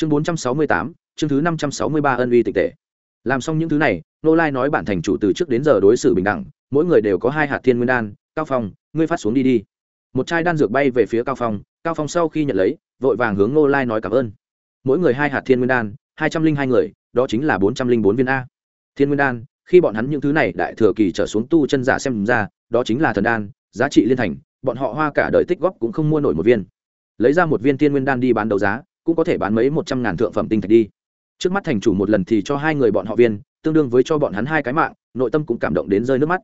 chương bốn trăm sáu mươi tám, chương thứ năm trăm sáu mươi ba ân uy tịch tệ. Làm xong những thứ này nô lai nói bản thành chủ từ trước đến giờ đối xử bình đẳng, mỗi người đều có hai hạt thiên nguyên đan, cao phong, ngươi phát xuống đi đi. Một chai đan dược bay về phía cao phong cao phong sau khi nhận lấy, vội vàng hướng nô lai nói cảm ơn. Mỗi người hai hạt thiên nguyên đan, hai trăm linh hai người, đó chính là bốn trăm linh bốn viên a. Thiên nguyên đan, khi bọn hắn những thứ này đại thừa kỳ trở xuống tu chân giả xem ra, đó chính là thần đan, giá trị liên thành, bọn họ hoa cả đời tích góp cũng không mua nổi một viên. Lấy ra một viên thiên nguyên đan đi bán đấu giá cũng có thể bán mấy một trăm ngàn thượng phẩm tinh thạch đi. Trước mắt thành chủ một lần thì cho hai người bọn họ viên, tương đương với cho bọn hắn hai cái mạng, nội tâm cũng cảm động đến rơi nước mắt.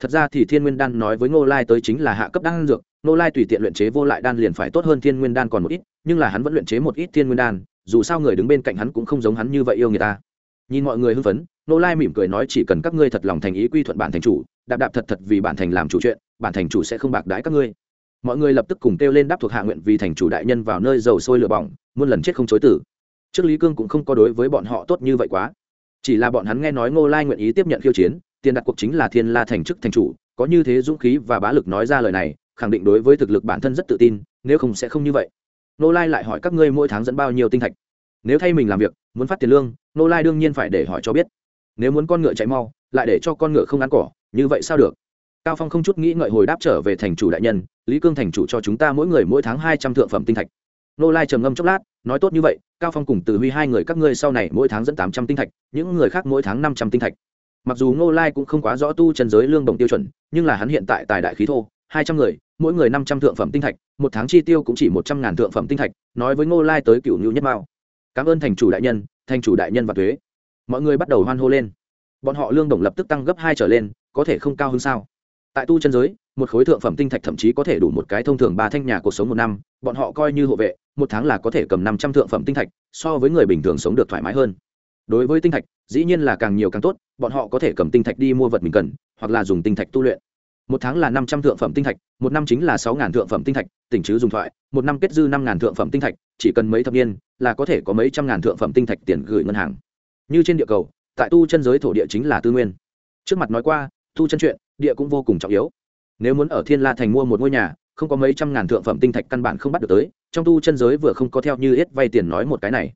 Thật ra thì thiên nguyên đan nói với ngô lai tới chính là hạ cấp đan dược, ngô lai tùy tiện luyện chế vô lại đan liền phải tốt hơn thiên nguyên đan còn một ít, nhưng là hắn vẫn luyện chế một ít thiên nguyên đan, dù sao người đứng bên cạnh hắn cũng không giống hắn như vậy yêu người ta. Nhìn mọi người hưng phấn, ngô lai mỉm cười nói chỉ cần các ngươi thật lòng thành ý quy thuận bản thành chủ, đạp đạp thật thật vì bản thành làm chủ chuyện, bản thành chủ sẽ không bạc đái các ngươi. Mọi người lập tức cùng kêu lên đáp thuộc hạ nguyện vì thành chủ đại nhân vào nơi dầu sôi lửa bỏng muôn lần chết không chối tử. Trước lý cương cũng không có đối với bọn họ tốt như vậy quá. Chỉ là bọn hắn nghe nói ngô lai nguyện ý tiếp nhận khiêu chiến, tiền đặt cuộc chính là thiên la thành chức thành chủ, có như thế dũng khí và bá lực nói ra lời này, khẳng định đối với thực lực bản thân rất tự tin, nếu không sẽ không như vậy. Ngô lai lại hỏi các ngươi mỗi tháng dẫn bao nhiêu tinh thạch? Nếu thay mình làm việc, muốn phát tiền lương, ngô lai đương nhiên phải để hỏi cho biết. Nếu muốn con ngựa chạy mau, lại để cho con ngựa không ăn cỏ, như vậy sao được? Cao phong không chút nghĩ ngợi hồi đáp trở về thành chủ đại nhân, lý cương thành chủ cho chúng ta mỗi người mỗi tháng hai trăm thượng phẩm tinh thạch nô lai trầm ngâm chốc lát, nói tốt như vậy, cao phong cùng từ huy hai người các ngươi sau này mỗi tháng dẫn tám trăm tinh thạch, những người khác mỗi tháng năm trăm tinh thạch. Mặc dù nô lai cũng không quá rõ tu chân giới lương đồng tiêu chuẩn, nhưng là hắn hiện tại tài đại khí thô, hai trăm người, mỗi người năm trăm thượng phẩm tinh thạch, một tháng chi tiêu cũng chỉ một trăm ngàn thượng phẩm tinh thạch, nói với nô lai tới cựu ngưu nhất mao. Cảm ơn thành chủ đại nhân, thành chủ đại nhân và thuế. Mọi người bắt đầu hoan hô lên. Bọn họ lương đồng lập tức tăng gấp hai trở lên, có thể không cao hơn sao? Tại tu chân giới một khối thượng phẩm tinh thạch thậm chí có thể đủ một cái thông thường ba thanh nhà cuộc sống một năm, bọn họ coi như hộ vệ, một tháng là có thể cầm năm trăm thượng phẩm tinh thạch, so với người bình thường sống được thoải mái hơn. Đối với tinh thạch, dĩ nhiên là càng nhiều càng tốt, bọn họ có thể cầm tinh thạch đi mua vật mình cần, hoặc là dùng tinh thạch tu luyện. Một tháng là năm trăm thượng phẩm tinh thạch, một năm chính là sáu ngàn thượng phẩm tinh thạch, tỉnh chứ dùng thoại, một năm kết dư năm ngàn thượng phẩm tinh thạch, chỉ cần mấy thập niên là có thể có mấy trăm ngàn thượng phẩm tinh thạch tiền gửi ngân hàng. Như trên địa cầu, tại tu chân giới thổ địa chính là tư nguyên. Trước mặt nói qua, tu chân chuyện, địa cũng vô cùng trọng yếu nếu muốn ở thiên la thành mua một ngôi nhà, không có mấy trăm ngàn thượng phẩm tinh thạch căn bản không bắt được tới, trong tu chân giới vừa không có theo như ít vay tiền nói một cái này.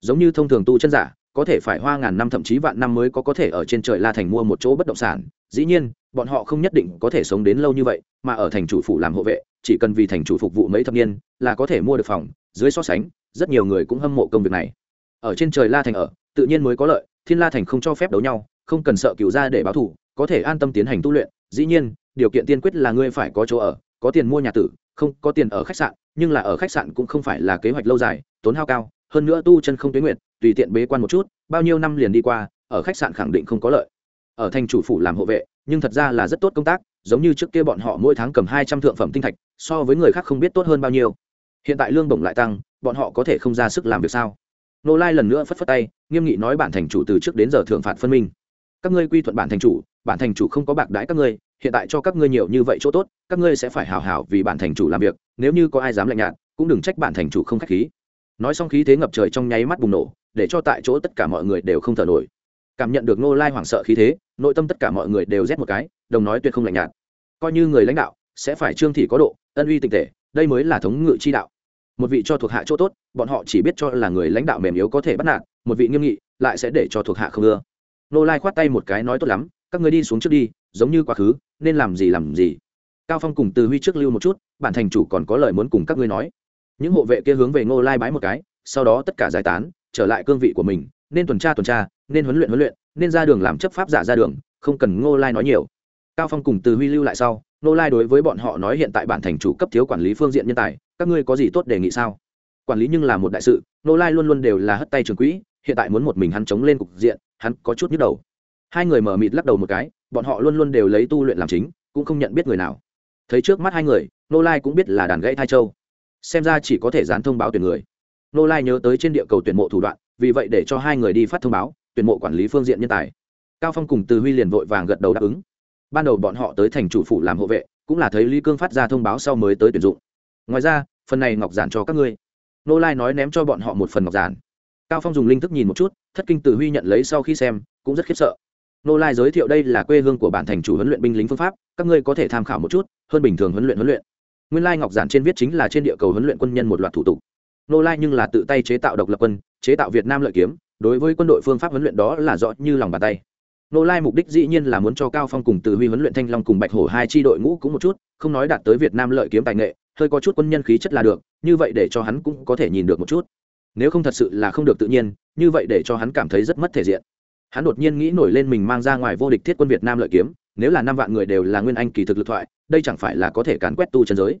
Giống như thông thường tu chân giả, có thể phải hoa ngàn năm thậm chí vạn năm mới có có thể ở trên trời la thành mua một chỗ bất động sản. Dĩ nhiên, bọn họ không nhất định có thể sống đến lâu như vậy, mà ở thành chủ phủ làm hộ vệ, chỉ cần vì thành chủ phục vụ mấy thập niên, là có thể mua được phòng, dưới so sánh, rất nhiều người cũng hâm mộ công việc này. Ở trên trời la thành ở, tự nhiên mới có lợi, thiên la thành không cho phép đấu nhau, không cần sợ cựu ra để báo thù, có thể an tâm tiến hành tu luyện. Dĩ nhiên điều kiện tiên quyết là ngươi phải có chỗ ở, có tiền mua nhà tử, không có tiền ở khách sạn, nhưng là ở khách sạn cũng không phải là kế hoạch lâu dài, tốn hao cao, hơn nữa tu chân không tuyến nguyện tùy tiện bế quan một chút, bao nhiêu năm liền đi qua, ở khách sạn khẳng định không có lợi. Ở thành chủ phủ làm hộ vệ, nhưng thật ra là rất tốt công tác, giống như trước kia bọn họ mỗi tháng cầm hai trăm thượng phẩm tinh thạch, so với người khác không biết tốt hơn bao nhiêu. Hiện tại lương bổng lại tăng, bọn họ có thể không ra sức làm việc sao? Nô lai lần nữa phất phất tay, nghiêm nghị nói bản thành chủ từ trước đến giờ thượng phạt phân minh các ngươi quy thuận bản thành chủ, bản thành chủ không có bạc đãi các ngươi, hiện tại cho các ngươi nhiều như vậy chỗ tốt, các ngươi sẽ phải hào hảo vì bản thành chủ làm việc, nếu như có ai dám lạnh nhạt, cũng đừng trách bản thành chủ không k h á c h khí. Nói xong khí thế ngập trời trong nháy mắt bùng nổ, để cho tại chỗ tất cả mọi người đều không thở nổi. Cảm nhận được nô lai hoảng sợ khí thế, nội tâm tất cả mọi người đều rét một cái, đồng nói tuyệt không lạnh nhạt. Coi như người lãnh đạo, sẽ phải trương thị có độ, ân uy tịch tể đây mới là thống ngự chi đạo. Một vị cho thuộc hạ chỗ tốt, bọn họ chỉ biết cho là người lãnh đạo mềm yếu có thể bắt nạt, một vị nghiêm nghị, lại sẽ để cho thuộc hạ không ưa nô lai khoát tay một cái nói tốt lắm, các người đi xuống trước đi, giống như quá khứ, nên làm gì làm gì. Cao phong cùng từ huy trước lưu một chút, bản thành chủ còn có lời muốn cùng các ngươi nói. Những hộ vệ kia hướng về Nô lai bái một cái, sau đó tất cả giải tán, trở lại cương vị của mình, nên tuần tra tuần tra, nên huấn luyện huấn luyện, nên ra đường làm chấp pháp giả ra đường, không cần ngô lai nói nhiều. Cao phong cùng từ huy lưu lại sau Nô lai đối với bọn họ nói hiện tại bản thành chủ cấp thiếu quản lý phương diện nhân tài, các ngươi có gì tốt đề nghị sao? Quản lý nhưng là một đại sự Nô lai luôn luôn đều là hất tay trường quỹ, hiện tại muốn một mình hắn chống lên cục diện hắn có chút nhức đầu. Hai người mở mịt lắc đầu một cái, bọn họ luôn luôn đều lấy tu luyện làm chính, cũng không nhận biết người nào. Thấy trước mắt hai người, nô lai cũng biết là đàn gãy thai châu. Xem ra chỉ có thể dán thông báo tuyển người. Nô lai nhớ tới trên địa cầu tuyển mộ thủ đoạn, vì vậy để cho hai người đi phát thông báo, tuyển mộ quản lý phương diện nhân tài. Cao phong cùng từ huy liền vội vàng gật đầu đáp ứng. Ban đầu bọn họ tới thành chủ phủ làm hộ vệ, cũng là thấy lý cương phát ra thông báo sau mới tới tuyển dụng. Ngoài ra, phần này ngọc giản cho các ngươi. Nô lai nói ném cho bọn họ một phần ngọc giản cao phong dùng linh thức nhìn một chút, thất kinh từ huy nhận lấy sau khi xem, cũng rất khiếp sợ. Nô lai giới thiệu đây là quê hương của bản thành chủ huấn luyện binh lính phương pháp, các ngươi có thể tham khảo một chút, hơn bình thường huấn luyện huấn luyện. Nguyên lai ngọc giản trên viết chính là trên địa cầu huấn luyện quân nhân một loạt thủ tục. Nô lai nhưng là tự tay chế tạo độc lập quân, chế tạo việt nam lợi kiếm, đối với quân đội phương pháp huấn luyện đó là rõ như lòng bàn tay. Nô lai mục đích dĩ nhiên là muốn cho cao phong cùng từ huy huấn luyện thanh long cùng bạch hổ hai chi đội ngũ cũng một chút, không nói đạt tới việt nam lợi kiếm tài nghệ, hơi có chút quân nhân khí chất là được, như vậy để cho hắn cũng có thể nhìn được một chút nếu không thật sự là không được tự nhiên như vậy để cho hắn cảm thấy rất mất thể diện. Hắn đột nhiên nghĩ nổi lên mình mang ra ngoài vô địch thiết quân việt nam lợi kiếm nếu là năm vạn người đều là nguyên anh kỳ thực lực thoại đây chẳng phải là có thể cán quét tu chân giới.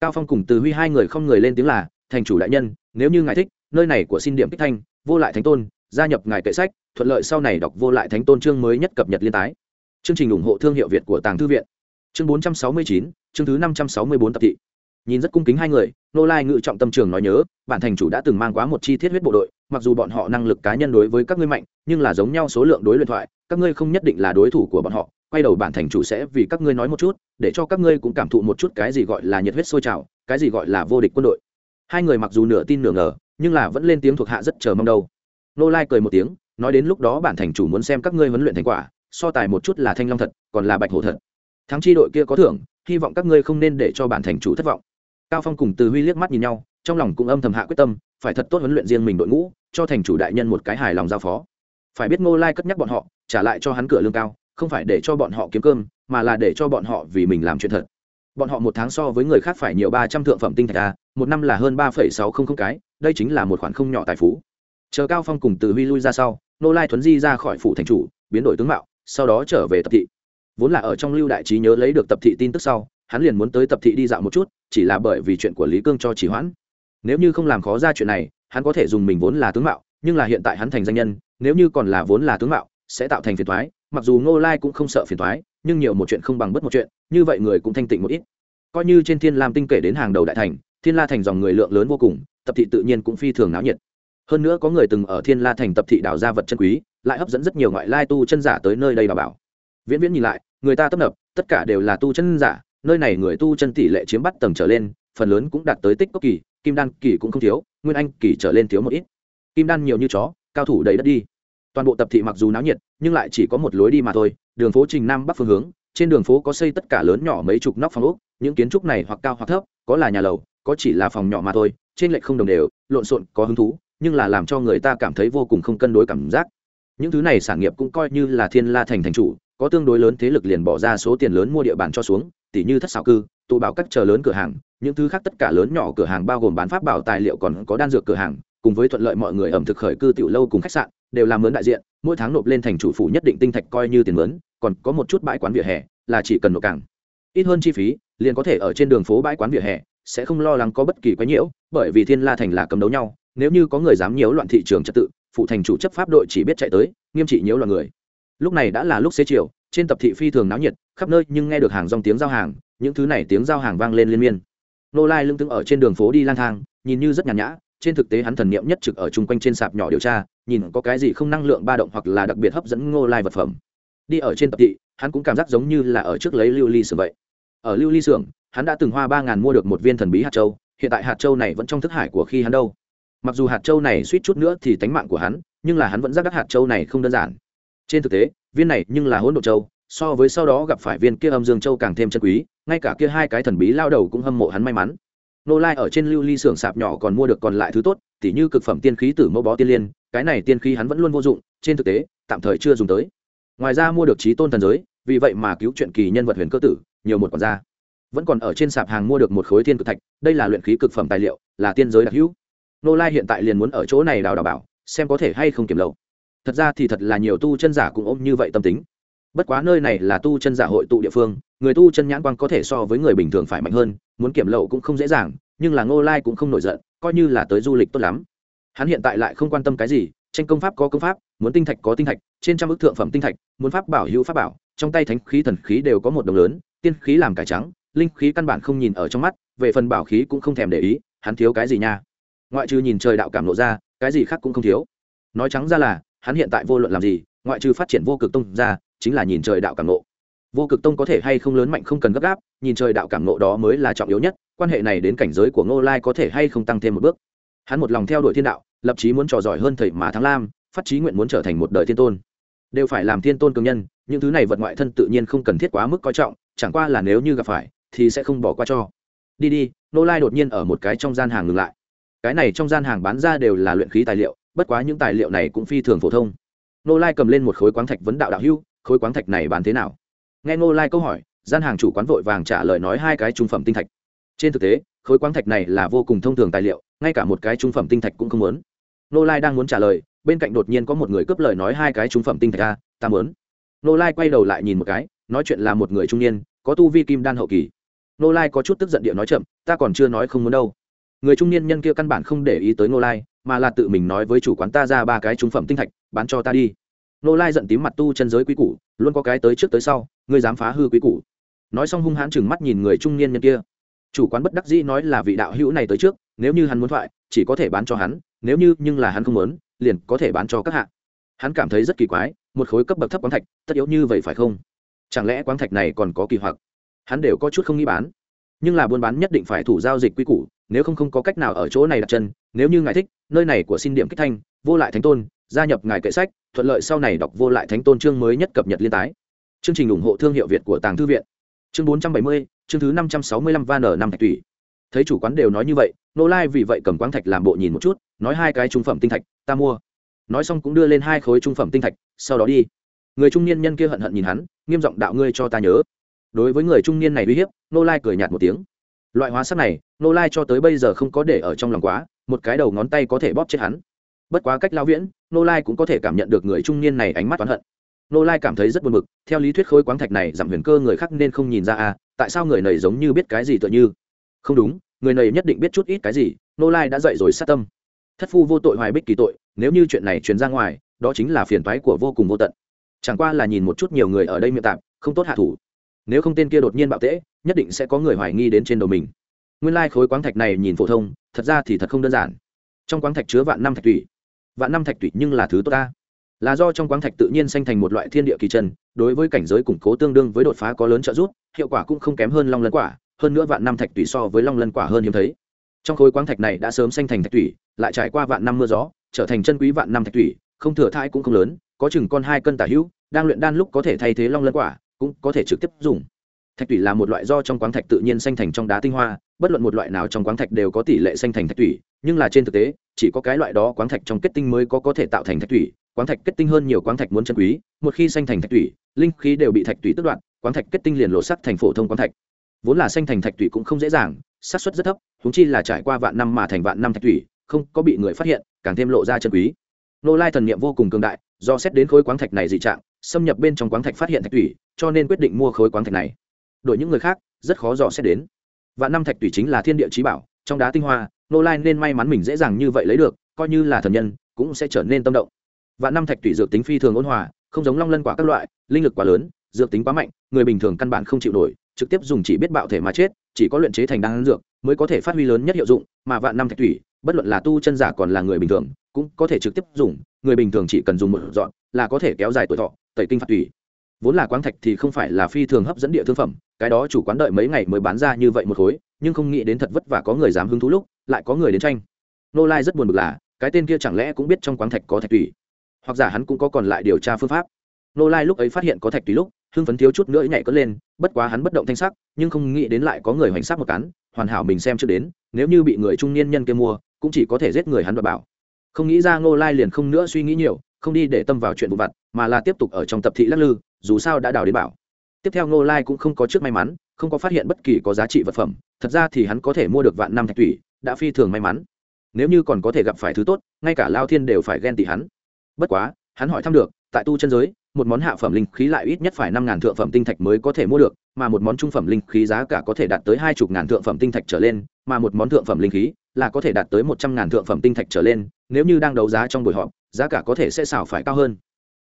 Cao phong cùng từ huy hai người không người lên tiếng là thành chủ đại nhân nếu như ngài thích nơi này của xin điểm kích thanh vô lại thánh tôn gia nhập ngài kệ sách thuận lợi sau này đọc vô lại thánh tôn chương mới nhất cập nhật liên tái. Chương trình ủng hộ thương hiệu việt của tàng thư viện. Chương 469, chương thứ 564 tập thị nhìn rất cung kính hai người, nô lai ngự trọng tâm trường nói nhớ, bản thành chủ đã từng mang quá một chi tiết huyết bộ đội, mặc dù bọn họ năng lực cá nhân đối với các ngươi mạnh, nhưng là giống nhau số lượng đối luyện thoại, các ngươi không nhất định là đối thủ của bọn họ, quay đầu bản thành chủ sẽ vì các ngươi nói một chút, để cho các ngươi cũng cảm thụ một chút cái gì gọi là nhiệt huyết sôi trào, cái gì gọi là vô địch quân đội. Hai người mặc dù nửa tin nửa ngờ, nhưng là vẫn lên tiếng thuộc hạ rất chờ mong đâu. Nô lai cười một tiếng, nói đến lúc đó bản thành chủ muốn xem các ngươi huấn luyện thành quả, so tài một chút là thanh long thật, còn là bạch hổ thật. Thắng chi đội kia có thưởng, hy vọng các ngươi không nên để cho bản thành chủ thất vọng cao phong cùng từ huy liếc mắt nhìn nhau, trong lòng cũng âm thầm hạ quyết tâm, phải thật tốt huấn luyện riêng mình đội ngũ, cho thành chủ đại nhân một cái hài lòng giao phó. Phải biết ngô lai cất nhắc bọn họ, trả lại cho hắn cửa lương cao, không phải để cho bọn họ kiếm cơm, mà là để cho bọn họ vì mình làm chuyện thật. Bọn họ một tháng so với người khác phải nhiều ba trăm thượng phẩm tinh thạch a một năm là hơn ba phẩy sáu không không cái, đây chính là một khoản không nhỏ tài phú. Chờ cao phong cùng từ huy lui ra sau nô lai thuấn di ra khỏi phủ thành chủ, biến đổi tướng mạo, sau đó trở về tập thị. Vốn là ở trong lưu đại trí nhớ lấy được tập thị tin tức sau hắn liền muốn tới tập thị đi dạo một chút, chỉ là bởi vì chuyện của lý cương cho chỉ hoãn. Nếu như không làm khó ra chuyện này, hắn có thể dùng mình vốn là tướng mạo, nhưng là hiện tại hắn thành danh nhân, nếu như còn là vốn là tướng mạo, sẽ tạo thành phiền thoái mặc dù ngô lai cũng không sợ phiền thoái nhưng nhiều một chuyện không bằng bất một chuyện, như vậy người cũng thanh tịnh một ít. Coi như trên thiên lam tinh kể đến hàng đầu đại thành, thiên la thành dòng người lượng lớn vô cùng, tập thị tự nhiên cũng phi thường náo nhiệt. Hơn nữa có người từng ở thiên la thành tập thị đào ra vật chân quý, lại hấp dẫn rất nhiều ngoại lai tu chân giả tới nơi đây mà bảo. Viễn viễn nhìn lại, người ta tấp nập, tất cả đều là tu chân giả nơi này người tu chân tỷ lệ chiếm bắt tầng trở lên, phần lớn cũng đạt tới tích cốc kỳ, kim đan kỳ cũng không thiếu, nguyên anh kỳ trở lên thiếu một ít. Kim đan nhiều như chó, cao thủ đầy đất đi. Toàn bộ tập thị mặc dù náo nhiệt, nhưng lại chỉ có một lối đi mà thôi, đường phố trình nam bắc phương hướng, trên đường phố có xây tất cả lớn nhỏ mấy chục nóc phòng ốc, những kiến trúc này hoặc cao hoặc thấp, có là nhà lầu, có chỉ là phòng nhỏ mà thôi, trên lệch không đồng đều, lộn xộn, có hứng thú, nhưng là làm cho người ta cảm thấy vô cùng không cân đối cảm giác. Những thứ này sản nghiệp cũng coi như là thiên la thành thành chủ, có tương đối lớn thế lực liền bỏ ra số tiền lớn mua địa bàn cho xuống tỉ như thất xảo cư, tụ bảo các chờ lớn cửa hàng, những thứ khác tất cả lớn nhỏ cửa hàng bao gồm bán pháp bảo tài liệu còn có đan dược cửa hàng, cùng với thuận lợi mọi người ẩm thực khởi cư tiểu lâu cùng khách sạn, đều làm mướn đại diện, mỗi tháng nộp lên thành chủ phủ nhất định tinh thạch coi như tiền mướn, còn có một chút bãi quán vỉa hè, là chỉ cần nộp càng. Ít hơn chi phí, liền có thể ở trên đường phố bãi quán vỉa hè, sẽ không lo lắng có bất kỳ quái nhiễu, bởi vì thiên la thành là cầm đấu nhau, nếu như có người dám nhiễu loạn thị trường trật tự, phụ thành chủ chấp pháp đội chỉ biết chạy tới, nghiêm trị nhiễu loạn người. Lúc này đã là lúc xế chiều trên tập thị phi thường náo nhiệt, khắp nơi nhưng nghe được hàng dòng tiếng giao hàng, những thứ này tiếng giao hàng vang lên liên miên. Nô lai lưng tưng ở trên đường phố đi lang thang, nhìn như rất nhàn nhã, trên thực tế hắn thần niệm nhất trực ở chung quanh trên sạp nhỏ điều tra, nhìn có cái gì không năng lượng ba động hoặc là đặc biệt hấp dẫn ngô lai vật phẩm. Đi ở trên tập thị, hắn cũng cảm giác giống như là ở trước lấy lưu ly xưởng vậy. Ở lưu ly xưởng, hắn đã từng hoa ba ngàn mua được một viên thần bí hạt châu, hiện tại hạt châu này vẫn trong thức hải của khi hắn đâu. Mặc dù hạt châu này suýt chút nữa thì tánh mạng của hắn, nhưng là hắn vẫn giác đắc hạt châu này không đơn giản. Trên thực tế viên này nhưng là hỗn độ châu, so với sau đó gặp phải viên kia âm dương châu càng thêm chân quý, ngay cả kia hai cái thần bí lao đầu cũng hâm mộ hắn may mắn. Nô lai ở trên lưu ly xưởng sạp nhỏ còn mua được còn lại thứ tốt, tỉ như cực phẩm tiên khí tử mẫu bó tiên liên, cái này tiên khí hắn vẫn luôn vô dụng, trên thực tế, tạm thời chưa dùng tới. Ngoài ra mua được trí tôn thần giới, vì vậy mà cứu chuyện kỳ nhân vật huyền cơ tử, nhiều một còn ra vẫn còn ở trên sạp hàng mua được một khối thiên cực thạch, đây là luyện khí cực phẩm tài liệu, là tiên giới đặc hữu. Nô lai hiện tại liền muốn ở chỗ này đào đào bảo, xem có thể hay không kiểm lậu thật ra thì thật là nhiều tu chân giả cũng ôm như vậy tâm tính. Bất quá nơi này là tu chân giả hội tụ địa phương, người tu chân nhãn quan có thể so với người bình thường phải mạnh hơn, muốn kiểm lậu cũng không dễ dàng, nhưng là ngô lai cũng không nổi giận, coi như là tới du lịch tốt lắm. Hắn hiện tại lại không quan tâm cái gì, tranh công pháp có công pháp, muốn tinh thạch có tinh thạch, trên trăm ước thượng phẩm tinh thạch, muốn pháp bảo hữu pháp bảo, trong tay thánh khí thần khí đều có một đồng lớn, tiên khí làm cải trắng, linh khí căn bản không nhìn ở trong mắt, về phần bảo khí cũng không thèm để ý, hắn thiếu cái gì nha? Ngoại trừ nhìn trời đạo cảm lộ ra, cái gì khác cũng không thiếu. Nói trắng ra là hắn hiện tại vô luận làm gì, ngoại trừ phát triển vô cực tông ra, chính là nhìn trời đạo cảm nộ vô cực tông có thể hay không lớn mạnh không cần gấp gáp, nhìn trời đạo cảm nộ đó mới là trọng yếu nhất, quan hệ này đến cảnh giới của ngô lai có thể hay không tăng thêm một bước. Hắn một lòng theo đuổi thiên đạo, lập chí muốn trò giỏi hơn thầy mà thắng lam, phát chí nguyện muốn trở thành một đời thiên tôn. Đều phải làm thiên tôn cường nhân, những thứ này vật ngoại thân tự nhiên không cần thiết quá mức coi trọng, chẳng qua là nếu như gặp phải, thì sẽ không bỏ qua cho. Đi đi nô lai đột nhiên ở một cái trong gian hàng ngừng lại. Cái này trong gian hàng bán ra đều là luyện khí tài liệu bất quá những tài liệu này cũng phi thường phổ thông. Nô lai cầm lên một khối quáng thạch vấn đạo đạo hưu khối quáng thạch này bán thế nào? Nghe nô lai câu hỏi, gian hàng chủ quán vội vàng trả lời nói hai cái trung phẩm tinh thạch. Trên thực tế, khối quáng thạch này là vô cùng thông thường tài liệu, ngay cả một cái trung phẩm tinh thạch cũng không muốn. Nô lai đang muốn trả lời, bên cạnh đột nhiên có một người cướp lời nói hai cái trung phẩm tinh thạch ra, ta muốn. Nô lai quay đầu lại nhìn một cái, nói chuyện là một người trung niên, có tu vi kim đan hậu kỳ. Nô lai có chút tức giận địa nói chậm, ta còn chưa nói không muốn đâu. Người trung niên nhân kia căn bản không để ý tới nô lai mà là tự mình nói với chủ quán ta ra ba cái trung phẩm tinh thạch, bán cho ta đi. Nô lai giận tím mặt tu chân giới quý củ, luôn có cái tới trước tới sau, ngươi dám phá hư quý củ. Nói xong hung hãn chừng mắt nhìn người trung niên nhân kia. Chủ quán bất đắc dĩ nói là vị đạo hữu này tới trước, nếu như hắn muốn thoại, chỉ có thể bán cho hắn, nếu như nhưng là hắn không muốn, liền có thể bán cho các hạ. Hắn cảm thấy rất kỳ quái, một khối cấp bậc thấp quán thạch, tất yếu như vậy phải không? Chẳng lẽ quán thạch này còn có kỳ hoặc? Hắn đều có chút không nghĩ bán. Nhưng là buôn bán nhất định phải thủ giao dịch quy củ, nếu không không có cách nào ở chỗ này đặt chân nếu như ngài thích, nơi này của xin điểm kích thanh, vô lại thánh tôn, gia nhập ngài kệ sách, thuận lợi sau này đọc vô lại thánh tôn chương mới nhất cập nhật liên tái. Chương trình ủng hộ thương hiệu việt của tàng thư viện. Chương bốn trăm bảy mươi, chương thứ năm trăm sáu mươi lăm van ở năm thạch tùy thấy chủ quán đều nói như vậy nô lai vì vậy cầm quán thạch làm bộ nhìn một chút, nói hai cái trung phẩm tinh thạch, ta mua. Nói xong cũng đưa lên hai khối trung phẩm tinh thạch, sau đó đi. Người trung niên nhân kia hận hận nhìn hắn, nghiêm giọng đạo ngươi cho ta nhớ. Đối với người trung niên này uy hiếp nô lai cười nhạt một tiếng. Loại hóa sắc này nô lai cho tới bây giờ không có để ở trong lòng quá một cái đầu ngón tay có thể bóp chết hắn. Bất quá cách lao viễn, nô lai cũng có thể cảm nhận được người trung niên này ánh mắt oán hận. Nô lai cảm thấy rất buồn bực, theo lý thuyết khối quáng thạch này giảm huyền cơ người khác nên không nhìn ra à tại sao người này giống như biết cái gì tựa như? Không đúng, người này nhất định biết chút ít cái gì, nô lai đã dậy rồi sát tâm. Thất phu vô tội hoài bích kỳ tội, nếu như chuyện này truyền ra ngoài, đó chính là phiền toái của vô cùng vô tận. Chẳng qua là nhìn một chút nhiều người ở đây miệng tạm, không tốt hạ thủ. Nếu không tên kia đột nhiên bạo tễ, nhất định sẽ có người hoài nghi đến trên đầu mình nguyên lai khối quáng thạch này nhìn phổ thông, thật ra thì thật không đơn giản. Trong quáng thạch chứa vạn năm thạch thủy. Vạn năm thạch thủy nhưng là thứ tốt ta. Là do trong quáng thạch tự nhiên sanh thành một loại thiên địa kỳ chân, đối với cảnh giới củng cố tương đương với đột phá có lớn trợ giúp, hiệu quả cũng không kém hơn long lân quả, hơn nữa vạn năm thạch thủy so với long lân quả hơn hiếm thấy. Trong khối quáng thạch này đã sớm sanh thành thạch thủy, lại trải qua vạn năm mưa gió, trở thành chân quý vạn năm thạch thủy, không thừa thai cũng không lớn, có chừng con hai cân tả hữu, đang luyện đan lúc có thể thay thế long lân quả, cũng có thể trực tiếp dùng. Thạch thủy là một loại do trong quáng thạch tự nhiên sanh thành trong đá tinh hoa bất luận một loại nào trong quáng thạch đều có tỷ lệ xanh thành thạch thủy, nhưng là trên thực tế, chỉ có cái loại đó quáng thạch trong kết tinh mới có có thể tạo thành thạch thủy. Quáng thạch kết tinh hơn nhiều quáng thạch muốn chân quý, một khi xanh thành thạch thủy, linh khí đều bị thạch thủy tước đoạn quáng thạch kết tinh liền lộ sắc thành phổ thông quáng thạch. Vốn là xanh thành thạch thủy cũng không dễ dàng, xác suất rất thấp húng chi là trải qua vạn năm mà thành vạn năm thạch thủy, không có bị người phát hiện, càng thêm lộ ra chân quý. Nô lai thần niệm vô cùng cường đại, do xét đến khối quáng thạch này dị trạng, xâm nhập bên trong quáng thạch phát hiện thạch thủy, cho nên quyết định mua khối quáng thạch này. Đổi những người khác, rất khó dò xét đến vạn năm thạch tùy chính là thiên địa trí bảo, trong đá tinh hoa, nô lai nên may mắn mình dễ dàng như vậy lấy được, coi như là thần nhân, cũng sẽ trở nên tâm động. Vạn năm thạch tùy dược tính phi thường ôn hòa, không giống long lân quả các loại, linh lực quá lớn, dược tính quá mạnh, người bình thường căn bản không chịu nổi, trực tiếp dùng chỉ biết bạo thể mà chết, chỉ có luyện chế thành đan dược mới có thể phát huy lớn nhất hiệu dụng, mà vạn năm thạch thủy bất luận là tu chân giả còn là người bình thường, cũng có thể trực tiếp dùng, người bình thường chỉ cần dùng một dọn là có thể kéo dài tuổi thọ, tẩy kinh phạt thủy vốn là quáng thạch thì không phải là phi thường hấp dẫn địa thương phẩm cái đó chủ quán đợi mấy ngày mới bán ra như vậy một khối nhưng không nghĩ đến thật vất vả có người dám hứng thú lúc lại có người đến tranh. Nô lai rất buồn bực là cái tên kia chẳng lẽ cũng biết trong quáng thạch có thạch tùy, hoặc giả hắn cũng có còn lại điều tra phương pháp. Nô lai lúc ấy phát hiện có thạch tùy lúc hưng phấn thiếu chút nữa nhảy cất lên bất quá hắn bất động thanh sắc nhưng không nghĩ đến lại có người hoành sắc một cắn hoàn hảo mình xem chưa đến nếu như bị người trung niên nhân kia mua cũng chỉ có thể giết người hắn và bảo. Không nghĩ ra nô lai liền không nữa suy nghĩ nhiều không đi để tâm vào chuyện vụ vặt mà là tiếp tục ở trong tập thị lắc lư dù sao đã đào đến bảo. Tiếp theo Ngô lai cũng không có trước may mắn, không có phát hiện bất kỳ có giá trị vật phẩm, thật ra thì hắn có thể mua được vạn năm thạch thủy, đã phi thường may mắn. Nếu như còn có thể gặp phải thứ tốt, ngay cả lao thiên đều phải ghen tị hắn. Bất quá, hắn hỏi thăm được, tại tu chân giới, một món hạ phẩm linh khí lại ít nhất phải năm ngàn thượng phẩm tinh thạch mới có thể mua được, mà một món trung phẩm linh khí giá cả có thể đạt tới hai chục ngàn thượng phẩm tinh thạch trở lên, mà một món thượng phẩm linh khí là có thể đạt tới một trăm ngàn thượng phẩm tinh thạch trở lên, nếu như đang đấu giá trong buổi họp, giá cả có thể sẽ xảo phải cao hơn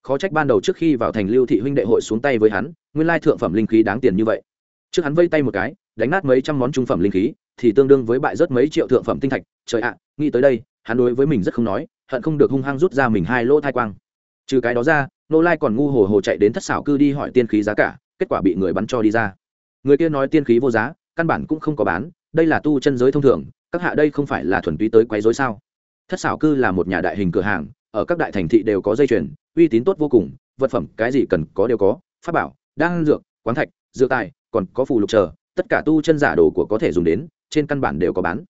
khó trách ban đầu trước khi vào thành lưu thị huynh đệ hội xuống tay với hắn, nguyên lai thượng phẩm linh khí đáng tiền như vậy. Trước hắn vây tay một cái, đánh nát mấy trăm món trung phẩm linh khí, thì tương đương với bại rớt mấy triệu thượng phẩm tinh thạch. Trời ạ, nghĩ tới đây, hắn đối với mình rất không nói, hận không được hung hăng rút ra mình hai lỗ thai quang. Trừ cái đó ra, nô lai còn ngu hồ hồ chạy đến thất xảo cư đi hỏi tiên khí giá cả, kết quả bị người bắn cho đi ra. Người kia nói tiên khí vô giá, căn bản cũng không có bán, đây là tu chân giới thông thường, các hạ đây không phải là thuần túy tới quấy rối sao? Thất xảo cư là một nhà đại hình cửa hàng ở các đại thành thị đều có dây chuyền, uy tín tốt vô cùng, vật phẩm cái gì cần có đều có, pháp bảo, đan dược, quán thạch, dược tài, còn có phù lục chờ, tất cả tu chân giả đồ của có thể dùng đến, trên căn bản đều có bán.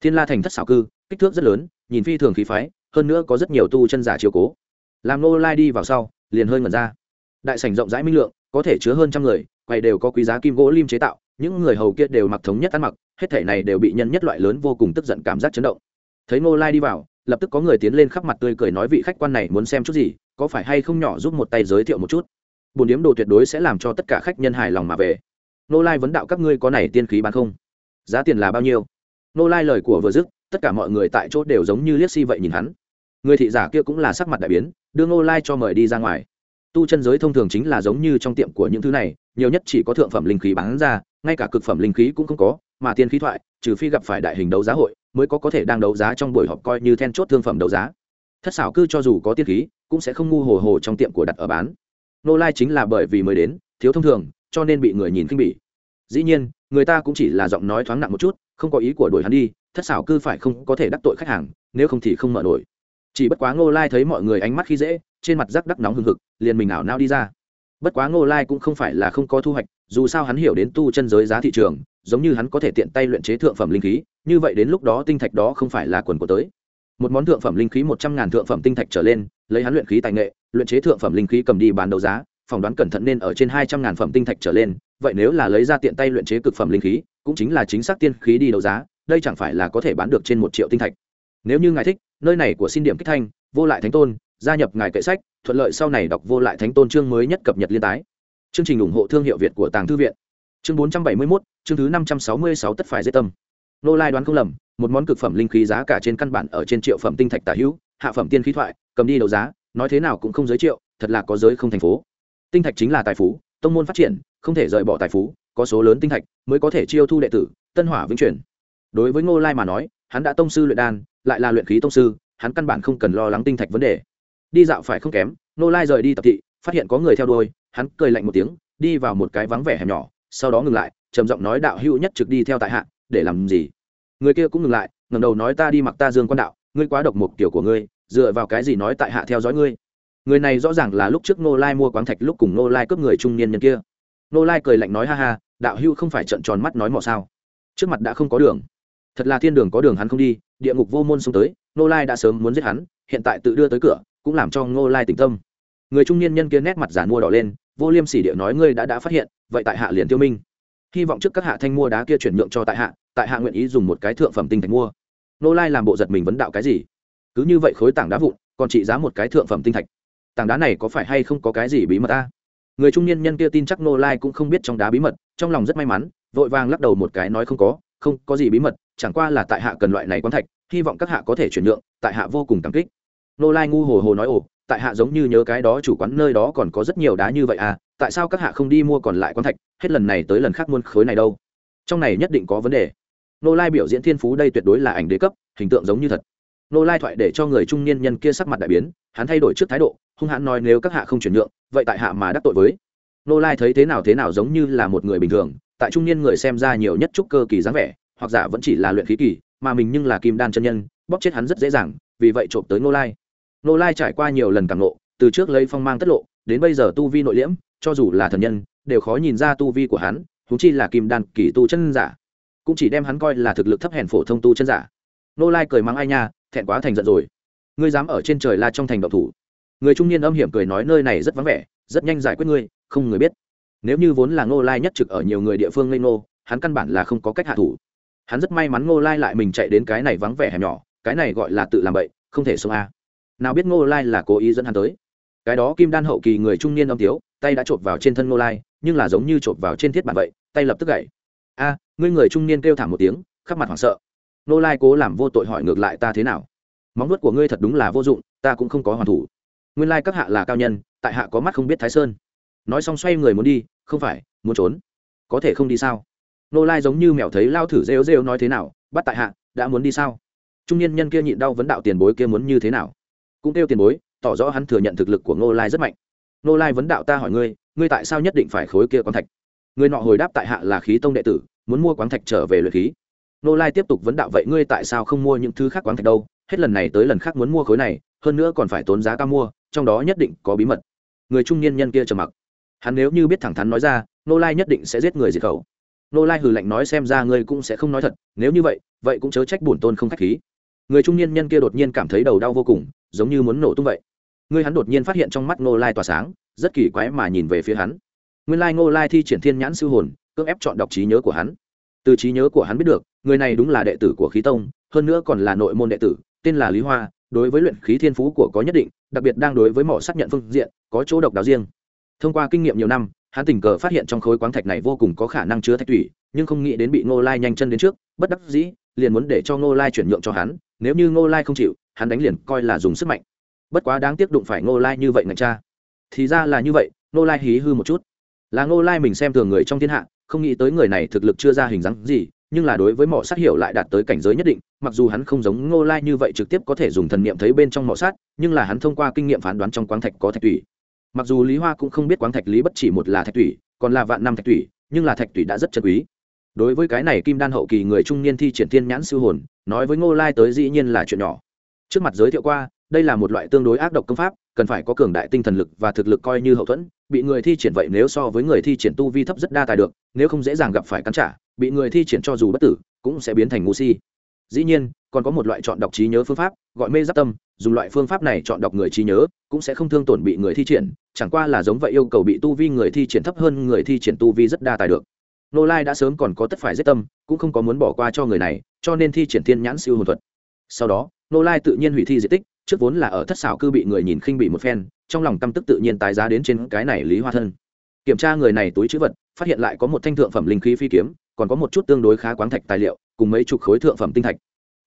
Thiên la thành thất xảo cư, kích thước rất lớn, nhìn phi thường khí phái, hơn nữa có rất nhiều tu chân giả chiều cố. Làm nô lai đi vào sau, liền hơi ngẩn ra. Đại sảnh rộng rãi minh lượng, có thể chứa hơn trăm người, quầy đều có quý giá kim gỗ lim chế tạo, những người hầu kia đều mặc thống nhất ăn mặc, hết thể này đều bị nhân nhất loại lớn vô cùng tức giận cảm giác chấn động. Thấy nô lai đi vào lập tức có người tiến lên khắp mặt tươi cười nói vị khách quan này muốn xem chút gì, có phải hay không nhỏ giúp một tay giới thiệu một chút. Bồn điếm đồ tuyệt đối sẽ làm cho tất cả khách nhân hài lòng mà về. Nô lai vấn đạo các ngươi có này tiên khí bán không? Giá tiền là bao nhiêu? Nô lai lời của vừa dứt, tất cả mọi người tại chỗ đều giống như liếc si vậy nhìn hắn. Người thị giả kia cũng là sắc mặt đại biến, đưa nô lai cho mời đi ra ngoài. Tu chân giới thông thường chính là giống như trong tiệm của những thứ này, nhiều nhất chỉ có thượng phẩm linh khí bán ra, ngay cả cực phẩm linh khí cũng không có, mà tiên khí thoại, trừ phi gặp phải đại hình đấu giá hội mới có có thể đang đấu giá trong buổi họp coi như then chốt thương phẩm đấu giá. Thất xảo cư cho dù có tiên khí, cũng sẽ không ngu hồ hồ trong tiệm của đặt ở bán. Nô lai chính là bởi vì mới đến, thiếu thông thường, cho nên bị người nhìn khinh bỉ. Dĩ nhiên, người ta cũng chỉ là giọng nói thoáng nặng một chút, không có ý của đuổi hắn đi, thất xảo cư phải không có thể đắc tội khách hàng, nếu không thì không mở nổi. Chỉ bất quá ngô lai thấy mọi người ánh mắt khi dễ, trên mặt rắc đắc nóng hừng hực, liền mình ảo nao đi ra. Bất quá ngô lai cũng không phải là không có thu hoạch, dù sao hắn hiểu đến tu chân giới giá thị trường, giống như hắn có thể tiện tay luyện chế thượng phẩm linh khí như vậy đến lúc đó tinh thạch đó không phải là quần của tới. Một món thượng phẩm linh khí một trăm ngàn thượng phẩm tinh thạch trở lên, lấy hắn luyện khí tài nghệ, luyện chế thượng phẩm linh khí cầm đi bán đấu giá, phỏng đoán cẩn thận nên ở trên hai trăm ngàn phẩm tinh thạch trở lên. Vậy nếu là lấy ra tiện tay luyện chế cực phẩm linh khí, cũng chính là chính xác tiên khí đi đấu giá, đây chẳng phải là có thể bán được trên một triệu tinh thạch. Nếu như ngài thích, nơi này của xin điểm kích thanh, vô lại thánh tôn, gia nhập ngài kệ sách, thuận lợi sau này đọc vô lại thánh tôn chương mới nhất cập nhật liên tái. Chương trình ủng hộ thương hiệu việt của tàng thư viện. Chương bốn trăm bảy mươi mốt, chương thứ năm trăm sáu mươi sáu tất phải dễ tâm nô lai đoán không lầm, một món cực phẩm linh khí giá cả trên căn bản ở trên triệu phẩm tinh thạch tả hữu, hạ phẩm tiên khí thoại, cầm đi đấu giá, nói thế nào cũng không giới triệu thật là có giới không thành phố. Tinh thạch chính là tài phú, tông môn phát triển, không thể rời bỏ tài phú, có số lớn tinh thạch mới có thể chiêu thu đệ tử, tân hỏa vĩnh chuyển. đối với ngô lai mà nói, hắn đã tông sư luyện đan, lại là luyện khí tông sư, hắn căn bản không cần lo lắng tinh thạch vấn đề. Đi dạo phải không kém, ngô lai rời đi tập thị, phát hiện có người theo đuôi, hắn cười lạnh một tiếng, đi vào một cái vắng vẻ hẻm nhỏ, sau đó ngừng lại, trầm giọng nói đạo hữu nhất trực đi theo tại hạ để làm gì? Người kia cũng ngừng lại, ngẩng đầu nói ta đi mặc ta dương quan đạo, ngươi quá độc mục kiểu của ngươi, dựa vào cái gì nói tại hạ theo dõi ngươi? Người này rõ ràng là lúc trước nô lai mua quán thạch, lúc cùng nô lai cướp người trung niên nhân kia. Nô lai cười lạnh nói ha ha, đạo hưu không phải trận tròn mắt nói mò sao? Trước mặt đã không có đường. Thật là thiên đường có đường hắn không đi, địa ngục vô môn xông tới nô lai đã sớm muốn giết hắn, hiện tại tự đưa tới cửa, cũng làm cho nô lai tỉnh tâm. Người trung niên nhân kia nét mặt giả mua đỏ lên, vô liêm sỉ địa nói ngươi đã đã phát hiện, vậy tại hạ liền tiêu minh hy vọng trước các hạ thanh mua đá kia chuyển nhượng cho tại hạ tại hạ nguyện ý dùng một cái thượng phẩm tinh thạch mua. Nô lai làm bộ giật mình vấn đạo cái gì? Cứ như vậy khối tảng đá vụn, còn trị giá một cái thượng phẩm tinh thạch. Tảng đá này có phải hay không có cái gì bí mật ta? Người trung niên nhân kia tin chắc nô lai cũng không biết trong đá bí mật, trong lòng rất may mắn, vội vàng lắc đầu một cái nói không có không có gì bí mật, chẳng qua là tại hạ cần loại này quán thạch, hy vọng các hạ có thể chuyển nhượng, tại hạ vô cùng cảm kích. Nô lai ngu hồ hồ nói ồ tại hạ giống như nhớ cái đó chủ quán nơi đó còn có rất nhiều đá như vậy à tại sao các hạ không đi mua còn lại quán thạch, hết lần này tới lần khác muôn khối này đâu? Trong này nhất định có vấn đề. Nô lai biểu diễn thiên phú đây tuyệt đối là ảnh đế cấp, hình tượng giống như thật. Nô lai thoại để cho người trung niên nhân kia sắc mặt đại biến, hắn thay đổi trước thái độ, hung hãn nói nếu các hạ không chuyển nhượng, vậy tại hạ mà đắc tội với. Nô lai thấy thế nào thế nào giống như là một người bình thường, tại trung niên người xem ra nhiều nhất trúc cơ kỳ dáng vẻ, hoặc giả vẫn chỉ là luyện khí kỳ, mà mình nhưng là kim đan chân nhân, bóp chết hắn rất dễ dàng, vì vậy trộm tới nô lai nô lai trải qua nhiều lần càng lộ từ trước lấy phong mang tất lộ, đến bây giờ tu vi nội liễm, cho dù là thần nhân, đều khó nhìn ra tu vi của hắn húng chi là kim đan kỳ tu chân giả. Cũng chỉ đem hắn coi là thực lực thấp hèn phổ thông tu chân giả. Nô lai cười mắng ai nha, thẹn quá thành giận rồi. Ngươi dám ở trên trời la trong thành độc thủ. Người trung niên âm hiểm cười nói nơi này rất vắng vẻ, rất nhanh giải quyết ngươi, không người biết. Nếu như vốn là ngô lai nhất trực ở nhiều người địa phương lây nô hắn căn bản là không có cách hạ thủ. Hắn rất may mắn ngô lai lại mình chạy đến cái này vắng vẻ hẻm nhỏ, cái này gọi là tự làm bậy, không thể sống a nào biết ngô lai là cố ý dẫn hắn tới. Cái đó kim đan hậu kỳ người trung niên âm tiếu, tay đã chộp vào trên thân ngô lai, nhưng là giống như chộp vào trên thiết bản vậy, tay lập tức gậy a, ngươi người trung niên kêu thảm một tiếng, khắp mặt hoảng sợ. Ngô lai cố làm vô tội hỏi ngược lại ta thế nào? Móng nuốt của ngươi thật đúng là vô dụng, ta cũng không có hoàn thủ. Nguyên lai các hạ là cao nhân, tại hạ có mắt không biết thái sơn. Nói xong xoay người muốn đi, không phải, muốn trốn. Có thể không đi sao? Nô lai giống như mèo thấy lao thử rêu rêu nói thế nào, bắt tại hạ, đã muốn đi sao? Trung niên nhân kia nhịn đau vấn đạo tiền bối kia muốn như thế nào? Cũng kêu tiền bối, tỏ rõ hắn thừa nhận thực lực của Ngô lai rất mạnh. Ngô lai vấn đạo ta hỏi ngươi ngươi tại sao nhất định phải khối kia quán thạch? Người nọ hồi đáp tại hạ là khí tông đệ tử, muốn mua quán thạch trở về luyện khí. Ngô lai tiếp tục vấn đạo vậy ngươi tại sao không mua những thứ khác quán thạch đâu? Hết lần này tới lần khác muốn mua khối này, hơn nữa còn phải tốn giá cao mua, trong đó nhất định có bí mật. Người trung niên nhân kia trầm mặc. Hắn nếu như biết thẳng thắn nói ra nô lai nhất định sẽ giết người diệt khẩu. Nô lai hừ lạnh nói xem ra ngươi cũng sẽ không nói thật, nếu như vậy vậy cũng chớ trách bổn tôn không k h á c h khí. Người trung niên nhân kia đột nhiên cảm thấy đầu đau vô cùng giống như muốn nổ tung vậy. Ngươi hắn đột nhiên phát hiện trong mắt ngô lai tỏa sáng, rất kỳ quái mà nhìn về phía hắn. Nguyên lai ngô lai thi triển thiên nhãn sư hồn, cưỡng ép chọn đọc trí nhớ của hắn. Từ trí nhớ của hắn biết được, người này đúng là đệ tử của khí tông, hơn nữa còn là nội môn đệ tử, tên là lý hoa, đối với luyện khí thiên phú của có nhất định, đặc biệt đang đối với mỏ xác nhận phương diện, có chỗ độc đáo riêng. Thông qua kinh nghiệm nhiều năm, hắn tình cờ phát hiện trong khối quáng thạch này vô cùng có khả năng chứa thạch thủy, nhưng không nghĩ đến bị ngô lai nhanh chân đến trước, bất đắc dĩ, liền muốn để cho ngô lai chuyển nhượng cho hắn nếu như ngô lai không chịu, hắn đánh liền coi là dùng sức mạnh. Bất quá đáng tiếc đụng phải ngô lai như vậy ngạch cha. Thì ra là như vậy, ngô lai hí hư một chút. Là ngô lai mình xem thường người trong thiên hạ, không nghĩ tới người này thực lực chưa ra hình dáng gì, nhưng là đối với mỏ sát hiểu lại đạt tới cảnh giới nhất định, mặc dù hắn không giống ngô lai như vậy trực tiếp có thể dùng thần niệm thấy bên trong mỏ sát, nhưng là hắn thông qua kinh nghiệm phán đoán trong quáng thạch có thạch thủy mặc dù lý hoa cũng không biết quáng thạch lý bất chỉ một là thạch thủy còn là vạn năm thạch thủy nhưng là thạch thủy đã rất chân quý. Đối với cái này kim đan hậu kỳ người trung niên thi triển thiên nhãn siêu hồn nói với ngô lai tới dĩ nhiên là chuyện nhỏ. Trước mặt giới thiệu qua, đây là một loại tương đối ác độc công pháp, cần phải có cường đại tinh thần lực và thực lực coi như hậu thuẫn, bị người thi triển vậy nếu so với người thi triển tu vi thấp rất đa tài được, nếu không dễ dàng gặp phải cắn trả, bị người thi triển cho dù bất tử, cũng sẽ biến thành ngu si. Dĩ nhiên, còn có một loại chọn đọc trí nhớ phương pháp, gọi mê giáp tâm, dùng loại phương pháp này chọn đọc người trí nhớ, cũng sẽ không thương tổn bị người thi triển, chẳng qua là giống vậy yêu cầu bị tu vi người thi triển thấp hơn người thi triển tu vi rất đa tài được nô lai đã sớm còn có tất phải giết tâm, cũng không có muốn bỏ qua cho người này, cho nên thi triển thiên nhãn siêu hồn thuật. Sau đó, nô lai tự nhiên hủy thi di tích, trước vốn là ở thất xảo cư bị người nhìn khinh bị một phen, trong lòng tâm tức tự nhiên tái giá đến trên cái này lý hoa thân. Kiểm tra người này túi chữ vật, phát hiện lại có một thanh thượng phẩm linh khí phi kiếm, còn có một chút tương đối khá quáng thạch tài liệu, cùng mấy chục khối thượng phẩm tinh thạch.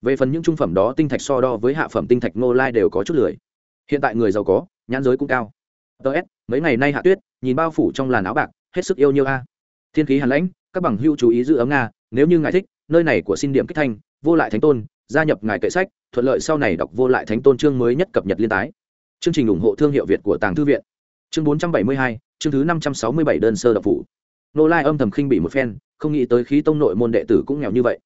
Về phần những trung phẩm đó, tinh thạch so đo với hạ phẩm tinh thạch nô lai đều có chút lười. Hiện tại người giàu có, nhãn giới cũng cao. Ts mấy ngày nay hạ tuyết, nhìn bao phủ trong làn áo bạc, hết sức yêu nhiêu a. Thiên khí hàn lãnh các bằng hữu chú ý giữ ấm nga, nếu như ngài thích, nơi này của xin điểm kích thanh, vô lại thánh tôn, gia nhập ngài kệ sách, thuận lợi sau này đọc vô lại thánh tôn chương mới nhất cập nhật liên tái. Chương trình ủng hộ thương hiệu việt của tàng thư viện. Chương bốn trăm bảy mươi hai, chương thứ năm trăm sáu mươi bảy đơn sơ đọc phủ. Nô lai âm thầm khinh bị một phen, không nghĩ tới khí tông nội môn đệ tử cũng nghèo như vậy.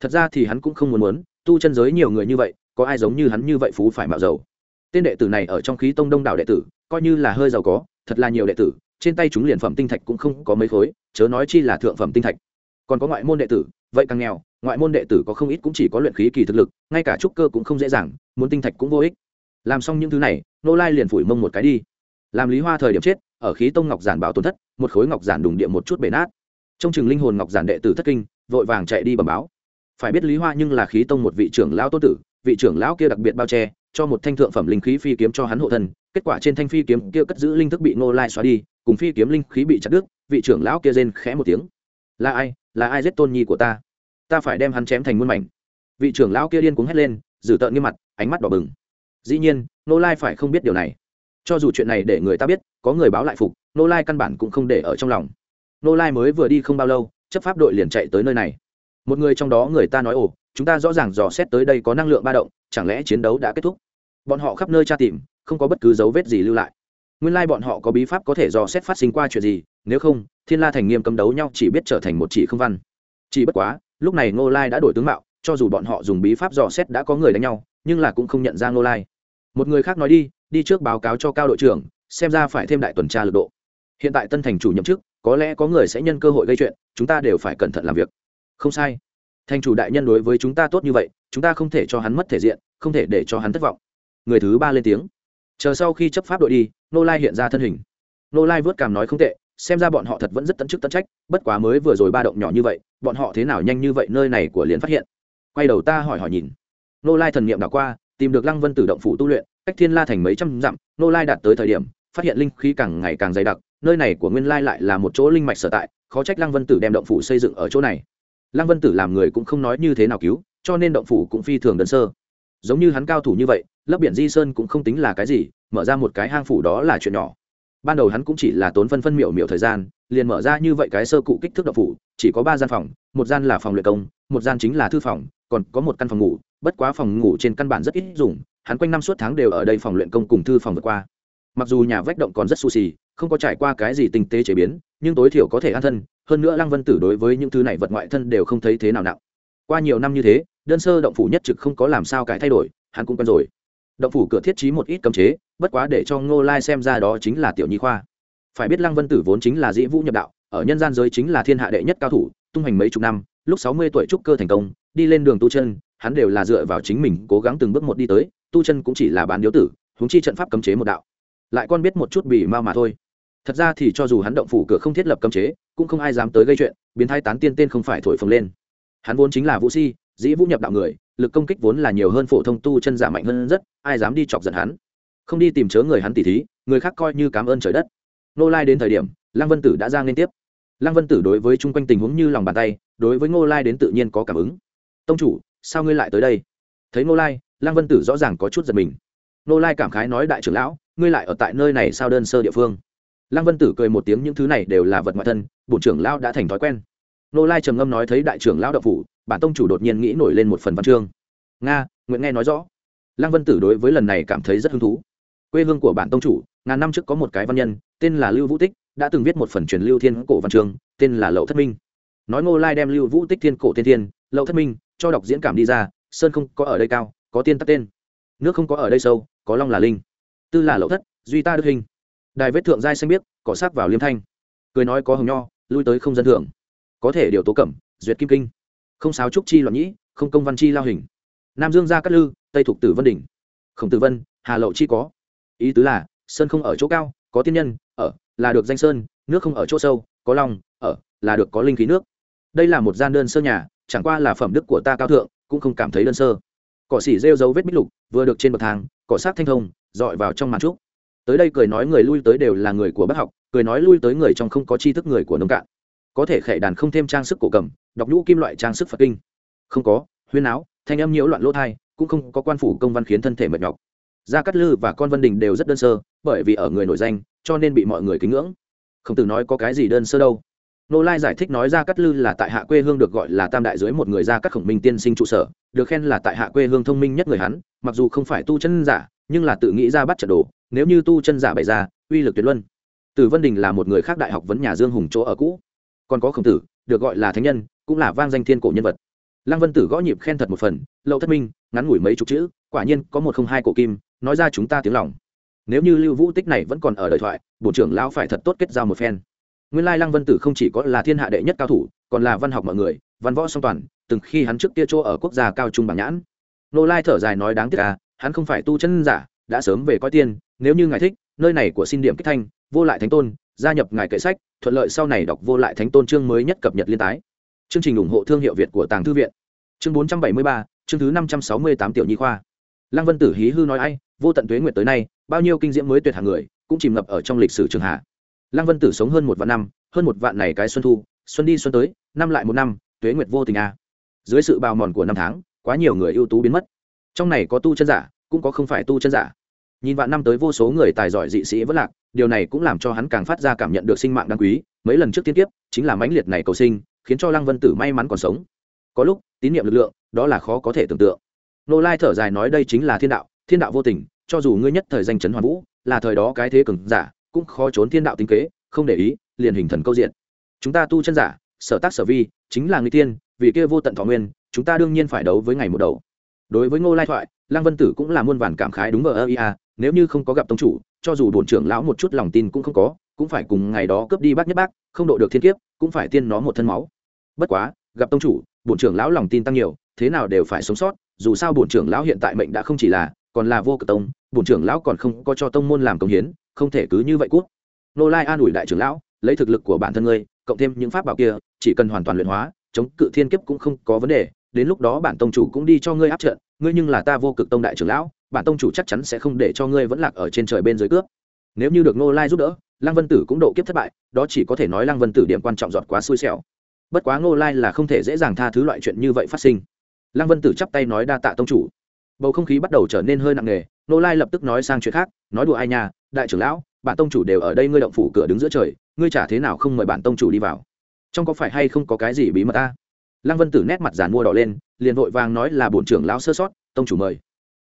Thật ra thì hắn cũng không muốn muốn, tu chân giới nhiều người như vậy, có ai giống như hắn như vậy phú phải mạo giàu. Tên đệ tử này ở trong khí tông đông đảo đệ tử, coi như là hơi giàu có, thật là nhiều đệ tử trên tay chúng liền phẩm tinh thạch cũng không có mấy khối, chớ nói chi là thượng phẩm tinh thạch. Còn có ngoại môn đệ tử, vậy càng nghèo, ngoại môn đệ tử có không ít cũng chỉ có luyện khí kỳ thực lực, ngay cả trúc cơ cũng không dễ dàng, muốn tinh thạch cũng vô ích. Làm xong những thứ này, nô lai liền phủi mông một cái đi. Làm lý hoa thời điểm chết, ở khí tông ngọc giản bảo tồn thất, một khối ngọc giản đùng địa một chút bể nát. Trong chừng linh hồn ngọc giản đệ tử thất kinh, vội vàng chạy đi bẩm báo. Phải biết lý hoa nhưng là khí tông một vị trưởng lão tô tử, vị trưởng lão kia đặc biệt bao che cho một thanh thượng phẩm linh khí phi kiếm cho hắn hộ thân, kết quả trên thanh phi kiếm kia cất giữ linh thức bị nô lai xóa đi, cùng phi kiếm linh khí bị chặt đứt, vị trưởng lão kia rên khẽ một tiếng. Là ai? Là ai giết tôn nhi của ta? Ta phải đem hắn chém thành muôn mảnh. Vị trưởng lão kia điên cuống hét lên dử tợn nghiêm mặt, ánh mắt đỏ bừng. Dĩ nhiên nô lai phải không biết điều này. Cho dù chuyện này để người ta biết, có người báo lại phục nô lai căn bản cũng không để ở trong lòng. Nô lai mới vừa đi không bao lâu, chấp pháp đội liền chạy tới nơi này. Một người trong đó người ta nói, ồ, chúng ta rõ ràng dò xét tới đây có năng lượng ba động, chẳng lẽ chiến đấu đã kết thúc? Bọn họ khắp nơi tra tìm, không có bất cứ dấu vết gì lưu lại. Nguyên lai bọn họ có bí pháp có thể dò xét phát sinh qua chuyện gì, nếu không, thiên la thành nghiêm cấm đấu nhau chỉ biết trở thành một chỉ không văn. Chỉ bất quá, lúc này ngô lai đã đổi tướng mạo, cho dù bọn họ dùng bí pháp dò xét đã có người đánh nhau, nhưng là cũng không nhận ra ngô lai. Một người khác nói đi đi trước báo cáo cho cao đội trưởng, xem ra phải thêm đại tuần tra lực độ. Hiện tại tân thành chủ nhậm chức, có lẽ có người sẽ nhân cơ hội gây chuyện, chúng ta đều phải cẩn thận làm việc. Không sai. Thành chủ đại nhân đối với chúng ta tốt như vậy, chúng ta không thể cho hắn mất thể diện, không thể để cho hắn thất vọng người thứ ba lên tiếng. Chờ sau khi chấp pháp đội đi nô lai hiện ra thân hình. Nô lai vớt cảm nói không tệ, xem ra bọn họ thật vẫn rất tận chức tận trách, bất quá mới vừa rồi ba động nhỏ như vậy, bọn họ thế nào nhanh như vậy nơi này của liền phát hiện. Quay đầu ta hỏi hỏi nhìn. Nô lai thần niệm đảo qua, tìm được lăng vân tử động phủ tu luyện, cách thiên la thành mấy trăm dặm nô lai đạt tới thời điểm, phát hiện linh khí càng ngày càng dày đặc, nơi này của nguyên lai lại là một chỗ linh mạch sở tại, khó trách lăng vân tử đem động phủ xây dựng ở chỗ này. Lăng vân tử làm người cũng không nói như thế nào cứu, cho nên động phủ cũng phi thường đơn sơ. Giống như hắn cao thủ như vậy lấp biển di sơn cũng không tính là cái gì, mở ra một cái hang phủ đó là chuyện nhỏ. Ban đầu hắn cũng chỉ là tốn phân phân miểu miểu thời gian, liền mở ra như vậy cái sơ cụ kích thước động phủ, chỉ có ba gian phòng, một gian là phòng luyện công, một gian chính là thư phòng, còn có một căn phòng ngủ, bất quá phòng ngủ trên căn bản rất ít dùng, hắn quanh năm suốt tháng đều ở đây phòng luyện công cùng thư phòng vượt qua. Mặc dù nhà vách động còn rất xù xì, không có trải qua cái gì tinh tế chế biến, nhưng tối thiểu có thể an thân, hơn nữa lăng vân tử đối với những thứ này vật ngoại thân đều không thấy thế nào nặng. Qua nhiều năm như thế, đơn sơ động phủ nhất trực không có làm sao cải thay đổi, hắn cũng quen rồi động phủ cửa thiết trí một ít cấm chế, bất quá để cho ngô lai xem ra đó chính là tiểu nhi khoa. Phải biết lăng vân tử vốn chính là dĩ vũ nhập đạo, ở nhân gian giới chính là thiên hạ đệ nhất cao thủ, tung hành mấy chục năm, lúc sáu mươi tuổi trúc cơ thành công, đi lên đường tu chân, hắn đều là dựa vào chính mình cố gắng từng bước một đi tới, tu chân cũng chỉ là bán điếu tử húng chi trận pháp cấm chế một đạo. Lại con biết một chút bỉ mau mà thôi. Thật ra thì cho dù hắn động phủ cửa không thiết lập cấm chế, cũng không ai dám tới gây chuyện, biến thái tán tiên tên không phải thổi phồng lên. Hắn vốn chính là vũ si, dĩ vũ nhập đạo người lực công kích vốn là nhiều hơn phổ thông tu chân giả mạnh hơn rất, ai dám đi chọc giận hắn? Không đi tìm chớ người hắn tỉ thí, người khác coi như cảm ơn trời đất. Nô lai đến thời điểm, lăng vân tử đã ra liên tiếp. Lăng vân tử đối với chung quanh tình huống như lòng bàn tay, đối với ngô lai đến tự nhiên có cảm ứng. Tông chủ, sao ngươi lại tới đây? Thấy ngô lai, lăng vân tử rõ ràng có chút giật mình. Ngô lai cảm khái nói, đại trưởng lão, ngươi lại ở tại nơi này sao đơn sơ địa phương? Lăng vân tử cười một tiếng, những thứ này đều là vật ngoại thân, bổn trưởng lão đã thành thói quen. Nô-lai trầm ngâm nói thấy đại trưởng lão đạo phủ, bản tông chủ đột nhiên nghĩ nổi lên một phần văn chương. Nga nguyễn nghe nói rõ. Lăng vân tử đối với lần này cảm thấy rất hứng thú. Quê hương của bản tông chủ, ngàn năm trước có một cái văn nhân, tên là lưu vũ tích, đã từng viết một phần truyền lưu thiên cổ văn chương, tên là lậu thất minh. Nói ngô lai đem lưu vũ tích thiên cổ thiên thiên, lậu thất minh, cho đọc diễn cảm đi ra, sơn không có ở đây cao, có tiên tắc tên. Nước không có ở đây sâu, có long là linh. Tư là lậu thất, duy ta đức hình. Đài vết thượng giai xanh biếc, cỏ sát vào liêm thanh. Cười nói có hồng nho, lui tới không dân thượng có thể điều tố cẩm, duyệt kim kinh. Không sáo trúc chi loạn nhĩ, không công văn chi lao hình. Nam dương gia cát lư, tây thục tử vân đỉnh. Khổng tử vân, hà lậu chi có. Ý tứ là, sơn không ở chỗ cao, có tiên nhân, ở, là được danh sơn, nước không ở chỗ sâu, có long, ở, là được có linh khí nước. Đây là một gian đơn sơ nhà, chẳng qua là phẩm đức của ta cao thượng, cũng không cảm thấy đơn sơ. Cỏ xỉ rêu dấu vết bích lục, vừa được trên bậc thang, cỏ sát thanh thông, dọi vào trong màn trúc. Tới đây cười nói người lui tới đều là người của bác học, cười nói lui tới người trong không có tri thức người của nông cạn có thể khệ đàn không thêm trang sức cổ cầm, đọc nhũ kim loại trang sức phật kinh. Không có, huyên áo, thanh âm nhiễu loạn lỗ thai, cũng không có quan phủ công văn khiến thân thể mệt nhọc. Gia cát lư và con vân đình đều rất đơn sơ, bởi vì ở người nổi danh, cho nên bị mọi người kính ngưỡng. Không từ nói có cái gì đơn sơ đâu. Nô lai giải thích nói gia cát lư là tại hạ quê hương được gọi là tam đại dưới một người gia cát khổng minh tiên sinh trụ sở, được khen là tại hạ quê hương thông minh nhất người hắn, mặc dù không phải tu chân giả, nhưng là tự nghĩ ra bắt trận đồ, nếu như tu chân giả bày ra, uy lực tuyệt luân. Từ vân đình là một người khác đại học vấn nhà dương hùng chỗ ở cũ còn có khổng tử, được gọi là thánh nhân, cũng là vang danh thiên cổ nhân vật. Lăng vân tử gõ nhịp khen thật một phần, lậu thất minh, ngắn ngủi mấy chục chữ, quả nhiên có một không hai cổ kim, nói ra chúng ta tiếng lòng. Nếu như lưu vũ tích này vẫn còn ở đời thoại bộ trưởng lão phải thật tốt kết giao một phen. Nguyên lai lăng vân tử không chỉ có là thiên hạ đệ nhất cao thủ, còn là văn học mọi người, văn võ song toàn, từng khi hắn trước kia chỗ ở quốc gia cao trung bảng nhãn. Nô lai thở dài nói đáng tiếc à hắn không phải tu chân giả, đã sớm về coi tiên, nếu như ngài thích, nơi này của xin điểm kích thanh, vô lại thánh tôn gia nhập ngài kệ sách, thuận lợi sau này đọc vô lại thánh tôn chương mới nhất cập nhật liên tái. Chương trình ủng hộ thương hiệu việt của tàng thư viện. Chương bốn trăm bảy mươi ba, chương thứ năm trăm sáu mươi tám tiểu nhi khoa. Lăng vân tử hí hư nói ai, vô tận tuế nguyệt tới nay, bao nhiêu kinh diễm mới tuyệt hạng người, cũng chìm ngập ở trong lịch sử trường hạ. Lăng vân tử sống hơn một vạn năm, hơn một vạn này cái xuân thu, xuân đi xuân tới, năm lại một năm, tuế nguyệt vô tình a. À. dưới sự bào mòn của năm tháng, quá nhiều người ưu tú biến mất. Trong này có tu chân giả, cũng có không phải tu chân giả nhìn vạn năm tới vô số người tài giỏi dị sĩ vẫn lạc, điều này cũng làm cho hắn càng phát ra cảm nhận được sinh mạng đáng quý. Mấy lần trước tiên tiếp chính là mãnh liệt này cầu sinh, khiến cho lăng vân tử may mắn còn sống. Có lúc, tín nhiệm lực lượng, đó là khó có thể tưởng tượng. Nô lai thở dài nói đây chính là thiên đạo thiên đạo vô tình, cho dù ngươi nhất thời danh chấn hoàn vũ, là thời đó cái thế cường giả, cũng khó trốn thiên đạo tính kế, không để ý, liền hình thần câu diện. Chúng ta tu chân giả, sở tác sở vi, chính là người tiên, vì kia vô tận thọ nguyên, chúng ta đương nhiên phải đấu với ngày một đầu. Đối với ngô lai thoại, lăng vân tử cũng là muôn vàn cảm khái đúng vờ ơ ia nếu như không có gặp tông chủ, cho dù bổn trưởng lão một chút lòng tin cũng không có, cũng phải cùng ngày đó cướp đi bác nhất bác, không độ được thiên kiếp, cũng phải tiên nó một thân máu. Bất quá, gặp tông chủ, bổn trưởng lão lòng tin tăng nhiều, thế nào đều phải sống sót, dù sao bổn trưởng lão hiện tại mệnh đã không chỉ là, còn là vô cực tông, bổn trưởng lão còn không có cho tông môn làm công hiến, không thể cứ như vậy quốc nô lai an ủi đại trưởng lão, lấy thực lực của bản thân ngươi, cộng thêm những pháp bảo kia, chỉ cần hoàn toàn luyện hóa, chống cự thiên kiếp cũng không có vấn đề, đến lúc đó bản tông chủ cũng đi cho ngươi áp trận, ngươi nhưng là ta vô cực tông đại trưởng lão bản tông chủ chắc chắn sẽ không để cho ngươi vẫn lạc ở trên trời bên dưới cướp. Nếu như được nô lai giúp đỡ, lăng vân tử cũng độ kiếp thất bại, đó chỉ có thể nói lăng vân tử điểm quan trọng giọt quá xui xẻo. Bất quá ngô lai là không thể dễ dàng tha thứ loại chuyện như vậy phát sinh. Lăng vân tử chắp tay nói đa tạ tông chủ. Bầu không khí bắt đầu trở nên hơi nặng nề, ngô lai lập tức nói sang chuyện khác, nói đùa ai nhà đại trưởng lão, bản tông chủ đều ở đây ngươi động phủ cửa đứng giữa trời, ngươi chả thế nào không mời bản tông chủ đi vào? Trong có phải hay không có cái gì bí mật ta? Lăng vân tử nét mặt giàn mua đỏ lên, liền vội vàng nói là bổn trưởng lão sơ sót, tông chủ mời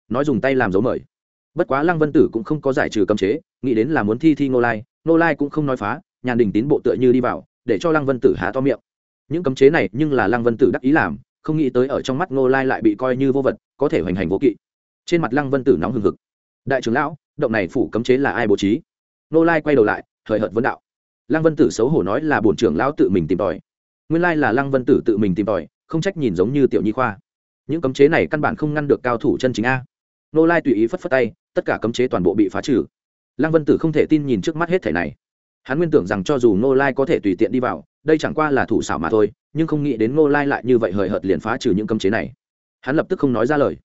nói dùng tay làm dấu mời. Bất quá lăng vân tử cũng không có giải trừ cấm chế, nghĩ đến là muốn thi thi ngô lai ngô lai cũng không nói phá, nhàn đình tín bộ tựa như đi vào, để cho lăng vân tử há to miệng. Những cấm chế này nhưng là lăng vân tử đắc ý làm, không nghĩ tới ở trong mắt ngô lai lại bị coi như vô vật, có thể hoành hành vô kỵ. Trên mặt lăng vân tử nóng hừng hực. Đại trưởng lão, động này phủ cấm chế là ai bố trí? Ngô lai quay đầu lại thời hợt vấn đạo. Lăng vân tử xấu hổ nói là bổn trưởng lão tự mình tìm tòi. Nguyên lai là lăng vân tử tự mình tìm tòi, không trách nhìn giống như tiểu nhi khoa. Những cấm chế này căn bản không ngăn được cao thủ chân chính a nô lai tùy ý phất phất tay, tất cả cấm chế toàn bộ bị phá trừ. Lăng vân tử không thể tin nhìn trước mắt hết thẻ này. Hắn nguyên tưởng rằng cho dù nô lai có thể tùy tiện đi vào, đây chẳng qua là thủ xảo mà thôi, nhưng không nghĩ đến nô lai lại như vậy hời hợt liền phá trừ những cấm chế này. Hắn lập tức không nói ra lời.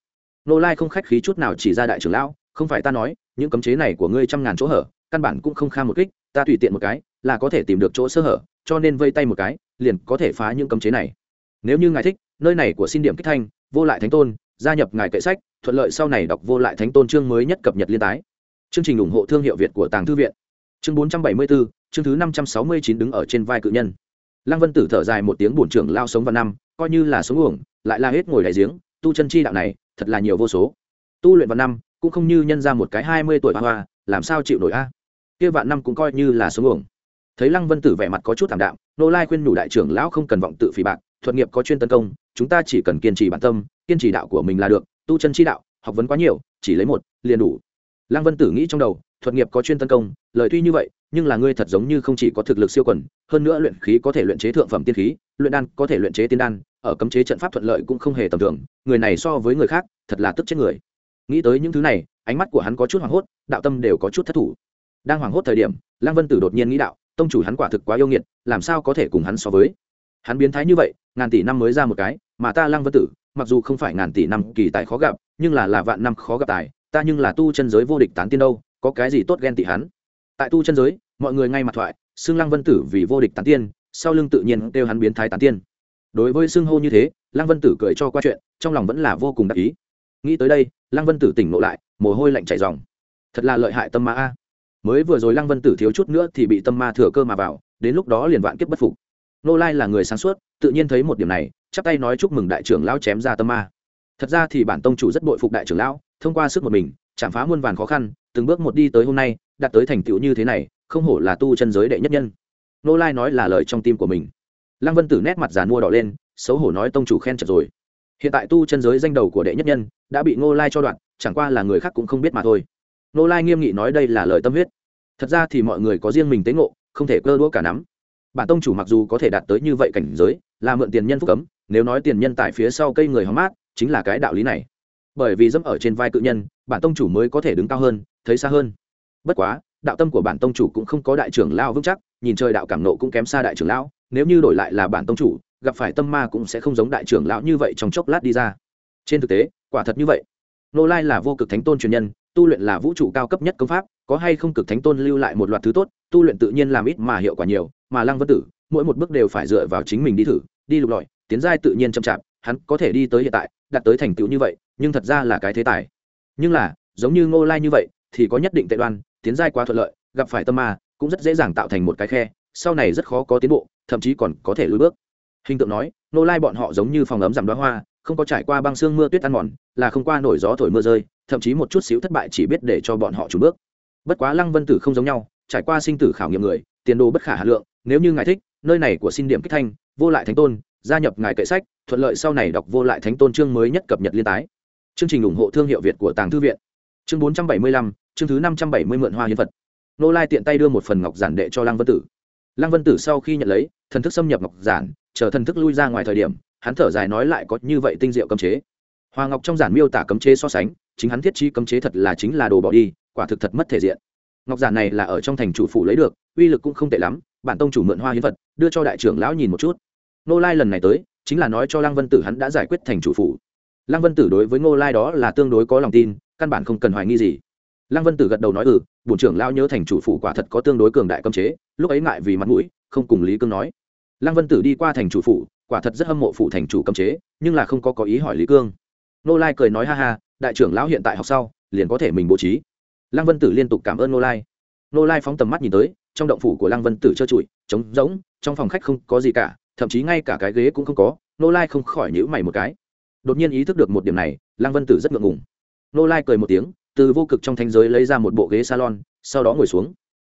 Nô lai không khách khí chút nào chỉ ra đại trưởng lão, không phải ta nói, những cấm chế này của ngươi trăm ngàn chỗ hở, căn bản cũng không kha một kích, ta tùy tiện một cái, là có thể tìm được chỗ sơ hở, cho nên vây tay một cái, liền có thể phá những cấm chế này. Nếu như ngài thích, nơi này của xin điểm kích thanh, vô lại thánh tôn gia nhập ngài kệ sách, thuận lợi sau này đọc vô lại thánh tôn chương mới nhất cập nhật liên tái. Chương trình ủng hộ thương hiệu việt của tàng thư viện. Chương bốn trăm bảy mươi bốn chương thứ năm trăm sáu mươi chín đứng ở trên vai cự nhân. Lăng vân tử thở dài một tiếng bổn trưởng lao sống vào năm, coi như là sống uổng, lại la hết ngồi đại giếng, tu chân chi đạo này, thật là nhiều vô số. Tu luyện vào năm, cũng không như nhân ra một cái hai mươi tuổi hoa hoa, làm sao chịu nổi a? Kia vạn năm cũng coi như là sống uổng. Thấy lăng vân tử vẻ mặt có chút thảm đạm, nô lai khuyên nhủ đại trưởng lão không cần vọng tự phỉ bạc thuật nghiệp có chuyên tấn công, chúng ta chỉ cần kiên trì bản tâm, kiên trì đạo của mình là được, tu chân chi đạo, học vấn quá nhiều, chỉ lấy một, liền đủ. Lăng vân tử nghĩ trong đầu, thuật nghiệp có chuyên tấn công, lời tuy như vậy, nhưng là ngươi thật giống như không chỉ có thực lực siêu quần, hơn nữa luyện khí có thể luyện chế thượng phẩm tiên khí, luyện đan có thể luyện chế tiên đan, ở cấm chế trận pháp thuận lợi cũng không hề tầm thường, người này so với người khác, thật là tức chết người. Nghĩ tới những thứ này, ánh mắt của hắn có chút hoảng hốt, đạo tâm đều có chút thất thủ. Đang hoảng hốt thời điểm, lăng vân tử đột nhiên nghĩ đạo, tông chủ hắn quả thực quá yêu nghiệt, làm sao có thể cùng hắn so với? Hắn biến thái như vậy ngàn tỷ năm mới ra một cái, mà ta lăng vân tử, mặc dù không phải ngàn tỷ năm kỳ tài khó gặp, nhưng là là vạn năm khó gặp tài, ta nhưng là tu chân giới vô địch tán tiên đâu, có cái gì tốt ghen tị hắn? Tại tu chân giới, mọi người ngay mặt thoại, xưng lăng vân tử vì vô địch tán tiên, sau lưng tự nhiên kêu hắn biến thái tán tiên. Đối với xưng hô như thế, lăng vân tử cười cho qua chuyện, trong lòng vẫn là vô cùng đắc ý. Nghĩ tới đây, lăng vân tử tỉnh ngộ lại, mồ hôi lạnh chảy dòng thật là lợi hại tâm ma a. Mới vừa rồi lăng vân tử thiếu chút nữa thì bị tâm ma thừa cơ mà vào, đến lúc đó liền vạn kiếp bất phục nô lai là người sáng suốt, tự nhiên thấy một điểm này, chắp tay nói chúc mừng đại trưởng lão chém ra tâm ma. Thật ra thì bản tông chủ rất bội phục đại trưởng lão, thông qua sức một mình, chạm phá muôn vàn khó khăn, từng bước một đi tới hôm nay, đạt tới thành tựu như thế này, không hổ là tu chân giới đệ nhất nhân. Nô lai nói là lời trong tim của mình. Lăng vân tử nét mặt giàn mua đỏ lên, xấu hổ nói tông chủ khen chật rồi. Hiện tại tu chân giới danh đầu của đệ nhất nhân, đã bị nô lai cho đoạn, chẳng qua là người khác cũng không biết mà thôi. Nô lai nghiêm nghị nói đây là lời tâm huyết. Thật ra thì mọi người có riêng mình tế ngộ, không thể cơ đũa cả nắm bản tông chủ mặc dù có thể đạt tới như vậy cảnh giới, là mượn tiền nhân phúc cấm, nếu nói tiền nhân tại phía sau cây người hóng mát, chính là cái đạo lý này. Bởi vì dẫm ở trên vai cự nhân, bản tông chủ mới có thể đứng cao hơn, thấy xa hơn. Bất quá, đạo tâm của bản tông chủ cũng không có đại trưởng lao vững chắc, nhìn trời đạo cảm nộ cũng kém xa đại trưởng lão, nếu như đổi lại là bản tông chủ, gặp phải tâm ma cũng sẽ không giống đại trưởng lão như vậy trong chốc lát đi ra. Trên thực tế, quả thật như vậy. Nô lai là vô cực thánh tôn truyền nhân, tu luyện là vũ trụ cao cấp nhất công pháp, có hay không cực thánh tôn lưu lại một loạt thứ tốt, tu luyện tự nhiên làm ít mà hiệu quả nhiều mà lăng vân tử, mỗi một bước đều phải dựa vào chính mình đi thử, đi lục lọi, tiến giai tự nhiên chậm chạp, hắn có thể đi tới hiện tại, đạt tới thành tựu như vậy, nhưng thật ra là cái thế tài. Nhưng là, giống như ngô lai như vậy, thì có nhất định tệ đoan, tiến giai quá thuận lợi, gặp phải tâm ma, cũng rất dễ dàng tạo thành một cái khe, sau này rất khó có tiến bộ, thậm chí còn có thể lùi bước. Hình tượng nói, Ngô lai bọn họ giống như phòng ấm giảm đoá hoa, không có trải qua băng xương mưa tuyết ăn mòn, là không qua nổi gió thổi mưa rơi, thậm chí một chút xíu thất bại chỉ biết để cho bọn họ trùn bước. Bất quá lăng vân tử không giống nhau, trải qua sinh tử khảo nghiệm người, tiền đồ bất khả hà lượng nếu như ngài thích, nơi này của xin điểm kích thanh, vô lại thánh tôn, gia nhập ngài kệ sách, thuận lợi sau này đọc vô lại thánh tôn chương mới nhất cập nhật liên tái. Chương trình ủng hộ thương hiệu việt của tàng thư viện. Chương bốn trăm bảy mươi lăm, chương thứ năm trăm bảy mươi mượn hoa hiến vật nô lai tiện tay đưa một phần ngọc giản đệ cho lăng vân tử. Lăng vân tử sau khi nhận lấy, thần thức xâm nhập ngọc giản, chờ thần thức lui ra ngoài thời điểm, hắn thở dài nói lại có như vậy tinh diệu cấm chế. Hoa ngọc trong giản miêu tả cấm chế so sánh, chính hắn thiết trí cấm chế thật là chính là đồ bỏ đi, quả thực thật mất thể diện. Ngọc giản này là ở trong thành chủ phủ lấy được, uy lực cũng không tệ lắm bản tông chủ mượn hoa hiến vật, đưa cho đại trưởng lão nhìn một chút. Nô lai lần này tới, chính là nói cho lăng vân tử hắn đã giải quyết thành chủ phủ. Lăng vân tử đối với ngô lai đó là tương đối có lòng tin, căn bản không cần hoài nghi gì. Lăng vân tử gật đầu nói ừ bổn trưởng lao nhớ thành chủ phủ quả thật có tương đối cường đại cấm chế, lúc ấy ngại vì mặt mũi, không cùng lý cương nói. Lăng vân tử đi qua thành chủ phủ, quả thật rất hâm mộ phủ thành chủ cấm chế, nhưng là không có có ý hỏi lý cương. Nô lai cười nói, ha ha, đại trưởng lão hiện tại học sau, liền có thể mình bố trí. Lăng vân tử liên tục cảm ơn nô lai nô lai phóng tầm mắt nhìn tới, trong động phủ của lăng vân tử trơ trụi, trống rỗng, trong phòng khách không có gì cả, thậm chí ngay cả cái ghế cũng không có, nô lai không khỏi nhữ mày một cái. Đột nhiên ý thức được một điểm này, lăng vân tử rất ngượng ngùng. Nô lai cười một tiếng, từ vô cực trong thanh giới lấy ra một bộ ghế salon, sau đó ngồi xuống.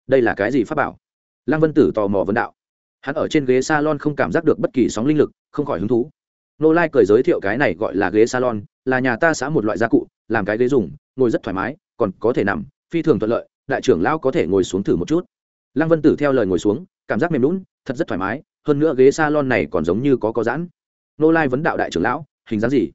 Đây là cái gì pháp bảo? Lăng vân tử tò mò vấn đạo. Hắn ở trên ghế salon không cảm giác được bất kỳ sóng linh lực, không khỏi hứng thú. Nô lai cười giới thiệu cái này gọi là ghế salon, là nhà ta xã một loại gia cụ, làm cái ghế dùng, ngồi rất thoải mái, còn có thể nằm, phi thường thuận lợi đại trưởng lão có thể ngồi xuống thử một chút. Lăng vân tử theo lời ngồi xuống, cảm giác mềm lún thật rất thoải mái, hơn nữa ghế salon này còn giống như có có giãn. Nô lai vấn đạo đại trưởng lão, hình dáng gì?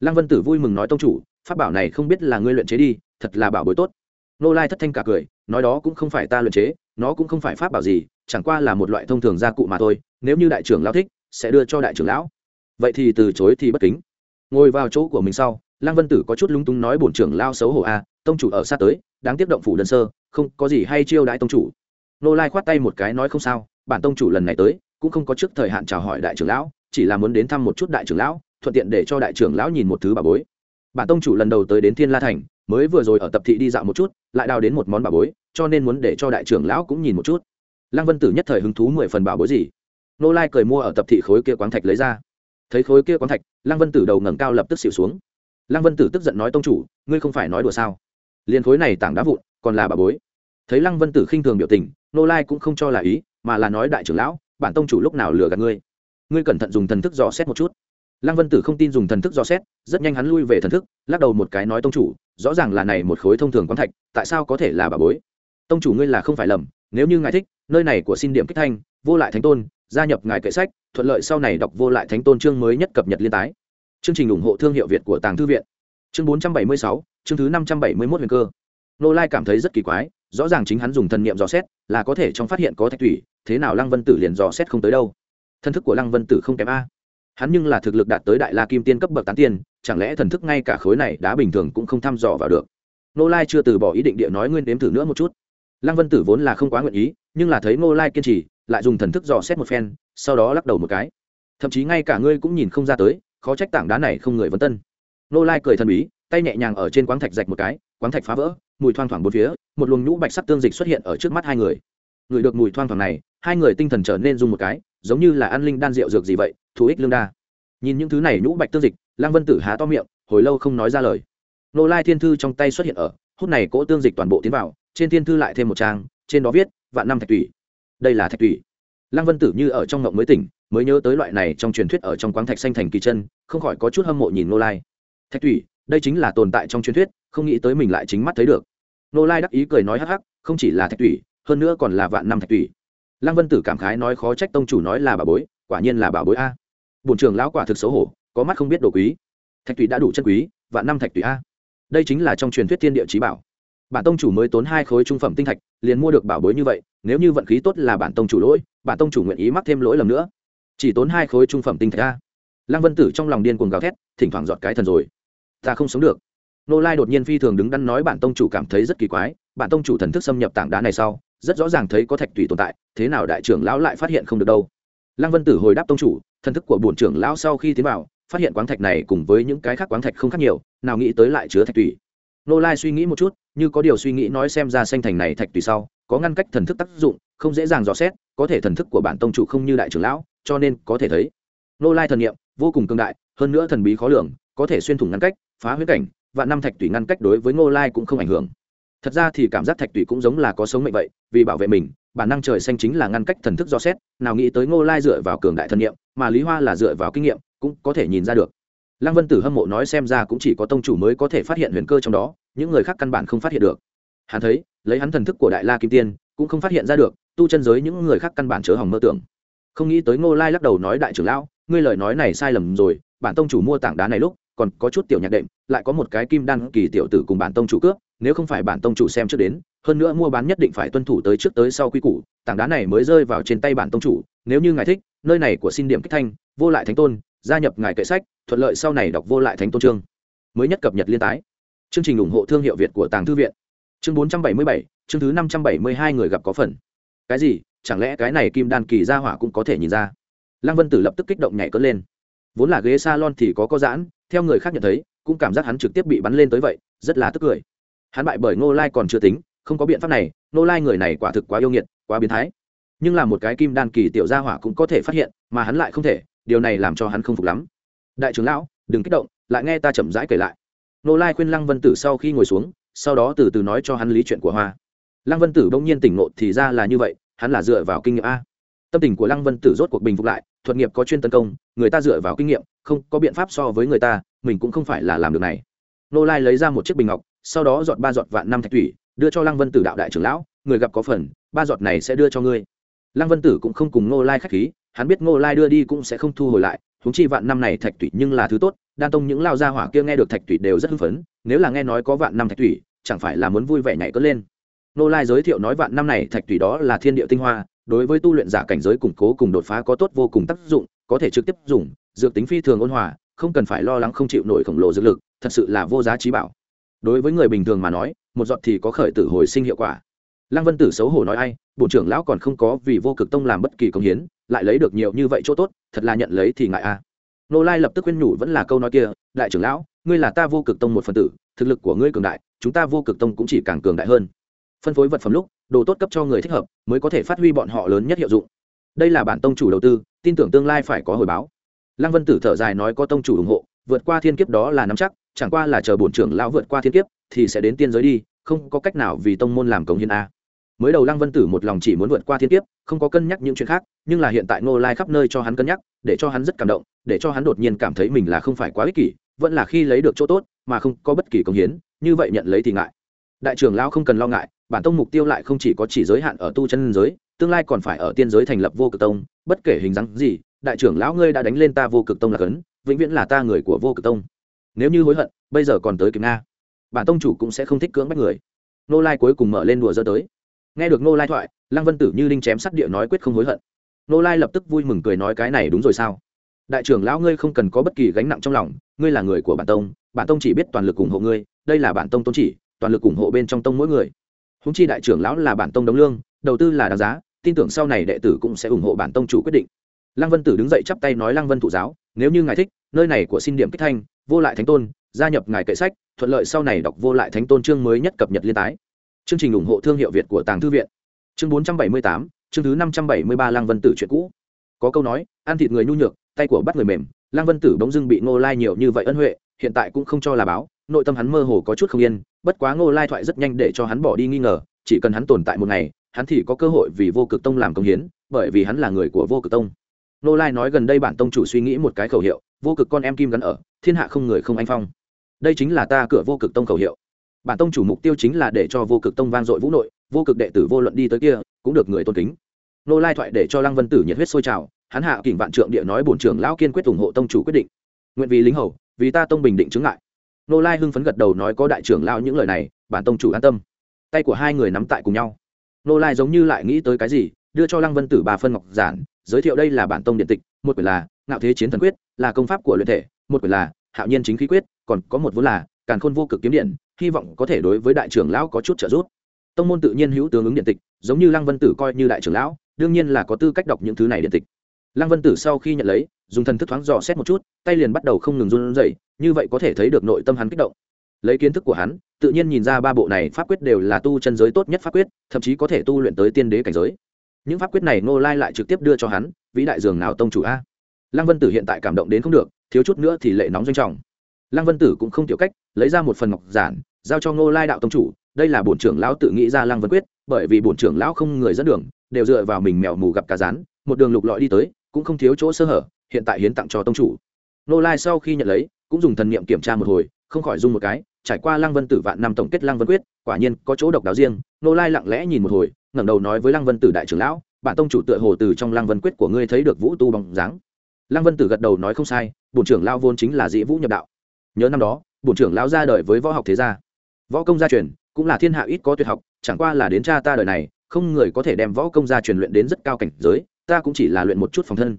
Lăng vân tử vui mừng nói tông chủ, pháp bảo này không biết là ngươi luyện chế đi, thật là bảo bối tốt. Nô lai thất thanh cả cười, nói đó cũng không phải ta luyện chế, nó cũng không phải pháp bảo gì, chẳng qua là một loại thông thường gia cụ mà thôi, nếu như đại trưởng lão thích, sẽ đưa cho đại trưởng lão. Vậy thì từ chối thì bất kính. Ngồi vào chỗ của mình sau, lăng vân tử có chút lúng túng nói bổn trưởng lao xấu hổ a tông chủ ở xa tới, đáng tiếp động phủ đơn sơ không có gì hay chiêu đãi tông chủ. Nô lai khoát tay một cái nói không sao, bản tông chủ lần này tới, cũng không có trước thời hạn chào hỏi đại trưởng lão, chỉ là muốn đến thăm một chút đại trưởng lão, thuận tiện để cho đại trưởng lão nhìn một thứ bà bối. Bản tông chủ lần đầu tới đến thiên la thành, mới vừa rồi ở tập thị đi dạo một chút, lại đào đến một món bà bối, cho nên muốn để cho đại trưởng lão cũng nhìn một chút. Lăng vân tử nhất thời hứng thú mười phần bảo bối gì. Nô lai cười mua ở tập thị khối kia quán thạch lấy ra. Thấy khối kia quán thạch, lăng vân tử đầu ngẩng cao lập tức xịu xuống. Lăng vân tử tức giận nói tông chủ, ngươi không phải nói đùa sao? Liền khối này tảng đá vụn còn là bà bối. Thấy lăng vân tử khinh thường biểu tình, nô lai cũng không cho là ý, mà là nói, đại trưởng lão, bản tông chủ lúc nào lừa gạt ngươi? Ngươi cẩn thận dùng thần thức dò xét một chút. Lăng vân tử không tin dùng thần thức dò xét, rất nhanh hắn lui về thần thức, lắc đầu một cái nói, tông chủ, rõ ràng là này một khối thông thường quán thạch, tại sao có thể là bà bối? Tông chủ ngươi là không phải lầm, nếu như ngài thích, nơi này của xin điểm kích thanh, vô lại thánh tôn, gia nhập ngài kệ sách, thuận lợi sau này đọc vô lại thánh tôn chương mới nhất cập nhật liên tái. Chương trình ủng hộ thương hiệu việt của tàng thư viện. Chương bốn trăm bảy mươi sáu, chương thứ năm trăm bảy mươi mốt huyền cơ nô lai cảm thấy rất kỳ quái, rõ ràng chính hắn dùng thần niệm dò xét, là có thể trong phát hiện có thạch thủy, thế nào lăng vân tử liền dò xét không tới đâu. Thân thức của lăng vân tử không kém a. Hắn nhưng là thực lực đạt tới đại la kim tiên cấp bậc tán tiên, chẳng lẽ thần thức ngay cả khối này đã bình thường cũng không thăm dò vào được? Nô lai chưa từ bỏ ý định địa nói nguyên đếm thử nữa một chút. Lăng vân tử vốn là không quá nguyện ý, nhưng là thấy nô lai kiên trì, lại dùng thần thức dò xét một phen, sau đó lắc đầu một cái. Thậm chí ngay cả ngươi cũng nhìn không ra tới, khó trách tảng đá này không người vấn tân. Nô lai cười thần bí, tay nhẹ nhàng ở trên quáng thạch rạch một cái, quáng thạch phá vỡ mùi thoang thoảng bốn phía, một luồng nhũ bạch sắc tương dịch xuất hiện ở trước mắt hai người. Người được mùi thoang thoảng này, hai người tinh thần trở nên dùng một cái, giống như là ăn linh đan rượu dược gì vậy, thú ích lương đa. Nhìn những thứ này nhũ bạch tương dịch, lăng vân tử há to miệng, hồi lâu không nói ra lời. Nô lai thiên thư trong tay xuất hiện ở, hút này cỗ tương dịch toàn bộ tiến vào, trên thiên thư lại thêm một trang, trên đó viết, vạn năm thạch tủy. Đây là thạch tủy. Lăng vân tử như ở trong ngộng mới tỉnh, mới nhớ tới loại này trong truyền thuyết ở trong quáng thạch xanh thành kỳ chân, không khỏi có chút hâm mộ nhìn nô lai. Thạch tủy đây chính là tồn tại trong truyền thuyết, không nghĩ tới mình lại chính mắt thấy được. Nô lai đắc ý cười nói hắc hắc, không chỉ là thạch tủy, hơn nữa còn là vạn năm thạch tủy. Lăng vân tử cảm khái nói khó trách tông chủ nói là bà bối, quả nhiên là bà bối a. Bổn trường lão quả thực xấu hổ, có mắt không biết đồ quý. Thạch tủy đã đủ chân quý, vạn năm thạch tủy a. Đây chính là trong truyền thuyết thiên địa trí bảo. Bản tông chủ mới tốn hai khối trung phẩm tinh thạch, liền mua được bảo bối như vậy, nếu như vận khí tốt là bản tông chủ lỗi, bản tông chủ nguyện ý mắc thêm lỗi lầm nữa. Chỉ tốn hai khối trung phẩm tinh thạch a. Lăng vân tử trong lòng điên cuồng gào thét, thỉnh thoảng giọt cái thần rồi ta không sống được. Nô lai đột nhiên phi thường đứng đắn nói bản tông chủ cảm thấy rất kỳ quái, bản tông chủ thần thức xâm nhập tảng đá này sau, rất rõ ràng thấy có thạch tùy tồn tại, thế nào đại trưởng lão lại phát hiện không được đâu. Lăng vân tử hồi đáp tông chủ, thần thức của bổn trưởng lão sau khi tiến vào, phát hiện quáng thạch này cùng với những cái khác quáng thạch không khác nhiều, nào nghĩ tới lại chứa thạch tùy. Nô lai suy nghĩ một chút, như có điều suy nghĩ nói xem ra xanh thành này thạch tùy sau, có ngăn cách thần thức tác dụng, không dễ dàng dò xét, có thể thần thức của bản tông chủ không như đại trưởng lão, cho nên có thể thấy. Nô lai thần nghiệm vô cùng cương đại, hơn nữa thần bí khó lường, có thể xuyên thủng ngăn cách phá huyết cảnh, và năm thạch tùy ngăn cách đối với ngô lai cũng không ảnh hưởng. Thật ra thì cảm giác thạch tùy cũng giống là có sống mệnh vậy, vì bảo vệ mình, bản năng trời xanh chính là ngăn cách thần thức do xét, nào nghĩ tới ngô lai dựa vào cường đại thân nhiệm mà lý hoa là dựa vào kinh nghiệm, cũng có thể nhìn ra được. Lăng vân tử hâm mộ nói xem ra cũng chỉ có tông chủ mới có thể phát hiện huyền cơ trong đó, những người khác căn bản không phát hiện được. Hắn thấy, lấy hắn thần thức của đại la kim tiên, cũng không phát hiện ra được, tu chân giới những người khác căn bản chớ hỏng mơ tưởng. Không nghĩ tới ngô lai lắc đầu nói, đại trưởng lão, ngươi lời nói này sai lầm rồi, bản tông chủ mua tảng đá này lúc còn có chút tiểu nhạc đệm, lại có một cái kim đan kỳ tiểu tử cùng bản tông chủ cướp, nếu không phải bản tông chủ xem trước đến, hơn nữa mua bán nhất định phải tuân thủ tới trước tới sau quy củ, tảng đá này mới rơi vào trên tay bản tông chủ, nếu như ngài thích, nơi này của xin điểm kích thanh, vô lại thánh tôn, gia nhập ngài kệ sách, thuận lợi sau này đọc vô lại thánh tôn chương. Mới nhất cập nhật liên tái. Chương trình ủng hộ thương hiệu việt của tàng thư viện. Chương bốn trăm bảy mươi bảy, chương thứ năm trăm bảy mươi hai người gặp có phần. Cái gì? Chẳng lẽ cái này kim đan kỳ ra hỏa cũng có thể nhìn ra? Lăng vân tử lập tức kích động nhảy cất lên. Vốn là ghế salon thì có có giãn theo người khác nhận thấy, cũng cảm giác hắn trực tiếp bị bắn lên tới vậy, rất là tức cười. Hắn bại bởi ngô lai còn chưa tính, không có biện pháp này, ngô lai người này quả thực quá yêu nghiệt, quá biến thái. Nhưng là một cái kim đan kỳ tiểu gia hỏa cũng có thể phát hiện, mà hắn lại không thể, điều này làm cho hắn không phục lắm. Đại trưởng lão, đừng kích động, lại nghe ta chậm rãi kể lại. Ngô lai khuyên lăng vân tử sau khi ngồi xuống, sau đó từ từ nói cho hắn lý chuyện của hoa. Lăng vân tử bỗng nhiên tỉnh ngộ thì ra là như vậy, hắn là dựa vào kinh nghiệm a tâm tình của lăng vân tử rốt cuộc bình phục lại, thuật nghiệp có chuyên tấn công, người ta dựa vào kinh nghiệm, không có biện pháp so với người ta, mình cũng không phải là làm được này. Nô lai lấy ra một chiếc bình ngọc, sau đó dọn ba giọt vạn năm thạch thủy, đưa cho lăng vân tử đạo đại trưởng lão, người gặp có phần, ba giọt này sẽ đưa cho ngươi. Lăng vân tử cũng không cùng nô lai k h á c h khí, hắn biết nô lai đưa đi cũng sẽ không thu hồi lại húng chi vạn năm này thạch thủy nhưng là thứ tốt, đan tông những lao gia hỏa kia nghe được thạch thủy đều rất hưng phấn, nếu là nghe nói có vạn năm thạch thủy, chẳng phải là muốn vui vẻ nhảy cất lên. Nô lai giới thiệu nói vạn năm này thạch thủy đó là thiên địa tinh hoa đối với tu luyện giả cảnh giới củng cố cùng đột phá có tốt vô cùng tác dụng, có thể trực tiếp dùng, dược tính phi thường ôn hòa, không cần phải lo lắng không chịu nổi khổng lồ dược lực, thật sự là vô giá trí bảo. Đối với người bình thường mà nói, một giọt thì có khởi tử hồi sinh hiệu quả. Lăng vân tử xấu hổ nói ai bộ trưởng lão còn không có vì vô cực tông làm bất kỳ công hiến, lại lấy được nhiều như vậy chỗ tốt, thật là nhận lấy thì ngại a. Nô lai lập tức khuyên nhủ vẫn là câu nói kia, đại trưởng lão, ngươi là ta vô cực tông một phần tử, thực lực của ngươi cường đại, chúng ta vô cực tông cũng chỉ càng cường đại hơn. Phân phối vật phẩm lúc đồ tốt cấp cho người thích hợp, mới có thể phát huy bọn họ lớn nhất hiệu dụng. Đây là bản tông chủ đầu tư, tin tưởng tương lai phải có hồi báo. Lăng vân tử thở dài nói có tông chủ ủng hộ, vượt qua thiên kiếp đó là nắm chắc, chẳng qua là chờ bổn trưởng lão vượt qua thiên kiếp, thì sẽ đến tiên giới đi, không có cách nào vì tông môn làm công hiến a. Mới đầu lăng vân tử một lòng chỉ muốn vượt qua thiên kiếp, không có cân nhắc những chuyện khác, nhưng là hiện tại ngô lai khắp nơi cho hắn cân nhắc, để cho hắn rất cảm động, để cho hắn đột nhiên cảm thấy mình là không phải quá ích kỷ, vẫn là khi lấy được chỗ tốt, mà không có bất kỳ công hiến, như vậy nhận lấy thì ngại. Đại trưởng lão không cần lo ngại bản tông mục tiêu lại không chỉ có chỉ giới hạn ở tu chân giới, tương lai còn phải ở tiên giới thành lập vô cực tông, bất kể hình dáng gì, đại trưởng lão ngươi đã đánh lên ta vô cực tông là cấn, vĩnh viễn là ta người của vô cực tông. Nếu như hối hận, bây giờ còn tới kịp nga. Bản tông chủ cũng sẽ không thích cưỡng bắt người. Nô lai cuối cùng mở lên đùa dơ tới. Nghe được nô lai thoại, lăng vân tử như đinh chém sắt địa nói quyết không hối hận. Nô lai lập tức vui mừng cười nói cái này đúng rồi sao? Đại trưởng lão ngươi không cần có bất kỳ gánh nặng trong lòng, ngươi là người của bản tông bản tông chỉ biết toàn lực ủng hộ ngươi, đây là bản tông tôn chỉ, toàn lực ủng hộ bên trong tông mỗi người húng chi đại trưởng lão là bản tông đóng lương, đầu tư là đáng giá, tin tưởng sau này đệ tử cũng sẽ ủng hộ bản tông chủ quyết định. Lăng vân tử đứng dậy chắp tay nói, lăng vân thụ giáo, nếu như ngài thích, nơi này của xin điểm kích thanh, vô lại thánh tôn, gia nhập ngài kệ sách, thuận lợi sau này đọc vô lại thánh tôn chương mới nhất cập nhật liên tái. Chương trình ủng hộ thương hiệu việt của tàng thư viện. Chương bốn trăm bảy mươi tám, chương thứ năm trăm bảy mươi ba lăng vân tử chuyện cũ. Có câu nói, ăn thịt người nhu nhược, tay của bắt người mềm. Lăng vân tử bỗng dưng bị ngô lai nhiều như vậy ân huệ, hiện tại cũng không cho là báo nội tâm hắn mơ hồ có chút không yên, bất quá ngô lai thoại rất nhanh để cho hắn bỏ đi nghi ngờ, chỉ cần hắn tồn tại một ngày, hắn thì có cơ hội vì vô cực tông làm công hiến, bởi vì hắn là người của vô cực tông. Ngô lai nói gần đây bản tông chủ suy nghĩ một cái khẩu hiệu, vô cực con em kim gắn ở, thiên hạ không người không anh phong. Đây chính là ta cửa vô cực tông khẩu hiệu. Bản tông chủ mục tiêu chính là để cho vô cực tông vang dội vũ nội, vô cực đệ tử vô luận đi tới kia, cũng được người tôn kính. Nô lai thoại để cho lăng vân tử nhiệt huyết sôi trào, hắn hạ kỉnh vạn trượng địa nói bổn trưởng lão kiên quyết ủng hộ tông chủ quyết định. Nguyện vì lính hầu, vì ta tông bình định chứng ngại nô lai hưng phấn gật đầu nói có đại trưởng lão những lời này, bản tông chủ an tâm. Tay của hai người nắm tại cùng nhau. Nô lai giống như lại nghĩ tới cái gì, đưa cho lăng vân tử ba phân ngọc giản, giới thiệu đây là bản tông điện tịch, một quyển là ngạo thế chiến thần quyết, là công pháp của luyện thể, một quyển là hạo nhiên chính khí quyết, còn có một vốn là càn khôn vô cực kiếm điện, hy vọng có thể đối với đại trưởng lão có chút trợ giúp. Tông môn tự nhiên hữu tướng ứng điện tịch, giống như lăng vân tử coi như đại trưởng lão, đương nhiên là có tư cách đọc những thứ này điện tịch lăng vân tử sau khi nhận lấy, dùng thần thức thoáng dò xét một chút, tay liền bắt đầu không ngừng run rẩy, như vậy có thể thấy được nội tâm hắn kích động. Lấy kiến thức của hắn, tự nhiên nhìn ra ba bộ này pháp quyết đều là tu chân giới tốt nhất pháp quyết, thậm chí có thể tu luyện tới tiên đế cảnh giới. Những pháp quyết này ngô lai lại trực tiếp đưa cho hắn, vĩ đại dường nào tông chủ a? Lăng vân tử hiện tại cảm động đến không được, thiếu chút nữa thì lệ nóng doanh trọng. Lăng vân tử cũng không tiểu cách, lấy ra một phần ngọc giản, giao cho ngô lai đạo tông chủ, đây là bổn trưởng lão tự nghĩ ra lăng vân quyết, bởi vì bổn trưởng lão không người dẫn đường, đều dựa vào mình mèo mù gặp cá rán, một đường lục lọi đi tới cũng không thiếu chỗ sơ hở, hiện tại hiến tặng cho tông chủ. Nô lai sau khi nhận lấy, cũng dùng thần niệm kiểm tra một hồi, không khỏi dung một cái, trải qua lăng vân tử vạn năm tổng kết lăng vân quyết, quả nhiên có chỗ độc đáo riêng. Nô lai lặng lẽ nhìn một hồi, ngẩng đầu nói với lăng vân tử đại trưởng lão, bản tông chủ tựa hồ từ trong lăng vân quyết của ngươi thấy được vũ tu bằng dáng. Lăng vân tử gật đầu nói, không sai, bổn trưởng lao vốn chính là dĩ vũ nhập đạo. Nhớ năm đó, bổn trưởng lão ra đời với võ học thế gia. Võ công gia truyền cũng là thiên hạ ít có tuyệt học, chẳng qua là đến cha ta đời này, không người có thể đem võ công gia truyền luyện đến rất cao cảnh giới ta cũng chỉ là luyện một chút phòng thân.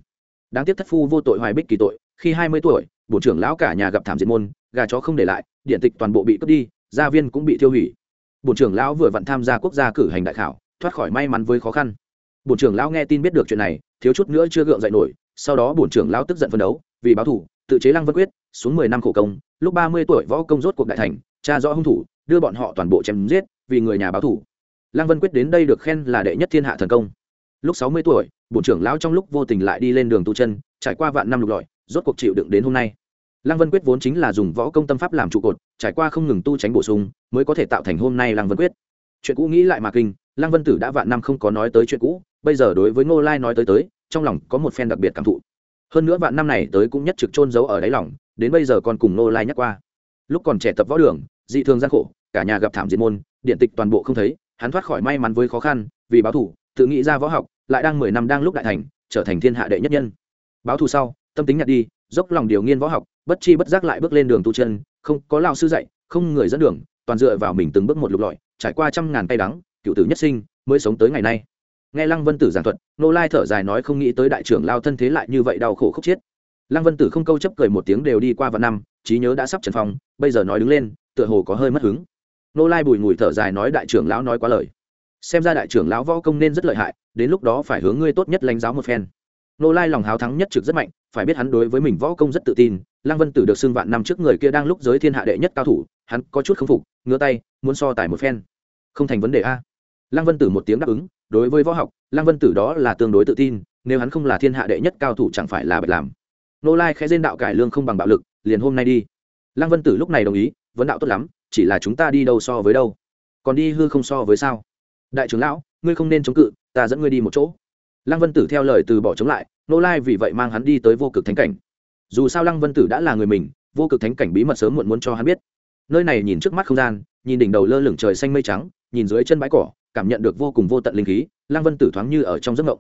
Đáng tiếc thất phu vô tội hoài bích kỳ tội, khi hai mươi tuổi, bổn trưởng lão cả nhà gặp thảm diệt môn, gà chó không để lại, điện tịch toàn bộ bị cướp đi, gia viên cũng bị tiêu hủy. Bổn trưởng lão vừa vặn tham gia quốc gia cử hành đại khảo, thoát khỏi may mắn với khó khăn. Bổn trưởng lão nghe tin biết được chuyện này, thiếu chút nữa chưa gượng dậy nổi, sau đó bổn trưởng lão tức giận phân đấu, vì báo thủ tự chế lăng vân quyết, xuống mười năm khổ công, lúc ba mươi tuổi võ công rốt cuộc đại thành cha rõ hung thủ, đưa bọn họ toàn bộ chém giết, vì người nhà báo thủ lăng vân quyết đến đây được khen là đệ nhất thiên hạ thần công lúc sáu mươi tuổi bộ trưởng lão trong lúc vô tình lại đi lên đường tu chân, trải qua vạn năm lục lọi, rốt cuộc chịu đựng đến hôm nay. Lăng vân quyết vốn chính là dùng võ công tâm pháp làm trụ cột, trải qua không ngừng tu tránh bổ sung, mới có thể tạo thành hôm nay lăng vân quyết. Chuyện cũ nghĩ lại mà kinh, lăng vân tử đã vạn năm không có nói tới chuyện cũ, bây giờ đối với ngô lai nói tới tới, trong lòng có một phen đặc biệt cảm thụ. Hơn nữa vạn năm này tới cũng nhất trực trôn giấu ở đáy lòng, đến bây giờ còn cùng Ngô lai nhắc qua. Lúc còn trẻ tập võ đường, dị thường gian khổ, cả nhà gặp thảm diệt môn, điện tịch toàn bộ không thấy, hắn thoát khỏi may mắn với khó khăn, vì báo thủ tự nghĩ ra võ học, lại đang mười năm đang lúc đại thành, trở thành thiên hạ đệ nhất nhân. Báo thù sau, tâm tính nhặt đi, dốc lòng điều nghiên võ học, bất chi bất giác lại bước lên đường tu chân, không có lao sư dạy, không người dẫn đường, toàn dựa vào mình từng bước một lục lọi, trải qua trăm ngàn tay đắng, cựu tử nhất sinh, mới sống tới ngày nay. Nghe lăng vân tử giảng thuật nô lai thở dài nói không nghĩ tới đại trưởng lao thân thế lại như vậy đau khổ khúc chiết lăng vân tử không câu chấp cười một tiếng đều đi qua vạn năm, trí nhớ đã sắp trần phong, bây giờ nói đứng lên, tựa hồ có hơi mất hứng. Nô lai bùi ngùi thở dài nói đại trưởng lão nói quá lời xem ra đại trưởng lão võ công nên rất lợi hại, đến lúc đó phải hướng ngươi tốt nhất lãnh giáo một phen. Nô lai lòng háo thắng nhất trực rất mạnh, phải biết hắn đối với mình võ công rất tự tin. Lăng vân tử được xưng vạn năm trước người kia đang lúc giới thiên hạ đệ nhất cao thủ, hắn có chút k phục ngứa tay, muốn so tài một phen. Không thành vấn đề a. Lăng vân tử một tiếng đáp ứng, đối với võ học, lăng vân tử đó là tương đối tự tin, nếu hắn không là thiên hạ đệ nhất cao thủ chẳng phải là bạch làm. Nô lai khẽ dên đạo cải lương không bằng bạo lực, liền hôm nay đi. Lăng vân tử lúc này đồng ý, vấn đạo tốt lắm, chỉ là chúng ta đi đâu so với đâu? Còn đi hư không so với sao? Đại trưởng lão, ngươi không nên chống cự, ta dẫn ngươi đi một chỗ. Lăng vân tử theo lời từ bỏ chống lại, nô lai vì vậy mang hắn đi tới vô cực thánh cảnh. Dù sao lăng vân tử đã là người mình, vô cực thánh cảnh bí mật sớm muộn muốn cho hắn biết. Nơi này nhìn trước mắt không gian, nhìn đỉnh đầu lơ lửng trời xanh mây trắng, nhìn dưới chân bãi cỏ, cảm nhận được vô cùng vô tận linh khí, lăng vân tử thoáng như ở trong giấc ngộng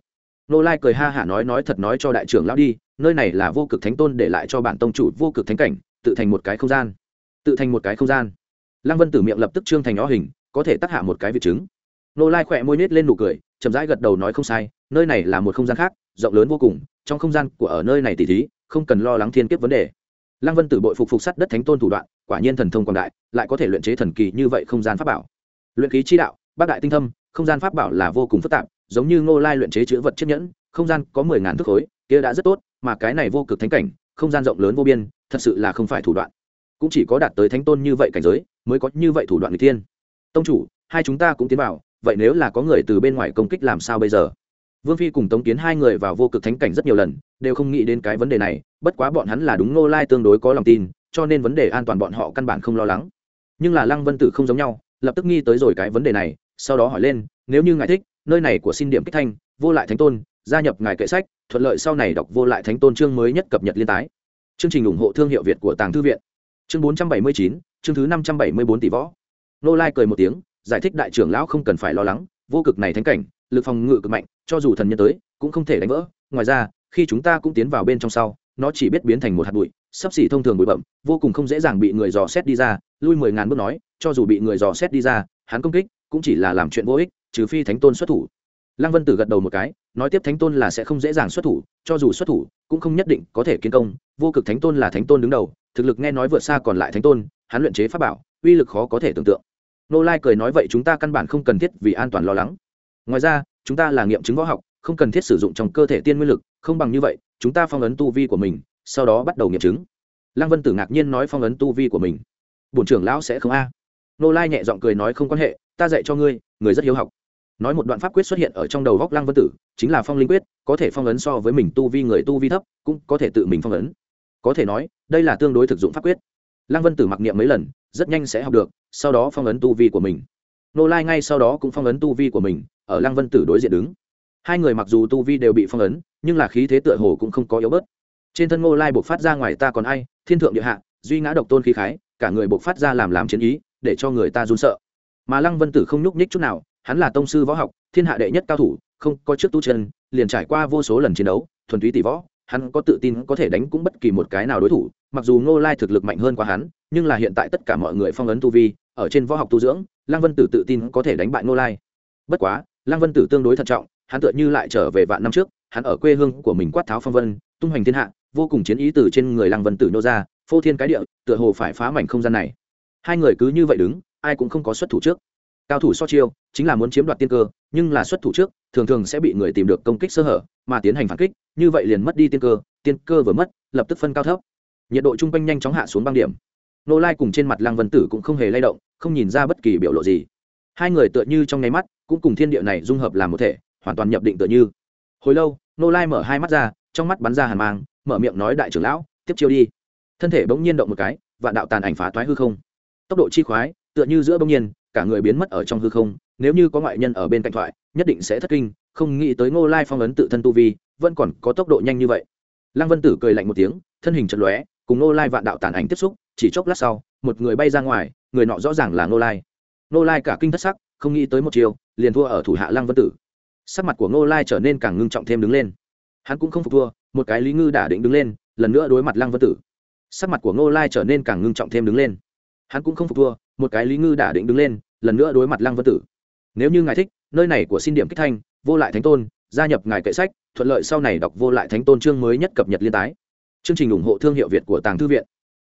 nô lai cười ha hả nói nói thật nói cho đại trưởng lão đi, nơi này là vô cực thánh tôn để lại cho bản tông chủ vô cực thánh cảnh, tự thành một cái không gian. Tự thành một cái không gian. Lăng vân tử miệng lập tức trương thành nhỏ hình, có thể tác hạ một cái vị chứng nô lai khỏe môi nết lên nụ cười, chậm rãi gật đầu nói không sai, nơi này là một không gian khác, rộng lớn vô cùng, trong không gian của ở nơi này tỷ thí, không cần lo lắng thiên kiếp vấn đề. Lăng vân tử bội phục phục sắt đất thánh tôn thủ đoạn, quả nhiên thần thông quảng đại, lại có thể luyện chế thần kỳ như vậy không gian pháp bảo. Luyện khí chi đạo, bác đại tinh thâm, không gian pháp bảo là vô cùng phức tạp, giống như ngô lai luyện chế chữ vật chiếc nhẫn, không gian có mười ngàn thước khối, kia đã rất tốt, mà cái này vô cực thánh cảnh, không gian rộng lớn vô biên, thật sự là không phải thủ đoạn. Cũng chỉ có đạt tới thánh tôn như vậy cảnh giới, mới có như vậy thủ đoạn người tiên tông chủ, hai chúng ta cũng tiến vào vậy nếu là có người từ bên ngoài công kích làm sao bây giờ? Vương phi cùng tống kiến hai người vào vô cực thánh cảnh rất nhiều lần, đều không nghĩ đến cái vấn đề này, bất quá bọn hắn là đúng nô lai tương đối có lòng tin, cho nên vấn đề an toàn bọn họ căn bản không lo lắng. Nhưng là lăng vân tử không giống nhau, lập tức nghi tới rồi cái vấn đề này, sau đó hỏi lên, nếu như ngài thích, nơi này của xin điểm kích thanh, vô lại thánh tôn, gia nhập ngài kệ sách, thuận lợi sau này đọc vô lại thánh tôn chương mới nhất cập nhật liên tái. Chương trình ủng hộ thương hiệu việt của tàng thư viện. Chương bốn trăm bảy mươi chín, chương thứ năm trăm bảy mươi bốn tỷ võ. Nô lai cười một tiếng giải thích đại trưởng lão không cần phải lo lắng, vô cực này thánh cảnh, lực phòng ngự cực mạnh, cho dù thần nhân tới, cũng không thể đánh vỡ. Ngoài ra, khi chúng ta cũng tiến vào bên trong sau, nó chỉ biết biến thành một hạt bụi, sắp xỉ thông thường bụi bậm vô cùng không dễ dàng bị người dò xét đi ra, lui mười ngàn bước nói, cho dù bị người dò xét đi ra, hắn công kích cũng chỉ là làm chuyện vô ích, trừ phi thánh tôn xuất thủ. Lăng vân tử gật đầu một cái, nói tiếp thánh tôn là sẽ không dễ dàng xuất thủ, cho dù xuất thủ, cũng không nhất định có thể kiến công. Vô cực thánh tôn là thánh tôn đứng đầu, thực lực nghe nói vượt xa còn lại thánh tôn, hắn luyện chế pháp bảo, uy lực khó có thể tưởng tượng nô lai cười nói vậy chúng ta căn bản không cần thiết vì an toàn lo lắng. Ngoài ra, chúng ta là nghiệm chứng võ học, không cần thiết sử dụng trong cơ thể tiên nguyên lực, không bằng như vậy, chúng ta phong ấn tu vi của mình, sau đó bắt đầu nghiệm chứng. Lăng vân tử ngạc nhiên nói phong ấn tu vi của mình. Bổn trưởng lão sẽ không a. Nô lai nhẹ giọng cười nói không quan hệ, ta dạy cho ngươi, người rất hiếu học. Nói một đoạn pháp quyết xuất hiện ở trong đầu góc lăng vân tử, chính là phong linh quyết, có thể phong ấn so với mình tu vi người tu vi thấp, cũng có thể tự mình phong ấn. Có thể nói, đây là tương đối thực dụng pháp quyết lăng vân tử mặc niệm mấy lần, rất nhanh sẽ học được, sau đó phong ấn tu vi của mình. Nô lai ngay sau đó cũng phong ấn tu vi của mình, ở lăng vân tử đối diện đứng. Hai người mặc dù tu vi đều bị phong ấn, nhưng là khí thế tựa hồ cũng không có yếu bớt. Trên thân ngô lai buộc phát ra ngoài ta còn ai, thiên thượng địa hạ, duy ngã độc tôn khí khái, cả người buộc phát ra làm làm chiến ý, để cho người ta run sợ. Mà lăng vân tử không nhúc nhích chút nào, hắn là tông sư võ học, thiên hạ đệ nhất cao thủ, không có trước tu chân, liền trải qua vô số lần chiến đấu, thuần túy tỷ võ hắn có tự tin có thể đánh cũng bất kỳ một cái nào đối thủ, mặc dù ngô lai thực lực mạnh hơn qua hắn, nhưng là hiện tại tất cả mọi người phong ấn tu vi, ở trên võ học tu dưỡng, lăng vân tử tự tin có thể đánh bại ngô lai. Bất quá, lăng vân tử tương đối thận trọng, hắn tựa như lại trở về vạn năm trước, hắn ở quê hương của mình quát tháo phong vân, tung hoành thiên hạ, vô cùng chiến ý từ trên người lăng vân tử nô ra, phô thiên cái địa, tựa hồ phải phá mảnh không gian này. Hai người cứ như vậy đứng, ai cũng không có xuất thủ trước. Cao thủ so chiêu, chính là muốn chiếm đoạt tiên cơ, nhưng là xuất thủ trước thường thường sẽ bị người tìm được công kích sơ hở, mà tiến hành phản kích, như vậy liền mất đi tiên cơ tiên cơ vừa mất, lập tức phân cao thấp. Nhiệt độ chung quanh nhanh chóng hạ xuống băng điểm. Nô lai cùng trên mặt lăng vân tử cũng không hề lay động, không nhìn ra bất kỳ biểu lộ gì. Hai người tựa như trong nháy mắt, cũng cùng thiên địa này dung hợp làm một thể, hoàn toàn nhập định tựa như. Hồi lâu, nô lai mở hai mắt ra, trong mắt bắn ra hàn mang, mở miệng nói, đại trưởng lão, tiếp chiêu đi. Thân thể bỗng nhiên động một cái, vạn đạo tàn ảnh phá toái hư không. Tốc độ chi khoái, tựa như giữa bỗng nhiên, cả người biến mất ở trong hư không nếu như có ngoại nhân ở bên cạnh thoại, nhất định sẽ thất kinh, không nghĩ tới ngô lai phong ấn tự thân tu vi, vẫn còn có tốc độ nhanh như vậy. Lăng vân tử cười lạnh một tiếng, thân hình chật lóe, cùng ngô lai vạn đạo tàn ảnh tiếp xúc, chỉ chốc lát sau, một người bay ra ngoài, người nọ rõ ràng là ngô lai. Ngô lai cả kinh thất sắc, không nghĩ tới một chiều liền thua ở thủ hạ lăng vân tử. Sắc mặt của ngô lai trở nên càng ngưng trọng thêm đứng lên. Hắn cũng không phục thua, một cái lý ngư đả định đứng lên, lần nữa đối mặt lăng vân tử. Sắc mặt của ngô lai trở nên càng ngưng trọng thêm đứng lên. Hắn cũng không phục thua, một cái lý ngư đả định đứng lên, lần nữa đối mặt lăng vân tử nếu như ngài thích, nơi này của xin điểm kích thanh, vô lại thánh tôn, gia nhập ngài kệ sách, thuận lợi sau này đọc vô lại thánh tôn chương mới nhất cập nhật liên tái. Chương trình ủng hộ thương hiệu việt của tàng thư viện.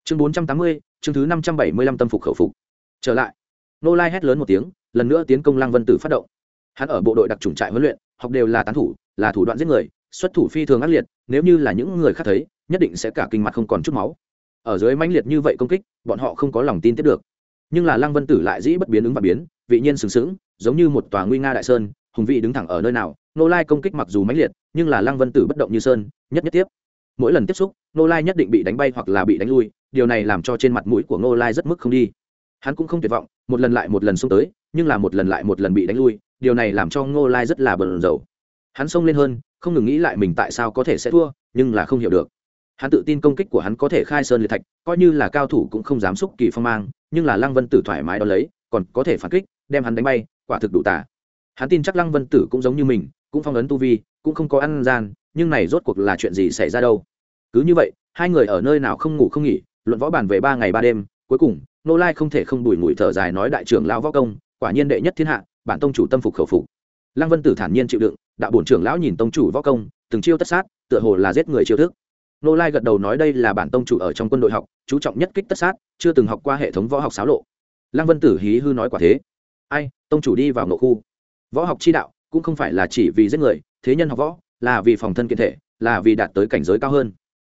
Chương bốn trăm tám mươi, chương thứ năm trăm bảy mươi lăm tâm phục khẩu phục. Trở lại. Nô lai hét lớn một tiếng, lần nữa tiến công lăng vân tử phát động. Hắn ở bộ đội đặc trùng trại huấn luyện, học đều là tán thủ, là thủ đoạn giết người, xuất thủ phi thường ác liệt, nếu như là những người khác thấy, nhất định sẽ cả kinh mặt không còn chút máu. Ở dưới mãnh liệt như vậy công kích, bọn họ không có lòng tin tiếp được. Nhưng là lăng vân tử lại dĩ bất biến ứng và biến, vị nhiên sừng sững giống như một tòa nguy nga đại sơn, hùng vị đứng thẳng ở nơi nào nô lai công kích mặc dù mãnh liệt, nhưng là lăng vân tử bất động như sơn, nhất nhất tiếp. Mỗi lần tiếp xúc nô lai nhất định bị đánh bay hoặc là bị đánh lui, điều này làm cho trên mặt mũi của nô lai rất mức không đi. Hắn cũng không tuyệt vọng, một lần lại một lần xông tới, nhưng là một lần lại một lần bị đánh lui, điều này làm cho ngô lai rất là bờn dầu hắn xông lên hơn, không ngừng nghĩ lại mình tại sao có thể sẽ thua, nhưng là không hiểu được. Hắn tự tin công kích của hắn có thể khai sơn liệt thạch, coi như là cao thủ cũng không dám xúc kỳ phong mang, nhưng là lăng vân tử thoải mái đ ó lấy, còn có thể phản kích, đem hắn đánh bay quả thực đủ tả hắn tin chắc lăng vân tử cũng giống như mình, cũng phong ấn tu vi, cũng không có ăn gian, nhưng này rốt cuộc là chuyện gì xảy ra đâu? Cứ như vậy, hai người ở nơi nào không ngủ không nghỉ, luận võ bàn về ba ngày ba đêm, cuối cùng, nô lai không thể không bùi ngùi thở dài nói đại trưởng lao võ công, quả nhiên đệ nhất thiên hạ, bản tông chủ tâm phục khẩu phục. Lăng vân tử thản nhiên chịu đựng, đạo bổn trưởng lão nhìn tông chủ võ công, từng chiêu tất sát, tựa hồ là giết người chiêu thức. Nô lai gật đầu nói đây là bản tông chủ ở trong quân đội học, chú trọng nhất kích tất sát, chưa từng học qua hệ thống võ học xáo lộ. Lăng vân tử hí hư nói quả thế ai, tông chủ đi vào nội khu. Võ học chi đạo cũng không phải là chỉ vì giết người, thế nhân học võ là vì phòng thân kiện thể, là vì đạt tới cảnh giới cao hơn.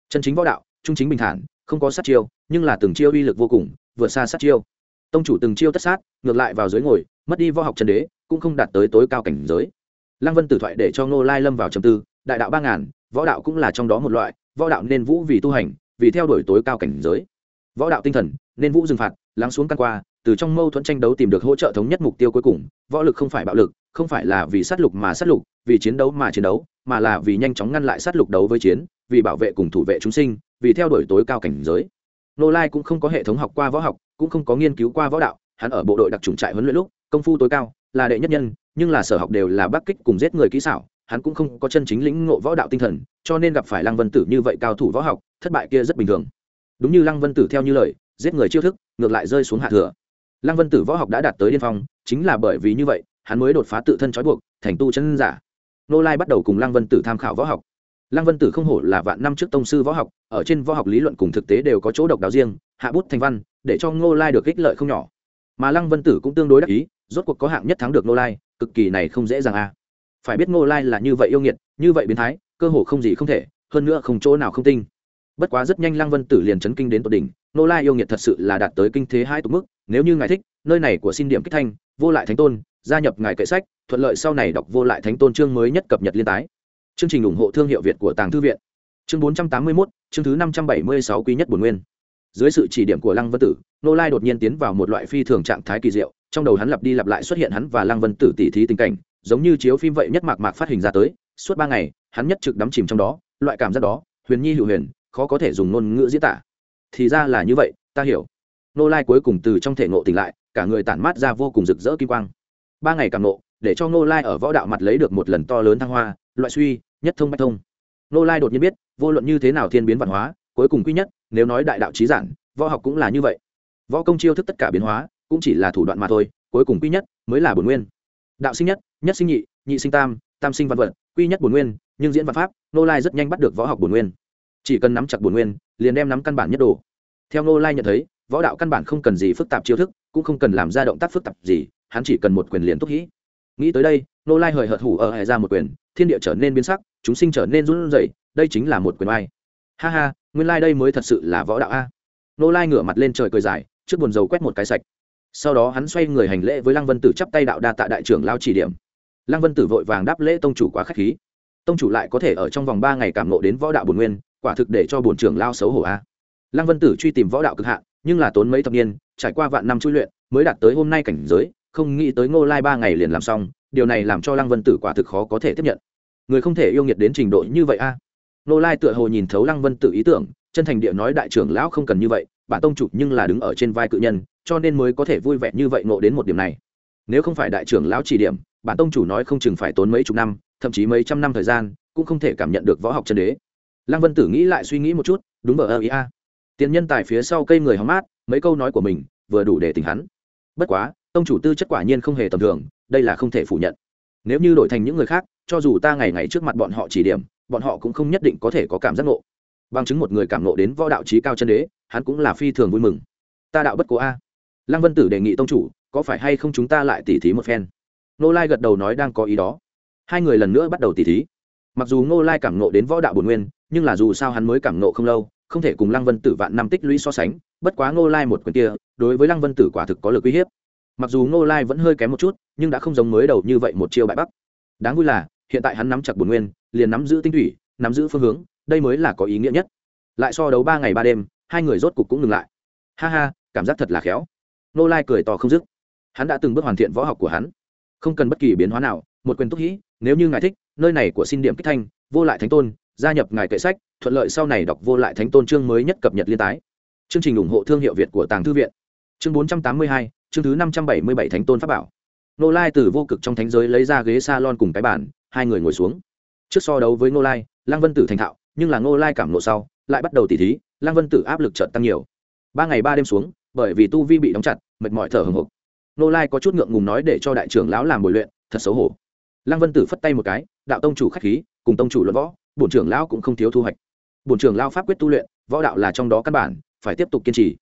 Chân chính võ đạo, trung chính bình thản, không có sát chiêu, nhưng là từng chiêu uy lực vô cùng, vượt xa sát chiêu. Tông chủ từng chiêu tất sát, ngược lại vào dưới ngồi, mất đi võ học chân đế, cũng không đạt tới tối cao cảnh giới. Lăng vân tử thoại để cho ngô lai lâm vào trầm tư, đại đạo ba ngàn, võ đạo cũng là trong đó một loại, võ đạo nên vũ vì tu hành, vì theo đuổi tối cao cảnh giới. Võ đạo tinh thần, nên vũ dừng phạt, lắng xuống căn qua từ trong mâu thuẫn tranh đấu tìm được hỗ trợ thống nhất mục tiêu cuối cùng, võ lực không phải bạo lực, không phải là vì sát lục mà sát lục, vì chiến đấu mà chiến đấu, mà là vì nhanh chóng ngăn lại sát lục đấu với chiến, vì bảo vệ cùng thủ vệ chúng sinh, vì theo đuổi tối cao cảnh giới. Nô lai cũng không có hệ thống học qua võ học, cũng không có nghiên cứu qua võ đạo, hắn ở bộ đội đặc trùng trại huấn luyện lúc, công phu tối cao, là đệ nhất nhân, nhưng là sở học đều là bắc kích cùng giết người kỹ xảo, hắn cũng không có chân chính lĩnh ngộ võ đạo tinh thần, cho nên gặp phải lăng vân tử như vậy cao thủ võ học, thất bại kia rất bình thường. Đúng như lăng vân tử theo như lời, giết người chiêu thức, ngược lại rơi xuống hạ thừa lăng vân tử võ học đã đạt tới điên phong, chính là bởi vì như vậy, hắn mới đột phá tự thân trói buộc, thành tu chân giả. Nô lai bắt đầu cùng lăng vân tử tham khảo võ học. Lăng vân tử không hổ là vạn năm trước tông sư võ học, ở trên võ học lý luận cùng thực tế đều có chỗ độc đáo riêng, hạ bút thành văn, để cho ngô lai được ích lợi không nhỏ. Mà lăng vân tử cũng tương đối đắc ý, rốt cuộc có hạng nhất thắng được ngô lai, cực kỳ này không dễ dàng a. À. phải biết ngô lai là như vậy yêu nghiệt, như vậy biến thái, cơ hồ không gì không thể, hơn nữa không chỗ nào không tinh. Bất quá rất nhanh lăng vân tử liền chấn kinh đến tột đỉnh Nô lai yêu nghiệt thật sự là đạt tới kinh thế hai tục mức, nếu như ngài thích, nơi này của xin điểm kích thanh, vô lại thánh tôn, gia nhập ngài kệ sách, thuận lợi sau này đọc vô lại thánh tôn chương mới nhất cập nhật liên tái. Chương trình ủng hộ thương hiệu việt của tàng thư viện. Chương bốn trăm tám mươi mốt, chương thứ năm trăm bảy mươi sáu quý nhất bồn nguyên. Dưới sự chỉ điểm của lăng vân tử nô lai đột nhiên tiến vào một loại phi thường trạng thái kỳ diệu, trong đầu hắn lặp đi lặp lại xuất hiện hắn và lăng vân tử tỉ thí tình cảnh, giống như chiếu phim vậy nhất mạc mạc phát hình ra tới, suốt ba ngày, hắn nhất trực đắm chìm trong đó, loại cảm giác đó, huyền nhi hữu huyền, khó có thể dùng ngôn ngữ diễn tả thì ra là như vậy, ta hiểu. Nô lai cuối cùng từ trong thể ngộ tỉnh lại, cả người tản mát ra vô cùng rực rỡ kim quang. Ba ngày càng ngộ, để cho nô lai ở võ đạo mặt lấy được một lần to lớn thăng hoa, loại suy, nhất thông bách thông. Nô lai đột nhiên biết, vô luận như thế nào thiên biến văn hóa, cuối cùng quy nhất, nếu nói đại đạo trí giản, võ học cũng là như vậy. Võ công chiêu thức tất cả biến hóa, cũng chỉ là thủ đoạn mà thôi, cuối cùng quy nhất mới là bổn nguyên. Đạo sinh nhất nhất sinh nhị nhị sinh tam tam sinh văn vật quy nhất bổn nguyên, nhưng diễn văn pháp, nô lai rất nhanh bắt được võ học bổn nguyên chỉ cần nắm chặt bổn nguyên, liền đem nắm căn bản nhất đồ. Theo nô lai nhận thấy, võ đạo căn bản không cần gì phức tạp chiêu thức, cũng không cần làm ra động tác phức tạp gì, hắn chỉ cần một quyền liền túc hĩ nghĩ tới đây nô lai hời hợt hủ ở hệ ra một quyền, thiên địa trở nên biến sắc, chúng sinh trở nên run rẩy, đây chính là một quyền ai ha ha, nguyên lai đây mới thật sự là võ đạo a. Nô lai ngửa mặt lên trời cười dài, trước buồn dầu quét một cái sạch. Sau đó hắn xoay người hành lễ với lăng vân tử chắp tay đạo đa tạ đại trưởng lao chỉ điểm. Lăng vân tử vội vàng đáp lễ tông chủ quá k h á c h khí. Tông chủ lại có thể ở trong vòng ba ngày cảm nộ đến võ đạo bồn nguyên quả thực để cho bổn trưởng lao xấu hổ a. Lăng vân tử truy tìm võ đạo cực hạn, nhưng là tốn mấy thập niên, trải qua vạn năm chui luyện, mới đạt tới hôm nay cảnh giới, không nghĩ tới ngô lai ba ngày liền làm xong, điều này làm cho lăng vân tử quả thực khó có thể tiếp nhận. Người không thể yêu nghiệt đến trình độ như vậy a. Ngô lai tựa hồ nhìn thấu lăng vân tử ý tưởng, chân thành địa nói đại trưởng lão không cần như vậy, bản tông chủ nhưng là đứng ở trên vai cự nhân, cho nên mới có thể vui vẻ như vậy ngộ đến một điểm này. Nếu không phải đại trưởng lão chỉ điểm, bản tông chủ nói không chừng phải tốn mấy chục năm, thậm chí mấy trăm năm thời gian, cũng không thể cảm nhận được võ học chân đế lăng vân tử nghĩ lại suy nghĩ một chút, đúng vờ ơ, ý a. Tiền nhân tài phía sau cây người hóng mát, mấy câu nói của mình vừa đủ để tình hắn. Bất quá, tông chủ tư chất quả nhiên không hề tầm thường, đây là không thể phủ nhận. Nếu như đổi thành những người khác, cho dù ta ngày ngày trước mặt bọn họ chỉ điểm, bọn họ cũng không nhất định có thể có cảm giác ngộ. Bằng chứng một người cảm ngộ đến võ đạo trí cao chân đế, hắn cũng là phi thường vui mừng. Ta đạo bất cố a. Lăng vân tử đề nghị tông chủ, có phải hay không chúng ta lại tỉ thí một phen? Nô lai gật đầu nói đang có ý đó. Hai người lần nữa bắt đầu tỉ thí. Mặc dù ngô lai cảm nộ đến võ đạo bồn nguyên nhưng là dù sao hắn mới cảm nộ không lâu, không thể cùng lăng vân tử vạn năm tích lũy so sánh, bất quá ngô lai một quyền kia, đối với lăng vân tử quả thực có lực uy hiếp. Mặc dù ngô lai vẫn hơi kém một chút, nhưng đã không giống mới đầu như vậy một chiêu bại bắc. Đáng vui là, hiện tại hắn nắm chặt bồn nguyên, liền nắm giữ tinh thủy, nắm giữ phương hướng, đây mới là có ý nghĩa nhất. Lại so đấu ba ngày ba đêm, hai người rốt cục cũng ngừng lại. Ha ha, cảm giác thật là khéo. Ngô lai cười to không dứt. Hắn đã từng bước hoàn thiện võ học của hắn. Không cần bất kỳ biến hóa nào, một quyền túc hĩ nếu như ngài thích, nơi này của xin điểm kích thanh, vô lại thánh tôn gia nhập ngài kệ sách, thuận lợi sau này đọc vô lại thánh tôn chương mới nhất cập nhật liên tái. Chương trình ủng hộ thương hiệu việt của tàng thư viện. Chương bốn trăm tám mươi hai, chương thứ năm trăm bảy mươi bảy thánh tôn pháp bảo. Nô lai từ vô cực trong thánh giới lấy ra ghế s a lon cùng cái bàn, hai người ngồi xuống. Trước so đấu với nô lai, lăng vân tử thành thạo, nhưng là nô lai cảm nộ sau, lại bắt đầu tỉ thí, lăng vân tử áp lực trợt tăng nhiều. Ba ngày ba đêm xuống, bởi vì tu vi bị đóng chặt, mệt mỏi thở hồng hộc. Nô lai có chút ngượng ngùng nói để cho đại trưởng lão làm bồi luyện, thật xấu hổ. Lăng vân tử phất tay một cái, đạo tông chủ k h á c h khí, cùng tông chủ luận võ bổn trưởng lão cũng không thiếu thu hoạch. Bổn trưởng lão pháp quyết tu luyện, võ đạo là trong đó căn bản, phải tiếp tục kiên trì.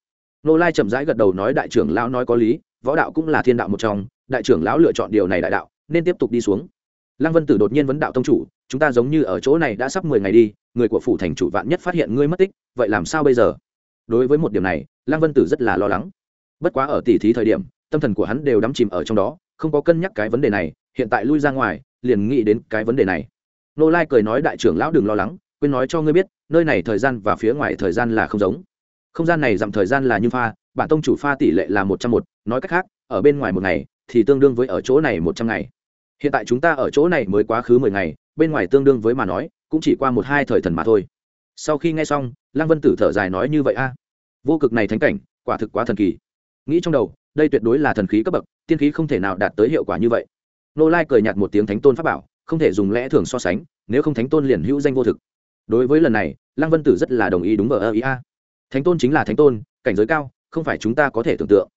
Nô lai chậm rãi gật đầu nói đại trưởng lão nói có lý, võ đạo cũng là thiên đạo một trong, đại trưởng lão lựa chọn điều này đại đạo, nên tiếp tục đi xuống. Lăng vân tử đột nhiên vấn đạo tông chủ, chúng ta giống như ở chỗ này đã sắp mười ngày đi, người của phủ thành chủ vạn nhất phát hiện ngươi mất tích, vậy làm sao bây giờ? Đối với một điểm này, lăng vân tử rất là lo lắng. Bất quá ở tỉ thí thời điểm, tâm thần của hắn đều đắm chìm ở trong đó, không có cân nhắc cái vấn đề này, hiện tại lui ra ngoài, liền nghĩ đến cái vấn đề này nô lai cười nói, đại trưởng lão đừng lo lắng, quên nói cho ngươi biết, nơi này thời gian và phía ngoài thời gian là không giống. Không gian này dặm thời gian là như pha, bản tông chủ pha tỷ lệ là một trăm một, nói cách khác, ở bên ngoài một ngày thì tương đương với ở chỗ này một trăm ngày. Hiện tại chúng ta ở chỗ này mới quá khứ mười ngày, bên ngoài tương đương với mà nói, cũng chỉ qua một hai thời thần mà thôi. Sau khi nghe xong, lăng vân tử thở dài nói, như vậy a, vô cực này thánh cảnh, quả thực quá thần kỳ. Nghĩ trong đầu, đây tuyệt đối là thần khí cấp bậc, tiên khí không thể nào đạt tới hiệu quả như vậy. Nô lai cười nhạt một tiếng, thánh tôn pháp bảo không thể dùng lẽ thường so sánh, nếu không thánh tôn liền hữu danh vô thực. Đối với lần này, lăng vân tử rất là đồng ý đúng vờ ơ ý a. Thánh tôn chính là thánh tôn, cảnh giới cao, không phải chúng ta có thể tưởng tượng.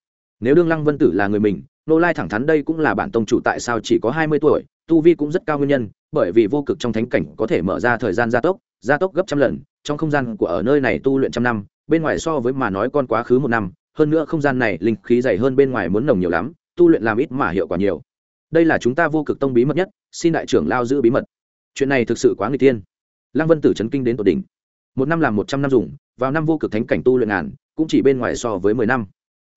Nếu đương lăng vân tử là người mình, nô lai thẳng thắn đây cũng là bản tông chủ tại sao chỉ có hai mươi tuổi, tu vi cũng rất cao nguyên nhân, bởi vì vô cực trong thánh cảnh có thể mở ra thời gian gia tốc gia tốc gấp trăm lần, trong không gian của ở nơi này tu luyện trăm năm, bên ngoài so với mà nói con quá khứ một năm, hơn nữa không gian này linh khí dày hơn bên ngoài muốn nồng nhiều lắm, tu luyện làm ít mà hiệu quả nhiều đây là chúng ta vô cực tông bí mật nhất, xin đại trưởng lao giữ bí mật. Chuyện này thực sự quá người tiên lăng vân tử chấn kinh đến tột đỉnh. Một năm làm một trăm năm dùng, vào năm vô cực thánh cảnh tu luyện ngàn, cũng chỉ bên ngoài so với mười năm.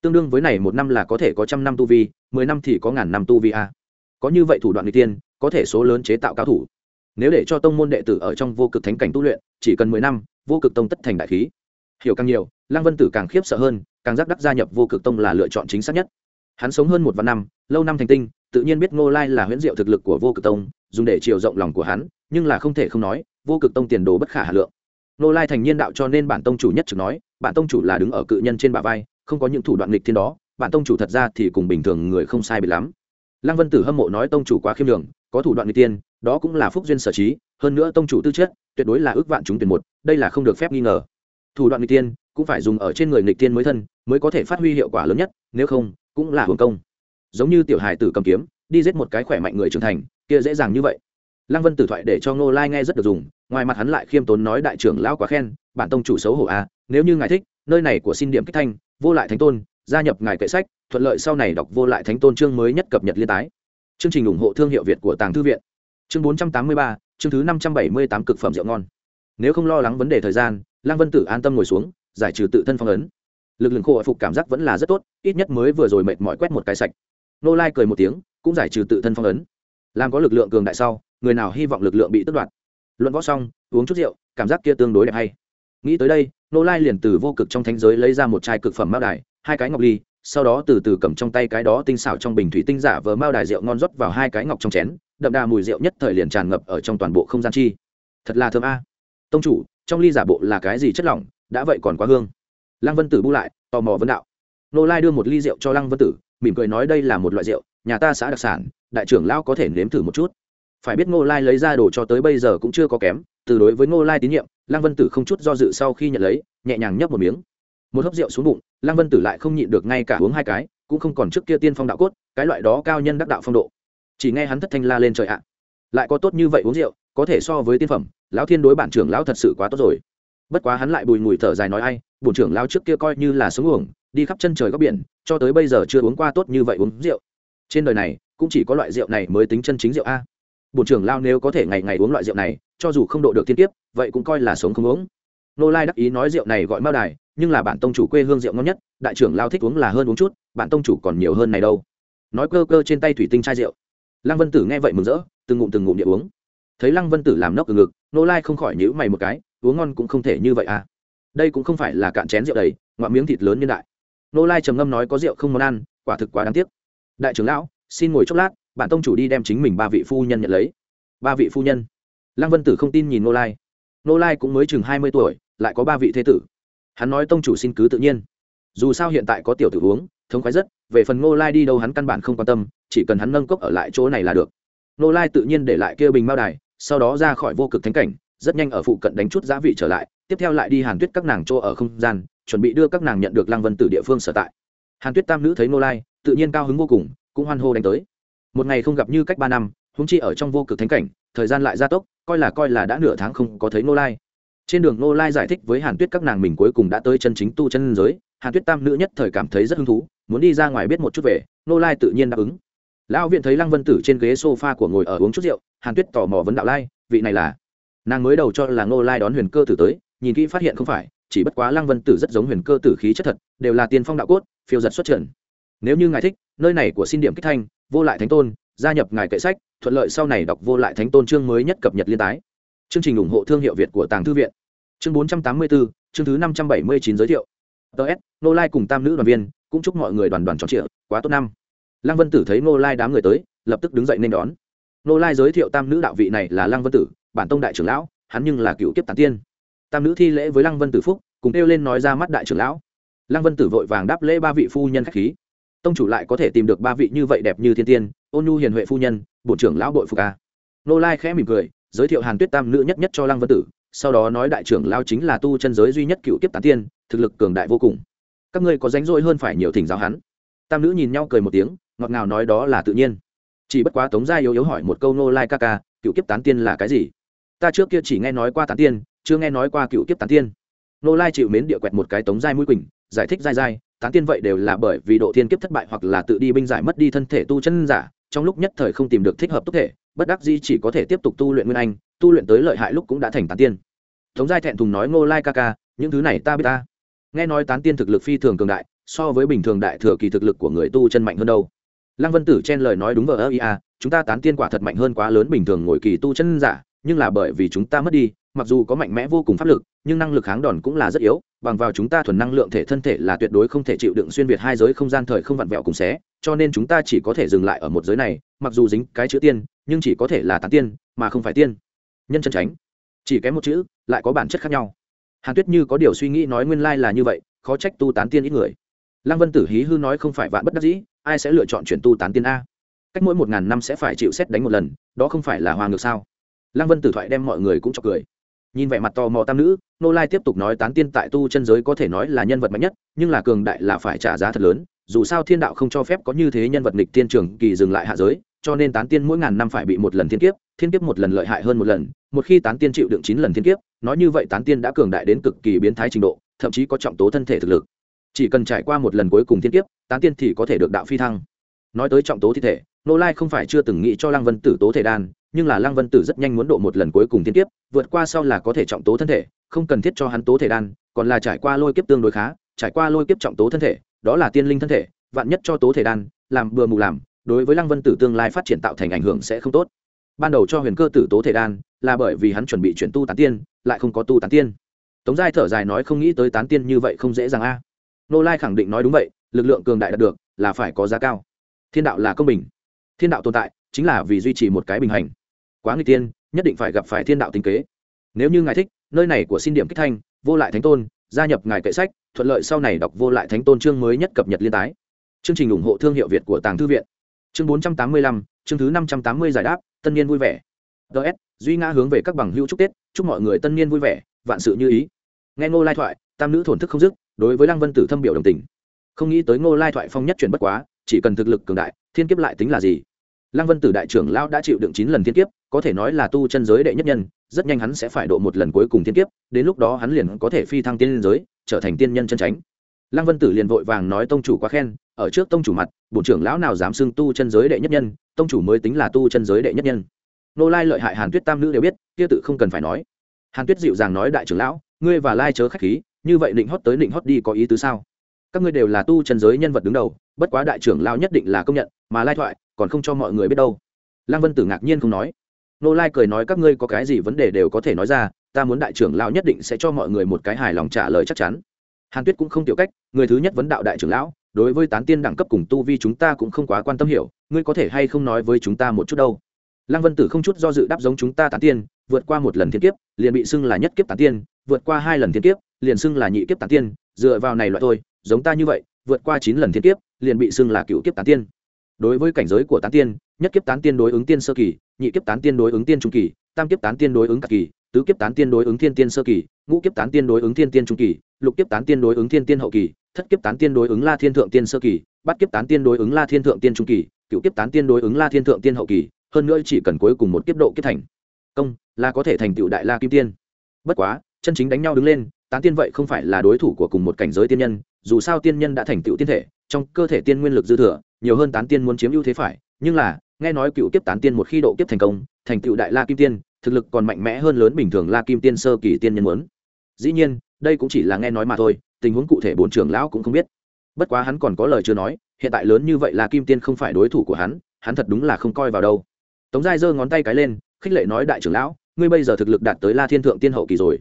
Tương đương với này một năm là có thể có trăm năm tu vi, mười năm thì có ngàn năm tu vi a. Có như vậy thủ đoạn người tiên có thể số lớn chế tạo cao thủ. Nếu để cho tông môn đệ tử ở trong vô cực thánh cảnh tu luyện, chỉ cần mười năm, vô cực tông tất thành đại khí. Hiểu càng nhiều, lăng vân tử càng khiếp sợ hơn, càng giác đắc gia nhập vô cực tông là lựa chọn chính xác nhất hắn sống hơn một vạn năm, lâu năm thành tinh, tự nhiên biết ngô lai là huyễn diệu thực lực của vô cực tông, dùng để chiều rộng lòng của hắn, nhưng là không thể không nói, vô cực tông tiền đồ bất khả hà lượng. Ngô lai thành nhiên đạo cho nên bản tông chủ nhất trực nói, bản tông chủ là đứng ở cự nhân trên bả vai, không có những thủ đoạn nghịch thiên đó, bản tông chủ thật ra thì cùng bình thường người không sai bị lắm. Lăng vân tử hâm mộ nói tông chủ quá khiêm đường có thủ đoạn nghịch tiên đó cũng là phúc duyên sở trí, hơn nữa tông chủ tư chất, tuyệt đối là ước vạn chúng tuyển một, đây là không được phép nghi ngờ. Thủ đoạn nghịch tiên cũng phải dùng ở trên người nghịch tiên mới thân, mới có thể phát huy hiệu quả lớn nhất, nếu không cũng là hưởng công. Giống như tiểu hài tử cầm kiếm đi giết một cái khỏe mạnh người trưởng thành kia dễ dàng như vậy. Lăng vân tử thoại để cho ngô lai nghe rất được dùng ngoài mặt hắn lại khiêm tốn nói đại trưởng lão quá khen bản tông chủ xấu hổ a à, nếu như ngài thích nơi này của xin điểm kích thanh vô lại thánh tôn gia nhập ngài kệ sách thuận lợi sau này đọc vô lại thánh tôn chương mới nhất cập nhật liên tái. Chương trình ủng hộ thương hiệu việt của tàng thư viện. Chương bốn trăm tám mươi ba chương thứ năm trăm bảy mươi tám cực phẩm rượu ngon. Nếu không lo lắng vấn đề thời gian lăng vân tử an tâm ngồi xuống giải trừ tự thân phong ấn lực lượng khổ phục cảm giác vẫn là rất tốt, ít nhất mới vừa rồi mệt mỏi quét một cái sạch. Nô lai cười một tiếng, cũng giải trừ tự thân phong ấn. Làm có lực lượng cường đại sau, người nào hy vọng lực lượng bị tước đoạt? Luận võ xong, uống chút rượu, cảm giác kia tương đối đẹp hay. Nghĩ tới đây, nô lai liền từ vô cực trong thánh giới lấy ra một chai cực phẩm mao đài, hai cái ngọc ly, sau đó từ từ cầm trong tay cái đó tinh xảo trong bình thủy tinh giả vờ mao đài rượu ngon rót vào hai cái ngọc trong chén, đậm đà mùi rượu nhất thời liền tràn ngập ở trong toàn bộ không gian chi. Thật là thơm a. Tông chủ, trong ly giả bộ là cái gì chất lỏng? Đã vậy còn quá hương lăng vân tử bu lại, tò mò vấn đạo. Nô lai đưa một ly rượu cho lăng vân tử, mỉm cười nói đây là một loại rượu, nhà ta xã đặc sản, đại trưởng lão có thể nếm thử một chút. Phải biết ngô lai lấy ra đồ cho tới bây giờ cũng chưa có kém, từ đối với ngô lai tín nhiệm, lăng vân tử không chút do dự sau khi nhận lấy, nhẹ nhàng nhấp một miếng. Một hớp rượu xuống bụng, lăng vân tử lại không nhịn được ngay cả uống hai cái, cũng không còn trước kia tiên phong đạo cốt, cái loại đó cao nhân đắc đạo phong độ. Chỉ nghe hắn thất thanh la lên trời ạ. Lại có tốt như vậy uống rượu, có thể so với tiên phẩm, lão thiên đối bản trưởng lão thật sự quá tốt rồi bất quá hắn lại bùi ngùi thở dài nói ai, bổn trưởng lao trước kia coi như là sống uổng, đi khắp chân trời góc biển, cho tới bây giờ chưa uống qua tốt như vậy uống rượu. Trên đời này, cũng chỉ có loại rượu này mới tính chân chính rượu a. Bổn trưởng lao nếu có thể ngày ngày uống loại rượu này, cho dù không độ được thiên tiếp vậy cũng coi là sống không uống nô lai đắc ý nói rượu này gọi mao đài, nhưng là bản tông chủ quê hương rượu ngon nhất, đại trưởng lao thích uống là hơn uống chút, bản tông chủ còn nhiều hơn này đâu. Nói cơ cơ trên tay thủy tinh chai rượu. Lăng vân tử nghe vậy mừng rỡ, từng ngụm từng ngụm địa uống. Thấy lăng vân tử làm nốc từ ngực, nô lai không khỏi nhữ mày một cái uống ngon cũng không thể như vậy à. Đây cũng không phải là cạn chén rượu đầy, ngoạm miếng thịt lớn nhân đại. Nô lai trầm ngâm nói có rượu không món ăn, quả thực quá đáng tiếc. Đại trưởng lão, xin ngồi chốc lát bản tông chủ đi đem chính mình ba vị phu nhân nhận lấy. Ba vị phu nhân. Lăng vân tử không tin nhìn nô lai. Nô lai cũng mới chừng hai mươi tuổi, lại có ba vị thế tử. Hắn nói tông chủ xin cứ tự nhiên. Dù sao hiện tại có tiểu tử uống, thống khoái rất, về phần nô lai đi đâu hắn căn bản không quan tâm, chỉ cần hắn nâng cốc ở lại chỗ này là được. Nô lai tự nhiên để lại kia bình mao đài, sau đó ra khỏi vô cực thánh cảnh rất nhanh ở phụ cận đánh chút giá vị trở lại, tiếp theo lại đi hàn tuyết các nàng chỗ ở không gian, chuẩn bị đưa các nàng nhận được lăng vân tử địa phương sở tại. Hàn tuyết tam nữ thấy nô lai, tự nhiên cao hứng vô cùng, cũng hoan hô đánh tới. Một ngày không gặp như cách ba năm húng chi ở trong vô cực thánh cảnh, thời gian lại gia tốc, coi là coi là đã nửa tháng không có thấy nô lai. Trên đường nô lai giải thích với hàn tuyết các nàng mình cuối cùng đã tới chân chính tu chân giới, hàn tuyết tam nữ nhất thời cảm thấy rất hứng thú, muốn đi ra ngoài biết một chút về nô lai tự nhiên đáp ứng. Lão viện thấy lăng vân tử trên ghế s o f a của ngồi ở uống chút rượu, hàn tuyết tò mò vấn đạo lai, vị này là? Nàng mới đầu cho là nô lai đón huyền cơ tử tới, nhìn kỹ phát hiện không phải, chỉ bất quá lăng vân tử rất giống huyền cơ tử khí chất thật, đều là tiên phong đạo cốt, phiêu giật xuất trần. Nếu như ngài thích, nơi này của xin điểm kích thanh, vô lại thánh tôn, gia nhập ngài kệ sách, thuận lợi sau này đọc vô lại thánh tôn chương mới nhất cập nhật liên tái. Chương trình ủng hộ thương hiệu việt của tàng thư viện. Chương bốn trăm tám mươi bốn chương thứ năm trăm bảy mươi chín giới thiệu. Ts nô lai cùng tam nữ đoàn viên, cũng chúc mọi người đoàn đoàn tròn trịa, quá tốt năm. Lăng vân tử thấy nô lai đám người tới, lập tức đứng dậy nên đón. Nô lai giới thiệu tam nữ đạo vị này là lăng vân tử bản tông đại trưởng lão, hắn nhưng là cựu kiếp tán tiên. Tam nữ thi lễ với lăng vân tử phúc, cùng kêu lên nói ra mắt đại trưởng lão. Lăng vân tử vội vàng đáp lễ ba vị phu nhân khách khí. Tông chủ lại có thể tìm được ba vị như vậy đẹp như thiên tiên, ôn nhu hiền huệ phu nhân, bộ trưởng lão bội phục a. Nô lai khẽ mỉm cười, giới thiệu hàn tuyết tam nữ nhất nhất cho lăng vân tử, sau đó nói đại trưởng lao chính là tu chân giới duy nhất cựu kiếp tán tiên, thực lực cường đại vô cùng. Các ngươi có ránh rỗi hơn phải nhiều thỉnh giáo hắn. Tam nữ nhìn nhau cười một tiếng, ngọt ngào nói đó là tự nhiên. Chỉ bất quá tống gia yếu yếu hỏi một câu nô lai ca ca, cựu kiếp tán tiên là cái gì? Ta trước kia chỉ nghe nói qua tán tiên, chưa nghe nói qua cựu kiếp tán tiên. Nô lai chịu mến địa quẹt một cái tống giai mũi quỳnh, giải thích dai dai tán tiên vậy đều là bởi vì độ thiên kiếp thất bại hoặc là tự đi binh giải mất đi thân thể tu chân giả, trong lúc nhất thời không tìm được thích hợp tốt thể, bất đắc di chỉ có thể tiếp tục tu luyện nguyên anh, tu luyện tới lợi hại lúc cũng đã thành tán tiên. Tống giai thẹn thùng nói ngô lai ca ca, những thứ này ta biết ta. Nghe nói tán tiên thực lực phi thường cường đại, so với bình thường đại thừa kỳ thực lực của người tu chân mạnh hơn đâu. Lăng vân tử chen lời nói đúng vờ ơ ia chúng ta tán tiên quả thật mạnh hơn quá lớn bình thường ngồi kỳ tu chân giả nhưng là bởi vì chúng ta mất đi, mặc dù có mạnh mẽ vô cùng pháp lực, nhưng năng lực kháng đòn cũng là rất yếu, bằng vào chúng ta thuần năng lượng thể thân thể là tuyệt đối không thể chịu đựng xuyên việt hai giới không gian thời không vặn vẹo cùng xé, cho nên chúng ta chỉ có thể dừng lại ở một giới này, mặc dù dính cái chữ tiên, nhưng chỉ có thể là tán tiên, mà không phải tiên. Nhân chân tránh. Chỉ kém một chữ, lại có bản chất khác nhau. Hàn tuyết như có điều suy nghĩ nói nguyên lai là như vậy, khó trách tu tán tiên ít người. Lăng vân tử hí hư nói không phải vạn bất đắc dĩ, ai sẽ lựa chọn chuyển tu tán tiên a? Cách mỗi một ngàn năm sẽ phải chịu xét đánh một lần, đó không phải là hòa ngược sao? Lăng vân tử thoại đem mọi người cũng cho cười. Nhìn vẻ mặt tò mò tam nữ, nô lai tiếp tục nói tán tiên tại tu chân giới có thể nói là nhân vật mạnh nhất, nhưng là cường đại là phải trả giá thật lớn, dù sao thiên đạo không cho phép có như thế nhân vật nghịch tiên trường kỳ dừng lại hạ giới, cho nên tán tiên mỗi ngàn năm phải bị một lần thiên kiếp thiên kiếp một lần lợi hại hơn một lần, một khi tán tiên chịu đựng chín lần thiên kiếp, nói như vậy tán tiên đã cường đại đến cực kỳ biến thái trình độ, thậm chí có trọng tố thân thể thực lực. Chỉ cần trải qua một lần cuối cùng thiên kiếp, tán tiên thì có thể được đạo phi thăng. Nói tới trọng tố thi thể nô lai không phải chưa từng nghĩ cho lăng vân tử tố thể đan, nhưng là lăng vân tử rất nhanh muốn độ một lần cuối cùng thiên kiếp, vượt qua sau là có thể trọng tố thân thể, không cần thiết cho hắn tố thể đan, còn là trải qua lôi kiếp tương đối khá, trải qua lôi kiếp trọng tố thân thể, đó là tiên linh thân thể, vạn nhất cho tố thể đan, làm bừa mù làm, đối với lăng vân tử tương lai phát triển tạo thành ảnh hưởng sẽ không tốt. Ban đầu cho huyền cơ tử tố thể đan, là bởi vì hắn chuẩn bị chuyển tu tán tiên, lại không có tu tán tiên. Tống giai thở dài nói không nghĩ tới tán tiên như vậy không dễ dàng a. Nô lai khẳng định nói đúng vậy, lực lượng cường đại đạt được, là phải có giá cao. Thiên đạo là công bình thiên đạo tồn tại chính là vì duy trì một cái bình hành. Quá người tiên nhất định phải gặp phải thiên đạo tinh kế. Nếu như ngài thích, nơi này của xin điểm kích thanh, vô lại thánh tôn, gia nhập ngài kệ sách, thuận lợi sau này đọc vô lại thánh tôn chương mới nhất cập nhật liên tái. Chương trình ủng hộ thương hiệu việt của tàng thư viện. Chương bốn trăm tám mươi lăm, chương thứ năm trăm tám mươi giải đáp, tân niên vui vẻ. Ts duy ngã hướng về các bằng hữu chúc tết, chúc mọi người tân niên vui vẻ, vạn sự như ý. Nghe ngô lai thoại, tam nữ thổn thức không dứt, đối với lăng vân tử thâm biểu đồng tình. Không nghĩ tới ngô lai thoại phong nhất chuyển bất quá, chỉ cần thực lực cường đại thiên kiếp lại tính là gì? Lăng vân tử đại trưởng lão đã chịu đựng chín lần thiên kiếp, có thể nói là tu chân giới đệ nhất nhân, rất nhanh hắn sẽ phải độ một lần cuối cùng thiên kiếp, đến lúc đó hắn liền có thể phi thăng tiên giới, trở thành tiên nhân chân tránh lăng vân tử liền vội vàng nói tông chủ quá khen, ở trước tông chủ mặt, bổn trưởng lão nào dám xưng tu chân giới đệ nhất nhân, tông chủ mới tính là tu chân giới đệ nhất nhân. Nô lai lợi hại hàn tuyết tam nữ đều biết, kia tự không cần phải nói. Hàn tuyết dịu dàng nói đại trưởng lão, ngươi và lai chớ khách khí, như vậy định hót tới định hót đi có ý tứ sao? Các ngươi đều là tu chân giới nhân vật đứng đầu bất quá đại trưởng lão nhất định là công nhận, mà lai thoại còn không cho mọi người biết đâu. Lăng vân tử ngạc nhiên không nói. Nô lai cười nói, các ngươi có cái gì vấn đề đều có thể nói ra, ta muốn đại trưởng lão nhất định sẽ cho mọi người một cái hài lòng trả lời chắc chắn. Hàn tuyết cũng không tiểu cách, người thứ nhất vấn đạo đại trưởng lão, đối với tán tiên đẳng cấp cùng tu vi chúng ta cũng không quá quan tâm hiểu, ngươi có thể hay không nói với chúng ta một chút đâu? Lăng vân tử không chút do dự đáp giống chúng ta tán tiên, vượt qua một lần thiên kiếp, liền bị xưng là nhất kiếp tán tiên, vượt qua hai lần thiên kiếp, liền xưng là nhị kiếp tán tiên, dựa vào này loại thôi, giống ta như vậy, vượt qua chín lần thiên kiếp liền bị xưng là cựu kiếp tán tiên đối với cảnh giới của tán tiên nhất kiếp tán tiên đối ứng tiên sơ kỳ nhị kiếp tán tiên đối ứng tiên trung kỳ tam kiếp tán tiên đối ứng cả kỳ tứ kiếp tán tiên đối ứng thiên tiên sơ kỳ ngũ kiếp tán tiên đối ứng thiên tiên trung kỳ lục kiếp tán tiên đối ứng thiên tiên hậu kỳ thất kiếp tán tiên đối ứng la thiên thượng tiên sơ kỳ bát kiếp tán tiên đối ứng la thiên thượng tiên trung kỳ cựu kiếp tán tiên đối ứng la thiên thượng tiên hậu kỳ hơn nữa chỉ cần cuối cùng một kiếp độ kiếp thành công là có thể thành tựu đại la kim tiên bất quá chân chính đánh nhau đứng lên tán tiên vậy không phải là đối thủ của cùng một cảnh giới tiên nhân dù sao tiên nhân đã thành tựu tiên thể trong cơ thể tiên nguyên lực dư thừa, nhiều hơn tán tiên muốn chiếm ưu thế phải, nhưng là, nghe nói cựu kiếp tán tiên một khi độ kiếp thành công, thành tựu đại la kim tiên, thực lực còn mạnh mẽ hơn lớn bình thường la kim tiên sơ kỳ tiên nhân muốn. Dĩ nhiên, đây cũng chỉ là nghe nói mà thôi, tình huống cụ thể bốn trưởng lão cũng không biết. Bất quá hắn còn có lời chưa nói, hiện tại lớn như vậy là kim tiên không phải đối thủ của hắn hắn thật đúng là không coi vào đâu. Tống giai giơ ngón tay cái lên, khích lệ nói đại trưởng lão, ngươi bây giờ thực lực đạt tới la thiên thượng tiên hậu kỳ rồi.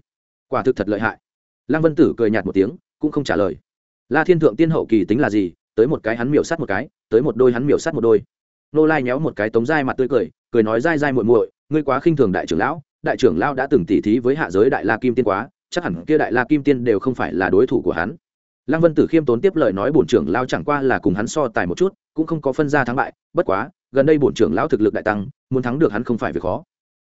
Quả thực thật lợi hại. Lăng vân tử cười nhạt một tiếng, cũng không trả lời la thiên thượng tiên hậu kỳ tính là gì? Tới một cái hắn miểu sát một cái, tới một đôi hắn miểu sát một đôi. Nô lai nhéo một cái tống dai mặt tươi cười cười nói dai dai muội muội, ngươi quá khinh thường đại trưởng lão, đại trưởng lão đã từng tỉ thí với hạ giới đại la kim tiên quá, chắc hẳn kia đại la kim tiên đều không phải là đối thủ của hắn. Lăng vân tử khiêm tốn tiếp lời nói bổn trưởng lão chẳng qua là cùng hắn so tài một chút, cũng không có phân ra thắng bại, bất quá, gần đây bổn trưởng lão thực lực đại tăng, muốn thắng được hắn không phải việc khó.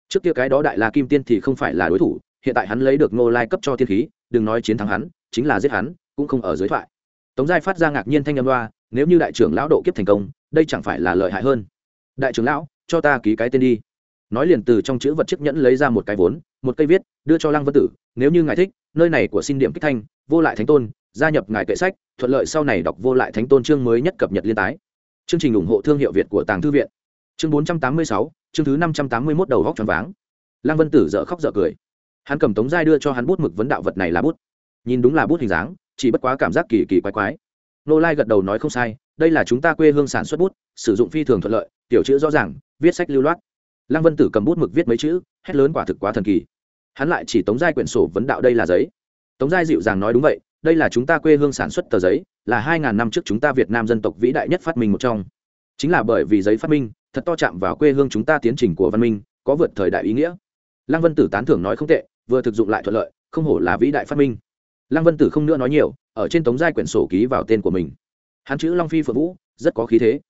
Trước kia cái đó đại la kim tiên thì không phải là đối thủ, hiện tại hắn lấy được ngô lai cấp cho thiên khí, đừng nói chiến thắng hắn, chính là giết hắn cũng không ở dưới thoại. Tống giai phát ra ngạc nhiên thanh âm loa, nếu như đại trưởng lão độ kiếp thành công, đây chẳng phải là lợi hại hơn. Đại trưởng lão, cho ta ký cái tên đi. Nói liền từ trong chữ vật chiếc nhẫn lấy ra một cái vốn, một cây viết, đưa cho lăng vân tử, nếu như ngài thích, nơi này của xin điểm kích thanh, vô lại thánh tôn, gia nhập ngài kệ sách, thuận lợi sau này đọc vô lại thánh tôn chương mới nhất cập nhật liên tái. Chương trình ủng hộ thương hiệu việt của tàng thư viện. Chương bốn trăm tám mươi sáu, chương thứ năm trăm tám mươi mốt đầu góc tròn váng. Lăng vân tử dợ khóc dợ cười. Hắn cầm tống giai đưa cho hắn bút mực vấn đạo vật này là bút. Nhìn đúng là bút hình dáng chỉ bất quá cảm giác kỳ kỳ quái quái. Nô lai gật đầu nói không sai, đây là chúng ta quê hương sản xuất bút, sử dụng phi thường thuận lợi, tiểu chữ rõ ràng, viết sách lưu loát. Lăng vân tử cầm bút mực viết mấy chữ, hét lớn quả thực quá thần kỳ. Hắn lại chỉ tống giai quyển sổ vấn đạo đây là giấy. Tống giai dịu dàng nói đúng vậy, đây là chúng ta quê hương sản xuất tờ giấy, là hai ngàn năm trước chúng ta việt nam dân tộc vĩ đại nhất phát minh một trong. Chính là bởi vì giấy phát minh, thật to chạm vào quê hương chúng ta tiến trình của văn minh, có vượt thời đại ý nghĩa. Lăng vân tử tán thưởng nói không tệ, vừa thực dụng lại thuận lợi, không hổ là vĩ đại phát minh lăng vân tử không nữa nói nhiều, ở trên tống giai quyển sổ ký vào tên của mình. Hắn chữ long phi phượng vũ, rất có khí thế.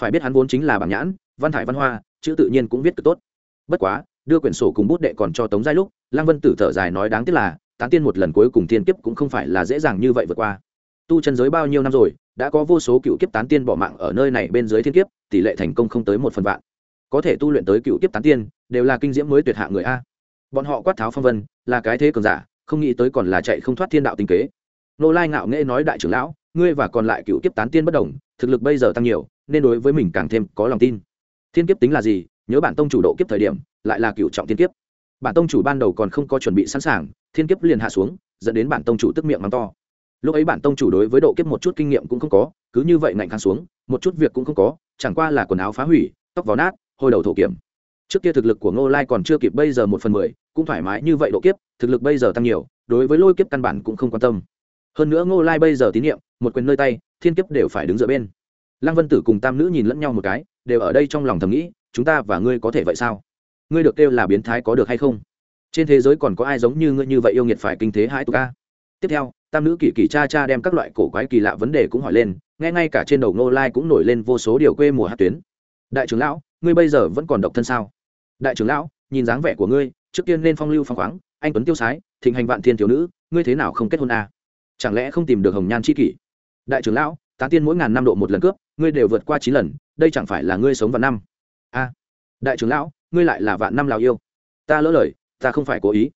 Phải biết hắn vốn chính là bảng nhãn, văn thải văn hoa, chữ tự nhiên cũng viết cực tốt. Bất quá, đưa quyển sổ cùng bút đệ còn cho tống giai lúc, lăng vân tử thở dài nói đáng tiếc là, tán tiên một lần cuối cùng tiên kiếp cũng không phải là dễ dàng như vậy vượt qua. Tu chân giới bao nhiêu năm rồi, đã có vô số cựu kiếp tán tiên bỏ mạng ở nơi này bên dưới thiên kiếp, tỷ lệ thành công không tới một phần vạn. Có thể tu luyện tới cựu kiếp tán tiên, đều là kinh diễm mới tuyệt hạ người a. Bọn họ quát tháo phong vân, là cái thế cường giả không nghĩ tới còn là chạy không thoát thiên đạo tinh kế. Nô lai ngạo nghễ nói đại trưởng lão, ngươi và còn lại cựu kiếp tán tiên bất đồng, thực lực bây giờ tăng nhiều, nên đối với mình càng thêm có lòng tin. Thiên kiếp tính là gì? Nhớ bản tông chủ độ kiếp thời điểm, lại là cựu trọng thiên kiếp. Bản tông chủ ban đầu còn không có chuẩn bị sẵn sàng, thiên kiếp liền hạ xuống, dẫn đến bản tông chủ tức miệng mắng to. Lúc ấy bản tông chủ đối với độ kiếp một chút kinh nghiệm cũng không có, cứ như vậy ngạnh kháng xuống, một chút việc cũng không có, chẳng qua là quần áo phá hủy, tóc vào nát hôi đầu thổ kiểm. Trước kia thực lực của ngô lai còn chưa kịp bây giờ một phần mười cũng thoải mái như vậy độ kiếp, thực lực bây giờ tăng nhiều, đối với lôi kiếp căn bản cũng không quan tâm. Hơn nữa ngô lai bây giờ tín nhiệm, một quyền nơi tay, thiên kiếp đều phải đứng giữa bên. Lăng vân tử cùng tam nữ nhìn lẫn nhau một cái, đều ở đây trong lòng thầm nghĩ, chúng ta và ngươi có thể vậy sao? Ngươi được kêu là biến thái có được hay không? Trên thế giới còn có ai giống như ngươi như vậy yêu nghiệt phải kinh thế hãi tục ca tiếp theo, tam nữ kỳ kỳ cha cha đem các loại cổ quái kỳ lạ vấn đề cũng hỏi lên, nghe ngay cả trên đầu ngô lai cũng nổi lên vô số điều quê mùa hát tuyến. Đại trưởng lão, ngươi bây giờ vẫn còn độc thân sao? Đại trưởng lão, nhìn dáng vẻ của ngươi trước tiên nên phong lưu phong khoáng, anh tuấn tiêu sái, thịnh hành vạn thiên thiếu nữ, ngươi thế nào không kết hôn à? chẳng lẽ không tìm được hồng nhan c h i kỷ? Đại trưởng lão, tá tiên mỗi ngàn năm độ một lần cướp, ngươi đều vượt qua chín lần, đây chẳng phải là ngươi sống vạn năm? A đại trưởng lão, ngươi lại là vạn năm lào yêu. Ta lỡ lời, ta không phải cố ý.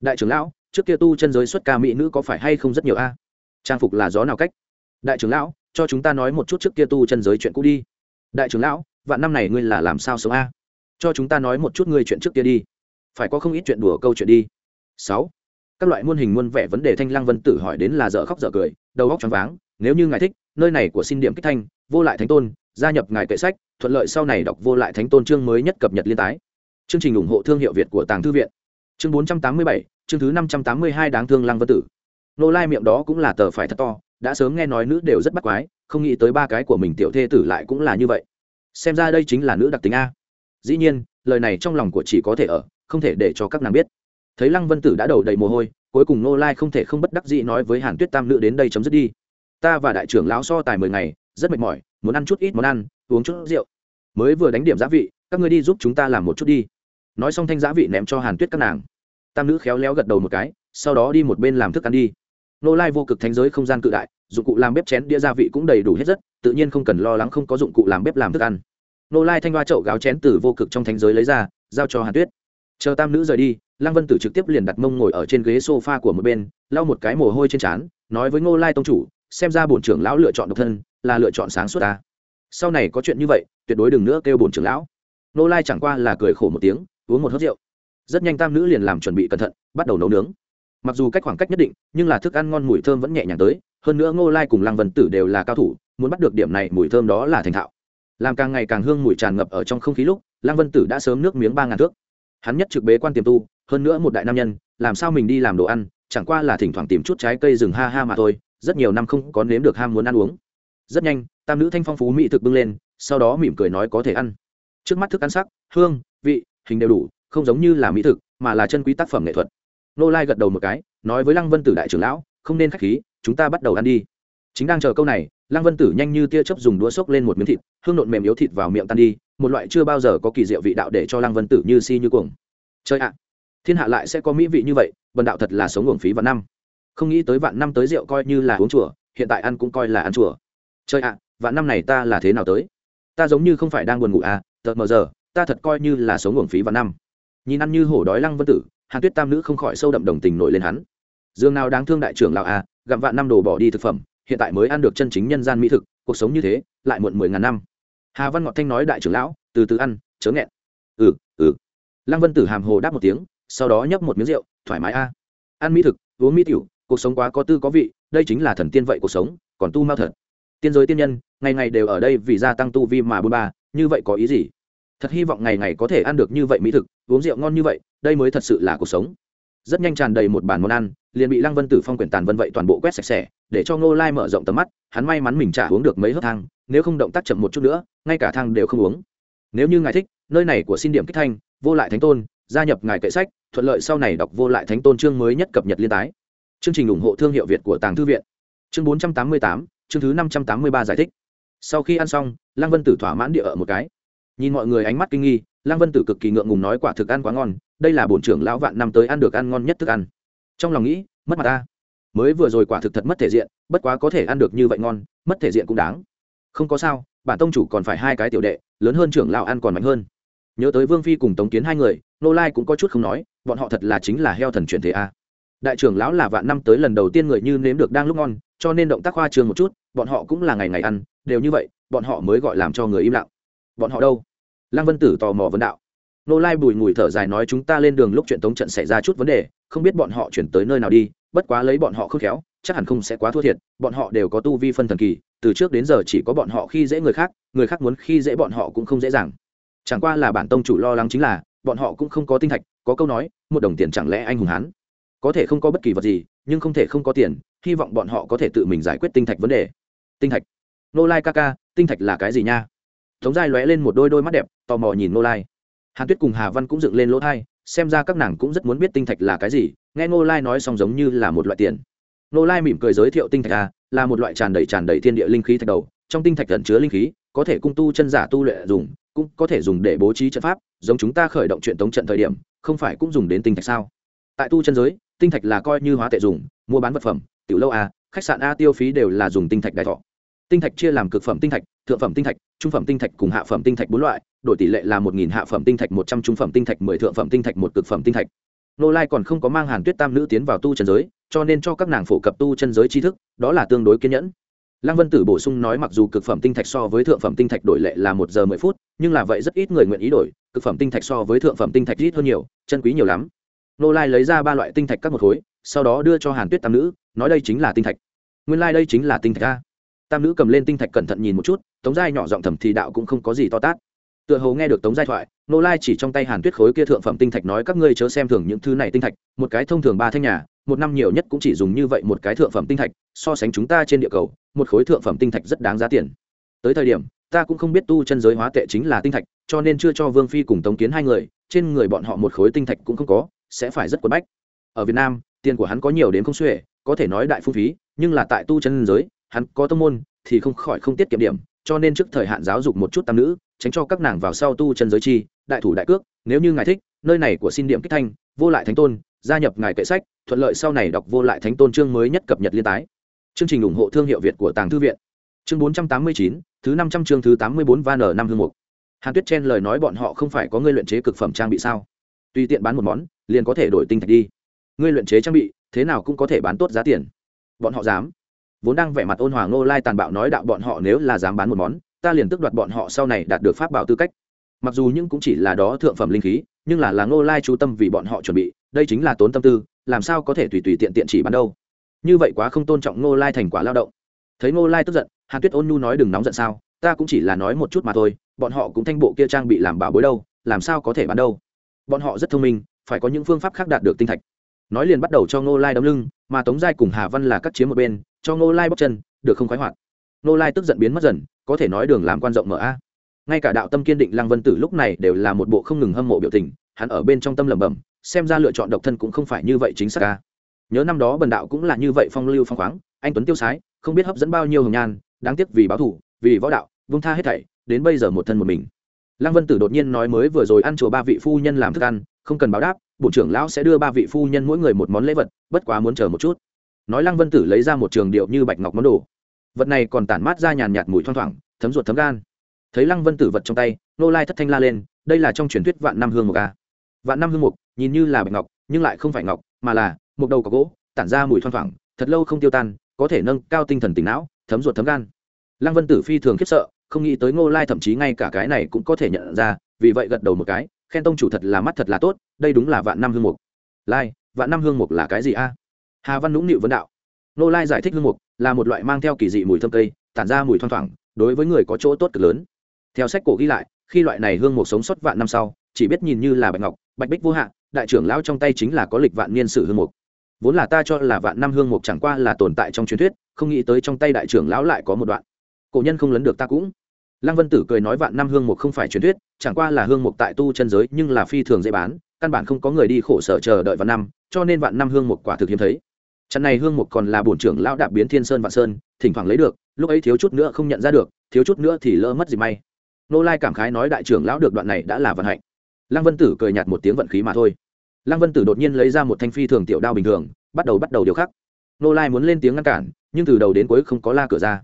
Đại trưởng lão, trước kia tu chân giới xuất ca mỹ nữ có phải hay không rất nhiều a trang phục là gió nào cách? Đại trưởng lão, cho chúng ta nói một chút trước kia tu chân giới chuyện cũ đi. Đại trưởng lão, vạn năm này ngươi là làm sao sống a cho chúng ta nói một chút ngươi chuyện trước kia đi phải có không ít chuyện đùa câu chuyện đi. Sáu, các loại muôn hình muôn vẻ vấn đề thanh lăng vân tử hỏi đến là dở khóc dở cười, đầu óc choáng váng, nếu như ngài thích, nơi này của xin điểm kích thanh, vô lại thánh tôn, gia nhập ngài kệ sách, thuận lợi sau này đọc vô lại thánh tôn chương mới nhất cập nhật liên tái. Chương trình ủng hộ thương hiệu việt của tàng thư viện. Chương bốn trăm tám mươi bảy, chương thứ năm trăm tám mươi hai đáng thương lăng vân tử. Nô lai miệng đó cũng là tờ phải thật to, đã sớm nghe nói nữ đều rất bắt quái, không nghĩ tới ba cái của mình tiểu thê tử lại cũng là như vậy. Xem ra đây chính là nữ đặc tính a. Dĩ nhiên lời này trong lòng của chỉ có thể ở, không thể để cho các nàng biết. Thấy lăng vân tử đã đầu đầy mồ hôi, cuối cùng nô lai không thể không bất đắc dĩ nói với hàn tuyết tam nữ đến đây chấm dứt đi. Ta và đại trưởng lão so tài mười ngày, rất mệt mỏi, muốn ăn chút ít món ăn, uống chút rượu. Mới vừa đánh điểm giá vị, các ngươi đi giúp chúng ta làm một chút đi. Nói xong thanh giá vị ném cho hàn tuyết các nàng. Tam nữ khéo léo gật đầu một cái, sau đó đi một bên làm thức ăn đi. Nô lai vô cực thánh giới không gian cự đại, dụng cụ làm bếp chén đĩa gia vị cũng đầy đủ hết rất, tự nhiên không cần lo lắng không có dụng cụ làm bếp làm thức ăn nô lai thanh hoa chậu gáo chén từ vô cực trong thánh giới lấy ra, giao cho hàn tuyết. Chờ tam nữ rời đi, lăng vân tử trực tiếp liền đặt mông ngồi ở trên ghế s o f a của một bên, lau một cái mồ hôi trên trán, nói với ngô lai tông chủ, xem ra bổn trưởng lão lựa chọn độc thân, là lựa chọn sáng suốt ta. Sau này có chuyện như vậy, tuyệt đối đừng nữa kêu bổn trưởng lão. Nô lai chẳng qua là cười khổ một tiếng, uống một hớt rượu. Rất nhanh tam nữ liền làm chuẩn bị cẩn thận, bắt đầu nấu nướng. Mặc dù cách khoảng cách nhất định, nhưng là thức ăn ngon mùi thơm vẫn nhẹ nhàng tới, hơn nữa ngô lai cùng lăng vân tử đều là cao thủ, muốn bắt được điểm này mùi thơm đó là thành thạo làm càng ngày càng hương mùi tràn ngập ở trong không khí lúc, lăng vân tử đã sớm nước miếng ba ngàn thước. Hắn nhất trực bế quan tiềm tu, hơn nữa một đại nam nhân, làm sao mình đi làm đồ ăn, chẳng qua là thỉnh thoảng tìm chút trái cây rừng ha ha mà thôi, rất nhiều năm không có nếm được ham muốn ăn uống. Rất nhanh, tam nữ thanh phong phú mỹ thực bưng lên, sau đó mỉm cười nói có thể ăn. Trước mắt thức ăn sắc, hương, vị, hình đều đủ, không giống như là mỹ thực, mà là chân quý tác phẩm nghệ thuật. Nô lai gật đầu một cái, nói với lăng vân tử đại trưởng lão, không nên k h á c h khí, chúng ta bắt đầu ăn đi chính đang chờ câu này, lăng vân tử nhanh như tia chớp dùng đũa xốc lên một miếng thịt, hương nộn mềm yếu thịt vào miệng tan đi, một loại chưa bao giờ có kỳ diệu vị đạo để cho lăng vân tử như si như cuồng. Chơi ạ, thiên hạ lại sẽ có mỹ vị như vậy vần đạo thật là sống uổng phí vạn năm. Không nghĩ tới vạn năm tới rượu coi như là uống chùa, hiện tại ăn cũng coi là ăn chùa. Chơi ạ, vạn năm này ta là thế nào tới? Ta giống như không phải đang buồn ngủ à tợt mờ giờ, ta thật coi như là sống uổng phí vạn năm. Nhìn ăn như hổ đói lăng vân tử, hàn tuyết tam nữ không khỏi sâu đậm đồng tình nổi lên hắn. Dương nào đáng thương đại trưởng lão à gặm vạn năm đồ bỏ đi thực phẩm hiện tại mới ăn được chân chính nhân gian mỹ thực, cuộc sống như thế, lại muộn mười ngàn năm. Hà văn ngọt thanh nói đại trưởng lão, từ từ ăn, chớ nghẹn. Ừ ừ. Lăng vân tử hàm hồ đáp một tiếng, sau đó nhấp một miếng rượu, thoải mái a. Ăn mỹ thực, uống mỹ tiểu, cuộc sống quá có tư có vị, đây chính là thần tiên vậy cuộc sống, còn tu mau thật. Tiên giới tiên nhân, ngày ngày đều ở đây vì gia tăng tu vi mà bôn ba, như vậy có ý gì? Thật hy vọng ngày ngày có thể ăn được như vậy mỹ thực, uống rượu ngon như vậy, đây mới thật sự là cuộc sống rất nhanh tràn đầy một bàn món ăn, liền bị lăng vân tử phong quyển tàn vân vậy toàn bộ quét sạch sẽ, để cho ngô lai mở rộng tầm mắt, hắn may mắn mình trả uống được mấy hớp thang, nếu không động tác chậm một chút nữa, ngay cả thang đều không uống. Nếu như ngài thích, nơi này của xin điểm kích thanh, vô lại thánh tôn, gia nhập ngài kệ sách, thuận lợi sau này đọc vô lại thánh tôn chương mới nhất cập nhật liên tái. Chương trình ủng hộ thương hiệu việt của tàng thư viện. Chương bốn trăm tám mươi tám, chương thứ năm trăm tám mươi ba giải thích. Sau khi ăn xong, lăng vân tử thỏa mãn địa ở một cái. Nhìn mọi người ánh mắt kinh nghi, lăng vân tử cực kỳ ngượng ngùng nói quả thực ăn quá ngon đây là bổn trưởng lão vạn năm tới ăn được ăn ngon nhất thức ăn. Trong lòng nghĩ, mất mặt ta. Mới vừa rồi quả thực thật mất thể diện, bất quá có thể ăn được như vậy ngon, mất thể diện cũng đáng. Không có sao, bản tông chủ còn phải hai cái tiểu đệ, lớn hơn trưởng lão ăn còn mạnh hơn. Nhớ tới vương phi cùng tống kiến hai người, nô lai cũng có chút không nói, bọn họ thật là chính là heo thần truyền thế a. Đại trưởng lão là vạn năm tới lần đầu tiên người như nếm được đang lúc ngon, cho nên động tác khoa trường một chút, bọn họ cũng là ngày ngày ăn, đều như vậy, bọn họ mới gọi làm cho người im lặng. Bọn họ đâu? Lăng vân tử tò mò vấn đạo nô lai bùi ngùi thở dài nói chúng ta lên đường lúc chuyện tống trận xảy ra chút vấn đề, không biết bọn họ chuyển tới nơi nào đi, bất quá lấy bọn họ khôn khéo, chắc hẳn không sẽ quá thua thiệt, bọn họ đều có tu vi phân thần kỳ, từ trước đến giờ chỉ có bọn họ khi dễ người khác người khác muốn khi dễ bọn họ cũng không dễ dàng. Chẳng qua là bản tông chủ lo lắng chính là, bọn họ cũng không có tinh thạch, có câu nói, một đồng tiền chẳng lẽ anh hùng hán? Có thể không có bất kỳ vật gì, nhưng không thể không có tiền, hy vọng bọn họ có thể tự mình giải quyết tinh thạch vấn đề. Tinh thạch. Nô lai ca ca, tinh thạch là cái gì nha? Tống giai lóe lên một đôi đôi mắt đẹp, tò mò nhìn nô lai hàn tuyết cùng hà văn cũng dựng lên lỗ thai, xem ra các nàng cũng rất muốn biết tinh thạch là cái gì, nghe nô lai nói xong giống như là một loại tiền. Nô lai mỉm cười giới thiệu tinh thạch a, là một loại tràn đầy tràn đầy thiên địa linh khí thạch đầu, trong tinh thạch ẩn chứa linh khí, có thể cung tu chân giả tu luyện dùng, cũng có thể dùng để bố trí trận pháp, giống chúng ta khởi động chuyện tống trận thời điểm, không phải cũng dùng đến tinh thạch sao? Tại tu chân giới, tinh thạch là coi như hóa tệ dùng, mua bán vật phẩm, tiểu lâu a, khách sạn a tiêu phí đều là dùng tinh thạch đại thọ. Tinh thạch chia làm cực phẩm tinh thạch, thượng phẩm tinh thạch trung phẩm tinh thạch cùng hạ phẩm tinh thạch bốn loại đổi tỷ lệ là một nghìn hạ phẩm tinh thạch một trăm trung phẩm tinh thạch mười thượng phẩm tinh thạch một cực phẩm tinh thạch nô lai còn không có mang hàn tuyết tam nữ tiến vào tu chân giới cho nên cho các nàng phổ cập tu chân giới tri thức đó là tương đối kiên nhẫn lăng vân tử bổ sung nói mặc dù cực phẩm tinh thạch so với thượng phẩm tinh thạch đổi lệ là một giờ mười phút nhưng là vậy rất ít người nguyện ý đổi cực phẩm tinh thạch so với thượng phẩm tinh thạch ít hơn nhiều chân quý nhiều lắm nô lai lấy ra ba loại tinh thạch các một khối sau đó đưa cho hàn tuyết tam nữ nói đây chính là tinh thạch nguyên lai、like、đây chính là tinh thạch a tam nữ cầm lên tinh thạch cẩn thận nhìn một chút tống giai nhỏ giọng thầm thì đạo cũng không có gì to tát. Tựa hồ nghe được tống giai thoại nô lai chỉ trong tay hàn tuyết khối kia thượng phẩm tinh thạch nói các ngươi chớ xem thường những thứ này tinh thạch, một cái thông thường ba thanh nhà, một năm nhiều nhất cũng chỉ dùng như vậy một cái thượng phẩm tinh thạch, so sánh chúng ta trên địa cầu, một khối thượng phẩm tinh thạch rất đáng giá tiền. Tới thời điểm, ta cũng không biết tu chân giới hóa tệ chính là tinh thạch, cho nên chưa cho vương phi cùng tống kiến hai người, trên người bọn họ một khối tinh thạch cũng không có, sẽ phải rất quấn bách. Ở việt nam, tiền của hắn có nhiều đến không xuể, có thể nói đại phung phí, nhưng là tại tu chân giới, hắn có tâm môn, thì không khỏi không tiết kiệm điểm cho nên trước thời hạn giáo dục một chút tam nữ, tránh cho các nàng vào sau tu chân giới chi, đại thủ đại cước, nếu như ngài thích, nơi này của xin điểm kích thanh, vô lại thánh tôn, gia nhập ngài kệ sách, thuận lợi sau này đọc vô lại thánh tôn chương mới nhất cập nhật liên tái. Chương trình ủng hộ thương hiệu việt của tàng thư viện. Chương bốn trăm tám mươi chín, thứ năm trăm chương thứ tám mươi bốn, van n năm hương mục. Hàn tuyết chen lời nói bọn họ không phải có ngươi luyện chế cực phẩm trang bị sao? Tùy tiện bán một món, liền có thể đổi tinh thạch đi. Ngươi luyện chế trang bị, thế nào cũng có thể bán tốt giá tiền. Bọn họ dám vốn đang vẻ mặt ôn hòa ngô lai tàn bạo nói đạo bọn họ nếu là dám bán một món, ta liền tức đoạt bọn họ sau này đạt được pháp bảo tư cách. Mặc dù những cũng chỉ là đó thượng phẩm linh khí, nhưng là là ngô lai chú tâm vì bọn họ chuẩn bị, đây chính là tốn tâm tư, làm sao có thể tùy tùy tiện tiện chỉ bán đâu. Như vậy quá không tôn trọng ngô lai thành quả lao động. Thấy ngô lai tức giận, hàn tuyết ôn nhu nói đừng nóng giận sao, ta cũng chỉ là nói một chút mà thôi, bọn họ cũng thanh bộ kia trang bị làm bảo bối đâu, làm sao có thể bán đâu. Bọn họ rất thông minh, phải có những phương pháp khác đạt được tinh thạch nói liền bắt đầu cho ngô lai đấm lưng, mà tống giai cùng hà văn là cắt chiếm một bên, cho ngô lai bóc chân, được không khoái hoạt. Ngô lai tức giận biến mất dần, có thể nói đường làm quan rộng mở a. Ngay cả đạo tâm kiên định lăng vân tử lúc này đều là một bộ không ngừng hâm mộ biểu tình, hắn ở bên trong tâm lẩm bẩm, xem ra lựa chọn độc thân cũng không phải như vậy chính xác a. nhớ năm đó bần đạo cũng là như vậy phong lưu phong khoáng, anh tuấn tiêu sái, không biết hấp dẫn bao nhiêu hồng nhan, đáng tiếc vì báo thủ, vì võ đạo, vung tha hết thảy, đến bây giờ một thân một mình. Lăng vân tử đột nhiên nói mới vừa rồi ăn chùa ba vị phu nhân làm thức ăn, không cần báo đáp bộ trưởng lão sẽ đưa ba vị phu nhân mỗi người một món lễ vật, bất quá muốn chờ một chút. Nói lăng vân tử lấy ra một trường điệu như bạch ngọc món đồ. Vật này còn tản mát ra nhàn nhạt mùi thoang thoảng, thấm ruột thấm gan. Thấy lăng vân tử vật trong tay nô lai thất thanh la lên, đây là trong truyền thuyết vạn năm hương mục a vạn năm hương mục, nhìn như là bạch ngọc, nhưng lại không phải ngọc, mà là mục đầu có gỗ, tản ra mùi thoang thoảng, thật lâu không tiêu tan, có thể nâng cao tinh thần tỉnh não, thấm ruột thấm gan. Lăng vân tử phi thường khiếp sợ, không nghĩ tới ngô lai thậm chí ngay cả cái này cũng có thể nhận ra, vì vậy gật đầu một cái khen tông chủ thật là mắt thật là tốt, đây đúng là vạn năm hương mục. Lai, vạn năm hương mục là cái gì a? Hà văn nũng nịu vấn đạo. Ngô lai giải thích hương mục, là một loại mang theo kỳ dị mùi thơm cây tản ra mùi thoang thoảng, đối với người có chỗ tốt cực lớn. Theo sách cổ ghi lại, khi loại này hương mục sống sót vạn năm sau, chỉ biết nhìn như là bạch ngọc, bạch bích vô hạn đại trưởng lão trong tay chính là có lịch vạn niên sử hương mục. Vốn là ta cho là vạn năm hương mục chẳng qua là tồn tại trong truyền thuyết, không nghĩ tới trong tay đại trưởng lão lại có một đoạn. Cổ nhân không lấn được ta cũng lăng vân tử cười nói vạn năm hương mục không phải truyền thuyết, chẳng qua là hương mục tại tu chân giới nhưng là phi thường dễ bán, căn bản không có người đi khổ sở chờ đợi vạn năm, cho nên vạn năm hương mục quả thực hiếm thấy. Chặn này hương mục còn là bổn trưởng lão đạp biến thiên sơn vạn sơn, thỉnh thoảng lấy được, lúc ấy thiếu chút nữa không nhận ra được, thiếu chút nữa thì lỡ mất gì may. Nô lai cảm khái nói đại trưởng lão được đoạn này đã là vận hạnh. Lăng vân tử cười nhạt một tiếng vận khí mà thôi. Lăng vân tử đột nhiên lấy ra một thanh phi thường tiểu đao bình thường, bắt đầu bắt đầu điều khắc. Nô lai muốn lên tiếng ngăn cản, nhưng từ đầu đến cuối không có la cửa ra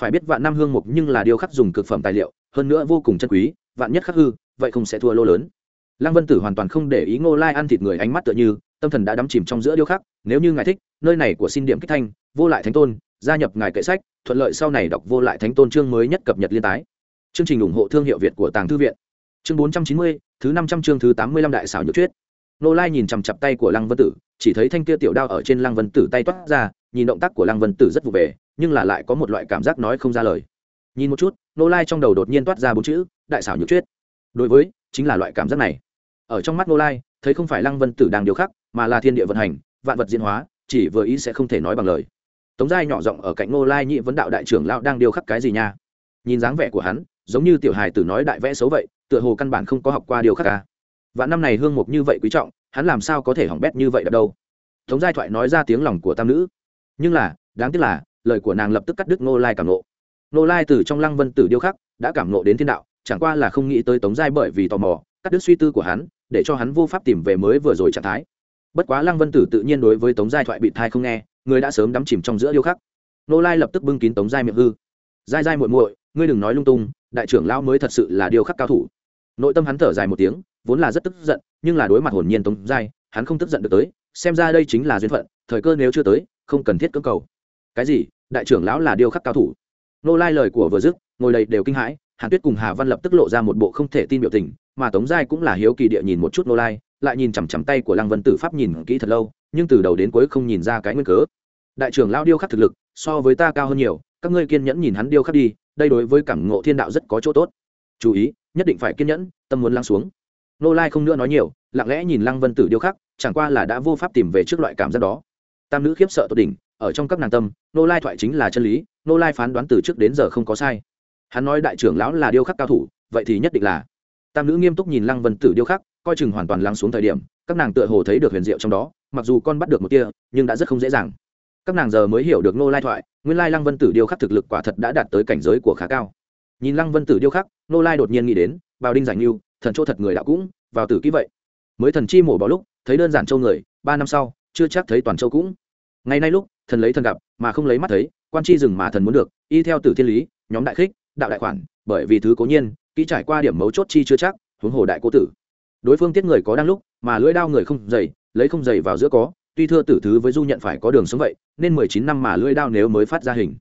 phải biết vạn năm hương mục nhưng là điều khắc dùng cực phẩm tài liệu, hơn nữa vô cùng chân quý, vạn nhất khắc hư, vậy không sẽ thua lô lớn. Lăng vân tử hoàn toàn không để ý ngô lai ăn thịt người ánh mắt tựa như, tâm thần đã đắm chìm trong giữa điêu khắc, nếu như ngài thích, nơi này của xin điểm kích thanh, vô lại thánh tôn, gia nhập ngài kệ sách, thuận lợi sau này đọc vô lại thánh tôn chương mới nhất cập nhật liên tái. Chương trình ủng hộ thương hiệu việt của tàng thư viện. Chương bốn trăm chín mươi, thứ năm trăm chương thứ tám mươi lăm đại xảo nhược chuyết nô lai nhìn chằm chặp tay của lăng vân tử, chỉ thấy thanh kia tiểu đao ở trên lăng vân tử tay toát ra, nhìn động tác của lăng vân tử rất vụ về nhưng là lại có một loại cảm giác nói không ra lời. Nhìn một chút nô lai trong đầu đột nhiên toát ra bốn chữ, đại xảo nhược chuyết. Đối với, chính là loại cảm giác này. Ở trong mắt nô lai, thấy không phải lăng vân tử đang điều khắc, mà là thiên địa vận hành, vạn vật diễn hóa, chỉ vừa ý sẽ không thể nói bằng lời. Tống giai nhỏ giọng ở cạnh nô lai nhị vấn đạo đại trưởng lão đang điều khắc cái gì nha? Nhìn dáng vẻ của hắn, giống như tiểu hài tử nói đại vẽ xấu vậy, tựa hồ căn bản không có học qua điều khắc ca vạn năm này hương mục như vậy quý trọng, hắn làm sao có thể hỏng bét như vậy được đâu? Tống giai thoại nói ra tiếng lòng của tam nữ. Nhưng là, đáng tiếc là lời của nàng lập tức cắt đứt nô lai cảm nộ. Nô lai từ trong lăng vân tử điêu khắc, đã cảm nộ đến thiên đạo, chẳng qua là không nghĩ tới tống giai bởi vì tò mò, cắt đứt suy tư của hắn, để cho hắn vô pháp tìm về mới vừa rồi trạng thái. Bất quá lăng vân tử tự nhiên đối với tống giai thoại bị thai không nghe, người đã sớm đắm chìm trong giữa điêu khắc. Nô lai lập tức bưng kín tống giai miệng hư. Giai giai muội muội, ngươi đừng nói lung tung, đại trưởng lão mới thật sự là điêu khắc cao thủ. Nội tâm hắn thở dài một tiếng, vốn là rất tức giận, nhưng là đối mặt hồn nhiên tống giai, hắn không tức giận được tới, xem ra đây chính là duyên phận, thời cơ nếu chưa tới, không cần thiết cưỡng cầu cái gì, đại trưởng lão là điêu khắc cao thủ. Nô lai lời của vừa dứt, ngồi đầy đều kinh hãi, hàn tuyết cùng hà văn lập tức lộ ra một bộ không thể tin biểu tình, mà tống giai cũng là hiếu kỳ địa nhìn một chút nô lai, lại nhìn chằm chằm tay của lăng vân tử pháp nhìn kỹ thật lâu, nhưng từ đầu đến cuối không nhìn ra cái nguyên cớ. Đại trưởng lão điêu khắc thực lực, so với ta cao hơn nhiều, các ngươi kiên nhẫn nhìn hắn điêu khắc đi, đây đối với cảm ngộ thiên đạo rất có chỗ tốt. Chú ý, nhất định phải kiên nhẫn, tâm muốn lắng xuống. Nô lai không nữa nói nhiều, lặng lẽ nhìn lăng vân tử điêu khắc, chẳng qua là đã vô pháp tìm về trước loại cảm giác đó. Tam nữ khiếp sợ tột đỉnh ở trong các nàng tâm nô lai thoại chính là chân lý nô lai phán đoán từ trước đến giờ không có sai. Hắn nói đại trưởng lão là điêu khắc cao thủ, vậy thì nhất định là. Tam nữ nghiêm túc nhìn lăng vân tử điêu khắc, coi chừng hoàn toàn lắng xuống thời điểm, các nàng tựa hồ thấy được huyền diệu trong đó, mặc dù con bắt được một tia, nhưng đã rất không dễ dàng. Các nàng giờ mới hiểu được nô lai thoại, nguyên lai lăng vân tử điêu khắc thực lực quả thật đã đạt tới cảnh giới của khá cao. Nhìn lăng vân tử điêu khắc nô lai đột nhiên nghĩ đến, bào đinh giành lưu thần chỗ thật người đạo cũng, vào tử kỹ vậy. Mới thần chi mổ bỏ lúc, thấy đơn giản châu người, ba năm sau, chưa chắc thấy toàn châu cũng ngày nay lúc, thần lấy thần gặp, mà không lấy mắt thấy, quan chi rừng mà thần muốn được, y theo tử thiên lý, nhóm đại khích, đạo đại khoản, bởi vì thứ cố nhiên, kỹ trải qua điểm mấu chốt chi chưa chắc, huống hồ đại cố tử. Đối phương tiết người có đang lúc, mà lưỡi đao người không dày, lấy không dày vào giữa có, tuy thưa tử thứ với du nhận phải có đường sống vậy, nên mười chín năm mà lưỡi đao nếu mới phát ra hình.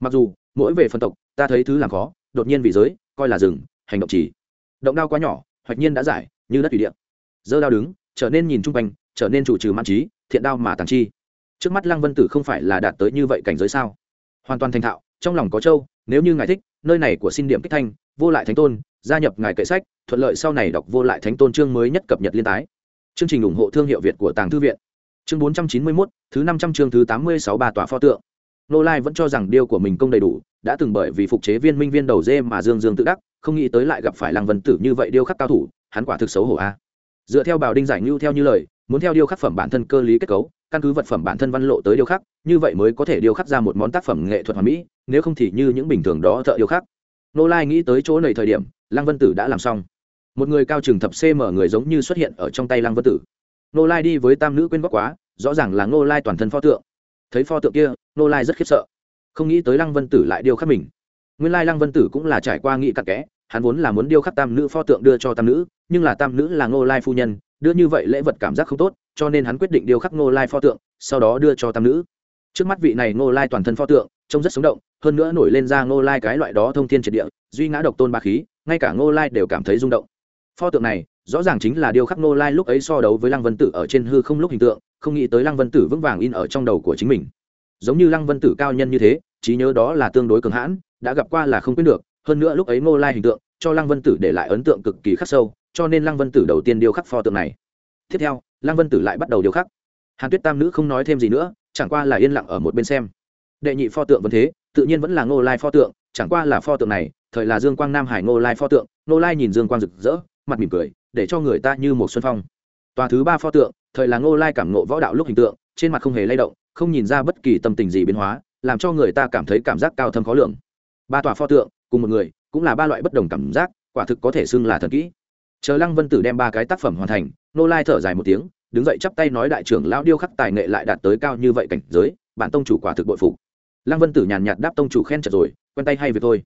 Mặc dù, mỗi về phân tộc, ta thấy thứ làm khó, đột nhiên vị giới, coi là rừng, hành động chỉ. Động đao quá nhỏ, hoạch nhiên đã giải, như đất thủy điện. Dơ đao đứng, trở nên nhìn chung quanh, trở nên chủ trừ mãn trí, thiện đao mà tàng chi trước mắt lăng vân tử không phải là đạt tới như vậy cảnh giới sao? Hoàn toàn thành thạo, trong lòng có châu, nếu như ngài thích, nơi này của xin điểm kích thanh, vô lại thánh tôn, gia nhập ngài kệ sách, thuận lợi sau này đọc vô lại thánh tôn chương mới nhất cập nhật liên tái. Chương trình ủng hộ thương hiệu việt của tàng thư viện. Chương bốn trăm chín mươi mốt, thứ năm trăm chương thứ tám mươi sáu ba tòa pho tượng. Nô lai vẫn cho rằng điêu của mình công đầy đủ, đã từng bởi vì phục chế viên minh viên đầu dê mà dương dương tự đắc, không nghĩ tới lại gặp phải lăng vân tử như vậy điêu khắc cao thủ, hắn quả thực xấu hổ a. Dựa theo Bào đinh giải ngưu theo như lời, muốn theo điêu khắc phẩm bản thân cơ lý kết cấu căn cứ vật phẩm bản thân văn lộ tới điêu khắc, như vậy mới có thể điêu khắc ra một món tác phẩm nghệ thuật hoàn mỹ, nếu không thì như những bình thường đó thợ điêu khắc. Nô lai nghĩ tới chỗ này thời điểm, lăng vân tử đã làm xong. Một người cao chừng thập cm người giống như xuất hiện ở trong tay lăng vân tử. Nô lai đi với tam nữ quên góc quá, rõ ràng là nô lai toàn thân pho tượng. Thấy pho tượng kia, nô lai rất khiếp sợ. Không nghĩ tới lăng vân tử lại điêu khắc mình. Nguyên lai lăng vân tử cũng là trải qua nghị cặn kẽ, hắn vốn là muốn điêu khắc tam nữ pho tượng đưa cho tam nữ, nhưng là tam nữ là nô lai phu nhân đưa như vậy lễ vật cảm giác không tốt, cho nên hắn quyết định điêu khắc Ngô lai pho tượng, sau đó đưa cho tam nữ. Trước mắt vị này Ngô lai toàn thân pho tượng, trông rất sống động, hơn nữa nổi lên ra Ngô lai cái loại đó thông thiên triệt địa, duy ngã độc tôn ba khí, ngay cả Ngô lai đều cảm thấy rung động. Pho tượng này, rõ ràng chính là điêu khắc Ngô lai lúc ấy so đấu với lăng vân tử ở trên hư không lúc hình tượng, không nghĩ tới lăng vân tử vững vàng in ở trong đầu của chính mình. Giống như lăng vân tử cao nhân như thế, trí nhớ đó là tương đối cường hãn, đã gặp qua là không quyết được, hơn nữa lúc ấy Ngô lai hình tượng, cho lăng vân tử để lại ấn tượng cực kỳ khắc sâu cho nên lăng vân tử đầu tiên điêu khắc pho tượng này. Tiếp theo, lăng vân tử lại bắt đầu điêu khắc. Hàn tuyết tam nữ không nói thêm gì nữa, chẳng qua là yên lặng ở một bên xem. Đệ nhị pho tượng vẫn thế, tự nhiên vẫn là ngô lai pho tượng, chẳng qua là pho tượng này, thời là dương quang nam hải ngô lai pho tượng, ngô lai nhìn dương quang rực rỡ, mặt mỉm cười, để cho người ta như một xuân phong. Tòa thứ ba pho tượng, thời là ngô lai cảm ngộ võ đạo lúc hình tượng, trên mặt không hề lay động, không nhìn ra bất kỳ tâm tình gì biến hóa, làm cho người ta cảm thấy cảm giác cao thâm khó lường. Ba tòa pho tượng, cùng một người, cũng là ba loại bất đồng cảm giác, quả thực có thể xưng là thần kỹ chờ lăng vân tử đem ba cái tác phẩm hoàn thành, nô lai thở dài một tiếng, đứng dậy chắp tay nói đại trưởng lão điêu khắc tài nghệ lại đạt tới cao như vậy cảnh giới, bản tông chủ quả thực bội phục. Lăng vân tử nhàn nhạt đáp tông chủ khen chật rồi, quen tay hay việc thôi.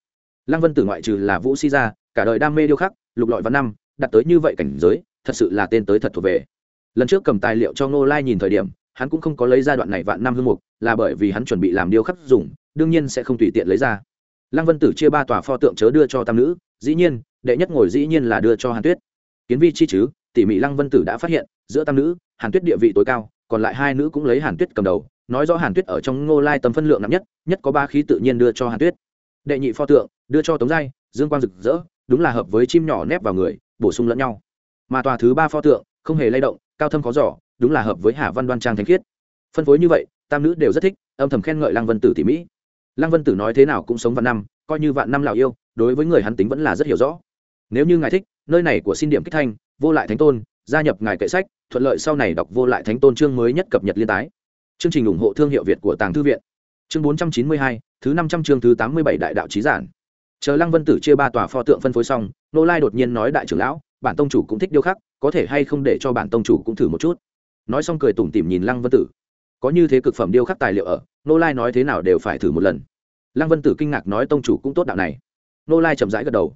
Lăng vân tử ngoại trừ là vũ si gia, cả đời đam mê điêu khắc, lục lọi văn năm, đạt tới như vậy cảnh giới, thật sự là tên tới thật thuộc về. Lần trước cầm tài liệu cho Nô lai nhìn thời điểm, hắn cũng không có lấy ra đoạn này vạn năm hương mục, là bởi vì hắn chuẩn bị làm điêu khắc dùng, đương nhiên sẽ không tùy tiện lấy ra. Lăng vân tử chia ba tòa pho tượng chớ đưa cho tam nữ, dĩ nhiên, đệ nhất ngồi dĩ nhiên là đưa cho hàn tuyết kiến vi chi chứ, tỉ mỉ lăng vân tử đã phát hiện, giữa tam nữ, hàn tuyết địa vị tối cao, còn lại hai nữ cũng lấy hàn tuyết cầm đầu, nói rõ hàn tuyết ở trong ngô lai tầm phân lượng nặng nhất nhất có ba khí tự nhiên đưa cho hàn tuyết. Đệ nhị pho tượng, đưa cho tống giai, dương quang rực rỡ, đúng là hợp với chim nhỏ nép vào người, bổ sung lẫn nhau. Mà tòa thứ ba pho tượng, không hề lay động, cao thâm khó giỏ đúng là hợp với hà văn đoan trang thanh khiết. Phân phối như vậy, tam nữ đều rất thích, âm thầm khen ngợi lăng vân tử tỉ mỹ lăng vân tử nói thế nào cũng sống vạn năm, coi như vạn năm lào yêu, đối với người hắn tính vẫn là rất hiểu rõ. Nếu như ngài thích nơi này của xin điểm kích thanh, vô lại thánh tôn, gia nhập ngài kệ sách, thuận lợi sau này đọc vô lại thánh tôn chương mới nhất cập nhật liên tái. Chương trình ủng hộ thương hiệu việt của tàng thư viện. Chương bốn trăm chín mươi hai, thứ năm trăm chương thứ tám mươi bảy đại đạo trí giản. Chờ lăng vân tử chia ba tòa pho tượng phân phối xong, nô lai đột nhiên nói đại trưởng lão, bản tông chủ cũng thích điêu khắc, có thể hay không để cho bản tông chủ cũng thử một chút. Nói xong cười tủm tỉm nhìn lăng vân tử. Có như thế cực phẩm điêu khắc tài liệu ở, nô lai nói thế nào đều phải thử một lần. Lăng vân tử kinh ngạc nói tông chủ cũng tốt đạo này. Nô lai chậm rãi gật đầu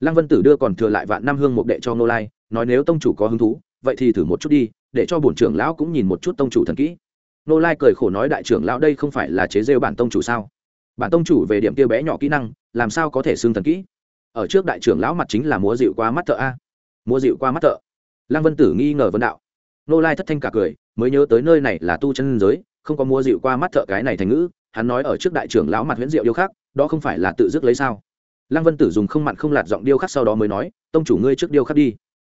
lăng vân tử đưa còn thừa lại vạn năm hương mục đệ cho nô lai, nói nếu tông chủ có hứng thú, vậy thì thử một chút đi, để cho bổn trưởng lão cũng nhìn một chút tông chủ thần kỹ. Nô lai cười khổ nói đại trưởng lão đây không phải là chế rêu bản tông chủ sao? Bản tông chủ về điểm kia bé nhỏ kỹ năng, làm sao có thể xưng thần kỹ? Ở trước đại trưởng lão mặt chính là múa dịu qua mắt thợ a. Múa dịu qua mắt thợ. Lăng vân tử nghi ngờ vấn đạo. Nô lai thất thanh cả cười, mới nhớ tới nơi này là tu chân giới, không có múa dịu qua mắt thợ cái này thành ngữ, hắn nói ở trước đại trưởng lão mặt huyễn diệu yêu khác đó không phải là tự dứt lấy sao? Lăng vân tử dùng không mặn không lạt giọng điêu khắc sau đó mới nói, tông chủ ngươi trước điêu khắc đi.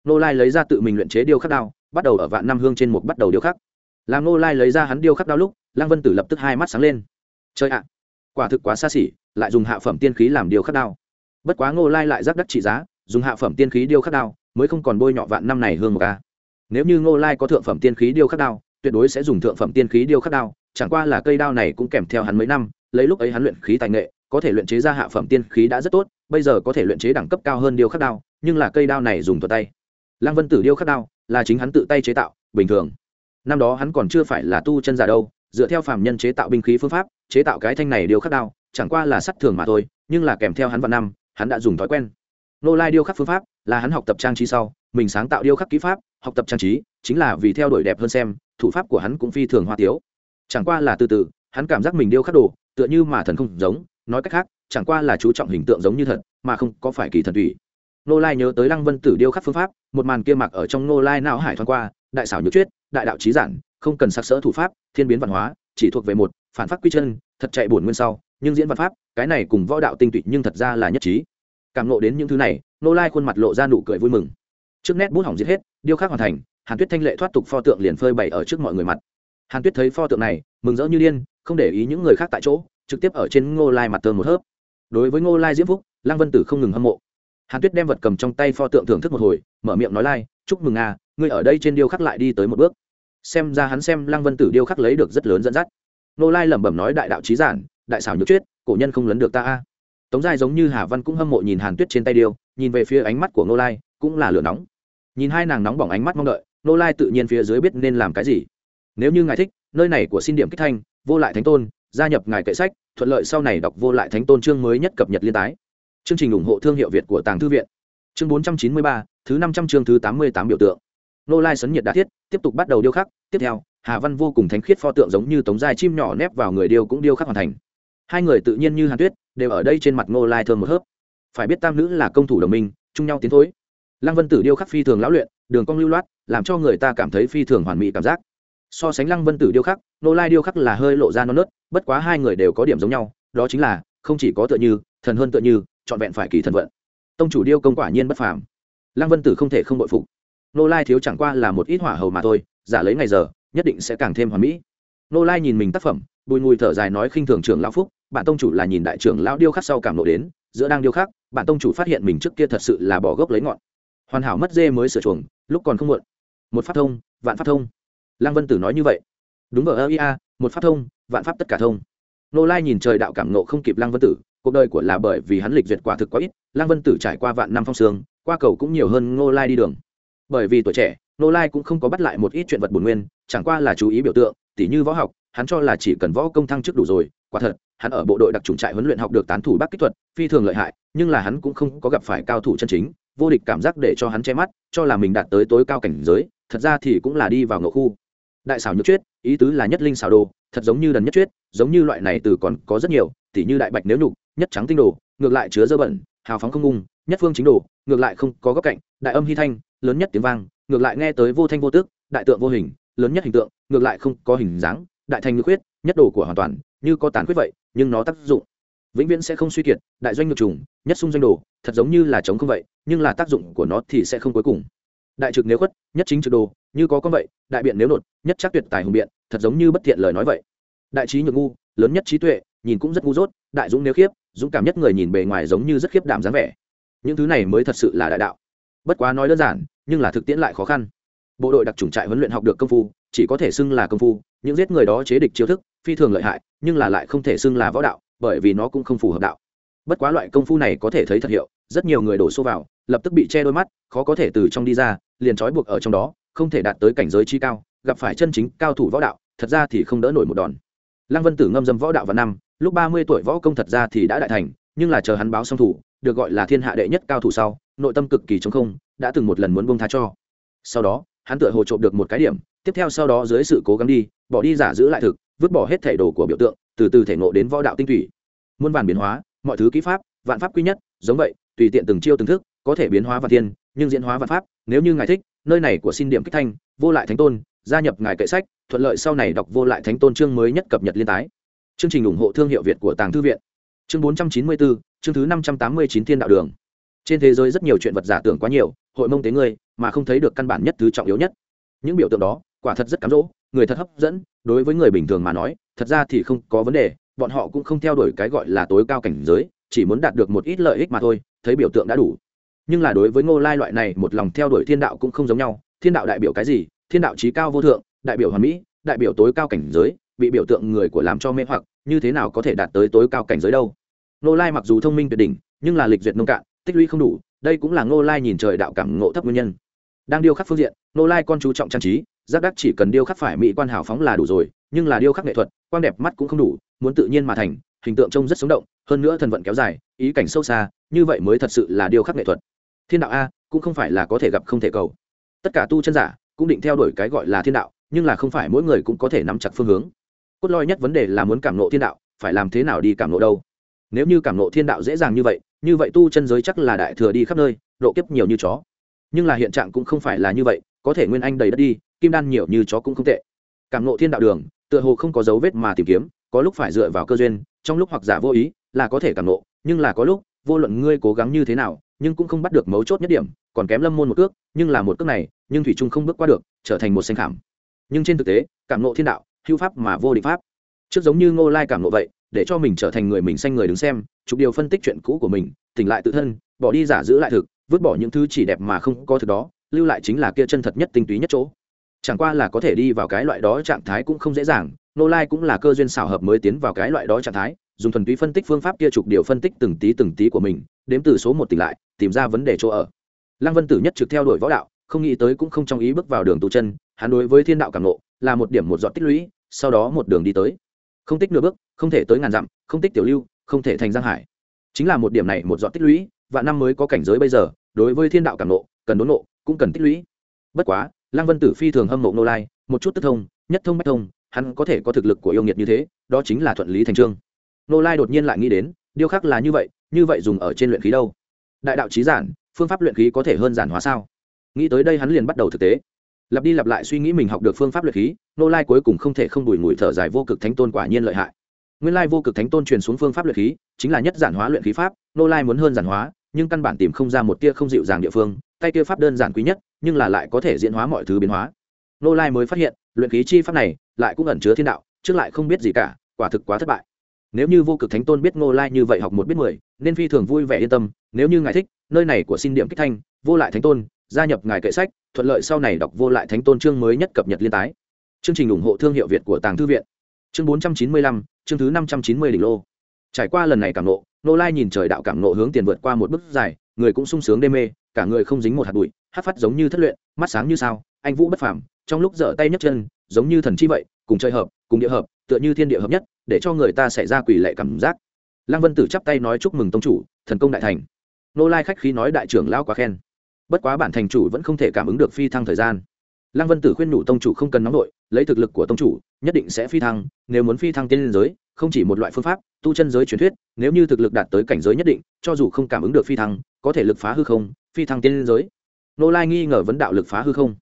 Nô lai lấy ra tự mình luyện chế điêu khắc đao, bắt đầu ở vạn năm hương trên một bắt đầu điêu khắc. Làm nô lai lấy ra hắn điêu khắc đao lúc, lăng vân tử lập tức hai mắt sáng lên. Chơi ạ, quả thực quá xa xỉ, lại dùng hạ phẩm tiên khí làm điêu khắc đao. Bất quá nô lai lại giáp đắc trị giá, dùng hạ phẩm tiên khí điêu khắc đao mới không còn bôi nhọ vạn năm này hương một ca. Nếu như nô lai có thượng phẩm tiên khí điêu khắc đao, tuyệt đối sẽ dùng thượng phẩm tiên khí điêu khắc đao, chẳng qua là cây đao này cũng kèm theo hắn mấy năm, lấy lúc ấy hắn luyện khí tài nghệ có thể luyện chế ra hạ phẩm tiên khí đã rất tốt, bây giờ có thể luyện chế đẳng cấp cao hơn điêu khắc đao, nhưng là cây đao này dùng thuật tay. Lăng vân tử điêu khắc đao là chính hắn tự tay chế tạo, bình thường. Năm đó hắn còn chưa phải là tu chân giả đâu, dựa theo phàm nhân chế tạo binh khí phương pháp, chế tạo cái thanh này điêu khắc đao, chẳng qua là sắt thường mà thôi, nhưng là kèm theo hắn vào năm, hắn đã dùng thói quen. Nô lai điêu khắc phương pháp là hắn học tập trang trí sau, mình sáng tạo điêu khắc kỹ pháp, học tập trang trí, chính là vì theo đuổi đẹp hơn xem, thủ pháp của hắn cũng phi thường hoa tiếu. Chẳng qua là từ từ, hắn cảm giác mình điêu khắc đồ, tựa như mà thần không giống nói cách khác, chẳng qua là chú trọng hình tượng giống như thật, mà không có phải kỳ thần thủy nô lai nhớ tới lăng vân tử điêu khắc phương pháp, một màn kia mặc ở trong nô lai não hải thoáng qua, đại xảo nhược chuyết đại đạo trí giản, không cần sặc sỡ thủ pháp, thiên biến văn hóa, chỉ thuộc về một, phản phát quy chân, thật chạy bổn nguyên sau, nhưng diễn văn pháp, cái này cùng võ đạo tinh tụy nhưng thật ra là nhất trí. Cảm nộ đến những thứ này nô lai khuôn mặt lộ ra nụ cười vui mừng. Trước nét bút hỏng giết hết, điêu khắc hoàn thành, hàn tuyết thanh lệ thoát tục pho tượng liền phơi bày ở trước mọi người mặt. Hàn tuyết thấy pho tượng này, mừng rỡ như điên, không để ý những người khác tại chỗ trực tiếp ở trên ngô lai mặt tơ một hớp. Đối với ngô lai diễm phúc, lăng vân tử không ngừng hâm mộ. Hàn tuyết đem vật cầm trong tay pho tượng thưởng thức một hồi, mở miệng nói lai, chúc mừng à ngươi ở đây trên điêu khắc lại đi tới một bước. Xem ra hắn xem lăng vân tử điêu khắc lấy được rất lớn dẫn dắt. Ngô lai lẩm bẩm nói, đại đạo trí giản, đại xảo nhược chuyết cổ nhân không lấn được ta a. Tống giai giống như hà văn cũng hâm mộ nhìn hàn tuyết trên tay điêu, nhìn về phía ánh mắt của ngô lai, cũng là lửa nóng. Nhìn hai nàng nóng bỏng ánh mắt mong đợi, ngô lai tự nhiên phía dưới biết nên làm cái gì. Nếu như ngài thích, nơi này của xin điểm kích thanh, vô lại thánh tôn gia nhập ngài kệ sách, thuận lợi sau này đọc vô lại thánh tôn chương mới nhất cập nhật liên tái. Chương trình ủng hộ thương hiệu việt của tàng thư viện. Chương bốn trăm chín mươi ba, thứ năm trăm chương thứ tám mươi tám biểu tượng. Nô lai sấn nhiệt đã thiết, tiếp tục bắt đầu điêu khắc. Tiếp theo, hà văn vô cùng thánh khiết pho tượng giống như tống giai chim nhỏ nép vào người điêu cũng điêu khắc hoàn thành. Hai người tự nhiên như hàn tuyết, đều ở đây trên mặt nô lai thơm một hớp. Phải biết tam nữ là công thủ đồng minh, chung nhau tiến thối. Lăng vân tử điêu khắc phi thường lão luyện, đường cong lưu loát, làm cho người ta cảm thấy phi thường hoàn mỹ cảm giác. So sánh lăng vân tử điêu khắc nô lai điêu khắc là hơi lộ ra non nớt, bất quá hai người đều có điểm giống nhau, đó chính là, không chỉ có tựa như, thần hơn tựa như, trọn vẹn phải kỳ thần vận. Tông chủ điêu công quả nhiên bất phàm. Lăng vân tử không thể không bội phục. Nô lai thiếu chẳng qua là một ít hỏa hầu mà thôi, giả lấy ngày giờ, nhất định sẽ càng thêm hoàn mỹ. Nô lai nhìn mình tác phẩm, bùi ngùi thở dài nói khinh thường trưởng lão phúc, bạn tông chủ là nhìn đại trưởng lão điêu khắc sau cảm nộ đến, giữa đang điêu khắc, bạn tông chủ phát hiện mình trước kia thật sự là bỏ gốc lấy ngọn. Hoàn hảo mất dê mới sửa chuồng, lúc còn không muộn. Một phát thông, vạn phát thông. Lăng vân tử nói như vậy đúng ở ia một pháp thông, vạn pháp tất cả thông. Nô lai nhìn trời đạo cảm nộ không kịp lăng vân tử, cuộc đời của là bởi vì hắn lịch duyệt quả thực quá ít, lăng vân tử trải qua vạn năm phong sương, qua cầu cũng nhiều hơn nô lai đi đường. Bởi vì tuổi trẻ nô lai cũng không có bắt lại một ít chuyện vật bổn nguyên, chẳng qua là chú ý biểu tượng, tỉ như võ học, hắn cho là chỉ cần võ công thăng chức đủ rồi, quả thật, hắn ở bộ đội đặc trùng trại huấn luyện học được tán thủ bắc kỹ thuật, phi thường lợi hại, nhưng là hắn cũng không có gặp phải cao thủ chân chính, vô địch cảm giác để cho hắn che mắt, cho là mình đạt tới tối cao cảnh giới, thật ra thì cũng là đi vào ngộ khu đại xảo nhược chuyết ý tứ là nhất linh xảo đồ thật giống như đần nhất chuyết giống như loại này từ còn có rất nhiều tỉ như đại bạch nếu nhục nhất trắng tinh đồ ngược lại chứa dơ bẩn hào phóng không ngung nhất phương chính đồ ngược lại không có góc cạnh đại âm hy thanh lớn nhất tiếng vang ngược lại nghe tới vô thanh vô tước đại tượng vô hình lớn nhất hình tượng ngược lại không có hình dáng đại thành ngược huyết, nhất đồ của hoàn toàn như có tàn khuyết vậy nhưng nó tác dụng vĩnh viễn sẽ không suy kiệt đại doanh ngược trùng nhất sung doanh đồ thật giống như là chống không vậy nhưng là tác dụng của nó thì sẽ không cuối cùng. Đại trực nếu khuất nhất chính trực đồ như có con vậy, đại biện nếu nột, nhất chắc tuyệt tài hùng biện, thật giống như bất thiện lời nói vậy. Đại trí nhược ngu, lớn nhất trí tuệ, nhìn cũng rất ngu dốt, đại dũng nếu khiếp, dũng cảm nhất người nhìn bề ngoài giống như rất khiếp đảm dáng vẻ. Những thứ này mới thật sự là đại đạo. Bất quá nói đơn giản, nhưng là thực tiễn lại khó khăn. Bộ đội đặc trùng trại huấn luyện học được công phu, chỉ có thể xưng là công phu, những giết người đó chế địch chiêu thức, phi thường lợi hại, nhưng là lại không thể xưng là võ đạo, bởi vì nó cũng không phù hợp đạo. Bất quá loại công phu này có thể thấy thật hiệu, rất nhiều người đổ xô vào, lập tức bị che đôi mắt, khó có thể từ trong đi ra, liền trói buộc ở trong đó không thể đạt tới cảnh giới chi cao, gặp phải chân chính cao thủ võ đạo, thật ra thì không đỡ nổi một đòn. Lăng vân tử ngâm dâm võ đạo vào năm, lúc ba mươi tuổi võ công thật ra thì đã đại thành, nhưng là chờ hắn báo song thủ, được gọi là thiên hạ đệ nhất cao thủ sau, nội tâm cực kỳ chống không, đã từng một lần muốn bông tha cho. Sau đó, hắn tựa hồ trộm được một cái điểm, tiếp theo sau đó dưới sự cố gắng đi, bỏ đi giả giữ lại thực, vứt bỏ hết thể đồ của biểu tượng, từ từ thể ngộ đến võ đạo tinh thủy. Muôn vàn biến hóa, mọi thứ kỹ pháp, vạn pháp quy nhất, giống vậy, tùy tiện từng chiêu từng thức, có thể biến hóa vạn thiên, nhưng diễn hóa vạn pháp, nếu như ngài thích nơi này của xin điểm kích thanh, vô lại thánh tôn, gia nhập ngài kệ sách, thuận lợi sau này đọc vô lại thánh tôn chương mới nhất cập nhật liên tái. Chương trình ủng hộ thương hiệu việt của tàng thư viện. Chương bốn trăm chín mươi bốn chương thứ năm trăm tám mươi chín thiên đạo đường. Trên thế giới rất nhiều chuyện vật giả tưởng quá nhiều, hội mông tế ngươi, mà không thấy được căn bản nhất thứ trọng yếu nhất. Những biểu tượng đó, quả thật rất cám dỗ, người thật hấp dẫn, đối với người bình thường mà nói, thật ra thì không có vấn đề, bọn họ cũng không theo đuổi cái gọi là tối cao cảnh giới, chỉ muốn đạt được một ít lợi ích mà thôi, thấy biểu tượng đã đủ nhưng là đối với ngô lai loại này, một lòng theo đuổi thiên đạo cũng không giống nhau. Thiên đạo đại biểu cái gì? Thiên đạo trí cao vô thượng, đại biểu hoàn mỹ, đại biểu tối cao cảnh giới, bị biểu tượng người của làm cho mê hoặc, như thế nào có thể đạt tới tối cao cảnh giới đâu? Ngô lai mặc dù thông minh tuyệt đỉnh, nhưng là lịch duyệt nông cạn, tích lũy không đủ, đây cũng là ngô lai nhìn trời đạo cảm ngộ thấp nguyên nhân. Đang điêu khắc phương diện, ngô lai con chú trọng trang trí, giác đắc chỉ cần điêu khắc phải mỹ quan hào phóng là đủ rồi, nhưng là điêu khắc nghệ thuật quan đẹp mắt cũng không đủ, muốn tự nhiên mà thành, hình tượng trông rất sống động, hơn nữa thần vận kéo dài, ý cảnh sâu xa, như vậy mới thật sự là điêu khắc nghệ thuật thiên đạo a, cũng không phải là có thể gặp không thể cầu. Tất cả tu chân giả cũng định theo đuổi cái gọi là thiên đạo, nhưng là không phải mỗi người cũng có thể nắm chặt phương hướng. Cốt lõi nhất vấn đề là muốn cảm nộ thiên đạo, phải làm thế nào đi cảm nộ đâu? Nếu như cảm nộ thiên đạo dễ dàng như vậy như vậy tu chân giới chắc là đại thừa đi khắp nơi, độ kiếp nhiều như chó. Nhưng là hiện trạng cũng không phải là như vậy, có thể nguyên anh đầy đất đi, kim đan nhiều như chó cũng không tệ. Cảm nộ thiên đạo đường, tựa hồ không có dấu vết mà tìm kiếm, có lúc phải dựa vào cơ duyên, trong lúc hoặc giả vô ý là có thể cảm nộ nhưng là có lúc, vô luận ngươi cố gắng như thế nào nhưng cũng không bắt được mấu chốt nhất điểm, còn kém lâm môn một cước, nhưng là một cước này, nhưng thủy trung không bước qua được, trở thành một xanh khảm. Nhưng trên thực tế, cảm nộ thiên đạo, hữu pháp mà vô định pháp. Trước giống như ngô lai cảm nộ vậy, để cho mình trở thành người mình xanh người đứng xem, chụp điều phân tích chuyện cũ của mình, tỉnh lại tự thân, bỏ đi giả giữ lại thực, vứt bỏ những thứ chỉ đẹp mà không có thực đó, lưu lại chính là kia chân thật nhất tinh túy nhất chỗ. Chẳng qua là có thể đi vào cái loại đó trạng thái cũng không dễ dàng nô lai cũng là cơ duyên xảo hợp mới tiến vào cái loại đó trạng thái dùng thuần túy phân tích phương pháp kia trục điều phân tích từng tí từng tí của mình, đếm từ số một tỉnh lại, tìm ra vấn đề chỗ ở. Lăng vân tử nhất trực theo đuổi võ đạo, không nghĩ tới cũng không trong ý bước vào đường tu chân, hắn đối với thiên đạo cảm nộ là một điểm một giọt tích lũy, sau đó một đường đi tới. Không tích nửa bước, không thể tới ngàn dặm, không tích tiểu lưu, không thể thành giang hải. Chính là một điểm này một giọt tích lũy và năm mới có cảnh giới bây giờ, đối với thiên đạo cảm nộ cần đốn nộ cũng cần tích lũy. Bất quá, lăng vân tử phi thường hâm mộ nô lai, một chút tức thông, nhất thông bách thông, hắn có thể có thực lực của yêu nghiệt như thế, đó chính là thuận lý thành trương nô lai đột nhiên lại nghĩ đến điều khác là như vậy như vậy dùng ở trên luyện khí đâu? Đại đạo trí giản, phương pháp luyện khí có thể hơn giản hóa sao? Nghĩ tới đây hắn liền bắt đầu thực tế. Lặp đi lặp lại suy nghĩ mình học được phương pháp luyện khí, nô lai cuối cùng không thể không đùi ngùi thở dài vô cực thánh tôn quả nhiên lợi hại. Nguyên lai vô cực thánh tôn truyền xuống phương pháp luyện khí, chính là nhất giản hóa luyện khí pháp, nô lai muốn hơn giản hóa, nhưng căn bản tìm không ra một tia không dịu dàng địa phương, tay kia pháp đơn giản quý nhất, nhưng là lại có thể diễn hóa mọi thứ biến hóa. Nô lai mới phát hiện, luyện khí chi pháp này lại cũng ẩn chứa thiên đạo, trước lại không biết gì cả, quả thực quá thất bại nếu như vô cực thánh tôn biết Ngô lai như vậy học một biết mười, nên phi thường vui vẻ yên tâm. Nếu như ngài thích, nơi này của xin điểm kích thanh, vô lại thánh tôn, gia nhập ngài kệ sách, thuận lợi sau này đọc vô lại thánh tôn chương mới nhất cập nhật liên tái. Chương trình ủng hộ thương hiệu việt của tàng thư viện. Chương bốn trăm chín mươi lăm, chương thứ năm trăm chín mươi đỉnh lô. Trải qua lần này cảm nộ Ngô lai nhìn trời đạo cảm nộ hướng tiền vượt qua một bước dài, người cũng sung sướng đê mê, cả người không dính một hạt bụi, hát phát giống như thất luyện, mắt sáng như sao, anh vũ bất phàm, trong lúc dở tay nhấc chân, giống như thần chi vậy cùng chơi hợp, cùng địa hợp, tựa như thiên địa hợp nhất, để cho người ta xảy ra quỷ lệ cảm giác. Lăng vân tử chắp tay nói chúc mừng tông chủ, thần công đại thành. Nô lai khách khí nói đại trưởng lao quá khen. Bất quá bản thành chủ vẫn không thể cảm ứng được phi thăng thời gian. Lăng vân tử khuyên nhủ tông chủ không cần nóng đội, lấy thực lực của tông chủ, nhất định sẽ phi thăng, nếu muốn phi thăng tiên liên giới, không chỉ một loại phương pháp, tu chân giới truyền thuyết, nếu như thực lực đạt tới cảnh giới nhất định, cho dù không cảm ứng được phi thăng, có thể lực phá hư không, phi thăng tiên liên giới. Nô lai nghi ngờ vấn đạo lực phá hư không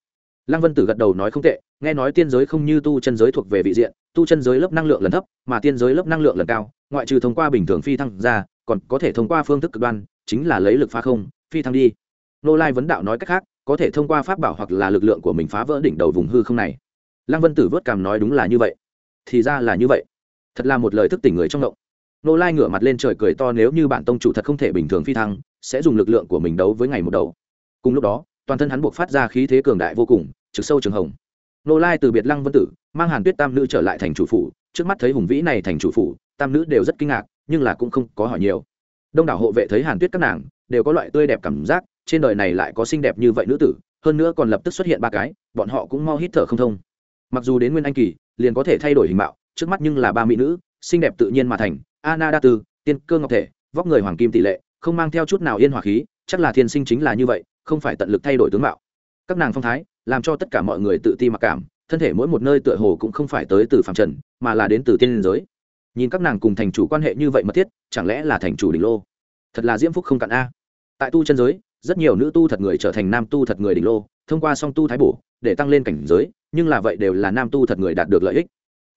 lăng vân tử gật đầu nói không tệ, nghe nói tiên giới không như tu chân giới thuộc về vị diện, tu chân giới lớp năng lượng lần thấp, mà tiên giới lớp năng lượng lần cao, ngoại trừ thông qua bình thường phi thăng ra, còn có thể thông qua phương thức cực đoan, chính là lấy lực phá không, phi thăng đi. Nô lai vấn đạo nói cách khác, có thể thông qua pháp bảo hoặc là lực lượng của mình phá vỡ đỉnh đầu vùng hư không này. Lăng vân tử vớt cảm nói đúng là như vậy. Thì ra là như vậy. Thật là một lời thức tỉnh người trong động. Nô lai ngửa mặt lên trời cười to, nếu như bản tông chủ thật không thể bình thường phi thăng, sẽ dùng lực lượng của mình đấu với ngày một đầu. Cùng lúc đó toàn thân hắn buộc phát ra khí thế cường đại vô cùng, trực sâu trường hồng. Nô lai từ biệt lăng vân tử, mang hàn tuyết tam nữ trở lại thành chủ phủ, trước mắt thấy hùng vĩ này thành chủ phủ, tam nữ đều rất kinh ngạc, nhưng là cũng không có hỏi nhiều. Đông đảo hộ vệ thấy hàn tuyết các nàng, đều có loại tươi đẹp cảm giác, trên đời này lại có xinh đẹp như vậy nữ tử, hơn nữa còn lập tức xuất hiện ba cái, bọn họ cũng mau hít thở không thông. Mặc dù đến nguyên anh kỳ, liền có thể thay đổi hình mạo, trước mắt nhưng là ba mỹ nữ, xinh đẹp tự nhiên mà thành, ana đa tư, tiên cơ ngọc thể, vóc người hoàng kim tỷ lệ, không mang theo chút nào yên hòa khí, chắc là thiên sinh chính là như vậy không phải tận lực thay đổi tướng mạo. Các nàng phong thái, làm cho tất cả mọi người tự ti mặc cảm, thân thể mỗi một nơi tựa hồ cũng không phải tới từ phạm trần, mà là đến từ tiên liên giới. Nhìn các nàng cùng thành chủ quan hệ như vậy mật thiết, chẳng lẽ là thành chủ đỉnh lô? Thật là diễm phúc không cạn a. Tại tu chân giới, rất nhiều nữ tu thật người trở thành nam tu thật người đỉnh lô, thông qua song tu thái bổ, để tăng lên cảnh giới, nhưng là vậy đều là nam tu thật người đạt được lợi ích.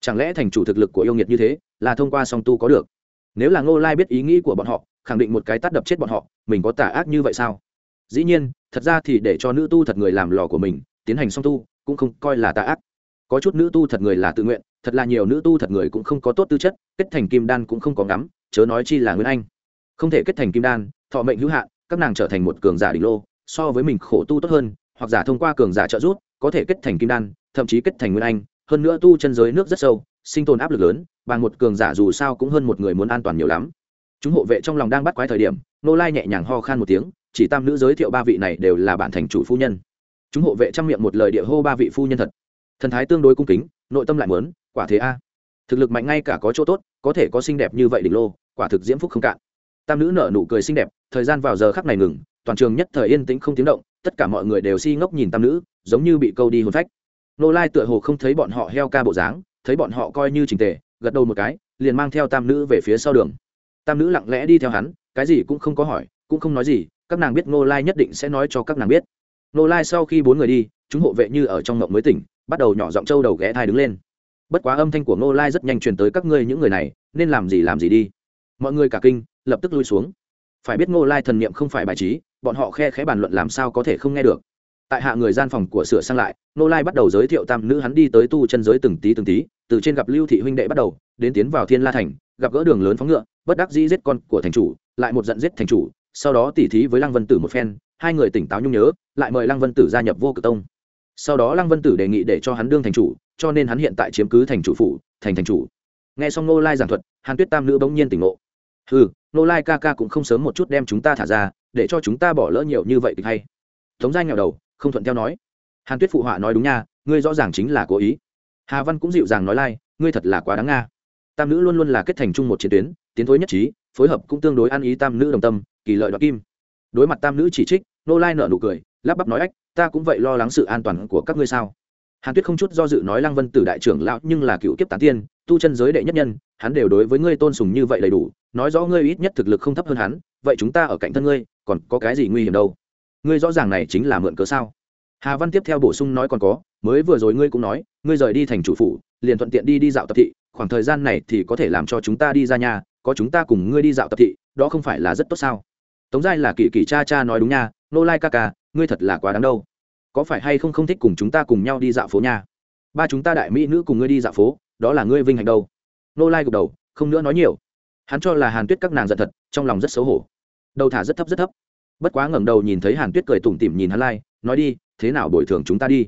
Chẳng lẽ thành chủ thực lực của yêu nghiệt như thế, là thông qua song tu có được? Nếu là ngô lai biết ý nghĩ của bọn họ, khẳng định một cái tắt đập chết bọn họ, mình có tà ác như vậy sao? Dĩ nhiên, thật ra thì để cho nữ tu thật người làm lò của mình, tiến hành song tu, cũng không coi là tà ác. Có chút nữ tu thật người là tự nguyện, thật là nhiều nữ tu thật người cũng không có tốt tư chất, kết thành kim đan cũng không có ngắm, chớ nói chi là nguyên anh. Không thể kết thành kim đan, thọ mệnh hữu hạn, các nàng trở thành một cường giả đỉnh lô, so với mình khổ tu tốt hơn, hoặc giả thông qua cường giả trợ giúp, có thể kết thành kim đan, thậm chí kết thành nguyên anh. Hơn nữa tu chân giới nước rất sâu, sinh tồn áp lực lớn, bằng một cường giả dù sao cũng hơn một người muốn an toàn nhiều lắm. Chúng hộ vệ trong lòng đang bắt quái thời điểm, nô lai nhẹ nhàng ho khan một tiếng chỉ tam nữ giới thiệu ba vị này đều là bản thành chủ phu nhân. Chúng hộ vệ trang miệng một lời địa hô ba vị phu nhân thật. Thần thái tương đối cung kính, nội tâm lại muốn quả thế a. Thực lực mạnh ngay cả có chỗ tốt, có thể có xinh đẹp như vậy đỉnh lô, quả thực diễm phúc không cạn. Tam nữ nở nụ cười xinh đẹp, thời gian vào giờ khắc này ngừng, toàn trường nhất thời yên tĩnh không tiếng động, tất cả mọi người đều si ngốc nhìn tam nữ, giống như bị câu đi hồn phách. Nô lai tựa hồ không thấy bọn họ heo ca bộ dáng, thấy bọn họ coi như trình tề, gật đầu một cái, liền mang theo tam nữ về phía sau đường. Tam nữ lặng lẽ đi theo hắn, cái gì cũng không có hỏi, cũng không nói gì các nàng biết nô lai nhất định sẽ nói cho các nàng biết. Nô lai sau khi bốn người đi, chúng hộ vệ như ở trong ngộng mới tỉnh, bắt đầu nhỏ giọng trâu đầu ghé thai đứng lên. Bất quá âm thanh của nô lai rất nhanh truyền tới các ngươi những người này, nên làm gì làm gì đi. Mọi người cả kinh, lập tức lui xuống. Phải biết nô lai thần niệm không phải bài trí, bọn họ khe khẽ bàn luận làm sao có thể không nghe được. Tại hạ người gian phòng của sửa sang lại nô lai bắt đầu giới thiệu tam nữ hắn đi tới tu chân giới từng tí từng tí, từ trên gặp lưu thị huynh đệ bắt đầu, đến tiến vào thiên la thành, gặp gỡ đường lớn phóng ngựa, bất đắc dĩ giết con của thành chủ, lại một giận giết thành chủ sau đó tỉ thí với lăng vân tử một phen, hai người tỉnh táo nhung nhớ, lại mời lăng vân tử gia nhập vô cực tông. Sau đó lăng vân tử đề nghị để cho hắn đương thành chủ, cho nên hắn hiện tại chiếm cứ thành chủ phủ, thành thành chủ. Nghe xong nô lai giảng thuật, hàn tuyết tam nữ bỗng nhiên tỉnh ngộ. Ừ nô lai ca ca cũng không sớm một chút đem chúng ta thả ra, để cho chúng ta bỏ lỡ nhiều như vậy thì hay. Tống giai nghèo đầu, không thuận theo nói. Hàn tuyết phụ họa nói đúng nha, ngươi rõ ràng chính là cố ý. Hà văn cũng dịu dàng nói lai, ngươi thật là quá đáng nga. Tam nữ luôn luôn là kết thành chung một chiến tuyến, tiến thối nhất trí, phối hợp cũng tương đối ăn ý tam nữ đồng tâm kỳ lợi đoạt kim. Đối mặt tam nữ chỉ trích nô lai nở nụ cười, lắp bắp nói ách, ta cũng vậy lo lắng sự an toàn của các ngươi sao? Hàn tuyết không chút do dự nói lăng vân tử đại trưởng lão nhưng là cựu kiếp tán tiên, tu chân giới đệ nhất nhân, hắn đều đối với ngươi tôn sùng như vậy đầy đủ, nói rõ ngươi ít nhất thực lực không thấp hơn hắn, vậy chúng ta ở cạnh thân ngươi, còn có cái gì nguy hiểm đâu? Ngươi rõ ràng này chính là mượn cớ sao? Hà văn tiếp theo bổ sung nói còn có, mới vừa rồi ngươi cũng nói, ngươi rời đi thành chủ phủ, liền thuận tiện đi đi dạo tập thị, khoảng thời gian này thì có thể làm cho chúng ta đi ra nhà, có chúng ta cùng ngươi đi dạo tập thị, đó không phải là rất tốt sao? Tống giai là kỳ kỳ cha cha nói đúng nha, nô lai ca ca, ngươi thật là quá đáng đâu. Có phải hay không không thích cùng chúng ta cùng nhau đi dạo phố nha? Ba chúng ta đại mỹ nữ cùng ngươi đi dạo phố, đó là ngươi vinh hạnh đâu. Nô lai gục đầu, không nữa nói nhiều. Hắn cho là hàn tuyết các nàng giận thật, trong lòng rất xấu hổ. Đầu thả rất thấp rất thấp. Bất quá ngẩng đầu nhìn thấy hàn tuyết cười tủm tỉm nhìn hắn lai, nói đi, thế nào bồi thường chúng ta đi?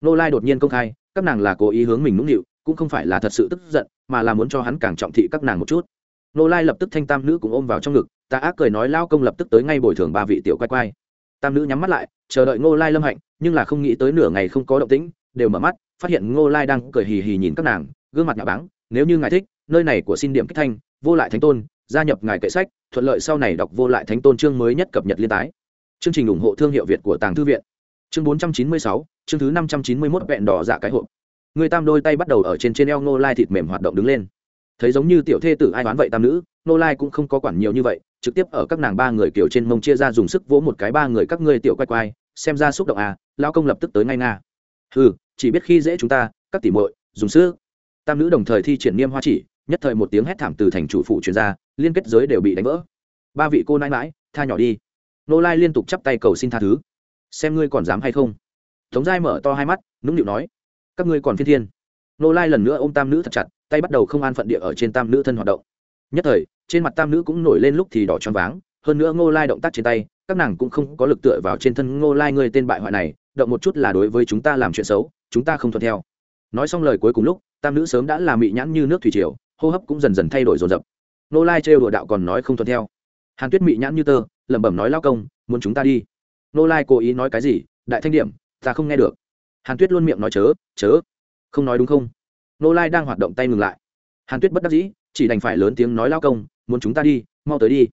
Nô lai đột nhiên công khai, các nàng là cố ý hướng mình nũng nịu, cũng không phải là thật sự tức giận, mà là muốn cho hắn càng trọng thị các nàng một chút. Nô lai lập tức thanh tam nữ cũng ôm vào trong ngực ta ác cười nói lao công lập tức tới ngay bồi thường ba vị tiểu quay quay tam nữ nhắm mắt lại, chờ đợi ngô lai lâm hạnh, nhưng là không nghĩ tới nửa ngày không có động tĩnh, đều mở mắt, phát hiện ngô lai đang cười hì hì nhìn các nàng, gương mặt nhà báng, nếu như ngài thích, nơi này của xin điểm kích thanh, vô lại thánh tôn, gia nhập ngài kệ sách, thuận lợi sau này đọc vô lại thánh tôn chương mới nhất cập nhật liên tái. Chương trình ủng hộ thương hiệu việt của tàng thư viện. Chương bốn trăm chín mươi sáu, chương thứ năm trăm chín mươi mốt vẹn đỏ dạ cái hộp. Người tam đôi tay bắt đầu ở trên trên eo ngô lai thịt mềm hoạt động đứng lên. Thấy giống như tiểu thê tử ai đoán vậy tam nữ, ngô lai cũng không có quản nhiều như vậy trực tiếp ở các nàng ba người kiểu trên mông chia ra dùng sức vỗ một cái ba người các ngươi tiểu quay quay, xem ra xúc động à lao công lập tức tới ngay nga. Ừ chỉ biết khi dễ chúng ta, các tỷ muội, dùng sức. Tam nữ đồng thời thi triển niêm hoa chỉ, nhất thời một tiếng hét thảm từ thành chủ phụ truyền ra, liên kết giới đều bị đánh vỡ. Ba vị cô nãi mãi tha nhỏ đi. Nô lai liên tục chắp tay cầu xin tha thứ. Xem ngươi còn dám hay không? Tống giai mở to hai mắt, nũng nịu nói. Các ngươi còn phi thiên. Nô lai lần nữa ôm tam nữ thật chặt, tay bắt đầu không an phận địa ở trên tam nữ thân hoạt động nhất thời, trên mặt tam nữ cũng nổi lên lúc thì đỏ choáng váng, hơn nữa ngô lai động tác trên tay, các nàng cũng không có lực tựa vào trên thân ngô lai người tên bại hoại này, động một chút là đối với chúng ta làm chuyện xấu, chúng ta không thuận theo. Nói xong lời cuối cùng lúc, tam nữ sớm đã làm mị nhãn như nước thủy triều, hô hấp cũng dần dần thay đổi rồn rập ngô lai trêu đùa đạo còn nói không thuận theo. Hàn tuyết mị nhãn như tơ, lẩm bẩm nói lao công, muốn chúng ta đi. Ngô lai cố ý nói cái gì, đại thanh điểm, ta không nghe được. Hàn tuyết luôn miệng nói chớ chớ, không nói đúng không? Ngô lai đang hoạt động tay ngừng lại. Hàn tuyết bất đắc dĩ chỉ đành phải lớn tiếng nói lao công, muốn chúng ta đi, mau tới đi.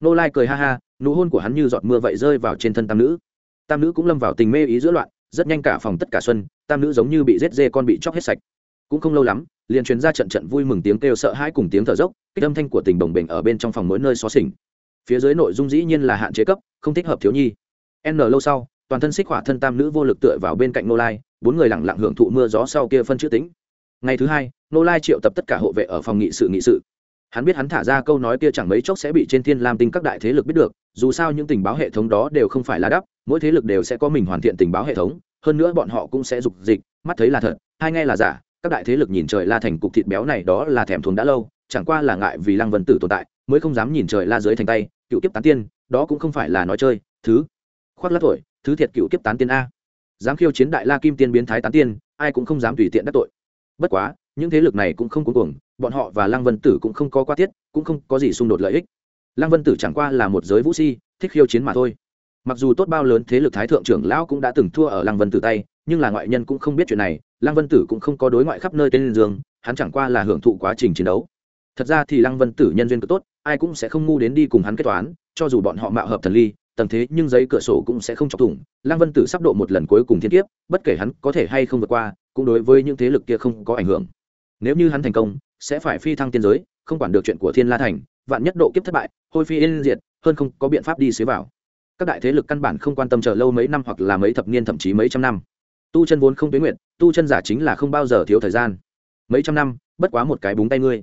Nô lai cười ha ha, nụ hôn của hắn như giọt mưa vậy rơi vào trên thân tam nữ. Tam nữ cũng lâm vào tình mê ý giữa loạn, rất nhanh cả phòng tất cả xuân, tam nữ giống như bị rết dê con bị chóc hết sạch. Cũng không lâu lắm, liền truyền ra trận trận vui mừng tiếng kêu sợ hãi cùng tiếng thở dốc, kích âm thanh của tình đồng bình ở bên trong phòng mỗi nơi xó xỉnh phía dưới nội dung dĩ nhiên là hạn chế cấp, không thích hợp thiếu nhi. N lâu sau, toàn thân xích hỏa thân tam nữ vô lực tựa vào bên cạnh nô lai, bốn người lẳng lặng hưởng thụ mưa gió sau kia phân chữ tính ngày thứ hai, nô lai triệu tập tất cả hộ vệ ở phòng nghị sự nghị sự. Hắn biết hắn thả ra câu nói kia chẳng mấy chốc sẽ bị trên thiên lam tinh các đại thế lực biết được, dù sao những tình báo hệ thống đó đều không phải là đắp mỗi thế lực đều sẽ có mình hoàn thiện tình báo hệ thống, hơn nữa bọn họ cũng sẽ dục dịch, mắt thấy là thật, hai nghe là giả, các đại thế lực nhìn trời la thành cục thịt béo này đó là thèm thuồng đã lâu, chẳng qua là ngại vì lăng vân tử tồn tại, mới không dám nhìn trời la dưới thành tay, cựu kiếp tán tiên, đó cũng không phải là nói chơi, thứ, khoác lát thổi thứ thiệt cựu kiếp tán tiên a. Dám khiêu chiến đại la kim tiên biến thái tán tiên, ai cũng không dám tùy tiện đắc tội bất quá, những thế lực này cũng không cuối cùng bọn họ và lăng vân tử cũng không có qua tiết cũng không có gì xung đột lợi ích. Lăng vân tử chẳng qua là một giới vũ si, thích khiêu chiến mà thôi. Mặc dù tốt bao lớn thế lực thái thượng trưởng lão cũng đã từng thua ở lăng vân tử tay, nhưng là ngoại nhân cũng không biết chuyện này, lăng vân tử cũng không có đối ngoại khắp nơi tên dương, hắn chẳng qua là hưởng thụ quá trình chiến đấu. Thật ra thì lăng vân tử nhân duyên cực tốt, ai cũng sẽ không ngu đến đi cùng hắn kết toán, cho dù bọn họ mạo hợp thần ly tầng thế nhưng giấy cửa sổ cũng sẽ không chọc thủng. Lăng vân tử sắp độ một lần cuối cùng thiên kiếp, bất kể hắn có thể hay không vượt qua, cũng đối với những thế lực kia không có ảnh hưởng. Nếu như hắn thành công, sẽ phải phi thăng tiên giới, không quản được chuyện của thiên la thành, vạn nhất độ kiếp thất bại, hôi phi yên diệt, hơn không có biện pháp đi xế vào. Các đại thế lực căn bản không quan tâm chờ lâu mấy năm hoặc là mấy thập niên thậm chí mấy trăm năm. Tu chân vốn không tuyến nguyện, tu chân giả chính là không bao giờ thiếu thời gian. Mấy trăm năm, bất quá một cái búng tay ngươi.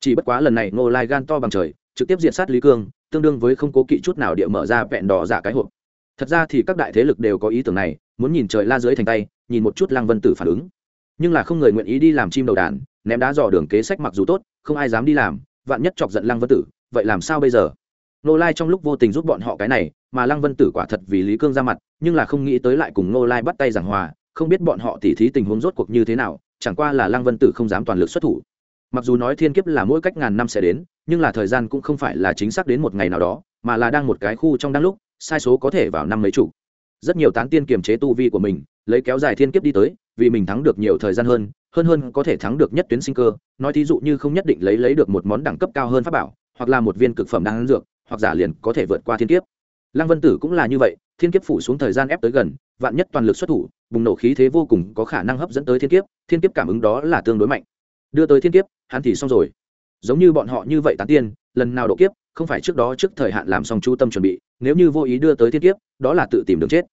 Chỉ bất quá lần này ngô lai gan to bằng trời, trực tiếp diện sát lý cương tương đương với không cố kỵ chút nào địa mở ra vẹn đỏ giả cái hộp. Thật ra thì các đại thế lực đều có ý tưởng này, muốn nhìn trời la dưới thành tay, nhìn một chút lăng vân tử phản ứng. Nhưng là không người nguyện ý đi làm chim đầu đàn, ném đá dò đường kế sách mặc dù tốt, không ai dám đi làm, vạn nhất chọc giận lăng vân tử, vậy làm sao bây giờ? Nô lai trong lúc vô tình giúp bọn họ cái này, mà lăng vân tử quả thật vì lý cương ra mặt, nhưng là không nghĩ tới lại cùng nô lai bắt tay giảng hòa, không biết bọn họ tỉ thí tình huống rốt cuộc như thế nào, chẳng qua là lăng vân tử không dám toàn lực xuất thủ mặc dù nói thiên kiếp là mỗi cách ngàn năm sẽ đến, nhưng là thời gian cũng không phải là chính xác đến một ngày nào đó, mà là đang một cái khu trong đang lúc, sai số có thể vào năm mấy chủ. Rất nhiều tán tiên kiềm chế tu vi của mình, lấy kéo dài thiên kiếp đi tới, vì mình thắng được nhiều thời gian hơn hơn hơn có thể thắng được nhất tuyến sinh cơ, nói thí dụ như không nhất định lấy lấy được một món đẳng cấp cao hơn pháp bảo, hoặc là một viên cực phẩm đang dược, hoặc giả liền có thể vượt qua thiên kiếp. Lăng vân tử cũng là như vậy, thiên kiếp phủ xuống thời gian ép tới gần, vạn nhất toàn lực xuất thủ, bùng nổ khí thế vô cùng có khả năng hấp dẫn tới thiên kiếp thiên kiếp cảm ứng đó là tương đối mạnh. Đưa tới thiên kiếp hắn thì xong rồi. Giống như bọn họ như vậy tán tiên lần nào độ kiếp không phải trước đó trước thời hạn làm xong chú tâm chuẩn bị nếu như vô ý đưa tới thiên kiếp đó là tự tìm đường chết.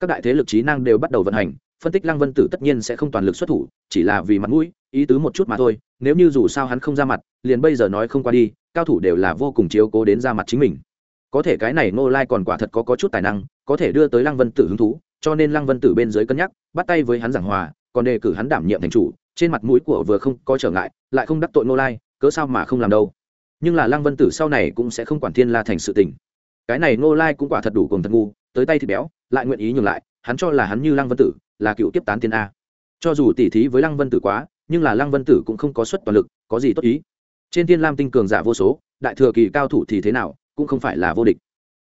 Các đại thế lực trí năng đều bắt đầu vận hành phân tích lăng vân tử tất nhiên sẽ không toàn lực xuất thủ chỉ là vì mặt mũi ý tứ một chút mà thôi nếu như dù sao hắn không ra mặt liền bây giờ nói không qua đi cao thủ đều là vô cùng chiếu cố đến ra mặt chính mình. Có thể cái này ngô lai còn quả thật có, có chút tài năng có thể đưa tới lăng vân tử hứng thú cho nên lăng vân tử bên dưới cân nhắc bắt tay với hắn giảng hòa còn đề cử hắn đảm nhiệm thành chủ trên mặt mũi của vừa không có trở ngại, lại không đắc tội ngô lai, cớ sao mà không làm đâu? Nhưng là lăng vân tử sau này cũng sẽ không quản thiên la thành sự tình. Cái này ngô lai cũng quả thật đủ cùng thật ngu, tới tay thì béo, lại nguyện ý nhường lại, hắn cho là hắn như lăng vân tử, là cựu tiếp tán tiên a. Cho dù tỉ thí với lăng vân tử quá, nhưng là lăng vân tử cũng không có suất toàn lực, có gì tốt ý? Trên thiên lam tinh cường giả vô số, đại thừa kỳ cao thủ thì thế nào, cũng không phải là vô địch.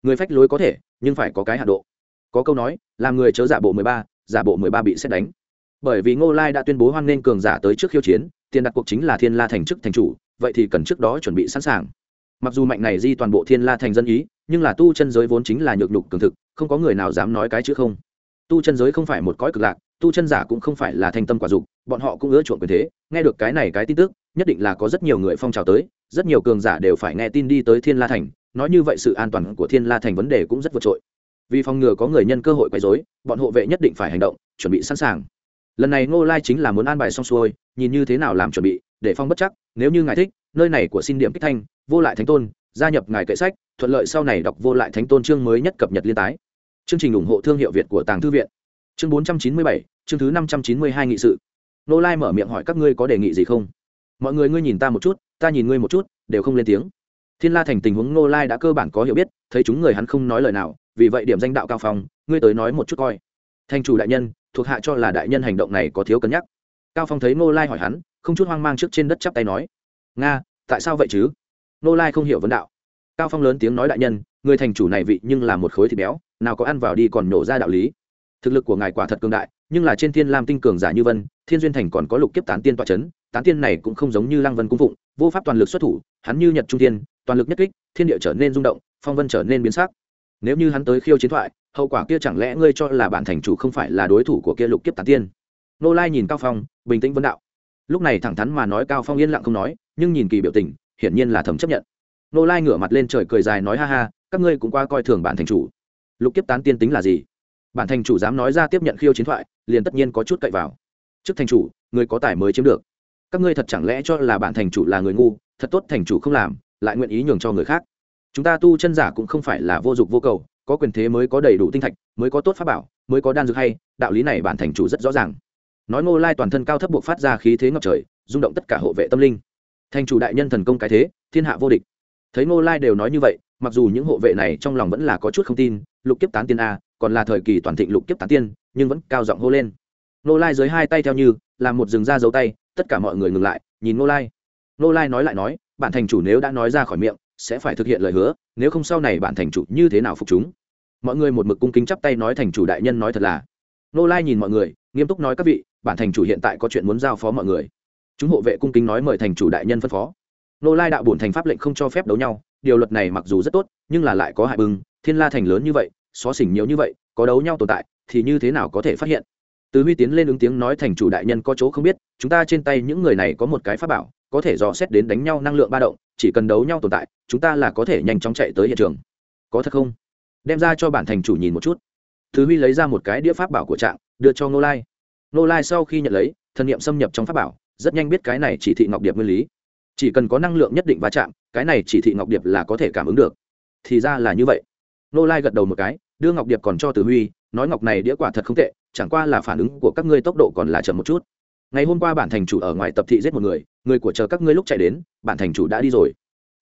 Người phách lối có thể, nhưng phải có cái hạ độ. Có câu nói, làm người chớ giả bộ mười ba, giả bộ mười ba bị xét đánh bởi vì ngô lai đã tuyên bố hoan nghênh cường giả tới trước khiêu chiến, tiền đặt cuộc chính là thiên la thành chức thành chủ, vậy thì cần trước đó chuẩn bị sẵn sàng. Mặc dù mạnh này di toàn bộ thiên la thành dân ý, nhưng là tu chân giới vốn chính là nhược nhục cường thực, không có người nào dám nói cái chữ không. Tu chân giới không phải một cõi cực lạc, tu chân giả cũng không phải là thanh tâm quả dục, bọn họ cũng ưa chuộng quyền thế, nghe được cái này cái tin tức, nhất định là có rất nhiều người phong trào tới, rất nhiều cường giả đều phải nghe tin đi tới thiên la thành, nói như vậy sự an toàn của thiên la thành vấn đề cũng rất vượt trội. Vì phòng ngừa có người nhân cơ hội quấy dối bọn hộ vệ nhất định phải hành động, chuẩn bị sẵn sàng lần này ngô lai chính là muốn an bài xong xuôi, nhìn như thế nào làm chuẩn bị, để phong bất chắc, nếu như ngài thích, nơi này của xin điểm kích thanh, vô lại thánh tôn, gia nhập ngài kệ sách, thuận lợi sau này đọc vô lại thánh tôn chương mới nhất cập nhật liên tái. Chương trình ủng hộ thương hiệu việt của tàng thư viện. Chương bốn trăm chín mươi bảy, chương thứ năm trăm chín mươi hai nghị sự. Ngô lai mở miệng hỏi các ngươi có đề nghị gì không? Mọi người ngươi nhìn ta một chút, ta nhìn ngươi một chút, đều không lên tiếng. Thiên la thành tình huống Ngô lai đã cơ bản có hiểu biết, thấy chúng người hắn không nói lời nào, vì vậy điểm danh đạo cao phong, ngươi tới nói một chút coi. Thành chủ đại nhân thuộc hạ cho là đại nhân hành động này có thiếu cân nhắc. Cao phong thấy nô lai hỏi hắn, không chút hoang mang trước trên đất chắp tay nói, nga, tại sao vậy chứ? Nô lai không hiểu vấn đạo. Cao phong lớn tiếng nói đại nhân, người thành chủ này vị nhưng là một khối thịt béo, nào có ăn vào đi còn nổ ra đạo lý. Thực lực của ngài quả thật cường đại, nhưng là trên thiên lam tinh cường giả như vân, thiên duyên thành còn có lục kiếp tán tiên toa c h ấ n tán tiên này cũng không giống như lăng vân cung phụng, vô pháp toàn lực xuất thủ, hắn như nhật trung tiên toàn lực nhất kích, thiên địa trở nên rung động, phong vân trở nên biến sắc. Nếu như hắn tới khiêu chiến thoại hậu quả kia chẳng lẽ ngươi cho là bản thành chủ không phải là đối thủ của kia lục kiếp tán tiên? Nô lai nhìn cao phong, bình tĩnh vấn đạo. Lúc này thẳng thắn mà nói cao phong yên lặng không nói, nhưng nhìn kỳ biểu tình, hiển nhiên là thầm chấp nhận. Nô lai ngửa mặt lên trời cười dài nói ha ha, các ngươi cũng qua coi thường bản thành chủ. Lục kiếp tán tiên tính là gì? Bản thành chủ dám nói ra tiếp nhận khiêu chiến thoại, liền tất nhiên có chút cậy vào. Trước thành chủ, người có tài mới chiếm được. Các ngươi thật chẳng lẽ cho là bản thành chủ là người ngu, thật tốt thành chủ không làm, lại nguyện ý nhường cho người khác. Chúng ta tu chân giả cũng không phải là vô dụng vô cầu có quyền thế mới có đầy đủ tinh thạch, mới có tốt pháp bảo, mới có đan dược hay, đạo lý này bản thành chủ rất rõ ràng. Nói ngô lai toàn thân cao thấp buộc phát ra khí thế ngập trời, rung động tất cả hộ vệ tâm linh. Thành chủ đại nhân thần công cái thế, thiên hạ vô địch. Thấy ngô lai đều nói như vậy, mặc dù những hộ vệ này trong lòng vẫn là có chút không tin, lục kiếp tán tiên a, còn là thời kỳ toàn thịnh lục kiếp tán tiên, nhưng vẫn cao giọng hô lên. Ngô lai dưới hai tay theo như, làm một rừng ra dấu tay, tất cả mọi người ngừng lại, nhìn ngô lai. Ngô lai nói lại nói, bản thành chủ nếu đã nói ra khỏi miệng, sẽ phải thực hiện lời hứa, nếu không sau này bản thành chủ như thế nào phục chúng? Mọi người một mực cung kính chắp tay nói thành chủ đại nhân nói thật là. Nô lai nhìn mọi người, nghiêm túc nói các vị, bản thành chủ hiện tại có chuyện muốn giao phó mọi người. Chúng hộ vệ cung kính nói mời thành chủ đại nhân phân phó. Nô lai đạo bổn thành pháp lệnh không cho phép đấu nhau, điều luật này mặc dù rất tốt, nhưng là lại có hại bưng thiên la thành lớn như vậy, xó xỉnh nhiều như vậy, có đấu nhau tồn tại, thì như thế nào có thể phát hiện? Từ huy tiến lên ứng tiếng nói thành chủ đại nhân có chỗ không biết, chúng ta trên tay những người này có một cái pháp bảo, có thể dò xét đến đánh nhau năng lượng ba động, chỉ cần đấu nhau tồn tại, chúng ta là có thể nhanh chóng chạy tới hiện trường. Có thật không? Đem ra cho bản thành chủ nhìn một chút. Thứ huy lấy ra một cái đĩa pháp bảo của trạng, đưa cho nô lai. Nô lai sau khi nhận lấy, thần n i ệ m xâm nhập trong pháp bảo, rất nhanh biết cái này chỉ thị ngọc điệp nguyên lý. Chỉ cần có năng lượng nhất định va chạm, cái này chỉ thị ngọc điệp là có thể cảm ứng được. Thì ra là như vậy. Nô lai gật đầu một cái, đưa ngọc điệp còn cho tử huy, nói ngọc này đĩa quả thật không tệ, chẳng qua là phản ứng của các ngươi tốc độ còn là chậm một chút. Ngày hôm qua bản thành chủ ở ngoài tập thị giết một người người của chờ các ngươi lúc chạy đến, bản thành chủ đã đi rồi.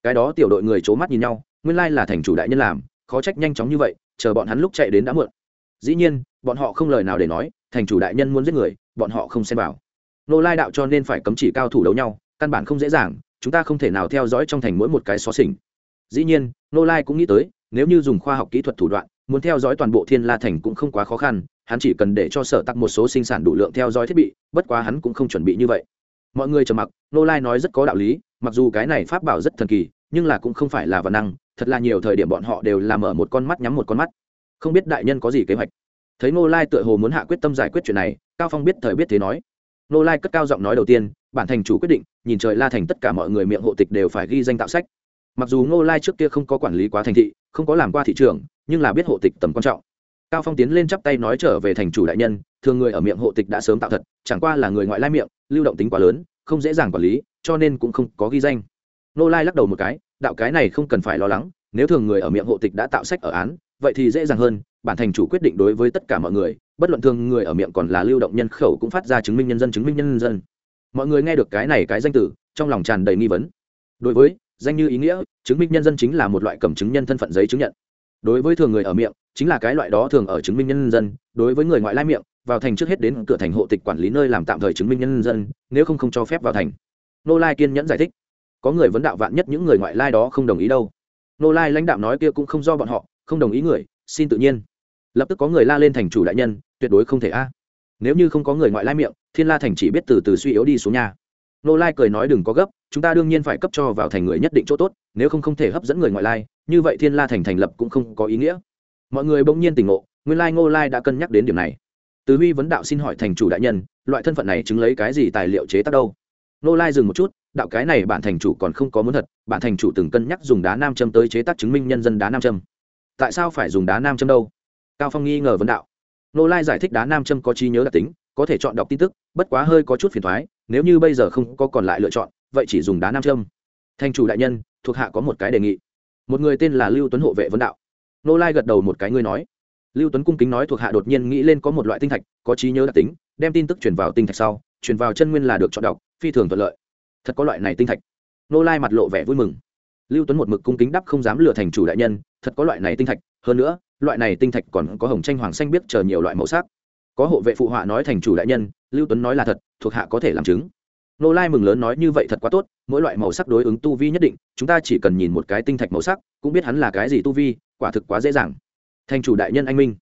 Cái đó tiểu đội người c h ố mắt nhìn nhau, nguyên lai là thành chủ đại nhân làm khó trách nhanh chóng như vậy, chờ bọn hắn lúc chạy đến đã muộn. Dĩ nhiên, bọn họ không lời nào để nói, thành chủ đại nhân muốn giết người, bọn họ không xem vào. Nô lai đạo cho nên phải cấm chỉ cao thủ đấu nhau, căn bản không dễ dàng, chúng ta không thể nào theo dõi trong thành mỗi một cái xó xỉnh. Dĩ nhiên, nô lai cũng nghĩ tới, nếu như dùng khoa học kỹ thuật thủ đoạn, muốn theo dõi toàn bộ thiên la thành cũng không quá khó khăn, hắn chỉ cần để cho sở tắc một số sinh sản đủ lượng theo dõi thiết bị, bất quá hắn cũng không chuẩn bị như vậy. Mọi người trầm mặc, nô lai nói rất có đạo lý, mặc dù cái này pháp bảo rất thần kỳ nhưng là cũng không phải là văn năng, thật là nhiều thời điểm bọn họ đều làm ở một con mắt nhắm một con mắt. Không biết đại nhân có gì kế hoạch? Thấy nô lai tựa hồ muốn hạ quyết tâm giải quyết chuyện này, cao phong biết thời biết thế nói. Nô lai cất cao giọng nói đầu tiên, bản thành chủ quyết định, nhìn trời la thành tất cả mọi người miệng hộ tịch đều phải ghi danh tạo sách. Mặc dù nô lai trước kia không có quản lý quá thành thị, không có làm qua thị trường nhưng là biết hộ tịch tầm quan trọng. Cao phong tiến lên chắp tay nói trở về thành chủ đại nhân, thường người ở miệng hộ tịch đã sớm tạo thật, chẳng qua là người ngoại lai miệng, lưu động tính quá lớn, không dễ dàng quản lý, cho nên cũng không có ghi danh nô lai lắc đầu một cái, đạo cái này không cần phải lo lắng, nếu thường người ở miệng hộ tịch đã tạo sách ở án, vậy thì dễ dàng hơn, bản thành chủ quyết định đối với tất cả mọi người, bất luận thường người ở miệng còn là lưu động nhân khẩu cũng phát ra chứng minh nhân dân, chứng minh nhân dân. Mọi người nghe được cái này cái danh từ, trong lòng tràn đầy nghi vấn. Đối với, danh như ý nghĩa, chứng minh nhân dân chính là một loại cầm chứng nhân thân phận giấy chứng nhận. Đối với thường người ở miệng, chính là cái loại đó thường ở chứng minh nhân dân, đối với người ngoại lai miệng, vào thành trước hết đến cửa thành hộ tịch quản lý nơi làm tạm thời chứng minh nhân dân, nếu không không cho phép vào thành. Nô lai kiên nhẫn giải thích có người vấn đạo vạn nhất những người ngoại lai đó không đồng ý đâu. Nô lai lãnh đạo nói kia cũng không do bọn họ, không đồng ý người, xin tự nhiên. Lập tức có người la lên thành chủ đại nhân, tuyệt đối không thể a. Nếu như không có người ngoại lai miệng, thiên la thành chỉ biết từ từ suy yếu đi xuống nhà. Nô lai cười nói đừng có gấp, chúng ta đương nhiên phải cấp cho vào thành người nhất định chỗ tốt, nếu không không thể hấp dẫn người ngoại lai, như vậy thiên la thành thành lập cũng không có ý nghĩa. Mọi người bỗng nhiên tỉnh ngộ, nguyên lai ngô lai đã cân nhắc đến điểm này. Tứ huy vấn đạo xin hỏi thành chủ đại nhân, loại thân phận này chứng lấy cái gì tài liệu chế tác đâu? Nô lai dừng một chút đạo cái này bản thành chủ còn không có muốn thật, bản thành chủ từng cân nhắc dùng đá nam châm tới chế tác chứng minh nhân dân đá nam châm. Tại sao phải dùng đá nam châm đâu? Cao phong nghi ngờ vấn đạo. Nô lai giải thích đá nam châm có trí nhớ đặc tính, có thể chọn đọc tin tức, bất quá hơi có chút phiền thoái nếu như bây giờ không có còn lại lựa chọn, vậy chỉ dùng đá nam châm. Thành chủ đại nhân, thuộc hạ có một cái đề nghị. Một người tên là lưu tuấn hộ vệ vấn đạo. Nô lai gật đầu một cái ngươi nói. Lưu tuấn cung kính nói thuộc hạ đột nhiên nghĩ lên có một loại tinh thạch, có trí nhớ đặc tính, đem tin tức chuyển vào tinh thạch sau chuyển vào chân nguyên là được chọn đọc, phi thường thuận lợi thật có loại này tinh thạch. Nô lai mặt lộ vẻ vui mừng. Lưu tuấn một mực cung kính đắp không dám lừa thành chủ đại nhân, thật có loại này tinh thạch. Hơn nữa, loại này tinh thạch còn có hồng tranh hoàng xanh biết chờ nhiều loại màu sắc. Có hộ vệ phụ họa nói thành chủ đại nhân, lưu tuấn nói là thật, thuộc hạ có thể làm chứng. Nô lai mừng lớn nói như vậy thật quá tốt, mỗi loại màu sắc đối ứng tu vi nhất định, chúng ta chỉ cần nhìn một cái tinh thạch màu sắc, cũng biết hắn là cái gì tu vi, quả thực quá dễ dàng. Thành chủ đại nhân anh minh.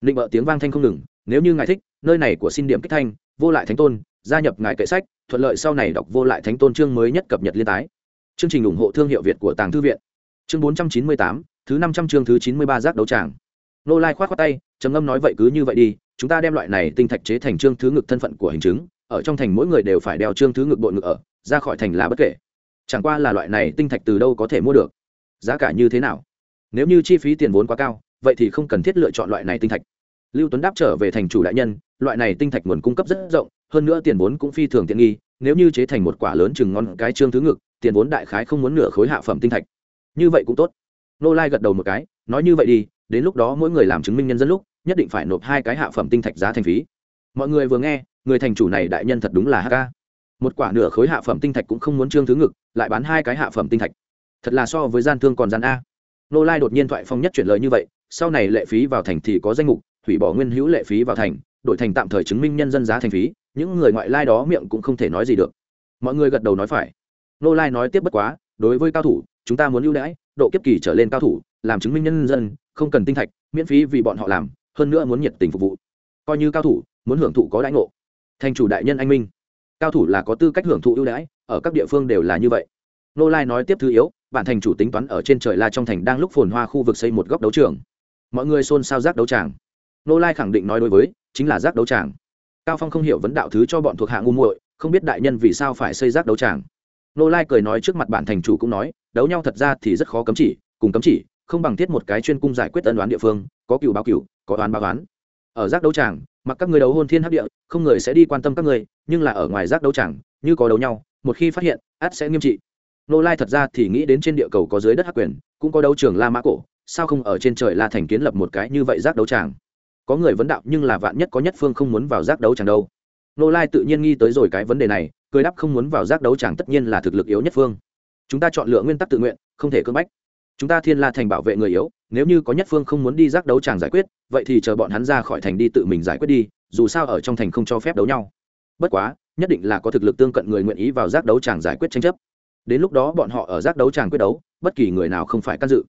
Định vợ tiếng vang thanh không ngừng, nếu như ngài thích, nơi này của xin điểm kích thanh, vô lại thánh tôn gia nhập ngài kệ sách, thuận lợi sau này đọc vô lại thánh tôn chương mới nhất cập nhật liên tái. Chương trình ủng hộ thương hiệu việt của tàng thư viện. Chương bốn trăm chín mươi tám, thứ năm trăm chương thứ chín mươi ba giác đấu tràng. Nô lai khoát khoát tay, trầm ngâm nói vậy cứ như vậy đi, chúng ta đem loại này tinh thạch chế thành chương thứ ngực thân phận của hình chứng, ở trong thành mỗi người đều phải đeo chương thứ ngực bội ngực ở, ra khỏi thành là bất kể. Chẳng qua là loại này tinh thạch từ đâu có thể mua được? Giá cả như thế nào? Nếu như chi phí tiền vốn quá cao, vậy thì không cần thiết lựa chọn loại này tinh thạch. Lưu tuấn đáp trở về thành chủ đại nhân, loại này tinh thạch nguồn cung cấp rất rộng hơn nữa tiền vốn cũng phi thường tiện nghi, nếu như chế thành một quả lớn chừng ngon cái trương thứ ngực, tiền vốn đại khái không muốn nửa khối hạ phẩm tinh thạch. Như vậy cũng tốt. Nô lai gật đầu một cái, nói như vậy đi, đến lúc đó mỗi người làm chứng minh nhân dân lúc, nhất định phải nộp hai cái hạ phẩm tinh thạch giá thành phí. Mọi người vừa nghe, người thành chủ này đại nhân thật đúng là hk một quả nửa khối hạ phẩm tinh thạch cũng không muốn trương thứ ngực, lại bán hai cái hạ phẩm tinh thạch. Thật là so với gian thương còn gian a. Nô lai đột nhiên thoại phong nhất chuyển lời như vậy, sau này lệ phí vào thành thì có danh mục, hủy bỏ nguyên hữu lệ phí vào thành đổi thành tạm thời chứng minh nhân dân giá thành phí, những người ngoại lai đó miệng cũng không thể nói gì được. Mọi người gật đầu nói phải. Nô lai nói tiếp bất quá, đối với cao thủ, chúng ta muốn ưu đãi, độ kiếp kỳ trở lên cao thủ, làm chứng minh nhân dân, không cần tinh thạch, miễn phí vì bọn họ làm, hơn nữa muốn nhiệt tình phục vụ. Coi như cao thủ, muốn hưởng thụ có đãi ngộ. Thành chủ đại nhân anh minh. Cao thủ là có tư cách hưởng thụ ưu đãi, ở các địa phương đều là như vậy. Nô lai nói tiếp thứ yếu, bản thành chủ tính toán ở trên trời la trong thành đang lúc phồn hoa khu vực xây một góc đấu trường. Mọi người xôn xao giác đấu tràng. Nô lai khẳng định nói đối với chính là giác đấu tràng. Cao phong không hiểu vấn đạo thứ cho bọn thuộc hạ ngu muội, không biết đại nhân vì sao phải xây giác đấu tràng. Nô lai cười nói trước mặt bản thành chủ cũng nói, đấu nhau thật ra thì rất khó cấm chỉ, cùng cấm chỉ, không bằng thiết một cái chuyên cung giải quyết ân đoán địa phương, có cựu báo cựu có đoán báo đoán ở giác đấu tràng, mặc các người đấu hôn thiên hấp địa, không người sẽ đi quan tâm các người nhưng là ở ngoài giác đấu tràng, như có đấu nhau, một khi phát hiện át sẽ nghiêm trị. Nô lai thật ra thì nghĩ đến trên địa cầu có dưới đất hắc quyền, cũng có đấu trường la mã cổ, sao không ở trên trời la thành kiến lập một cái như vậy giác đấu tràng? Có người vấn đạo nhưng là vạn nhất có nhất phương không muốn vào giác đấu chẳng đâu. Nô lai tự nhiên nghi tới rồi cái vấn đề này, cười đáp không muốn vào giác đấu chẳng tất nhiên là thực lực yếu nhất phương. Chúng ta chọn lựa nguyên tắc tự nguyện, không thể cưỡng bách. Chúng ta thiên la thành bảo vệ người yếu, nếu như có nhất phương không muốn đi giác đấu chẳng giải quyết, vậy thì chờ bọn hắn ra khỏi thành đi tự mình giải quyết đi, dù sao ở trong thành không cho phép đấu nhau. Bất quá, nhất định là có thực lực tương cận người nguyện ý vào giác đấu chẳng giải quyết tranh chấp. Đến lúc đó bọn họ ở giác đấu chẳng quyết đấu, bất kỳ người nào không phải can dự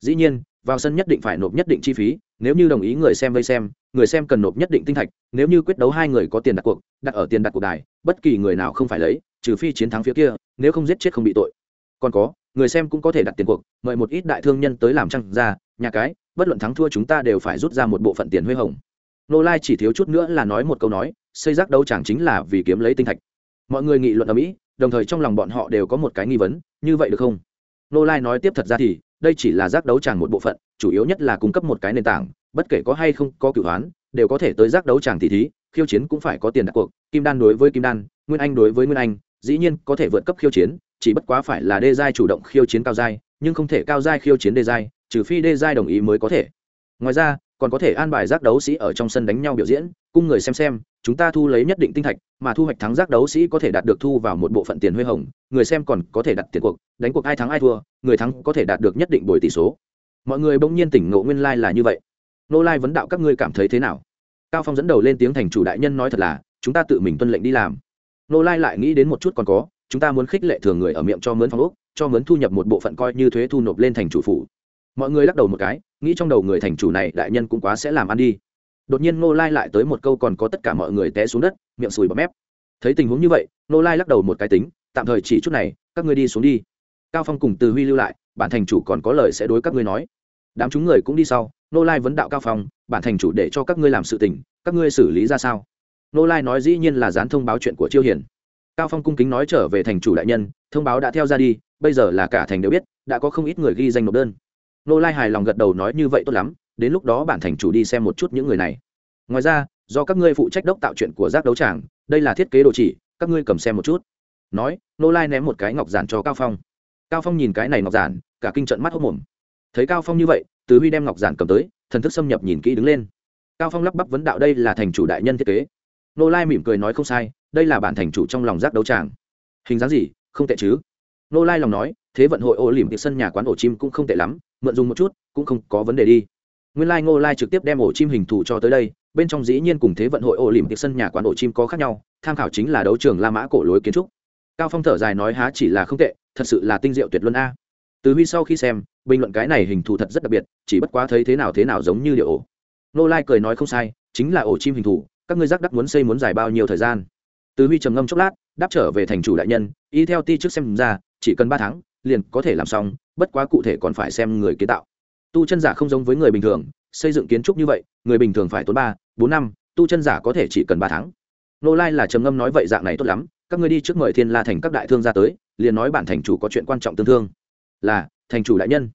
dĩ nhiên, vào sân nhất định phải nộp nhất định chi phí, nếu như đồng ý người xem vây xem, người xem cần nộp nhất định tinh thạch, nếu như quyết đấu hai người có tiền đặt cuộc, đặt ở tiền đặt cuộc đài, bất kỳ người nào không phải lấy, trừ phi chiến thắng phía kia, nếu không giết chết không bị tội. Còn có, người xem cũng có thể đặt tiền cuộc, mời một ít đại thương nhân tới làm trăng ra, nhà cái, bất luận thắng thua chúng ta đều phải rút ra một bộ phận tiền huê hồng. Nô lai chỉ thiếu chút nữa là nói một câu nói, xây rác đấu chẳng chính là vì kiếm lấy tinh thạch. Mọi người nghị luận ở mỹ, đồng thời trong lòng bọn họ đều có một cái nghi vấn, như vậy được không? Nô lai nói tiếp thật ra thì đây chỉ là giác đấu tràng một bộ phận, chủ yếu nhất là cung cấp một cái nền tảng, bất kể có hay không có cửu hoán, đều có thể tới giác đấu tràng tỷ thí, khiêu chiến cũng phải có tiền đặt cuộc, kim đan đối với kim đan, nguyên anh đối với nguyên anh, dĩ nhiên có thể vượt cấp khiêu chiến, chỉ bất quá phải là đê giai chủ động khiêu chiến cao giai, nhưng không thể cao giai khiêu chiến đê giai, trừ phi đê giai đồng ý mới có thể. Ngoài ra còn có thể an bài giác đấu sĩ ở trong sân đánh nhau biểu diễn, cung người xem xem, chúng ta thu lấy nhất định tinh thạch, mà thu hoạch thắng giác đấu sĩ có thể đạt được thu vào một bộ phận tiền huê hồng, người xem còn có thể đặt tiền cuộc, đánh cuộc ai thắng ai thua, người thắng có thể đạt được nhất định bồi tỷ số. Mọi người bỗng nhiên tỉnh ngộ nguyên lai、like、là như vậy. Nô lai vấn đạo các ngươi cảm thấy thế nào? Cao phong dẫn đầu lên tiếng thành chủ đại nhân nói thật là, chúng ta tự mình tuân lệnh đi làm. Nô lai lại nghĩ đến một chút còn có, chúng ta muốn khích lệ thường người ở miệng cho mướn phong úc cho mướn thu nhập một bộ phận coi như thuế thu nộp lên thành chủ phủ. Mọi người lắc đầu một cái nghĩ trong đầu người thành chủ này đại nhân cũng quá sẽ làm ăn đi. Đột nhiên nô lai lại tới một câu còn có tất cả mọi người té xuống đất, miệng sùi bọt mép. Thấy tình huống như vậy nô lai lắc đầu một cái tính, tạm thời chỉ chút này, các ngươi đi xuống đi. Cao phong cùng từ huy lưu lại, bản thành chủ còn có lời sẽ đối các ngươi nói. Đám chúng người cũng đi sau nô lai vấn đạo cao phong, bản thành chủ để cho các ngươi làm sự tình, các ngươi xử lý ra sao? Nô lai nói dĩ nhiên là dán thông báo chuyện của chiêu hiền. Cao phong cung kính nói trở về thành chủ đại nhân, thông báo đã theo ra đi, bây giờ là cả thành đều biết, đã có không ít người ghi danh nộp đơn nô lai hài lòng gật đầu nói như vậy tốt lắm, đến lúc đó bản thành chủ đi xem một chút những người này. Ngoài ra, do các ngươi phụ trách đốc tạo chuyện của giác đấu tràng, đây là thiết kế đồ chỉ, các ngươi cầm xem một chút. Nói nô lai ném một cái ngọc giản cho cao phong. Cao phong nhìn cái này ngọc giản, cả kinh trận mắt hốc mồm. Thấy cao phong như vậy, từ huy đem ngọc giản cầm tới, thần thức xâm nhập nhìn kỹ đứng lên. Cao phong lắp bắp vấn đạo đây là thành chủ đại nhân thiết kế. Nô lai mỉm cười nói không sai, đây là bản thành chủ trong lòng giác đấu tràng. Hình dáng gì, không tệ chứ? Nô lai lòng nói thế vận hội ô lỉm tiệc sân nhà quán ổ chim cũng không tệ lắm, mượn dùng một chút, cũng không có vấn đề đi. Nguyên lai ngô lai trực tiếp đem ổ chim hình thù cho tới đây, bên trong dĩ nhiên cùng thế vận hội ổ lỉm tiệc sân nhà quán ổ chim có khác nhau, tham khảo chính là đấu trường la mã cổ lối kiến trúc. Cao phong thở dài nói há chỉ là không tệ, thật sự là tinh diệu tuyệt luân a. Từ huy sau khi xem, bình luận cái này hình thù thật rất đặc biệt, chỉ bất quá thấy thế nào thế nào giống như liệu ổ. Nô lai cười nói không sai, chính là ổ chim hình thù, các ngươi giác đắc muốn xây muốn dài bao nhiêu thời gian? Từ huy trầm ngâm chốc lát, đáp trở về thành chủ đại nhân, y theo ti trước xem ra, chỉ cần ba tháng liền có thể làm xong, bất quá cụ thể còn phải xem người kiến tạo. Tu chân giả không giống với người bình thường, xây dựng kiến trúc như vậy, người bình thường phải tốn ba, bốn năm, tu chân giả có thể chỉ cần ba tháng. Nô lai là trầm ngâm nói vậy dạng này tốt lắm, các ngươi đi trước mời thiên la thành các đại thương gia tới, liền nói bản thành chủ có chuyện quan trọng tương thương là, thành chủ đại nhân.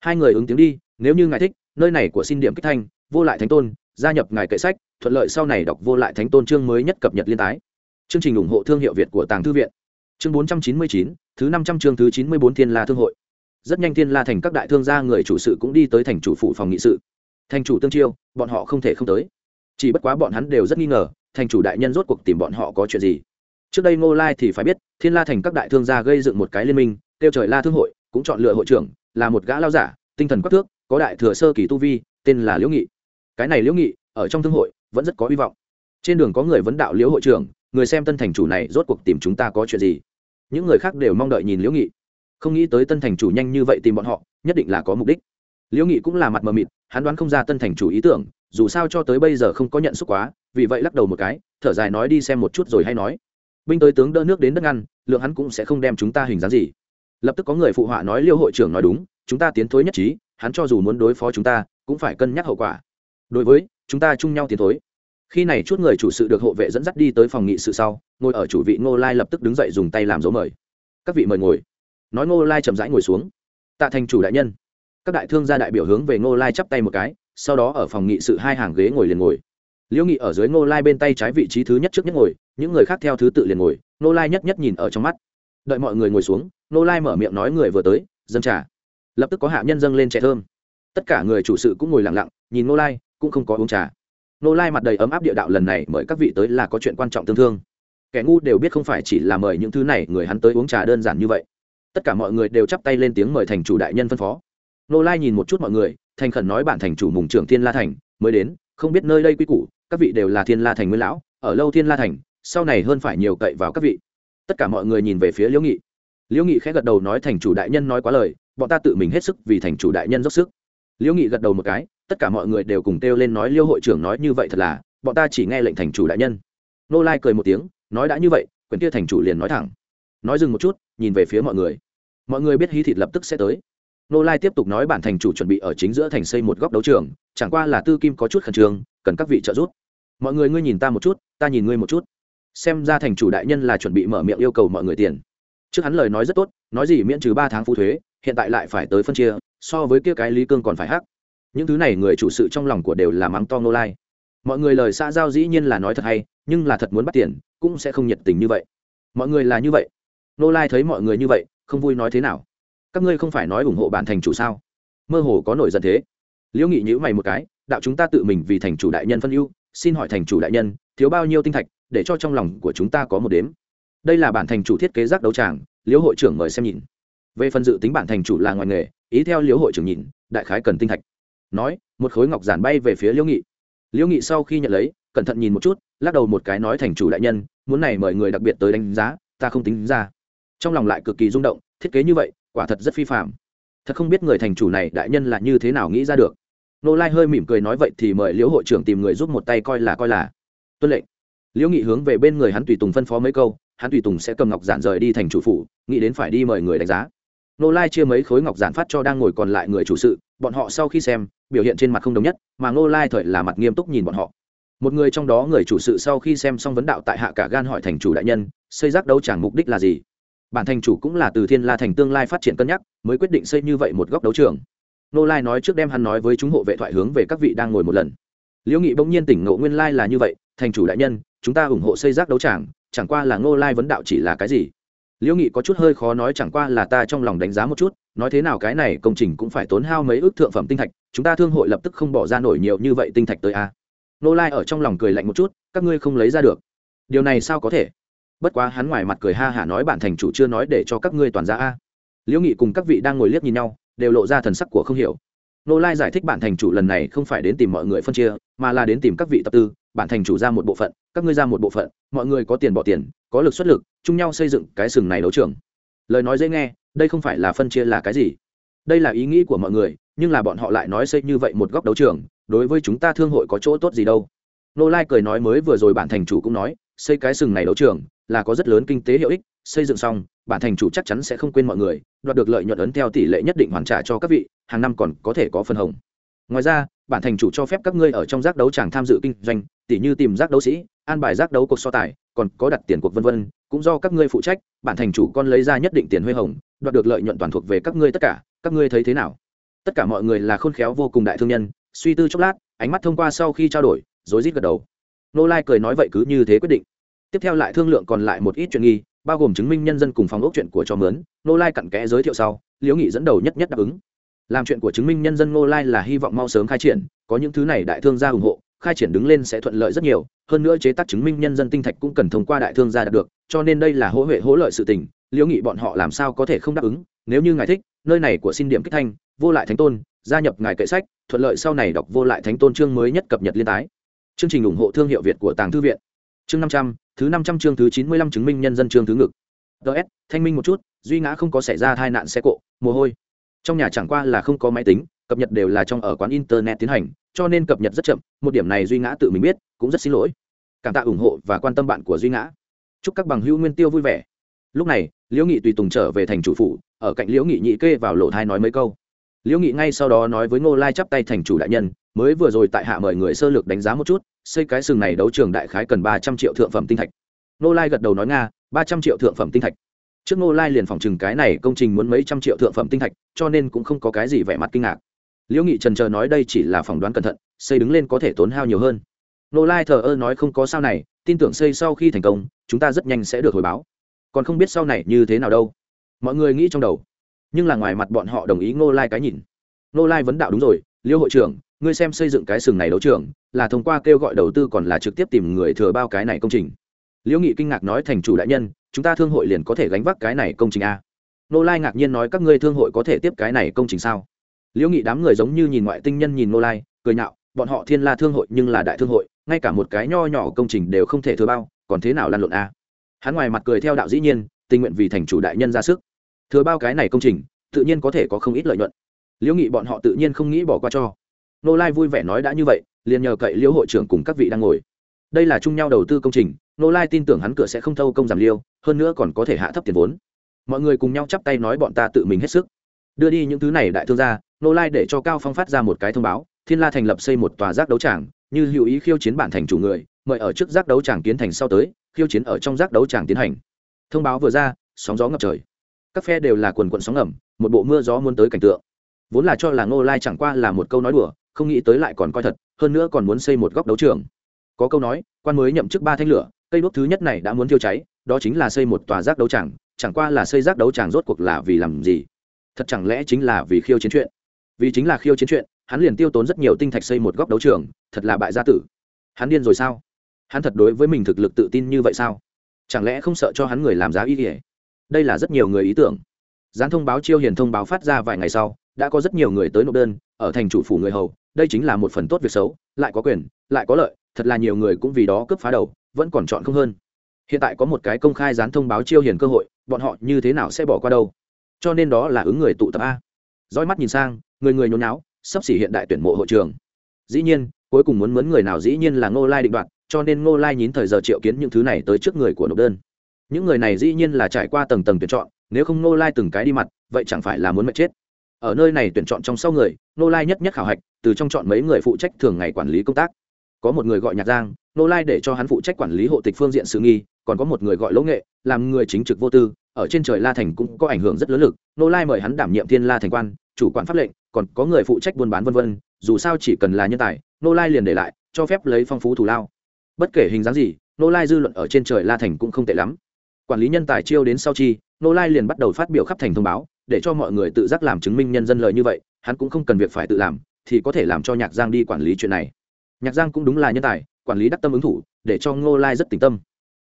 Hai người ứng tiếng đi, nếu như ngài thích, nơi này của xin điểm kích thanh, vô lại thánh tôn, gia nhập ngài kệ sách, thuận lợi sau này đọc vô lại thánh tôn chương mới nhất cập nhật liên tái. Chương trình ủng hộ thương hiệu việt của tàng thư viện. Chương bốn trăm chín mươi chín thứ năm trăm chương thứ chín mươi bốn thiên la thương hội. Rất nhanh thiên la thành các đại thương gia người chủ sự cũng đi tới thành chủ phủ phòng nghị sự. Thành chủ tương chiêu, bọn họ không thể không tới. Chỉ bất quá bọn hắn đều rất nghi ngờ, thành chủ đại nhân rốt cuộc tìm bọn họ có chuyện gì. Trước đây ngô lai thì phải biết, thiên la thành các đại thương gia gây dựng một cái liên minh tiêu trời la thương hội, cũng chọn lựa hội trưởng, là một gã lao giả, tinh thần quắc thước, có đại thừa sơ kỳ tu vi, tên là liễu nghị. Cái này liễu nghị, ở trong thương hội, vẫn rất có hy vọng. Trên đường có người vấn đạo liễu hội trưởng, người xem tân thành chủ này rốt cuộc tìm chúng ta có chuyện gì những người khác đều mong đợi nhìn liễu nghị. Không nghĩ tới tân thành chủ nhanh như vậy tìm bọn họ, nhất định là có mục đích. Liễu nghị cũng là mặt mờ mịt, hắn đoán không ra tân thành chủ ý tưởng, dù sao cho tới bây giờ không có nhận xúc quá, vì vậy lắc đầu một cái, thở dài nói đi xem một chút rồi hay nói. Binh tới tướng đỡ nước đến đất ngăn, lượng hắn cũng sẽ không đem chúng ta hình dáng gì. Lập tức có người phụ họa nói liêu hội trưởng nói đúng, chúng ta tiến thối nhất trí, hắn cho dù muốn đối phó chúng ta, cũng phải cân nhắc hậu quả. Đối với, chúng ta chung nhau tiến thối khi này chút người chủ sự được hộ vệ dẫn dắt đi tới phòng nghị sự sau, ngồi ở chủ vị ngô lai lập tức đứng dậy dùng tay làm dấu mời. Các vị mời ngồi. Nói ngô lai chậm rãi ngồi xuống. Tạ thành chủ đại nhân. Các đại thương gia đại biểu hướng về ngô lai chắp tay một cái, sau đó ở phòng nghị sự hai hàng ghế ngồi liền ngồi. Liễu nghị ở dưới ngô lai bên tay trái vị trí thứ nhất trước nhất ngồi, những người khác theo thứ tự liền ngồi, ngô lai nhất nhất nhìn ở trong mắt. Đợi mọi người ngồi xuống, ngô lai mở miệng nói người vừa tới dân trà. Lập tức có hạ nhân dâng lên trẻ thơm. Tất cả người chủ sự cũng ngồi lặng lặng, nhìn ngô lai, cũng không có uống trà. Nô lai mặt đầy ấm áp địa đạo lần này mời các vị tới là có chuyện quan trọng tương thương. Kẻ ngu đều biết không phải chỉ là mời những thứ này, người hắn tới uống trà đơn giản như vậy. Tất cả mọi người đều chắp tay lên tiếng mời thành chủ đại nhân phân phó. Nô lai nhìn một chút mọi người, thành khẩn nói bản thành chủ mùng trưởng thiên la thành, mới đến, không biết nơi đây quy củ, các vị đều là thiên la thành nguyên lão, ở lâu thiên la thành, sau này hơn phải nhiều cậy vào các vị. Tất cả mọi người nhìn về phía liễu nghị. Liễu nghị khẽ gật đầu nói thành chủ đại nhân nói quá lời, bọn ta tự mình hết sức vì thành chủ đại nhân dốc sức. Liễu nghị gật đầu một cái tất cả mọi người đều cùng kêu lên nói liêu hội trưởng nói như vậy thật là, bọn ta chỉ nghe lệnh thành chủ đại nhân. Nô lai cười một tiếng, nói đã như vậy quyền kia thành chủ liền nói thẳng. Nói dừng một chút, nhìn về phía mọi người. Mọi người biết hí thịt lập tức sẽ tới. Nô lai tiếp tục nói bản thành chủ chuẩn bị ở chính giữa thành xây một góc đấu trường, chẳng qua là tư kim có chút khẩn trương, cần các vị trợ giúp. Mọi người ngươi nhìn ta một chút, ta nhìn ngươi một chút. Xem ra thành chủ đại nhân là chuẩn bị mở miệng yêu cầu mọi người tiền. Trước hắn lời nói rất tốt, nói gì miễn trừ ba tháng phụ thuế, hiện tại lại phải tới phân chia, so với kia cái lý cương còn phải hắc những thứ này người chủ sự trong lòng của đều là mắng to nô lai. Mọi người lời xã giao dĩ nhiên là nói thật hay, nhưng là thật muốn bắt tiền, cũng sẽ không nhiệt tình như vậy. Mọi người là như vậy. Nô lai thấy mọi người như vậy, không vui nói thế nào? Các ngươi không phải nói ủng hộ bản thành chủ sao? Mơ hồ có nổi giận thế. Liễu nghị nhữ mày một cái, đạo chúng ta tự mình vì thành chủ đại nhân phân ưu, xin hỏi thành chủ đại nhân, thiếu bao nhiêu tinh thạch, để cho trong lòng của chúng ta có một đếm? Đây là bản thành chủ thiết kế giác đấu tràng, liễu hội trưởng mời xem nhìn. Về phần dự tính bản thành chủ là ngoài nghề, ý theo liễu hội trưởng nhìn, đại khái cần tinh thạch nói, một khối ngọc giản bay về phía liễu nghị. Liễu nghị sau khi nhận lấy, cẩn thận nhìn một chút, lắc đầu một cái nói thành chủ đại nhân, muốn này mời người đặc biệt tới đánh giá, ta không tính ra. Trong lòng lại cực kỳ rung động, thiết kế như vậy, quả thật rất phi phạm thật không biết người thành chủ này đại nhân là như thế nào nghĩ ra được. Nô lai hơi mỉm cười nói vậy thì mời liễu hội trưởng tìm người giúp một tay coi là coi là. Tuân lệnh. Liễu nghị hướng về bên người hắn tùy tùng phân phó mấy câu, hắn tùy tùng sẽ cầm ngọc giản rời đi thành chủ phủ, nghĩ đến phải đi mời người đánh giá. Nô lai chia mấy khối ngọc giản phát cho đang ngồi còn lại người chủ sự, bọn họ sau khi xem biểu hiện trên mặt không đồng nhất, mà nô lai thời là mặt nghiêm túc nhìn bọn họ. Một người trong đó người chủ sự sau khi xem xong vấn đạo tại hạ cả gan hỏi thành chủ đại nhân, xây rác đấu chẳng mục đích là gì? Bản thành chủ cũng là từ thiên la thành tương lai phát triển cân nhắc, mới quyết định xây như vậy một góc đấu trường. Nô lai nói trước đem hắn nói với chúng hộ vệ thoại hướng về các vị đang ngồi một lần. Liễu nghị bỗng nhiên tỉnh ngộ nguyên lai là như vậy, thành chủ đại nhân, chúng ta ủng hộ xây rác đấu tràng chẳng qua là ngô lai vấn đạo chỉ là cái gì? Liễu nghị có chút hơi khó nói chẳng qua là ta trong lòng đánh giá một chút, nói thế nào cái này công trình cũng phải tốn hao mấy ước thượng phẩm tinh thạch chúng ta thương hội lập tức không bỏ ra nổi nhiều như vậy tinh thạch tới a. Nô lai ở trong lòng cười lạnh một chút, các ngươi không lấy ra được. Điều này sao có thể? Bất quá hắn ngoài mặt cười ha hả nói bản thành chủ chưa nói để cho các ngươi toàn ra a. Liễu nghị cùng các vị đang ngồi liếc nhìn nhau, đều lộ ra thần sắc của không hiểu. Nô lai giải thích bản thành chủ lần này không phải đến tìm mọi người phân chia, mà là đến tìm các vị tập tư, bản thành chủ ra một bộ phận, các ngươi ra một bộ phận, mọi người có tiền bỏ tiền, có lực xuất lực, chung nhau xây dựng cái sừng này đấu trường. Lời nói dễ nghe, đây không phải là phân chia là cái gì? Đây là ý nghĩ của mọi người, nhưng là bọn họ lại nói xây như vậy một góc đấu trường, đối với chúng ta thương hội có chỗ tốt gì đâu. Nô lai cười nói mới vừa rồi bản thành chủ cũng nói, xây cái sừng này đấu trường, là có rất lớn kinh tế hiệu ích, xây dựng xong, bản thành chủ chắc chắn sẽ không quên mọi người, đoạt được lợi nhuận ấn theo tỷ lệ nhất định hoàn trả cho các vị, hàng năm còn có thể có phần hồng. Ngoài ra, bản thành chủ cho phép các ngươi ở trong giác đấu chẳng tham dự kinh doanh tỷ như tìm giác đấu sĩ, an bài giác đấu cuộc so tài, còn có đặt tiền cuộc vân vân, cũng do các ngươi phụ trách, bản thành chủ con lấy ra nhất định tiền huê hồng, đoạt được lợi nhuận toàn thuộc về các ngươi tất cả các ngươi thấy thế nào? Tất cả mọi người là khôn khéo vô cùng đại thương nhân, suy tư chốc lát, ánh mắt thông qua sau khi trao đổi, rối rít gật đầu. Nô lai cười nói vậy cứ như thế quyết định. Tiếp theo lại thương lượng còn lại một ít chuyện nghi, bao gồm chứng minh nhân dân cùng phòng ốc chuyện của cho mướn, nô lai cặn kẽ giới thiệu sau, liễu nghị dẫn đầu nhất nhất đáp ứng. Làm chuyện của chứng minh nhân dân nô lai là hy vọng mau sớm khai triển, có những thứ này đại thương gia ủng hộ khai triển đứng lên sẽ thuận lợi rất nhiều, hơn nữa chế tác chứng minh nhân dân tinh thạch cũng cần thông qua đại thương gia đạt được, cho nên đây là hỗ huệ hỗ lợi sự tình, liễu nghị bọn họ làm sao có thể không đáp ứng, nếu như ngài thích, nơi này của xin điểm kích thanh, vô lại thánh tôn, gia nhập ngài kệ sách, thuận lợi sau này đọc vô lại thánh tôn chương mới nhất cập nhật liên tái. Chương trình ủng hộ thương hiệu việt của tàng thư viện. Chương năm trăm, thứ năm trăm chương thứ chín mươi lăm chứng minh nhân dân chương thứ ngực. Ts thanh minh một chút, duy ngã không có xảy ra tai nạn xe cộ, mồ hôi. Trong nhà chẳng qua là không có máy tính cập nhật đều là trong ở quán internet tiến hành, cho nên cập nhật rất chậm, một điểm này duy ngã tự mình biết, cũng rất xin lỗi. Cảm tạ ủng hộ và quan tâm bạn của duy ngã. Chúc các bằng hữu nguyên tiêu vui vẻ. Lúc này, liễu nghị tùy tùng trở về thành chủ phủ, ở cạnh liễu nghị nhị kê vào lỗ thai nói mấy câu. Liễu nghị ngay sau đó nói với ngô lai chắp tay thành chủ đại nhân, mới vừa rồi tại hạ mời người sơ lược đánh giá một chút, xây cái sừng này đấu trường đại khái cần ba trăm triệu thượng phẩm tinh thạch. Ngô lai gật đầu nói nga, ba trăm triệu thượng phẩm tinh thạch. Trước ngô lai liền phòng chừng cái này công trình muốn mấy trăm triệu thượng phẩm tinh thạch, cho nên cũng không có cái gì vẻ mặt kinh ngạc liễu nghị trần chờ nói đây chỉ là phỏng đoán cẩn thận, xây đứng lên có thể tốn hao nhiều hơn. Ngô lai thờ ơ nói không có sao này, tin tưởng xây sau khi thành công, chúng ta rất nhanh sẽ được hồi báo. Còn không biết sau này như thế nào đâu. Mọi người nghĩ trong đầu. Nhưng là ngoài mặt bọn họ đồng ý ngô lai cái nhìn. Ngô lai vấn đạo đúng rồi, Liễu hội trưởng, ngươi xem xây dựng cái sừng này đấu trường, là thông qua kêu gọi đầu tư còn là trực tiếp tìm người thừa bao cái này công trình. Liễu nghị kinh ngạc nói thành chủ đại nhân, chúng ta thương hội liền có thể gánh vác cái này công trình a. Nô lai ngạc nhiên nói các ngươi thương hội có thể tiếp cái này công trình sao? Liễu nghị đám người giống như nhìn ngoại tinh nhân nhìn nô lai, cười nhạo, bọn họ thiên la thương hội nhưng là đại thương hội, ngay cả một cái nho nhỏ công trình đều không thể thừa bao, còn thế nào lan lộn a? Hắn ngoài mặt cười theo đạo dĩ nhiên, tình nguyện vì thành chủ đại nhân ra sức. Thừa bao cái này công trình, tự nhiên có thể có không ít lợi nhuận. Liễu nghị bọn họ tự nhiên không nghĩ bỏ qua cho. Nô lai vui vẻ nói đã như vậy, liền nhờ cậy liễu hội trưởng cùng các vị đang ngồi. Đây là chung nhau đầu tư công trình nô lai tin tưởng hắn cửa sẽ không thâu công giảm liêu, hơn nữa còn có thể hạ thấp tiền vốn. Mọi người cùng nhau chắp tay nói bọn ta tự mình hết sức. Đưa đi những thứ này đại thương gia nô lai để cho cao phong phát ra một cái thông báo, thiên la thành lập xây một tòa giác đấu tràng, như hữu ý khiêu chiến bản thành chủ người, mời ở trước giác đấu tràng kiến thành sau tới, khiêu chiến ở trong giác đấu tràng tiến hành. Thông báo vừa ra, sóng gió ngập trời. Các phe đều là quần quận sóng ngầm, một bộ mưa gió muốn tới cảnh tượng. Vốn là cho là ngô lai chẳng qua là một câu nói đùa, không nghĩ tới lại còn coi thật, hơn nữa còn muốn xây một góc đấu trường. Có câu nói, quan mới nhậm chức ba thanh lửa, cây đốt thứ nhất này đã muốn thiêu cháy, đó chính là xây một tòa giác đấu tràng, chẳng qua là xây giác đấu tràng rốt cuộc là vì làm gì? Thật chẳng lẽ chính là vì khiêu chiến chuyện? Vì chính là khiêu chiến chuyện, hắn liền tiêu tốn rất nhiều tinh thạch xây một góc đấu trường, thật là bại gia tử. Hắn điên rồi sao? Hắn thật đối với mình thực lực tự tin như vậy sao? Chẳng lẽ không sợ cho hắn người làm giá ý nghĩa đây là rất nhiều người ý tưởng. Gián thông báo chiêu hiền thông báo phát ra vài ngày sau, đã có rất nhiều người tới nộp đơn, ở thành chủ phủ người hầu, đây chính là một phần tốt việc xấu, lại có quyền, lại có lợi, thật là nhiều người cũng vì đó cướp phá đầu, vẫn còn chọn không hơn. Hiện tại có một cái công khai gián thông báo chiêu hiền cơ hội, bọn họ như thế nào sẽ bỏ qua đâu? Cho nên đó là ứng người tụ tập a. Roi mắt nhìn sang người người nhốn náo sắp xỉ hiện đại tuyển mộ hội trường. Dĩ nhiên, cuối cùng muốn mướn người nào dĩ nhiên là ngô lai định đoạt, cho nên ngô lai nhín thời giờ triệu kiến những thứ này tới trước người của nộp đơn. Những người này dĩ nhiên là trải qua tầng tầng tuyển chọn, nếu không ngô lai từng cái đi mặt, vậy chẳng phải là muốn mệt chết. Ở nơi này tuyển chọn trong sau người, ngô lai nhất nhất khảo hạch, từ trong chọn mấy người phụ trách thường ngày quản lý công tác. Có một người gọi nhạc giang, Ngô lai để cho hắn phụ trách quản lý hộ tịch phương diện sự nghi, còn có một người gọi lỗ nghệ, làm người chính trực vô tư, ở trên trời la thành cũng có ảnh hưởng rất lớn lực, Ngô lai mời hắn đảm nhiệm thiên la thành quan chủ quản pháp lệnh, còn có người phụ trách buôn bán vân vân, dù sao chỉ cần là nhân tài, nô lai liền để lại, cho phép lấy phong phú thù lao. Bất kể hình dáng gì, nô lai dư luận ở trên trời la thành cũng không tệ lắm. Quản lý nhân tài chiêu đến sau chi, nô lai liền bắt đầu phát biểu khắp thành thông báo, để cho mọi người tự giác làm chứng minh nhân dân lời như vậy, hắn cũng không cần việc phải tự làm, thì có thể làm cho nhạc giang đi quản lý chuyện này. Nhạc giang cũng đúng là nhân tài, quản lý đắc tâm ứng thủ, để cho ngô lai rất tỉnh tâm.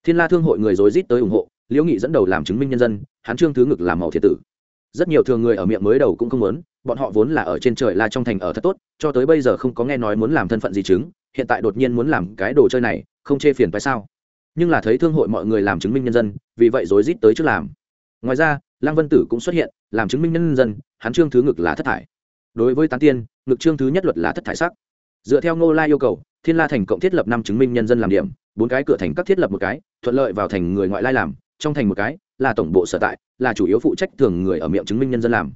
Thiên la thương hội người rối rít tới ủng hộ, liễu nghị dẫn đầu làm chứng minh nhân dân, hắn trương thứ ngực làm màu thiệt tử rất nhiều thường người ở miệng mới đầu cũng không muốn, bọn họ vốn là ở trên trời la trong thành ở thật tốt, cho tới bây giờ không có nghe nói muốn làm thân phận gì chứng, hiện tại đột nhiên muốn làm cái đồ chơi này, không chê phiền phải sao? Nhưng là thấy thương hội mọi người làm chứng minh nhân dân, vì vậy rối rít tới trước làm. Ngoài ra, lăng vân tử cũng xuất hiện, làm chứng minh nhân dân, hắn trương thứ ngực là thất thải. Đối với tán tiên, ngực trương thứ nhất luật là thất thải sắc. Dựa theo ngô lai yêu cầu, thiên la thành cộng thiết lập năm chứng minh nhân dân làm điểm, bốn cái cửa thành các thiết lập một cái, thuận lợi vào thành người ngoại lai làm, trong thành một cái là tổng bộ sở tại, là chủ yếu phụ trách thường người ở miệng chứng minh nhân dân làm.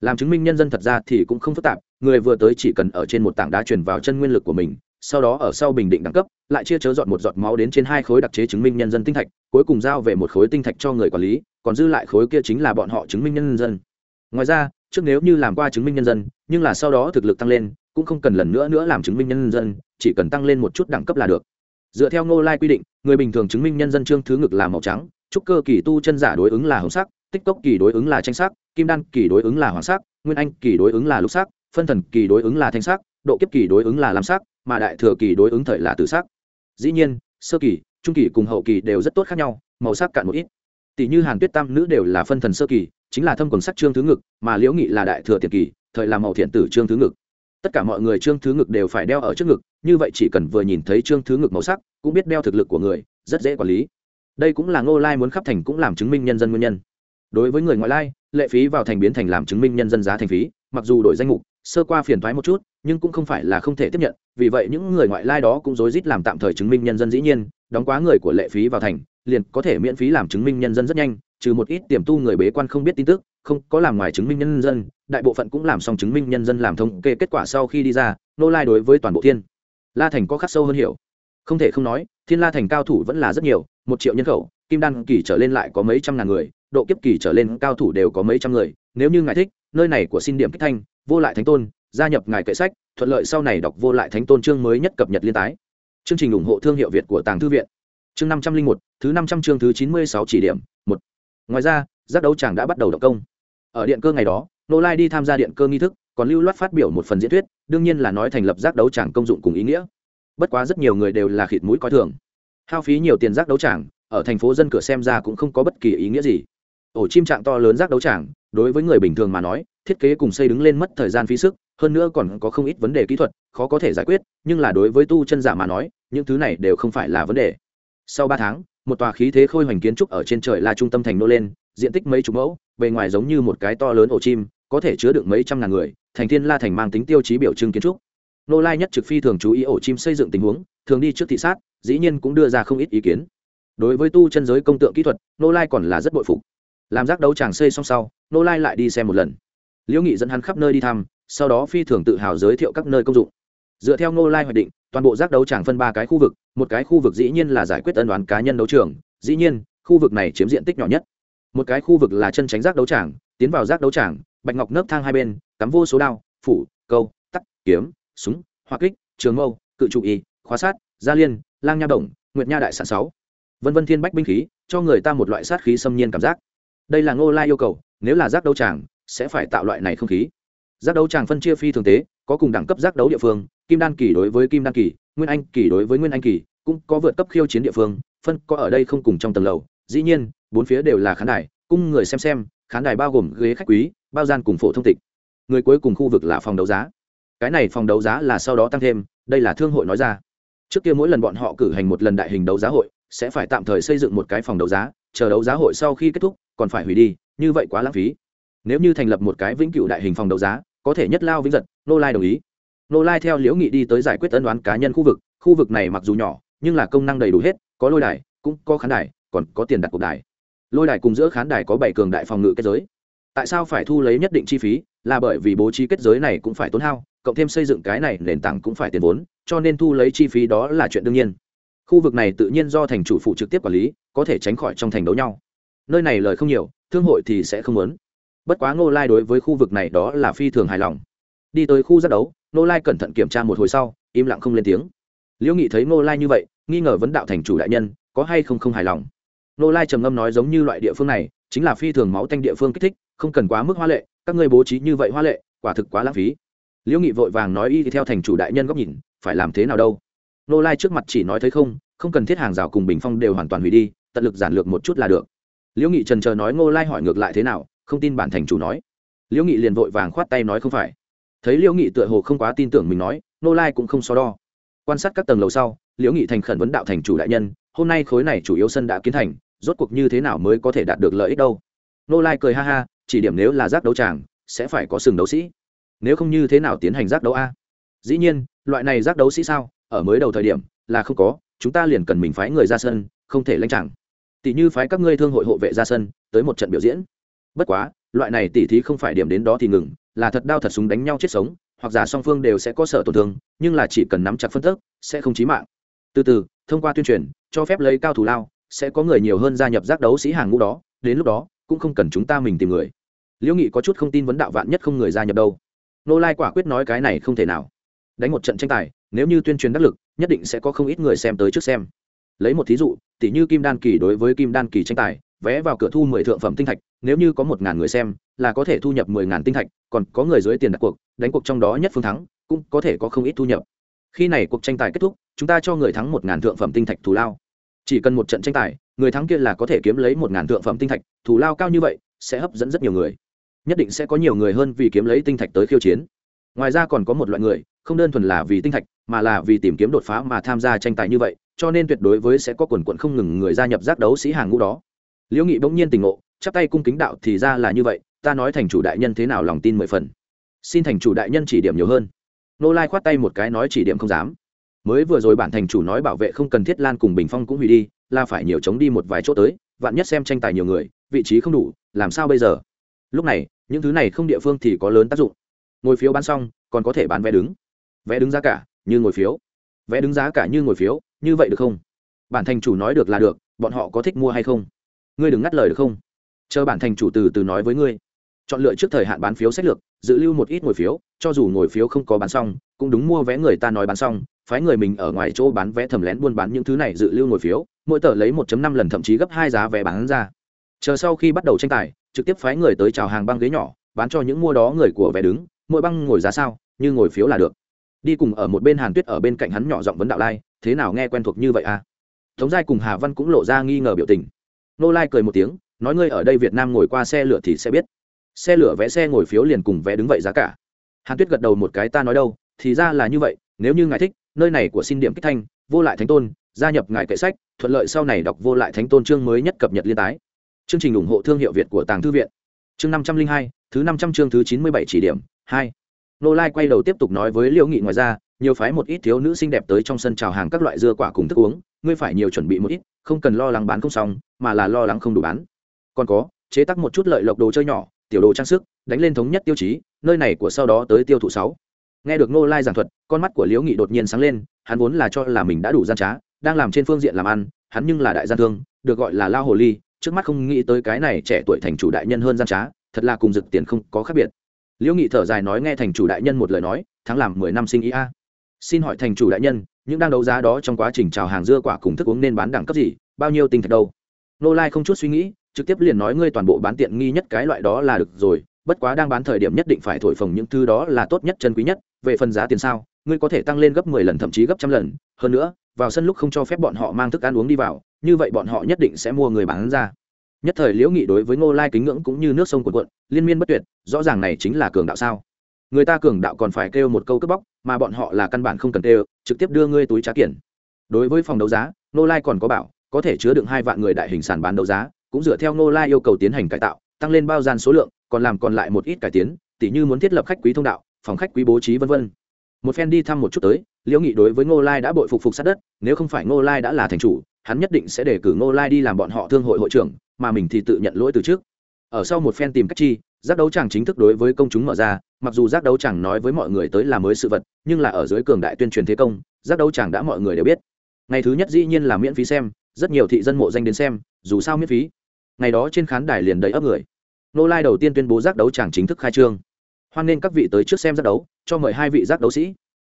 Làm chứng minh nhân dân thật ra thì cũng không phức tạp, người vừa tới chỉ cần ở trên một tảng đá truyền vào chân nguyên lực của mình, sau đó ở sau bình định đẳng cấp, lại chia chớ dọn một giọt máu đến trên hai khối đặc chế chứng minh nhân dân tinh thạch, cuối cùng giao về một khối tinh thạch cho người quản lý, còn dư lại khối kia chính là bọn họ chứng minh nhân dân. Ngoài ra, trước nếu như làm qua chứng minh nhân dân, nhưng là sau đó thực lực tăng lên, cũng không cần lần nữa nữa làm chứng minh nhân dân, chỉ cần tăng lên một chút đẳng cấp là được. Dựa theo ngô lai quy định, người bình thường chứng minh nhân dân trương thứ ngực là màu trắng trúc cơ kỳ tu chân giả đối ứng là hồng sắc, tích cốc kỳ đối ứng là tranh sắc, kim đan kỳ đối ứng là hoàng sắc, nguyên anh kỳ đối ứng là lục sắc, phân thần kỳ đối ứng là thanh sắc, độ kiếp kỳ đối ứng là lam sắc, mà đại thừa kỳ đối ứng thời là tử sắc. Dĩ nhiên, sơ kỳ, trung kỳ cùng hậu kỳ đều rất tốt khác nhau, màu sắc cạn một ít. Tỷ như hàn tuyết tam nữ đều là phân thần sơ kỳ, chính là thâm quần sắc trương thứ ngực, mà liễu nghị là đại thừa tiền kỳ, thời là màu thiện tử trương thứ ngực. Tất cả mọi người trương thứ ngực đều phải đeo ở trước ngực, như vậy chỉ cần vừa nhìn thấy trương thứ ngực màu sắc, cũng biết đeo thực lực của người, rất dễ quản lý đây cũng là ngô lai muốn khắp thành cũng làm chứng minh nhân dân nguyên nhân. Đối với người ngoại lai, lệ phí vào thành biến thành làm chứng minh nhân dân giá thành phí, mặc dù đổi danh mục, sơ qua phiền thoái một chút, nhưng cũng không phải là không thể tiếp nhận, vì vậy những người ngoại lai đó cũng rối rít làm tạm thời chứng minh nhân dân dĩ nhiên, đóng quá người của lệ phí vào thành, liền có thể miễn phí làm chứng minh nhân dân rất nhanh, trừ một ít tiềm tu người bế quan không biết tin tức, không có làm ngoài chứng minh nhân dân, đại bộ phận cũng làm xong chứng minh nhân dân làm thống kê kết quả sau khi đi ra nô lai đối với toàn bộ thiên, la thành có khắc sâu hơn hiểu. Không thể không nói, thiên la thành cao thủ vẫn là rất nhiều một triệu nhân khẩu, kim đan kỳ trở lên lại có mấy trăm ngàn người, độ kiếp kỳ trở lên cao thủ đều có mấy trăm người. Nếu như ngài thích, nơi này của xin điểm kích thanh, vô lại thánh tôn, gia nhập ngài kệ sách, thuận lợi sau này đọc vô lại thánh tôn chương mới nhất cập nhật liên tái. Chương trình ủng hộ thương hiệu việt của tàng thư viện. Chương năm trăm linh một, thứ năm trăm chương thứ chín mươi sáu chỉ điểm, một. Ngoài ra, giác đấu tràng đã bắt đầu động công. Ở điện cơ ngày đó, nô lai đi tham gia điện cơ nghi thức, còn lưu loát phát biểu một phần diễn thuyết, đương nhiên là nói thành lập giác đấu tràng công dụng cùng ý nghĩa. Bất quá rất nhiều người đều là khịt mũi coi thường hao phí nhiều tiền rác đấu tràng, ở thành phố dân cửa xem ra cũng không có bất kỳ ý nghĩa gì. Ổ chim trạng to lớn rác đấu tràng, đối với người bình thường mà nói, thiết kế cùng xây đứng lên mất thời gian phí sức, hơn nữa còn có không ít vấn đề kỹ thuật, khó có thể giải quyết, nhưng là đối với tu chân giả mà nói, những thứ này đều không phải là vấn đề. Sau ba tháng, một tòa khí thế khôi hoành kiến trúc ở trên trời là trung tâm thành nô lên, diện tích mấy chục mẫu, bề ngoài giống như một cái to lớn ổ chim, có thể chứa được mấy trăm ngàn người, thành thiên la thành mang tính tiêu chí biểu trưng kiến trúc. Nô lai nhất trực phi thường chú ý ổ chim xây dựng tình huống thường đi trước thị sát, dĩ nhiên cũng đưa ra không ít ý kiến. Đối với tu chân giới công tượng kỹ thuật, nô lai còn là rất bội phục. Làm giác đấu chàng xây xong sau, nô lai lại đi xem một lần. Liễu nghị dẫn hắn khắp nơi đi thăm, sau đó phi thường tự hào giới thiệu các nơi công dụng. Dựa theo nô lai hoạch định, toàn bộ giác đấu chàng phân ba cái khu vực, một cái khu vực dĩ nhiên là giải quyết ân đoán cá nhân đấu trường, dĩ nhiên, khu vực này chiếm diện tích nhỏ nhất. Một cái khu vực là chân tránh giác đấu tràng tiến vào giác đấu tràng bạch ngọc nấp thang hai bên, cắm vô số đao, phủ, câu, tắc, kiếm, súng, hoa kích, trường mâu, cự trụ y khóa sát, gia liên, lang nha đồng, nguyệt nha đại sản sáu. Vân vân thiên bách binh khí, cho người ta một loại sát khí xâm nhiên cảm giác. Đây là ngô lai yêu cầu, nếu là giác đấu tràng sẽ phải tạo loại này không khí. Giác đấu tràng phân chia phi thường tế, có cùng đẳng cấp giác đấu địa phương, kim đan kỳ đối với kim đan kỳ, nguyên anh kỳ đối với nguyên anh kỳ, cũng có vượt cấp khiêu chiến địa phương, phân có ở đây không cùng trong tầng lầu. Dĩ nhiên, bốn phía đều là khán đài, cung người xem xem, khán đài bao gồm ghế khách quý, bao gian cùng phổ thông tịch. Người cuối cùng khu vực là phòng đấu giá. Cái này phòng đấu giá là sau đó tăng thêm, đây là thương hội nói ra trước kia mỗi lần bọn họ cử hành một lần đại hình đấu giá hội, sẽ phải tạm thời xây dựng một cái phòng đấu giá, chờ đấu giá hội sau khi kết thúc, còn phải hủy đi, như vậy quá lãng phí. Nếu như thành lập một cái vĩnh cửu đại hình phòng đấu giá, có thể nhất lao vĩnh giật, nô lai đồng ý. Nô lai theo liễu nghị đi tới giải quyết tân đoán cá nhân khu vực khu vực này mặc dù nhỏ, nhưng là công năng đầy đủ hết, có lôi đài, cũng có khán đài, còn có tiền đặt cuộc đài. Lôi đài cùng giữa khán đài có bảy cường đại phòng ngự kết giới. Tại sao phải thu lấy nhất định chi phí? Là bởi vì bố trí kết giới này cũng phải tốn hao, cộng thêm xây dựng cái này nền tảng cũng phải tiền vốn cho nên thu lấy chi phí đó là chuyện đương nhiên. Khu vực này tự nhiên do thành chủ phụ trực tiếp quản lý, có thể tránh khỏi trong thành đấu nhau. Nơi này lời không nhiều, thương hội thì sẽ không muốn. Bất quá ngô lai đối với khu vực này đó là phi thường hài lòng. Đi tới khu giác đấu, ngô lai cẩn thận kiểm tra một hồi sau, im lặng không lên tiếng. Liễu nghị thấy ngô lai như vậy, nghi ngờ vấn đạo thành chủ đại nhân, có hay không không hài lòng? Ngô lai trầm ngâm nói giống như loại địa phương này, chính là phi thường máu tanh địa phương kích thích, không cần quá mức hoa lệ, các ngươi bố trí như vậy hoa lệ, quả thực quá lãng phí. Liễu nghị vội vàng nói y theo thành chủ đại nhân góc nhìn phải làm thế nào đâu. Nô lai trước mặt chỉ nói thấy không không cần thiết hàng rào cùng bình phong đều hoàn toàn hủy đi, tận lực giản lược một chút là được. Liễu nghị trần chờ nói ngô lai hỏi ngược lại thế nào, không tin bản thành chủ nói. Liễu nghị liền vội vàng khoát tay nói không phải. Thấy liễu nghị tựa hồ không quá tin tưởng mình nói nô lai cũng không so đo. Quan sát các tầng lầu sau, liễu nghị thành khẩn vấn đạo thành chủ đại nhân, hôm nay khối này chủ yếu sân đã kiến thành, rốt cuộc như thế nào mới có thể đạt được lợi ích đâu? Nô lai cười ha ha, chỉ điểm nếu là giác đấu tràng, sẽ phải có sừng đấu sĩ. Nếu không như thế nào tiến hành giác đấu a? Dĩ nhiên, loại này giác đấu sĩ sao, ở mới đầu thời điểm, là không có, chúng ta liền cần mình phái người ra sân, không thể lanh chẳng. Tỷ như phái các ngươi thương hội hộ vệ ra sân, tới một trận biểu diễn. Bất quá, loại này tỷ thí không phải điểm đến đó thì ngừng, là thật đau thật súng đánh nhau chết sống, hoặc giả song phương đều sẽ có sở tổn thương, nhưng là chỉ cần nắm chặt phân tức, sẽ không chí mạng. Từ từ, thông qua tuyên truyền, cho phép lấy cao thủ lao, sẽ có người nhiều hơn gia nhập giác đấu sĩ hàng ngũ đó, đến lúc đó, cũng không cần chúng ta mình tìm người. Liễu nghị có chút không tin vấn đạo vạn nhất không người gia nhập đâu. Nô lai quả quyết nói cái này không thể nào đánh một trận tranh tài, nếu như tuyên truyền đắc lực, nhất định sẽ có không ít người xem tới trước xem. Lấy một thí dụ, tỷ như kim đan kỳ đối với kim đan kỳ tranh tài, vé vào cửa thu mười thượng phẩm tinh thạch, nếu như có một ngàn người xem, là có thể thu nhập mười ngàn tinh thạch, còn có người dưới tiền đặt cuộc, đánh cuộc trong đó nhất phương thắng, cũng có thể có không ít thu nhập. Khi này cuộc tranh tài kết thúc, chúng ta cho người thắng một ngàn thượng phẩm tinh thạch thù lao. Chỉ cần một trận tranh tài, người thắng kia là có thể kiếm lấy một ngàn thượng phẩm tinh thạch, thù lao cao như vậy, sẽ hấp dẫn rất nhiều người. Nhất định sẽ có nhiều người hơn vì kiếm lấy tinh thạch tới khiêu chiến ngoài ra còn có một loại người, không đơn thuần là vì tinh thạch, mà là vì tìm kiếm đột phá mà tham gia tranh tài như vậy, cho nên tuyệt đối với sẽ có quần quận không ngừng người gia nhập giác đấu sĩ hàng ngũ đó. Liễu nghị bỗng nhiên tình ngộ, chắp tay cung kính đạo thì ra là như vậy, ta nói thành chủ đại nhân thế nào lòng tin mười phần. Xin thành chủ đại nhân chỉ điểm nhiều hơn. Nô lai khoát tay một cái nói chỉ điểm không dám. Mới vừa rồi bản thành chủ nói bảo vệ không cần thiết lan cùng bình phong cũng hủy đi, là phải nhiều chống đi một vài chỗ tới, vạn nhất xem tranh tài nhiều người, vị trí không đủ, làm sao bây giờ? Lúc này, những thứ này không địa phương thì có lớn tác dụng ngồi phiếu bán xong, còn có thể bán vé đứng. Vé đứng giá cả như ngồi phiếu. Vé đứng giá cả như ngồi phiếu, như vậy được không? Bản thành chủ nói được là được, bọn họ có thích mua hay không? Ngươi đừng ngắt lời được không? Chờ bản thành chủ từ từ nói với ngươi. Chọn lựa trước thời hạn bán phiếu sách lược, giữ lưu một ít ngồi phiếu, cho dù ngồi phiếu không có bán xong, cũng đúng mua vé người ta nói bán xong, phái người mình ở ngoài chỗ bán vé thầm lén buôn bán những thứ này dự lưu ngồi phiếu, mỗi tờ lấy 1 năm lần thậm chí gấp hai giá vé bán ra. Chờ sau khi bắt đầu tranh tài, trực tiếp phái người tới chào hàng băng ghế nhỏ, bán cho những mua đó người của vé đứng mỗi băng ngồi giá sao, như ngồi phiếu là được. Đi cùng ở một bên hàn tuyết ở bên cạnh hắn nhỏ giọng vấn đạo lai, thế nào nghe quen thuộc như vậy à? Tống giai cùng hà văn cũng lộ ra nghi ngờ biểu tình. Nô lai cười một tiếng, nói ngươi ở đây việt nam ngồi qua xe lửa thì sẽ biết. Xe lửa vẽ xe ngồi phiếu liền cùng vẽ đứng vậy giá cả. Hàn tuyết gật đầu một cái, ta nói đâu, thì ra là như vậy, nếu như ngài thích, nơi này của xin điểm kích thanh, vô lại thánh tôn, gia nhập ngài kệ sách, thuận lợi sau này đọc vô lại thánh tôn chương mới nhất cập nhật liên tái. Chương trình ủng hộ thương hiệu việt của tàng thư viện. Chương năm trăm linh hai, thứ năm trăm chương thứ chín mươi bảy chỉ điểm hai. Nô lai quay đầu tiếp tục nói với liễu nghị ngoài ra, nhiều phái một ít thiếu nữ xinh đẹp tới trong sân chào hàng các loại dưa quả cùng thức uống, ngươi phải nhiều chuẩn bị một ít, không cần lo lắng bán không xong, mà là lo lắng không đủ bán. Còn có, chế tác một chút lợi lộc đồ chơi nhỏ, tiểu đồ trang sức, đánh lên thống nhất tiêu chí, nơi này của sau đó tới tiêu thụ sáu. Nghe được nô lai giảng thuật, con mắt của liễu nghị đột nhiên sáng lên, hắn vốn là cho là mình đã đủ gian trá, đang làm trên phương diện làm ăn, hắn nhưng là đại gian thương, được gọi là lao hồ ly, trước mắt không nghĩ tới cái này trẻ tuổi thành chủ đại nhân hơn gian trá, thật là cùng dực tiền không có khác biệt liễu nghị thở dài nói nghe thành chủ đại nhân một lời nói, tháng làm mười năm sinh ý a. Xin hỏi thành chủ đại nhân, những đang đấu giá đó trong quá trình chào hàng dưa quả cùng thức uống nên bán đẳng cấp gì, bao nhiêu tinh thạch đâu? Nô lai không chút suy nghĩ, trực tiếp liền nói ngươi toàn bộ bán tiện nghi nhất cái loại đó là được rồi, bất quá đang bán thời điểm nhất định phải thổi phồng những thứ đó là tốt nhất, chân quý nhất, về phần giá tiền sao, ngươi có thể tăng lên gấp mười lần thậm chí gấp trăm lần, hơn nữa, vào sân lúc không cho phép bọn họ mang thức ăn uống đi vào, như vậy bọn họ nhất định sẽ mua người bán ra nhất thời liễu nghị đối với ngô lai kính ngưỡng cũng như nước sông cuộn cuộn, liên miên bất tuyệt, rõ ràng này chính là cường đạo sao? Người ta cường đạo còn phải kêu một câu cướp bóc, mà bọn họ là căn bản không cần kêu, trực tiếp đưa ngươi túi trá kiển đối với phòng đấu giá, ngô lai còn có bảo, có thể chứa đựng hai vạn người đại hình sản bán đấu giá, cũng dựa theo ngô lai yêu cầu tiến hành cải tạo, tăng lên bao gian số lượng, còn làm còn lại một ít cải tiến, tỉ như muốn thiết lập khách quý thông đạo, phòng khách quý bố trí vân vân. Một phen đi thăm một chút tới, liễu nghị đối với ngô lai đã bội phục phục sát đất, nếu không phải ngô lai đã là thành chủ, hắn nhất định sẽ để cử ngô lai đi làm bọn họ thương hội hội trưởng mà mình thì tự nhận lỗi từ trước. Ở sau một phen tìm cách chi, giác đấu chàng chính thức đối với công chúng mở ra, mặc dù giác đấu chàng nói với mọi người tới là mới sự vật, nhưng là ở dưới cường đại tuyên truyền thế công, giác đấu chàng đã mọi người đều biết. Ngày thứ nhất dĩ nhiên là miễn phí xem, rất nhiều thị dân mộ danh đến xem, dù sao miễn phí. Ngày đó trên khán đài liền đầy ấp người. Nô lai đầu tiên tuyên bố giác đấu chàng chính thức khai trương. Hoan nên các vị tới trước xem giác đấu, cho mời hai vị giác đấu sĩ.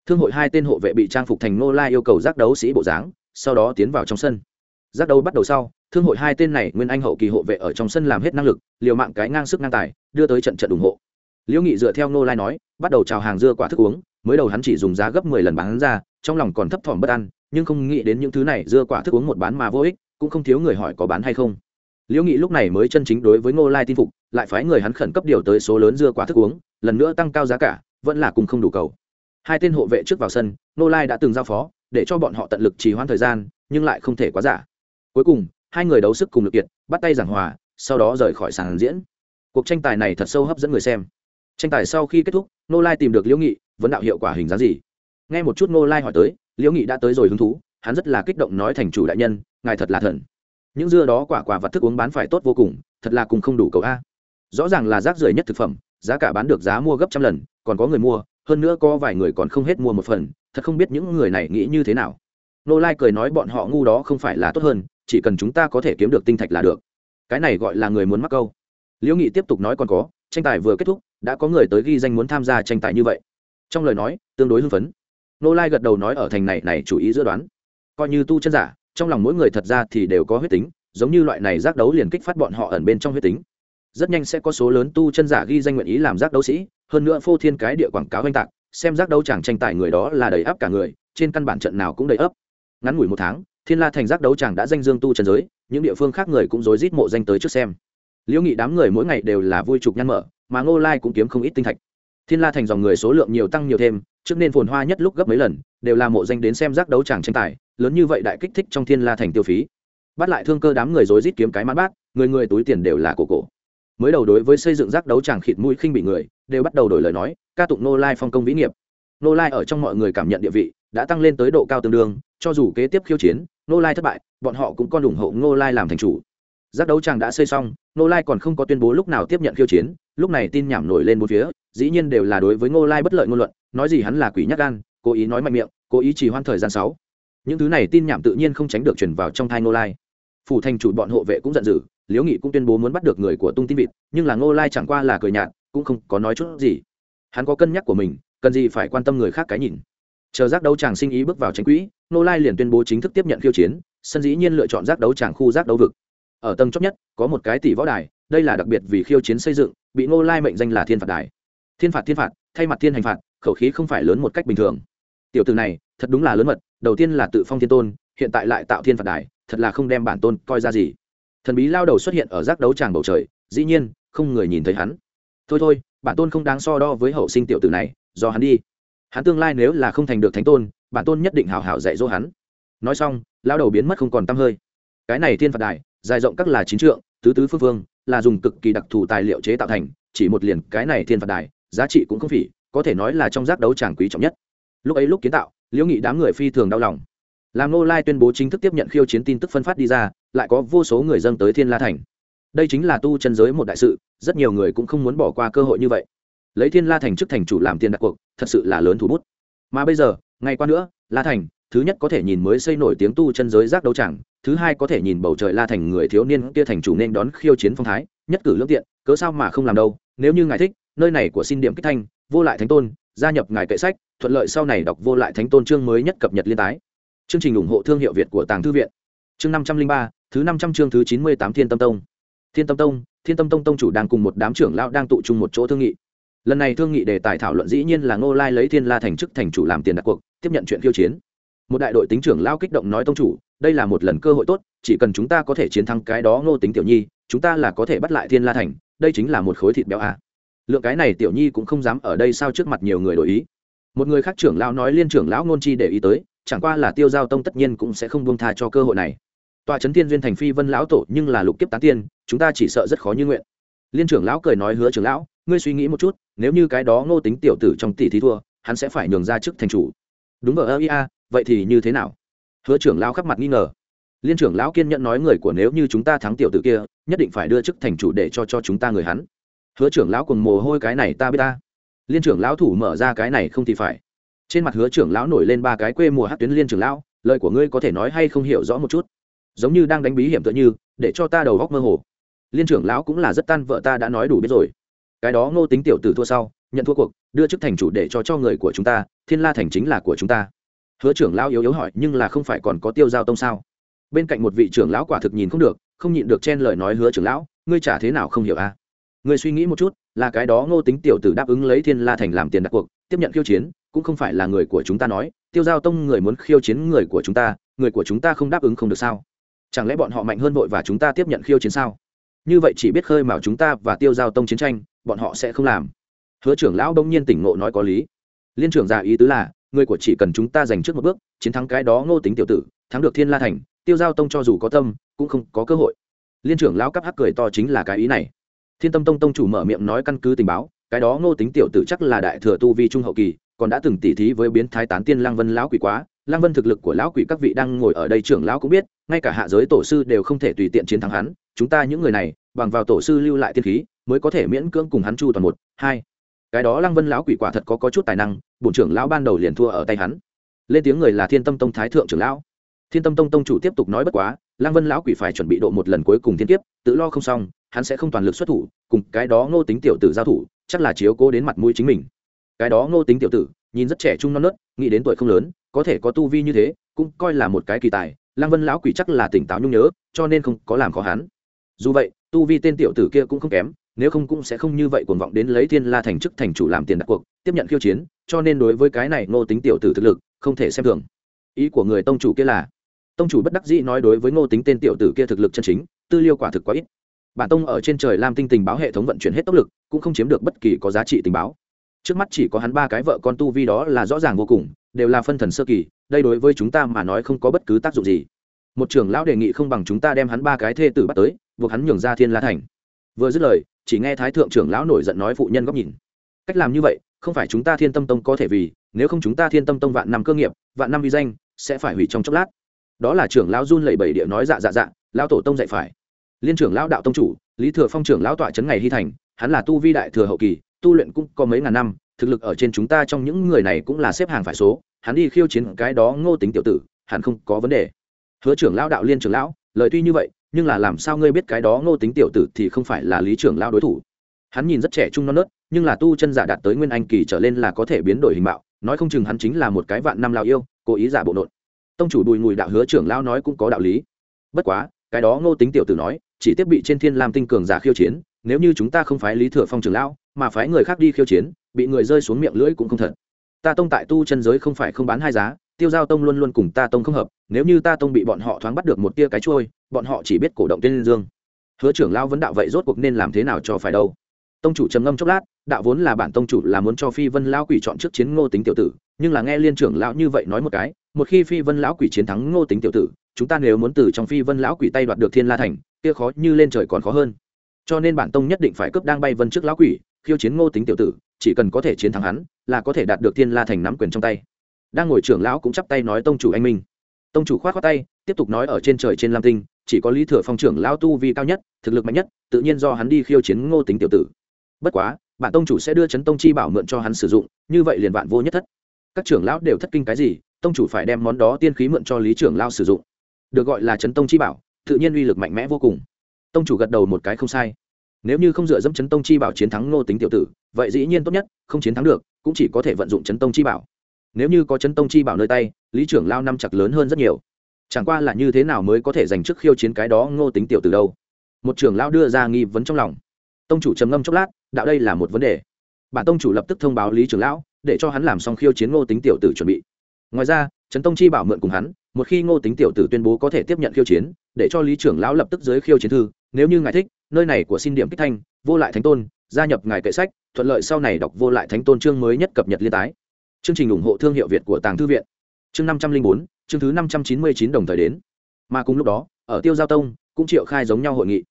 Thương hội hai tên hộ vệ bị trang phục thành nô lai yêu cầu giác đấu sĩ bộ dáng, sau đó tiến vào trong sân giác đấu bắt đầu sau, thương hội hai tên này nguyên anh hậu kỳ hộ vệ ở trong sân làm hết năng lực, liều mạng cái ngang sức ngang tài, đưa tới trận trận ủng hộ. Liễu nghị dựa theo nô lai nói, bắt đầu chào hàng dưa quả thức uống, mới đầu hắn chỉ dùng giá gấp mười lần bán ra, trong lòng còn thấp thỏm bất an, nhưng không nghĩ đến những thứ này dưa quả thức uống một bán mà vô ích, cũng không thiếu người hỏi có bán hay không. Liễu nghị lúc này mới chân chính đối với ngô lai tin phục, lại phái người hắn khẩn cấp điều tới số lớn dưa quả thức uống, lần nữa tăng cao giá cả, vẫn là cùng không đủ cầu. Hai tên hộ vệ trước vào sân, ngô lai đã từng giao phó, để cho bọn họ tận lực trì hoãn thời gian, nhưng lại không thể quá giả cuối cùng, hai người đấu sức cùng lực kiệt, bắt tay giảng hòa, sau đó rời khỏi sàn diễn. Cuộc tranh tài này thật sâu hấp dẫn người xem. Tranh tài sau khi kết thúc nô lai tìm được liễu nghị, vấn đạo hiệu quả hình dáng gì? Nghe một chút nô lai hỏi tới, liễu nghị đã tới rồi hứng thú, hắn rất là kích động nói thành chủ đại nhân, ngài thật là thần. Những dưa đó quả quả vật thức uống bán phải tốt vô cùng, thật là cùng không đủ cầu a. Rõ ràng là rác rưởi nhất thực phẩm, giá cả bán được giá mua gấp trăm lần, còn có người mua, hơn nữa có vài người còn không hết mua một phần, thật không biết những người này nghĩ như thế nào. Nô lai cười nói bọn họ ngu đó không phải là tốt hơn chỉ cần chúng ta có thể kiếm được tinh thạch là được. Cái này gọi là người muốn mắc câu. Liễu nghị tiếp tục nói còn có, tranh tài vừa kết thúc, đã có người tới ghi danh muốn tham gia tranh tài như vậy. Trong lời nói, tương đối hưng phấn. Nô lai gật đầu nói ở thành này này chủ ý dự đoán. Coi như tu chân giả, trong lòng mỗi người thật ra thì đều có huyết tính, giống như loại này giác đấu liền kích phát bọn họ ẩn bên trong huyết tính. Rất nhanh sẽ có số lớn tu chân giả ghi danh nguyện ý làm giác đấu sĩ, hơn nữa phô thiên cái địa quảng cáo oanh tạc, xem giác đấu chẳng tranh tài người đó là đầy áp cả người, trên căn bản trận nào cũng đầy ấp ngắn ngủi một tháng thiên la thành giác đấu chẳng đã danh dương tu trần giới, những địa phương khác người cũng rối rít mộ danh tới trước xem. Liễu nghị đám người mỗi ngày đều là vui trục nhăn mở, mà ngô lai cũng kiếm không ít tinh thạch. Thiên la thành dòng người số lượng nhiều tăng nhiều thêm, trước nên phồn hoa nhất lúc gấp mấy lần, đều là mộ danh đến xem giác đấu chẳng tranh tài, lớn như vậy đại kích thích trong thiên la thành tiêu phí. Bắt lại thương cơ đám người rối rít kiếm cái mãn bát, người người túi tiền đều là cổ cổ. Mới đầu đối với xây dựng giác đấu chàng khịt mũi khinh bị người, đều bắt đầu đổi lời nói, ca tụng nô lai phong công vĩ nghiệp. Nô lai ở trong mọi người cảm nhận địa vị, đã tăng lên tới độ cao tương đương cho dù kế tiếp khiêu chiến nô lai thất bại, bọn họ cũng còn ủng hộ nô lai làm thành chủ. Giác đấu chàng đã xây xong nô lai còn không có tuyên bố lúc nào tiếp nhận khiêu chiến, lúc này tin nhảm nổi lên một phía, dĩ nhiên đều là đối với nô lai bất lợi ngôn luận, nói gì hắn là quỷ nhắc gan, cố ý nói mạnh miệng, cố ý chỉ hoan thời gian sáu. Những thứ này tin nhảm tự nhiên không tránh được chuyển vào trong thai nô lai. Phủ thành chủ bọn hộ vệ cũng giận dữ, liễu nghị cũng tuyên bố muốn bắt được người của tung tin vịt, nhưng là ngô lai chẳng qua là cười nhạt, cũng không có nói chút gì. Hắn có cân nhắc của mình, cần gì phải quan tâm người khác cái nhìn chờ giác đấu tràng sinh ý bước vào tránh quỹ, nô lai liền tuyên bố chính thức tiếp nhận khiêu chiến, sân dĩ nhiên lựa chọn giác đấu tràng khu giác đấu vực. Ở tầng chót nhất, có một cái tỷ võ đài, đây là đặc biệt vì khiêu chiến xây dựng, bị nô lai mệnh danh là thiên phạt đài. Thiên phạt thiên phạt, thay mặt thiên hành phạt, khẩu khí không phải lớn một cách bình thường. Tiểu từ này, thật đúng là lớn mật, đầu tiên là tự phong thiên tôn, hiện tại lại tạo thiên phạt đài, thật là không đem bản tôn coi ra gì. Thần bí lao đầu xuất hiện ở giác đấu tràng bầu trời, dĩ nhiên, không người nhìn thấy hắn. Thôi thôi, bản tôn không đáng so đo với hậu sinh tiểu tử này, do hắn đi hắn tương lai nếu là không thành được thánh tôn, bản tôn nhất định hào hào dạy dỗ hắn. Nói xong lao đầu biến mất không còn t hơi. Cái này thiên phạt đài, dài rộng các là chín trượng, tứ tứ phương phương, là dùng cực kỳ đặc thù tài liệu chế tạo thành, chỉ một liền cái này thiên phạt đài, giá trị cũng không phỉ, có thể nói là trong giác đấu tràng quý trọng nhất. Lúc ấy lúc kiến tạo, liễu nghị đám người phi thường đau lòng. Làm nô lai tuyên bố chính thức tiếp nhận khiêu chiến tin tức phân phát đi ra, lại có vô số người dân tới thiên la thành. Đây chính là tu chân giới một đại sự, rất nhiều người cũng không muốn bỏ qua cơ hội như vậy lấy thiên la thành chức thành chủ làm tiền đặt cuộc, thật sự là lớn thủ bút. Mà bây giờ ngày qua nữa, la thành, thứ nhất có thể nhìn mới xây nổi tiếng tu chân giới giác đấu chẳng thứ hai có thể nhìn bầu trời la thành người thiếu niên kia thành chủ nên đón khiêu chiến phong thái, nhất cử lương tiện, cớ sao mà không làm đâu, nếu như ngài thích, nơi này của xin điểm kích thanh, vô lại thánh tôn, gia nhập ngài kệ sách, thuận lợi sau này đọc vô lại thánh tôn chương mới nhất cập nhật liên tái. Chương trình ủng hộ thương hiệu việt của tàng thư viện. Chương năm trăm linh ba, thứ năm trăm chương thứ chín mươi tám thiên tâm tông. Thiên tâm tông, thiên tâm tông tông chủ đang cùng một đám trưởng lão đang tụ chung một chỗ thương nghị lần này thương nghị đề tài thảo luận dĩ nhiên là ngô lai lấy thiên la thành chức thành chủ làm tiền đặt cuộc, tiếp nhận chuyện khiêu chiến. Một đại đội tính trưởng lao kích động nói tông chủ, đây là một lần cơ hội tốt, chỉ cần chúng ta có thể chiến thắng cái đó ngô tính tiểu nhi, chúng ta là có thể bắt lại thiên la thành, đây chính là một khối thịt béo à. lượng cái này tiểu nhi cũng không dám ở đây sao trước mặt nhiều người đổi ý. Một người khác trưởng lão nói liên trưởng lão ngôn chi để ý tới, chẳng qua là tiêu giao tông tất nhiên cũng sẽ không buông tha cho cơ hội này. Tòa trấn thiên duyên thành phi vân lão tổ nhưng là lục kiếp tán tiên, chúng ta chỉ sợ rất khó như nguyện. Liên trưởng lão cười nói hứa trưởng lão ngươi suy nghĩ một chút, nếu như cái đó ngô tính tiểu tử trong tỷ thí thua, hắn sẽ phải nhường ra chức thành chủ. Đúng ở ơ ia vậy thì như thế nào? Hứa trưởng lão khắp mặt nghi ngờ. Liên trưởng lão kiên nhẫn nói người của nếu như chúng ta thắng tiểu tử kia, nhất định phải đưa chức thành chủ để cho cho chúng ta người hắn. Hứa trưởng lão cùng mồ hôi cái này ta biết ta. Liên trưởng lão thủ mở ra cái này không thì phải. Trên mặt hứa trưởng lão nổi lên ba cái quê mùa hát tuyến liên trưởng lão, lời của ngươi có thể nói hay không hiểu rõ một chút. Giống như đang đánh bí hiểm tựa như, để cho ta đầu góc mơ hồ. Liên trưởng lão cũng là rất tan vợ ta đã nói đủ biết rồi cái đó ngô tính tiểu tử thua sau, nhận thua cuộc, đưa chức thành chủ để cho cho người của chúng ta, thiên la thành chính là của chúng ta. Hứa trưởng lão yếu yếu hỏi, nhưng là không phải còn có tiêu giao tông sao? Bên cạnh một vị trưởng lão quả thực nhìn không được, không nhịn được chen lời nói hứa trưởng lão, ngươi trả thế nào không hiểu a à? ngươi suy nghĩ một chút, là cái đó ngô tính tiểu tử đáp ứng lấy thiên la thành làm tiền đặt cuộc, tiếp nhận khiêu chiến, cũng không phải là người của chúng ta nói, tiêu giao tông người muốn khiêu chiến người của chúng ta, người của chúng ta không đáp ứng không được sao? Chẳng lẽ bọn họ mạnh hơn vội và chúng ta tiếp nhận khiêu chiến sao? Như vậy chỉ biết khơi mào chúng ta và tiêu giao tông chiến tranh bọn họ sẽ không làm. Hứa trưởng lão đông nhiên tỉnh ngộ nói có lý. Liên trưởng già ý tứ là, người của chỉ cần chúng ta giành trước một bước, chiến thắng cái đó ngô tính tiểu tử, thắng được thiên la thành, tiêu giao tông cho dù có tâm, cũng không có cơ hội. Liên trưởng lão cắp hắc cười to chính là cái ý này. Thiên tâm tông tông chủ mở miệng nói căn cứ tình báo, cái đó ngô tính tiểu tử chắc là đại thừa tu vi trung hậu kỳ, còn đã từng tỉ thí với biến thái tán tiên Lang vân lão quỷ quá. Lang vân thực lực của lão quỷ các vị đang ngồi ở đây trưởng lão cũng biết, ngay cả hạ giới tổ sư đều không thể tùy tiện chiến thắng hắn. Chúng ta những người này, bằng vào tổ sư lưu lại tiên khí mới có thể miễn cưỡng cùng hắn chu toàn một hai. Cái đó lăng vân lão quỷ quả thật có, có chút tài năng bổn trưởng lão ban đầu liền thua ở tay hắn. Lên tiếng người là thiên tâm tông thái thượng trưởng lão. Thiên tâm tông tông chủ tiếp tục nói bất quá lăng vân lão quỷ phải chuẩn bị độ một lần cuối cùng thiên kiếp tự lo không xong hắn sẽ không toàn lực xuất thủ cùng cái đó ngô tính tiểu tử giao thủ chắc là chiếu cố đến mặt mũi chính mình. Cái đó ngô tính tiểu tử nhìn rất trẻ trung non nớt nghĩ đến tuổi không lớn có thể có tu vi như thế cũng coi là một cái kỳ tài lăng vân lão quỷ chắc là tỉnh táo nhung nhớ cho nên không có làm khó hắn. Dù vậy tu vi tên tiểu tử kia cũng không kém nếu không cũng sẽ không như vậy cuồng vọng đến lấy thiên la thành chức thành chủ làm tiền đặt cuộc, tiếp nhận khiêu chiến, cho nên đối với cái này ngô tính tiểu tử thực lực, không thể xem thường. Ý của người tông chủ kia là, tông chủ bất đắc dĩ nói đối với ngô tính tên tiểu tử kia thực lực chân chính, tư liêu quả thực quá ít. Bản tông ở trên trời lam tinh tình báo hệ thống vận chuyển hết tốc lực, cũng không chiếm được bất kỳ có giá trị tình báo. Trước mắt chỉ có hắn ba cái vợ con tu vi đó là rõ ràng vô cùng, đều là phân thần sơ kỳ, đây đối với chúng ta mà nói không có bất cứ tác dụng gì. Một trưởng lão đề nghị không bằng chúng ta đem hắn ba cái thê tử bắt tới, buộc hắn nhường ra thiên la thành. Vừa dứt lời chỉ nghe thái thượng trưởng lão nổi giận nói phụ nhân góc nhìn. Cách làm như vậy, không phải chúng ta thiên tâm tông có thể vì, nếu không chúng ta thiên tâm tông vạn năm cơ nghiệp, vạn năm vi danh, sẽ phải hủy trong chốc lát. Đó là trưởng lão run lẩy bẩy địa nói dạ dạ dạ lão tổ tông dạy phải. Liên trưởng lão đạo tông chủ, lý thừa phong trưởng lão tọa trấn ngày hy thành, hắn là tu vi đại thừa hậu kỳ, tu luyện cũng có mấy ngàn năm, thực lực ở trên chúng ta trong những người này cũng là xếp hàng phải số, hắn đi khiêu chiến cái đó ngô tính tiểu tử, hẳn không có vấn đề. Hứa trưởng lão đạo liên trưởng lão, lời tuy như vậy nhưng là làm sao ngươi biết cái đó ngô tính tiểu tử thì không phải là lý trưởng Lao đối thủ? Hắn nhìn rất trẻ trung non nớt, nhưng là tu chân giả đạt tới nguyên anh kỳ trở lên là có thể biến đổi hình mạo, nói không chừng hắn chính là một cái vạn năm lao yêu, cố ý giả bộ nộn. Tông chủ bùi ngùi đạo hứa trưởng lao nói cũng có đạo lý. Bất quá, cái đó ngô tính tiểu tử nói, chỉ tiếp bị trên thiên làm tinh cường giả khiêu chiến, nếu như chúng ta không phái lý thừa phong trưởng lão, mà phái người khác đi khiêu chiến, bị người rơi xuống miệng lưỡi cũng không thật. Ta tông tại tu chân giới không phải không bán hai giá tiêu giao tông luôn luôn cùng ta tông không hợp, nếu như ta tông bị bọn họ thoáng bắt được một tia cái trôi bọn họ chỉ biết cổ động tên dương. Hứa trưởng lão vấn đạo vậy rốt cuộc nên làm thế nào cho phải đâu? Tông chủ trầm ngâm chốc lát, đạo vốn là bản tông chủ là muốn cho phi vân lão quỷ chọn trước chiến ngô tính tiểu tử, nhưng là nghe liên trưởng lão như vậy nói một cái, một khi phi vân lão quỷ chiến thắng ngô tính tiểu tử, chúng ta nếu muốn từ trong phi vân lão quỷ tay đoạt được thiên la thành, kia khó như lên trời còn khó hơn. Cho nên bản tông nhất định phải cướp đang bay vân trước lão quỷ, khiêu chiến ngô tính tiểu tử, chỉ cần có thể chiến thắng hắn, là có thể đạt được thiên la thành nắm quyền trong tay đang ngồi trưởng lão cũng chắp tay nói, tông chủ anh minh. Tông chủ khoát khoát tay, tiếp tục nói, ở trên trời trên lam tinh, chỉ có lý thừa phong trưởng lão tu vi cao nhất, thực lực mạnh nhất, tự nhiên do hắn đi khiêu chiến ngô tính tiểu tử. Bất quá, bản tông chủ sẽ đưa chấn tông chi bảo mượn cho hắn sử dụng, như vậy liền vạn vô nhất thất. Các trưởng lão đều thất kinh cái gì, tông chủ phải đem món đó tiên khí mượn cho lý trưởng lao sử dụng. Được gọi là chấn tông chi bảo, tự nhiên uy lực mạnh mẽ vô cùng. Tông chủ gật đầu một cái, không sai. Nếu như không dựa dẫm chấn tông chi bảo chiến thắng ngô tính tiểu tử, vậy dĩ nhiên tốt nhất, không chiến thắng được, cũng chỉ có thể vận dụng chấn tông chi bảo nếu như có chấn tông chi bảo nơi tay, lý trưởng lao năm chặt lớn hơn rất nhiều. Chẳng qua là như thế nào mới có thể giành chức khiêu chiến cái đó ngô tính tiểu từ đâu? Một trưởng lao đưa ra nghi vấn trong lòng. Tông chủ trầm ngâm chốc lát, đạo đây là một vấn đề. Bản tông chủ lập tức thông báo lý trưởng lão, để cho hắn làm xong khiêu chiến ngô tính tiểu tử chuẩn bị. Ngoài ra trấn tông chi bảo mượn cùng hắn, một khi ngô tính tiểu tử tuyên bố có thể tiếp nhận khiêu chiến, để cho lý trưởng lão lập tức giới khiêu chiến thư, nếu như ngài thích, nơi này của xin điểm kích thanh, vô lại thánh tôn, gia nhập ngài kệ sách, thuận lợi sau này đọc vô lại thánh tôn chương mới nhất cập nhật liên tái chương trình ủng hộ thương hiệu việt của tàng thư viện. Chương năm trăm linh bốn, chương thứ năm trăm chín mươi chín đồng thời đến. Mà cùng lúc đó, ở tiêu giao tông, cũng triệu khai giống nhau hội nghị.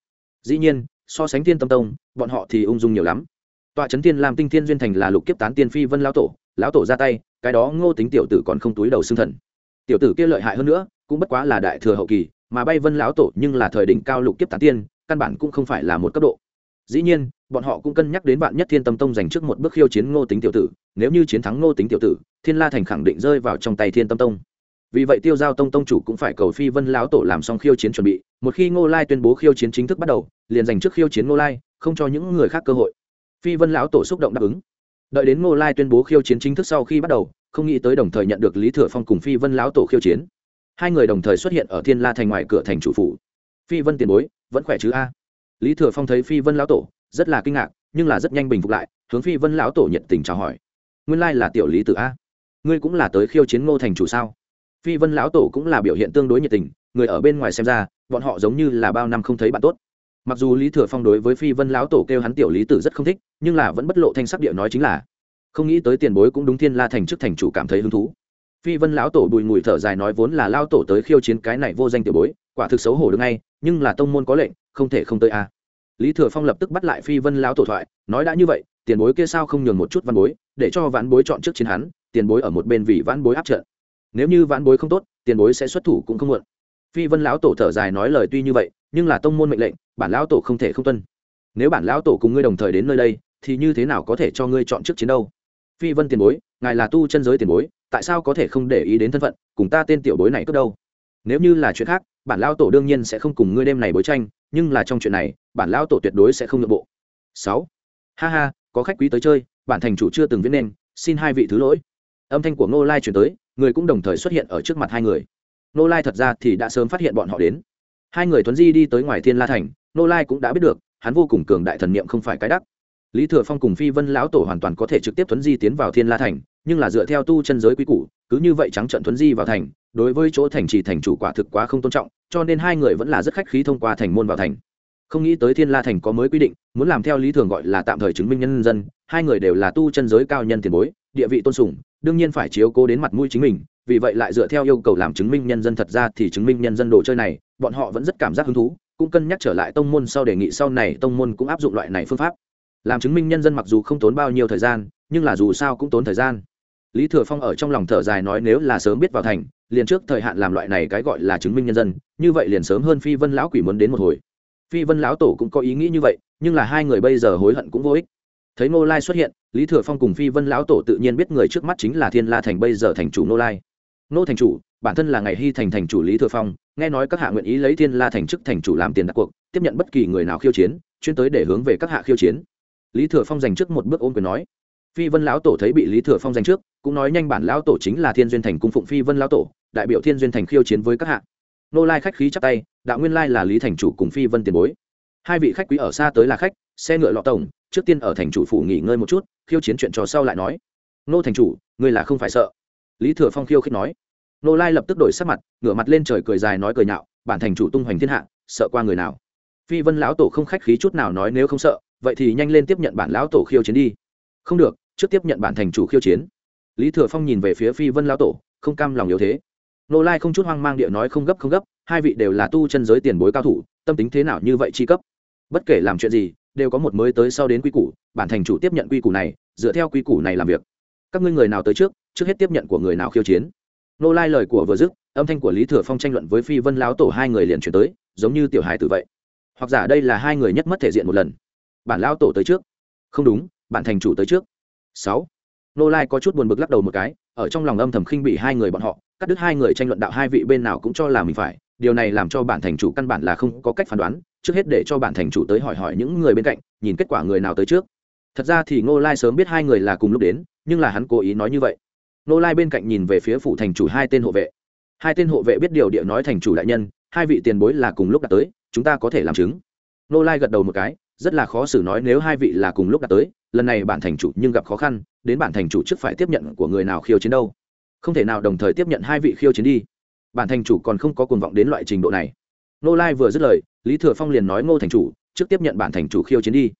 Dĩ nhiên, so sánh thiên tâm tông, bọn họ thì ung dung nhiều lắm. Tọa trấn thiên làm tinh thiên duyên thành là lục kiếp tán tiên phi vân lão tổ lão tổ ra tay, cái đó ngô tính tiểu tử còn không túi đầu xương thần. Tiểu tử kia lợi hại hơn nữa, cũng bất quá là đại thừa hậu kỳ, mà bay vân lão tổ nhưng là thời đỉnh cao lục kiếp tán tiên, căn bản cũng không phải là một cấp độ. Dĩ nhiên bọn họ cũng cân nhắc đến bạn nhất thiên tâm tông dành trước một bước khiêu chiến ngô tính tiểu tử, nếu như chiến thắng ngô tính tiểu tử, thiên la thành khẳng định rơi vào trong tay thiên tâm tông. Vì vậy tiêu giao tông tông chủ cũng phải cầu phi vân lão tổ làm xong khiêu chiến chuẩn bị, một khi ngô lai tuyên bố khiêu chiến chính thức bắt đầu, liền dành trước khiêu chiến ngô lai, không cho những người khác cơ hội. Phi vân lão tổ xúc động đáp ứng. Đợi đến ngô lai tuyên bố khiêu chiến chính thức sau khi bắt đầu, không nghĩ tới đồng thời nhận được lý thừa phong cùng phi vân lão tổ khiêu chiến. Hai người đồng thời xuất hiện ở thiên la thành ngoài cửa thành chủ phủ. Phi vân tiền bối, vẫn khỏe chứ a? Lý thừa phong thấy phi vân lão tổ rất là kinh ngạc, nhưng là rất nhanh bình phục lại, hướng phi vân lão tổ nhiệt tình chào hỏi. Nguyên lai là tiểu lý tử a. Ngươi cũng là tới khiêu chiến ngô thành chủ sao? Phi vân lão tổ cũng là biểu hiện tương đối nhiệt tình, người ở bên ngoài xem ra, bọn họ giống như là bao năm không thấy bạn tốt. Mặc dù lý thừa phong đối với phi vân lão tổ kêu hắn tiểu lý tử rất không thích, nhưng là vẫn bất lộ thanh sắc địa nói chính là, không nghĩ tới tiền bối cũng đúng thiên la thành chức thành chủ cảm thấy hứng thú. Phi vân lão tổ bùi ngùi thở dài nói vốn là lao tổ tới khiêu chiến cái này vô danh tiểu bối, quả thực xấu hổ được ngay, nhưng là tông môn có lệnh, không thể không tới a lý thừa phong lập tức bắt lại phi vân lão tổ thoại, nói đã như vậy, tiền bối kia sao không nhường một chút văn bối, để cho vãn bối chọn trước chiến hắn, tiền bối ở một bên vì vãn bối áp trận. Nếu như vãn bối không tốt, tiền bối sẽ xuất thủ cũng không muộn. Phi vân lão tổ thở dài nói lời tuy như vậy, nhưng là tông môn mệnh lệnh, bản lão tổ không thể không tuân. Nếu bản lão tổ cùng ngươi đồng thời đến nơi đây, thì như thế nào có thể cho ngươi chọn trước chiến đâu? Phi vân tiền bối, ngài là tu chân giới tiền bối, tại sao có thể không để ý đến thân phận, cùng ta tên tiểu bối này cướp đâu? Nếu như là chuyện khác, bản lão tổ đương nhiên sẽ không cùng ngươi đêm này bối tranh nhưng là trong chuyện này, bản lão tổ tuyệt đối sẽ không nhượng bộ. Sáu. Ha ha, có khách quý tới chơi, bản thành chủ chưa từng viết nên, xin hai vị thứ lỗi. Âm thanh của ngô lai chuyển tới, người cũng đồng thời xuất hiện ở trước mặt hai người. Ngô lai thật ra thì đã sớm phát hiện bọn họ đến. Hai người tuấn di đi tới ngoài thiên la thành, ngô lai cũng đã biết được, hắn vô cùng cường đại thần niệm không phải cái đắc. Lý thừa phong cùng phi vân lão tổ hoàn toàn có thể trực tiếp tuấn di tiến vào thiên la thành, nhưng là dựa theo tu chân giới quý củ, cứ như vậy trắng trận tuấn di vào thành đối với chỗ thành trì thành chủ quả thực quá không tôn trọng, cho nên hai người vẫn là rất khách khí thông qua thành môn vào thành. Không nghĩ tới thiên la thành có mới quy định, muốn làm theo lý thường gọi là tạm thời chứng minh nhân dân, hai người đều là tu chân giới cao nhân tiền bối, địa vị tôn sùng, đương nhiên phải chiếu cố đến mặt mũi chính mình, vì vậy lại dựa theo yêu cầu làm chứng minh nhân dân thật ra thì chứng minh nhân dân đồ chơi này, bọn họ vẫn rất cảm giác hứng thú, cũng cân nhắc trở lại tông môn sau đề nghị sau này tông môn cũng áp dụng loại này phương pháp. Làm chứng minh nhân dân mặc dù không tốn bao nhiêu thời gian, nhưng là dù sao cũng tốn thời gian lý thừa phong ở trong lòng thở dài nói nếu là sớm biết vào thành, liền trước thời hạn làm loại này cái gọi là chứng minh nhân dân, như vậy liền sớm hơn phi vân lão quỷ muốn đến một hồi. Phi vân lão tổ cũng có ý nghĩ như vậy, nhưng là hai người bây giờ hối hận cũng vô ích. Thấy ngô lai xuất hiện, lý thừa phong cùng phi vân lão tổ tự nhiên biết người trước mắt chính là thiên la thành bây giờ thành chủ ngô lai. Ngô thành chủ, bản thân là ngày hy thành thành chủ lý thừa phong, nghe nói các hạ nguyện ý lấy thiên la thành chức thành chủ làm tiền đặt cuộc, tiếp nhận bất kỳ người nào khiêu chiến, chuyên tới để hướng về các hạ khiêu chiến. Lý thừa phong dành trước một bước ôm quyền nói phi vân lão tổ thấy bị lý thừa phong giành trước, cũng nói nhanh bản lão tổ chính là thiên duyên thành cung phụng phi vân lão tổ, đại biểu thiên duyên thành khiêu chiến với các hạ. Nô lai khách khí chắp tay, đạo nguyên lai là lý thành chủ cùng phi vân tiền bối. Hai vị khách quý ở xa tới là khách, xe ngựa lọ tổng, trước tiên ở thành chủ phủ nghỉ ngơi một chút, khiêu chiến chuyện trò sau lại nói. Nô thành chủ, ngươi là không phải sợ. Lý thừa phong khiêu khích nói. Nô lai lập tức đổi sắc mặt, ngửa mặt lên trời cười dài nói cười nhạo, bản thành chủ tung hoành thiên hạ, sợ qua người nào. Phi vân lão tổ không khách khí chút nào nói nếu không sợ, vậy thì nhanh lên tiếp nhận bản lão tổ khiêu chiến đi. Không được trước tiếp nhận bản thành chủ khiêu chiến. Lý thừa phong nhìn về phía phi vân lão tổ, không cam lòng yếu thế. Nô lai không chút hoang mang địa nói không gấp không gấp, hai vị đều là tu chân giới tiền bối cao thủ, tâm tính thế nào như vậy chi cấp? Bất kể làm chuyện gì, đều có một mới tới sau đến quy củ, bản thành chủ tiếp nhận quy củ này, dựa theo quy củ này làm việc. Các ngươi người nào tới trước trước hết tiếp nhận của người nào khiêu chiến? Nô lai lời của vừa dứt, âm thanh của lý thừa phong tranh luận với phi vân lão tổ hai người liền chuyển tới, giống như tiểu hài tử vậy. Hoặc giả đây là hai người nhất mất thể diện một lần. Bản lão tổ tới trước. Không đúng, bản thành chủ tới trước sáu. Nô lai có chút buồn bực lắc đầu một cái, ở trong lòng âm thầm khinh bị hai người bọn họ, cắt đứt hai người tranh luận đạo hai vị bên nào cũng cho là mình phải. Điều này làm cho bản thành chủ căn bản là không có cách phán đoán, trước hết để cho bản thành chủ tới hỏi hỏi những người bên cạnh, nhìn kết quả người nào tới trước. Thật ra thì ngô lai sớm biết hai người là cùng lúc đến, nhưng là hắn cố ý nói như vậy. Ngô lai bên cạnh nhìn về phía phủ thành chủ hai tên hộ vệ. Hai tên hộ vệ biết điều địa nói thành chủ đại nhân, hai vị tiền bối là cùng lúc đã tới, chúng ta có thể làm chứng. Ngô lai gật đầu một cái rất là khó xử nói nếu hai vị là cùng lúc đã tới, lần này bản thành chủ nhưng gặp khó khăn, đến bản thành chủ trước phải tiếp nhận của người nào khiêu chiến đâu. Không thể nào đồng thời tiếp nhận hai vị khiêu chiến đi. Bản thành chủ còn không có cuồng vọng đến loại trình độ này. Nô lai vừa dứt lời, lý thừa phong liền nói ngô thành chủ, trước tiếp nhận bản thành chủ khiêu chiến đi.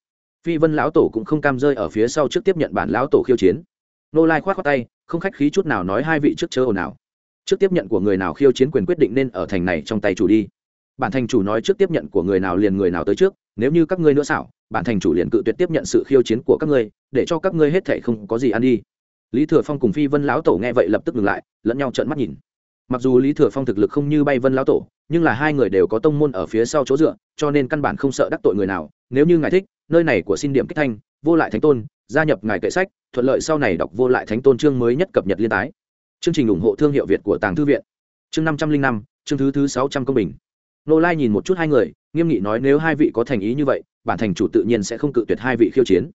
Phi vân lão tổ cũng không cam rơi ở phía sau trước tiếp nhận bản lão tổ khiêu chiến. Nô lai k h o á t khoác tay, không khách khí chút nào nói hai vị trước chớ ồn nào trước tiếp nhận của người nào khiêu chiến quyền quyết định nên ở thành này trong tay chủ đi. Bản thành chủ nói trước tiếp nhận của người nào liền người nào tới trước nếu như các ngươi nữa xảo, bản thành chủ liền cự tuyệt tiếp nhận sự khiêu chiến của các ngươi, để cho các ngươi hết thảy không có gì ăn đi. Lý thừa phong cùng phi vân lão tổ nghe vậy lập tức ngừng lại, lẫn nhau trợn mắt nhìn. Mặc dù lý thừa phong thực lực không như bay vân lão tổ, nhưng là hai người đều có tông môn ở phía sau chỗ dựa, cho nên căn bản không sợ đắc tội người nào. Nếu như ngài thích, nơi này của xin điểm kích thanh, vô lại thánh tôn, gia nhập ngài kệ sách, thuận lợi sau này đọc vô lại thánh tôn chương mới nhất cập nhật liên tái. Chương trình ủng hộ thương hiệu việt của tàng thư viện. Chương năm trăm linh năm, chương thứ thứ sáu trăm công bình. Nô lai nhìn một chút hai người nghiêm nghị nói nếu hai vị có thành ý như vậy, bản thành chủ tự nhiên sẽ không cự tuyệt hai vị khiêu chiến.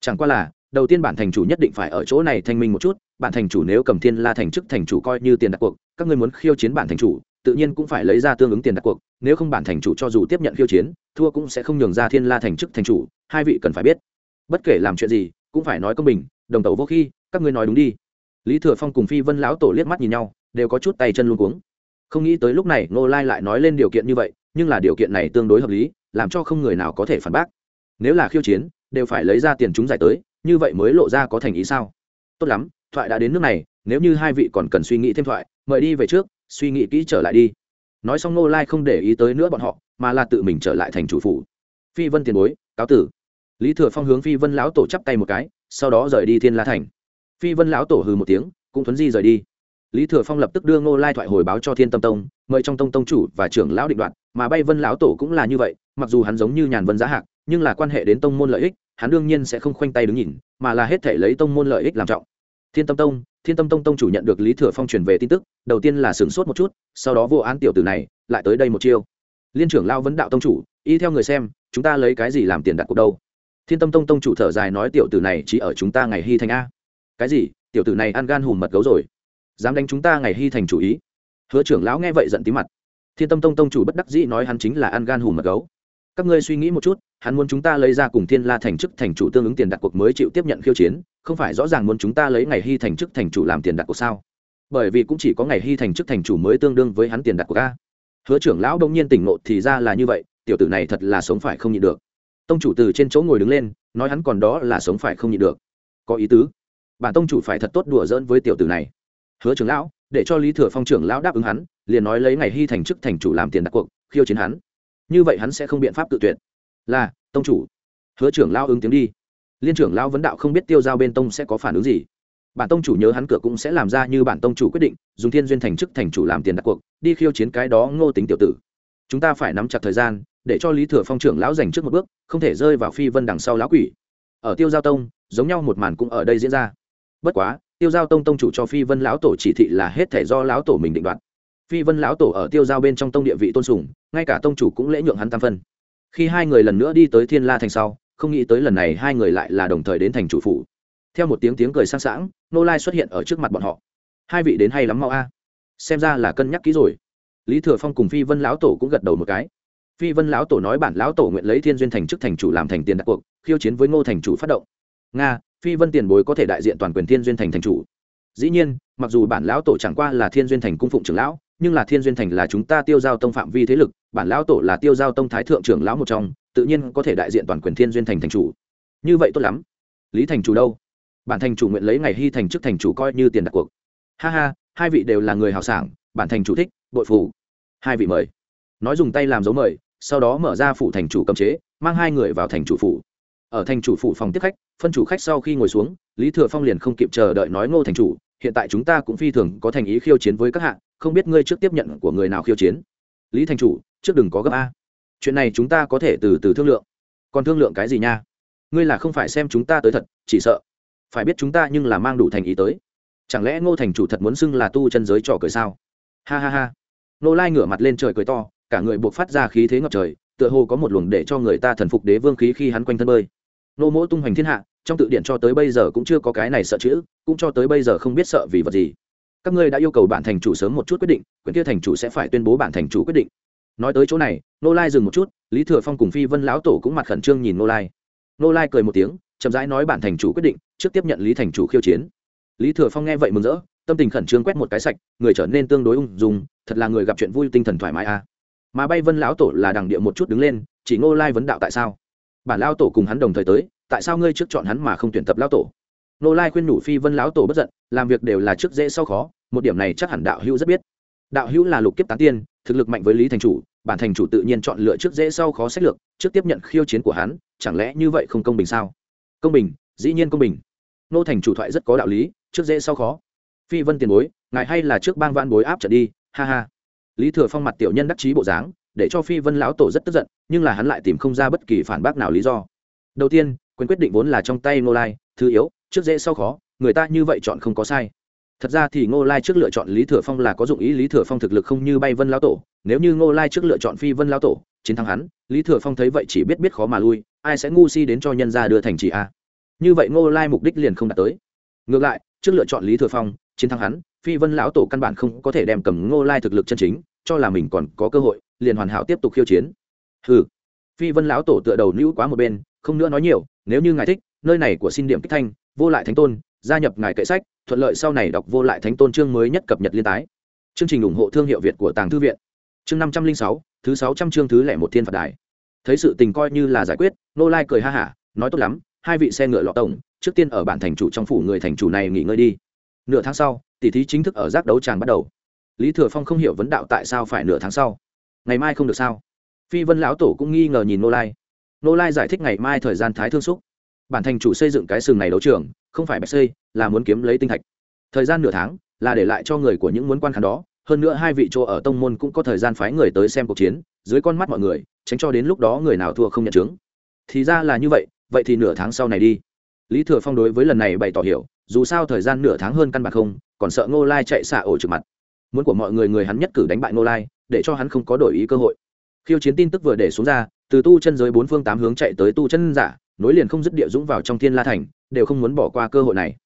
Chẳng qua là, đầu tiên bản thành chủ nhất định phải ở chỗ này thanh minh một chút, bản thành chủ nếu cầm thiên la thành chức thành chủ coi như tiền đặt cuộc, các ngươi muốn khiêu chiến bản thành chủ, tự nhiên cũng phải lấy ra tương ứng tiền đặt cuộc, nếu không bản thành chủ cho dù tiếp nhận khiêu chiến, thua cũng sẽ không nhường ra thiên la thành chức thành chủ, hai vị cần phải biết. Bất kể làm chuyện gì, cũng phải nói công bình, đồng tàu vô khi, các ngươi nói đúng đi. Lý thừa phong cùng phi vân lão tổ liếc mắt nhìn nhau, đều có chút tay chân luôn cuống. Không nghĩ tới lúc này ngô lai lại nói lên điều kiện như vậy nhưng là điều kiện này tương đối hợp lý, làm cho không người nào có thể phản bác. Nếu là khiêu chiến, đều phải lấy ra tiền chúng giải tới, như vậy mới lộ ra có thành ý sao? Tốt lắm, thoại đã đến nước này, nếu như hai vị còn cần suy nghĩ thêm thoại, mời đi về trước, suy nghĩ kỹ trở lại đi. Nói xong nô lai không để ý tới nữa bọn họ, mà là tự mình trở lại thành chủ phủ. Phi vân tiền bối, cáo tử. Lý thừa phong hướng phi vân lão tổ chắp tay một cái, sau đó rời đi thiên la thành. Phi vân lão tổ hừ một tiếng, cũng thuấn di rời đi lý thừa phong lập tức đưa ngô lai thoại hồi báo cho thiên tâm tông, mời trong tông tông chủ và trưởng lão định đoạt, mà bay vân lão tổ cũng là như vậy, mặc dù hắn giống như nhàn vân giá hạc, nhưng là quan hệ đến tông môn lợi ích, hắn đương nhiên sẽ không khoanh tay đứng nhìn, mà là hết thể lấy tông môn lợi ích làm trọng. Thiên tâm tông, thiên tâm tông tông chủ nhận được lý thừa phong truyền về tin tức, đầu tiên là sửng sốt một chút, sau đó vô án tiểu tử này, lại tới đây một chiêu. Liên trưởng lao vấn đạo tông chủ, y theo người xem, chúng ta lấy cái gì làm tiền đặt cuộc đâu? Thiên tâm tông tông chủ thở dài nói tiểu tử này chỉ ở chúng ta ngày hy thành a. Cái gì? Tiểu tử này ăn gan hùm mật gấu rồi dám đánh chúng ta ngày hy thành chủ ý. Hứa trưởng lão nghe vậy giận tí mặt. Thiên tâm tông tông chủ bất đắc dĩ nói hắn chính là ăn gan hùm mật gấu. Các ngươi suy nghĩ một chút, hắn muốn chúng ta lấy ra cùng thiên la thành chức thành chủ tương ứng tiền đặt cuộc mới chịu tiếp nhận khiêu chiến, không phải rõ ràng muốn chúng ta lấy ngày hy thành chức thành chủ làm tiền đặt cuộc sao? Bởi vì cũng chỉ có ngày hy thành chức thành chủ mới tương đương với hắn tiền đặt cuộc a. Hứa trưởng lão đông nhiên tỉnh ngộ thì ra là như vậy, tiểu tử này thật là sống phải không nhịn được. Tông chủ từ trên chỗ ngồi đứng lên, nói hắn còn đó là sống phải không nhịn được. Có ý tứ. Bản tông chủ phải thật tốt đùa giỡn với tiểu tử này hứa trưởng lão, để cho lý thừa phong trưởng lão đáp ứng hắn, liền nói lấy ngày hy thành chức thành chủ làm tiền đặt cuộc, khiêu chiến hắn. Như vậy hắn sẽ không biện pháp tự tuyệt. Là, tông chủ. Hứa trưởng lao ứng tiếng đi. Liên trưởng lao vấn đạo không biết tiêu giao bên tông sẽ có phản ứng gì. Bản tông chủ nhớ hắn cửa cũng sẽ làm ra như bản tông chủ quyết định, dùng thiên duyên thành chức thành chủ làm tiền đặt cuộc, đi khiêu chiến cái đó ngô tính tiểu tử. Chúng ta phải nắm chặt thời gian, để cho lý thừa phong trưởng lão dành trước một bước, không thể rơi vào phi vân đằng sau lão quỷ. Ở tiêu giao tông, giống nhau một màn cũng ở đây diễn ra. Bất quá tiêu giao tông tông chủ cho phi vân lão tổ chỉ thị là hết thể do lão tổ mình định đoạt. Phi vân lão tổ ở tiêu giao bên trong tông địa vị tôn sùng, ngay cả tông chủ cũng lễ nhượng hắn tam phân. Khi hai người lần nữa đi tới thiên la thành sau, không nghĩ tới lần này hai người lại là đồng thời đến thành chủ phủ. Theo một tiếng tiếng cười sang sảng, nô lai xuất hiện ở trước mặt bọn họ. Hai vị đến hay lắm mau a? Xem ra là cân nhắc kỹ rồi. Lý thừa phong cùng phi vân lão tổ cũng gật đầu một cái. Phi vân lão tổ nói bản lão tổ nguyện lấy thiên duyên thành chức thành chủ làm thành tiền đặt cuộc, khiêu chiến với ngô thành chủ phát động. Nga phi vân tiền bối có thể đại diện toàn quyền thiên duyên thành thành chủ. Dĩ nhiên, mặc dù bản lão tổ chẳng qua là thiên duyên thành cung phụng trưởng lão, nhưng là thiên duyên thành là chúng ta tiêu giao tông phạm vi thế lực, bản lão tổ là tiêu giao tông thái thượng trưởng lão một trong, tự nhiên có thể đại diện toàn quyền thiên duyên thành thành chủ. Như vậy tốt lắm. Lý thành chủ đâu? Bản thành chủ nguyện lấy ngày hy thành chức thành chủ coi như tiền đặt cuộc. Ha ha, hai vị đều là người hào sảng, bản thành chủ thích, bội phủ hai vị mời. Nói dùng tay làm dấu mời, sau đó mở ra phủ thành chủ cầm chế, mang hai người vào thành chủ phủ ở thành chủ phủ phòng tiếp khách, phân chủ khách sau khi ngồi xuống, lý thừa phong liền không kịp chờ đợi nói ngô thành chủ, hiện tại chúng ta cũng phi thường có thành ý khiêu chiến với các hạng không biết ngươi trước tiếp nhận của người nào khiêu chiến. Lý thành chủ, trước đừng có gấp a. Chuyện này chúng ta có thể từ từ thương lượng. Còn thương lượng cái gì nha? Ngươi là không phải xem chúng ta tới thật, chỉ sợ. Phải biết chúng ta nhưng là mang đủ thành ý tới. Chẳng lẽ ngô thành chủ thật muốn xưng là tu chân giới trò cười sao? Ha ha ha. Nô lai ngửa mặt lên trời cười to, cả người buộc phát ra khí thế ngập trời, tựa hồ có một luồng để cho người ta thần phục đế vương khí khi hắn quanh thân bơi nô mỗ tung hoành thiên hạ, trong tự điện cho tới bây giờ cũng chưa có cái này sợ chữ, cũng cho tới bây giờ không biết sợ vì vật gì. Các ngươi đã yêu cầu bản thành chủ sớm một chút quyết định quyền kia thành chủ sẽ phải tuyên bố bản thành chủ quyết định. Nói tới chỗ này, nô lai dừng một chút, lý thừa phong cùng phi vân lão tổ cũng mặt khẩn trương nhìn nô lai. Nô lai cười một tiếng, chậm rãi nói bản thành chủ quyết định, trước tiếp nhận lý thành chủ khiêu chiến. Lý thừa phong nghe vậy mừng rỡ, tâm tình khẩn trương quét một cái sạch, người trở nên tương đối ung dung, thật là người gặp chuyện vui tinh thần thoải mái a. À. mà bay vân lão tổ là đằng địa một chút đứng lên, chỉ Nô lai vấn đạo tại sao? Bản lao tổ cùng hắn đồng thời tới, tại sao ngươi trước chọn hắn mà không tuyển tập lao tổ? Nô lai khuyên nhủ phi vân lão tổ bất giận, làm việc đều là trước dễ sau khó, một điểm này chắc hẳn đạo hữu rất biết. Đạo hữu là lục kiếp tán tiên, thực lực mạnh với lý thành chủ, bản thành chủ tự nhiên chọn lựa trước dễ sau khó sách lược, trước tiếp nhận khiêu chiến của hắn, chẳng lẽ như vậy không công bình sao? Công bình, dĩ nhiên công bình. Nô thành chủ thoại rất có đạo lý, trước dễ sau khó. Phi vân tiền bối, ngài hay là trước bang van bối áp trận đi, ha ha. Lý thừa phong mặt tiểu nhân đắc chí bộ dáng để cho phi vân lão tổ rất tức giận, nhưng là hắn lại tìm không ra bất kỳ phản bác nào lý do. Đầu tiên, quyền quyết định vốn là trong tay ngô lai, thứ yếu, trước dễ sau khó, người ta như vậy chọn không có sai. Thật ra thì ngô lai trước lựa chọn lý thừa phong là có dụng ý lý thừa phong thực lực không như bay vân lao tổ, nếu như ngô lai trước lựa chọn phi vân lao tổ, chiến thắng hắn, lý thừa phong thấy vậy chỉ biết biết khó mà lui, ai sẽ ngu si đến cho nhân ra đưa thành chỉ a. Như vậy ngô lai mục đích liền không đạt tới. Ngược lại, trước lựa chọn lý thừa phong, chiến thắng hắn, phi vân lão tổ căn bản không có thể đem cầm ngô lai thực lực chân chính, cho là mình còn có cơ hội liền hoàn hảo tiếp tục khiêu chiến. Hừ, phi vân lão tổ tựa đầu nữ quá một bên không nữa nói nhiều nếu như ngài thích nơi này của xin điểm kích thanh vô lại thánh tôn gia nhập ngài kệ sách thuận lợi sau này đọc vô lại thánh tôn chương mới nhất cập nhật liên tái. Chương trình ủng hộ thương hiệu việt của tàng thư viện. Chương năm trăm linh sáu thứ sáu trăm chương thứ lẻ một thiên phạt đài. Thấy sự tình coi như là giải quyết nô lai cười ha hả nói tốt lắm hai vị xe ngựa lọ tổng trước tiên ở bản thành chủ trong phủ người thành chủ này nghỉ ngơi đi. Nửa tháng sau tỷ thí chính thức ở giác đấu tràng bắt đầu. Lý thừa phong không hiểu vấn đạo tại sao phải nửa tháng sau ngày mai không được sao? Phi vân lão tổ cũng nghi ngờ nhìn nô lai. Nô lai giải thích ngày mai thời gian thái thương xúc. Bản thành chủ xây dựng cái sừng này đấu trường, không phải bạch xây, là muốn kiếm lấy tinh thạch. Thời gian nửa tháng, là để lại cho người của những muốn quan khán đó. Hơn nữa hai vị chỗ ở tông môn cũng có thời gian phái người tới xem cuộc chiến, dưới con mắt mọi người, tránh cho đến lúc đó người nào thua không nhận chứng. Thì ra là như vậy vậy thì nửa tháng sau này đi. Lý thừa phong đối với lần này bày tỏ hiểu, dù sao thời gian nửa tháng hơn căn bản không, còn sợ ngô lai chạy xạ ổ trực mặt. Muốn của mọi người người hắn nhất cử đánh bại ngô lai để cho hắn không có đổi ý cơ hội. Khiêu chiến tin tức vừa để xuống ra, từ tu chân giới bốn phương tám hướng chạy tới tu chân giả, nối liền không dứt địa dũng vào trong thiên la thành, đều không muốn bỏ qua cơ hội này.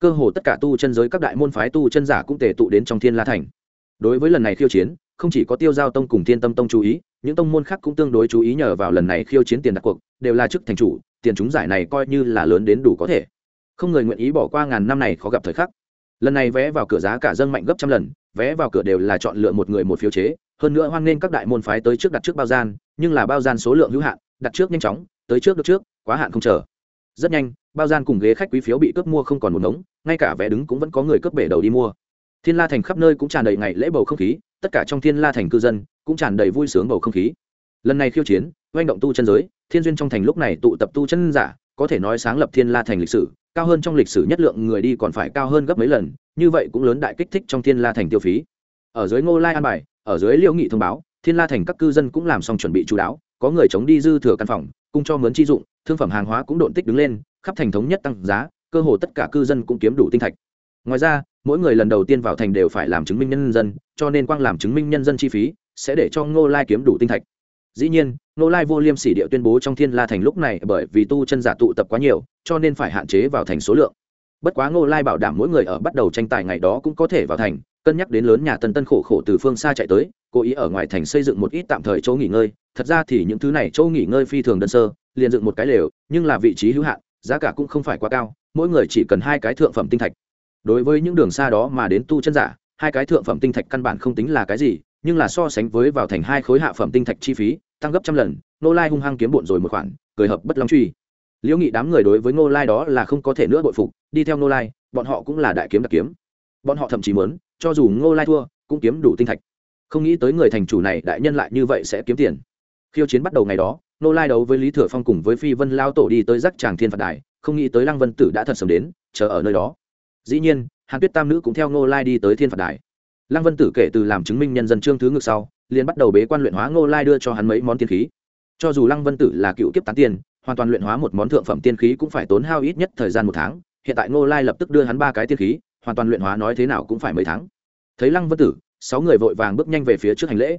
Cơ hồ tất cả tu chân giới các đại môn phái tu chân giả cũng tề tụ đến trong thiên la thành. Đối với lần này khiêu chiến, không chỉ có tiêu giao tông cùng thiên tâm tông chú ý, những tông môn khác cũng tương đối chú ý nhờ vào lần này khiêu chiến tiền đặt cuộc, đều là chức thành chủ, tiền chúng giải này coi như là lớn đến đủ có thể. Không người nguyện ý bỏ qua ngàn năm này khó gặp thời khắc. Lần này vé vào cửa giá cả dân mạnh gấp trăm lần, vé vào cửa đều là chọn lựa một người một phiếu chế hơn nữa hoan nghênh các đại môn phái tới trước đặt trước bao gian, nhưng là bao gian số lượng hữu hạn, đặt trước nhanh chóng, tới trước được trước, quá hạn không chờ. Rất nhanh, bao gian cùng ghế khách quý phiếu bị cướp mua không còn một ngống, ngay cả vé đứng cũng vẫn có người cướp bể đầu đi mua. Thiên la thành khắp nơi cũng tràn đầy ngày lễ bầu không khí, tất cả trong thiên la thành cư dân cũng tràn đầy vui sướng bầu không khí. Lần này khiêu chiến oanh động tu chân giới, thiên duyên trong thành lúc này tụ tập tu chân giả, có thể nói sáng lập thiên la thành lịch sử, cao hơn trong lịch sử nhất lượng người đi còn phải cao hơn gấp mấy lần, như vậy cũng lớn đại kích thích trong thiên la thành tiêu phí. Ở dưới ngô lai an bài ở dưới liễu nghị thông báo, thiên la thành các cư dân cũng làm xong chuẩn bị chú đáo, có người chống đi dư thừa căn phòng, cung cho mướn chi dụng, thương phẩm hàng hóa cũng độn tích đứng lên, khắp thành thống nhất tăng giá, cơ hồ tất cả cư dân cũng kiếm đủ tinh thạch. Ngoài ra, mỗi người lần đầu tiên vào thành đều phải làm chứng minh nhân dân, cho nên quang làm chứng minh nhân dân chi phí, sẽ để cho ngô lai kiếm đủ tinh thạch. Dĩ nhiên, ngô lai vô liêm sỉ địa tuyên bố trong thiên la thành lúc này bởi vì tu chân giả tụ tập quá nhiều, cho nên phải hạn chế vào thành số lượng. Bất quá ngô lai bảo đảm mỗi người ở bắt đầu tranh tài ngày đó cũng có thể vào thành cân nhắc đến lớn nhà tân tân khổ khổ từ phương xa chạy tới, cố ý ở ngoài thành xây dựng một ít tạm thời chỗ nghỉ ngơi. Thật ra thì những thứ này chỗ nghỉ ngơi phi thường đơn sơ, liền dựng một cái lều, nhưng là vị trí hữu hạn, giá cả cũng không phải quá cao, mỗi người chỉ cần hai cái thượng phẩm tinh thạch. Đối với những đường xa đó mà đến tu chân giả, hai cái thượng phẩm tinh thạch căn bản không tính là cái gì, nhưng là so sánh với vào thành hai khối hạ phẩm tinh thạch chi phí, tăng gấp trăm lần nô lai hung hăng kiếm bộn rồi một khoản, cười hợp bất long truy. Liễu nghị đám người đối với ngô lai đó là không có thể nữa bội phục, đi theo ngô lai, bọn họ cũng là đại kiếm đặc kiếm. Bọn họ thậm chí muốn cho dù ngô lai thua, cũng kiếm đủ tinh thạch. Không nghĩ tới người thành chủ này đại nhân lại như vậy sẽ kiếm tiền. Khiêu chiến bắt đầu ngày đó, ngô lai đấu với lý thừa phong cùng với phi vân lao tổ đi tới giác tràng thiên phạt đài, không nghĩ tới lăng vân tử đã thật sớm đến, chờ ở nơi đó. Dĩ nhiên, hàn tuyết tam nữ cũng theo ngô lai đi tới thiên phạt đài. Lăng vân tử kể từ làm chứng minh nhân dân trương thứ ngược sau, liền bắt đầu bế quan luyện hóa ngô lai đưa cho hắn mấy món tiên khí. Cho dù lăng vân tử là cựu kiếp tán tiền hoàn toàn luyện hóa một món thượng phẩm tiên khí cũng phải tốn hao ít nhất thời gian một tháng. Hiện tại ngô lai lập tức đưa hắn ba cái tiên khí hoàn toàn luyện hóa nói thế nào cũng phải mấy tháng. Thấy lăng vân tử, sáu người vội vàng bước nhanh về phía trước hành lễ.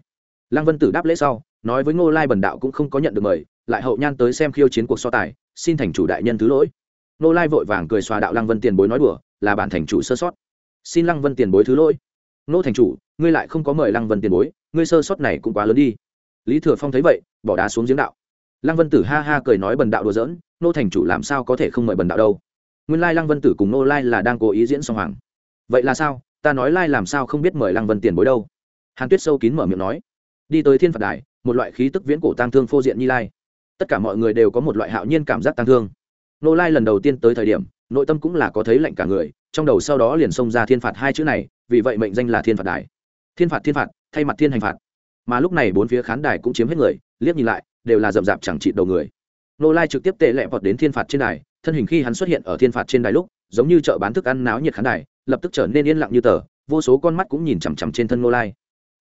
Lăng vân tử đáp lễ sau, nói với ngô lai bần đạo cũng không có nhận được mời, lại hậu nhan tới xem khiêu chiến cuộc so tài, xin thành chủ đại nhân thứ lỗi. Ngô lai vội vàng cười xòa đạo lăng vân tiền bối nói đùa, là bản thành chủ sơ sót. Xin lăng vân tiền bối thứ lỗi. Nô thành chủ, ngươi lại không có mời lăng vân tiền bối, ngươi sơ sót này cũng quá lớn đi. Lý thừa phong thấy vậy, bỏ đá xuống giếng đạo. Lăng vân tử ha ha cười nói bần đạo đùa giỡn nô thành chủ làm sao có thể không mời bần đạo đâu? Nguyên lai lăng vân tử cùng nô lai là đang cố ý diễn song hoàng. Vậy là sao? Ta nói lai làm sao không biết mời lăng vân tiền bối đâu? Hàn tuyết sâu kín mở miệng nói. Đi tới thiên phật đài, một loại khí tức viễn cổ tang thương phô diện như lai. Tất cả mọi người đều có một loại hạo nhiên cảm giác tang thương. Nô lai lần đầu tiên tới thời điểm, nội tâm cũng là có thấy lạnh cả người, trong đầu sau đó liền xông ra thiên phạt hai chữ này, vì vậy mệnh danh là thiên phạt đài. Thiên phạt thiên phạt, thay mặt thiên hành phạt. Mà lúc này bốn phía khán đài cũng chiếm hết người, liếc nhìn lại, đều là rậm rạp chẳng trị đầu người. Nô lai trực tiếp tệ lẹ vọt đến thiên phạt trên đài thân hình khi hắn xuất hiện ở thiên phạt trên đài lúc, giống như chợ bán thức ăn náo nhiệt khán đài, lập tức trở nên yên lặng như tờ, vô số con mắt cũng nhìn chằm chằm trên thân nô lai.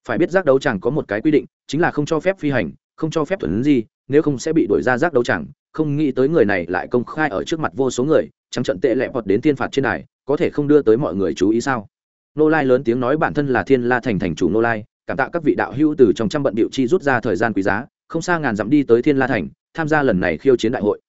Phải biết giác đấu chẳng có một cái quy định, chính là không cho phép phi hành, không cho phép thuần gì nếu không sẽ bị đuổi ra giác đấu chẳng không nghĩ tới người này lại công khai ở trước mặt vô số người, trắng trận tệ lẹ vọt đến thiên phạt trên đài, có thể không đưa tới mọi người chú ý sao? Nô lai lớn tiếng nói bản thân là thiên la thành thành chủ nô lai, cảm tạ các vị đạo hữu từ trong trăm bận điệu chi rút ra thời gian quý giá, không xa ngàn dặm đi tới thiên la thành, tham gia lần này khiêu chiến đại hội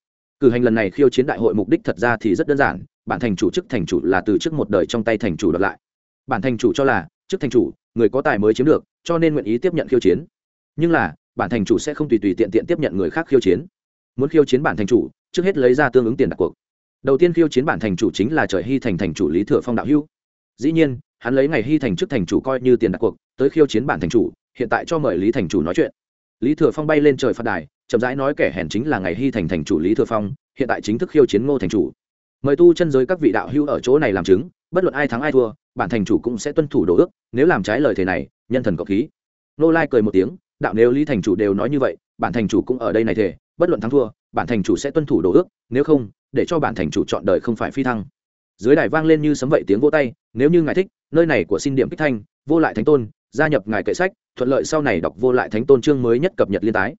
cử hành lần này khiêu chiến đại hội mục đích thật ra thì rất đơn giản, bản thành chủ chức thành chủ là từ chức một đời trong tay thành chủ đợt lại. Bản thành chủ cho là, chức thành chủ, người có tài mới chiếm được, cho nên nguyện ý tiếp nhận khiêu chiến. Nhưng là, bản thành chủ sẽ không tùy tùy tiện tiện tiếp nhận người khác khiêu chiến. Muốn khiêu chiến bản thành chủ, trước hết lấy ra tương ứng tiền đặt cuộc. Đầu tiên khiêu chiến bản thành chủ chính là trời hy thành thành chủ lý thừa phong đạo hưu dĩ nhiên, hắn lấy ngày hy thành chức thành chủ coi như tiền đặt cuộc, tới khiêu chiến bản thành chủ, hiện tại cho mời lý thành chủ nói chuyện. Lý thừa phong bay lên trời phát đài chậm rãi nói kẻ hèn chính là ngày hy thành thành chủ lý thừa phong, hiện tại chính thức khiêu chiến ngô thành chủ. Mời tu chân giới các vị đạo hữu ở chỗ này làm chứng, bất luận ai thắng ai thua, bản thành chủ cũng sẽ tuân thủ đồ ước, nếu làm trái lời thế này, nhân thần cộng khí. Nô lai cười một tiếng, đạo nếu lý thành chủ đều nói như vậy, bản thành chủ cũng ở đây này thể bất luận thắng thua, bản thành chủ sẽ tuân thủ đồ ước, nếu không, để cho bản thành chủ chọn đời không phải phi thăng. Dưới đài vang lên như sấm vậy tiếng vỗ tay, nếu như ngài thích, nơi này của xin điểm kích thanh, vô lại thánh tôn, gia nhập ngài kệ sách, thuận lợi sau này đọc vô lại thánh tôn chương mới nhất cập nhật liên tái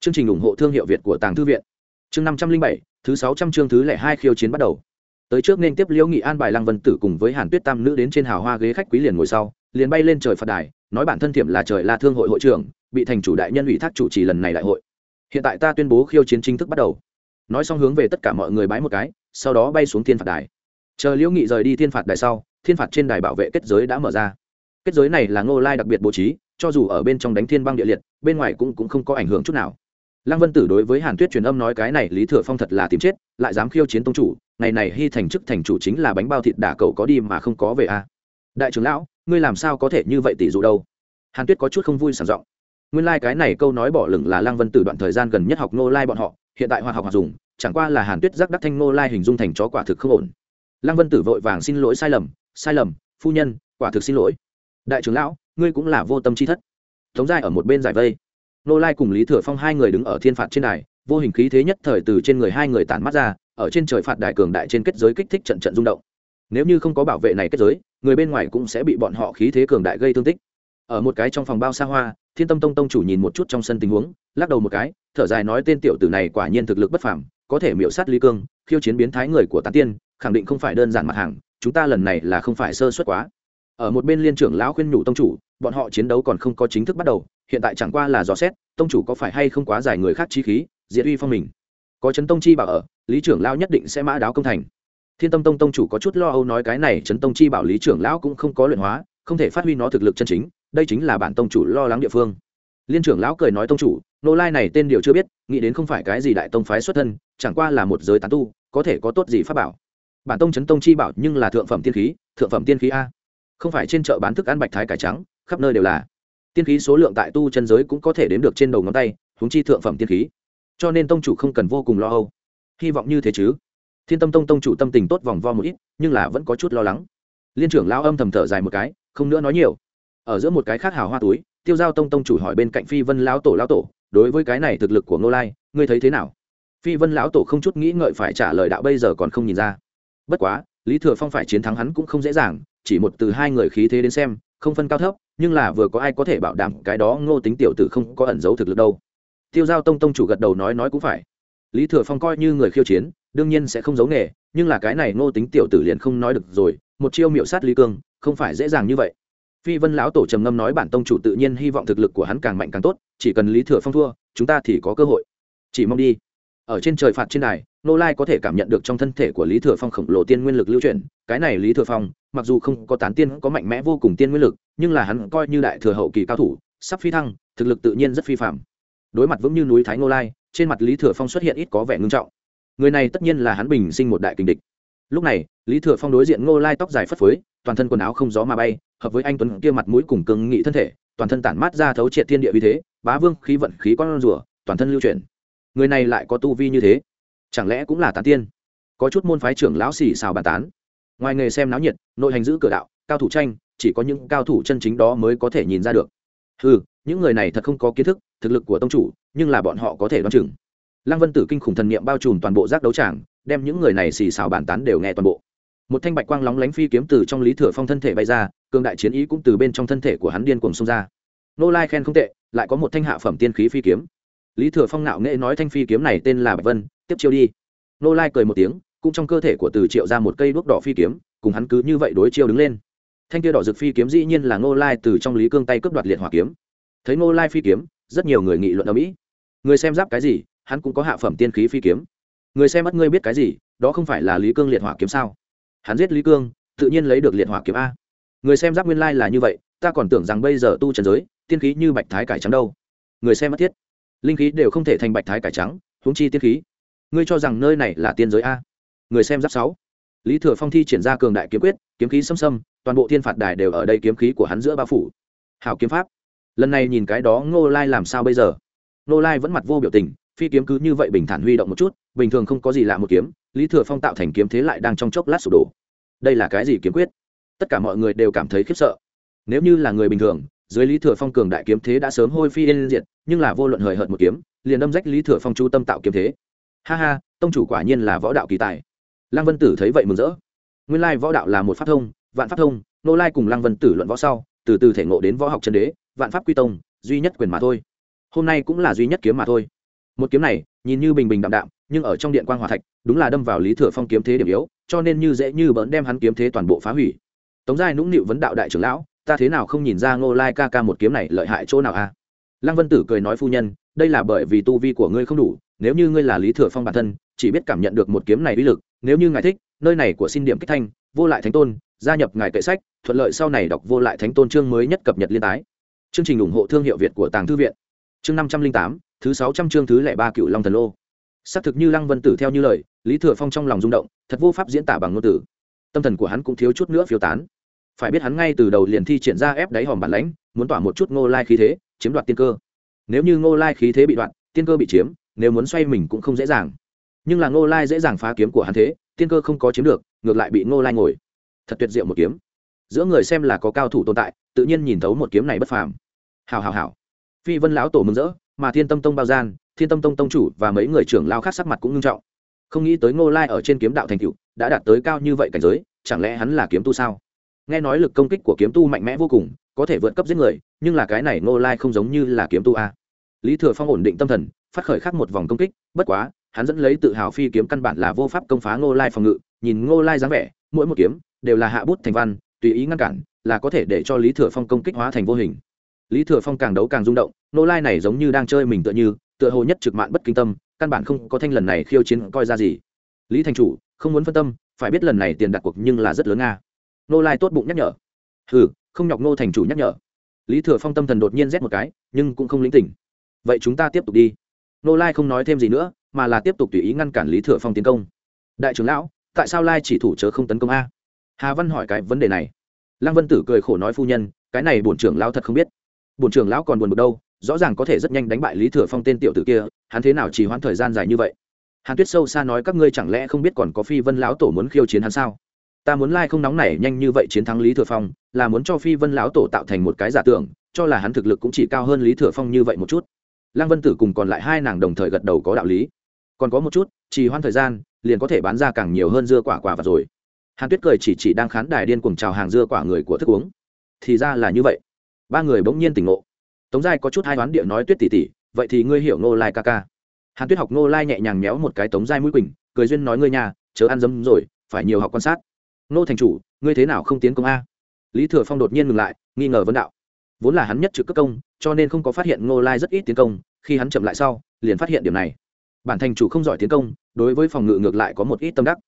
chương trình ủng hộ thương hiệu việt của tàng thư viện. Chương năm trăm linh bảy thứ sáu trăm chương thứ lẻ hai khiêu chiến bắt đầu. Tới trước nên tiếp liễu nghị an bài lăng vân tử cùng với hàn tuyết tam nữ đến trên hào hoa ghế khách quý liền ngồi sau liền bay lên trời phật đài nói bản thân thiểm là trời la thương hội hội trưởng bị thành chủ đại nhân ủy thác chủ trì lần này đại hội. Hiện tại ta tuyên bố khiêu chiến chính thức bắt đầu. Nói xong hướng về tất cả mọi người bái một cái sau đó bay xuống thiên phạt đài. Chờ liễu nghị rời đi thiên phạt đài sau thiên phạt trên đài bảo vệ kết giới đã mở ra. Kết giới này là ngô lai đặc biệt bố trí cho dù ở bên trong đánh thiên băng địa liệt bên ngoài cũng, cũng không có ảnh hưởng chút nào lăng vân tử đối với hàn tuyết truyền âm nói cái này lý thừa phong thật là tìm chết, lại dám khiêu chiến tông chủ, ngày này hy thành chức thành chủ chính là bánh bao thịt đả cầu có đi mà không có về a à. đại trưởng lão, ngươi làm sao có thể như vậy tỷ dụ đâu? Hàn tuyết có chút không vui sảng giọng. Nguyên lai、like、cái này câu nói bỏ lửng là lăng vân tử đoạn thời gian gần nhất học nô lai bọn họ, hiện tại hoạt học hoạt dùng, chẳng qua là hàn tuyết giác đắc thanh nô lai hình dung thành chó quả thực không ổn. Lăng vân tử vội vàng xin lỗi sai lầm sai lầm, phu nhân, quả thực xin lỗi. Đại trưởng lão, ngươi cũng là vô tâm chi thất. Tống giai ở một bên giải vây nô lai cùng lý thừa phong hai người đứng ở thiên phạt trên đài, vô hình khí thế nhất thời từ trên người hai người tản mắt ra, ở trên trời phạt đài cường đại trên kết giới kích thích trận trận rung động. Nếu như không có bảo vệ này kết giới, người bên ngoài cũng sẽ bị bọn họ khí thế cường đại gây thương tích. Ở một cái trong phòng bao xa hoa, thiên tâm tông tông chủ nhìn một chút trong sân tình huống, lắc đầu một cái, thở dài nói tên tiểu tử này quả nhiên thực lực bất phàm, có thể miễu sát ly cương, khiêu chiến biến thái người của tán tiên, khẳng định không phải đơn giản mặt hàng, chúng ta lần này là không phải sơ suất quá ở một bên liên trưởng lão khuyên nhủ tông chủ, bọn họ chiến đấu còn không có chính thức bắt đầu, hiện tại chẳng qua là dò xét, tông chủ có phải hay không quá giải người khác chi khí, diệt uy phong mình. Có chấn tông chi bảo ở, lý trưởng lão nhất định sẽ mã đáo công thành. Thiên tâm tông tông chủ có chút lo âu nói cái này chấn tông chi bảo lý trưởng lão cũng không có luyện hóa, không thể phát huy nó thực lực chân chính, đây chính là bản tông chủ lo lắng địa phương. Liên trưởng lão cười nói tông chủ, nô lai này tên điều chưa biết, nghĩ đến không phải cái gì đại tông phái xuất thân, chẳng qua là một giới tán tu, có thể có tốt gì pháp bảo. Bản tông chấn tông chi bảo nhưng là thượng phẩm tiên khí, thượng phẩm tiên khí a không phải trên chợ bán thức ăn bạch thái cải trắng, khắp nơi đều là. Tiên khí số lượng tại tu chân giới cũng có thể đếm được trên đầu ngón tay húng chi thượng phẩm tiên khí. Cho nên tông chủ không cần vô cùng lo âu. Hy vọng như thế chứ. Thiên tâm tông tông chủ tâm tình tốt vòng vo một ít, nhưng là vẫn có chút lo lắng. Liên trưởng lao âm thầm thở dài một cái, không nữa nói nhiều. Ở giữa một cái khác hào hoa túi, tiêu giao tông tông chủ hỏi bên cạnh phi vân lão tổ lão tổ, đối với cái này thực lực của ngô lai, ngươi thấy thế nào? Phi vân lão tổ không chút nghĩ ngợi phải trả lời đạo bây giờ còn không nhìn ra. Bất quá, lý thừa phong phải chiến thắng hắn cũng không dễ dàng chỉ một từ hai người khí thế đến xem, không phân cao thấp, nhưng là vừa có ai có thể bảo đảm cái đó ngô tính tiểu tử không có ẩn giấu thực lực đâu. Tiêu giao tông tông chủ gật đầu nói nói cũng phải. Lý thừa phong coi như người khiêu chiến, đương nhiên sẽ không giấu nghề, nhưng là cái này ngô tính tiểu tử liền không nói được rồi, một chiêu miệu sát lý cương, không phải dễ dàng như vậy. Phi vân lão tổ trầm ngâm nói bản tông chủ tự nhiên hy vọng thực lực của hắn càng mạnh càng tốt, chỉ cần lý thừa phong thua, chúng ta thì có cơ hội. Chỉ mong đi. Ở trên trời phạt trên đài, nô lai có thể cảm nhận được trong thân thể của lý thừa phong khổng lồ tiên nguyên lực lưu chuyển, cái này lý thừa phong mặc dù không có tán tiên, có mạnh mẽ vô cùng tiên nguyên lực, nhưng là hắn coi như đại thừa hậu kỳ cao thủ, sắp phi thăng, thực lực tự nhiên rất phi phạm đối mặt vững như núi thái nô lai, trên mặt lý thừa phong xuất hiện ít có vẻ ngưng trọng. Người này tất nhiên là hắn bình sinh một đại kình địch. Lúc này, lý thừa phong đối diện ngô lai tóc dài phất phới, toàn thân quần áo không gió mà bay, hợp với anh tuấn kia mặt mũi cùng cương nghị thân thể, toàn thân tản mát ra thấu triệt thiên địa vì thế, bá vương khí vận khí con rùa, toàn thân lưu chuyển. Người này lại có tu vi như thế, chẳng lẽ cũng là tán tiên? Có chút môn phái trưởng lão xì xào bàn tán ngoài nghề xem náo nhiệt, nội hành giữ cửa đạo, cao thủ tranh, chỉ có những cao thủ chân chính đó mới có thể nhìn ra được. Ừ những người này thật không có kiến thức, thực lực của tông chủ, nhưng là bọn họ có thể đoán chừng. Lăng vân tử kinh khủng thần niệm bao trùm toàn bộ giác đấu tràng, đem những người này xì xào bàn tán đều nghe toàn bộ. Một thanh bạch quang lóng lánh phi kiếm từ trong lý thừa phong thân thể bay ra, cường đại chiến ý cũng từ bên trong thân thể của hắn điên cuồng xông ra. Nô lai khen không tệ, lại có một thanh hạ phẩm tiên khí phi kiếm. Lý thừa phong nạo nghệ nói thanh phi kiếm này tên là bạch vân, tiếp chiêu đi. Nô lai cười một tiếng cũng trong cơ thể của từ triệu ra một cây đuốc đỏ phi kiếm, cùng hắn cứ như vậy đối chiêu đứng lên. Thanh kia đỏ rực phi kiếm dĩ nhiên là Ngô lai từ trong lý cương tay cướp đoạt liệt hỏa kiếm. Thấy Ngô lai phi kiếm, rất nhiều người nghị luận ở mỹ. Người xem giáp cái gì, hắn cũng có hạ phẩm tiên khí phi kiếm. Người xem mắt ngươi biết cái gì, đó không phải là lý cương liệt hỏa kiếm sao? Hắn giết lý cương, tự nhiên lấy được liệt hỏa kiếm a. Người xem giáp nguyên lai là như vậy, ta còn tưởng rằng bây giờ tu trần giới, tiên khí như bạch thái cải trắng đâu. Người xem mất thiết. Linh khí đều không thể thành bạch thái cải trắng, huống chi tiên khí. Ngươi cho rằng nơi này là tiên giới a? Người xem giáp sáu. Lý thừa phong thi triển ra cường đại kiếm quyết, kiếm khí xâm xâm, toàn bộ thiên phạt đài đều ở đây kiếm khí của hắn giữa ba phủ. Hảo kiếm pháp. Lần này nhìn cái đó ngô lai làm sao bây giờ? Ngô lai vẫn mặt vô biểu tình, phi kiếm cứ như vậy bình thản huy động một chút, bình thường không có gì lạ một kiếm, lý thừa phong tạo thành kiếm thế lại đang trong chốc lát sụp đổ. Đây là cái gì kiếm quyết? Tất cả mọi người đều cảm thấy khiếp sợ. Nếu như là người bình thường, dưới lý thừa phong cường đại kiếm thế đã sớm hôi phi yên diệt, nhưng là vô luận hời hợt một kiếm, liền đâm rách lý thừa phong chú tâm tạo kiếm thế. Ha ha, tông chủ quả nhiên là võ đạo kỳ tài lăng vân tử thấy vậy mừng rỡ. Nguyên lai võ đạo là một pháp thông, vạn pháp thông, nô lai cùng lăng vân tử luận võ sau, từ từ thể ngộ đến võ học chân đế, vạn pháp quy tông, duy nhất quyền mà thôi. Hôm nay cũng là duy nhất kiếm mà thôi. Một kiếm này, nhìn như bình bình đạm đạm, nhưng ở trong điện quan hòa thạch, đúng là đâm vào lý thừa phong kiếm thế điểm yếu, cho nên như dễ như bỡn đem hắn kiếm thế toàn bộ phá hủy. Tống giai nũng nịu vấn đạo đại trưởng lão, ta thế nào không nhìn ra ngô lai ca ca một kiếm này lợi hại chỗ nào a à? lăng vân tử cười nói phu nhân, đây là bởi vì tu vi của ngươi không đủ, nếu như ngươi là lý thừa phong bản thân, chỉ biết cảm nhận được một kiếm này uy lực nếu như ngài thích, nơi này của xin điểm kích thanh, vô lại thánh tôn, gia nhập ngài kệ sách, thuận lợi sau này đọc vô lại thánh tôn chương mới nhất cập nhật liên tái. Chương trình ủng hộ thương hiệu việt của tàng thư viện. Chương năm trăm linh tám, thứ sáu trăm chương thứ lẻ ba cựu long thần lô. Xác thực như lăng vân tử theo như lời, lý thừa phong trong lòng rung động, thật vô pháp diễn tả bằng ngôn từ. Tâm thần của hắn cũng thiếu chút nữa phiêu tán. Phải biết hắn ngay từ đầu liền thi triển ra ép đáy hòm bản lãnh, muốn tỏa một chút ngô lai khí thế, chiếm đoạt tiên cơ. Nếu như ngô lai khí thế bị đoạn, tiên cơ bị chiếm, nếu muốn xoay mình cũng không dễ dàng nhưng là ngô lai dễ dàng phá kiếm của hắn thế, tiên cơ không có chiếm được, ngược lại bị ngô lai ngồi. Thật tuyệt diệu một kiếm. Giữa người xem là có cao thủ tồn tại, tự nhiên nhìn thấu một kiếm này bất phàm. Hào hào hào phi vân lão tổ mừng rỡ, mà thiên tâm tông bao gian, thiên tâm tông tông chủ và mấy người trưởng lao khác sắc mặt cũng nghiêm trọng. Không nghĩ tới ngô lai ở trên kiếm đạo thành cựu đã đạt tới cao như vậy cảnh giới, chẳng lẽ hắn là kiếm tu sao? Nghe nói lực công kích của kiếm tu mạnh mẽ vô cùng, có thể vượt cấp giết người, nhưng là cái này ngô lai không giống như là kiếm tu a. Lý thừa phong ổn định tâm thần, phát khởi khắc một vòng công kích, bất quá hắn dẫn lấy tự hào phi kiếm căn bản là vô pháp công phá ngô lai phòng ngự, nhìn ngô lai dáng vẻ, mỗi một kiếm đều là hạ bút thành văn, tùy ý ngăn cản, là có thể để cho lý thừa phong công kích hóa thành vô hình. Lý thừa phong càng đấu càng rung động, ngô lai này giống như đang chơi mình tựa như, tựa hồ nhất trực mạng bất kinh tâm, căn bản không có thanh lần này khiêu chiến coi ra gì. Lý thành chủ, không muốn phân tâm, phải biết lần này tiền đặt cuộc nhưng là rất lớn nga. Ngô lai tốt bụng nhắc nhở. Hừ, không nhọc Ngô thành chủ nhắc nhở. Lý thừa phong tâm thần đột nhiên rét một cái, nhưng cũng không lĩnh tỉnh. Vậy chúng ta tiếp tục đi. Nô lai không nói thêm gì nữa mà là tiếp tục tùy ý ngăn cản lý thừa phong tiến công. Đại trưởng lão, tại sao lai chỉ thủ chớ không tấn công a? Hà văn hỏi cái vấn đề này. Lăng vân tử cười khổ nói phu nhân, cái này bổn trưởng lão thật không biết. Bổn trưởng lão còn buồn bực đâu, rõ ràng có thể rất nhanh đánh bại lý thừa phong tên tiểu tử kia, hắn thế nào chỉ hoãn thời gian dài như vậy? Hàn tuyết sâu xa nói các ngươi chẳng lẽ không biết còn có phi vân lão tổ muốn khiêu chiến hắn sao? Ta muốn lai không nóng nảy nhanh như vậy chiến thắng lý thừa phong, là muốn cho phi vân lão tổ tạo thành một cái giả tưởng, cho là hắn thực lực cũng chỉ cao hơn lý thừa phong như vậy một chút. Lăng vân tử cùng còn lại hai nàng đồng thời gật đầu có đạo lý còn có một chút chỉ hoãn thời gian, liền có thể bán ra càng nhiều hơn dưa quả quả và rồi. Hàn tuyết cười chỉ chỉ đang khán đài điên cuồng chào hàng dưa quả người của thức uống. Thì ra là như vậy. Ba người bỗng nhiên tỉnh ngộ. Tống giai có chút hai đoán địa nói tuyết tỉ tỉ vậy thì ngươi hiểu ngô lai ca ca. Hàn tuyết học ngô lai nhẹ nhàng méo một cái tống giai mũi quỳnh, cười duyên nói ngươi nhà, chớ ăn dấm rồi, phải nhiều học quan sát. Ngô thành chủ, ngươi thế nào không tiến công a? Lý thừa phong đột nhiên ngừng lại, nghi ngờ vấn đạo. Vốn là hắn nhất trực cấp công, cho nên không có phát hiện ngô lai rất ít tiến công, khi hắn chậm lại sau, liền phát hiện điểm này bản thành chủ không giỏi tiến công, đối với phòng ngự ngược lại có một ít tâm đắc.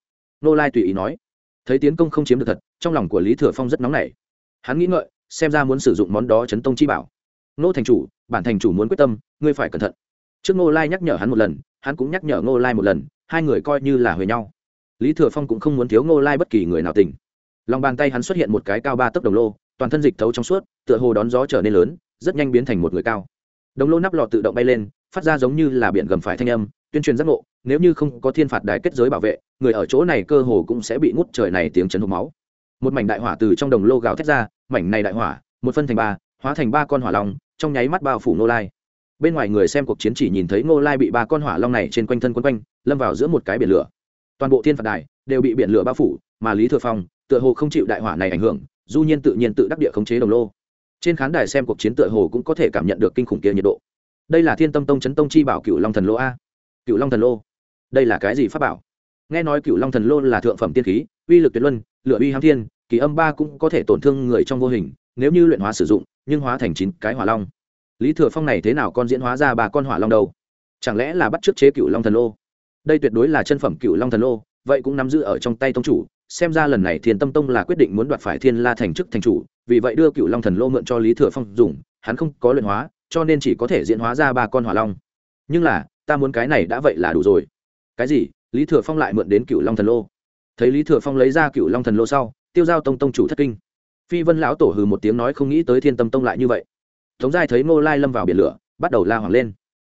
Ngô lai tùy ý nói. Thấy tiến công không chiếm được thật, trong lòng của lý thừa phong rất nóng nảy. Hắn nghĩ ngợi, xem ra muốn sử dụng món đó chấn tông chi bảo. Nô thành chủ, bản thành chủ muốn quyết tâm, ngươi phải cẩn thận. Trước ngô lai nhắc nhở hắn một lần, hắn cũng nhắc nhở ngô lai một lần, hai người coi như là huề nhau. Lý thừa phong cũng không muốn thiếu ngô lai bất kỳ người nào tình lòng bàn tay hắn xuất hiện một cái cao ba tấc đồng lô, toàn thân dịch thấu trong suốt, tựa hồ đón gió trở nên lớn, rất nhanh biến thành một người cao. Đồng lô nắp lọ tự động bay lên, phát ra giống như là biển gầm phải thanh âm tuyên truyền giác ngộ, nếu như không có thiên phạt đài kết giới bảo vệ, người ở chỗ này cơ hồ cũng sẽ bị ngút trời này tiếng chấn hộp máu. Một mảnh đại hỏa từ trong đồng lô gào thét ra, mảnh này đại hỏa, một phân thành ba, hóa thành ba con hỏa long, trong nháy mắt bao phủ nô lai. Bên ngoài người xem cuộc chiến chỉ nhìn thấy nô lai bị ba con hỏa long này trên quanh thân quấn quanh, lâm vào giữa một cái biển lửa. Toàn bộ thiên phạt đài đều bị biển lửa bao phủ, mà lý thừa phong tựa hồ không chịu đại hỏa này ảnh hưởng, du nhiên tự nhiên tự đắc địa khống chế đồng lô. Trên khán đài xem cuộc chiến tựa hồ cũng có thể cảm nhận được kinh khủng kia nhiệt độ. Đây là thiên tâm tông chấn tông chi bảo cựu long thần lô a cựu long thần lô. Đây là cái gì pháp bảo? Nghe nói cựu long thần lô là thượng phẩm tiên khí, uy lực tuyệt luân, lửa uy hám thiên, kỳ âm ba cũng có thể tổn thương người trong vô hình, nếu như luyện hóa sử dụng, nhưng hóa thành chín cái hỏa long. Lý thừa phong này thế nào con diễn hóa ra ba con hỏa long đâu? Chẳng lẽ là bắt t r ư ớ c chế cựu long thần lô? Đây tuyệt đối là chân phẩm cựu long thần lô, vậy cũng nắm giữ ở trong tay tông chủ, xem ra lần này thiên tâm tông là quyết định muốn đoạt phải thiên la thành chức thành chủ, vì vậy đưa cựu long thần lô mượn cho lý thừa phong dùng, hắn không có luyện hóa, cho nên chỉ có thể diễn hóa ra ba con hỏa long. Nhưng là ta muốn cái này đã vậy là đủ rồi. Cái gì? Lý thừa phong lại mượn đến cựu long thần lô. Thấy lý thừa phong lấy ra cựu long thần lô sau, tiêu giao tông tông chủ thất kinh. Phi vân lão tổ hừ một tiếng nói không nghĩ tới thiên tâm tông lại như vậy. Tống giai thấy ngô lai lâm vào biển lửa, bắt đầu la hoàng lên.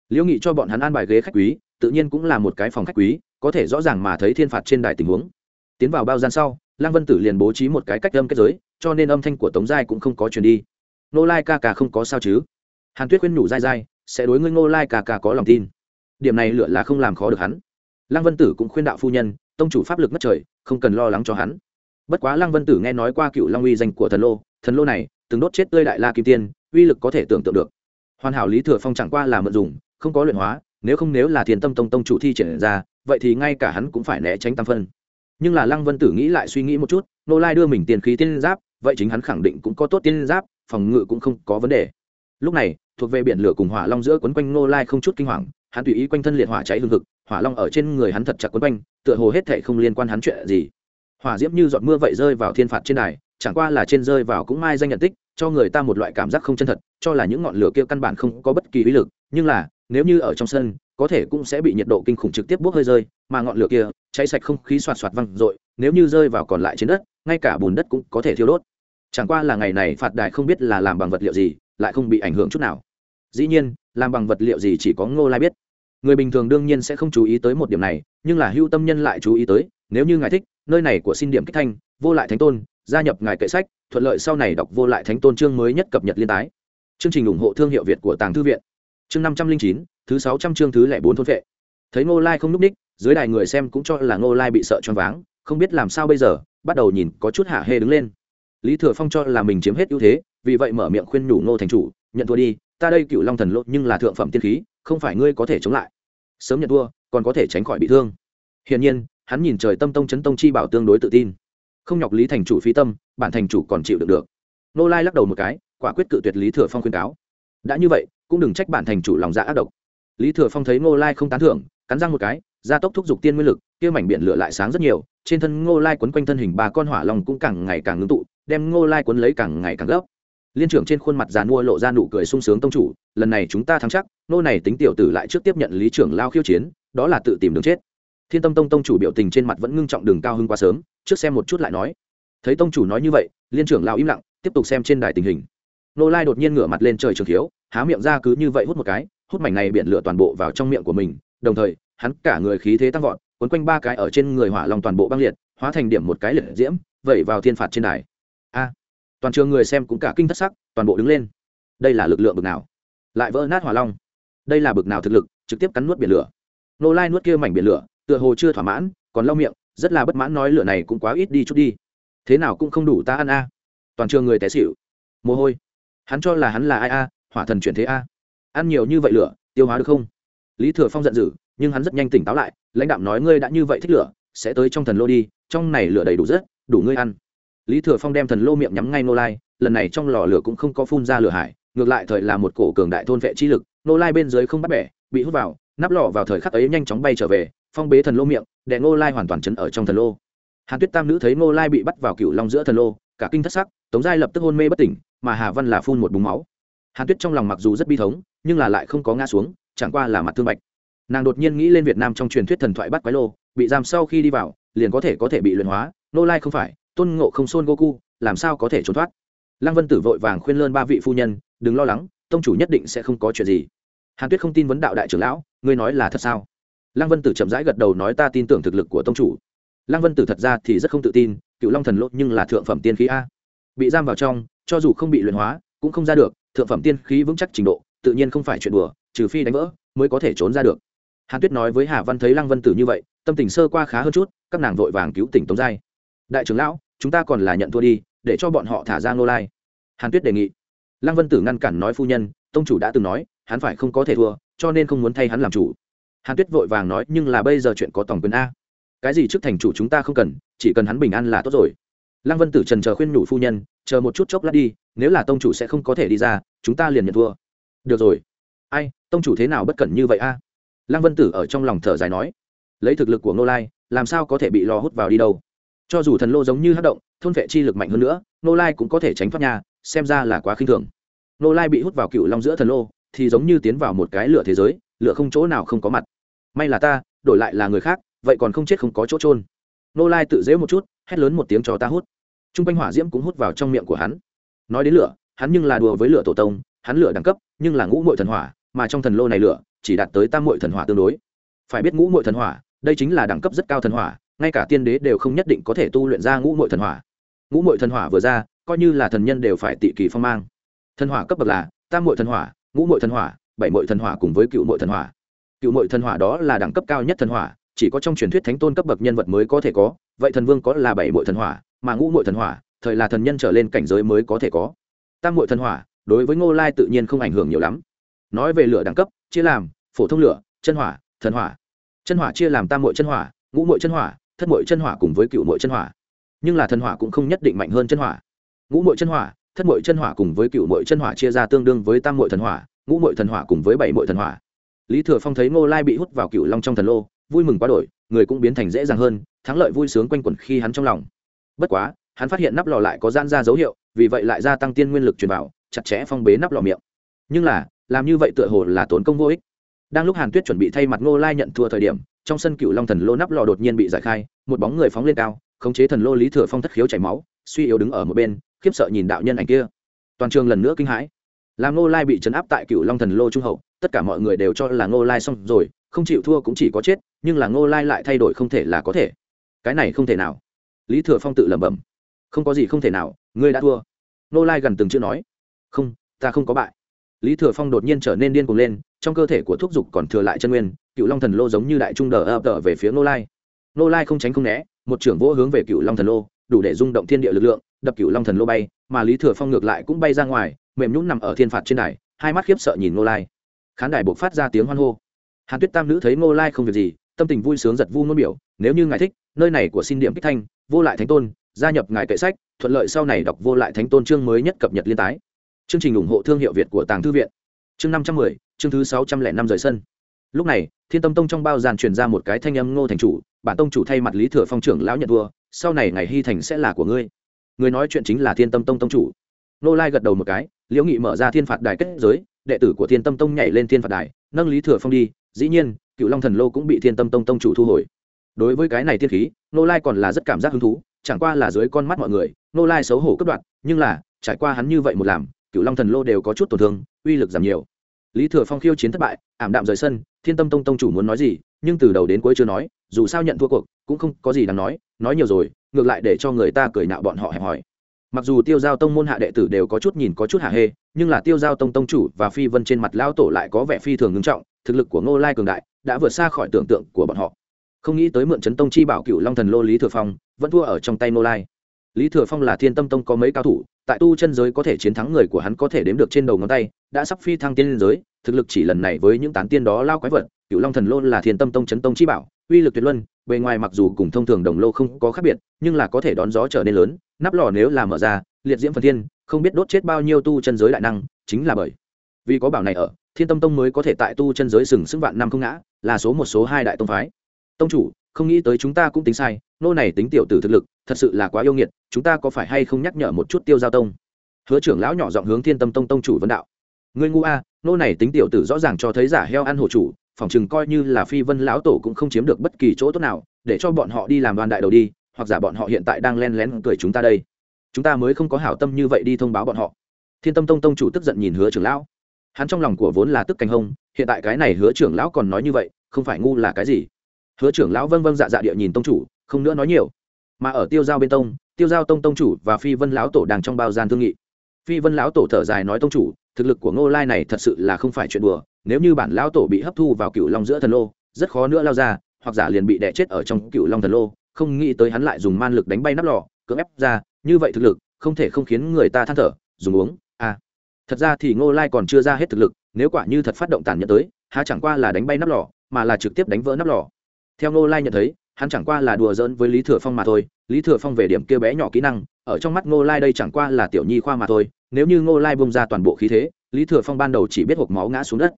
Liễu nghị cho bọn hắn an bài ghế khách quý, tự nhiên cũng là một cái phòng khách quý, có thể rõ ràng mà thấy thiên phạt trên đài tình huống. Tiến vào bao gian sau, lăng vân tử liền bố trí một cái cách âm kết giới, cho nên âm thanh của tống giai cũng không có truyền đi. Ngô lai ca ca không có sao chứ? Hàn tuyết khuyên nhủ dai dai sẽ đối ngươi ngô lai ca ca có lòng tin điểm này lựa là không làm khó được hắn. Lăng vân tử cũng khuyên đạo phu nhân, tông chủ pháp lực mất trời, không cần lo lắng cho hắn. Bất quá lăng vân tử nghe nói qua cựu long uy danh của thần lô thần lô này, từng đốt chết tươi đại la kim tiên, uy lực có thể tưởng tượng được. Hoàn hảo lý thừa phong chẳng qua là mượn dùng, không có luyện hóa, nếu không nếu là thiền tâm tông tông chủ thi triển ra, vậy thì ngay cả hắn cũng phải né tránh tam phân. Nhưng là lăng vân tử nghĩ lại suy nghĩ một chút, nô lai đưa mình tiền khí tiên giáp, vậy chính hắn khẳng định cũng có tốt tiên giáp, phòng ngự cũng không có vấn đề. Lúc này, thuộc về biển lửa cùng hỏa long giữa quấn quanh nô lai không chút kinh hoàng hắn tùy ý quanh thân liệt hỏa cháy hương thực, hỏa long ở trên người hắn thật chặt quấn quanh, tựa hồ hết thệ không liên quan hắn chuyện gì. Hỏa diễm như giọt mưa vậy rơi vào thiên phạt trên đài, chẳng qua là trên rơi vào cũng mai danh nhận tích, cho người ta một loại cảm giác không chân thật, cho là những ngọn lửa kia căn bản không có bất kỳ uy lực, nhưng là, nếu như ở trong sân, có thể cũng sẽ bị nhiệt độ kinh khủng trực tiếp bốc hơi rơi, mà ngọn lửa kia, cháy sạch không khí xoạt xoạt văng r nếu như rơi vào còn lại trên đất, ngay cả bùn đất cũng có thể thiêu đốt. Chẳng qua là ngày này phạt đài không biết là làm bằng vật liệu gì, lại không bị ảnh hưởng chút nào. Dĩ nhiên, làm bằng vật liệu gì chỉ có ngô lai biết người bình thường đương nhiên sẽ không chú ý tới một điểm này, nhưng là hưu tâm nhân lại chú ý tới, nếu như ngài thích, nơi này của xin điểm kích thanh, vô lại thánh tôn, gia nhập ngài kệ sách, thuận lợi sau này đọc vô lại thánh tôn chương mới nhất cập nhật liên tái. Chương trình ủng hộ thương hiệu việt của tàng thư viện. Chương năm trăm linh chín, thứ sáu trăm chương thứ lẻ bốn thôn vệ. Thấy ngô lai không n ú c ních, dưới đài người xem cũng cho là ngô lai bị sợ choáng váng, không biết làm sao bây giờ, bắt đầu nhìn có chút hạ hê đứng lên. Lý thừa phong cho là mình chiếm hết ưu thế, vì vậy mở miệng khuyên nhủ ngô thành chủ, nhận thua đi, ta đây cựu long thần lộ nhưng là thượng phẩm tiên khí, không phải ngươi có thể chống lại sớm nhận thua, còn có thể tránh khỏi bị thương. Hiển nhiên, hắn nhìn trời tâm tông chấn tông chi bảo tương đối tự tin. Không nhọc lý thành chủ phi tâm, bản thành chủ còn chịu được được. Nô lai lắc đầu một cái, quả quyết cự tuyệt lý thừa phong khuyên cáo. Đã như vậy, cũng đừng trách bản thành chủ lòng dạ ác độc. Lý thừa phong thấy ngô lai không tán thưởng, cắn răng một cái, gia tốc thúc giục tiên nguyên lực, kia mảnh biển lửa lại sáng rất nhiều, trên thân ngô lai quấn quanh thân hình ba con hỏa long cũng càng ngày càng ngưng tụ, đem ngô lai quấn lấy càng ngày càng gấp liên trưởng trên khuôn mặt già mua lộ ra nụ cười sung sướng tông chủ, lần này chúng ta thắng chắc, nô này tính tiểu tử lại trước tiếp nhận lý trưởng lao khiêu chiến, đó là tự tìm đường chết. Thiên tâm tông tông chủ biểu tình trên mặt vẫn ngưng trọng đường cao hơn quá sớm, trước xem một chút lại nói. Thấy tông chủ nói như vậy, liên trưởng lao im lặng, tiếp tục xem trên đài tình hình. Nô lai đột nhiên ngửa mặt lên trời trường thiếu, há miệng ra cứ như vậy hút một cái, hút mảnh này biển lửa toàn bộ vào trong miệng của mình, đồng thời, hắn cả người khí thế tăng vọt, quấn quanh ba cái ở trên người hỏa lòng toàn bộ băng liệt, hóa thành điểm một cái liệt diễm, vẩy vào thiên phạt trên đài. A! Toàn trường người xem cũng cả kinh thất sắc, toàn bộ đứng lên. Đây là lực lượng bực nào? Lại vỡ nát hỏa long. Đây là bực nào thực lực, trực tiếp cắn nuốt biển lửa. Nô lai nuốt kia mảnh biển lửa, tựa hồ chưa thỏa mãn, còn lau miệng, rất là bất mãn nói lửa này cũng quá ít đi chút đi. Thế nào cũng không đủ ta ăn a. Toàn trường người té xịu mồ hôi. Hắn cho là hắn là ai a, hỏa thần chuyển thế a. Ăn nhiều như vậy lửa, tiêu hóa được không? Lý thừa phong giận dữ, nhưng hắn rất nhanh tỉnh táo lại, lãnh đạo nói ngươi đã như vậy thích lửa, sẽ tới trong thần lô đi, trong này lửa đầy đủ rất, đủ ngươi ăn lý thừa phong đem thần lô miệng nhắm ngay nô lai, lần này trong lò lửa cũng không có phun ra lửa hải, ngược lại thời là một cổ cường đại thôn vệ chi lực nô lai bên dưới không bắt bẻ, bị hút vào, nắp lò vào thời khắc ấy nhanh chóng bay trở về, phong bế thần lô miệng, để nô lai hoàn toàn chấn ở trong thần lô. Hàn tuyết tam nữ thấy nô lai bị bắt vào cựu long giữa thần lô, cả kinh thất sắc, tống giai lập tức hôn mê bất tỉnh, mà hà văn là phun một búng máu. Hàn tuyết trong lòng mặc dù rất bi thống, nhưng là lại không có ngã xuống, chẳng qua là mặt thương bạch. Nàng đột nhiên nghĩ lên việt nam trong truyền thuyết thần thoại bắt quái lô, bị giam sau khi đi vào, liền có thể có thể bị luyện hóa nô lai không phải tôn ngộ không xôn goku, làm sao có thể trốn thoát? Lăng vân tử vội vàng khuyên lơn ba vị phu nhân, đừng lo lắng, tông chủ nhất định sẽ không có chuyện gì. Hàn tuyết không tin vấn đạo đại trưởng lão, ngươi nói là thật sao? Lăng vân tử chậm rãi gật đầu nói, ta tin tưởng thực lực của tông chủ. Lăng vân tử thật ra thì rất không tự tin, cựu long thần lỗ nhưng là thượng phẩm tiên khí a. Bị giam vào trong, cho dù không bị luyện hóa, cũng không ra được, thượng phẩm tiên khí vững chắc trình độ, tự nhiên không phải chuyện đùa, trừ phi đánh vỡ, mới có thể trốn ra được. Hàn tuyết nói với hà văn thấy lăng vân tử như vậy, tâm tình sơ qua khá hơn chút, các nàng vội vàng cứu tỉnh tống giai. Đại trưởng lão chúng ta còn là nhận thua đi, để cho bọn họ thả ra ngô lai. Hàn tuyết đề nghị. Lăng vân tử ngăn cản nói phu nhân, tông chủ đã từng nói, hắn phải không có thể thua, cho nên không muốn thay hắn làm chủ. Hàn tuyết vội vàng nói, nhưng là bây giờ chuyện có tổng quyền a. Cái gì trước thành chủ chúng ta không cần, chỉ cần hắn bình an là tốt rồi. Lăng vân tử trần chờ khuyên nhủ phu nhân, chờ một chút chốc lát đi, nếu là tông chủ sẽ không có thể đi ra, chúng ta liền nhận thua. Được rồi. Ai, tông chủ thế nào bất cẩn như vậy a? Lăng vân tử ở trong lòng thở dài nói. Lấy thực lực của ngô lai, làm sao có thể bị lò hút vào đi đâu? Cho dù thần lô giống như hát động, thôn vệ chi lực mạnh hơn nữa nô lai cũng có thể tránh thoát nhà xem ra là quá khinh thường. Nô lai bị hút vào cựu long giữa thần lô, thì giống như tiến vào một cái lửa thế giới, lửa không chỗ nào không có mặt. May là ta, đổi lại là người khác, vậy còn không chết không có chỗ trôn nô lai tự dễu một chút, hét lớn một tiếng cho ta hút. T r u n g quanh hỏa diễm cũng hút vào trong miệng của hắn. Nói đến lửa, hắn nhưng là đùa với lửa tổ tông, hắn lửa đẳng cấp, nhưng là ngũ mội thần hỏa, mà trong thần lô này lửa, chỉ đạt tới tam mội thần hỏa tương đối. Phải biết ngũ mội thần hỏa, đây chính là đẳng cấp rất cao thần hỏa ngay cả tiên đế đều không nhất định có thể tu luyện ra ngũ mội thần hỏa ngũ mội thần hỏa vừa ra coi như là thần nhân đều phải tị kỳ phong mang thần hỏa cấp bậc là tam mội thần hỏa ngũ mội thần hỏa bảy mội thần hỏa cùng với cựu mội thần hỏa cựu mội thần hỏa đó là đẳng cấp cao nhất thần hỏa chỉ có trong truyền thuyết thánh tôn cấp bậc nhân vật mới có thể có vậy thần vương có là bảy mội thần hỏa mà ngũ mội thần hỏa thời là thần nhân trở lên cảnh giới mới có thể có tam mội thần hỏa đối với ngô lai tự nhiên không ảnh hưởng nhiều lắm nói về lửa đẳng cấp chia làm phổ thông lửa chân hỏa thần hỏa chân hỏa chia làm tam mội chân hỏa ngũ mội chân hỏa thất mội chân hỏa cùng với cựu mội chân hỏa. Nhưng là thần hỏa cũng không nhất định mạnh hơn chân hỏa. Ngũ mội chân hỏa, thất mội chân hỏa cùng với cựu mội chân hỏa chia ra tương đương với tam mội thần hỏa, ngũ mội thần hỏa cùng với bảy mội thần hỏa. Lý thừa phong thấy ngô lai bị hút vào cựu long trong thần lô, vui mừng quá đổi, người cũng biến thành dễ dàng hơn, thắng lợi vui sướng quanh quẩn khi hắn trong lòng. Bất quá, hắn phát hiện nắp lò lại có gian ra dấu hiệu, vì vậy lại gia tăng tiên nguyên lực truyền vào, chặt chẽ phong bế nắp lò miệng. Nhưng là, làm như vậy tựa hồ là tốn công vô ích. Đang lúc hàn tuyết chuẩn bị thay mặt ngô lai nhận thua thời điểm trong sân cựu long thần lô nắp lò đột nhiên bị giải khai, một bóng người phóng lên cao, khống chế thần lô lý thừa phong thất khiếu chảy máu, suy yếu đứng ở một bên, khiếp sợ nhìn đạo nhân ảnh kia. Toàn trường lần nữa kinh hãi. Làm ngô lai bị chấn áp tại cựu long thần lô trung hậu, tất cả mọi người đều cho là ngô lai xong rồi, không chịu thua cũng chỉ có chết, nhưng là ngô lai lại thay đổi không thể là có thể. Cái này không thể nào. Lý thừa phong tự lẩm bẩm. Không có gì không thể nào, ngươi đã thua. Ngô lai gần từng chữ nói. Không, ta không có bại. Lý thừa phong đột nhiên trở nên điên cuồng lên, trong cơ thể của thuốc dục còn thừa lại chân nguyên cựu long thần lô giống như đại trung đờ ập tờ về phía Nô lai. Nô lai không tránh không né, một trưởng vỗ hướng về cựu long thần lô, đủ để rung động thiên địa lực lượng, đập cựu long thần lô bay, mà lý thừa phong ngược lại cũng bay ra ngoài, mềm nhún nằm ở thiên phạt trên đài, hai mắt khiếp sợ nhìn Nô lai. Khán đài buộc phát ra tiếng hoan hô. Hàn tuyết tam nữ thấy Nô lai không việc gì, tâm tình vui sướng giật vu ngôn biểu, nếu như ngài thích, nơi này của xin điểm kích thanh, vô lại thánh tôn, gia nhập ngài kệ sách, thuận lợi sau này đọc vô lại thánh tôn chương mới nhất cập nhật liên tái. Chương trình ủng hộ thương hiệu việt của tàng thư viện. Chương năm trăm mười, chương thứ sáu trăm lẻ năm rời sân lúc này, thiên tâm tông trong bao giàn truyền ra một cái thanh âm ngô thành chủ, bản tông chủ thay mặt lý thừa phong trưởng lão nhận vua, sau này ngày hy thành sẽ là của ngươi. Người nói chuyện chính là thiên tâm tông tông chủ. Nô lai gật đầu một cái, liễu nghị mở ra thiên phạt đài kết giới, đệ tử của thiên tâm tông nhảy lên thiên phạt đài, nâng lý thừa phong đi, dĩ nhiên, cựu long thần lô cũng bị thiên tâm tông tông chủ thu hồi. Đối với cái này thiên khí nô lai còn là rất cảm giác hứng thú, chẳng qua là dưới con mắt mọi người nô lai xấu hổ cất đoạn nhưng là, trải qua hắn như vậy một làm, cựu long thần lô đều có chút tổn thương, uy lực giảm nhiều. Lý thừa phong khiêu chiến thất bại ảm đạm rời sân, thiên tâm tông tông chủ muốn nói gì, nhưng từ đầu đến cuối chưa nói, dù sao nhận thua cuộc, cũng không có gì đáng nói nói nhiều rồi, ngược lại để cho người ta cười nạo bọn họ hẹp hòi. Mặc dù tiêu giao tông môn hạ đệ tử đều có chút nhìn có chút hạ hê, nhưng là tiêu giao tông tông chủ và phi vân trên mặt lao tổ lại có vẻ phi thường ngưng trọng, thực lực của ngô lai cường đại, đã vượt xa khỏi tưởng tượng của bọn họ. Không nghĩ tới mượn Trấn tông chi bảo cựu long thần lô lý thừa phong, vẫn thua ở trong tay ngô lai. Lý thừa phong là thiên tâm tông có mấy cao thủ, tại tu chân giới có thể chiến thắng người của hắn có thể đếm được trên đầu ngón tay, đã sắp phi thăng tiên giới thực lực chỉ lần này với những tán tiên đó lao quái vật cựu long thần lô là thiên tâm tông chấn tông chi bảo, uy lực tuyệt luân, bề ngoài mặc dù cùng thông thường đồng lô không có khác biệt, nhưng là có thể đón gió trở nên lớn, nắp lò nếu là mở ra, liệt diễm phần thiên, không biết đốt chết bao nhiêu tu chân giới đại năng, chính là bởi vì có bảo này ở, thiên tâm tông mới có thể tại tu chân giới sừng sững vạn năm không ngã, là số một, số hai đại tông phái. Tông chủ, không nghĩ tới chúng ta cũng tính sai, nô này tính tiểu tử thực lực, thật sự là quá yêu nghiệt, chúng ta có phải hay không nhắc nhở một chút tiêu giao tông? Hứa trưởng lão nhỏ giọng hướng thiên tâm tông tông chủ vấn đạo. Ngươi ngu a nô này tính tiểu tử rõ ràng cho thấy giả heo ăn hổ chủ, phỏng chừng coi như là phi vân lão tổ cũng không chiếm được bất kỳ chỗ tốt nào, để cho bọn họ đi làm đoàn đại đầu đi, hoặc giả bọn họ hiện tại đang len lén cười chúng ta đây. Chúng ta mới không có hảo tâm như vậy đi thông báo bọn họ. Thiên tâm tông tông chủ tức giận nhìn hứa trưởng lão. Hắn trong lòng của vốn là tức canh hông, hiện tại cái này hứa trưởng lão còn nói như vậy, không phải ngu là cái gì? Hứa trưởng lão vâng vâng dạ dạ địa nhìn tông chủ, không nữa nói nhiều. Mà ở tiêu giao bên tông, tiêu giao tông tông chủ và phi vân lão tổ đang trong bao gian thương nghị phi vân lão tổ thở dài nói, tông chủ, thực lực của ngô lai này thật sự là không phải chuyện đùa. Nếu như bản lão tổ bị hấp thu vào cựu long giữa thần lô, rất khó nữa lao ra, hoặc giả liền bị đẻ chết ở trong cựu long thần lô. Không nghĩ tới hắn lại dùng man lực đánh bay nắp lò, cưỡng ép ra, như vậy thực lực, không thể không khiến người ta than thở, dùng uống à. Thật ra thì ngô lai còn chưa ra hết thực lực, nếu quả như thật phát động tàn nhẫn tới, há chẳng qua là đánh bay nắp lò, mà là trực tiếp đánh vỡ nắp lò. Theo ngô lai nhận thấy, hắn chẳng qua là đùa giỡn với lý thừa phong mà thôi. Lý thừa phong về điểm kia bé nhỏ kỹ năng ở trong mắt ngô lai đây chẳng qua là tiểu nhi khoa mà thôi, nếu như ngô lai bông ra toàn bộ khí thế, lý thừa phong ban đầu chỉ biết hộp máu ngã xuống đất.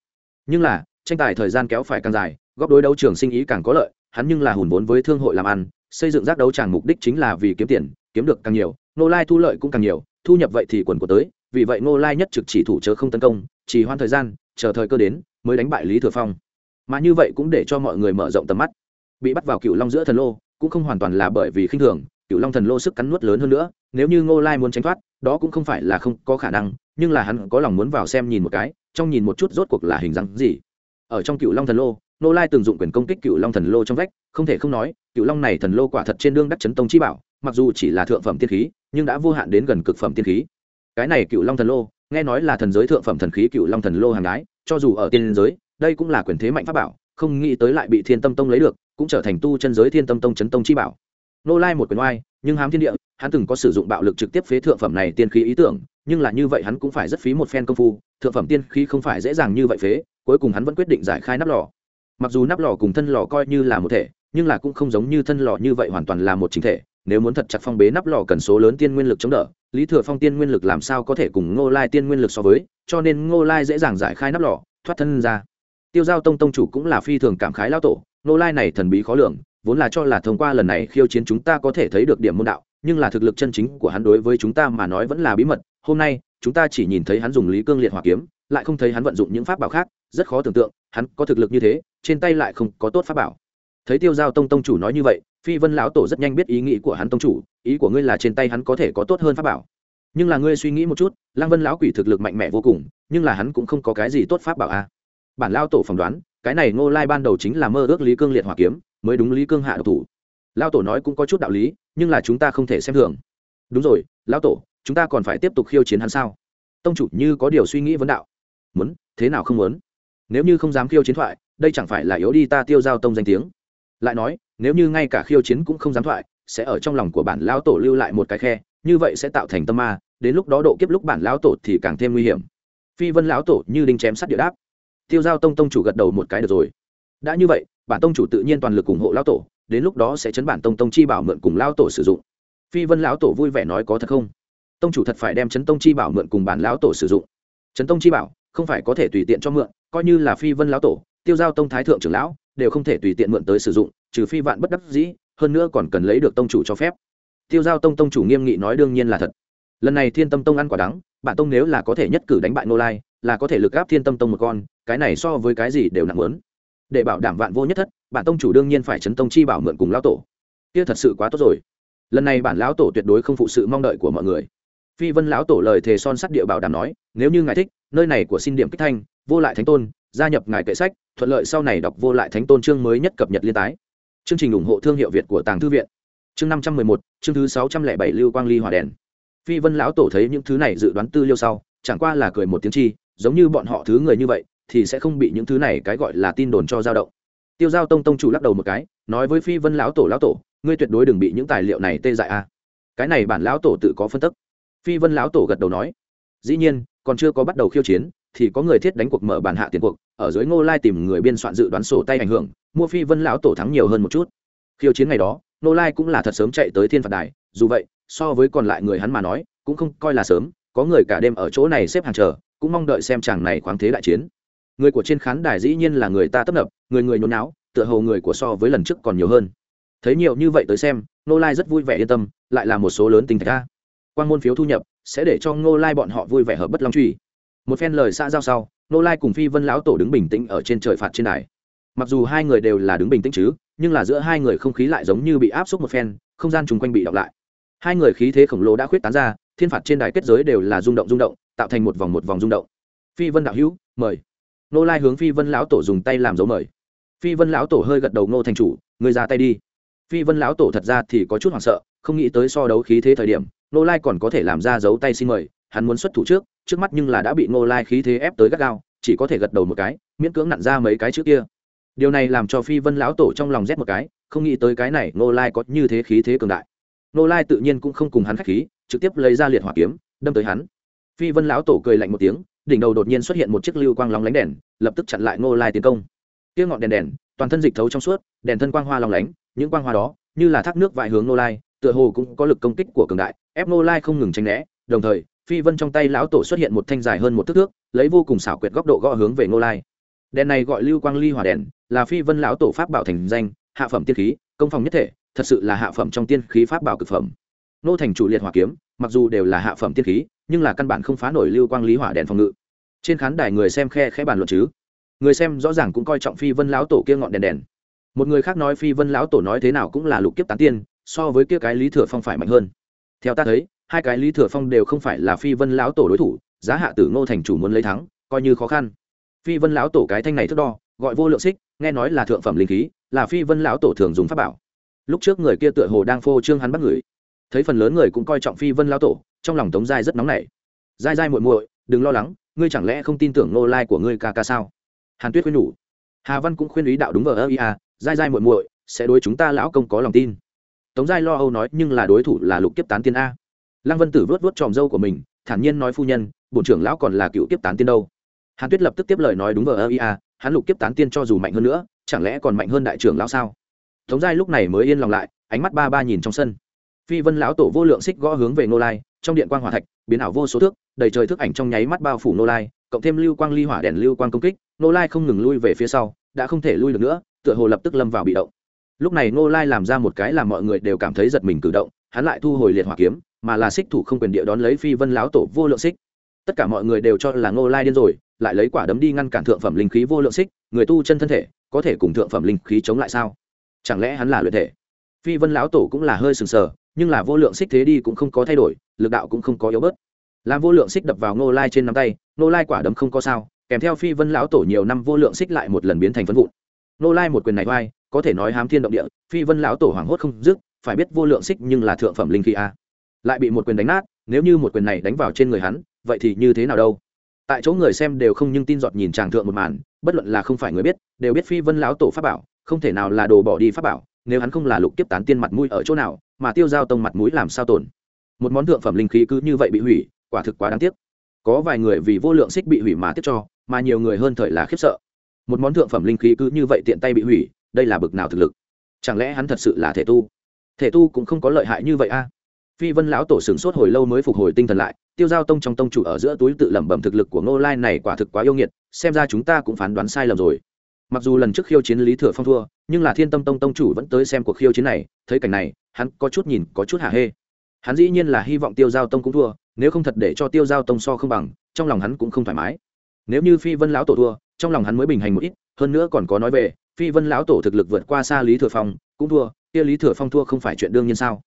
Nhưng là, tranh tài thời gian kéo phải càng dài, góc đối đấu trường sinh ý càng có lợi, hắn nhưng là hùn vốn với thương hội làm ăn, xây dựng giác đấu chẳng mục đích chính là vì kiếm tiền, kiếm được càng nhiều, ngô lai thu lợi cũng càng nhiều, thu nhập vậy thì quần của tới, vì vậy ngô lai nhất trực chỉ thủ chớ không tấn công, chỉ hoãn thời gian, chờ thời cơ đến, mới đánh bại lý thừa phong. Mà như vậy cũng để cho mọi người mở rộng tầm mắt. Bị bắt vào cựu long giữa thần lô, cũng không hoàn toàn là bởi vì khinh thường cựu long thần lô sức cắn nuốt lớn hơn nữa, nếu như ngô lai muốn tránh thoát, đó cũng không phải là không có khả năng, nhưng là hắn có lòng muốn vào xem nhìn một cái, trong nhìn một chút rốt cuộc là hình dáng gì. Ở trong cựu long thần lô, ngô lai từng dụng quyền công kích cựu long thần lô trong vách, không thể không nói cựu long này thần lô quả thật trên đương đắc chấn tông chi bảo, mặc dù chỉ là thượng phẩm tiên khí, nhưng đã vô hạn đến gần cực phẩm tiên khí. Cái này cựu long thần lô, nghe nói là thần giới thượng phẩm thần khí cựu long thần lô hàng đái, cho dù ở tiên giới, đây cũng là quyền thế mạnh pháp bảo, không nghĩ tới lại bị thiên tâm tông lấy được, cũng trở thành tu chân giới thiên tâm tông chấn tông chi bảo nô lai một quyền oai, nhưng hám thiên địa, hắn từng có sử dụng bạo lực trực tiếp phế thượng phẩm này tiên khí ý tưởng, nhưng là như vậy hắn cũng phải rất phí một phen công phu, thượng phẩm tiên khí không phải dễ dàng như vậy phế, cuối cùng hắn vẫn quyết định giải khai nắp lò. Mặc dù nắp lò cùng thân lò coi như là một thể, nhưng là cũng không giống như thân lò như vậy hoàn toàn là một chính thể, nếu muốn thật chặt phong bế nắp lò cần số lớn tiên nguyên lực chống đỡ, lý thừa phong tiên nguyên lực làm sao có thể cùng ngô lai tiên nguyên lực so với, cho nên ngô lai dễ dàng giải khai nắp lò, thoát thân ra. Tiêu giao tông tông chủ cũng là phi thường cảm khái lao tổ, ngô lai này thần bí khó lường vốn là cho là thông qua lần này khiêu chiến chúng ta có thể thấy được điểm môn đạo, nhưng là thực lực chân chính của hắn đối với chúng ta mà nói vẫn là bí mật. Hôm nay, chúng ta chỉ nhìn thấy hắn dùng lý cương liệt hỏa kiếm, lại không thấy hắn vận dụng những pháp bảo khác, rất khó tưởng tượng, hắn có thực lực như thế, trên tay lại không có tốt pháp bảo. Thấy tiêu giao tông tông chủ nói như vậy, phi vân lão tổ rất nhanh biết ý nghĩ của hắn tông chủ, ý của ngươi là trên tay hắn có thể có tốt hơn pháp bảo. Nhưng là ngươi suy nghĩ một chút, lăng vân lão quỷ thực lực mạnh mẽ vô cùng, nhưng là hắn cũng không có cái gì tốt pháp bảo a à. bản lao tổ phỏng đoán, cái này ngô lai ban đầu chính là mơ ước lý cương liệt hỏa kiếm mới đúng lý cương hạ độc thủ. Lao tổ nói cũng có chút đạo lý, nhưng là chúng ta không thể xem thường. Đúng rồi, lão tổ, chúng ta còn phải tiếp tục khiêu chiến hắn sao? Tông chủ như có điều suy nghĩ vấn đạo. Muốn, thế nào không muốn? Nếu như không dám khiêu chiến thoại, đây chẳng phải là yếu đi ta tiêu giao tông danh tiếng. Lại nói, nếu như ngay cả khiêu chiến cũng không dám thoại, sẽ ở trong lòng của bản lão tổ lưu lại một cái khe, như vậy sẽ tạo thành tâm ma, đến lúc đó độ kiếp lúc bản lão tổ thì càng thêm nguy hiểm. Phi vân lão tổ như đinh chém sắt địa đáp. Tiêu giao tông tông chủ gật đầu một cái được rồi. Đã như vậy bản tông chủ tự nhiên toàn lực ủng hộ lão tổ, đến lúc đó sẽ chấn bản tông tông chi bảo mượn cùng lão tổ sử dụng. Phi vân lão tổ vui vẻ nói có thật không? Tông chủ thật phải đem chấn tông chi bảo mượn cùng bản lão tổ sử dụng. Chấn tông chi bảo không phải có thể tùy tiện cho mượn, coi như là phi vân lão tổ, tiêu giao tông thái thượng trưởng lão đều không thể tùy tiện mượn tới sử dụng, trừ phi vạn bất đắc dĩ, hơn nữa còn cần lấy được tông chủ cho phép. Tiêu giao tông tông chủ nghiêm nghị nói đương nhiên là thật. Lần này thiên tâm tông ăn quả đắng, bản tông nếu là có thể nhất cử đánh bại nô lai, là có thể lực gáp thiên tâm tông một con, cái này so với cái gì đều nặng lớn để bảo đảm vạn vô nhất thất, bản tông chủ đương nhiên phải chấn tông chi bảo mượn cùng lão tổ. Kia thật sự quá tốt rồi. Lần này bản lão tổ tuyệt đối không phụ sự mong đợi của mọi người. Phi vân lão tổ lời thề son sắt địa bảo đảm nói, nếu như ngài thích, nơi này của xin điểm kích thanh, vô lại thánh tôn, gia nhập ngài kệ sách, thuận lợi sau này đọc vô lại thánh tôn chương mới nhất cập nhật liên tái. Chương trình ủng hộ thương hiệu việt của tàng thư viện. Chương năm trăm mười một, chương thứ sáu trăm lẻ bảy lưu quang ly hỏa đèn. Phi vân lão tổ thấy những thứ này dự đoán tư liêu sau, chẳng qua là cười một tiếng chi, giống như bọn họ thứ người như vậy thì sẽ không bị những thứ này cái gọi là tin đồn cho dao động. Tiêu giao tông tông chủ lắc đầu một cái, nói với phi vân lão tổ lão tổ, ngươi tuyệt đối đừng bị những tài liệu này tê dại a. Cái này bản lão tổ tự có phân tức. Phi vân lão tổ gật đầu nói, dĩ nhiên, còn chưa có bắt đầu khiêu chiến, thì có người thiết đánh cuộc mở bản hạ tiền cuộc, ở dưới ngô lai tìm người biên soạn dự đoán sổ tay ảnh hưởng, mua phi vân lão tổ thắng nhiều hơn một chút. Khiêu chiến ngày đó, ngô lai cũng là thật sớm chạy tới thiên phạt đài, dù vậy, so với còn lại người hắn mà nói, cũng không coi là sớm, có người cả đêm ở chỗ này xếp hàng chờ, cũng mong đợi xem chàng này khoáng thế đại chiến người của trên khán đài dĩ nhiên là người ta tấp nập, người người nhốn náo tựa hồ người của so với lần trước còn nhiều hơn. Thấy nhiều như vậy tới xem nô lai rất vui vẻ yên tâm, lại là một số lớn tình thạch ca. quan môn phiếu thu nhập sẽ để cho ngô lai bọn họ vui vẻ hợp bất long truy. Một phen lời xã giao sau, ngô lai cùng phi vân lão tổ đứng bình tĩnh ở trên trời phạt trên đài. Mặc dù hai người đều là đứng bình tĩnh chứ, nhưng là giữa hai người không khí lại giống như bị áp suất một phen, không gian chung quanh bị đọc lại. Hai người khí thế khổng lồ đã khuyết tán ra, thiên phạt trên đài kết giới đều là rung động rung động, tạo thành một vòng một vòng rung động. Phi vân đạo hữu, mời nô lai hướng phi vân lão tổ dùng tay làm dấu mời. Phi vân lão tổ hơi gật đầu, ngô thành chủ người ra tay đi. Phi vân lão tổ thật ra thì có chút hoảng sợ, không nghĩ tới so đấu khí thế thời điểm, nô lai còn có thể làm ra dấu tay xin mời, hắn muốn xuất thủ trước trước mắt nhưng là đã bị nô lai khí thế ép tới gắt gao, chỉ có thể gật đầu một cái, miễn cưỡng nặn ra mấy cái trước kia. Điều này làm cho phi vân lão tổ trong lòng rét một cái, không nghĩ tới cái này nô lai có như thế khí thế cường đại. Nô lai tự nhiên cũng không cùng hắn k h á c h khí, trực tiếp lấy ra liệt hỏa kiếm, đâm tới hắn. Phi vân lão tổ cười lạnh một tiếng đỉnh đầu đột nhiên xuất hiện một chiếc lưu quang lóng lánh đèn, lập tức chặn lại Ngô lai tiến công. Tiếng ngọn đèn đèn, toàn thân dịch thấu trong suốt, đèn thân quang hoa lóng lánh, những quang hoa đó, như là thác nước vại hướng Ngô lai, tựa hồ cũng có lực công kích của cường đại, ép Ngô lai không ngừng tranh né. Đồng thời, phi vân trong tay lão tổ xuất hiện một thanh dài hơn một thước thước, lấy vô cùng xảo quyệt góc độ gõ hướng về Ngô lai. Đèn này gọi lưu quang ly hỏa đèn, là phi vân lão tổ pháp bảo thành danh, hạ phẩm tiên khí, công phòng nhất thể, thật sự là hạ phẩm trong tiên khí pháp bảo cực phẩm. Nô thành chủ liệt hỏa kiếm, mặc dù đều là hạ phẩm tiên khí nhưng là căn bản không phá nổi lưu quang lý hỏa đèn phòng ngự. Trên khán đài người xem khe khẽ bàn luận chứ? Người xem rõ ràng cũng coi trọng phi vân lão tổ kia ngọn đèn đèn. Một người khác nói phi vân lão tổ nói thế nào cũng là lục kiếp tán tiên, so với kia cái lý thừa phong phải mạnh hơn. Theo ta thấy, hai cái lý thừa phong đều không phải là phi vân lão tổ đối thủ, giá hạ tử ngô thành chủ muốn lấy thắng, coi như khó khăn. Phi vân lão tổ cái thanh này thước đo, gọi vô lượng xích, nghe nói là thượng phẩm linh khí, là phi vân lão tổ thường dùng pháp bảo. Lúc trước người kia tựa hồ đang phô trương hắn bắt người. Thấy phần lớn người cũng coi trọng phi vân lão tổ trong lòng tống giai rất nóng nảy. Giai giai muội muội, đừng lo lắng, ngươi chẳng lẽ không tin tưởng nô lai của ngươi ca ca sao? Hàn tuyết khuyên nhủ. Hà văn cũng khuyên ý đạo đúng vờ ơ ia giai giai muội muội, sẽ đối chúng ta lão công có lòng tin. Tống giai lo âu nói, nhưng là đối thủ là lục kiếp tán tiên a. Lăng vân tử vớt vớt tròm dâu của mình, thản nhiên nói phu nhân bộ trưởng lão còn là cựu kiếp tán tiên đâu. Hàn tuyết lập tức tiếp lời nói đúng vờ ơ ia hắn lục kiếp tán tiên cho dù mạnh hơn nữa, chẳng lẽ còn mạnh hơn đại trưởng lão sao? Tống giai lúc này mới yên lòng lại, ánh mắt ba ba nhìn trong sân phi vân lão tổ vô lượng xích gõ hướng về nô lai, trong điện quang hỏa thạch, biến ảo vô số thước, đầy trời thức ảnh trong nháy mắt bao phủ nô lai, cộng thêm lưu quang ly hỏa đèn lưu quang công kích nô lai không ngừng lui về phía sau, đã không thể lui được nữa, tựa hồ lập tức lâm vào bị động. Lúc này nô lai làm ra một cái làm mọi người đều cảm thấy giật mình cử động, hắn lại thu hồi liệt hỏa kiếm, mà là xích thủ không quyền địa đón lấy phi vân lão tổ vô lượng xích. Tất cả mọi người đều cho là nô lai điên rồi, lại lấy quả đấm đi ngăn cản thượng phẩm linh khí vô lượng xích, người tu chân thân thể, có thể cùng thượng phẩm linh khí chống lại sao? Chẳng lẽ hắn là luyện thể? Phi vân lão tổ cũng là hơi sừng sờ nhưng là vô lượng xích thế đi cũng không có thay đổi, lực đạo cũng không có yếu bớt. Làm vô lượng xích đập vào ngô lai trên nắm tay, ngô lai quả đấm không có sao, kèm theo phi vân lão tổ nhiều năm vô lượng xích lại một lần biến thành phân vụn. Ngô lai một quyền này oai, có thể nói hám thiên động địa, phi vân lão tổ hoảng hốt không dứt, phải biết vô lượng xích nhưng là thượng phẩm linh khí a. Lại bị một quyền đánh nát, nếu như một quyền này đánh vào trên người hắn, vậy thì như thế nào đâu? Tại chỗ người xem đều không nhưng tin giọt nhìn tràng thượng một màn, bất luận là không phải người biết, đều biết phi vân lão tổ pháp bảo, không thể nào là đồ bỏ đi pháp bảo, nếu hắn không là lục kiếp tán tiên mặt mũi ở chỗ nào mà tiêu giao tông mặt mũi làm sao tổn? Một món thượng phẩm linh khí cứ như vậy bị hủy, quả thực quá đáng tiếc. Có vài người vì vô lượng xích bị hủy mà tiếp cho, mà nhiều người hơn thời là khiếp sợ. Một món thượng phẩm linh khí cứ như vậy tiện tay bị hủy, đây là bực nào thực lực? Chẳng lẽ hắn thật sự là thể tu? Thể tu cũng không có lợi hại như vậy a. Phi vân lão tổ sửng sốt hồi lâu mới phục hồi tinh thần lại, tiêu giao tông trong tông chủ ở giữa túi tự lẩm bẩm thực lực của ngô lai này quả thực quá yêu nghiệt, xem ra chúng ta cũng phán đoán sai lầm rồi mặc dù lần trước khiêu chiến lý thừa phong thua, nhưng là thiên tâm tông tông chủ vẫn tới xem cuộc khiêu chiến này, thấy cảnh này, hắn có chút nhìn, có chút hả hê. Hắn dĩ nhiên là hy vọng tiêu giao tông cũng thua, nếu không thật để cho tiêu giao tông so không bằng, trong lòng hắn cũng không thoải mái. Nếu như phi vân lão tổ thua, trong lòng hắn mới bình hành một ít, hơn nữa còn có nói về, phi vân lão tổ thực lực vượt qua xa lý thừa phong, cũng thua, kia lý thừa phong thua không phải chuyện đương nhiên sao?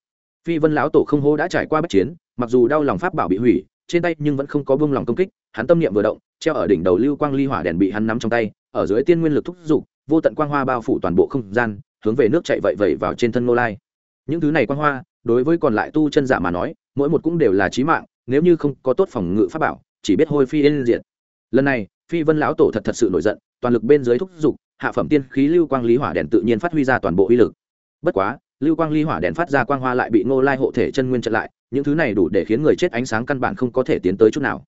Phi vân lão tổ không hô đã trải qua bất chiến, mặc dù đau lòng pháp bảo bị hủy trên tay nhưng vẫn không có buông lòng công kích, hắn tâm niệm vừa động, treo ở đỉnh đầu lưu quang ly hỏa đèn bị hắn nắm trong tay, ở dưới tiên nguyên lực thúc giục, vô tận quang hoa bao phủ toàn bộ không gian, hướng về nước chạy vậy vậy vào trên thân ngô lai. Những thứ này quang hoa, đối với còn lại tu chân giả mà nói, mỗi một cũng đều là chí mạng, nếu như không có tốt phòng ngự pháp bảo, chỉ biết hôi phi yên diệt. Lần này, phi vân lão tổ thật thật sự nổi giận, toàn lực bên dưới thúc giục, hạ phẩm tiên khí lưu quang lý hỏa đèn tự nhiên phát huy ra toàn bộ uy lực. Bất quá, lưu quang ly hỏa đèn phát ra quang hoa lại bị ngô lai hộ thể chân nguyên chặn lại những thứ này đủ để khiến người chết ánh sáng căn bản không có thể tiến tới chút nào.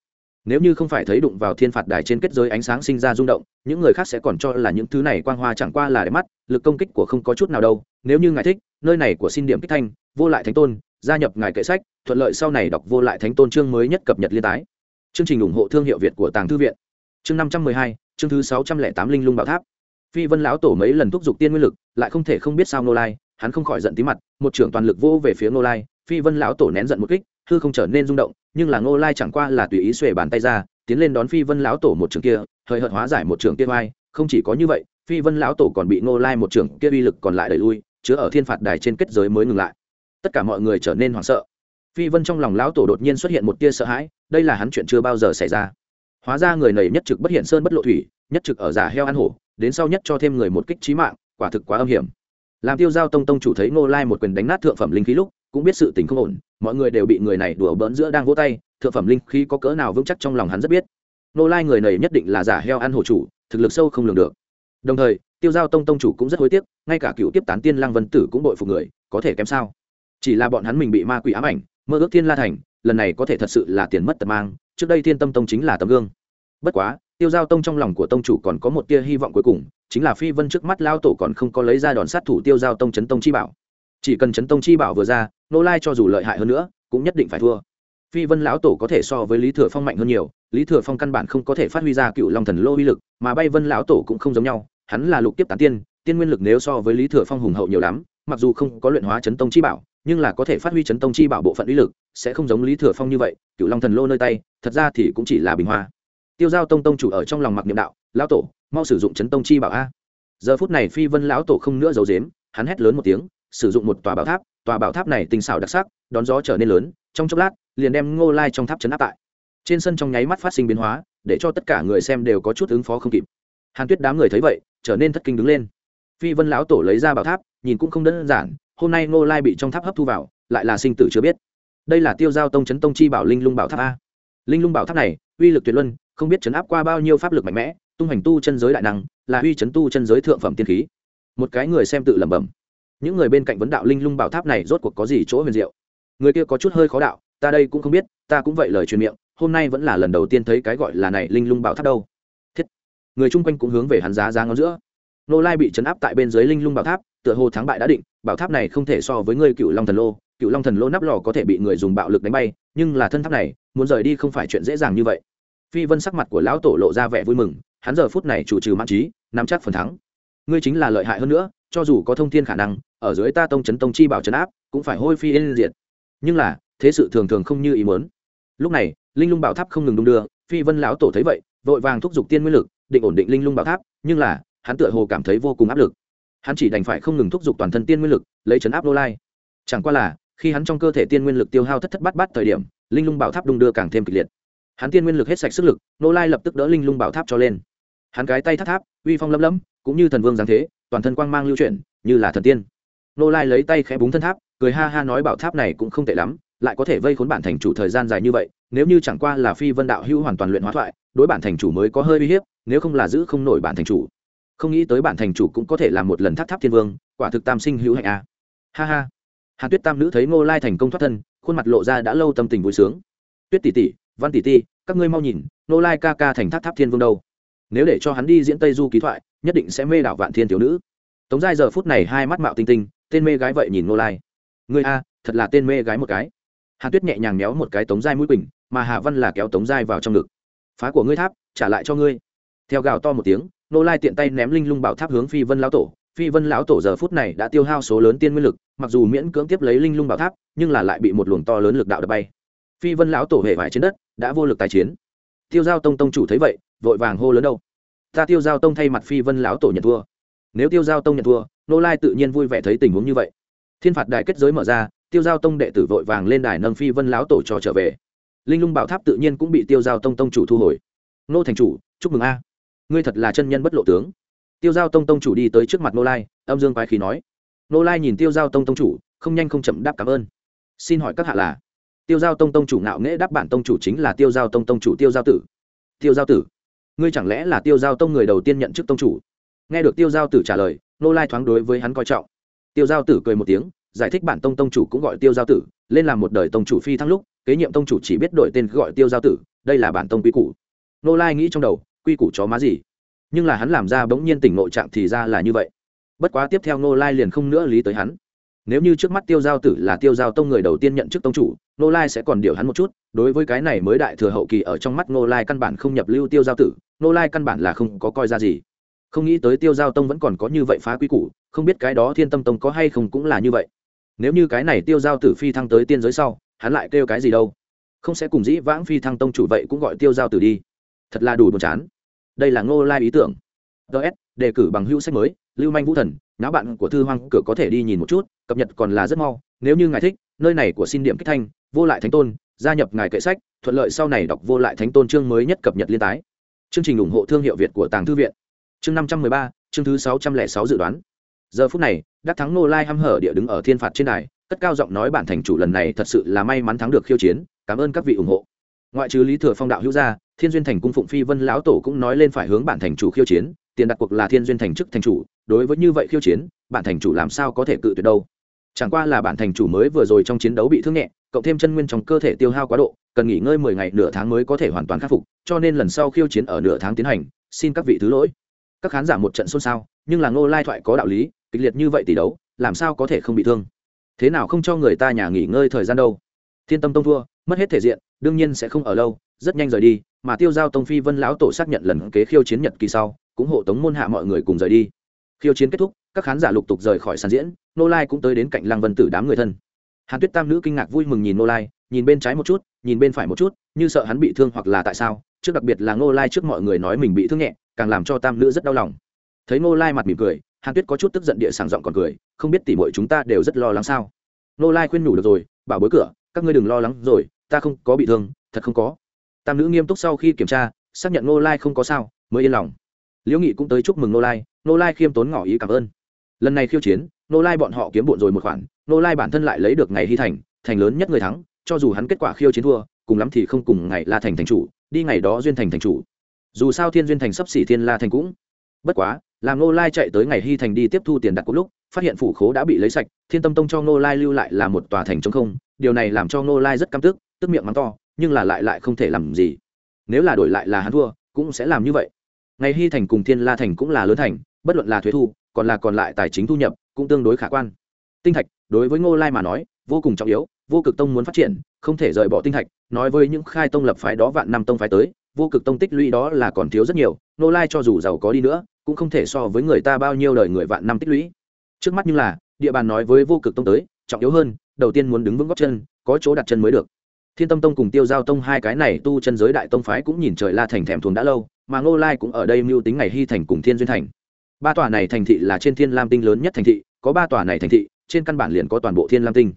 Nếu như không phải thấy đụng vào thiên phạt đài trên kết giới ánh sáng sinh ra rung động, những người khác sẽ còn cho là những thứ này quang hoa chẳng qua là đẹp mắt, lực công kích của không có chút nào đâu. Nếu như ngài thích, nơi này của xin điểm kích thanh, vô lại thánh tôn, gia nhập ngài kệ sách, thuận lợi sau này đọc vô lại thánh tôn chương mới nhất cập nhật liên tái. Chương trình ủng hộ thương hiệu việt của tàng thư viện. Chương năm trăm mười hai, chương thứ sáu trăm lẻ tám linh lung bảo tháp. Phi vân lão tổ mấy lần thúc giục tiên nguyên lực, lại không thể không biết sao nô lai, hắn không khỏi giận tí mặt, một trưởng toàn lực vô về phía nô lai phi vân lão tổ nén giận một kích, hư không trở nên rung động, nhưng là Ngô lai chẳng qua là tùy ý xuề bàn tay ra, tiến lên đón phi vân lão tổ một trường kia thời hợt hóa giải một trường kia vai. Không chỉ có như vậy, phi vân lão tổ còn bị Ngô lai một trường kia uy lực còn lại đẩy lui, chứa ở thiên phạt đài trên kết giới mới ngừng lại. Tất cả mọi người trở nên hoảng sợ. Phi vân trong lòng lão tổ đột nhiên xuất hiện một tia sợ hãi, đây là hắn chuyện chưa bao giờ xảy ra. Hóa ra người này nhất trực bất hiện sơn bất lộ thủy, nhất trực ở giả heo ăn hổ, đến sau nhất cho thêm người một kích trí mạng, quả thực quá âm hiểm. Làm tiêu giao tông tông chủ thấy ngô lai một quyền đánh nát thượng phẩm linh khí lúc cũng biết sự tình không ổn, mọi người đều bị người này đùa bỡn giữa đang vỗ tay, thượng phẩm linh khí có cỡ nào vững chắc trong lòng hắn rất biết. Nô lai người này nhất định là giả heo ăn hổ chủ, thực lực sâu không lường được. Đồng thời, tiêu giao tông tông chủ cũng rất hối tiếc, ngay cả cựu tiếp tán tiên lang vân tử cũng đội phục người, có thể kém sao? Chỉ là bọn hắn mình bị ma quỷ ám ảnh, mơ ước thiên la thành, lần này có thể thật sự là tiền mất tật mang, trước đây thiên tâm tông chính là tấm gương. Bất quá, tiêu giao tông trong lòng của tông chủ còn có một tia hy vọng cuối cùng, chính là phi vân trước mắt lao tổ còn không có lấy ra đòn sát thủ tiêu giao tông chấn tông chi bảo chỉ cần chấn tông chi bảo vừa ra nô lai cho dù lợi hại hơn nữa, cũng nhất định phải thua. Phi vân lão tổ có thể so với lý thừa phong mạnh hơn nhiều, lý thừa phong căn bản không có thể phát huy ra cựu long thần lô uy lực, mà bay vân lão tổ cũng không giống nhau, hắn là lục tiếp tán tiên tiên nguyên lực nếu so với lý thừa phong hùng hậu nhiều lắm, mặc dù không có luyện hóa chấn tông chi bảo, nhưng là có thể phát huy chấn tông chi bảo bộ phận uy lực, sẽ không giống lý thừa phong như vậy, cựu long thần lô nơi tay, thật ra thì cũng chỉ là bình hoa. Tiêu giao tông tông chủ ở trong lòng mặc niệm đạo, lão tổ, mau sử dụng chấn tông chi bảo a. Giờ phút này phi vân lão tổ không nữa giấu dếm hắn hét lớn một tiếng sử dụng một tòa bảo tháp, tòa bảo tháp này tinh xảo đặc sắc, đón gió trở nên lớn, trong chốc lát, liền đem ngô lai trong tháp chấn áp tại. Trên sân trong nháy mắt phát sinh biến hóa, để cho tất cả người xem đều có chút ứng phó không kịp. Hàn tuyết đám người thấy vậy, trở nên thất kinh đứng lên. Phi vân lão tổ lấy ra bảo tháp, nhìn cũng không đơn giản, hôm nay ngô lai bị trong tháp hấp thu vào, lại là sinh tử chưa biết. Đây là tiêu giao tông chấn tông chi bảo linh lung bảo tháp a. Linh lung bảo tháp này, uy lực tuyệt luân, không biết chấn áp qua bao nhiêu pháp lực mạnh mẽ, tung hành tu chân giới đại năng, là uy chấn tu chân giới thượng phẩm tiên khí. Một cái người xem tự lẩm bẩm những người bên cạnh vấn đạo linh lung bảo tháp này rốt cuộc có gì chỗ huyền diệu? Người kia có chút hơi khó đạo, ta đây cũng không biết, ta cũng vậy lời truyền miệng, hôm nay vẫn là lần đầu tiên thấy cái gọi là này linh lung bảo tháp đâu. Thiết. Người chung quanh cũng hướng về hắn giá giá ngón giữa. Nô lai bị chấn áp tại bên dưới linh lung bảo tháp, tựa hồ thắng bại đã định, bảo tháp này không thể so với người cựu long thần lô. Cựu long thần lô nắp lò có thể bị người dùng bạo lực đánh bay, nhưng là thân tháp này, muốn rời đi không phải chuyện dễ dàng như vậy. Phi vân sắc mặt của lão tổ lộ ra vẻ vui mừng, hắn giờ phút này chủ trừ mãn trí, nắm chắc phần thắng. Ngươi chính là lợi hại hơn nữa cho dù có thông thiên khả năng, ở dưới ta tông chấn tông chi bảo chấn áp, cũng phải hôi phi yên diệt. Nhưng là, thế sự thường thường không như ý muốn. Lúc này, linh lung bảo tháp không ngừng đung đưa, phi vân lão tổ thấy vậy, vội vàng thúc giục tiên nguyên lực, định ổn định linh lung bảo tháp, nhưng là, hắn tựa hồ cảm thấy vô cùng áp lực. Hắn chỉ đành phải không ngừng thúc giục toàn thân tiên nguyên lực, lấy chấn áp lô lai. Chẳng qua là, khi hắn trong cơ thể tiên nguyên lực tiêu hao thất thất bát bát thời điểm, linh lung bảo tháp đung đưa càng thêm kịch liệt. Hắn tiên nguyên lực hết sạch sức lực nô lai lập tức đỡ linh lung bảo tháp cho lên. Hắn cái tay thắt tháp, uy phong lấm lấm, cũng như thần vương giáng thế toàn thân quang mang lưu chuyển, như là thần tiên. Nô lai lấy tay khẽ búng thân tháp, cười ha ha nói bảo tháp này cũng không tệ lắm, lại có thể vây khốn bản thành chủ thời gian dài như vậy, nếu như chẳng qua là phi vân đạo hữu hoàn toàn luyện hóa thoại, đối bản thành chủ mới có hơi uy hiếp, nếu không là giữ không nổi bản thành chủ. Không nghĩ tới bản thành chủ cũng có thể làm một lần tháp tháp thiên vương, quả thực tam sinh hữu hạnh a. Ha ha. Hàn tuyết tam nữ thấy ngô lai thành công thoát thân, khuôn mặt lộ ra đã lâu tâm tình vui sướng. Tuyết tỷ tỷ, văn tỷ tỷ, các ngươi mau nhìn, ngô lai ca ca thành tháp tháp thiên vương đâu? Nếu để cho hắn đi diễn tây du ký thoại, nhất định sẽ mê đảo vạn thiên thiếu nữ. Tống giai giờ phút này hai mắt mạo tinh tinh, tên mê gái vậy nhìn ngô lai. Ngươi a, thật là tên mê gái một cái. Hàn tuyết nhẹ nhàng méo một cái tống giai mũi quỳnh, mà hạ văn là kéo tống giai vào trong ngực. Phá của ngươi tháp, trả lại cho ngươi. Theo gào to một tiếng nô lai tiện tay ném linh lung bảo tháp hướng phi vân lão tổ. Phi vân lão tổ giờ phút này đã tiêu hao số lớn tiên nguyên lực, mặc dù miễn cưỡng tiếp lấy linh lung bảo tháp, nhưng là lại bị một luồng to lớn lực đạo đập bay. Phi vân lão tổ hệ vải trên đất, đã vô lực tái chiến tiêu giao tông tông chủ thấy vậy, vội vàng hô lớn đâu. Ta tiêu giao tông thay mặt phi vân lão tổ nhận thua. Nếu tiêu giao tông nhận thua, nô lai tự nhiên vui vẻ thấy tình huống như vậy. Thiên phạt đài kết giới mở ra, tiêu giao tông đệ tử vội vàng lên đài nâng phi vân lão tổ cho trở về. Linh lung bảo tháp tự nhiên cũng bị tiêu giao tông tông chủ thu hồi. Nô thành chủ, chúc mừng a. Ngươi thật là chân nhân bất lộ tướng. Tiêu giao tông tông chủ đi tới trước mặt nô lai, âm dương quái khí nói. Nô lai nhìn tiêu giao tông tông chủ, không nhanh không chậm đáp cảm ơn. Xin hỏi các hạ là? Tiêu giao tông tông chủ ngạo nghễ đáp bản tông chủ chính là tiêu giao tông tông chủ tiêu giao tử. Tiêu giao tử, ngươi chẳng lẽ là tiêu giao tông người đầu tiên nhận chức tông chủ? Nghe được tiêu giao tử trả lời, nô lai thoáng đối với hắn coi trọng. Tiêu giao tử cười một tiếng, giải thích bản tông tông chủ cũng gọi tiêu giao tử, lên làm một đời tông chủ phi thăng lúc, kế nhiệm tông chủ chỉ biết đổi tên gọi tiêu giao tử, đây là bản tông quy củ. Nô lai nghĩ trong đầu, quy củ chó má gì? Nhưng là hắn làm ra bỗng nhiên tỉnh nội trạng thì ra là như vậy. Bất quá tiếp theo nô lai liền không nữa lý tới hắn nếu như trước mắt tiêu giao tử là tiêu giao tông người đầu tiên nhận chức tông chủ nô lai sẽ còn điều hắn một chút. Đối với cái này mới đại thừa hậu kỳ ở trong mắt nô lai căn bản không nhập lưu tiêu giao tử nô lai căn bản là không có coi ra gì. Không nghĩ tới tiêu giao tông vẫn còn có như vậy phá quy củ, không biết cái đó thiên tâm tông có hay không cũng là như vậy. Nếu như cái này tiêu giao tử phi thăng tới tiên giới sau, hắn lại kêu cái gì đâu? Không sẽ cùng dĩ vãng phi thăng tông chủ vậy cũng gọi tiêu giao tử đi. Thật là đủ buồn chán. Đây là ngô lai ý tưởng. Ts đề cử bằng hữu sách mới, lưu manh vũ thần náo bạn của thư hoang, cửa có thể đi nhìn một chút cập nhật còn là rất mau, nếu như ngài thích, nơi này của xin điểm kích thanh, vô lại thánh tôn, gia nhập ngài kệ sách, thuận lợi sau này đọc vô lại thánh tôn chương mới nhất cập nhật liên tái. Chương trình ủng hộ thương hiệu việt của tàng thư viện. Chương năm trăm mười ba, chương thứ sáu trăm lẻ sáu dự đoán. Giờ phút này, đắc thắng nô lai hăm hở địa đứng ở thiên phạt trên đài, cất cao giọng nói bản thành chủ lần này thật sự là may mắn thắng được khiêu chiến, cảm ơn các vị ủng hộ. Ngoại trừ lý thừa phong đạo hữu gia thiên duyên thành cung phụng phi vân lão tổ cũng nói lên phải hướng bản thành chủ khiêu chiến, tiền đặt cuộc là thiên duyên thành chức thành chủ, đối với như vậy khiêu chiến, bản thành chủ làm sao có thể cự tuyệt đâu chẳng qua là bản thành chủ mới vừa rồi trong chiến đấu bị thương nhẹ, cộng thêm chân nguyên trong cơ thể tiêu hao quá độ, cần nghỉ ngơi mười ngày nửa tháng mới có thể hoàn toàn khắc phục, cho nên lần sau khiêu chiến ở nửa tháng tiến hành, xin các vị thứ lỗi. Các khán giả một trận xôn xao, nhưng là ngô lai thoại có đạo lý, kịch liệt như vậy tỷ đấu, làm sao có thể không bị thương? Thế nào không cho người ta nhà nghỉ ngơi thời gian đâu? Thiên tâm tông thua, mất hết thể diện, đương nhiên sẽ không ở lâu, rất nhanh rời đi, mà tiêu giao tông phi vân lão tổ xác nhận lần kế khiêu chiến nhật kỳ sau, cũng hộ tống môn hạ mọi người cùng rời đi khiêu chiến kết thúc, các khán giả lục tục rời khỏi sàn diễn nô lai cũng tới đến cạnh lăng vân tử đám người thân. Hàn tuyết tam nữ kinh ngạc vui mừng nhìn nô lai, nhìn bên trái một chút, nhìn bên phải một chút, như sợ hắn bị thương hoặc là tại sao, trước đặc biệt là nô lai trước mọi người nói mình bị thương nhẹ, càng làm cho tam nữ rất đau lòng. Thấy nô lai mặt mỉm cười, hàn tuyết có chút tức giận địa sảng giọng còn cười, không biết tỉ mọi chúng ta đều rất lo lắng sao. Nô lai khuyên nhủ được rồi, bảo bối cửa, các ngươi đừng lo lắng rồi, ta không có bị thương, thật không có. Tam nữ nghiêm túc sau khi kiểm tra, xác nhận nô lai không có sao, mới yên lòng liễu nghị cũng tới chúc mừng nô lai nô lai khiêm tốn ngỏ ý cảm ơn. Lần này khiêu chiến, nô lai bọn họ kiếm bộn rồi một khoản, nô lai bản thân lại lấy được ngày hy thành thành lớn nhất người thắng, cho dù hắn kết quả khiêu chiến thua, cùng lắm thì không cùng ngày la thành thành chủ, đi ngày đó duyên thành thành chủ. Dù sao thiên duyên thành sắp xỉ thiên la thành cũng. Bất quá, làm nô lai chạy tới ngày hy thành đi tiếp thu tiền đặt cốt lúc, phát hiện phủ khố đã bị lấy sạch, thiên tâm tông cho nô lai lưu lại là một tòa thành trống không, điều này làm cho nô lai rất căm tức tức miệng mắng to, nhưng là lại lại không thể làm gì. Nếu là đổi lại là hắn thua, cũng sẽ làm như vậy ngày hy thành cùng thiên la thành cũng là lớn thành, bất luận là thuế thu, còn là còn lại tài chính thu nhập, cũng tương đối khả quan. Tinh thạch, đối với ngô lai mà nói, vô cùng trọng yếu, vô cực tông muốn phát triển, không thể rời bỏ tinh thạch, nói với những khai tông lập phái đó vạn năm tông phái tới, vô cực tông tích lũy đó là còn thiếu rất nhiều, ngô lai cho dù giàu có đi nữa, cũng không thể so với người ta bao nhiêu đời người vạn năm tích lũy. Trước mắt như là, địa bàn nói với vô cực tông tới, trọng yếu hơn, đầu tiên muốn đứng vững góc chân, có chỗ đặt chân mới được. Thiên tâm tông cùng tiêu giao tông hai cái này tu chân giới đại tông phái cũng nhìn trời la thành thèm thuồng đã lâu mà ngô lai cũng ở đây mưu tính ngày hy thành cùng thiên duyên thành. Ba tòa này thành thị là trên thiên lam tinh lớn nhất thành thị, có ba tòa này thành thị, trên căn bản liền có toàn bộ thiên lam tinh.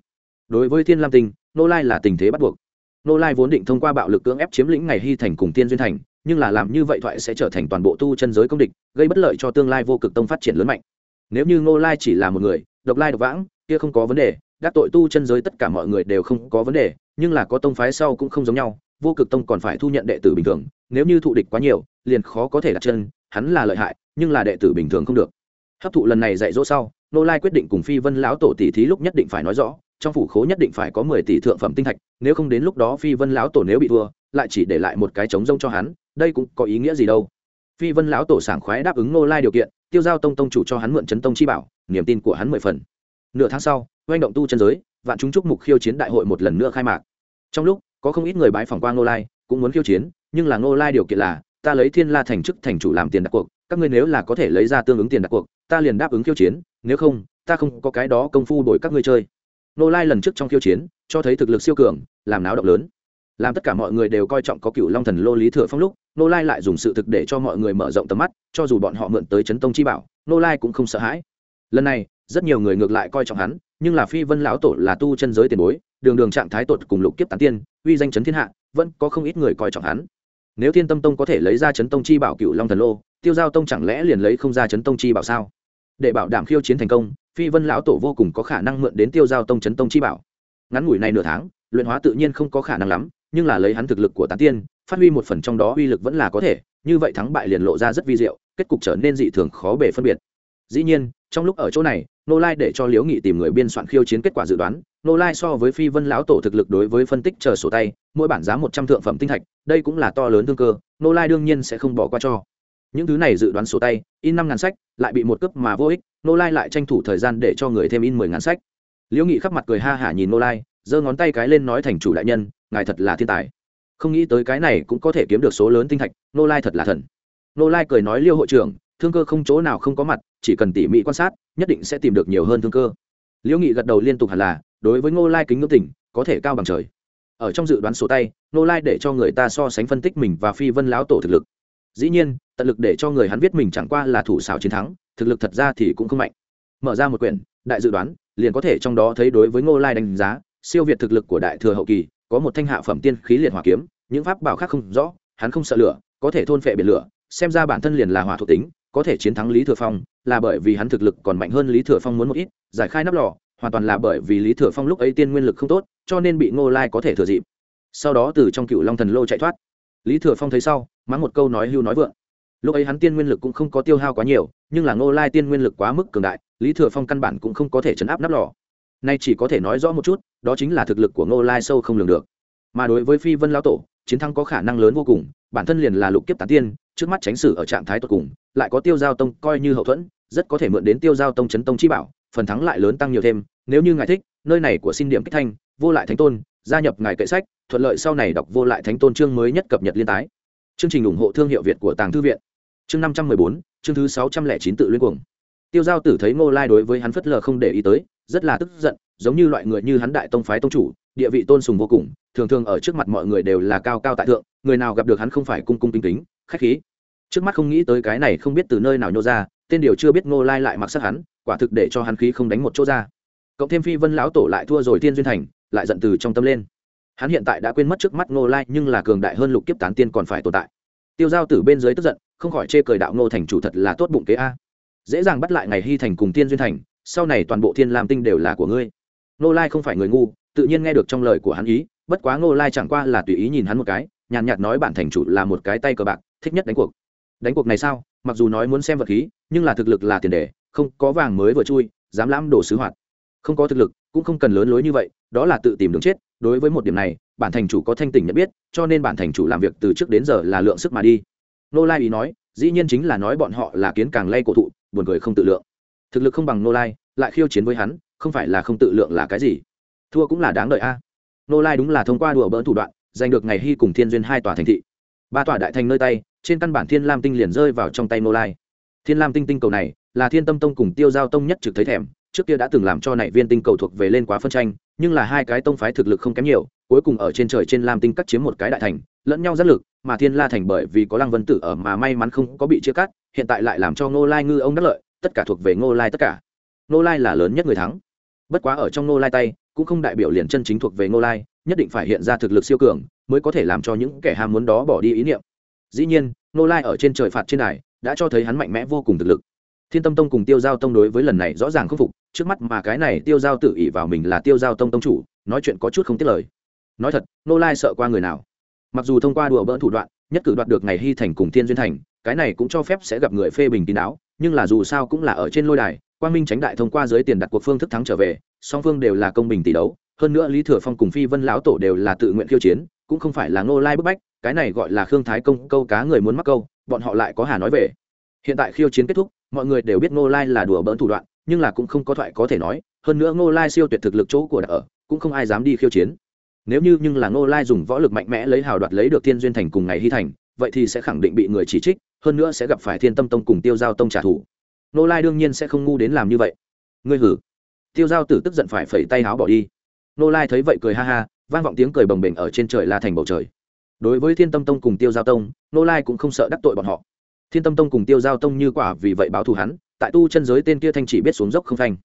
Đối với thiên lam tinh, ngô lai là tình thế bắt buộc. Ngô lai vốn định thông qua bạo lực cưỡng ép chiếm lĩnh ngày hy thành cùng thiên duyên thành, nhưng là làm như vậy thoại sẽ trở thành toàn bộ tu chân giới công địch, gây bất lợi cho tương lai vô cực tông phát triển lớn mạnh. Nếu như ngô lai chỉ là một người, độc lai độc vãng, kia không có vấn đề, đắc tội tu chân giới tất cả mọi người đều không có vấn đề, nhưng là có tông phái sau cũng không giống nhau vô cực tông còn phải thu nhận đệ tử bình thường, nếu như thụ địch quá nhiều, liền khó có thể đặt chân, hắn là lợi hại, nhưng là đệ tử bình thường không được. Hấp thụ lần này dạy dỗ sau, nô lai quyết định cùng phi vân lão tổ tỷ thí lúc nhất định phải nói rõ, trong phủ khố nhất định phải có mười tỷ thượng phẩm tinh thạch, nếu không đến lúc đó phi vân lão tổ nếu bị thua, lại chỉ để lại một cái trống rông cho hắn, đây cũng có ý nghĩa gì đâu. Phi vân lão tổ sảng khoái đáp ứng nô lai điều kiện, tiêu giao tông tông chủ cho hắn mượn chấn tông chi bảo, niềm tin của hắn mười phần. Nửa tháng sau oanh động tu chân giới, vạn chúng chúc mục khiêu chiến đại hội một lần nữa khai mạc. Trong lúc có không ít người bái phỏng qua ngô lai, cũng muốn khiêu chiến, nhưng là ngô lai điều kiện là, ta lấy thiên la thành chức thành chủ làm tiền đặt cuộc, các ngươi nếu là có thể lấy ra tương ứng tiền đặt cuộc, ta liền đáp ứng khiêu chiến, nếu không, ta không có cái đó công phu đổi các ngươi chơi. Ngô lai lần trước trong khiêu chiến, cho thấy thực lực siêu cường, làm náo động lớn. Làm tất cả mọi người đều coi trọng có cựu long thần lô lý thừa phong lúc nô lai lại dùng sự thực để cho mọi người mở rộng tầm mắt, cho dù bọn họ mượn tới chấn tông chi bảo nô lai cũng không sợ hãi. Lần này, rất nhiều người ngược lại coi trọng hắn, nhưng là phi vân lão tổ là tu chân giới tiền bối đường đường trạng thái tột cùng lục kiếp tán tiên, uy danh chấn thiên hạ, vẫn có không ít người coi trọng hắn. Nếu thiên tâm tông có thể lấy ra chấn tông chi bảo cựu long thần lô, tiêu giao tông chẳng lẽ liền lấy không ra chấn tông chi bảo sao? Để bảo đảm khiêu chiến thành công, phi vân lão tổ vô cùng có khả năng mượn đến tiêu giao tông chấn tông chi bảo. Ngắn ngủi này nửa tháng, luyện hóa tự nhiên không có khả năng lắm, nhưng là lấy hắn thực lực của tán tiên, phát huy một phần trong đó uy lực vẫn là có thể, như vậy thắng bại liền lộ ra rất vi diệu, kết cục trở nên dị thường khó bề phân biệt. Dĩ nhiên, trong lúc ở chỗ này, nô lai để cho liễu nghị tìm người biên soạn khiêu chiến kết quả dự đoán nô lai so với phi vân lão tổ thực lực đối với phân tích chờ sổ tay, mỗi bản giá một trăm thượng phẩm tinh thạch, đây cũng là to lớn thương cơ nô lai đương nhiên sẽ không bỏ qua cho. Những thứ này dự đoán sổ tay, in năm ngàn sách, lại bị một cấp mà vô ích nô lai lại tranh thủ thời gian để cho người thêm in mười ngàn sách. Liễu nghị khắc mặt cười ha hả nhìn nô lai, giơ ngón tay cái lên nói thành chủ đại nhân, ngài thật là thiên tài. Không nghĩ tới cái này cũng có thể kiếm được số lớn tinh thạch nô lai thật là thần. Nô lai cười nói, liêu hội trưởng, thương cơ không chỗ nào không có mặt, chỉ cần tỉ mỉ quan sát, nhất định sẽ tìm được nhiều hơn thương cơ liễu nghị gật đầu liên tục hẳn là, đối với ngô lai kính ngưỡng tỉnh có thể cao bằng trời. Ở trong dự đoán số tay, ngô lai để cho người ta so sánh phân tích mình và phi vân lão tổ thực lực. Dĩ nhiên, tận lực để cho người hắn viết mình chẳng qua là thủ xảo chiến thắng, thực lực thật ra thì cũng không mạnh. Mở ra một quyển, đại dự đoán, liền có thể trong đó thấy đối với ngô lai đánh giá, siêu việt thực lực của đại thừa hậu kỳ, có một thanh hạ phẩm tiên khí liệt hỏa kiếm, những pháp bảo khác không rõ, hắn không sợ lửa, có thể thôn phệ biển lửa, xem ra bản thân liền là hỏa thuộc tính có thể chiến thắng lý thừa phong là bởi vì hắn thực lực còn mạnh hơn lý thừa phong muốn một ít, giải khai nắp lò, hoàn toàn là bởi vì lý thừa phong lúc ấy tiên nguyên lực không tốt, cho nên bị ngô lai có thể thừa dịp. Sau đó từ trong cựu long thần lô chạy thoát. Lý thừa phong thấy sau, mắng một câu nói hưu nói vượng. Lúc ấy hắn tiên nguyên lực cũng không có tiêu hao quá nhiều, nhưng là ngô lai tiên nguyên lực quá mức cường đại, lý thừa phong căn bản cũng không có thể chấn áp nắp lò. Nay chỉ có thể nói rõ một chút, đó chính là thực lực của ngô lai sâu không lường được. Mà đối với phi vân lão tổ, chiến thắng có khả năng lớn vô cùng, bản thân liền là lục kiếp tán tiên trước mắt tránh sử ở trạng thái tột cùng, lại có tiêu giao tông coi như hậu thuẫn, rất có thể mượn đến tiêu giao tông chấn tông chi bảo, phần thắng lại lớn tăng nhiều thêm, nếu như ngài thích, nơi này của xin điểm kích thanh, vô lại thánh tôn, gia nhập ngài kệ sách, thuận lợi sau này đọc vô lại thánh tôn chương mới nhất cập nhật liên tái. Chương trình ủng hộ thương hiệu việt của tàng thư viện. Chương năm trăm mười bốn, chương thứ sáu trăm lẻ chín tự liên cuồng. Tiêu giao tử thấy ngô lai đối với hắn phất lờ không để ý tới, rất là tức giận, giống như loại người như hắn đại tông phái tông chủ địa vị tôn sùng vô cùng, thường thường ở trước mặt mọi người đều là cao cao tại thượng, người nào gặp được hắn không phải cung cung kính kính, khách khí. Trước mắt không nghĩ tới cái này không biết từ nơi nào nhô ra, tên điều chưa biết ngô lai lại mặc sắc hắn, quả thực để cho hắn khí không đánh một chỗ ra. Cộng thêm phi vân lão tổ lại thua rồi tiên duyên thành, lại giận từ trong tâm lên. Hắn hiện tại đã quên mất trước mắt ngô lai nhưng là cường đại hơn lục kiếp tán tiên còn phải tồn tại. Tiêu giao tử bên dưới tức giận, không khỏi chê cười đạo ngô thành chủ thật là tốt bụng kế a. Dễ dàng bắt lại ngày hy thành cùng tiên duyên thành, sau này toàn bộ thiên làm tinh đều là của ngươi nô lai không phải người ngu, tự nhiên nghe được trong lời của hắn ý, bất quá nô lai chẳng qua là tùy ý nhìn hắn một cái, nhàn nhạt nói bản thành chủ là một cái tay cờ bạc, thích nhất đánh cuộc. Đánh cuộc này sao? Mặc dù nói muốn xem vật khí, nhưng là thực lực là tiền đề, không có vàng mới vừa chui, dám lãm đổ sứ hoạt. Không có thực lực, cũng không cần lớn lối như vậy, đó là tự tìm đường chết. Đối với một điểm này, bản thành chủ có thanh tỉnh nhận biết, cho nên bản thành chủ làm việc từ trước đến giờ là lượng sức mà đi. Nô lai ý nói, dĩ nhiên chính là nói bọn họ là kiến càng lay cổ thụ, buồn cười không tự lượng. Thực lực không bằng nô lai, lại khiêu chiến với hắn không phải là không tự lượng là cái gì. Thua cũng là đáng đợi a. Nô lai đúng là thông qua đùa bỡn thủ đoạn, giành được ngày hy cùng thiên duyên hai tòa thành thị. Ba tòa đại thành nơi tay, trên căn bản thiên lam tinh liền rơi vào trong tay nô lai. Thiên lam tinh tinh cầu này, là thiên tâm tông cùng tiêu giao tông nhất trực thấy thèm, trước kia đã từng làm cho nảy viên tinh cầu thuộc về lên quá phân tranh, nhưng là hai cái tông phái thực lực không kém nhiều, cuối cùng ở trên trời trên lam tinh cắt chiếm một cái đại thành, lẫn nhau rất lực, mà thiên la thành bởi vì có lăng vân tử ở mà may mắn không có bị chia cắt, hiện tại lại làm cho ngô lai ngư ông đắc lợi, tất cả thuộc về ngô lai tất cả. Ngô lai là lớn nhất người thắng bất quá ở trong Nô lai tay, cũng không đại biểu liền chân chính thuộc về Nô lai, nhất định phải hiện ra thực lực siêu cường, mới có thể làm cho những kẻ ham muốn đó bỏ đi ý niệm. Dĩ nhiên Nô lai ở trên trời phạt trên đài, đã cho thấy hắn mạnh mẽ vô cùng thực lực. Thiên tâm tông cùng tiêu giao tông đối với lần này rõ ràng khâm phục, trước mắt mà cái này tiêu giao tự ỷ vào mình là tiêu giao tông tông chủ, nói chuyện có chút không tiết lời. Nói thật nô lai sợ qua người nào. Mặc dù thông qua đùa bỡn thủ đoạn, nhất cử đoạt được ngày hy thành cùng thiên duyên thành, cái này cũng cho phép sẽ gặp người phê bình kín đáo, nhưng là dù sao cũng là ở trên lôi đài quang minh tránh đại thông qua dưới tiền đặt cuộc phương thức thắng trở về, song phương đều là công bình tỷ đấu. Hơn nữa lý thừa phong cùng phi vân lão tổ đều là tự nguyện khiêu chiến, cũng không phải là ngô lai bức bách, cái này gọi là khương thái công câu cá người muốn mắc câu, bọn họ lại có hà nói về. Hiện tại khiêu chiến kết thúc, mọi người đều biết ngô lai là đùa bỡn thủ đoạn, nhưng là cũng không có thoại có thể nói, hơn nữa ngô lai siêu tuyệt thực lực chỗ của đã ở, cũng không ai dám đi khiêu chiến. Nếu như nhưng là ngô lai dùng võ lực mạnh mẽ lấy hào đoạt lấy được thiên duyên thành cùng ngày hy thành, vậy thì sẽ khẳng định bị người chỉ trích, hơn nữa sẽ gặp phải thiên tâm tông cùng tiêu giao tông trả thù. Nô lai đương nhiên sẽ không ngu đến làm như vậy. Ngươi hử. Tiêu giao tử tức giận phải phẩy tay áo bỏ đi. Nô lai thấy vậy cười ha ha, vang vọng tiếng cười bồng bềnh ở trên trời la thành bầu trời. Đối với thiên tâm tông cùng tiêu giao tông, Nô lai cũng không sợ đắc tội bọn họ. Thiên tâm tông cùng tiêu giao tông như quả vì vậy báo thù hắn, tại tu chân giới tên kia thanh chỉ biết xuống dốc không phanh.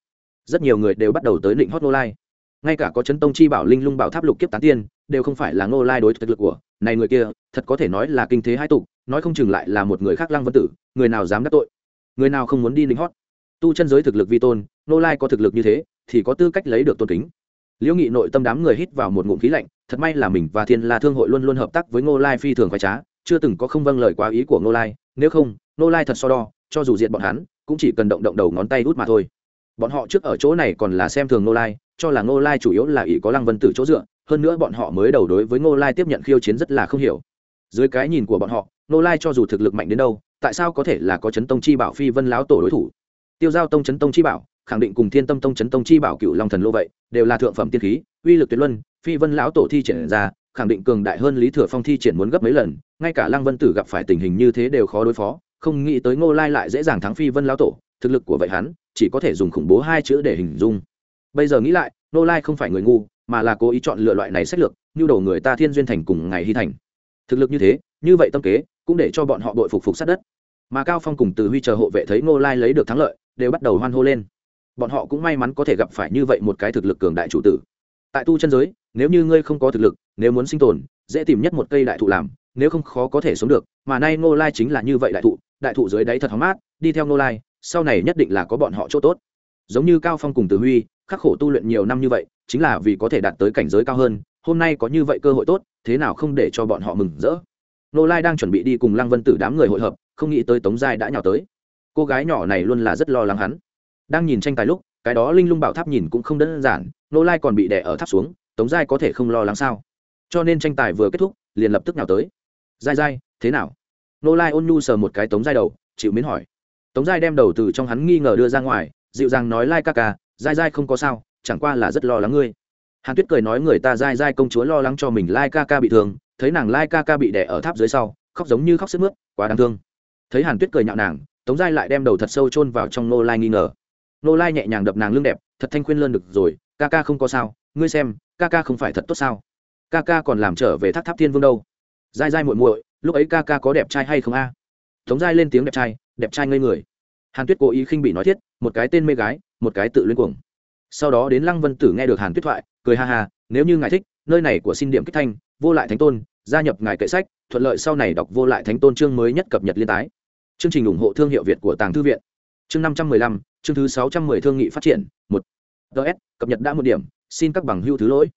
Rất nhiều người đều bắt đầu tới định hót Nô lai. Ngay cả có chấn tông chi bảo linh lung bảo tháp lục kiếp tán tiên, đều không phải là Nô lai đối thực lực của, này người kia, thật có thể nói là kinh thế hai tục nói không chừng lại là một người khác lăng vân tử, người nào dám đắc tội? Người nào không muốn đi lính hót? Tu chân giới thực lực vi tôn ngô lai có thực lực như thế, thì có tư cách lấy được tôn kính. Liễu nghị nội tâm đám người hít vào một ngụm khí lạnh, thật may là mình và thiên la thương hội luôn luôn hợp tác với ngô lai phi thường phải trá, chưa từng có không vâng lời quá ý của ngô lai, nếu không, ngô lai thật so đo, cho dù diện bọn hắn, cũng chỉ cần động động đầu ngón tay hút mà thôi. Bọn họ trước ở chỗ này còn là xem thường ngô lai, cho là ngô lai chủ yếu là ỷ có lăng vân tử chỗ dựa, hơn nữa bọn họ mới đầu đối với ngô lai tiếp nhận khiêu chiến rất là không hiểu. Dưới cái nhìn của bọn họ, ngô lai cho dù thực lực mạnh đến đâu tại sao có thể là có chấn tông chi bảo phi vân lão tổ đối thủ? Tiêu giao tông chấn tông chi bảo, khẳng định cùng thiên tâm tông chấn tông chi bảo cựu long thần lô vậy, đều là thượng phẩm tiên khí, uy lực tuyệt luân, phi vân lão tổ thi triển ra, khẳng định cường đại hơn lý thừa phong thi triển muốn gấp mấy lần, ngay cả lăng vân tử gặp phải tình hình như thế đều khó đối phó, không nghĩ tới ngô lai lại dễ dàng thắng phi vân lão tổ, thực lực của vậy hắn, chỉ có thể dùng khủng bố hai chữ để hình dung. Bây giờ nghĩ lại, ngô lai không phải người ngu, mà là cố ý chọn lựa loại này sách lược như đầu người ta thiên duyên thành cùng ngày hy thành. Thực lực như thế, như vậy tâm kế cũng để cho bọn họ đội phục phục sát đất. Mà cao phong cùng từ huy chờ hộ vệ thấy Ngô lai lấy được thắng lợi, đều bắt đầu hoan hô lên. Bọn họ cũng may mắn có thể gặp phải như vậy một cái thực lực cường đại chủ tử. Tại tu chân giới, nếu như ngươi không có thực lực, nếu muốn sinh tồn, dễ tìm nhất một cây đại thụ làm, nếu không khó có thể sống được. Mà nay ngô lai chính là như vậy đại thụ đại thụ dưới đáy thật hóng mát, đi theo ngô lai, sau này nhất định là có bọn họ chỗ tốt. Giống như cao phong cùng từ huy, khắc khổ tu luyện nhiều năm như vậy, chính là vì có thể đạt tới cảnh giới cao hơn, hôm nay có như vậy cơ hội tốt, thế nào không để cho bọn họ mừng rỡ? Nô lai đang chuẩn bị đi cùng lăng vân tử đám người hội hợp, không nghĩ tới tống giai đã nhào tới. Cô gái nhỏ này luôn là rất lo lắng hắn. Đang nhìn tranh tài lúc, cái đó linh lung bảo tháp nhìn cũng không đơn giản, nô lai còn bị đè ở tháp xuống, tống giai có thể không lo lắng sao? Cho nên tranh tài vừa kết thúc, liền lập tức nhào tới. Giai giai, thế nào? Nô lai ôn nhu sờ một cái tống giai đầu, chịu miến hỏi. Tống giai đem đầu từ trong hắn nghi ngờ đưa ra ngoài, dịu dàng nói lai ca ca, giai giai không có sao, chẳng qua là rất lo lắng ngươi. Hàn tuyết cười nói người ta giai giai công chúa lo lắng cho mình lai ca ca bị thương thấy nàng lai ca ca bị đẻ ở tháp dưới sau, khóc giống như khóc sức mướt, quá đáng thương. Thấy hàn tuyết cười nhạo nàng, tống giai lại đem đầu thật sâu chôn vào trong nô lai nghi ngờ. Nô lai nhẹ nhàng đập nàng lưng đẹp, thật thanh khuyên lơn được rồi, ca ca không có sao, ngươi xem, ca ca không phải thật tốt sao? Ca ca còn làm trở về tháp tháp thiên vương đâu? Dai dai muội muội, lúc ấy ca ca có đẹp trai hay không a? Tống giai lên tiếng đẹp trai đẹp trai ngây người. Hàn tuyết cố ý khinh bị nói thiết, một cái tên mê gái, một cái tự luyến cuồng. Sau đó đến lăng vân tử nghe được hàn tuyết thoại, cười ha ha, nếu như ngài thích, nơi này của xin điểm kích thanh, vô lại thánh tôn gia nhập ngài kệ sách, thuận lợi sau này đọc vô lại thánh tôn chương mới nhất cập nhật liên tái. Chương trình ủng hộ thương hiệu việt của tàng thư viện. Chương năm trăm mười lăm, chương thứ sáu trăm mười thương nghị phát triển, một. Ts cập nhật đã một điểm, xin các bằng hữu thứ lỗi.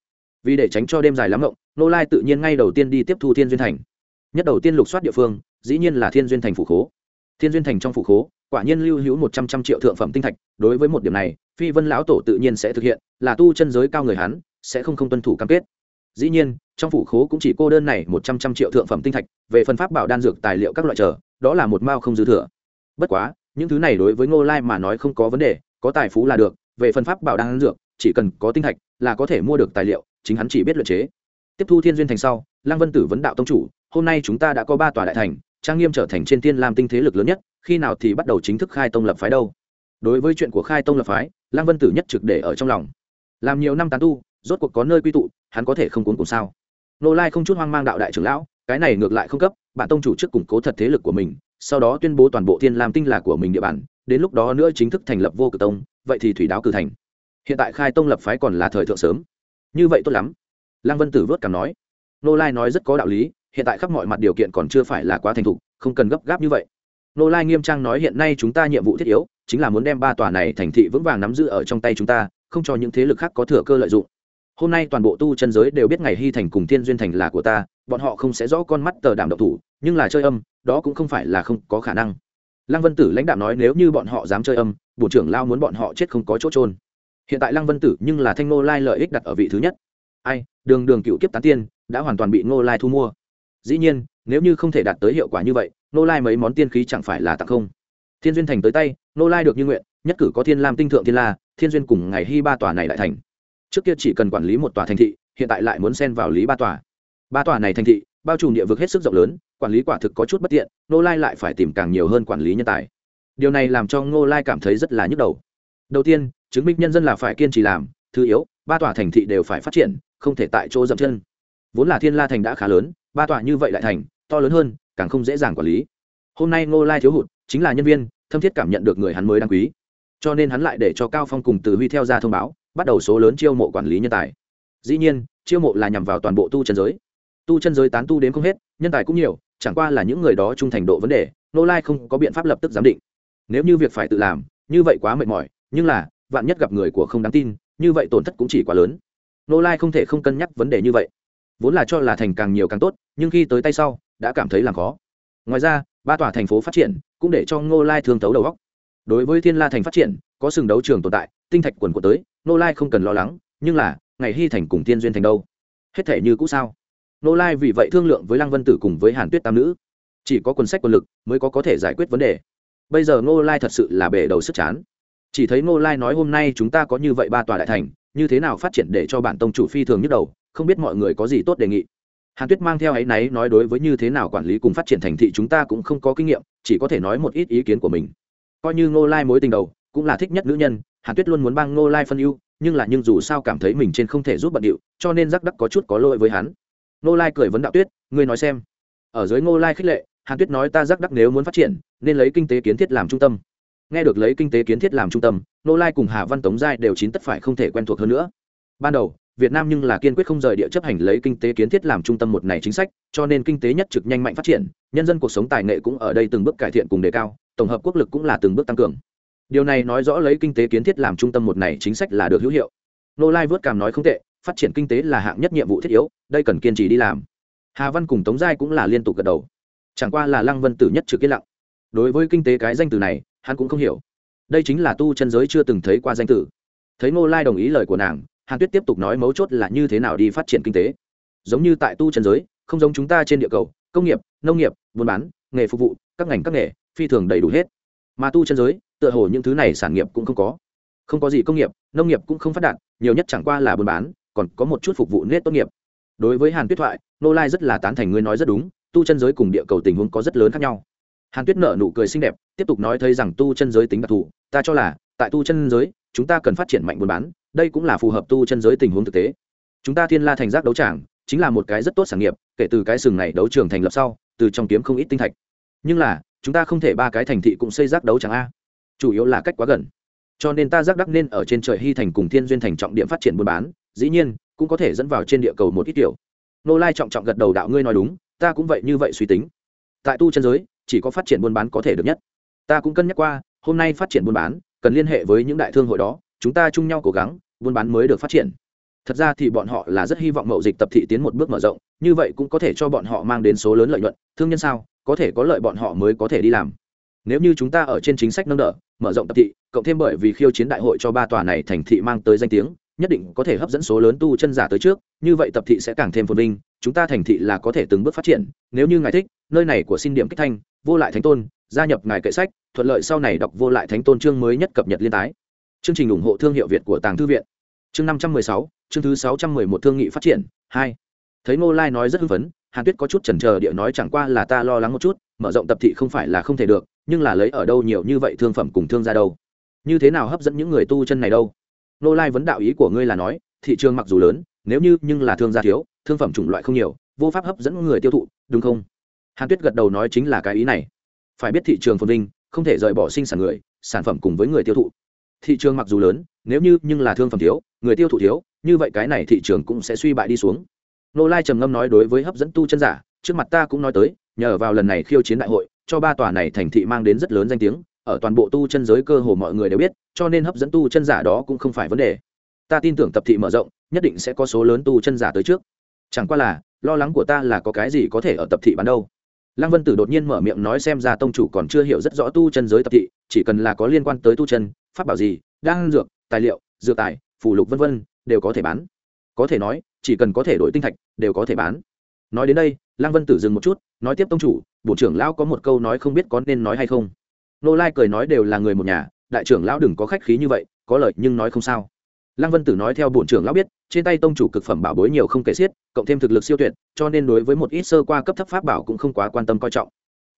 Vì để tránh cho đêm dài lắm rộng nô lai tự nhiên ngay đầu tiên đi tiếp thu thiên duyên thành. Nhất đầu tiên lục soát địa phương, dĩ nhiên là thiên duyên thành phủ khố. Thiên duyên thành trong phủ khố, quả nhiên lưu hữu một trăm trăm triệu thượng phẩm tinh thạch, đối với một điểm này, phi vân lão tổ tự nhiên sẽ thực hiện, là tu chân giới cao người hắn, sẽ không không tuân thủ cam kết. Dĩ nhiên trong phủ khố cũng chỉ cô đơn này một trăm trăm triệu thượng phẩm tinh thạch, về phần pháp bảo đan dược tài liệu các loại trở đó là một mao không dư thừa. Bất quá, những thứ này đối với ngô lai mà nói không có vấn đề, có tài phú là được, về phần pháp bảo đan dược, chỉ cần có tinh thạch là có thể mua được tài liệu, chính hắn chỉ biết luyện chế. Tiếp thu thiên duyên thành sau, lăng vân tử vấn đạo tông chủ, hôm nay chúng ta đã có ba tòa đại thành, trang nghiêm trở thành trên thiên lam tinh thế lực lớn nhất, khi nào thì bắt đầu chính thức khai tông lập phái đâu? Đối với chuyện của khai tông lập phái, lăng vân tử nhất trực để ở trong lòng. Làm nhiều năm tán tu, rốt cuộc có nơi quy tụ, hắn có thể không cuốn cùng sao? Nô lai không chút hoang mang đạo đại trưởng lão, cái này ngược lại không cấp, bản tông chủ trước củng cố thật thế lực của mình, sau đó tuyên bố toàn bộ thiên lam tinh là của mình địa bàn, đến lúc đó nữa chính thức thành lập vô cử tông, vậy thì thủy đáo cử thành. Hiện tại khai tông lập phái còn là thời thượng sớm. Như vậy tốt lắm. Lăng vân tử vớt cảm nói. Nô lai nói rất có đạo lý, hiện tại khắp mọi mặt điều kiện còn chưa phải là quá thành thục, không cần gấp gáp như vậy. Nô lai nghiêm trang nói hiện nay chúng ta nhiệm vụ thiết yếu, chính là muốn đem ba tòa này thành thị vững vàng nắm giữ ở trong tay chúng ta, không cho những thế lực khác có thừa cơ lợi dụng hôm nay toàn bộ tu chân giới đều biết ngày hy thành cùng thiên duyên thành là của ta, bọn họ không sẽ rõ con mắt tờ đảm độc thủ, nhưng là chơi âm, đó cũng không phải là không có khả năng. Lăng vân tử lãnh đạo nói nếu như bọn họ dám chơi âm bộ trưởng lao muốn bọn họ chết không có chỗ trôn hiện tại lăng vân tử nhưng là thanh ngô lai lợi ích đặt ở vị thứ nhất. Ai, đường đường cựu kiếp tán tiên, đã hoàn toàn bị ngô lai thu mua. Dĩ nhiên, nếu như không thể đạt tới hiệu quả như vậy, ngô lai mấy món tiên khí chẳng phải là tặng không. Thiên duyên thành tới tay, ngô lai được như nguyện, nhất cử có thiên lam tinh thượng thiên la, thiên duyên cùng ngày hy ba tòa này lại thành trước kia chỉ cần quản lý một tòa thành thị, hiện tại lại muốn xen vào lý ba tòa. Ba tòa này thành thị, bao trùm địa vực hết sức rộng lớn, quản lý quả thực có chút bất tiện, ngô lai lại phải tìm càng nhiều hơn quản lý nhân tài. Điều này làm cho ngô lai cảm thấy rất là nhức đầu. Đầu tiên, chứng minh nhân dân là phải kiên trì làm, thứ yếu, ba tòa thành thị đều phải phát triển, không thể tại chỗ dậm chân. Vốn là thiên la thành đã khá lớn, ba tòa như vậy lại thành, to lớn hơn, càng không dễ dàng quản lý. Hôm nay ngô lai thiếu hụt, chính là nhân viên, thâm thiết cảm nhận được người hắn mới đáng quý. Cho nên hắn lại để cho cao phong cùng từ huy theo ra thông báo bắt đầu số lớn chiêu mộ quản lý nhân tài. Dĩ nhiên, chiêu mộ là nhằm vào toàn bộ tu chân giới. Tu chân giới tán tu đến không hết, nhân tài cũng nhiều, chẳng qua là những người đó trung thành độ vấn đề, nô lai không có biện pháp lập tức giám định. Nếu như việc phải tự làm, như vậy quá mệt mỏi, nhưng là, vạn nhất gặp người của không đáng tin, như vậy tổn thất cũng chỉ quá lớn. Nô lai không thể không cân nhắc vấn đề như vậy. Vốn là cho là thành càng nhiều càng tốt, nhưng khi tới tay sau, đã cảm thấy làm khó. Ngoài ra, ba tòa thành phố phát triển cũng để cho ngô lai thương thấu đầu góc đối với thiên la thành phát triển, có sừng đấu trường tồn tại, tinh thạch quần của tới Nô lai không cần lo lắng, nhưng là, ngày hy thành cùng tiên duyên thành đâu? Hết thể như cũ sao? Nô lai vì vậy thương lượng với lăng vân tử cùng với hàn tuyết tam nữ. Chỉ có quần sách quân lực mới có có thể giải quyết vấn đề. Bây giờ Nô lai thật sự là bể đầu sức chán. Chỉ thấy Nô lai nói hôm nay chúng ta có như vậy ba tòa đại thành, như thế nào phát triển để cho bản tông chủ phi thường nhức đầu, không biết mọi người có gì tốt đề nghị. Hàn tuyết mang theo áy náy nói đối với như thế nào quản lý cùng phát triển thành thị chúng ta cũng không có kinh nghiệm, chỉ có thể nói một ít ý kiến của mình. Coi như ngô lai mối tình đầu cũng là thích nhất nữ nhân hàn tuyết luôn muốn băng ngô lai phân ưu nhưng là nhưng dù sao cảm thấy mình trên không thể giúp bận điệu cho nên rắc đắc có chút có lỗi với hắn. Ngô lai cười vấn đạo tuyết ngươi nói xem ở dưới ngô lai khích lệ hàn tuyết nói ta rắc đắc nếu muốn phát triển nên lấy kinh tế kiến thiết làm trung tâm. Nghe được lấy kinh tế kiến thiết làm trung tâm ngô lai cùng hà văn tống giai đều chín tất phải không thể quen thuộc hơn nữa. Ban đầu Việt Nam nhưng là kiên quyết không rời địa chấp hành lấy kinh tế kiến thiết làm trung tâm một này chính sách, cho nên kinh tế nhất trực nhanh mạnh phát triển, nhân dân cuộc sống tài nghệ cũng ở đây từng bước cải thiện cùng đề cao, tổng hợp quốc lực cũng là từng bước tăng cường. Điều này nói rõ lấy kinh tế kiến thiết làm trung tâm một này chính sách là được hữu hiệu. Nô Lai vớt cảm nói không tệ, phát triển kinh tế là hạng nhất nhiệm vụ thiết yếu, đây cần kiên trì đi làm. Hà Văn cùng Tống Giai cũng là liên tục gật đầu. Chẳng qua là Lăng Vân Tử nhất trực yên lặng. Đối với kinh tế cái danh từ này, hắn cũng không hiểu. Đây chính là tu chân giới chưa từng thấy qua danh từ. Thấy Nô Lai đồng ý lời của nàng, hàn tuyết tiếp tục nói mấu chốt là như thế nào đi phát triển kinh tế giống như tại tu chân giới không giống chúng ta trên địa cầu công nghiệp nông nghiệp buôn bán nghề phục vụ các ngành các nghề phi thường đầy đủ hết mà tu chân giới tựa hồ những thứ này sản nghiệp cũng không có. Không có gì công nghiệp, nông nghiệp cũng không phát đạt, nhiều nhất chẳng qua là buôn bán, còn có một chút phục vụ nết tốt nghiệp. Đối với hàn tuyết thoại nô lai rất là tán thành ngươi nói rất đúng, tu chân giới cùng địa cầu tình huống có rất lớn khác nhau. Hàn tuyết nở nụ cười xinh đẹp, tiếp tục nói thấy rằng tu chân giới tính đặc thù, ta cho là, tại tu chân giới, chúng ta cần phát triển mạnh buôn bán, đây cũng là phù hợp tu chân giới tình huống thực tế. Chúng ta thiên la thành giác đấu tràng, chính là một cái rất tốt sản nghiệp, kể từ cái sừng này đấu trường thành lập sau, từ trong kiếm không ít tinh thạch. Nhưng là, chúng ta không thể ba cái thành thị cũng xây giác đấu tràng a chủ yếu là cách quá gần. Cho nên ta giác đắc nên ở trên trời hy thành cùng thiên duyên thành trọng điểm phát triển buôn bán, dĩ nhiên, cũng có thể dẫn vào trên địa cầu một ít kiểu nô lai trọng trọng gật đầu đạo ngươi nói đúng, ta cũng vậy như vậy suy tính. Tại tu chân giới, chỉ có phát triển buôn bán có thể được nhất. Ta cũng cân nhắc qua, hôm nay phát triển buôn bán, cần liên hệ với những đại thương hội đó, chúng ta chung nhau cố gắng, buôn bán mới được phát triển. Thật ra thì bọn họ là rất hy vọng mậu dịch tập thị tiến một bước mở rộng, như vậy cũng có thể cho bọn họ mang đến số lớn lợi nhuận. Thương nhân sao, có thể có lợi bọn họ mới có thể đi làm nếu như chúng ta ở trên chính sách nâng đỡ, mở rộng tập thị, cộng thêm bởi vì khiêu chiến đại hội cho ba tòa này thành thị mang tới danh tiếng, nhất định có thể hấp dẫn số lớn tu chân giả tới trước, như vậy tập thị sẽ càng thêm phồn vinh, chúng ta thành thị là có thể từng bước phát triển. Nếu như ngài thích, nơi này của xin điểm kích thanh, vô lại thánh tôn, gia nhập ngài kệ sách, thuận lợi sau này đọc vô lại thánh tôn chương mới nhất cập nhật liên tái. Chương trình ủng hộ thương hiệu việt của tàng thư viện. Chương năm trăm mười sáu, chương thứ sáu trăm mười một thương nghị phát triển, hai. Thấy ngô lai nói rất hưng phấn, hàn tuyết có chút chần chờ địa nói chẳng qua là ta lo lắng một chút, mở rộng tập thị không phải là không thể được nhưng là lấy ở đâu nhiều như vậy thương phẩm cùng thương ra đâu? Như thế nào hấp dẫn những người tu chân này đâu? Nô lai vấn đạo ý của ngươi là nói, thị trường mặc dù lớn, nếu như nhưng là thương gia thiếu, thương phẩm chủng loại không nhiều, vô pháp hấp dẫn người tiêu thụ, đúng không? Hàn tuyết gật đầu nói chính là cái ý này. Phải biết thị trường phồn vinh, không thể rời bỏ sinh sản người, sản phẩm cùng với người tiêu thụ. Thị trường mặc dù lớn, nếu như nhưng là thương phẩm thiếu, người tiêu thụ thiếu, như vậy cái này thị trường cũng sẽ suy bại đi xuống. Nô lai trầm ngâm nói đối với hấp dẫn tu chân giả, trước mặt ta cũng nói tới, nhờ vào lần này khiêu chiến đại hội cho ba tòa này thành thị mang đến rất lớn danh tiếng, ở toàn bộ tu chân giới cơ hồ mọi người đều biết, cho nên hấp dẫn tu chân giả đó cũng không phải vấn đề. Ta tin tưởng tập thị mở rộng, nhất định sẽ có số lớn tu chân giả tới trước. Chẳng qua là, lo lắng của ta là có cái gì có thể ở tập thị bán đâu. Lăng vân tử đột nhiên mở miệng nói xem ra tông chủ còn chưa hiểu rất rõ tu chân giới tập thị, chỉ cần là có liên quan tới tu chân, pháp bảo gì đang dược, tài liệu, dược tài, phù lục vân vân, đều có thể bán. Có thể nói, chỉ cần có thể đổi tinh thạch, đều có thể bán. Nói đến đây lăng vân tử dừng một chút, nói tiếp tông chủ bộ trưởng lão có một câu nói không biết có nên nói hay không. Nô lai cười nói đều là người một nhà, đại trưởng lão đừng có khách khí như vậy, có lợi nhưng nói không sao. Lăng vân tử nói theo bổn trưởng lão biết, trên tay tông chủ cực phẩm bảo bối nhiều không kể xiết, cộng thêm thực lực siêu tuyệt, cho nên đối với một ít sơ qua cấp thấp pháp bảo cũng không quá quan tâm coi trọng.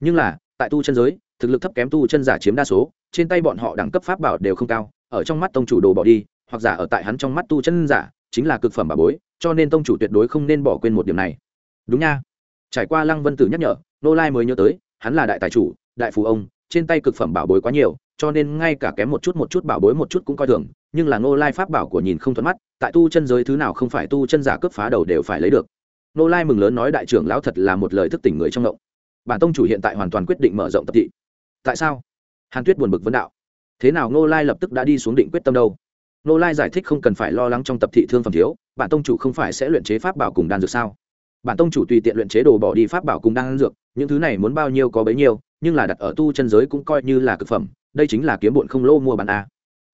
Nhưng là, tại tu chân giới, thực lực thấp kém tu chân giả chiếm đa số, trên tay bọn họ đẳng cấp pháp bảo đều không cao, ở trong mắt tông chủ đồ bỏ đi, hoặc giả ở tại hắn trong mắt tu chân giả, chính là cực phẩm bảo bối, cho nên tông chủ tuyệt đối không nên bỏ quên một điểm này. Đúng nha trải qua lăng vân tử nhắc nhở, nô lai mới nhớ tới, hắn là đại tài chủ, đại phú ông, trên tay cực phẩm bảo bối quá nhiều, cho nên ngay cả kém một chút một chút bảo bối một chút cũng coi thường, nhưng là nô lai pháp bảo của nhìn không thuận mắt, tại tu chân giới thứ nào không phải tu chân giả cướp phá đầu đều phải lấy được. Nô lai mừng lớn nói đại trưởng lão thật là một lời thức tỉnh người trong ngộng. Bản tông chủ hiện tại hoàn toàn quyết định mở rộng tập thị. Tại sao? Hàn tuyết buồn bực vấn đạo. Thế nào nô lai lập tức đã đi xuống định quyết tâm đâu? Nô lai giải thích không cần phải lo lắng trong tập thị thương phẩm thiếu, bản tông chủ không phải sẽ luyện chế pháp bảo cùng đan dược sao? Bản tông chủ tùy tiện luyện chế đồ bỏ đi pháp bảo cùng đan dược, những thứ này muốn bao nhiêu có bấy nhiêu, nhưng là đặt ở tu chân giới cũng coi như là cực phẩm, đây chính là kiếm bụn không lô mua bán a.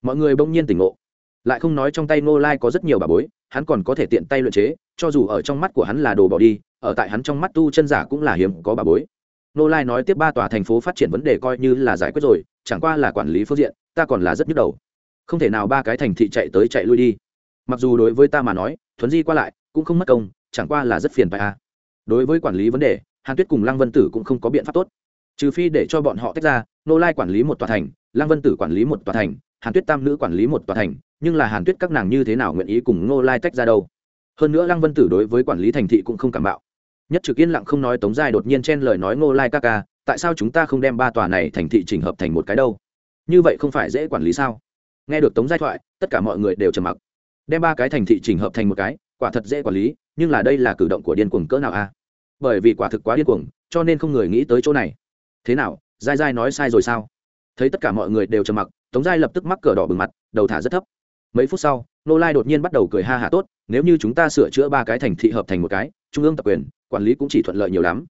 Mọi người bỗng nhiên tỉnh ngộ. Lại không nói trong tay nô lai có rất nhiều bà bối, hắn còn có thể tiện tay luyện chế, cho dù ở trong mắt của hắn là đồ bỏ đi, ở tại hắn trong mắt tu chân giả cũng là hiếm có bà bối. Nô lai nói tiếp ba tòa thành phố phát triển vấn đề coi như là giải quyết rồi, chẳng qua là quản lý phương diện, ta còn là rất nhức đầu. Không thể nào ba cái thành thị chạy tới chạy lui đi. Mặc dù đối với ta mà nói, thuấn di qua lại, cũng không mất công chẳng qua là rất phiền phải a đối với quản lý vấn đề, hàn tuyết cùng lăng vân tử cũng không có biện pháp tốt. Trừ phi để cho bọn họ tách ra, nô lai quản lý một tòa thành, lăng vân tử quản lý một tòa thành, hàn tuyết tam nữ quản lý một tòa thành, nhưng là hàn tuyết các nàng như thế nào nguyện ý cùng nô lai tách ra đâu? Hơn nữa lăng vân tử đối với quản lý thành thị cũng không cảm bạo. Nhất trực yên lặng không nói tống giai đột nhiên chen lời nói nô lai ca ca, tại sao chúng ta không đem ba tòa này thành thị chỉnh hợp thành một cái đâu? Như vậy không phải dễ quản lý sao? Nghe được tống giai thoại, tất cả mọi người đều trầm mặc. Đem ba cái thành thị chỉnh hợp thành một cái, quả thật dễ quản lý nhưng là đây là cử động của điên cuồng cỡ nào a? Bởi vì quả thực quá điên cuồng, cho nên không người nghĩ tới chỗ này. Thế nào dai dai nói sai rồi sao? Thấy tất cả mọi người đều trầm mặc, tống giai lập tức mắc cờ đỏ bừng mặt, đầu thả rất thấp. Mấy phút sau nô lai đột nhiên bắt đầu cười ha hạ tốt, nếu như chúng ta sửa chữa ba cái thành thị hợp thành một cái, trung ương tập quyền, quản lý cũng chỉ thuận lợi nhiều lắm.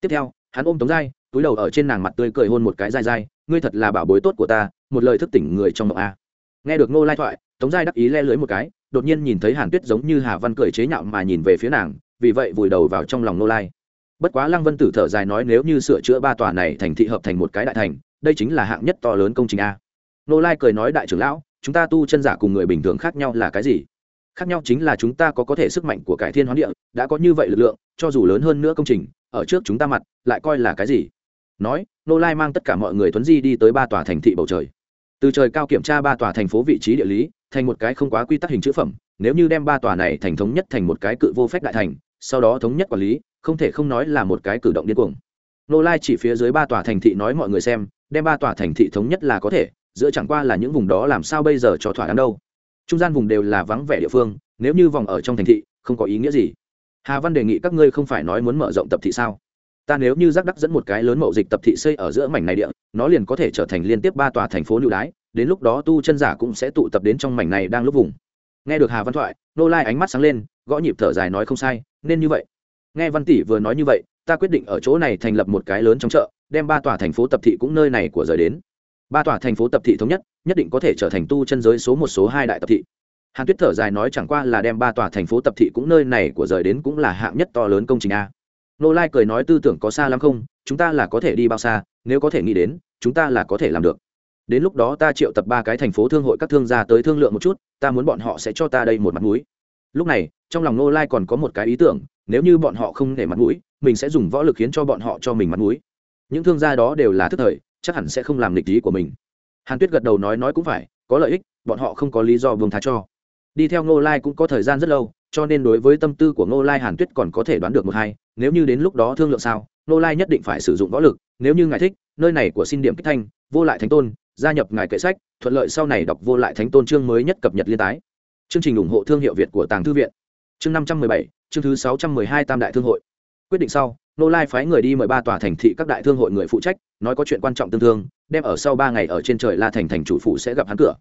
Tiếp theo, hắn ôm tống giai, túi đầu ở trên nàng mặt tươi cười hôn một cái dai dai ngươi thật là bảo bối tốt của ta, một lời thức tỉnh người trong mộng a. Nghe được nô lai thoại, tống giai đắc ý le lưới một cái đột nhiên nhìn thấy hàn tuyết giống như hà văn cười chế nhạo mà nhìn về phía nàng, vì vậy vùi đầu vào trong lòng nô lai. Bất quá lăng vân tử thở dài nói nếu như sửa chữa ba tòa này thành thị hợp thành một cái đại thành, đây chính là hạng nhất to lớn công trình a. Nô lai cười nói đại trưởng lão, chúng ta tu chân giả cùng người bình thường khác nhau là cái gì? Khác nhau chính là chúng ta có có thể sức mạnh của cải thiên hoán địa, đã có như vậy lực lượng, cho dù lớn hơn nữa công trình, ở trước chúng ta mặt, lại coi là cái gì? Nói, nô lai mang tất cả mọi người thuấn di đi tới ba tòa thành thị bầu trời. Từ trời cao kiểm tra ba tòa thành phố vị trí địa lý thành một cái không quá quy tắc hình chữ phẩm, nếu như đem ba tòa này thành thống nhất thành một cái cự vô phép đại thành, sau đó thống nhất quản lý, không thể không nói là một cái cử động điên cuồng. Nô lai chỉ phía dưới ba tòa thành thị nói mọi người xem, đem ba tòa thành thị thống nhất là có thể, giữa chẳng qua là những vùng đó làm sao bây giờ cho thỏa đáng đâu. Trung gian vùng đều là vắng vẻ địa phương, nếu như vòng ở trong thành thị, không có ý nghĩa gì. Hà văn đề nghị các ngươi không phải nói muốn mở rộng tập thị sao? Ta nếu như giác đắc dẫn một cái lớn mậu dịch tập thị xây ở giữa mảnh này địa, nó liền có thể trở thành liên tiếp ba tòa thành phố lưu đái đến lúc đó tu chân giả cũng sẽ tụ tập đến trong mảnh này đang lúc vùng. Nghe được hà văn thoại, nô lai ánh mắt sáng lên, gõ nhịp thở dài nói không sai, nên như vậy. Nghe văn tỷ vừa nói như vậy, ta quyết định ở chỗ này thành lập một cái lớn trong chợ, đem ba tòa thành phố tập thị cũng nơi này của rời đến. Ba tòa thành phố tập thị thống nhất nhất định có thể trở thành tu chân giới số một số hai đại tập thị. Hàn tuyết thở dài nói chẳng qua là đem ba tòa thành phố tập thị cũng nơi này của rời đến cũng là hạng nhất to lớn công trình a. Nô lai cười nói tư tưởng có xa lắm không, chúng ta là có thể đi bao xa, nếu có thể nghĩ đến, chúng ta là có thể làm được đến lúc đó ta triệu tập ba cái thành phố thương hội các thương gia tới thương lượng một chút, ta muốn bọn họ sẽ cho ta đây một mặt mũi. Lúc này, trong lòng nô lai còn có một cái ý tưởng, nếu như bọn họ không để mặt mũi, mình sẽ dùng võ lực khiến cho bọn họ cho mình mặt mũi. Những thương gia đó đều là thức thời, chắc hẳn sẽ không làm lịch lý của mình. Hàn tuyết gật đầu nói nói cũng phải, có lợi ích, bọn họ không có lý do vương tha cho. Đi theo ngô lai cũng có thời gian rất lâu, cho nên đối với tâm tư của ngô lai hàn tuyết còn có thể đoán được một hai, nếu như đến lúc đó thương lượng sao, ngô lai nhất định phải sử dụng võ lực, nếu như ngài thích, nơi này của xin điểm kích thanh, vô lại thánh tôn gia nhập ngài kệ sách, thuận lợi sau này đọc vô lại thánh tôn chương mới nhất cập nhật liên tái. Chương trình ủng hộ thương hiệu việt của tàng thư viện. Chương năm trăm mười bảy, chương thứ sáu trăm mười hai tam đại thương hội. Quyết định sau, nô lai phái người đi mời ba tòa thành thị các đại thương hội người phụ trách, nói có chuyện quan trọng tương thương đem ở sau ba ngày ở trên trời la thành thành chủ phụ sẽ gặp hắn cửa.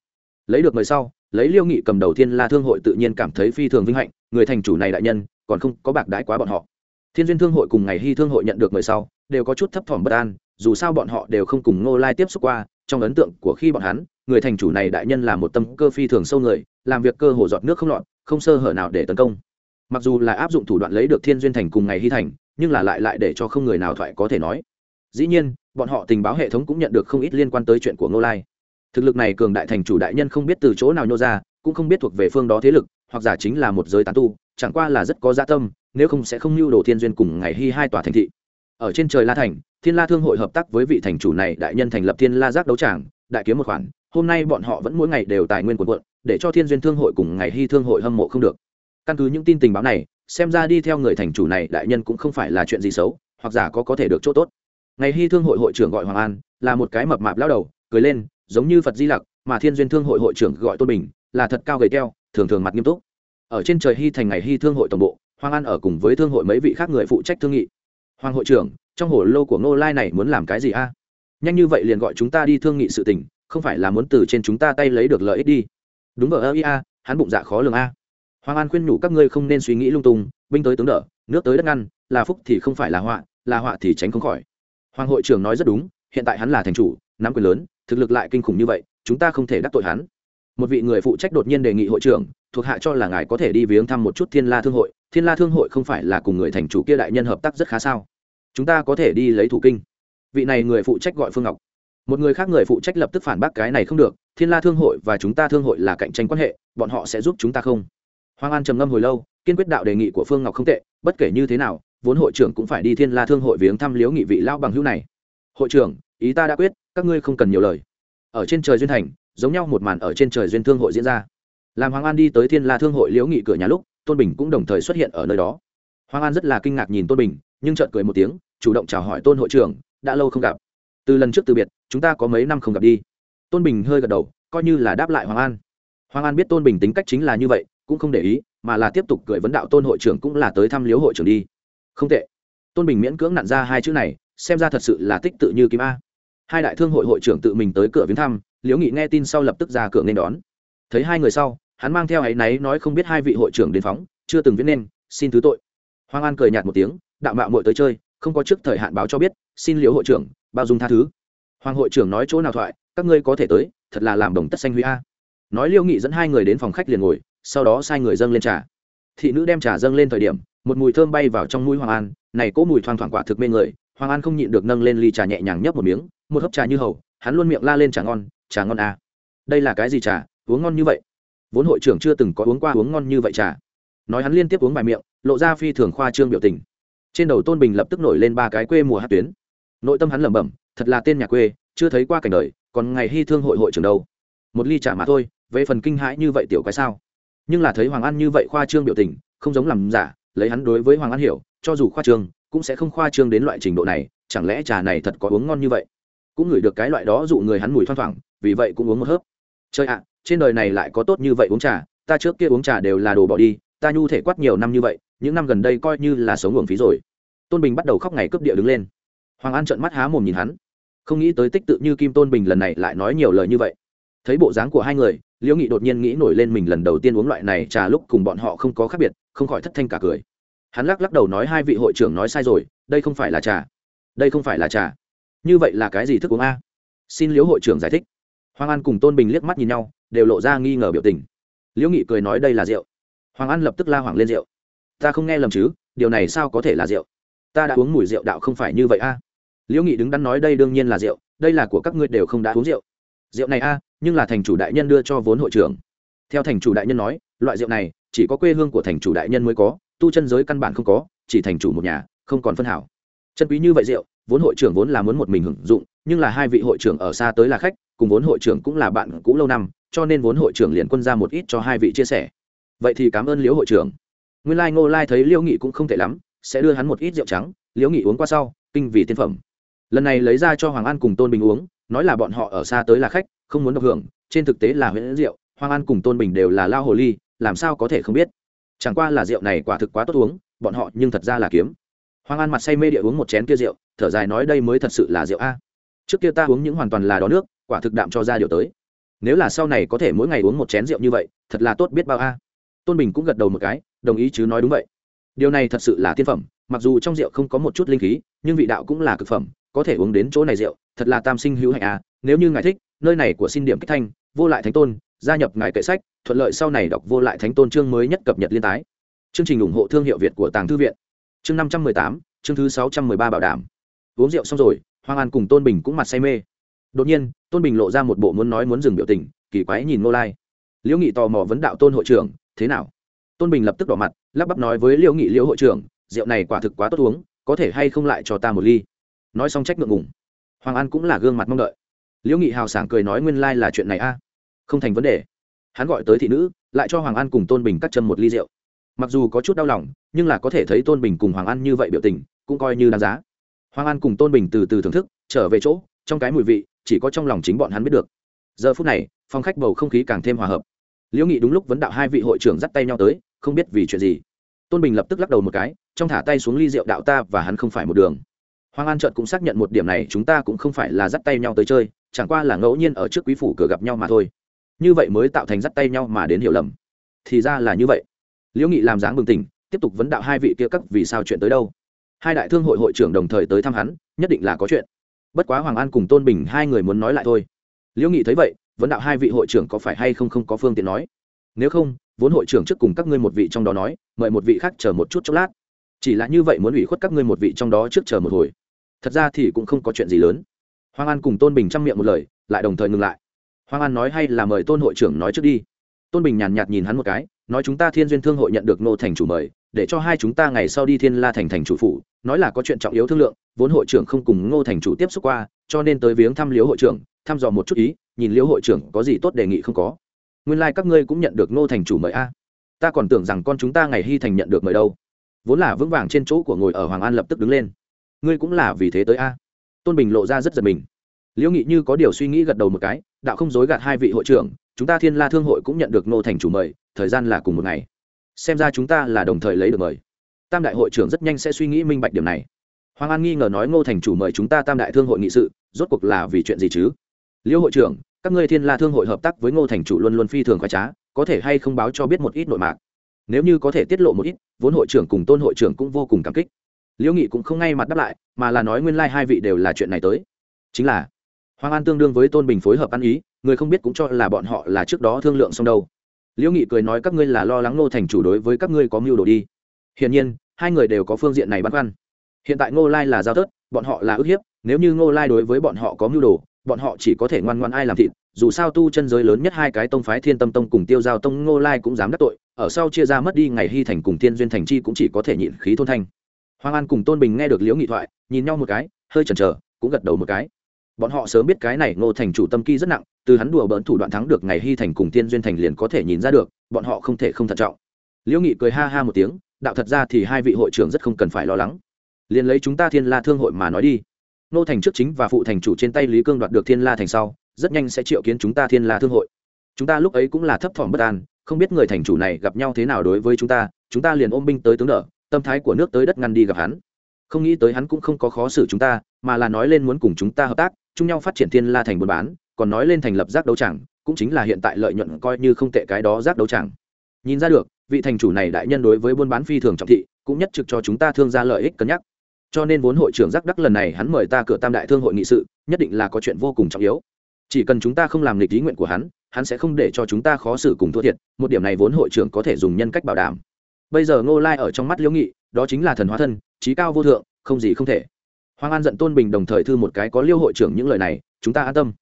Lấy được mời sau, lấy liêu nghị cầm đầu thiên la thương hội tự nhiên cảm thấy phi thường vinh hạnh, người thành chủ này đại nhân, còn không có bạc đái quá bọn họ. Thiên duyên thương hội cùng ngày hy thương hội nhận được mời sau, đều có chút thấp thỏm bất an dù sao bọn họ đều không cùng ngô lai tiếp xúc qua, trong ấn tượng của khi bọn hắn, người thành chủ này đại nhân là một tâm cơ phi thường sâu người, làm việc cơ hồ giọt nước không lọt, không sơ hở nào để tấn công. Mặc dù là áp dụng thủ đoạn lấy được thiên duyên thành cùng ngày hy thành, nhưng là lại lại để cho không người nào thoại có thể nói. Dĩ nhiên, bọn họ tình báo hệ thống cũng nhận được không ít liên quan tới chuyện của ngô lai. Thực lực này cường đại thành chủ đại nhân không biết từ chỗ nào nhô ra, cũng không biết thuộc về phương đó thế lực, hoặc giả chính là một giới tán tu, chẳng qua là rất có gia dạ tâm, nếu không sẽ không lưu đồ thiên duyên cùng ngày hy hai tòa thành thị ở trên trời la thành, thiên la thương hội hợp tác với vị thành chủ này, đại nhân thành lập thiên la giác đấu tràng, đại kiếm một khoản, hôm nay bọn họ vẫn mỗi ngày đều tài nguyên quần quận để cho thiên duyên thương hội cùng ngày hy thương hội hâm mộ không được. Căn cứ những tin tình báo này, xem ra đi theo người thành chủ này, đại nhân cũng không phải là chuyện gì xấu, hoặc giả có có thể được chỗ tốt. Ngày hy thương hội hội trưởng gọi hoàng an, là một cái mập mạp lao đầu, cười lên, giống như phật di lặc, mà thiên duyên thương hội hội trưởng gọi tôn bình, là thật cao gầy keo, thường thường mặt nghiêm túc. Ở trên trời hy thành ngày hy thương hội tổng bộ, hoàng an ở cùng với thương hội mấy vị khác người phụ trách thương nghị hoàng hội trưởng, trong hồ lô của ngô lai này muốn làm cái gì a? Nhanh như vậy liền gọi chúng ta đi thương nghị sự tình, không phải là muốn từ trên chúng ta tay lấy được lợi ích đi. Đúng vợ ơ ia hắn bụng dạ khó lường a. Hoàng an khuyên nhủ các ngươi không nên suy nghĩ lung tung, binh tới tướng đỡ, nước tới đất ngăn, là phúc thì không phải là họa là họa thì tránh không khỏi. Hoàng hội trưởng nói rất đúng, hiện tại hắn là thành chủ, nắm quyền lớn, thực lực lại kinh khủng như vậy, chúng ta không thể đắc tội hắn. Một vị người phụ trách đột nhiên đề nghị hội trưởng thuộc hạ cho là ngài có thể đi viếng thăm một chút thiên la thương hội. Thiên la thương hội không phải là cùng người thành chủ kia đại nhân hợp tác rất khá sao? Chúng ta có thể đi lấy thủ kinh. Vị này người phụ trách gọi phương ngọc. Một người khác người phụ trách lập tức phản bác cái này không được. Thiên la thương hội và chúng ta thương hội là cạnh tranh quan hệ, bọn họ sẽ giúp chúng ta không? Hoàng an trầm ngâm hồi lâu, kiên quyết đạo đề nghị của phương ngọc không tệ, bất kể như thế nào, vốn hội trưởng cũng phải đi thiên la thương hội viếng thăm liếu nghị vị lão bằng hữu này. Hội trưởng, ý ta đã quyết, các ngươi không cần nhiều lời. Ở trên trời duyên thành, giống nhau một màn ở trên trời duyên thương hội diễn ra làm hoàng an đi tới thiên la thương hội liễu nghị cửa nhà lúc, tôn bình cũng đồng thời xuất hiện ở nơi đó. Hoàng an rất là kinh ngạc nhìn tôn bình, nhưng chợt cười một tiếng, chủ động chào hỏi tôn hội trưởng, đã lâu không gặp. Từ lần trước từ biệt, chúng ta có mấy năm không gặp đi. Tôn bình hơi gật đầu, coi như là đáp lại hoàng an. Hoàng an biết tôn bình tính cách chính là như vậy, cũng không để ý, mà là tiếp tục cười vấn đạo tôn hội trưởng cũng là tới thăm liếu hội trưởng đi. Không tệ. Tôn bình miễn cưỡng nặn ra hai chữ này, xem ra thật sự là tích tự như kim a. Hai đại thương hội hội trưởng tự mình tới cửa viếng thăm, liễu nghị nghe tin sau lập tức ra cửa nên đón. Thấy hai người sau hắn mang theo ấy náy nói không biết hai vị hội trưởng đến phóng, chưa từng viết nên, xin thứ tội. Hoàng an cười nhạt một tiếng, đạo mạo mội tới chơi, không có trước thời hạn báo cho biết, xin liễu hội trưởng, bao dung tha thứ. Hoàng hội trưởng nói chỗ nào thoại, các ngươi có thể tới, thật là làm đồng tất xanh huy a. Nói liêu nghị dẫn hai người đến phòng khách liền ngồi, sau đó sai người dâng lên trà. Thị nữ đem trà dâng lên thời điểm, một mùi thơm bay vào trong mũi hoàng an, này cỗ mùi thoang thoảng quả thực mê người hoàng an không nhịn được nâng lên ly trà nhẹ nhàng nhấp một miếng, một hớp trà như hầu, hắn luôn miệng la lên trà ngon trà ngon à. đây là cái gì trà, uống ngon như vậy? Vốn hội trưởng chưa từng có uống qua uống ngon như vậy trà. Nói hắn liên tiếp uống vài miệng, lộ ra phi thường khoa trương biểu tình. Trên đầu tôn bình lập tức nổi lên ba cái quê mùa hát tuyến. Nội tâm hắn lẩm bẩm, thật là tên nhà quê, chưa thấy qua cảnh đời, còn ngày hy thương hội hội trưởng đâu. Một ly trà mà thôi, về phần kinh hãi như vậy tiểu cái sao? Nhưng là thấy hoàng an như vậy khoa trương biểu tình, không giống làm giả, lấy hắn đối với hoàng an hiểu, cho dù khoa trương, cũng sẽ không khoa trương đến loại trình độ này, chẳng lẽ trà này thật có uống ngon như vậy? Cũng ngửi được cái loại đó dụ người hắn mùi thoang thoảng, vì vậy cũng uống một hớp. Chơi ạ trên đời này lại có tốt như vậy uống trà, ta trước kia uống trà đều là đồ bỏ đi, ta nhu thể quát nhiều năm như vậy, những năm gần đây coi như là sống uổng phí rồi. Tôn bình bắt đầu khóc ngày cướp địa đứng lên. Hoàng an trợn mắt há mồm nhìn hắn. Không nghĩ tới tích tự như kim tôn bình lần này lại nói nhiều lời như vậy. Thấy bộ dáng của hai người, liễu nghị đột nhiên nghĩ nổi lên mình lần đầu tiên uống loại này trà lúc cùng bọn họ không có khác biệt, không khỏi thất thanh cả cười. Hắn lắc lắc đầu nói hai vị hội trưởng nói sai rồi, đây không phải là trà. Đây không phải là trà. Như vậy là cái gì thức uống a? Xin liễu hội trưởng giải thích hoàng an cùng tôn bình liếc mắt nhìn nhau, đều lộ ra nghi ngờ biểu tình. Liễu nghị cười nói đây là rượu. Hoàng an lập tức la hoàng lên rượu. Ta không nghe lầm chứ, điều này sao có thể là rượu? Ta đã uống mùi rượu đạo không phải như vậy a. Liễu nghị đứng đắn nói đây đương nhiên là rượu, đây là của các ngươi đều không đã uống rượu. Rượu này a, nhưng là thành chủ đại nhân đưa cho vốn hội trưởng. Theo thành chủ đại nhân nói, loại rượu này, chỉ có quê hương của thành chủ đại nhân mới có, tu chân giới căn bản không có, chỉ thành chủ một nhà, không còn phân hảo. Chân quý như vậy rượu, vốn hội trưởng vốn là muốn một mình hưởng dụng nhưng là hai vị hội trưởng ở xa tới là khách, cùng vốn hội trưởng cũng là bạn cũ lâu năm, cho nên vốn hội trưởng liền quân ra một ít cho hai vị chia sẻ. Vậy thì cảm ơn liễu hội trưởng. Nguyên lai ngô lai thấy liễu nghị cũng không tệ lắm, sẽ đưa hắn một ít rượu trắng, liễu nghị uống qua sau, kinh vì tiên phẩm. Lần này lấy ra cho hoàng an cùng tôn bình uống, nói là bọn họ ở xa tới là khách, không muốn được hưởng, trên thực tế là huyện rượu, hoàng an cùng tôn bình đều là lao hồ ly, làm sao có thể không biết? Chẳng qua là rượu này quả thực quá tốt uống, bọn họ nhưng thật ra là kiếm. Hoàng an mặt say mê địa uống một chén kia rượu, thở dài nói đây mới thật sự là rượu a trước kia ta uống những hoàn toàn là đó nước, quả thực đạm cho ra điều tới. Nếu là sau này có thể mỗi ngày uống một chén rượu như vậy, thật là tốt biết bao a. Tôn bình cũng gật đầu một cái, đồng ý chứ nói đúng vậy. Điều này thật sự là tiên phẩm, mặc dù trong rượu không có một chút linh khí, nhưng vị đạo cũng là cực phẩm, có thể uống đến chỗ này rượu, thật là tam sinh hữu hạnh a. Nếu như ngài thích, nơi này của xin điểm kích thanh, vô lại thánh tôn, gia nhập ngài kệ sách, thuận lợi sau này đọc vô lại thánh tôn chương mới nhất cập nhật liên tái. Chương trình ủng hộ thương hiệu việt của tàng thư viện. Chương năm trăm mười tám, chương thứ sáu trăm mười ba bảo đảm. Uống rượu xong rồi hoàng an cùng tôn bình cũng mặt say mê. Đột nhiên, tôn bình lộ ra một bộ muốn nói muốn dừng biểu tình, kỳ quái nhìn ngô lai. Liễu nghị tò mò vấn đạo tôn hội trưởng, thế nào? Tôn bình lập tức đỏ mặt, lắp bắp nói với liễu nghị, liễu hội trưởng, rượu này quả thực quá tốt uống, có thể hay không lại cho ta một ly? Nói xong trách ngượng ngùng. Hoàng an cũng là gương mặt mong đợi. Liễu nghị hào sảng cười nói, nguyên lai là chuyện này a, không thành vấn đề. Hắn gọi tới thị nữ, lại cho hoàng an cùng tôn bình cắt chân một ly rượu. Mặc dù có chút đau lòng, nhưng là có thể thấy tôn bình cùng hoàng an như vậy biểu tình, cũng coi như đáng giá hoàng an cùng tôn bình từ từ thưởng thức, trở về chỗ, trong cái mùi vị, chỉ có trong lòng chính bọn hắn biết được. Giờ phút này phong khách bầu không khí càng thêm hòa hợp. Liễu nghị đúng lúc vấn đạo hai vị hội trưởng dắt tay nhau tới, không biết vì chuyện gì. Tôn bình lập tức lắc đầu một cái, trong thả tay xuống ly rượu đạo ta và hắn không phải một đường. Hoàng an trợt cũng xác nhận một điểm này, chúng ta cũng không phải là dắt tay nhau tới chơi, chẳng qua là ngẫu nhiên ở trước quý phủ cửa gặp nhau mà thôi. Như vậy mới tạo thành dắt tay nhau mà đến hiểu lầm. Thì ra là như vậy. Liễu nghị làm dáng bừng tỉnh, tiếp tục vấn đạo hai vị kia các vì sao chuyện tới đâu hai đại thương hội hội trưởng đồng thời tới thăm hắn, nhất định là có chuyện. Bất quá hoàng an cùng tôn bình hai người muốn nói lại thôi. Liễu nghị thấy vậy, vấn đạo hai vị hội trưởng có phải hay không không có phương tiện nói. Nếu không, vốn hội trưởng trước cùng các ngươi một vị trong đó nói, mời một vị khác chờ một chút chốc lát. Chỉ là như vậy muốn ủy khuất các ngươi một vị trong đó trước chờ một hồi. Thật ra thì cũng không có chuyện gì lớn. Hoàng an cùng tôn bình chăm miệng một lời, lại đồng thời ngừng lại. Hoàng an nói hay là mời tôn hội trưởng nói trước đi. Tôn bình nhàn nhạt nhìn hắn một cái, nói chúng ta thiên duyên thương hội nhận được nô thành chủ mời để cho hai chúng ta ngày sau đi thiên la thành thành chủ phủ, nói là có chuyện trọng yếu thương lượng, vốn hội trưởng không cùng ngô thành chủ tiếp xúc qua, cho nên tới viếng thăm Liễu hội trưởng, thăm dò một chút ý, nhìn Liễu hội trưởng có gì tốt đề nghị không có. Nguyên lai、like、các ngươi cũng nhận được ngô thành chủ mời a. Ta còn tưởng rằng con chúng ta ngày hy thành nhận được mời đâu. Vốn là vững vàng trên chỗ của ngồi ở hoàng an lập tức đứng lên. Ngươi cũng là vì thế tới a. Tôn bình lộ ra rất giật mình. Liễu nghị như có điều suy nghĩ gật đầu một cái, đạo không dối gạt hai vị hội trưởng, chúng ta thiên la thương hội cũng nhận được ngô thành chủ mời, thời gian là cùng một ngày xem ra chúng ta là đồng thời lấy được mời. Tam đại hội trưởng rất nhanh sẽ suy nghĩ minh bạch điểm này. Hoàng an nghi ngờ nói ngô thành chủ mời chúng ta tam đại thương hội nghị sự, rốt cuộc là vì chuyện gì chứ? Liêu hội trưởng, các ngươi thiên la thương hội hợp tác với ngô thành chủ luôn luôn phi thường khoái trá, có thể hay không báo cho biết một ít nội mạc? Nếu như có thể tiết lộ một ít, vốn hội trưởng cùng tôn hội trưởng cũng vô cùng cảm kích. Liễu nghị cũng không ngay mặt đáp lại, mà là nói nguyên lai、like、hai vị đều là chuyện này tới. Chính là, hoàng an tương đương với tôn bình phối hợp ăn ý, người không biết cũng cho là bọn họ là trước đó thương lượng xong đâu liễu nghị cười nói các ngươi là lo lắng ngô thành chủ đối với các ngươi có mưu đồ đi. Hiển nhiên, hai người đều có phương diện này băn khoăn. Hiện tại ngô lai là giao tớt bọn họ là ức hiếp, nếu như ngô lai đối với bọn họ có mưu đồ, bọn họ chỉ có thể ngoan ngoan ai làm thịt, dù sao tu chân giới lớn nhất hai cái tông phái thiên tâm tông cùng tiêu giao tông, ngô lai cũng dám đắc tội, ở sau chia ra mất đi ngày hy thành cùng tiên duyên thành chi cũng chỉ có thể nhịn khí thôn thanh. Hoàng an cùng tôn bình nghe được liễu nghị thoại, nhìn nhau một cái, hơi chần chờ, cũng gật đầu một cái bọn họ sớm biết cái này ngô thành chủ tâm kỳ rất nặng, từ hắn đùa bỡn thủ đoạn thắng được ngày hy thành cùng tiên duyên thành liền có thể nhìn ra được, bọn họ không thể không thận trọng. Liễu nghị cười ha ha một tiếng, đạo thật ra thì hai vị hội trưởng rất không cần phải lo lắng. Liền lấy chúng ta thiên la thương hội mà nói đi. Ngô thành trước chính và phụ thành chủ trên tay lý cương đoạt được thiên la thành sau, rất nhanh sẽ triệu kiến chúng ta thiên la thương hội. Chúng ta lúc ấy cũng là thấp thỏm bất an, không biết người thành chủ này gặp nhau thế nào đối với chúng ta chúng ta liền ôm binh tới tướng đỡ, tâm thái của nước tới đất ngăn đi gặp hắn. Không nghĩ tới hắn cũng không có khó xử chúng ta, mà là nói lên muốn cùng chúng ta hợp tác chung nhau phát triển thiên la thành buôn bán, còn nói lên thành lập rác đấu tràng, cũng chính là hiện tại lợi nhuận coi như không tệ cái đó rác đấu tràng. Nhìn ra được, vị thành chủ này đại nhân đối với buôn bán phi thường trọng thị, cũng nhất trực cho chúng ta thương gia lợi ích cân nhắc. Cho nên vốn hội trưởng giác đắc lần này hắn mời ta cửa tam đại thương hội nghị sự, nhất định là có chuyện vô cùng trọng yếu. Chỉ cần chúng ta không làm nghịch ý nguyện của hắn hắn sẽ không để cho chúng ta khó xử cùng thua thiệt, một điểm này vốn hội trưởng có thể dùng nhân cách bảo đảm. Bây giờ ngô lai ở trong mắt liễu nghị, đó chính là thần hóa thân, trí cao vô thượng, không gì không thể hoàng an giận tôn bình đồng thời thư một cái có liêu hội trưởng những lời này, chúng ta an tâm.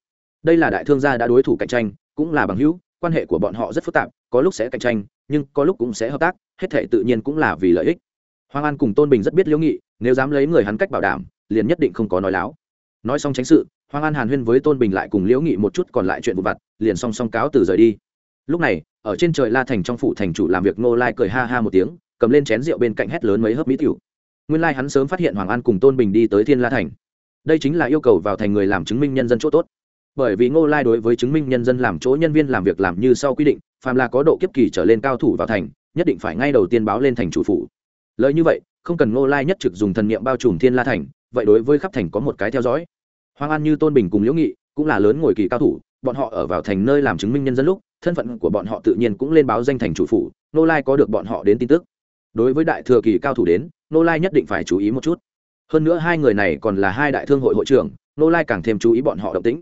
Đây là đại thương gia đã đối thủ cạnh tranh, cũng là bằng hữu, quan hệ của bọn họ rất phức tạp, có lúc sẽ cạnh tranh, nhưng có lúc cũng sẽ hợp tác, hết thể tự nhiên cũng là vì lợi ích. Hoàng an cùng tôn bình rất biết liễu nghị, nếu dám lấy người hắn cách bảo đảm, liền nhất định không có nói láo. Nói xong tránh sự, hoàng an hàn huyên với tôn bình lại cùng liễu nghị một chút còn lại chuyện vụ vặt, liền song song cáo từ rời đi. Lúc này, ở trên trời la thành trong phủ thành chủ làm việc nô lai cười ha ha một tiếng, cầm lên chén rượu bên cạnh hét lớn mấy hớp mỹ tiểu nguyên lai hắn sớm phát hiện hoàng an cùng tôn bình đi tới thiên la thành. Đây chính là yêu cầu vào thành người làm chứng minh nhân dân chỗ tốt. Bởi vì ngô lai đối với chứng minh nhân dân làm chỗ nhân viên làm việc làm như sau quy định, phàm là có độ kiếp kỳ trở lên cao thủ vào thành, nhất định phải ngay đầu tiên báo lên thành chủ phủ. Lời như vậy, không cần ngô lai nhất trực dùng thần niệm bao trùm thiên la thành, vậy đối với khắp thành có một cái theo dõi. Hoàng an như tôn bình cùng liễu nghị, cũng là lớn ngồi kỳ cao thủ, bọn họ ở vào thành nơi làm chứng minh nhân dân lúc, thân phận của bọn họ tự nhiên cũng lên báo danh thành chủ phủ, Ngô lai có được bọn họ đến tin tức. Đối với đại thừa kỳ cao thủ đến nô lai nhất định phải chú ý một chút. Hơn nữa hai người này còn là hai đại thương hội hội trưởng, nô lai càng thêm chú ý bọn họ động tĩnh.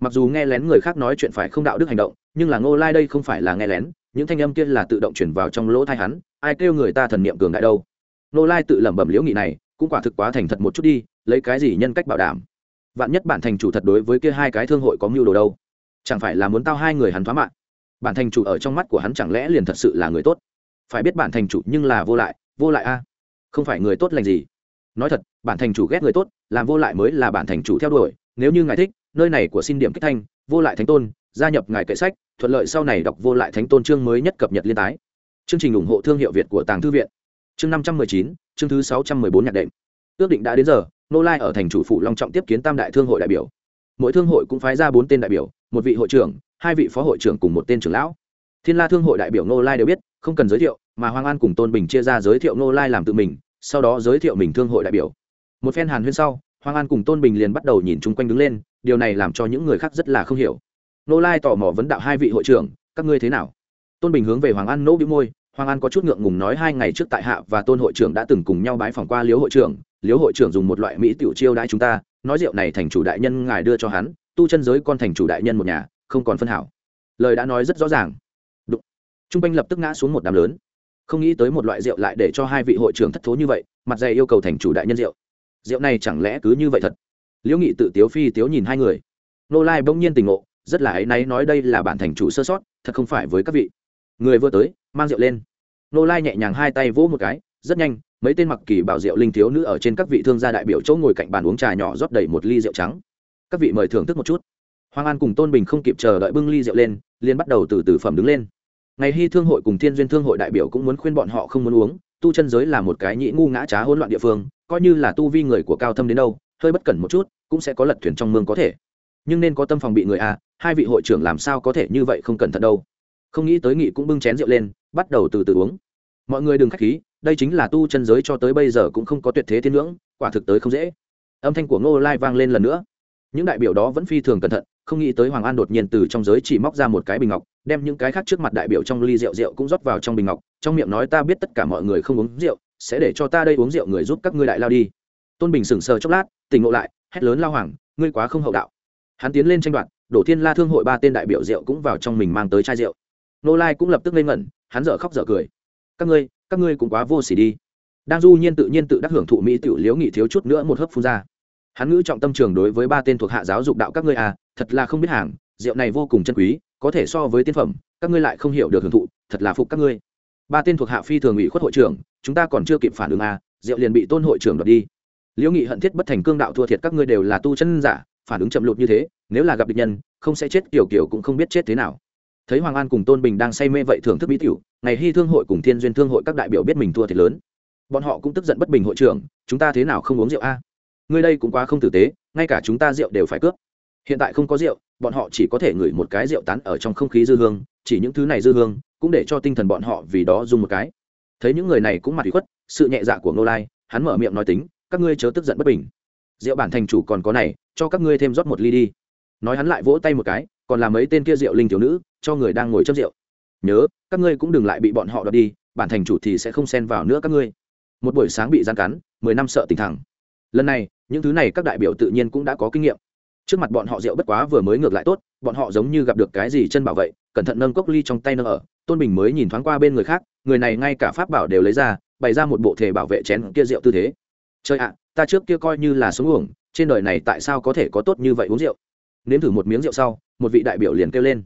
Mặc dù nghe lén người khác nói chuyện phải không đạo đức hành động, nhưng là nô lai đây không phải là nghe lén, những thanh âm kia là tự động chuyển vào trong lỗ thai hắn, ai kêu người ta thần niệm cường đại đâu. Nô lai tự lẩm bẩm liễu nghị này, cũng quả thực quá thành thật một chút đi, lấy cái gì nhân cách bảo đảm? Vạn nhất bản thành chủ thật đối với kia hai cái thương hội có mưu đồ đâu? Chẳng phải là muốn tao hai người hắn thoá mạng? Bản thành chủ ở trong mắt của hắn chẳng lẽ liền thật sự là người tốt? Phải biết bản thành chủ nhưng là vô lại vô lại a không phải người tốt lành gì. Nói thật, bản thành chủ ghét người tốt, làm vô lại mới là bản thành chủ theo đuổi. Nếu như ngài thích, nơi này của xin điểm kích thanh, vô lại thánh tôn, gia nhập ngài kệ sách, thuận lợi sau này đọc vô lại thánh tôn chương mới nhất cập nhật liên tái. Chương trình ủng hộ thương hiệu việt của tàng thư viện. Chương năm trăm mười chín, chương thứ sáu trăm mười bốn nhạc đệm. Ước định đã đến giờ, nô lai ở thành chủ phủ long trọng tiếp kiến tam đại thương hội đại biểu. Mỗi thương hội cũng phái ra bốn tên đại biểu, một vị hội trưởng, hai vị phó hội trưởng cùng một tên trưởng lão. Thiên la thương hội đại biểu nô lai đều biết, không cần giới thiệu mà hoàng an cùng tôn bình chia ra giới thiệu Ngô lai làm tự mình, sau đó giới thiệu mình thương hội đại biểu. Một phen hàn huyên sau, hoàng an cùng tôn bình liền bắt đầu nhìn chung quanh đứng lên, điều này làm cho những người khác rất là không hiểu. Ngô lai tò mò vấn đạo hai vị hội trưởng, các ngươi thế nào? Tôn bình hướng về hoàng an nỗ bĩu môi, hoàng an có chút ngượng ngùng nói hai ngày trước tại hạ và tôn hội trưởng đã từng cùng nhau bái phỏng qua liếu hội trưởng liếu hội trưởng dùng một loại mỹ tiểu chiêu đãi chúng ta, nói rượu này thành chủ đại nhân ngài đưa cho hắn, tu chân giới con thành chủ đại nhân một nhà, không còn phân hảo. Lời đã nói rất rõ ràng. Đụng. Trung quanh lập tức ngã xuống một đám lớn không nghĩ tới một loại rượu lại để cho hai vị hội trưởng thất thố như vậy, mặt dày yêu cầu thành chủ đại nhân rượu. Rượu này chẳng lẽ cứ như vậy thật? Liễu nghị tự tiếu phi tiếu nhìn hai người. Nô lai bỗng nhiên tình ngộ, rất là áy náy nói đây là bản thành chủ sơ sót, thật không phải với các vị. Người vừa tới, mang rượu lên. Nô lai nhẹ nhàng hai tay vỗ một cái, rất nhanh, mấy tên mặc kỳ bảo rượu linh thiếu nữ ở trên các vị thương gia đại biểu chỗ ngồi cạnh bàn uống trà nhỏ rót đầy một ly rượu trắng. Các vị mời thưởng thức một chút. Hoàng an cùng tôn bình không kịp chờ đợi bưng ly rượu lên, liền bắt đầu từ từ phẩm đứng lên ngày hy thương hội cùng thiên duyên thương hội đại biểu cũng muốn khuyên bọn họ không muốn uống, tu chân giới là một cái nhĩ ngu ngã trá hỗn loạn địa phương, coi như là tu vi người của cao thâm đến đâu, hơi bất cẩn một chút, cũng sẽ có lật thuyền trong mương có thể. Nhưng nên có tâm phòng bị người à hai vị hội trưởng làm sao có thể như vậy không cẩn thận đâu. Không nghĩ tới nghị cũng bưng chén rượu lên, bắt đầu từ từ uống. Mọi người đừng k h á c h khí, đây chính là tu chân giới cho tới bây giờ cũng không có tuyệt thế thiên ngưỡng, quả thực tới không dễ. Âm thanh của ngô lai vang lên lần nữa. Những đại biểu đó vẫn phi thường cẩn thận, không nghĩ tới hoàng an đột nhiên từ trong giới chỉ móc ra một cái bình ngọc đem những cái khác trước mặt đại biểu trong ly rượu rượu cũng rót vào trong bình ngọc. Trong miệng nói, ta biết tất cả mọi người không uống rượu, sẽ để cho ta đây uống rượu, người giúp các ngươi đại lao đi. Tôn bình sững sờ chốc lát, tỉnh ngộ lại, hét lớn lao hoàng, ngươi quá không hậu đạo. Hắn tiến lên tranh đoạt, đổ thiên la thương hội ba tên đại biểu rượu cũng vào trong mình mang tới chai rượu. Nô lai cũng lập tức lên ngẩn, hắn dở khóc dở cười. Các ngươi các ngươi cũng quá vô s ỉ đi. Đang du nhiên tự nhiên tự đắc hưởng thụ mỹ tiểu liếu nghị thiếu chút nữa một hớp phun ra. Hắn ngữ trọng tâm trường đối với ba tên thuộc hạ giáo dục đạo các ngươi à thật là không biết hàng, rượu này vô cùng chân quý có thể so với tiên phẩm, các ngươi lại không hiểu được hưởng thụ, thật là phục các ngươi. Ba tên thuộc hạ phi thường ủy khuất hội trưởng, chúng ta còn chưa kịp phản ứng à rượu liền bị tôn hội trưởng đoạt đi. Liễu nghị hận thiết bất thành cương đạo thua thiệt các ngươi đều là tu chân giả, phản ứng chậm lụt như thế, nếu là gặp địch nhân, không sẽ chết kiểu kiểu cũng không biết chết thế nào. Thấy hoàng an cùng tôn bình đang say mê vậy thưởng thức mỹ tiểu, ngày hy thương hội cùng thiên duyên thương hội các đại biểu biết mình thua thiệt lớn. Bọn họ cũng tức giận bất bình hội trưởng, chúng ta thế nào không uống rượu a ngươi đây cũng quá không tử tế, ngay cả chúng ta rượu đều phải cướp. Hiện tại không có rượu bọn họ chỉ có thể ngửi một cái rượu tán ở trong không khí dư hương, chỉ những thứ này dư hương cũng để cho tinh thần bọn họ vì đó dùng một cái. Thấy những người này cũng mặt bị khuất, sự nhẹ dạ của ngô lai, hắn mở miệng nói tính, các ngươi chớ tức giận bất bình. Rượu bản thành chủ còn có này, cho các ngươi thêm rót một ly đi. Nói hắn lại vỗ tay một cái, còn làm mấy tên kia rượu linh thiếu nữ, cho người đang ngồi chấp rượu. Nhớ, các ngươi cũng đừng lại bị bọn họ đọt đi, bản thành chủ thì sẽ không xen vào nữa các ngươi. Một buổi sáng bị gian cắn, mười năm sợ tình thẳng. Lần này, những thứ này các đại biểu tự nhiên cũng đã có kinh nghiệm trước mặt bọn họ rượu bất quá vừa mới ngược lại tốt, bọn họ giống như gặp được cái gì chân bảo vệ cẩn thận nâng cốc ly trong tay nâng ở, tôn bình mới nhìn thoáng qua bên người khác, người này ngay cả pháp bảo đều lấy ra, bày ra một bộ thể bảo vệ chén kia rượu tư thế. Chơi ạ, ta trước kia coi như là xuống uổng, trên đời này tại sao có thể có tốt như vậy uống rượu? Nếm thử một miếng rượu sau, một vị đại biểu liền kêu lên.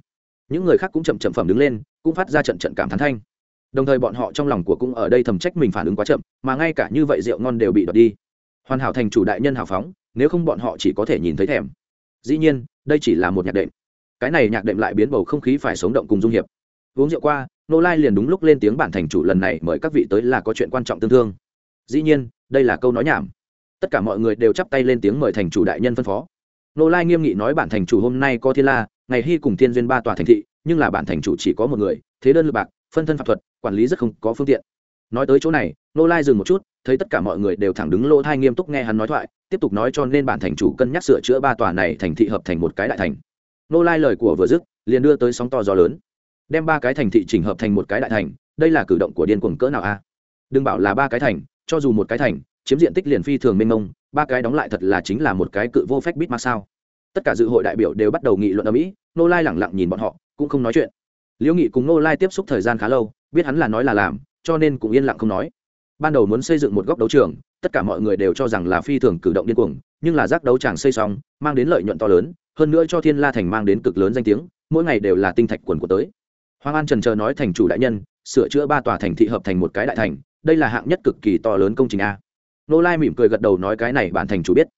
Những người khác cũng chậm chậm phẩm đứng lên, cũng phát ra trận trận cảm thán thanh. Đồng thời bọn họ trong lòng của cũng ở đây thầm trách mình phản ứng quá chậm, mà ngay cả như vậy rượu ngon đều bị đoạt đi. Hoàn hảo thành chủ đại nhân hào phóng, nếu không bọn họ chỉ có thể nhìn thấy thèm dĩ nhiên, đây chỉ là một nhạc đệm. Cái này nhạc đệm lại biến bầu không khí phải sống động cùng dung hiệp. Uống rượu qua, nô lai liền đúng lúc lên tiếng bản thành chủ lần này mời các vị tới là có chuyện quan trọng tương thương dĩ nhiên, đây là câu nói nhảm. Tất cả mọi người đều chắp tay lên tiếng mời thành chủ đại nhân phân phó. Nô lai nghiêm nghị nói bản thành chủ hôm nay có thiên la, ngày hy cùng thiên duyên ba tòa thành thị, nhưng là bản thành chủ chỉ có một người, thế đơn lực bạc, phân thân pháp thuật, quản lý rất không có phương tiện nói tới chỗ này nô lai dừng một chút, thấy tất cả mọi người đều thẳng đứng lỗ thai nghiêm túc nghe hắn nói thoại, tiếp tục nói cho nên bản thành chủ cân nhắc sửa chữa ba tòa này thành thị hợp thành một cái đại thành. Nô lai lời của vừa dứt, liền đưa tới sóng to gió lớn. Đem ba cái thành thị chỉnh hợp thành một cái đại thành, đây là cử động của điên cuồng cỡ nào a? À? Đừng bảo là ba cái thành, cho dù một cái thành, chiếm diện tích liền phi thường mênh mông, ba cái đóng lại thật là chính là một cái cự vô phép bít mà sao? Tất cả dự hội đại biểu đều bắt đầu nghị luận ở mỹ nô lai lẳng lặng nhìn bọn họ, cũng không nói chuyện. Liễu nghị cùng nô lai tiếp xúc thời gian khá lâu, biết hắn là nói là làm cho nên cũng yên lặng không nói. Ban đầu muốn xây dựng một góc đấu trường, tất cả mọi người đều cho rằng là phi thường cử động điên cuồng, nhưng là giác đấu tràng xây xong, mang đến lợi nhuận to lớn, hơn nữa cho thiên la thành mang đến cực lớn danh tiếng, mỗi ngày đều là tinh thạch quần của tới. Hoàng an trần chờ nói thành chủ đại nhân, sửa chữa ba tòa thành thị hợp thành một cái đại thành, đây là hạng nhất cực kỳ to lớn công trình a. Nô lai mỉm cười gật đầu nói cái này bản thành chủ biết.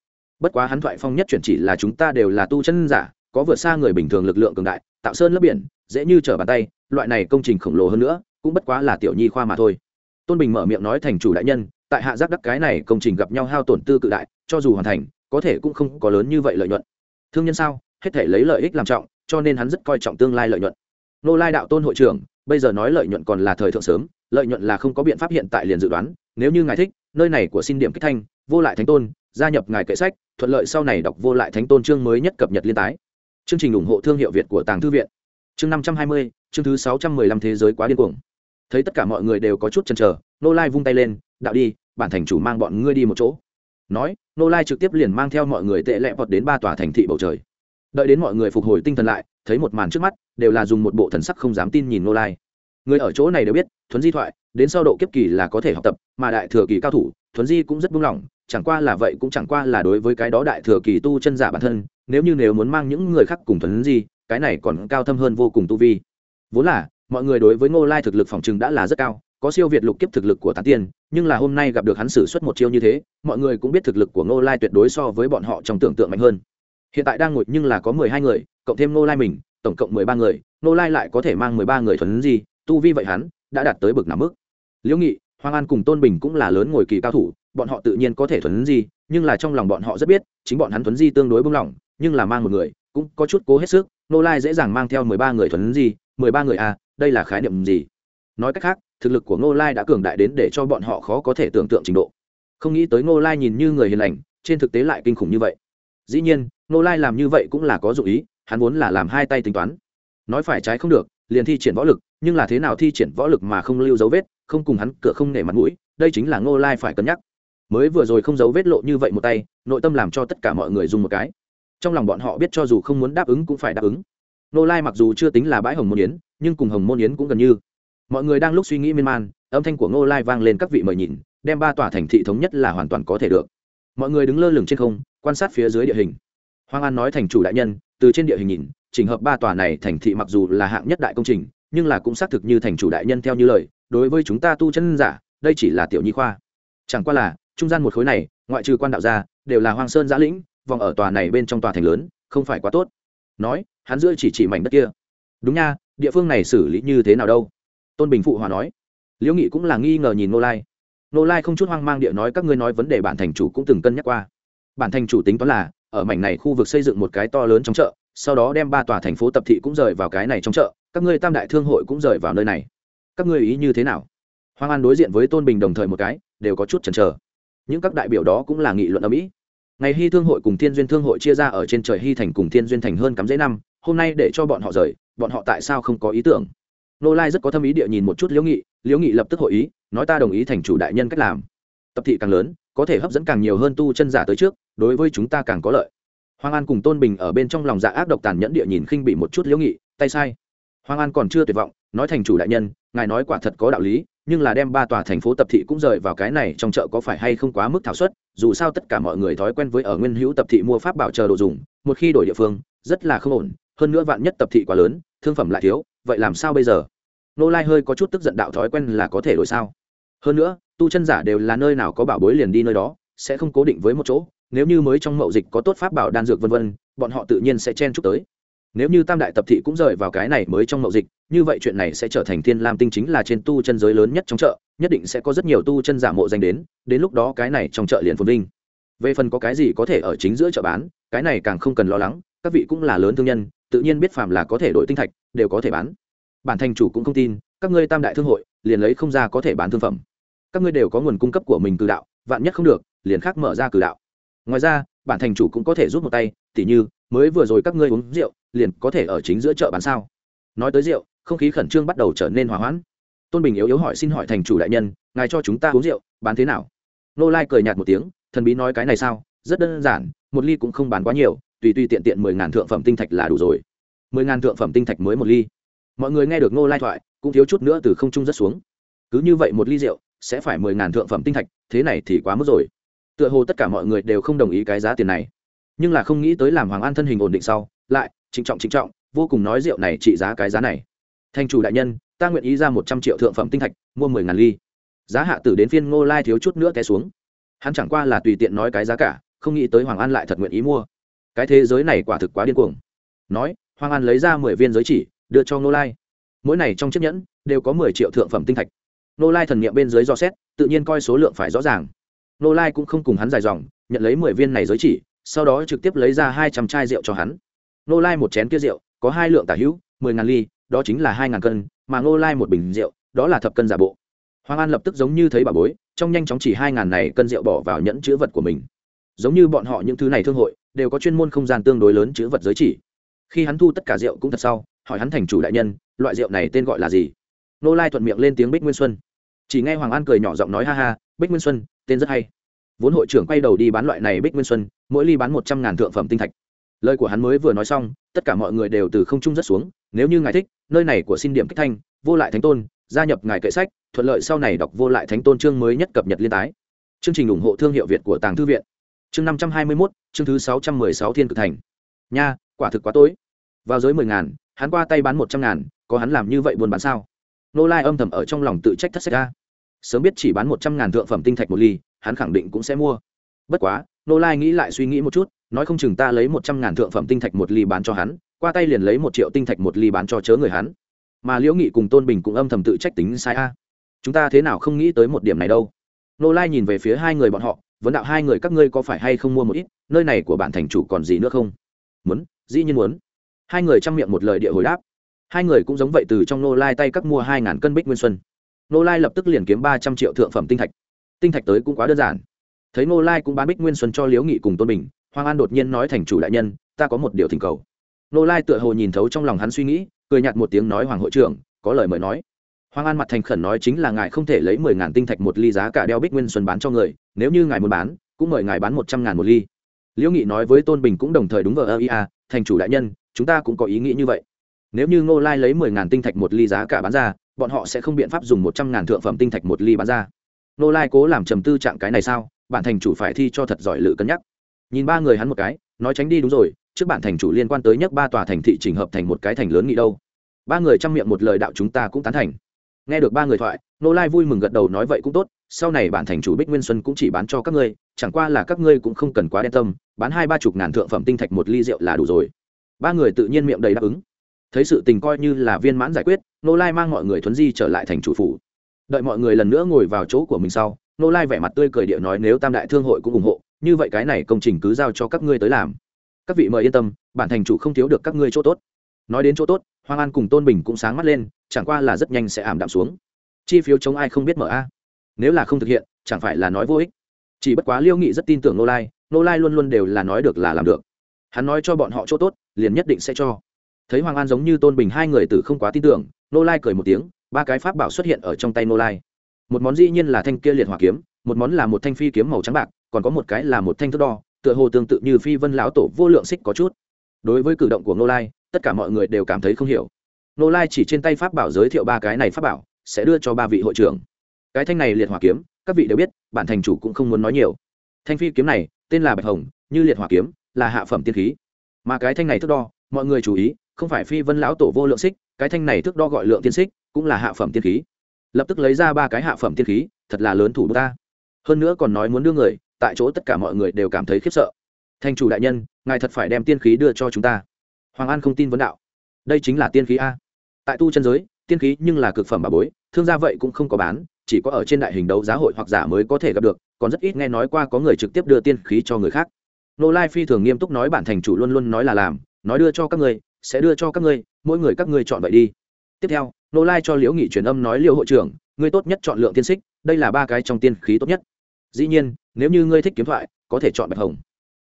Bất quá hắn thoại phong nhất chuyển chỉ là chúng ta đều là tu chân giả, có vượt xa người bình thường lực lượng cường đại, tạo sơn lấp biển, dễ như trở bàn tay, loại này công trình khổng lồ hơn nữa cũng bất quá là tiểu nhi khoa mà thôi. Tôn bình mở miệng nói thành chủ đại nhân, tại hạ giác đắc cái này công trình gặp nhau hao tổn tư cự đại, cho dù hoàn thành, có thể cũng không có lớn như vậy lợi nhuận. Thương nhân sao? Hết thể lấy lợi ích làm trọng, cho nên hắn rất coi trọng tương lai lợi nhuận. Nô lai đạo tôn hội trưởng, bây giờ nói lợi nhuận còn là thời thượng sớm, lợi nhuận là không có biện pháp hiện tại liền dự đoán, nếu như ngài thích, nơi này của xin điểm kích thanh, vô lại thánh tôn, gia nhập ngài kệ sách, thuận lợi sau này đọc vô lại thánh tôn chương mới nhất cập nhật liên tái. Chương trình ủng hộ thương hiệu việt của tàng thư viện. Chương năm trăm hai mươi, chương thứ sáu trăm mười lăm thế giới quá điên cuồng thấy tất cả mọi người đều có chút chần chờ nô lai vung tay lên, đạo đi, bản thành chủ mang bọn ngươi đi một chỗ. Nói nô lai trực tiếp liền mang theo mọi người tệ lẹ vọt đến ba tòa thành thị bầu trời. Đợi đến mọi người phục hồi tinh thần lại, thấy một màn trước mắt, đều là dùng một bộ thần sắc không dám tin nhìn nô lai. Người ở chỗ này đều biết, thuấn di thoại, đến sau độ kiếp kỳ là có thể học tập, mà đại thừa kỳ cao thủ, thuấn di cũng rất buông lỏng, chẳng qua là vậy cũng chẳng qua là đối với cái đó đại thừa kỳ tu chân giả bản thân, nếu như nếu muốn mang những người khác cùng thuấn di, cái này còn cao thâm hơn vô cùng tu vi. Vốn là mọi người đối với ngô lai thực lực phòng trừng đã là rất cao, có siêu việt lục kiếp thực lực của tán tiên, nhưng là hôm nay gặp được hắn xử suất một chiêu như thế, mọi người cũng biết thực lực của ngô lai tuyệt đối so với bọn họ trong tưởng tượng mạnh hơn. Hiện tại đang ngồi nhưng là có mười hai người, cộng thêm ngô lai mình, tổng cộng mười ba người, ngô lai lại có thể mang mười ba người thuần gì tu vi vậy hắn đã đạt tới bực nào mức? Liễu nghị hoàng an cùng tôn bình cũng là lớn ngồi kỳ cao thủ, bọn họ tự nhiên có thể thuần gì nhưng là trong lòng bọn họ rất biết, chính bọn hắn thuần di tương đối bung lỏng nhưng là mang một người cũng có chút cố hết sức, Ngô lai dễ dàng mang theo mười ba người thuần di, mười ba người à đây là khái niệm gì? Nói cách khác, thực lực của ngô lai đã cường đại đến để cho bọn họ khó có thể tưởng tượng trình độ. Không nghĩ tới ngô lai nhìn như người hiền lành, trên thực tế lại kinh khủng như vậy. Dĩ nhiên, ngô lai làm như vậy cũng là có dụ ý, hắn vốn là làm hai tay tính toán. Nói phải trái không được, liền thi triển võ lực, nhưng là thế nào thi triển võ lực mà không lưu dấu vết, không cùng hắn cửa không nể mặt mũi, đây chính là ngô lai phải cân nhắc. Mới vừa rồi không giấu vết lộ như vậy một tay, nội tâm làm cho tất cả mọi người dùng một cái. Trong lòng bọn họ biết cho dù không muốn đáp ứng cũng phải đáp ứng nô lai mặc dù chưa tính là bãi hồng môn yến, nhưng cùng hồng môn yến cũng gần như. Mọi người đang lúc suy nghĩ miên man, âm thanh của ngô lai vang lên các vị mời nhìn, đem ba tòa thành thị thống nhất là hoàn toàn có thể được. Mọi người đứng lơ lửng trên không, quan sát phía dưới địa hình. Hoàng an nói thành chủ đại nhân, từ trên địa hình nhìn trình hợp ba tòa này thành thị mặc dù là hạng nhất đại công trình, nhưng là cũng xác thực như thành chủ đại nhân theo như lời, đối với chúng ta tu chân giả, đây chỉ là tiểu nhi khoa. Chẳng qua là, trung gian một khối này, ngoại trừ quan đạo gia đều là hoang sơn giã lĩnh, vòng ở tòa này bên trong tòa thành lớn, không phải quá tốt nói, hắn giữa chỉ chỉ mảnh đất kia. Đúng nha, địa phương này xử lý như thế nào đâu? Tôn bình phụ hòa nói. Liễu nghị cũng là nghi ngờ nhìn nô lai. Nô lai không chút hoang mang địa nói, các ngươi nói vấn đề bản thành chủ cũng từng cân nhắc qua. Bản thành chủ tính toán là, ở mảnh này khu vực xây dựng một cái to lớn trong chợ, sau đó đem ba tòa thành phố tập thị cũng rời vào cái này trong chợ, các ngươi tam đại thương hội cũng rời vào nơi này. Các ngươi ý như thế nào? Hoàng an đối diện với tôn bình đồng thời một cái, đều có chút chần chờ. Những các đại biểu đó cũng là nghị luận ở mỹ ngày hy thương hội cùng thiên duyên thương hội chia ra ở trên trời hy thành cùng thiên duyên thành hơn cắm dễ năm, hôm nay để cho bọn họ rời, bọn họ tại sao không có ý tưởng? Nô lai rất có tâm ý địa nhìn một chút liễu nghị liễu nghị lập tức hội ý, nói ta đồng ý thành chủ đại nhân cách làm. Tập thị càng lớn, có thể hấp dẫn càng nhiều hơn tu chân giả tới trước, đối với chúng ta càng có lợi. Hoàng an cùng tôn bình ở bên trong lòng dạ ác độc tàn nhẫn địa nhìn khinh bị một chút liễu nghị, tay sai. Hoàng an còn chưa tuyệt vọng, nói thành chủ đại nhân ngài nói quả thật có đạo lý, nhưng là đem ba tòa thành phố tập thị cũng rời vào cái này trong chợ có phải hay không quá mức thảo suất, dù sao tất cả mọi người thói quen với ở nguyên hữu tập thị mua pháp bảo chờ đồ dùng, một khi đổi địa phương, rất là không ổn, hơn nữa vạn nhất tập thị quá lớn, thương phẩm lại thiếu, vậy làm sao bây giờ? Nô lai hơi có chút tức giận đạo thói quen là có thể đổi sao? Hơn nữa, tu chân giả đều là nơi nào có bảo bối liền đi nơi đó, sẽ không cố định với một chỗ, nếu như mới trong mậu dịch có tốt pháp bảo đan dược vân vân, bọn họ tự nhiên sẽ chen chúc tới nếu như tam đại tập thị cũng rời vào cái này mới trong mậu dịch, như vậy chuyện này sẽ trở thành thiên lam tinh chính là trên tu chân giới lớn nhất trong chợ, nhất định sẽ có rất nhiều tu chân giả mộ danh đến đến lúc đó cái này trong chợ liền phồn vinh. Về phần có cái gì có thể ở chính giữa chợ bán, cái này càng không cần lo lắng, các vị cũng là lớn thương nhân, tự nhiên biết phàm là có thể đổi tinh thạch, đều có thể bán. Bản thành chủ cũng không tin, các ngươi tam đại thương hội, liền lấy không ra có thể bán thương phẩm. Các ngươi đều có nguồn cung cấp của mình cử đạo, vạn nhất không được, liền khác mở ra cử đạo. Ngoài ra, bản thành chủ cũng có thể giúp một tay, tỉ như mới vừa rồi các ngươi uống rượu, liền có thể ở chính giữa chợ bán sao? Nói tới rượu, không khí khẩn trương bắt đầu trở nên hòa hoãn. Tôn bình yếu yếu hỏi xin hỏi thành chủ đại nhân, ngài cho chúng ta uống rượu, bán thế nào? Nô lai cười nhạt một tiếng, thần bí nói cái này sao? Rất đơn giản, một ly cũng không bán quá nhiều, tùy tùy tiện tiện mười ngàn thượng phẩm tinh thạch là đủ rồi. Mười ngàn thượng phẩm tinh thạch mới một ly. Mọi người nghe được nô lai thoại, cũng thiếu chút nữa từ không trung rất xuống. Cứ như vậy một ly rượu, sẽ phải mười ngàn thượng phẩm tinh thạch, thế này thì quá mức rồi. Tựa hồ tất cả mọi người đều không đồng ý cái giá tiền này nhưng là không nghĩ tới làm hoàng an thân hình ổn định sau, lại trịnh trọng trịnh trọng, vô cùng nói rượu này trị giá cái giá này. Thành chủ đại nhân, ta nguyện ý ra một trăm triệu thượng phẩm tinh thạch, mua mười ngàn ly. Giá hạ tử đến phiên ngô lai thiếu chút nữa té xuống. Hắn chẳng qua là tùy tiện nói cái giá cả, không nghĩ tới hoàng an lại thật nguyện ý mua. Cái thế giới này quả thực quá điên cuồng. Nói, hoàng an lấy ra mười viên giới chỉ, đưa cho ngô lai. Mỗi này trong chiếc nhẫn, đều có mười triệu thượng phẩm tinh thạch. Ngô lai thần nghiệm bên dưới do xét, tự nhiên coi số lượng phải rõ ràng. Ngô lai cũng không cùng hắn dài dòng, nhận lấy mười viên này giới chỉ sau đó trực tiếp lấy ra hai trăm chai rượu cho hắn. Ngô lai một chén kia rượu, có hai lượng tả hữu, mười ngàn ly, đó chính là hai ngàn cân, mà ngô lai một bình rượu, đó là thập cân giả bộ. Hoàng an lập tức giống như thấy bà bối, trong nhanh chóng chỉ hai ngàn này cân rượu bỏ vào nhẫn chữ vật của mình. Giống như bọn họ những thứ này thương hội, đều có chuyên môn không gian tương đối lớn chữ vật giới chỉ. Khi hắn thu tất cả rượu cũng thật sau, hỏi hắn thành chủ đại nhân, loại rượu này tên gọi là gì? Nô lai thuận miệng lên tiếng bích nguyên xuân. Chỉ nghe hoàng an cười nhỏ giọng nói ha ha, bích nguyên xuân, tên rất hay vốn hội trưởng quay đầu đi bán loại này bích nguyên xuân, mỗi ly bán một trăm ngàn thượng phẩm tinh thạch. Lời của hắn mới vừa nói xong, tất cả mọi người đều từ không trung rất xuống, nếu như ngài thích, nơi này của xin điểm kích thanh, vô lại thánh tôn, gia nhập ngài kệ sách, thuận lợi sau này đọc vô lại thánh tôn chương mới nhất cập nhật liên tái. Chương trình ủng hộ thương hiệu việt của tàng thư viện. Chương năm trăm hai mươi mốt, chương thứ sáu trăm mười sáu thiên cực thành. Nha, quả thực quá tối. Vào giới mười ngàn, hắn qua tay bán một trăm ngàn, có hắn làm như vậy buồn bán sao? Nô lai âm thầm ở trong lòng tự trách thất sách ra. Sớm biết chỉ bán một trăm ngàn thượng phẩm tinh thạch một ly hắn khẳng định cũng sẽ mua. Bất quá nô lai nghĩ lại suy nghĩ một chút, nói không chừng ta lấy một trăm ngàn thượng phẩm tinh thạch một ly bán cho hắn, qua tay liền lấy một triệu tinh thạch một ly bán cho chớ người hắn. Mà liễu nghị cùng tôn bình cũng âm thầm tự trách tính sai a. Chúng ta thế nào không nghĩ tới một điểm này đâu. Nô lai nhìn về phía hai người bọn họ, vấn đạo hai người các ngươi có phải hay không mua một ít, nơi này của bản thành chủ còn gì nữa không? Muốn, dĩ nhiên muốn. Hai người chăm miệng một lời địa hồi đáp. Hai người cũng giống vậy từ trong nô lai tay các mua hai ngàn cân bích nguyên xuân. Nô lai lập tức liền kiếm ba trăm triệu thượng phẩm tinh thạch tinh thạch tới cũng quá đơn giản. Thấy Ngô lai cũng bán bích nguyên xuân cho liễu nghị cùng tôn bình, hoàng an đột nhiên nói thành chủ đại nhân, ta có một điều thỉnh cầu. Ngô lai tựa hồ nhìn thấu trong lòng hắn suy nghĩ, cười nhạt một tiếng nói hoàng hội trưởng, có lời mời nói. Hoàng an mặt thành khẩn nói chính là ngài không thể lấy mười ngàn tinh thạch một ly giá cả đeo bích nguyên xuân bán cho người, nếu như ngài muốn bán, cũng mời ngài bán một trăm ngàn một ly. Liễu nghị nói với tôn bình cũng đồng thời đúng vờ ơ, ia, thành chủ đại nhân, chúng ta cũng có ý nghĩ như vậy. Nếu như ngô lai lấy mười ngàn tinh thạch một ly giá cả bán ra, bọn họ sẽ không biện pháp dùng một trăm ngàn thượng phẩm tinh thạch một ly bán ra. Nô lai cố làm trầm tư trạng cái này sao? Bản thành chủ phải thi cho thật giỏi lự cân nhắc. Nhìn ba người hắn một cái, nói tránh đi đúng rồi, trước bản thành chủ liên quan tới nhất ba tòa thành thị trình hợp thành một cái thành lớn nghị đâu. Ba người chăm miệng một lời đạo chúng ta cũng tán thành. Nghe được ba người thoại, nô lai vui mừng gật đầu nói vậy cũng tốt, sau này bản thành chủ bích nguyên xuân cũng chỉ bán cho các ngươi, chẳng qua là các ngươi cũng không cần quá đen tâm, bán hai ba chục ngàn thượng phẩm tinh thạch một ly rượu là đủ rồi. Ba người tự nhiên miệng đầy đáp ứng. Thấy sự tình coi như là viên mãn giải quyết, nô lai mang mọi người thuấn di trở lại thành chủ phủ đợi mọi người lần nữa ngồi vào chỗ của mình sau, nô lai vẻ mặt tươi cười địa nói nếu tam đại thương hội cũng ủng hộ, như vậy cái này công trình cứ giao cho các ngươi tới làm. Các vị mời yên tâm, bản thành chủ không thiếu được các ngươi chỗ tốt. Nói đến chỗ tốt hoàng an cùng tôn bình cũng sáng mắt lên, chẳng qua là rất nhanh sẽ ảm đạm xuống. Chi phiếu chống ai không biết mở a? Nếu là không thực hiện, chẳng phải là nói vô ích. Chỉ bất quá liêu nghị rất tin tưởng nô lai nô lai luôn luôn đều là nói được là làm được. Hắn nói cho bọn họ chỗ tốt, liền nhất định sẽ cho. Thấy hoàng an giống như tôn bình hai người từ không quá tin tưởng, nô lai cười một tiếng ba cái pháp bảo xuất hiện ở trong tay nô lai. Một món dĩ nhiên là thanh kia liệt hỏa kiếm, một món là một thanh phi kiếm màu trắng bạc, còn có một cái là một thanh thước đo, tựa hồ tương tự như phi vân lão tổ vô lượng xích có chút. Đối với cử động của nô lai, tất cả mọi người đều cảm thấy không hiểu. Nô lai chỉ trên tay pháp bảo giới thiệu ba cái này pháp bảo, sẽ đưa cho ba vị hội trưởng. Cái thanh này liệt hỏa kiếm, các vị đều biết, bản thành chủ cũng không muốn nói nhiều. Thanh phi kiếm này, tên là bạch hồng, như liệt hỏa kiếm, là hạ phẩm tiên khí. Mà cái thanh này thước đo, mọi người chú ý không phải phi vân lão tổ vô lượng xích, cái thanh này thước đo gọi lượng tiên xích, cũng là hạ phẩm tiên khí. Lập tức lấy ra ba cái hạ phẩm tiên khí, thật là lớn thủ ta. Hơn nữa còn nói muốn đưa người, tại chỗ tất cả mọi người đều cảm thấy khiếp sợ. Thành chủ đại nhân, ngài thật phải đem tiên khí đưa cho chúng ta. Hoàng an không tin vấn đạo. Đây chính là tiên khí a. Tại tu chân giới, tiên khí nhưng là cực phẩm bà bối, thương gia vậy cũng không có bán, chỉ có ở trên đại hình đấu giá hội hoặc giả mới có thể gặp được, còn rất ít nghe nói qua có người trực tiếp đưa tiên khí cho người khác. Nô lai phi thường nghiêm túc nói bản thành chủ luôn luôn nói là làm, nói đưa cho các người sẽ đưa cho các ngươi, mỗi người các ngươi chọn vậy đi. Tiếp theo, nô lai cho liễu nghị truyền âm nói liễu hội trưởng, ngươi tốt nhất chọn lượng tiên xích, đây là ba cái trong tiên khí tốt nhất. Dĩ nhiên, nếu như ngươi thích kiếm thoại, có thể chọn bạch hồng.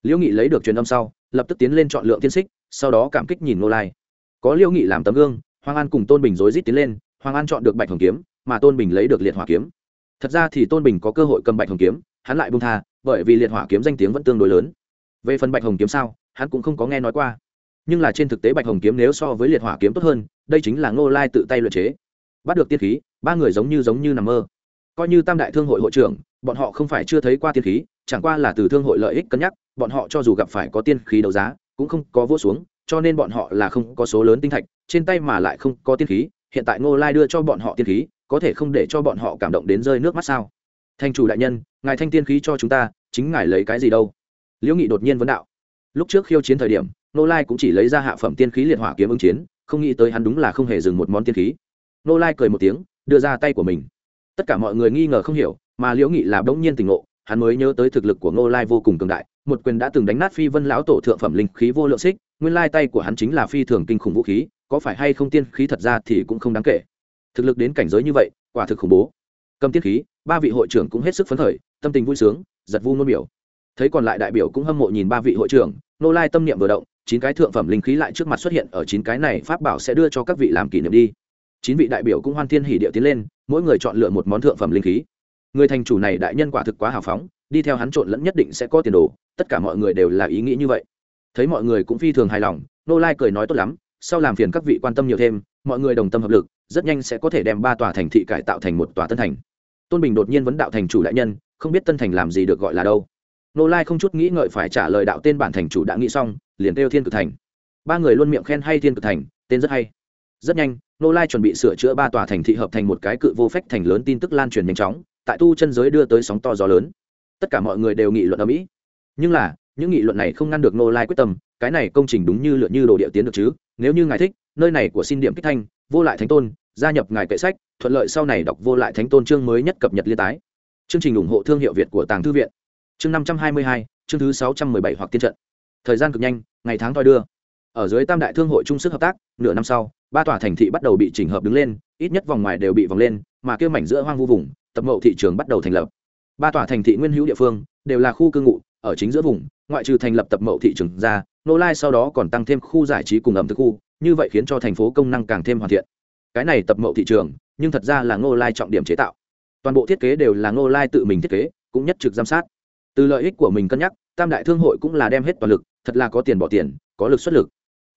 Liễu nghị lấy được truyền âm sau, lập tức tiến lên chọn lượng tiên xích, sau đó cảm kích nhìn nô lai. Có liễu nghị làm tấm gương, hoàng an cùng tôn bình rối rít tiến lên, hoàng an chọn được bạch hồng kiếm, mà tôn bình lấy được liệt hỏa kiếm. Thật ra thì tôn bình có cơ hội cầm bạch hồng kiếm, hắn lại bung tha, bởi vì liệt hỏa kiếm danh tiếng vẫn tương đối lớn. Về phần bạch hồng kiếm sao, hắn cũng không có nghe nói qua nhưng là trên thực tế bạch hồng kiếm nếu so với liệt hỏa kiếm tốt hơn, đây chính là ngô lai tự tay luyện chế. Bắt được tiên khí, ba người giống như giống như nằm mơ. Coi như tam đại thương hội hội trưởng, bọn họ không phải chưa thấy qua tiên khí, chẳng qua là từ thương hội lợi ích cân nhắc, bọn họ cho dù gặp phải có tiên khí đấu giá, cũng không có vô xuống, cho nên bọn họ là không có số lớn tinh thạch, trên tay mà lại không có tiên khí, hiện tại ngô lai đưa cho bọn họ tiên khí, có thể không để cho bọn họ cảm động đến rơi nước mắt sao? Thanh chủ đại nhân, ngài thanh tiên khí cho chúng ta, chính ngài lấy cái gì đâu? Liễu nghị đột nhiên vấn đạo. Lúc trước khiêu chiến thời điểm nô lai cũng chỉ lấy ra hạ phẩm tiên khí liệt hỏa kiếm ứng chiến, không nghĩ tới hắn đúng là không hề dừng một món tiên khí. Nô lai cười một tiếng, đưa ra tay của mình. Tất cả mọi người nghi ngờ không hiểu, mà liễu nghị là bỗng nhiên tình ngộ, hắn mới nhớ tới thực lực của nô lai vô cùng cường đại, một quyền đã từng đánh nát phi vân lão tổ thượng phẩm linh khí vô lượng xích, nguyên lai tay của hắn chính là phi thường kinh khủng vũ khí, có phải hay không tiên khí thật ra thì cũng không đáng kể. Thực lực đến cảnh giới như vậy, quả thực khủng bố. Cầm tiên khí, ba vị hội trưởng cũng hết sức phấn khởi, tâm tình vui sướng, giật vu ngôn biểu. Thấy còn lại đại biểu cũng hâm mộ nhìn ba vị hội trưởng, nô lai tâm niệm vừa động chín cái thượng phẩm linh khí lại trước mặt xuất hiện ở chín cái này, pháp bảo sẽ đưa cho các vị làm kỷ niệm đi. Chín vị đại biểu cũng hoan thiên hỉ địa tiến lên, mỗi người chọn lựa một món thượng phẩm linh khí. Người thành chủ này đại nhân quả thực quá hào phóng, đi theo hắn trộn lẫn nhất định sẽ có tiền đồ, tất cả mọi người đều là ý nghĩ như vậy. Thấy mọi người cũng phi thường hài lòng, nô lai cười nói tốt lắm, sau làm phiền các vị quan tâm nhiều thêm, mọi người đồng tâm hợp lực, rất nhanh sẽ có thể đem ba tòa thành thị cải tạo thành một tòa tân thành. Tôn bình đột nhiên vấn đạo thành chủ đại nhân, không biết tân thành làm gì được gọi là đâu. Nô lai không chút nghĩ ngợi phải trả lời đạo tên bản thành chủ đã nghĩ xong liền kêu thiên cực thành. Ba người luôn miệng khen hay thiên cực thành, tên rất hay. Rất nhanh nô lai chuẩn bị sửa chữa ba tòa thành thị hợp thành một cái cự vô phách thành lớn tin tức lan truyền nhanh chóng, tại tu chân giới đưa tới sóng to gió lớn. Tất cả mọi người đều nghị luận ở mỹ. Nhưng là, những nghị luận này không ngăn được nô lai quyết tâm, cái này công trình đúng như lượn như đồ địa tiến được chứ? Nếu như ngài thích, nơi này của xin điểm kích thanh, vô lại thánh tôn, gia nhập ngài kệ sách, thuận lợi sau này đọc vô lại thánh tôn chương mới nhất cập nhật liên tái. Chương trình ủng hộ thương hiệu việt của tàng thư viện. Chương năm trăm hai mươi hai, chương thứ sáu trăm mười bảy hoặc tiên trận thời gian cực nhanh, ngày tháng thoi đưa. Ở dưới tam đại thương hội chung sức hợp tác, nửa năm sau, ba tòa thành thị bắt đầu bị chỉnh hợp đứng lên, ít nhất vòng ngoài đều bị vòng lên, mà kêu mảnh giữa hoang vu vùng, tập mậu thị trường bắt đầu thành lập. Ba tòa thành thị nguyên hữu địa phương đều là khu cư ngụ, ở chính giữa vùng, ngoại trừ thành lập tập mậu thị trường ra, nô lai sau đó còn tăng thêm khu giải trí cùng ẩm thực khu, như vậy khiến cho thành phố công năng càng thêm hoàn thiện. Cái này tập mậu thị trường, nhưng thật ra là ngô lai trọng điểm chế tạo. Toàn bộ thiết kế đều là ngô lai tự mình thiết kế, cũng nhất trực giám sát từ lợi ích của mình cân nhắc, tam đại thương hội cũng là đem hết toàn lực, thật là có tiền bỏ tiền, có lực xuất lực.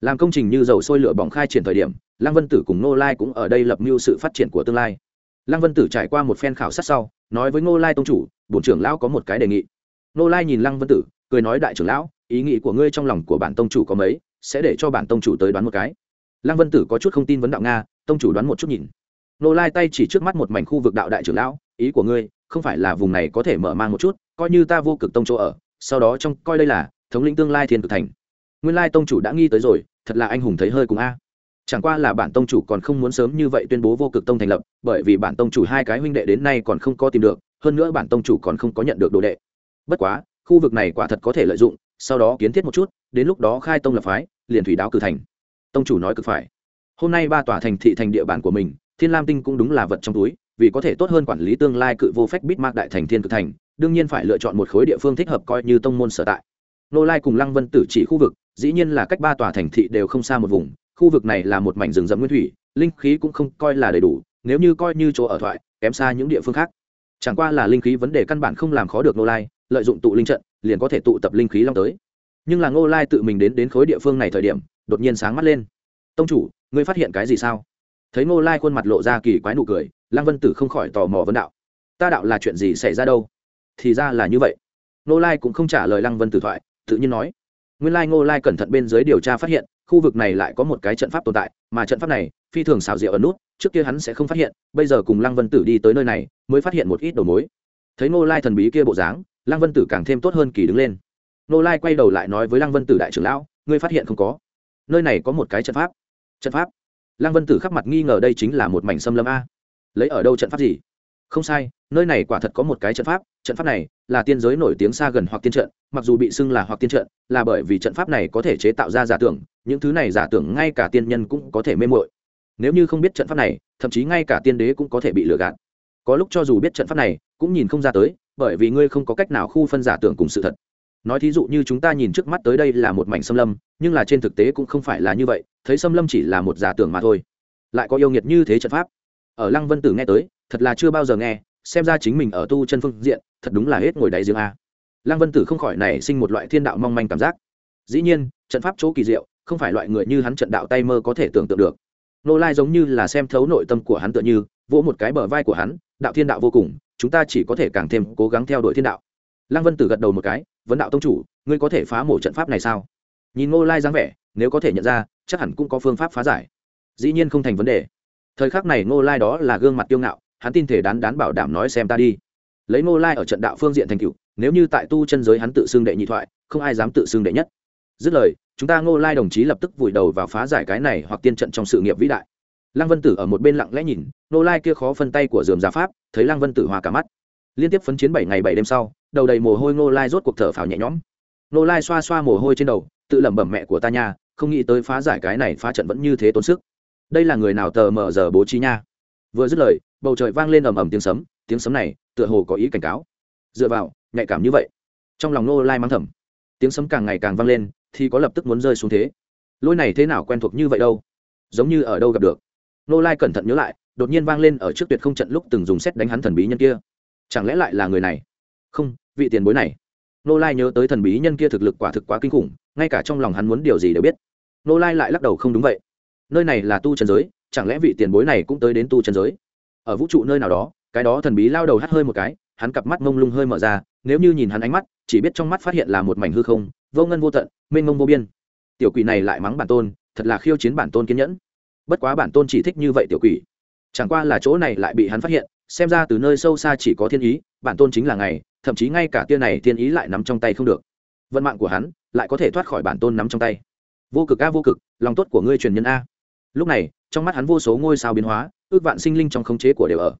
Làm công trình như dầu sôi lửa bỏng khai triển thời điểm, lăng vân tử cùng nô lai cũng ở đây lập mưu sự phát triển của tương lai. Lăng vân tử trải qua một phen khảo sát sau, nói với nô lai tông chủ, bổn trưởng lão có một cái đề nghị. Nô lai nhìn lăng vân tử, cười nói, đại trưởng lão, ý nghĩ của ngươi trong lòng của bản tông chủ có mấy, sẽ để cho bản tông chủ tới đoán một cái. Lăng vân tử có chút không tin vấn đạo nga, tông chủ đoán một chút nhìn. Nô lai tay chỉ trước mắt một mảnh khu vực đạo đại trưởng lão, ý của ngươi, không phải là vùng này có thể mở mang một chút coi như ta vô cực tông chỗ ở, sau đó trong coi đây là thống lĩnh tương lai thiên cực thành. Nguyên lai tông chủ đã nghi tới rồi, thật là anh hùng thấy hơi cùng a. Chẳng qua là bản tông chủ còn không muốn sớm như vậy tuyên bố vô cực tông thành lập, bởi vì bản tông chủ hai cái huynh đệ đến nay còn không có tìm được, hơn nữa bản tông chủ còn không có nhận được đồ đệ. Bất quá, khu vực này quả thật có thể lợi dụng, sau đó kiến thiết một chút, đến lúc đó khai tông lập phái, liền thủy đáo cử thành. Tông chủ nói cực phải. Hôm nay ba tòa thành thị thành địa bàn của mình, thiên lam tinh cũng đúng là vật trong túi, vì có thể tốt hơn quản lý tương lai cự vô phách bít mạc đại thành thiên cực thành đương nhiên phải lựa chọn một khối địa phương thích hợp coi như tông môn sở tại. Nô lai cùng lăng vân tử chỉ khu vực, dĩ nhiên là cách ba tòa thành thị đều không xa một vùng, khu vực này là một mảnh rừng rậm nguyên thủy, linh khí cũng không coi là đầy đủ, nếu như coi như chỗ ở thoại, kém xa những địa phương khác. Chẳng qua là linh khí vấn đề căn bản không làm khó được nô lai, lợi dụng tụ linh trận, liền có thể tụ tập linh khí long tới. Nhưng là ngô lai tự mình đến đến khối địa phương này thời điểm, đột nhiên sáng mắt lên. Tông chủ, ngươi phát hiện cái gì sao? Thấy ngô lai khuôn mặt lộ ra kỳ quái nụ cười, lăng vân tử không khỏi tò mò vấn đạo. Ta đạo là chuyện gì xảy ra đâu? Thì ra là như vậy. Ngô lai cũng không trả lời lăng vân tử thoại, tự nhiên nói. Nguyên lai ngô lai cẩn thận bên dưới điều tra phát hiện, khu vực này lại có một cái trận pháp tồn tại, mà trận pháp này, phi thường xào rượu ở nút, trước kia hắn sẽ không phát hiện, bây giờ cùng lăng vân tử đi tới nơi này, mới phát hiện một ít đầu mối. Thấy ngô lai thần bí kia bộ dáng, lăng vân tử càng thêm tốt hơn kỳ đứng lên. Ngô lai quay đầu lại nói với lăng vân tử đại trưởng lão, ngươi phát hiện không có. Nơi này có một cái trận pháp. Trận pháp? Lăng vân tử khắc mặt nghi ngờ đây chính là một mảnh xâm lâm a. Lấy ở đâu trận pháp gì? Không sai, nơi này quả thật có một cái trận pháp trận pháp này là tiên giới nổi tiếng xa gần hoặc tiên trận, mặc dù bị xưng là hoặc tiên trận, là bởi vì trận pháp này có thể chế tạo ra giả tưởng, những thứ này giả tưởng ngay cả tiên nhân cũng có thể mê mội nếu như không biết trận pháp này, thậm chí ngay cả tiên đế cũng có thể bị lừa gạt. Có lúc cho dù biết trận pháp này, cũng nhìn không ra tới, bởi vì ngươi không có cách nào khu phân giả tưởng cùng sự thật. Nói thí dụ như chúng ta nhìn trước mắt tới đây là một mảnh xâm lâm, nhưng là trên thực tế cũng không phải là như vậy, thấy xâm lâm chỉ là một giả tưởng mà thôi. Lại có yêu nghiệt như thế trận pháp ở lăng vân tử nghe tới, thật là chưa bao giờ nghe, xem ra chính mình ở tu chân phương diện, thật đúng là hết ngồi đáy giếng a. Lăng vân tử không khỏi nảy sinh một loại thiên đạo mong manh cảm giác. Dĩ nhiên, trận pháp chỗ kỳ diệu, không phải loại người như hắn trận đạo tay mơ có thể tưởng tượng được. Nô lai giống như là xem thấu nội tâm của hắn tựa như, vỗ một cái bờ vai của hắn, đạo thiên đạo vô cùng, chúng ta chỉ có thể càng thêm cố gắng theo đuổi thiên đạo. Lăng vân tử gật đầu một cái, vấn đạo tông chủ, ngươi có thể phá mổ trận pháp này sao? Nhìn ngô lai dáng vẻ, nếu có thể nhận ra, chắc hẳn cũng có phương pháp phá giải. Dĩ nhiên không thành vấn đề thời khắc này ngô lai đó là gương mặt kiêu ngạo, hắn tin thể đán đán bảo đảm nói xem ta đi. Lấy ngô lai ở trận đạo phương diện thành cựu nếu như tại tu chân giới hắn tự xưng đệ nhị thoại, không ai dám tự xưng đệ nhất. Dứt lời, chúng ta ngô lai đồng chí lập tức vùi đầu vào phá giải cái này hoặc tiên trận trong sự nghiệp vĩ đại. Lăng vân tử ở một bên lặng lẽ nhìn, ngô lai kia khó phân tay của dườm giả pháp, thấy lăng vân tử hòa cả mắt. Liên tiếp phấn chiến bảy ngày bảy đêm sau, đầu đầy mồ hôi ngô lai rốt cuộc thở phào nhẹ nhõm. Ngô lai xoa xoa mồ hôi trên đầu, tự lẩm bẩm mẹ của ta nha, không nghĩ tới phá giải cái này phá trận vẫn như thế tốn sức đây là người nào tờ mờ giờ bố trí nha? Vừa dứt lời, bầu trời vang lên ầm ầm tiếng sấm tiếng sấm này tựa hồ có ý cảnh cáo. Dựa vào, nhạy cảm như vậy, trong lòng nô lai mang thầm. Tiếng sấm càng ngày càng vang lên, thì có lập tức muốn rơi xuống thế. Lôi này thế nào quen thuộc như vậy đâu? Giống như ở đâu gặp được. Nô lai cẩn thận nhớ lại, đột nhiên vang lên ở trước tuyệt không trận lúc từng dùng xét đánh hắn thần bí nhân kia. Chẳng lẽ lại là người này? Không, vị tiền bối này. Nô lai nhớ tới thần bí nhân kia thực lực quả thực quá kinh khủng, ngay cả trong lòng hắn muốn điều gì đều biết. Nô lai lại lắc đầu không đúng vậy nơi này là tu trần giới, chẳng lẽ vị tiền bối này cũng tới đến tu trần giới? Ở vũ trụ nơi nào đó, cái đó thần bí lao đầu hắt hơi một cái, hắn cặp mắt mông lung hơi mở ra, nếu như nhìn hắn ánh mắt, chỉ biết trong mắt phát hiện là một mảnh hư không, vô ngân vô tận, mênh mông vô biên. Tiểu quỷ này lại mắng bản tôn, thật là khiêu chiến bản tôn kiên nhẫn. Bất quá bản tôn chỉ thích như vậy tiểu quỷ. Chẳng qua là chỗ này lại bị hắn phát hiện, xem ra từ nơi sâu xa chỉ có thiên ý, bản tôn chính là ngày thậm chí ngay cả tia này thiên ý lại nắm trong tay không được. Vận mạng của hắn, lại có thể thoát khỏi bản tôn nắm trong tay. Vô cực a, vô cực, lòng tốt của ngươi truyền nhân a lúc này, trong mắt hắn vô số ngôi sao biến hóa, ước vạn sinh linh trong khống chế của đều ở.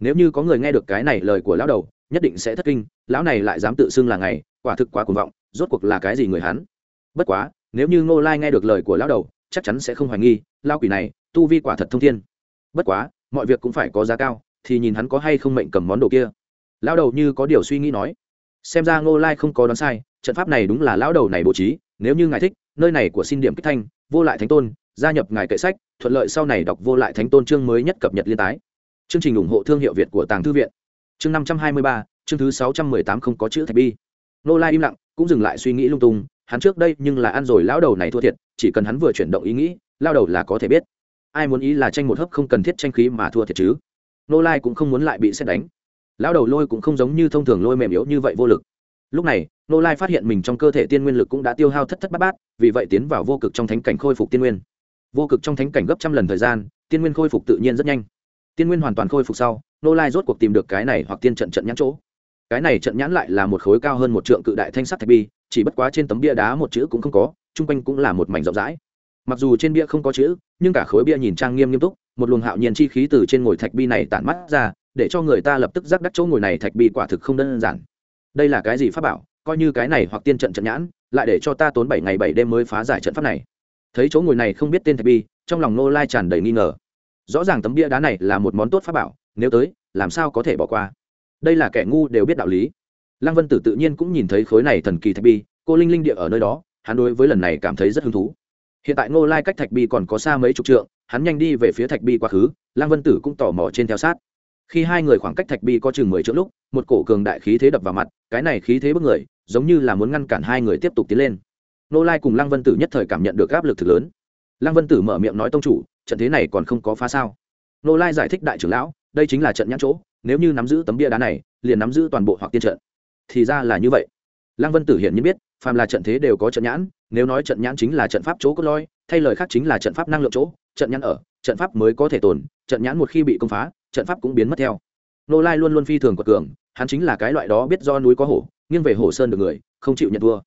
Nếu như có người nghe được cái này lời của lão đầu, nhất định sẽ thất kinh, lão này lại dám tự xưng là ngày, quả thực quá cuồng vọng, rốt cuộc là cái gì người hắn? Bất quá, nếu như ngô lai nghe được lời của lão đầu, chắc chắn sẽ không hoài nghi lao quỷ này, tu vi quả thật thông thiên. Bất quá, mọi việc cũng phải có giá cao, thì nhìn hắn có hay không mệnh cầm món đồ kia. Lão đầu như có điều suy nghĩ nói. Xem ra ngô lai không có đoán sai, trận pháp này đúng là lão đầu này bố trí, nếu như ngài thích, nơi này của xin điểm kích thanh, vô lại thánh tôn gia nhập ngài kệ sách, thuận lợi sau này đọc vô lại thánh tôn chương mới nhất cập nhật liên tái. Chương trình ủng hộ thương hiệu việt của tàng thư viện. Chương năm trăm hai mươi ba, chương thứ sáu trăm mười tám không có chữ thạch bi. Nô lai im lặng, cũng dừng lại suy nghĩ lung tung, hắn trước đây nhưng là ăn rồi lão đầu này thua thiệt, chỉ cần hắn vừa chuyển động ý nghĩ lao đầu là có thể biết. Ai muốn ý là tranh một hớp không cần thiết tranh khí mà thua thiệt chứ. Nô lai cũng không muốn lại bị xét đánh. Lão đầu lôi cũng không giống như thông thường lôi mềm yếu như vậy vô lực. Lúc này, nô lai phát hiện mình trong cơ thể tiên nguyên lực cũng đã tiêu hao thất thất bát bát, vì vậy tiến vào vô cực trong thánh cảnh khôi phục tiên nguyên vô cực trong thánh cảnh gấp trăm lần thời gian, tiên nguyên khôi phục tự nhiên rất nhanh. Tiên nguyên hoàn toàn khôi phục sau nô lai rốt cuộc tìm được cái này hoặc tiên trận trận nhãn chỗ. Cái này trận nhãn lại là một khối cao hơn một trượng cự đại thanh sắt thạch bi, chỉ bất quá trên tấm bia đá một chữ cũng không có, chung quanh cũng là một mảnh rộng rãi. Mặc dù trên bia không có chữ, nhưng cả khối bia nhìn trang nghiêm nghiêm túc, một luồng hạo nhiên chi khí từ trên ngồi thạch bi này tản mắt ra, để cho người ta lập tức giác đắc chỗ ngồi này thạch bi quả thực không đơn giản. Đây là cái gì pháp bảo? Coi như cái này hoặc tiên trận trận nhãn, lại để cho ta tốn bảy ngày bảy đêm mới phá giải trận pháp này thấy chỗ ngồi này không biết tên thạch bi, trong lòng nô lai tràn đầy nghi ngờ. Rõ ràng tấm bia đá này là một món tốt pháp bảo, nếu tới, làm sao có thể bỏ qua? Đây là kẻ ngu đều biết đạo lý. Lăng vân tử tự nhiên cũng nhìn thấy khối này thần kỳ thạch bi, cô linh linh địa ở nơi đó, hắn đối với lần này cảm thấy rất hứng thú. Hiện tại ngô lai cách thạch bi còn có xa mấy chục trượng, hắn nhanh đi về phía thạch bi quá khứ, lăng vân tử cũng tò mò trên theo sát. Khi hai người khoảng cách thạch bi có chừng mười chỗ lúc, một cổ cường đại khí thế đập vào mặt, cái này khí thế bức người, giống như là muốn ngăn cản hai người tiếp tục tiến lên nô lai cùng lăng vân tử nhất thời cảm nhận được áp lực thực lớn. Lăng vân tử mở miệng nói, tông chủ, trận thế này còn không có phá sao? Nô lai giải thích, đại trưởng lão, đây chính là trận nhãn chỗ, nếu như nắm giữ tấm bia đá này, liền nắm giữ toàn bộ hoặc tiên trận. Thì ra là như vậy. Lăng vân tử hiển nhiên biết, phàm là trận thế đều có trận nhãn, nếu nói trận nhãn chính là trận pháp chỗ cốt loi thay lời khác chính là trận pháp năng lượng chỗ, trận nhãn ở, trận pháp mới có thể tồn, trận nhãn một khi bị công phá, trận pháp cũng biến mất theo. Nô lai luôn luôn phi thường quật cường, hắn chính là cái loại đó biết do núi có hổ, nghiêng về hồ sơn được người, không chịu nhận thua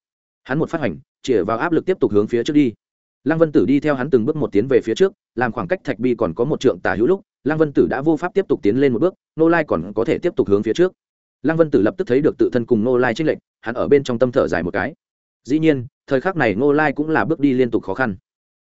hắn một phát hành chĩa vào áp lực tiếp tục hướng phía trước đi. Lăng vân tử đi theo hắn từng bước một tiến về phía trước, làm khoảng cách thạch bi còn có một trượng tả hữu lúc, lăng vân tử đã vô pháp tiếp tục tiến lên một bước nô lai còn có thể tiếp tục hướng phía trước. Lăng vân tử lập tức thấy được tự thân cùng nô lai trích lệnh hắn ở bên trong tâm thở dài một cái. Dĩ nhiên, thời khắc này nô lai cũng là bước đi liên tục khó khăn.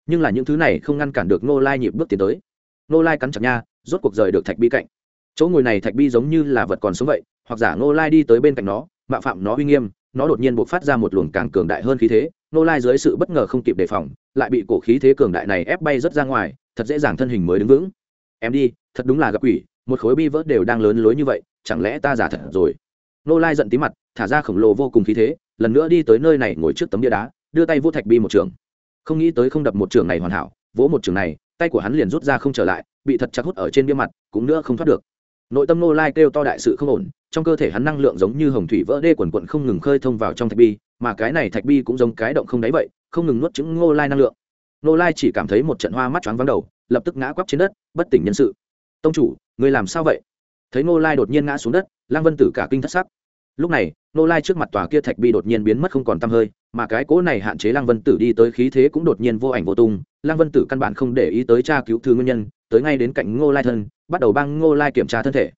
Nhưng là những thứ này không ngăn cản được nô lai nhịp bước tiến tới. Nô lai cắn chặt nha, rốt cuộc rời được thạch bi cạnh. Chỗ ngồi này thạch bi giống như là vật còn sống vậy, hoặc giả nô lai đi tới bên cạnh nó, mạo phạm nó uy nghiêm nó đột nhiên buộc phát ra một luồng càng cường đại hơn khí thế nô lai dưới sự bất ngờ không kịp đề phòng, lại bị cổ khí thế cường đại này ép bay rất ra ngoài, thật dễ dàng thân hình mới đứng vững. Em đi, thật đúng là gặp quỷ, một khối bi vỡ đều đang lớn lối như vậy, chẳng lẽ ta giả thật rồi? Nô lai giận tí mặt, thả ra khổng lồ vô cùng khí thế, lần nữa đi tới nơi này ngồi trước tấm bia đá, đưa tay vô thạch bi một trường. Không nghĩ tới không đập một trường này hoàn hảo, vỗ một trường này, tay của hắn liền rút ra không trở lại, bị thật chặt hút ở trên bia mặt, cũng nữa không thoát được nội tâm nô lai kêu to đại sự không ổn, trong cơ thể hắn năng lượng giống như hồng thủy vỡ đê quần quận không ngừng khơi thông vào trong thạch bi, mà cái này thạch bi cũng giống cái động không đáy vậy, không ngừng nuốt chứng nô lai năng lượng. Nô lai chỉ cảm thấy một trận hoa mắt choáng vắng đầu, lập tức ngã quắp trên đất, bất tỉnh nhân sự. Tông chủ người làm sao vậy? Thấy nô lai đột nhiên ngã xuống đất lang vân tử cả kinh thất sắc. Lúc này nô lai trước mặt tòa kia thạch bi đột nhiên biến mất không còn t hơi, mà cái cỗ này hạn chế lang vân tử đi tới khí thế cũng đột nhiên vô ảnh vô tung. Lang vân tử căn bản không để ý tới tra cứu thư nguyên nhân, tới ngay đến cạnh ngô lai thân bắt đầu băng ngô lai kiểm tra thân thể.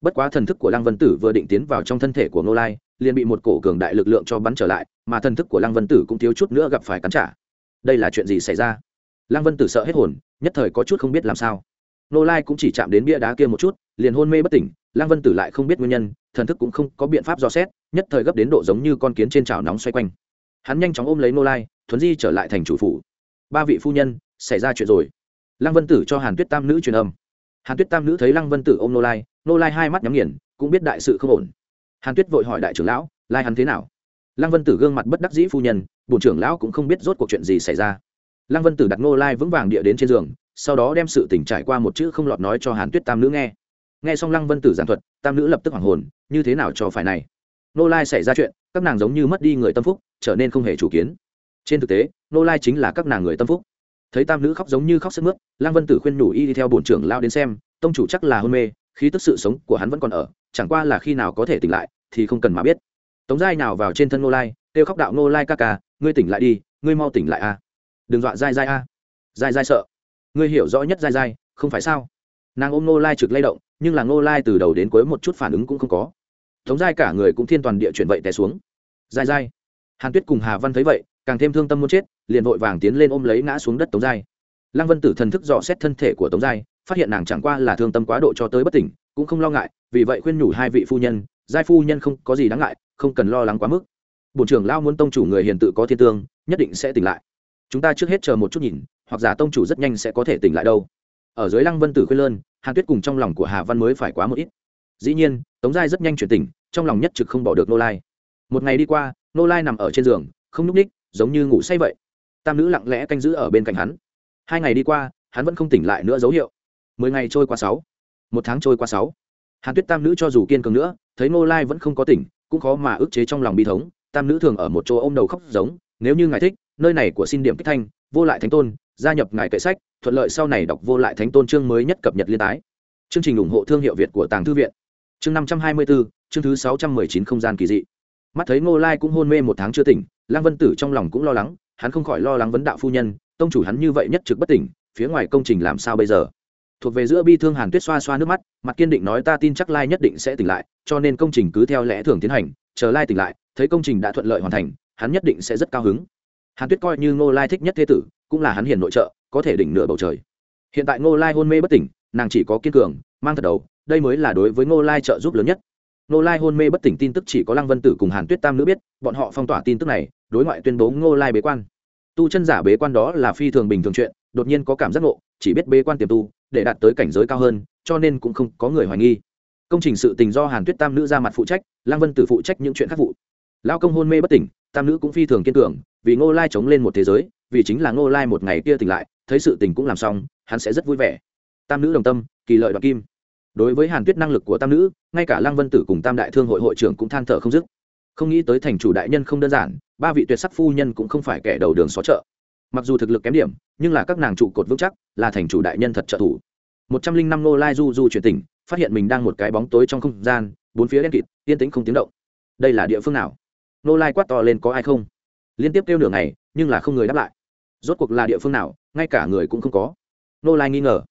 Bất quá thần thức của lăng vân tử vừa định tiến vào trong thân thể của ngô lai, liền bị một cổ cường đại lực lượng cho bắn trở lại, mà thần thức của lăng vân tử cũng thiếu chút nữa gặp phải cắn trả. Đây là chuyện gì xảy ra? Lăng vân tử sợ hết hồn, nhất thời có chút không biết làm sao. Ngô lai cũng chỉ chạm đến bia đá kia một chút, liền hôn mê bất tỉnh, lăng vân tử lại không biết nguyên nhân, thần thức cũng không có biện pháp dò xét, nhất thời gấp đến độ giống như con kiến trên chảo nóng xoay quanh. Hắn nhanh chóng ôm lấy ngô lai, thuấn di trở lại thành chủ phủ. Ba vị phu nhân, xảy ra chuyện rồi. Lăng vân tử cho hàn tuyết tam nữ truyền âm hàn tuyết tam nữ thấy lăng vân tử ôm nô lai nô lai hai mắt nhắm nghiền, cũng biết đại sự không ổn. Hàn tuyết vội hỏi đại trưởng lão, lai hắn thế nào? Lăng vân tử gương mặt bất đắc dĩ phu nhân, bổn trưởng lão cũng không biết rốt cuộc chuyện gì xảy ra. Lăng vân tử đặt nô lai vững vàng địa đến trên giường, sau đó đem sự tỉnh trải qua một chữ không lọt nói cho hàn tuyết tam nữ nghe. Nghe xong lăng vân tử giảng thuật, tam nữ lập tức hoảng hồn, như thế nào cho phải này? Nô lai xảy ra chuyện, các nàng giống như mất đi người tâm phúc, trở nên không hề chủ kiến. Trên thực tế, nô lai chính là các nàng người tâm phúc thấy tam nữ khóc giống như khóc sức mướt, lang vân tử khuyên nhủ y đi theo bổn trưởng lao đến xem, tông chủ chắc là hôn mê, khí tức sự sống của hắn vẫn còn ở, chẳng qua là khi nào có thể tỉnh lại thì không cần mà biết. Tống giai nào vào trên thân nô lai, kêu khóc đạo nô lai ca ca, ngươi tỉnh lại đi, ngươi mau tỉnh lại a. Đừng dọa dai dai a. Dai dai sợ. Ngươi hiểu rõ nhất dai dai không phải sao? Nàng ôm nô lai trực lay động, nhưng là nô lai từ đầu đến cuối một chút phản ứng cũng không có. Tống giai cả người cũng thiên toàn địa chuyển vậy té xuống. Dai dai hàn tuyết cùng hà văn thấy vậy càng thêm thương tâm muốn chết, liền vội vàng tiến lên ôm lấy ngã xuống đất tống giai. Lăng vân tử thần thức dò xét thân thể của tống giai, phát hiện nàng chẳng qua là thương tâm quá độ cho tới bất tỉnh, cũng không lo ngại, vì vậy khuyên nhủ hai vị phu nhân, giai phu nhân không có gì đáng ngại, không cần lo lắng quá mức. Bổn trưởng lao muốn tông chủ người hiền tự có thiên tương, nhất định sẽ tỉnh lại. Chúng ta trước hết chờ một chút nhìn, hoặc giả tông chủ rất nhanh sẽ có thể tỉnh lại đâu. Ở dưới lăng vân tử khuyên lơn, hàn tuyết cùng trong lòng của hà văn mới phải quá một ít. Dĩ nhiên, tống giai rất nhanh chuyển tỉnh, trong lòng nhất trực không bỏ được nô lai. Một ngày đi qua, nô lai nằm ở trên giường, không nhúc ních giống như ngủ say vậy. Tam nữ lặng lẽ canh giữ ở bên cạnh hắn. Hai ngày đi qua, hắn vẫn không tỉnh lại nữa dấu hiệu. Mười ngày trôi qua sáu. Một tháng trôi qua sáu. Hàn tuyết tam nữ cho dù kiên cường nữa, thấy ngô lai vẫn không có tỉnh, cũng khó mà ức chế trong lòng bi thống. Tam nữ thường ở một chỗ ô m đầu khóc giống, nếu như ngài thích, nơi này của xin điểm kích thanh, vô lại thánh tôn, gia nhập ngài kệ sách, thuận lợi sau này đọc vô lại thánh tôn chương mới nhất cập nhật liên tái. Chương trình ủng hộ thương hiệu việt của tàng thư viện. Chương năm trăm hai mươi bốn, chương thứ sáu trăm mười chín không gian kỳ dị. Mắt thấy ngô lai cũng hôn mê một tháng chưa tỉnh lăng vân tử trong lòng cũng lo lắng, hắn không khỏi lo lắng vấn đạo phu nhân, tông chủ hắn như vậy nhất trực bất tỉnh, phía ngoài công trình làm sao bây giờ? Thuộc về giữa bi thương hàn tuyết xoa xoa nước mắt, mặt kiên định nói ta tin chắc lai nhất định sẽ tỉnh lại, cho nên công trình cứ theo lẽ thường tiến hành, chờ lai tỉnh lại, thấy công trình đã thuận lợi hoàn thành, hắn nhất định sẽ rất cao hứng. Hàn tuyết coi như ngô lai thích nhất thế tử, cũng là hắn hiền nội trợ, có thể đỉnh nửa bầu trời. Hiện tại ngô lai hôn mê bất tỉnh, nàng chỉ có kiên cường, mang thật đầu, đây mới là đối với ngô lai trợ giúp lớn nhất nô lai hôn mê bất tỉnh tin tức chỉ có lăng vân tử cùng hàn tuyết tam nữ biết, bọn họ phong tỏa tin tức này, đối ngoại tuyên bố ngô lai bế quan. Tu chân giả bế quan đó là phi thường bình thường chuyện, đột nhiên có cảm giác ngộ, chỉ biết bế quan tiềm tu, để đạt tới cảnh giới cao hơn, cho nên cũng không có người hoài nghi. Công trình sự tình do hàn tuyết tam nữ ra mặt phụ trách, lăng vân tử phụ trách những chuyện khác vụ. Lao công hôn mê bất tỉnh, tam nữ cũng phi thường kiên cường, vì ngô lai chống lên một thế giới, vì chính là ngô lai một ngày kia tỉnh lại, thấy sự tình cũng làm xong, hắn sẽ rất vui vẻ. Tam nữ đồng tâm, kỳ lợi đoạt kim đối với hàn tuyết năng lực của tam nữ, ngay cả lăng vân tử cùng tam đại thương hội hội trưởng cũng than thở không dứt. Không nghĩ tới thành chủ đại nhân không đơn giản, ba vị tuyệt sắc phu nhân cũng không phải kẻ đầu đường xó chợ. Mặc dù thực lực kém điểm, nhưng là các nàng trụ cột vững chắc, là thành chủ đại nhân thật trợ thủ. Một trăm linh năm nô lai du du chuyển tỉnh, phát hiện mình đang một cái bóng tối trong không gian, bốn phía đen kịt, yên tĩnh không tiếng động. Đây là địa phương nào? Nô lai quát to lên, có ai không? Liên tiếp kêu nửa ngày, nhưng là không người đáp lại. Rốt cuộc là địa phương nào? Ngay cả người cũng không có. Nô lai nghi ngờ.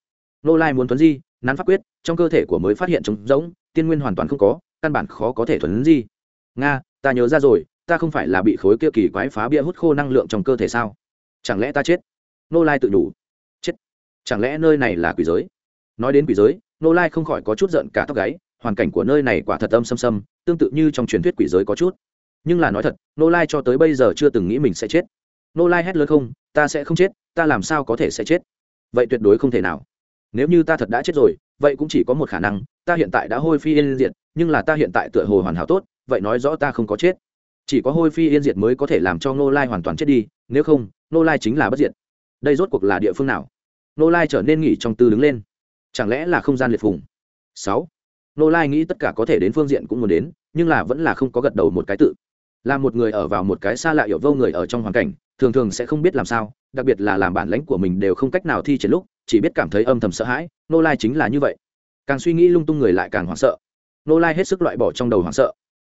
Nô lai muốn thuấn di nắn pháp quyết, trong cơ thể của mới phát hiện trống rỗng, tiên nguyên hoàn toàn không có, căn bản khó có thể thuấn gì nga, ta nhớ ra rồi, ta không phải là bị khối kia kỳ quái phá bia hút khô năng lượng trong cơ thể sao? Chẳng lẽ ta chết? Nô lai tự nhủ. Chết. Chẳng lẽ nơi này là quỷ giới? Nói đến quỷ giới, nô lai không khỏi có chút giận cả tóc gáy, hoàn cảnh của nơi này quả thật âm xâm xâm, tương tự như trong truyền thuyết quỷ giới có chút. Nhưng là nói thật, nô lai cho tới bây giờ chưa từng nghĩ mình sẽ chết. Nô lai hét lớn không, ta sẽ không chết, ta làm sao có thể sẽ chết? Vậy tuyệt đối không thể nào nếu như ta thật đã chết rồi, vậy cũng chỉ có một khả năng, ta hiện tại đã hôi phi yên diệt, nhưng là ta hiện tại tựa hồ hoàn hảo tốt, vậy nói rõ ta không có chết. Chỉ có hôi phi yên diệt mới có thể làm cho nô lai hoàn toàn chết đi, nếu không nô lai chính là bất diệt. Đây rốt cuộc là địa phương nào? Nô lai trở nên nghỉ trong tư đứng lên. Chẳng lẽ là không gian liệt phùng? Sáu. Nô lai nghĩ tất cả có thể đến phương diện cũng muốn đến, nhưng là vẫn là không có gật đầu một cái tự. Là một người ở vào một cái xa lạ hiểu vô người ở trong hoàn cảnh, thường thường sẽ không biết làm sao, đặc biệt là làm bản lãnh của mình đều không cách nào thi triển lúc chỉ biết cảm thấy âm thầm sợ hãi nô lai chính là như vậy. Càng suy nghĩ lung tung người lại càng hoảng sợ. Nô lai hết sức loại bỏ trong đầu hoảng sợ.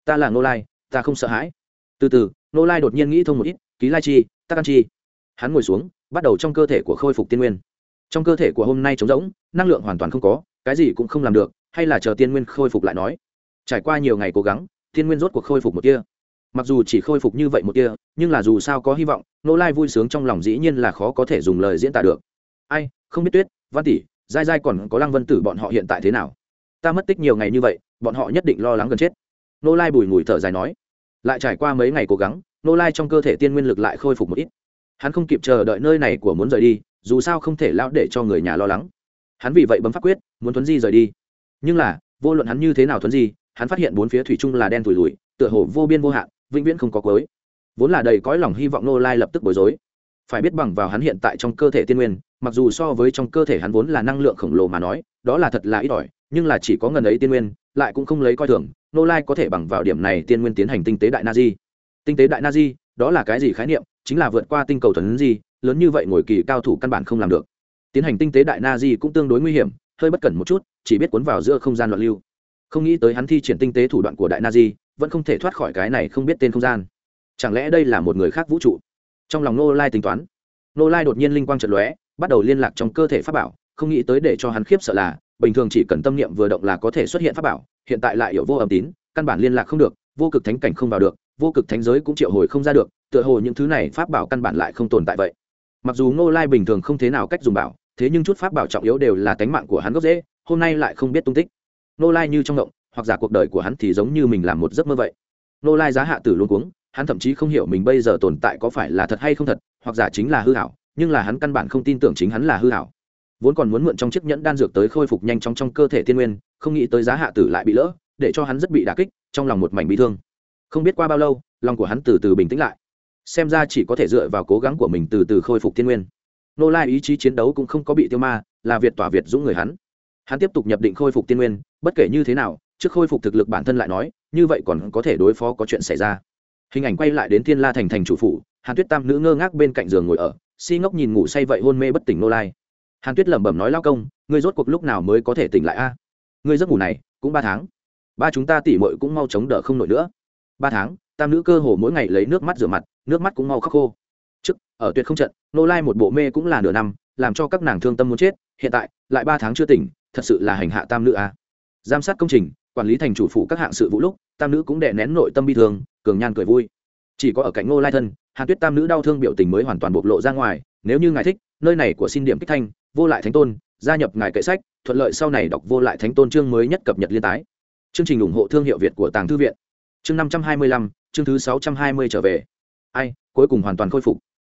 Ta là nô lai, ta không sợ hãi. Từ từ nô lai đột nhiên nghĩ thông một ít, ký lai chi, tắc ăn chi. Hắn ngồi xuống, bắt đầu trong cơ thể của khôi phục tiên nguyên. Trong cơ thể của hôm nay trống rỗng, năng lượng hoàn toàn không có, cái gì cũng không làm được, hay là chờ tiên nguyên khôi phục lại nói. Trải qua nhiều ngày cố gắng, tiên nguyên rốt cuộc khôi phục một kia mặc dù chỉ khôi phục như vậy một kia nhưng là dù sao có hy vọng nô lai vui sướng trong lòng dĩ nhiên là khó có thể dùng lời diễn tả được ai, không biết tuyết, văn tỷ dai dai còn có lăng vân tử bọn họ hiện tại thế nào? Ta mất tích nhiều ngày như vậy, bọn họ nhất định lo lắng gần chết. Nô lai bùi ngùi thở dài nói. Lại trải qua mấy ngày cố gắng, nô lai trong cơ thể tiên nguyên lực lại khôi phục một ít. Hắn không kịp chờ đợi nơi này của muốn rời đi, dù sao không thể lão để cho người nhà lo lắng. Hắn vì vậy bấm phát quyết, muốn thuấn di rời đi. Nhưng là, vô luận hắn như thế nào thuấn di, hắn phát hiện bốn phía thủy chung là đen thùi lùi tựa hồ vô biên vô hạn, vĩnh viễn không có cuối. Vốn là đầy cõi lòng hy vọng nô lai lập tức bối rối phải biết bằng vào hắn hiện tại trong cơ thể tiên nguyên, mặc dù so với trong cơ thể hắn vốn là năng lượng khổng lồ mà nói, đó là thật là ít ỏi, nhưng là chỉ có ngần ấy tiên nguyên, lại cũng không lấy coi thường, nô lai có thể bằng vào điểm này tiên nguyên tiến hành tinh tế đại na di. Tinh tế đại na di, đó là cái gì khái niệm, chính là vượt qua tinh cầu thuần di, lớn như vậy ngồi kỳ cao thủ căn bản không làm được. Tiến hành tinh tế đại na di cũng tương đối nguy hiểm, hơi bất cẩn một chút, chỉ biết cuốn vào giữa không gian loạn lưu. Không nghĩ tới hắn thi triển tinh tế thủ đoạn của đại na di, vẫn không thể thoát khỏi cái này không biết tên không gian. Chẳng lẽ đây là một người khác vũ trụ? Trong lòng nô lai tính toán nô lai đột nhiên linh quang trận lóe, bắt đầu liên lạc trong cơ thể pháp bảo, không nghĩ tới để cho hắn khiếp sợ là, bình thường chỉ cần tâm niệm vừa động là có thể xuất hiện pháp bảo, hiện tại lại hiểu vô âm tín, căn bản liên lạc không được, vô cực thánh cảnh không vào được, vô cực thánh giới cũng triệu hồi không ra được, tựa hồ những thứ này pháp bảo căn bản lại không tồn tại vậy. Mặc dù Nô lai bình thường không thế nào cách dùng bảo, thế nhưng chút pháp bảo trọng yếu đều là tánh mạng của hắn gốc dễ hôm nay lại không biết tung tích. Nô lai như trong động hoặc giả cuộc đời của hắn thì giống như mình làm một giấc mơ vậy. Nô lai giá hạ tử luôn cuống hắn thậm chí không hiểu mình bây giờ tồn tại có phải là thật hay không thật, hoặc giả chính là hư hảo, nhưng là hắn căn bản không tin tưởng chính hắn là hư hảo. Vốn còn muốn mượn trong chiếc nhẫn đan dược tới khôi phục nhanh chóng trong cơ thể tiên nguyên, không nghĩ tới giá hạ tử lại bị lỡ, để cho hắn rất bị đà kích, trong lòng một mảnh bị thương. Không biết qua bao lâu, lòng của hắn từ từ bình tĩnh lại. Xem ra chỉ có thể dựa vào cố gắng của mình từ từ khôi phục tiên nguyên. Nô lai ý chí chiến đấu cũng không có bị tiêu ma, là việt tỏa việt dũng người hắn. Hắn tiếp tục nhập định khôi phục tiên nguyên, bất kể như thế nào, trước khôi phục thực lực bản thân lại nói, như vậy còn có thể đối phó có chuyện xảy ra hình ảnh quay lại đến thiên la thành thành chủ phủ, hàn tuyết tam nữ ngơ ngác bên cạnh giường ngồi ở, si ngốc nhìn ngủ say vậy hôn mê bất tỉnh nô lai. Hàn tuyết lẩm bẩm nói lao công, ngươi rốt cuộc lúc nào mới có thể tỉnh lại a? À? Ngươi giấc ngủ này, cũng ba tháng. Ba chúng ta tỉ mội cũng mau chống đỡ không nổi nữa. Ba tháng? Tam nữ cơ hồ mỗi ngày lấy nước mắt rửa mặt, nước mắt cũng mau khắc khô. Trước, ở tuyệt không trận, nô lai một bộ mê cũng là nửa năm, làm cho các nàng thương tâm muốn chết, hiện tại, lại ba tháng chưa tỉnh, thật sự là hành hạ tam nữ a. Giám sát công trình, quản lý thành chủ phụ các hạng sự vũ lúc, tam nữ cũng đè nén nội tâm bi thương cường nhan cười vui. Chỉ có ở cạnh ngô lai thân, hàn tuyết tam nữ đau thương biểu tình mới hoàn toàn bộc lộ ra ngoài, nếu như ngài thích, nơi này của xin điểm kích thanh, vô lại thánh tôn, gia nhập ngài kệ sách, thuận lợi sau này đọc vô lại thánh tôn chương mới nhất cập nhật liên tái. Chương trình ủng hộ thương hiệu việt của tàng thư viện. Chương năm trăm hai mươi lăm, chương thứ sáu trăm hai mươi trở về. Ai, cuối cùng hoàn toàn khôi phục.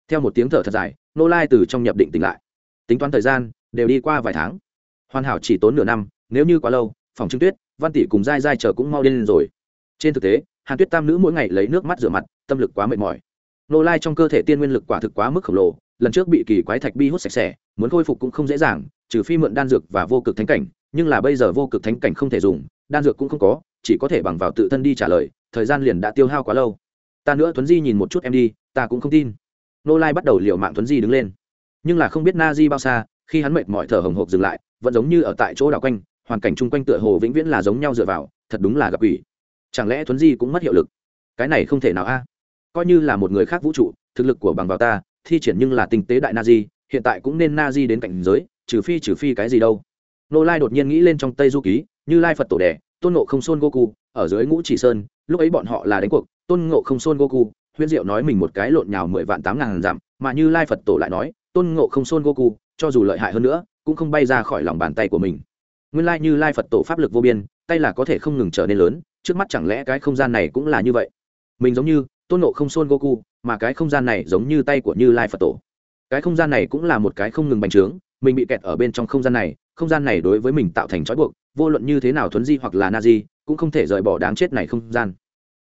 Theo một tiếng thở thật dài nô lai từ trong nhập định tỉnh lại. Tính toán thời gian, đều đi qua vài tháng. Hoàn hảo chỉ tốn nửa năm, nếu như quá lâu, phòng trưng tuyết, văn tỷ cùng dai dai chờ cũng mau lên rồi. Trên thực tế hàn tuyết tam nữ mỗi ngày lấy nước mắt rửa mặt, tâm lực quá mệt mỏi. Nô lai trong cơ thể tiên nguyên lực quả thực quá mức khổng lồ, lần trước bị kỳ quái thạch bi hút sạch sẽ, muốn khôi phục cũng không dễ dàng, trừ phi mượn đan dược và vô cực thánh cảnh, nhưng là bây giờ vô cực thánh cảnh không thể dùng, đan dược cũng không có, chỉ có thể bằng vào tự thân đi trả lời, thời gian liền đã tiêu hao quá lâu. Ta nữa tuấn di nhìn một chút em đi, ta cũng không tin. Nô lai bắt đầu liều mạng tuấn di đứng lên. Nhưng là không biết na di bao xa, khi hắn mệt mỏi thở hồng hộc dừng lại, vẫn giống như ở tại chỗ đảo quanh, hoàn cảnh chung quanh tựa hồ vĩnh viễn là giống nhau dựa vào, thật đúng là gặp ủy chẳng lẽ thuấn di cũng mất hiệu lực? Cái này không thể nào a. À? Coi như là một người khác vũ trụ, thực lực của bằng vào ta, thi triển nhưng là tinh tế đại na di hiện tại cũng nên na di đến cảnh giới, trừ phi trừ phi cái gì đâu. Nô lai đột nhiên nghĩ lên trong tây du ký, như lai phật tổ đẻ, tôn ngộ không xôn goku, ở dưới ngũ chỉ sơn, lúc ấy bọn họ là đánh cuộc, tôn ngộ không xôn goku, huyễn diệu nói mình một cái lộn nhào mười vạn tám ngàn dặm, mà như lai phật tổ lại nói, tôn ngộ không xôn goku, cho dù lợi hại hơn nữa, cũng không bay ra khỏi lòng bàn tay của mình. Nguyên lai như lai phật tổ pháp lực vô biên, tay là có thể không ngừng trở nên lớn trước mắt chẳng lẽ cái không gian này cũng là như vậy? Mình giống như, tôn ngộ không xôn goku, mà cái không gian này giống như tay của như lai phật tổ. Cái không gian này cũng là một cái không ngừng bành trướng, mình bị kẹt ở bên trong không gian này, không gian này đối với mình tạo thành trói buộc, vô luận như thế nào thuấn di hoặc là na di, cũng không thể rời bỏ đáng chết này không gian.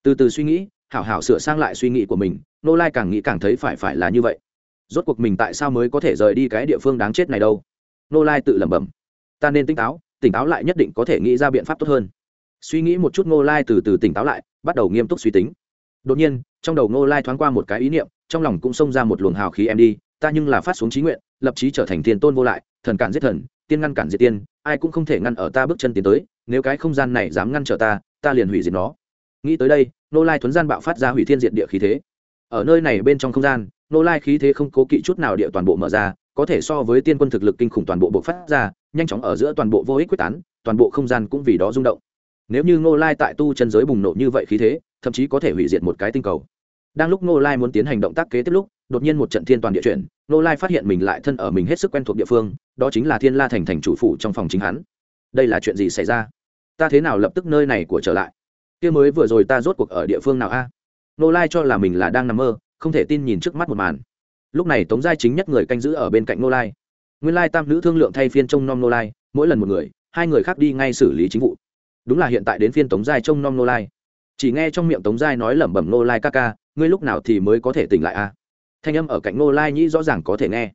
Từ từ suy nghĩ, hảo hảo sửa sang lại suy nghĩ của mình nô lai càng nghĩ càng thấy phải phải là như vậy. Rốt cuộc mình tại sao mới có thể rời đi cái địa phương đáng chết này đâu? Nô lai tự lẩm bẩm. Ta nên tỉnh táo tỉnh táo lại nhất định có thể nghĩ ra biện pháp tốt hơn suy nghĩ một chút Ngô lai từ từ tỉnh táo lại, bắt đầu nghiêm túc suy tính. Đột nhiên, trong đầu Ngô lai thoáng qua một cái ý niệm, trong lòng cũng xông ra một luồng hào khí em đi, ta nhưng là phát xuống trí nguyện, lập trí trở thành thiên tôn vô lại, thần cản giết thần, tiên ngăn cản diệt tiên, ai cũng không thể ngăn ở ta bước chân tiến tới, nếu cái không gian này dám ngăn trở ta ta liền hủy diệt nó. Nghĩ tới đây nô lai thuấn gian bạo phát ra hủy thiên diệt địa khí thế. Ở nơi này bên trong không gian nô lai khí thế không cố kỵ chút nào địa toàn bộ mở ra, có thể so với tiên quân thực lực kinh khủng toàn bộ bộc phát ra, nhanh chóng ở giữa toàn bộ vô ích quyết tán, toàn bộ không gian cũng vì đó rung động nếu như Ngô lai tại tu chân giới bùng nổ như vậy khí thế, thậm chí có thể hủy diệt một cái tinh cầu. Đang lúc Ngô lai muốn tiến hành động tác kế tiếp lúc, đột nhiên một trận thiên toàn địa chuyển, Ngô lai phát hiện mình lại thân ở mình hết sức quen thuộc địa phương, đó chính là thiên la thành thành chủ phủ trong phòng chính hắn. Đây là chuyện gì xảy ra? Ta thế nào lập tức nơi này của trở lại? Kia mới vừa rồi ta rốt cuộc ở địa phương nào a? Ngô lai cho là mình là đang nằm mơ, không thể tin nhìn trước mắt một màn. Lúc này tống giai chính nhất người canh giữ ở bên cạnh Ngô lai. Nguyên lai tam nữ thương lượng thay phiên trông nom Ngô lai, mỗi lần một người, hai người khác đi ngay xử lý chính vụ đúng là hiện tại đến phiên tống giai trông nom nô lai. Chỉ nghe trong miệng tống giai nói lẩm bẩm nô lai ca ca, ngươi lúc nào thì mới có thể tỉnh lại a? Thanh âm ở cạnh nô lai nhĩ rõ ràng có thể nghe.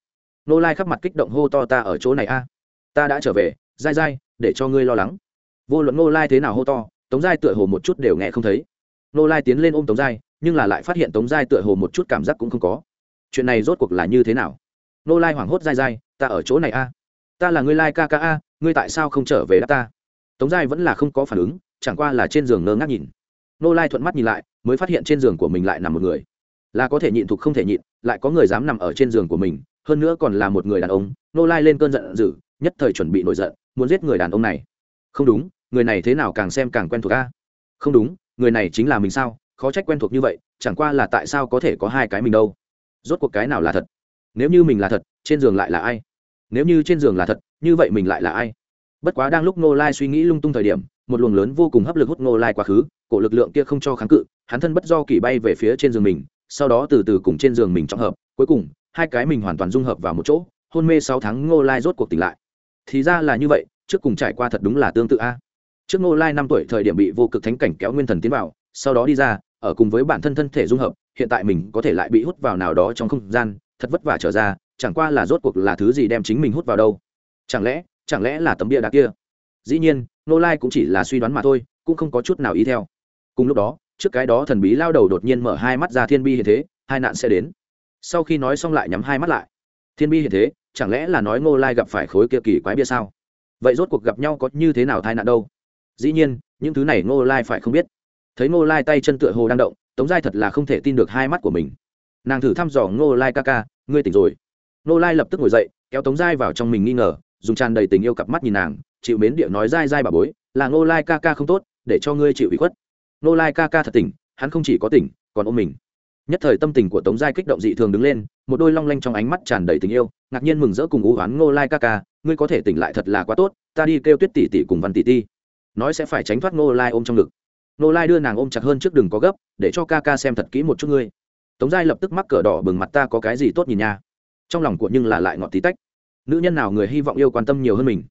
Nô lai khắp mặt kích động hô to, ta ở chỗ này a. Ta đã trở về dai dai để cho ngươi lo lắng. Vô luận nô lai thế nào hô to, tống giai tựa hồ một chút đều nghe không thấy. Nô lai tiến lên ôm tống giai, nhưng là lại phát hiện tống giai tựa hồ một chút cảm giác cũng không có. Chuyện này rốt cuộc là như thế nào? Nô lai hoảng hốt dai dai ta ở chỗ này a. Ta là ngươi lai ca ca a, ngươi tại sao không trở về đáp ta? Tống giai vẫn là không có phản ứng, chẳng qua là trên giường ngơ ngác nhìn. Nô lai thuận mắt nhìn lại, mới phát hiện trên giường của mình lại nằm một người. Là có thể nhịn thục không thể nhịn, lại có người dám nằm ở trên giường của mình, hơn nữa còn là một người đàn ông. Nô lai lên cơn giận dữ, nhất thời chuẩn bị nổi giận, muốn giết người đàn ông này. Không đúng, người này thế nào càng xem càng quen thuộc a? Không đúng, người này chính là mình sao? Khó trách quen thuộc như vậy, chẳng qua là tại sao có thể có hai cái mình đâu? Rốt cuộc cái nào là thật? Nếu như mình là thật, trên giường lại là ai? Nếu như trên giường là thật, như vậy mình lại là ai? Bất quá đang lúc nô lai suy nghĩ lung tung thời điểm, một luồng lớn vô cùng hấp lực hút nô lai quá khứ, cổ lực lượng kia không cho kháng cự, hắn thân bất do kỳ bay về phía trên giường mình, sau đó từ từ cùng trên giường mình trọng hợp, cuối cùng, hai cái mình hoàn toàn dung hợp vào một chỗ, hôn mê sáu tháng ngô lai rốt cuộc tỉnh lại. Thì ra là như vậy, trước cùng trải qua thật đúng là tương tự a. À. Trước ngô lai năm tuổi thời điểm bị vô cực thánh cảnh kéo nguyên thần tiến vào, sau đó đi ra, ở cùng với bản thân thân thể dung hợp, hiện tại mình có thể lại bị hút vào nào đó trong không gian, thật vất vả trở ra, chẳng qua là rốt cuộc là thứ gì đem chính mình hút vào đâu. Chẳng lẽ chẳng lẽ là tấm bia đá kia? Dĩ nhiên nô lai cũng chỉ là suy đoán mà thôi, cũng không có chút nào ý theo. Cùng lúc đó, trước cái đó thần bí lao đầu đột nhiên mở hai mắt ra thiên bi hiện thế, hai nạn sẽ đến. Sau khi nói xong lại nhắm hai mắt lại. Thiên bi hiện thế, chẳng lẽ là nói ngô lai gặp phải khối kia kỳ quái bia sao? Vậy rốt cuộc gặp nhau có như thế nào tai nạn đâu? Dĩ nhiên, những thứ này ngô lai phải không biết. Thấy ngô lai tay chân tựa hồ đang động, tống giai thật là không thể tin được hai mắt của mình. Nàng thử thăm dò ngô lai ca ca, ngươi tỉnh rồi. Ngô lai lập tức ngồi dậy, kéo tống giai vào trong mình nghi ngờ dùng tràn đầy tình yêu cặp mắt nhìn nàng, chịu mến địa nói dai dai bà bối, là ngô lai ca ca không tốt, để cho ngươi chịu ủy khuất. Ngô lai ca ca thật tỉnh, hắn không chỉ có tỉnh, còn ôm mình. Nhất thời tâm tình của tống giai kích động dị thường đứng lên, một đôi long lanh trong ánh mắt tràn đầy tình yêu, ngạc nhiên mừng rỡ cùng ú oán, ngô lai ca ca, ngươi có thể tỉnh lại thật là quá tốt, ta đi kêu tuyết tỷ tỷ cùng văn tỷ ti. Nói sẽ phải tránh thoát nô lai ôm trong ngực. Nô lai đưa nàng ôm chặt hơn trước đừng có gấp, để cho ca ca xem thật kỹ một chút ngươi. Tống giai lập tức mắc cờ đỏ bừng mặt, ta có cái gì tốt nhìn nha? Trong lòng của nhưng là lại ngọt tí tách nữ nhân nào người hy vọng yêu quan tâm nhiều hơn mình?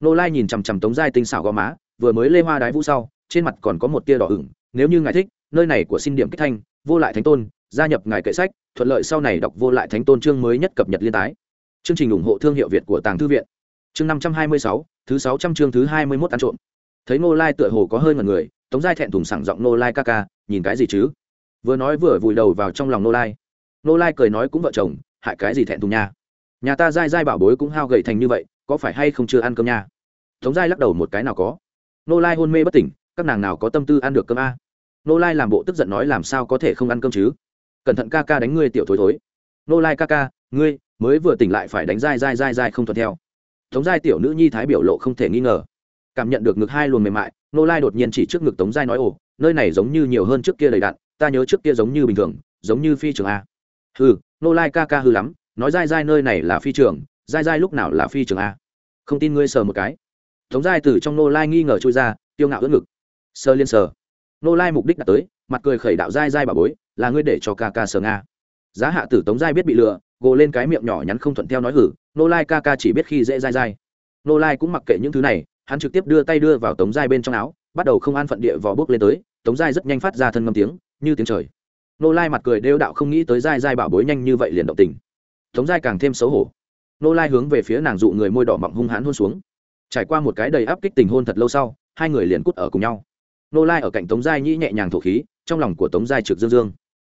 Nô lai nhìn chằm chằm tống giai tinh xảo gò má, vừa mới lê hoa đái vũ sau, trên mặt còn có một tia đỏ ửng, nếu như ngài thích, nơi này của xin điểm kích thanh, vô lại thánh tôn, gia nhập ngài kệ sách, thuận lợi sau này đọc vô lại thánh tôn chương mới nhất cập nhật liên tái. Chương trình ủng hộ thương hiệu việt của tàng thư viện. Chương năm trăm hai mươi sáu, thứ sáu trăm chương thứ hai mươi mốt ăn trộm. Thấy nô lai tựa hồ có hơi ngần người, tống giai thẹn thùng sảng giọng nô lai ca ca, nhìn cái gì chứ? Vừa nói vừa vùi đầu vào trong lòng nô lai. Nô lai cười nói cũng vợ chồng, hại cái gì thẹn thùng nha? Nhà ta dai dai bảo bối cũng hao gầy thành như vậy, có phải hay không chưa ăn cơm nha? Tống dai lắc đầu một cái nào có. Nô lai hôn mê bất tỉnh, các nàng nào có tâm tư ăn được cơm a? Nô lai làm bộ tức giận nói làm sao có thể không ăn cơm chứ? Cẩn thận ca ca đánh ngươi tiểu thối thối. Nô lai ca ca, ngươi mới vừa tỉnh lại phải đánh dai dai dai dai không thuận theo. Tống giai tiểu nữ nhi thái biểu lộ không thể nghi ngờ. Cảm nhận được ngực hai luồng mềm mại, nô lai đột nhiên chỉ trước ngực tống giai nói, ồ, nơi này giống như nhiều hơn trước kia đầy đạn ta nhớ trước kia giống như bình thường, giống như phi trường a. Hừ, nô lai ca ca hư lắm nói dai dai nơi này là phi trường, dai dai lúc nào là phi trường a. Không tin ngươi sờ một cái. Tống dai từ trong nô lai nghi ngờ trôi ra, tiêu ngạo ướt ngực. Sơ liên sờ. Nô lai mục đích đã tới, mặt cười khẩy đạo dai dai bà bối, là ngươi để cho ca ca sờ nga. Giá hạ tử tống dai biết bị lừa, gồ lên cái miệng nhỏ nhắn không thuận theo nói hử, nô lai ca ca chỉ biết khi dễ dai dai. Nô lai cũng mặc kệ những thứ này, hắn trực tiếp đưa tay đưa vào tống dai bên trong áo, bắt đầu không an phận địa vò bước lên tới, tống dai rất nhanh phát ra thân ngâm tiếng, như tiếng trời. Nô lai mặt cười đêu đạo không nghĩ tới dai dai bảo bối nhanh như vậy liền động tình tống giai càng thêm xấu hổ. Nô lai hướng về phía nàng dụ người môi đỏ mọng hung hãn hôn xuống. Trải qua một cái đầy áp kích tình hôn thật lâu sau, hai người liền cút ở cùng nhau. Nô lai ở cạnh tống giai nhĩ nhẹ nhàng thổ khí, trong lòng của tống giai trực dương dương.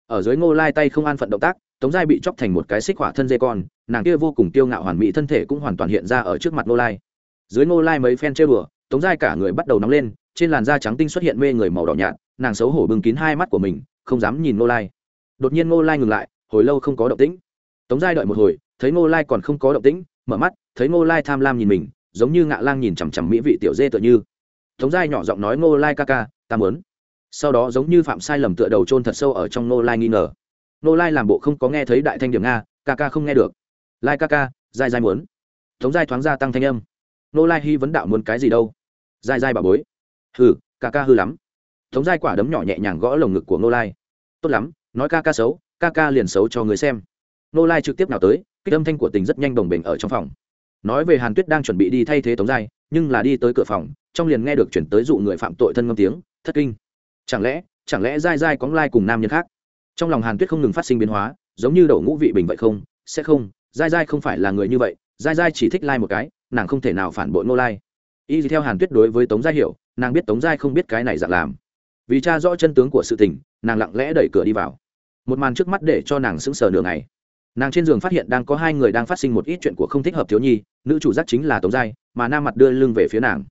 Ở dưới ngô lai tay không an phận động tác, tống giai bị chóc thành một cái xích hỏa thân dây con, nàng kia vô cùng tiêu ngạo hoàn mỹ thân thể cũng hoàn toàn hiện ra ở trước mặt ngô lai. Dưới ngô lai mấy phen chơi bừa tống giai cả người bắt đầu nóng lên, trên làn da trắng tinh xuất hiện mê người màu đỏ nhạt, nàng xấu hổ bưng kín hai mắt của mình, không dám nhìn ngô lai. Đột nhiên ngô lai ngừng lại, hồi lâu không có động tĩnh tống giai đợi một hồi, thấy ngô lai còn không có động tĩnh, mở mắt, thấy ngô lai tham lam nhìn mình, giống như ngạ lang nhìn chằm chằm mỹ vị tiểu dê tựa như. Tống giai nhỏ giọng nói, ngô lai ca ca, ta muốn. Sau đó giống như phạm sai lầm tựa đầu trôn thật sâu ở trong ngô lai nghi ngờ. Ngô lai làm bộ không có nghe thấy đại thanh điểm nga, ca ca không nghe được. Lai ca ca dai dai muốn. Tống giai thoáng ra tăng thanh âm. Ngô lai hy vấn đạo muốn cái gì đâu. Dai dai bà bối. Hừ, ca ca hư lắm. Tống giai quả đấm nhỏ nhẹ nhàng gõ lồng ngực của ngô lai. Tốt lắm, nói ca ca xấu, ca ca liền xấu cho người xem. Nô lai trực tiếp nào tới cái âm thanh của tình rất nhanh đồng bình ở trong phòng. Nói về hàn tuyết đang chuẩn bị đi thay thế tống giai, nhưng là đi tới cửa phòng, trong liền nghe được chuyển tới dụ người phạm tội thân ngâm tiếng, thất kinh. Chẳng lẽ chẳng lẽ giai giai có lai cùng nam nhân khác? Trong lòng hàn tuyết không ngừng phát sinh biến hóa, giống như đậu ngũ vị bình vậy không, sẽ không, giai giai không phải là người như vậy, giai giai chỉ thích lai một cái, nàng không thể nào phản bội Nô lai. Y theo hàn tuyết đối với tống giai hiểu, nàng biết tống giai không biết cái này dạng làm. Vì cha rõ chân tướng của sự tình, nàng lặng lẽ đẩy cửa đi vào. Một màn trước mắt để cho nàng sững sờ nửa ngày nàng trên giường phát hiện đang có hai người đang phát sinh một ít chuyện của không thích hợp thiếu nhi, nữ chủ giác chính là tống giai, mà nam mặt đưa lưng về phía nàng.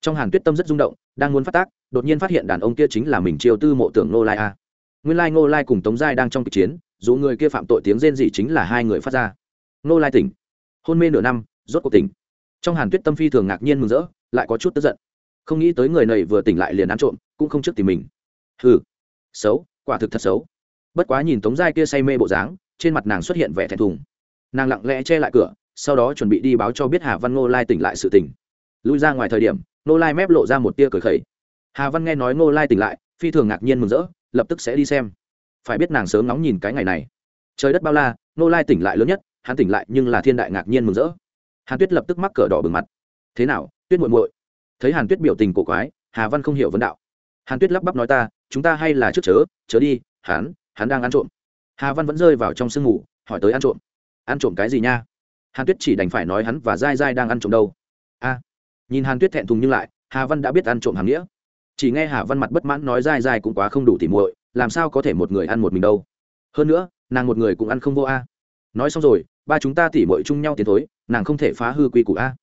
Trong hàn tuyết tâm rất rung động, đang muốn phát tác, đột nhiên phát hiện đàn ông kia chính là mình chiêu tư mộ tưởng ngô lai a. Nguyên lai ngô lai cùng tống giai đang trong kịch chiến, dù người kia phạm tội tiếng rên dị chính là hai người phát ra. Ngô lai tỉnh. Hôn mê nửa năm, rốt cuộc tỉnh. Trong hàn tuyết tâm phi thường ngạc nhiên mừng rỡ, lại có chút tức giận. Không nghĩ tới người này vừa tỉnh lại liền ăn trộm, cũng không trước tìm mình. Hừ. Xấu, quả thực thật xấu. Bất quá nhìn tống giai kia say mê bộ dáng trên mặt nàng xuất hiện vẻ thẹn thùng. Nàng lặng lẽ che lại cửa, sau đó chuẩn bị đi báo cho biết hà văn ngô lai tỉnh lại sự tỉnh lui ra ngoài thời điểm, ngô lai mép lộ ra một tia cười khẩy. Hà văn nghe nói ngô lai tỉnh lại, phi thường ngạc nhiên mừng rỡ, lập tức sẽ đi xem. Phải biết nàng sớm nóng nhìn cái ngày này. Trời đất bao la, ngô lai tỉnh lại lớn nhất, hắn tỉnh lại nhưng là thiên đại ngạc nhiên mừng rỡ. Hàn tuyết lập tức mắc cờ đỏ bừng mặt. Thế nào, tuyết muội muội? Thấy hàn tuyết biểu tình cổ quái, hà văn không hiểu vấn đạo. Hàn tuyết lắp bắp nói ta, chúng ta hay là trước chớ chớ đi, hắn hắn đang ăn trộm hà văn vẫn rơi vào trong sương ngủ, hỏi tới ăn trộm. Ăn trộm cái gì nha? Hàn tuyết chỉ đành phải nói hắn và dai dai đang ăn trộm đâu. A. Nhìn hàn tuyết thẹn thùng nhưng lại, hà văn đã biết ăn trộm hàm nghĩa. Chỉ nghe hà văn mặt bất mãn nói dai dai cũng quá không đủ tỉ muội, làm sao có thể một người ăn một mình đâu. Hơn nữa, nàng một người cũng ăn không vô a. Nói xong rồi, ba chúng ta tỉ muội chung nhau tiến thối, nàng không thể phá hư quy củ a.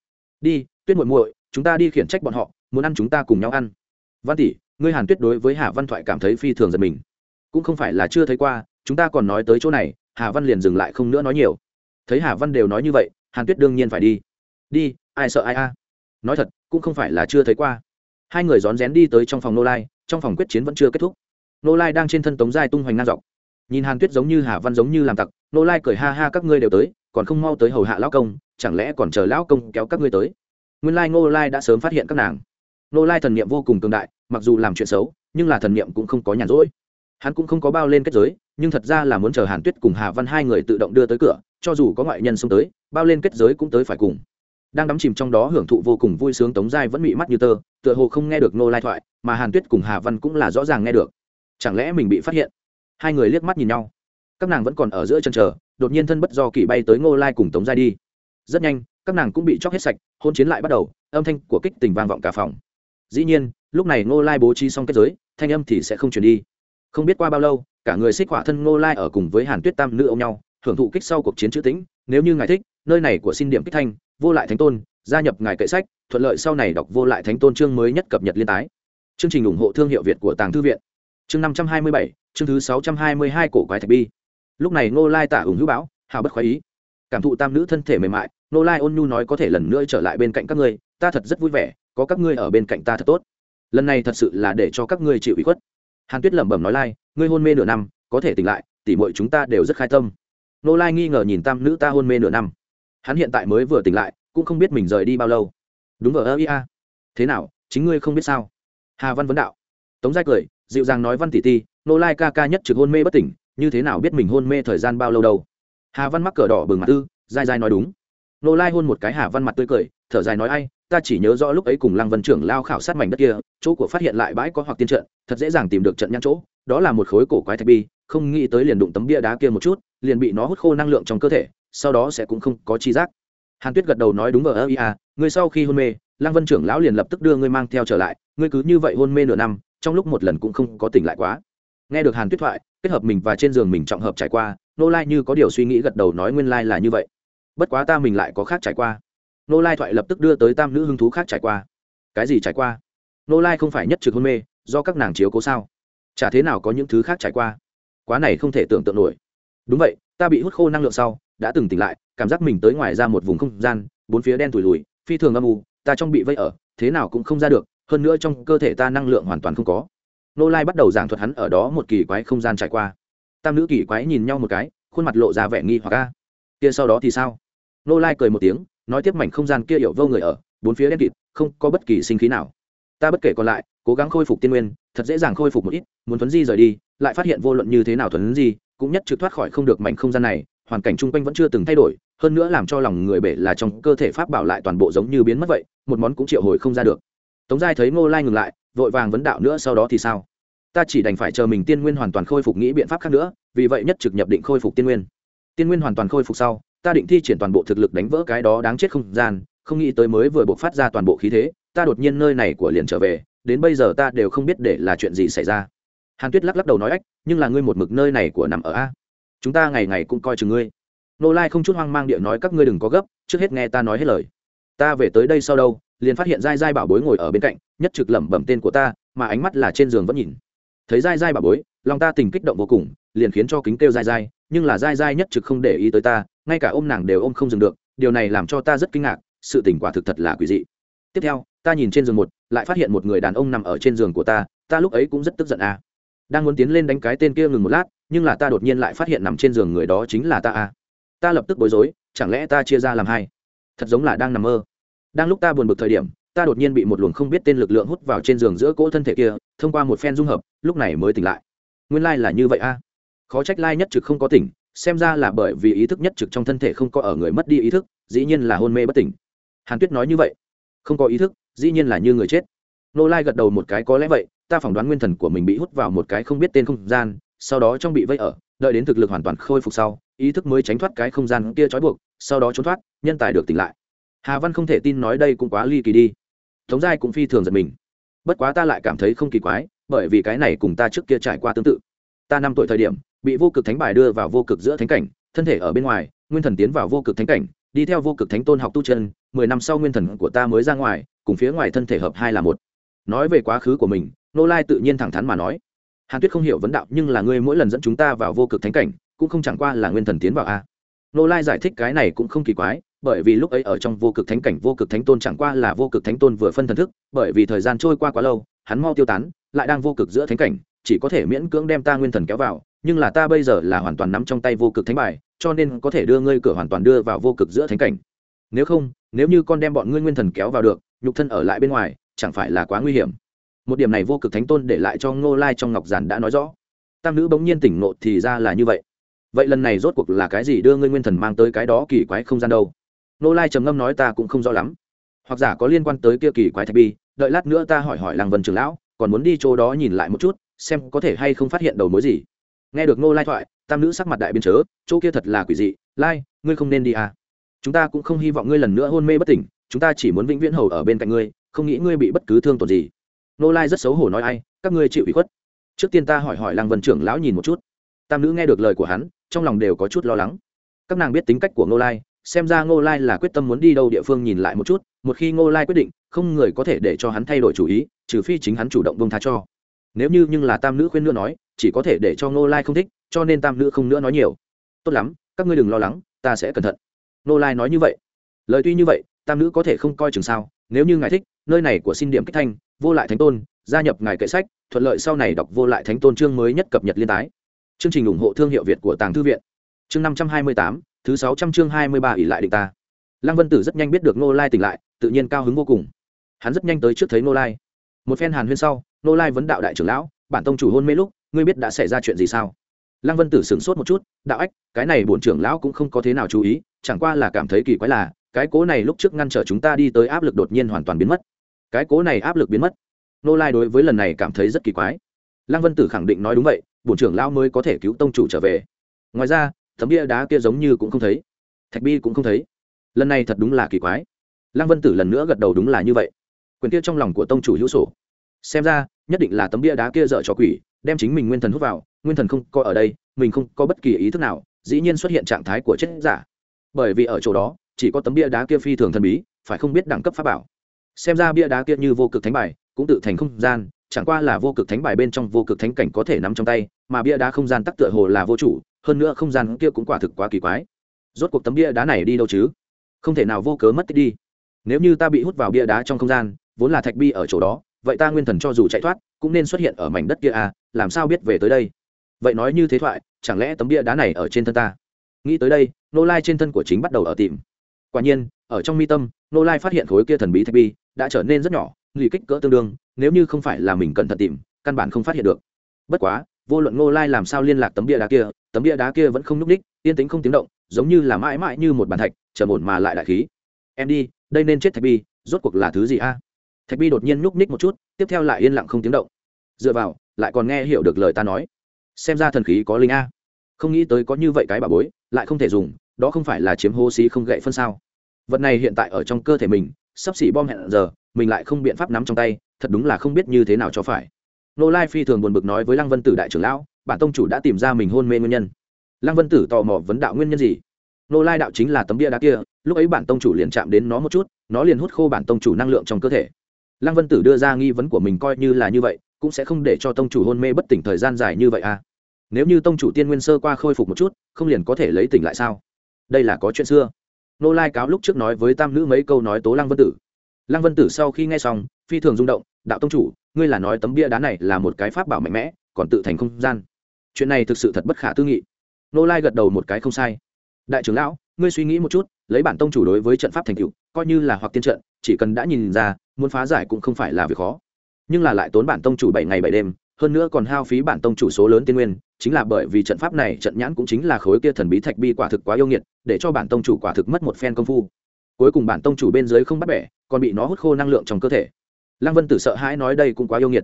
Đi, tuyết muội muội, chúng ta đi khiển trách bọn họ, muốn ăn chúng ta cùng nhau ăn. Văn tỷ, ngươi hàn tuyết đối với hà văn thoại cảm thấy phi thường giật mình. Cũng không phải là chưa thấy qua chúng ta còn nói tới chỗ này, hà văn liền dừng lại không nữa nói nhiều. Thấy hà văn đều nói như vậy, hàn tuyết đương nhiên phải đi. Đi, ai sợ ai a? Nói thật, cũng không phải là chưa thấy qua. Hai người rón rén đi tới trong phòng nô lai, trong phòng quyết chiến vẫn chưa kết thúc. Nô lai đang trên thân tống giai tung hoành ngang dọc. Nhìn hàn tuyết giống như hà văn giống như làm tặc, nô lai cười ha ha các ngươi đều tới, còn không mau tới hầu hạ lão công, chẳng lẽ còn chờ lão công kéo các ngươi tới? Nguyên lai ngô lai đã sớm phát hiện các nàng. Nô lai thần niệm vô cùng cường đại, mặc dù làm chuyện xấu, nhưng là thần niệm cũng không có nhàn rỗi. Hắn cũng không có bao lên kết giới nhưng thật ra là muốn chờ hàn tuyết cùng hà văn hai người tự động đưa tới cửa, cho dù có ngoại nhân xông tới, bao lên kết giới cũng tới phải cùng. Đang đắm chìm trong đó hưởng thụ vô cùng vui sướng tống giai vẫn bị mắt như tơ, tựa hồ không nghe được nô lai thoại, mà hàn tuyết cùng hà văn cũng là rõ ràng nghe được. Chẳng lẽ mình bị phát hiện? Hai người liếc mắt nhìn nhau. Các nàng vẫn còn ở giữa chân chờ, đột nhiên thân bất do kỳ bay tới ngô lai cùng tống giai đi. Rất nhanh, các nàng cũng bị chóc hết sạch, hôn chiến lại bắt đầu, âm thanh của kích tình vang vọng cả phòng. Dĩ nhiên, lúc này ngô lai bố trí xong kết giới, thanh âm thì sẽ không chuyển đi. Không biết qua bao lâu cả người xích hỏa thân ngô lai ở cùng với hàn tuyết tam nữ ôm nhau, hưởng thụ kích sau cuộc chiến chữ tĩnh, nếu như ngài thích, nơi này của xin điểm kích thanh, vô lại thánh tôn, gia nhập ngài kệ sách, thuận lợi sau này đọc vô lại thánh tôn chương mới nhất cập nhật liên tái. Chương trình ủng hộ thương hiệu việt của tàng thư viện. Chương năm trăm hai mươi bảy, chương thứ sáu trăm hai mươi hai cổ quái thạch bi. Lúc này ngô lai tả ủng hữu bão hào bất khoái ý. Cảm thụ tam nữ thân thể mềm mại, ngô lai ôn nhu nói có thể lần nữa trở lại bên cạnh các ngươi, ta thật rất vui vẻ, có các ngươi ở bên cạnh ta thật tốt. Lần này thật sự là để cho các ngươi chịu ủy khuất. Hàn tuyết lẩm bẩm nói lai ngươi hôn mê nửa năm, có thể tỉnh lại, tỉ mọi chúng ta đều rất khai tâm. Nô lai nghi ngờ nhìn tam nữ ta hôn mê nửa năm. Hắn hiện tại mới vừa tỉnh lại, cũng không biết mình rời đi bao lâu. Đúng vờ ơ ia thế nào, chính ngươi không biết sao? Hà văn vấn đạo. Tống giai cười, dịu dàng nói văn tỷ ti nô lai ca ca nhất trực hôn mê bất tỉnh, như thế nào biết mình hôn mê thời gian bao lâu đâu? Hà văn mắc cờ đỏ bừng mặt tư dai dai nói đúng. Nô lai hôn một cái hà văn mặt tươi cười thở dài nói ai, ta chỉ nhớ rõ lúc ấy cùng lăng vân trưởng lao khảo sát mảnh đất kia, chỗ của phát hiện lại bãi có hoặc tiên trận, thật dễ dàng tìm được trận nhãn chỗ, đó là một khối cổ quái thạch bi, không nghĩ tới liền đụng tấm bia đá kia một chút, liền bị nó hút khô năng lượng trong cơ thể, sau đó sẽ cũng không có chi giác. Hàn tuyết gật đầu nói đúng vờ ơ ia à, ngươi sau khi hôn mê, lăng vân trưởng lão liền lập tức đưa ngươi mang theo trở lại, ngươi cứ như vậy hôn mê nửa năm, trong lúc một lần cũng không có tỉnh lại quá. Nghe được hàn tuyết thoại, kết hợp mình và trên giường mình trọng hợp trải qua, nô lai như có điều suy nghĩ gật đầu nói nguyên lai là như vậy. Bất quá ta mình lại có khác trải qua nô lai thoại lập tức đưa tới tam nữ hứng thú khác trải qua. Cái gì trải qua? Nô lai không phải nhất trực hôn mê, do các nàng chiếu cố sao? Chả thế nào có những thứ khác trải qua? Quá này không thể tưởng tượng nổi. Đúng vậy, ta bị hút khô năng lượng sau, đã từng tỉnh lại, cảm giác mình tới ngoài ra một vùng không gian, bốn phía đen thùi lùi phi thường âm u, ta trong bị vây ở, thế nào cũng không ra được, hơn nữa trong cơ thể ta năng lượng hoàn toàn không có. Nô lai bắt đầu giảng thuật hắn ở đó một kỳ quái không gian trải qua. Tam nữ kỳ quái nhìn nhau một cái, khuôn mặt lộ ra vẻ nghi hoặc a. Kia sau đó thì sao? Nô lai cười một tiếng nói tiếp mảnh không gian kia hiểu vô người ở, bốn phía đen kịt, không có bất kỳ sinh khí nào. Ta bất kể còn lại, cố gắng khôi phục tiên nguyên, thật dễ dàng khôi phục một ít, muốn thuấn di rời đi, lại phát hiện vô luận như thế nào thuấn di, cũng nhất trực thoát khỏi không được mảnh không gian này, hoàn cảnh chung quanh vẫn chưa từng thay đổi, hơn nữa làm cho lòng người bể là trong cơ thể pháp bảo lại toàn bộ giống như biến mất vậy, một món cũng triệu hồi không ra được. Tống giai thấy ngô lai ngừng lại, vội vàng vấn đạo nữa sau đó thì sao? Ta chỉ đành phải chờ mình tiên nguyên hoàn toàn khôi phục nghĩ biện pháp khác nữa, vì vậy nhất trực nhập định khôi phục tiên nguyên. Tiên nguyên hoàn toàn khôi phục sau ta định thi triển toàn bộ thực lực đánh vỡ cái đó đáng chết không gian, không nghĩ tới mới vừa buộc phát ra toàn bộ khí thế, ta đột nhiên nơi này của liền trở về, đến bây giờ ta đều không biết để là chuyện gì xảy ra. Hàn tuyết lắc lắc đầu nói ách nhưng là ngươi một mực nơi này của nằm ở a. Chúng ta ngày ngày cũng coi chừng ngươi. Nô lai không chút hoang mang địa nói các ngươi đừng có gấp, trước hết nghe ta nói hết lời. Ta về tới đây sau đâu, liền phát hiện dai dai bảo bối ngồi ở bên cạnh, nhất trực lẩm bẩm tên của ta, mà ánh mắt là trên giường vẫn nhìn. Thấy dai dai bảo bối, lòng ta tình kích động vô cùng, liền khiến cho kính kêu dai dai nhưng là dai dai nhất trực không để ý tới ta ngay cả ôm nàng đều ôm không dừng được, điều này làm cho ta rất kinh ngạc, sự tỉnh quả thực thật là quỷ dị tiếp theo, ta nhìn trên giường một, lại phát hiện một người đàn ông nằm ở trên giường của ta ta lúc ấy cũng rất tức giận à. đang muốn tiến lên đánh cái tên kia ngừng một lát, nhưng là ta đột nhiên lại phát hiện nằm trên giường người đó chính là ta à. ta lập tức bối rối, chẳng lẽ ta chia ra làm hai thật giống là đang nằm mơ đang lúc ta buồn bực thời điểm, ta đột nhiên bị một luồng không biết tên lực lượng hút vào trên giường giữa cỗ thân thể kia, thông qua một phen dung hợp, lúc này mới tỉnh lại nguyên lai、like、là như vậy a à. khó trách lai nhất trực không có tỉnh xem ra là bởi vì ý thức nhất trực trong thân thể không có ở người mất đi ý thức, dĩ nhiên là hôn mê bất tỉnh. Hàn tuyết nói như vậy. Không có ý thức, dĩ nhiên là như người chết. Nô lai gật đầu một cái, có lẽ vậy, ta phỏng đoán nguyên thần của mình bị hút vào một cái không biết tên không gian, sau đó trong bị vây ở, đợi đến thực lực hoàn toàn khôi phục sau, ý thức mới tránh thoát cái không gian kia trói buộc, sau đó trốn thoát, nhân tài được tỉnh lại. Hà văn không thể tin nói đây cũng quá ly kỳ đi. Tống giai cũng phi thường giật mình. Bất quá ta lại cảm thấy không kỳ quái, bởi vì cái này cùng ta trước kia trải qua tương tự. Ta năm tuổi thời điểm bị vô cực thánh bài đưa vào vô cực giữa thánh cảnh, thân thể ở bên ngoài, nguyên thần tiến vào vô cực thánh cảnh, đi theo vô cực thánh tôn học tu chân, mười năm sau nguyên thần của ta mới ra ngoài, cùng phía ngoài thân thể hợp hai là một. Nói về quá khứ của mình, nô lai tự nhiên thẳng thắn mà nói, hàn tuyết không hiểu vấn đạo, nhưng là ngươi mỗi lần dẫn chúng ta vào vô cực thánh cảnh, cũng không chẳng qua là nguyên thần tiến vào a. Nô lai giải thích cái này cũng không kỳ quái, bởi vì lúc ấy ở trong vô cực thánh cảnh, vô cực thánh tôn chẳng qua là vô cực thánh tôn vừa phân thần thức, bởi vì thời gian trôi qua quá lâu, hắn mau tiêu tán, lại đang vô cực giữa thánh cảnh, chỉ có thể miễn cưỡng đem ta nguyên thần kéo vào nhưng là ta bây giờ là hoàn toàn nắm trong tay vô cực thánh bài, cho nên có thể đưa ngươi cửa hoàn toàn đưa vào vô cực giữa thánh cảnh. Nếu không, nếu như con đem bọn ngươi nguyên thần kéo vào được, nhục thân ở lại bên ngoài, chẳng phải là quá nguy hiểm. Một điểm này vô cực thánh tôn để lại cho ngô lai trong ngọc giản đã nói rõ. Tam nữ bỗng nhiên tỉnh ngộ thì ra là như vậy. Vậy lần này rốt cuộc là cái gì đưa ngươi nguyên thần mang tới cái đó kỳ quái không gian đâu? Ngô lai trầm ngâm nói ta cũng không rõ lắm. Hoặc giả có liên quan tới kia kỳ quái thạch bi, đợi lát nữa ta hỏi hỏi làng vân trường lão, còn muốn đi chỗ đó nhìn lại một chút, xem có thể hay không phát hiện đầu mối gì nghe được ngô lai thoại, tam nữ sắc mặt đại biên chớ, chỗ kia thật là quỷ dị, lai, ngươi không nên đi à. Chúng ta cũng không hy vọng ngươi lần nữa hôn mê bất tỉnh, chúng ta chỉ muốn vĩnh viễn hầu ở bên cạnh ngươi, không nghĩ ngươi bị bất cứ thương tổn gì. Ngô lai rất xấu hổ nói ai, các ngươi chịu ủy khuất. Trước tiên ta hỏi hỏi làng vân trưởng lão nhìn một chút. Tam nữ nghe được lời của hắn, trong lòng đều có chút lo lắng. Các nàng biết tính cách của ngô lai, xem ra ngô lai là quyết tâm muốn đi đâu địa phương nhìn lại một chút, một khi ngô lai quyết định, không người có thể để cho hắn thay đổi chủ ý, trừ phi chính hắn chủ động bông tha cho. Nếu như nhưng là tam nữ khuyên nữa nói chỉ có thể để cho ngô lai không thích, cho nên tam nữ không nữa nói nhiều. Tốt lắm, các ngươi đừng lo lắng, ta sẽ cẩn thận. Ngô lai nói như vậy. Lời tuy như vậy, tam nữ có thể không coi chừng sao, nếu như ngài thích, nơi này của xin điểm kích thanh, vô lại thánh tôn, gia nhập ngài kệ sách, thuận lợi sau này đọc vô lại thánh tôn chương mới nhất cập nhật liên tái. Chương trình ủng hộ thương hiệu việt của tàng thư viện. Chương năm trăm hai mươi tám, thứ sáu trăm chương hai mươi ba ỷ lại định ta. Lăng vân tử rất nhanh biết được nô lai tỉnh lại, tự nhiên cao hứng vô cùng. Hắn rất nhanh tới trước thấy nô lai. Một phen hàn huyên sau nô lai vấn đạo đại trưởng lão, bản tông chủ hôn mê lúc ngươi biết đã xảy ra chuyện gì sao? Lăng vân tử sửng sốt một chút, đạo ách, cái này bổn trưởng lão cũng không có thế nào chú ý, chẳng qua là cảm thấy kỳ quái là, cái cố này lúc trước ngăn trở chúng ta đi tới áp lực đột nhiên hoàn toàn biến mất. Cái cố này áp lực biến mất. Nô lai đối với lần này cảm thấy rất kỳ quái. Lăng vân tử khẳng định nói đúng vậy, bổn trưởng lão mới có thể cứu tông chủ trở về. Ngoài ra tấm bia đá kia giống như cũng không thấy. Thạch bi cũng không thấy. Lần này thật đúng là kỳ quái. Lăng vân tử lần nữa gật đầu đúng là như vậy. Quyền kia trong lòng của tông chủ hữu sổ. Xem ra nhất định là tấm bia đá kia dở cho quỷ, đem chính mình nguyên thần hút vào, nguyên thần không có ở đây, mình không có bất kỳ ý thức nào, dĩ nhiên xuất hiện trạng thái của chết giả. Bởi vì ở chỗ đó, chỉ có tấm bia đá kia phi thường thần bí, phải không biết đẳng cấp pháp bảo. Xem ra bia đá kia như vô cực thánh bài, cũng tự thành không gian, chẳng qua là vô cực thánh bài bên trong vô cực thánh cảnh có thể nắm trong tay, mà bia đá không gian tắc tựa hồ là vô chủ, hơn nữa không gian kia cũng quả thực quá kỳ quái. Rốt cuộc tấm bia đá này đi đâu chứ? Không thể nào vô cớ mất tích đi. Nếu như ta bị hút vào bia đá trong không gian, vốn là thạch bi ở chỗ đó vậy ta nguyên thần cho dù chạy thoát, cũng nên xuất hiện ở mảnh đất kia à làm sao biết về tới đây? Vậy nói như thế thoại, chẳng lẽ tấm bia đá này ở trên thân ta? Nghĩ tới đây nô lai trên thân của chính bắt đầu ở tìm. Quả nhiên, ở trong mi tâm nô lai phát hiện khối kia thần bí thạch bi đã trở nên rất nhỏ lì kích cỡ tương đương, nếu như không phải là mình cẩn thận tìm, căn bản không phát hiện được. Bất quá, vô luận ngô lai làm sao liên lạc tấm bia đá kia, tấm bia đá kia vẫn không nhúc ních yên tĩnh không tiếng động, giống như là mãi mãi như một bàn thạch, trầm ổn mà lại đại khí. Em đi, đây nên chết thạch bi, rốt cuộc là thứ gì a? Thạch bi đột nhiên nhúc ních một chút, tiếp theo lại yên lặng không tiếng động. Dựa vào, lại còn nghe hiểu được lời ta nói. Xem ra thần khí có linh a. Không nghĩ tới có như vậy cái bà bối, lại không thể dùng, đó không phải là chiếm hô xí không gậy phân sao? Vật này hiện tại ở trong cơ thể mình, sắp xỉ bom hẹn giờ, mình lại không biện pháp nắm trong tay, thật đúng là không biết như thế nào cho phải. Nô lai phi thường buồn bực nói với lăng vân tử đại trưởng lão, bản tông chủ đã tìm ra mình hôn mê nguyên nhân. Lăng vân tử tò mò vấn đạo nguyên nhân gì? Nô lai đạo chính là tấm bia đá kia, lúc ấy bản tông chủ liền chạm đến nó một chút, nó liền hút khô bản tông chủ năng lượng trong cơ thể lăng vân tử đưa ra nghi vấn của mình coi như là như vậy, cũng sẽ không để cho tông chủ hôn mê bất tỉnh thời gian dài như vậy à? Nếu như tông chủ tiên nguyên sơ qua khôi phục một chút, không liền có thể lấy tỉnh lại sao? Đây là có chuyện xưa. Nô lai cáo lúc trước nói với tam nữ mấy câu nói tố lăng vân tử. Lăng vân tử sau khi nghe xong, phi thường rung động, đạo tông chủ, ngươi là nói tấm bia đá này là một cái pháp bảo mạnh mẽ, còn tự thành không gian. Chuyện này thực sự thật bất khả tư nghị. Nô lai gật đầu một cái, không sai. Đại trưởng lão, ngươi suy nghĩ một chút, lấy bản tông chủ đối với trận pháp thành cựu coi như là hoặc tiên trận, chỉ cần đã nhìn ra muốn phá giải cũng không phải là việc khó. Nhưng là lại tốn bản tông chủ bảy ngày bảy đêm, hơn nữa còn hao phí bản tông chủ số lớn tiên nguyên, chính là bởi vì trận pháp này, trận nhãn cũng chính là khối kia thần bí thạch bi quả thực quá yêu nghiệt, để cho bản tông chủ quả thực mất một phen công phu. Cuối cùng bản tông chủ bên dưới không bắt bẻ, còn bị nó hút khô năng lượng trong cơ thể. Lăng vân tử sợ hãi nói đây cũng quá yêu nghiệt.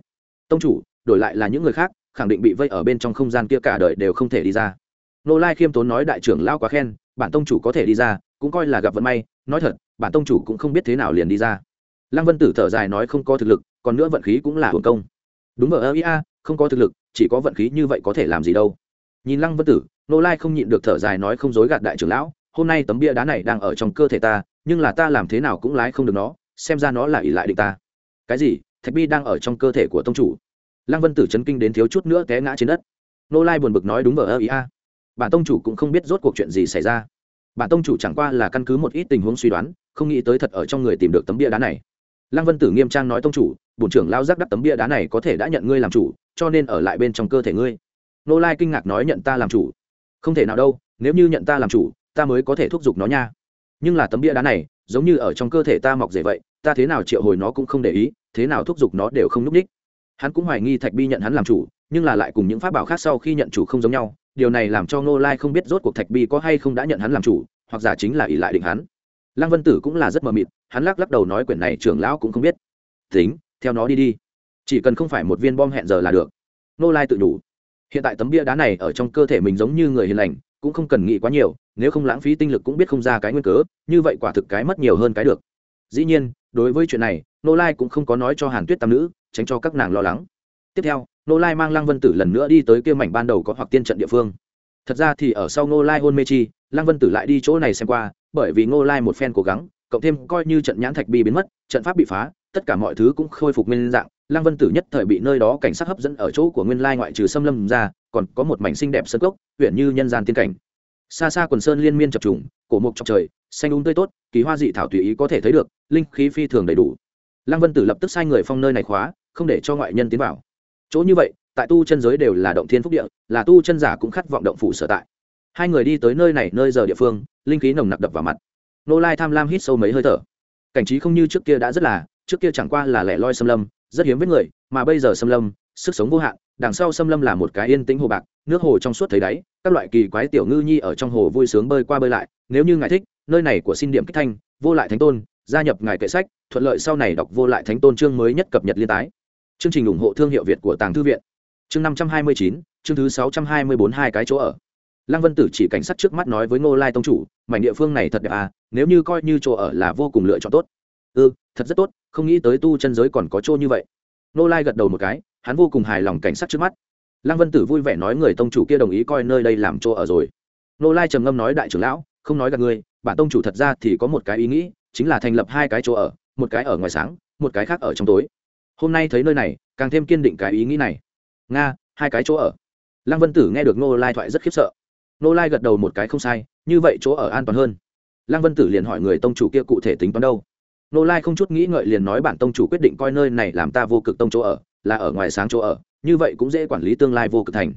Tông chủ, đổi lại là những người khác, khẳng định bị vây ở bên trong không gian kia cả đời đều không thể đi ra. Nô lai khiêm tốn nói đại trưởng lao quá khen, bản tông chủ có thể đi ra, cũng coi là gặp vận may, nói thật, bản tông chủ cũng không biết thế nào liền đi ra lăng vân tử thở dài nói không có thực lực, còn nữa vận khí cũng là hưởng công. Đúng ở ơ ia không có thực lực, chỉ có vận khí như vậy có thể làm gì đâu. Nhìn lăng vân tử, nô lai không nhịn được thở dài nói không dối gạt đại trưởng lão, hôm nay tấm bia đá này đang ở trong cơ thể ta, nhưng là ta làm thế nào cũng lái không được nó, xem ra nó là ỉ lại định ta. Cái gì? Thạch bi đang ở trong cơ thể của tông chủ. Lăng vân tử chấn kinh đến thiếu chút nữa té ngã trên đất. Nô lai buồn bực nói đúng vờ ơ, ý a. Bản tông chủ cũng không biết rốt cuộc chuyện gì xảy ra. Bản tông chủ chẳng qua là căn cứ một ít tình huống suy đoán, không nghĩ tới thật ở trong người tìm được tấm bia đá này lăng vân tử nghiêm trang nói, tông chủ, bổn trưởng lao giác đắc tấm bia đá này có thể đã nhận ngươi làm chủ, cho nên ở lại bên trong cơ thể ngươi. Nô lai kinh ngạc nói, nhận ta làm chủ? Không thể nào đâu, nếu như nhận ta làm chủ, ta mới có thể thúc giục nó nha. Nhưng là tấm bia đá này, giống như ở trong cơ thể ta mọc dễ vậy, ta thế nào triệu hồi nó cũng không để ý, thế nào thúc giục nó đều không núp ních. Hắn cũng hoài nghi thạch bi nhận hắn làm chủ, nhưng là lại cùng những pháp bảo khác sau khi nhận chủ không giống nhau, điều này làm cho ngô lai không biết rốt cuộc thạch bi có hay không đã nhận hắn làm chủ, hoặc giả chính là ỷ lại định hắn lăng vân tử cũng là rất mờ mịt, hắn lắc lắc đầu nói quyển này trưởng lão cũng không biết. Tính, theo nó đi đi. Chỉ cần không phải một viên bom hẹn giờ là được. Nô lai tự đủ hiện tại tấm bia đá này ở trong cơ thể mình giống như người hiền lành, cũng không cần nghĩ quá nhiều, nếu không lãng phí tinh lực cũng biết không ra cái nguyên cớ, như vậy quả thực cái mất nhiều hơn cái được. Dĩ nhiên, đối với chuyện này, nô lai cũng không có nói cho hàn tuyết tam nữ, tránh cho các nàng lo lắng. Tiếp theo, nô lai mang lăng vân tử lần nữa đi tới kia mảnh ban đầu có hoặc tiên trận địa phương. Thật ra thì ở sau nô lai hôn mê chi, lăng vân tử lại đi chỗ này xem qua bởi vì ngô lai một phen cố gắng, cộng thêm coi như trận nhãn thạch bi biến mất, trận pháp bị phá, tất cả mọi thứ cũng khôi phục nguyên dạng. Lăng vân tử nhất thời bị nơi đó cảnh sát hấp dẫn ở chỗ của nguyên lai ngoại trừ xâm lâm ra, còn có một mảnh xinh đẹp sân cốc, huyện như nhân gian tiên cảnh. Xa xa quần sơn liên miên chập trùng, cổ mục chọc trời, xanh um tươi tốt, kỳ hoa dị thảo tùy ý có thể thấy được, linh khí phi thường đầy đủ. Lăng vân tử lập tức sai người phong nơi này khóa, không để cho ngoại nhân tiến vào. Chỗ như vậy, tại tu chân giới đều là động thiên phúc địa, là tu chân giả cũng khát vọng động phủ sở tại. Hai người đi tới nơi này, nơi giờ địa phương linh khí nồng nặc đập vào mặt. Nô lai tham lam hít sâu mấy hơi thở. Cảnh trí không như trước kia đã rất là, trước kia chẳng qua là lẻ loi xâm lâm, rất hiếm với người, mà bây giờ xâm lâm, sức sống vô hạn, đằng sau xâm lâm là một cái yên tĩnh hồ bạc, nước hồ trong suốt thấy đáy, các loại kỳ quái tiểu ngư nhi ở trong hồ vui sướng bơi qua bơi lại, nếu như ngài thích, nơi này của xin điểm kích thanh, vô lại thánh tôn, gia nhập ngài kệ sách, thuận lợi sau này đọc vô lại thánh tôn chương mới nhất cập nhật liên tái. Chương trình ủng hộ thương hiệu việt của tàng thư viện. Chương năm trăm hai mươi chín, chương thứ sáu trăm hai mươi bốn hai cái chỗ ở lăng vân tử chỉ cảnh sát trước mắt nói với ngô lai tông chủ, mảnh địa phương này thật đẹp à nếu như coi như chỗ ở là vô cùng lựa chọn tốt. Ừ thật rất tốt, không nghĩ tới tu chân giới còn có chỗ như vậy. Ngô lai gật đầu một cái, hắn vô cùng hài lòng cảnh sát trước mắt. Lăng vân tử vui vẻ nói người tông chủ kia đồng ý coi nơi đây làm chỗ ở rồi. Ngô lai trầm ngâm nói đại trưởng lão, không nói gặp ngươi bản tông chủ thật ra thì có một cái ý nghĩ, chính là thành lập hai cái chỗ ở, một cái ở ngoài sáng, một cái khác ở trong tối. Hôm nay thấy nơi này, càng thêm kiên định cái ý nghĩ này. Nga, hai cái chỗ ở. Lăng vân tử nghe được Ngô lai thoại rất khiếp sợ nô lai gật đầu một cái không sai, như vậy chỗ ở an toàn hơn. Lăng vân tử liền hỏi người tông chủ kia cụ thể tính toán đâu. Nô lai không chút nghĩ ngợi liền nói bản tông chủ quyết định coi nơi này làm ta vô cực tông chỗ ở, là ở ngoài sáng chỗ ở, như vậy cũng dễ quản lý tương lai vô cực thành.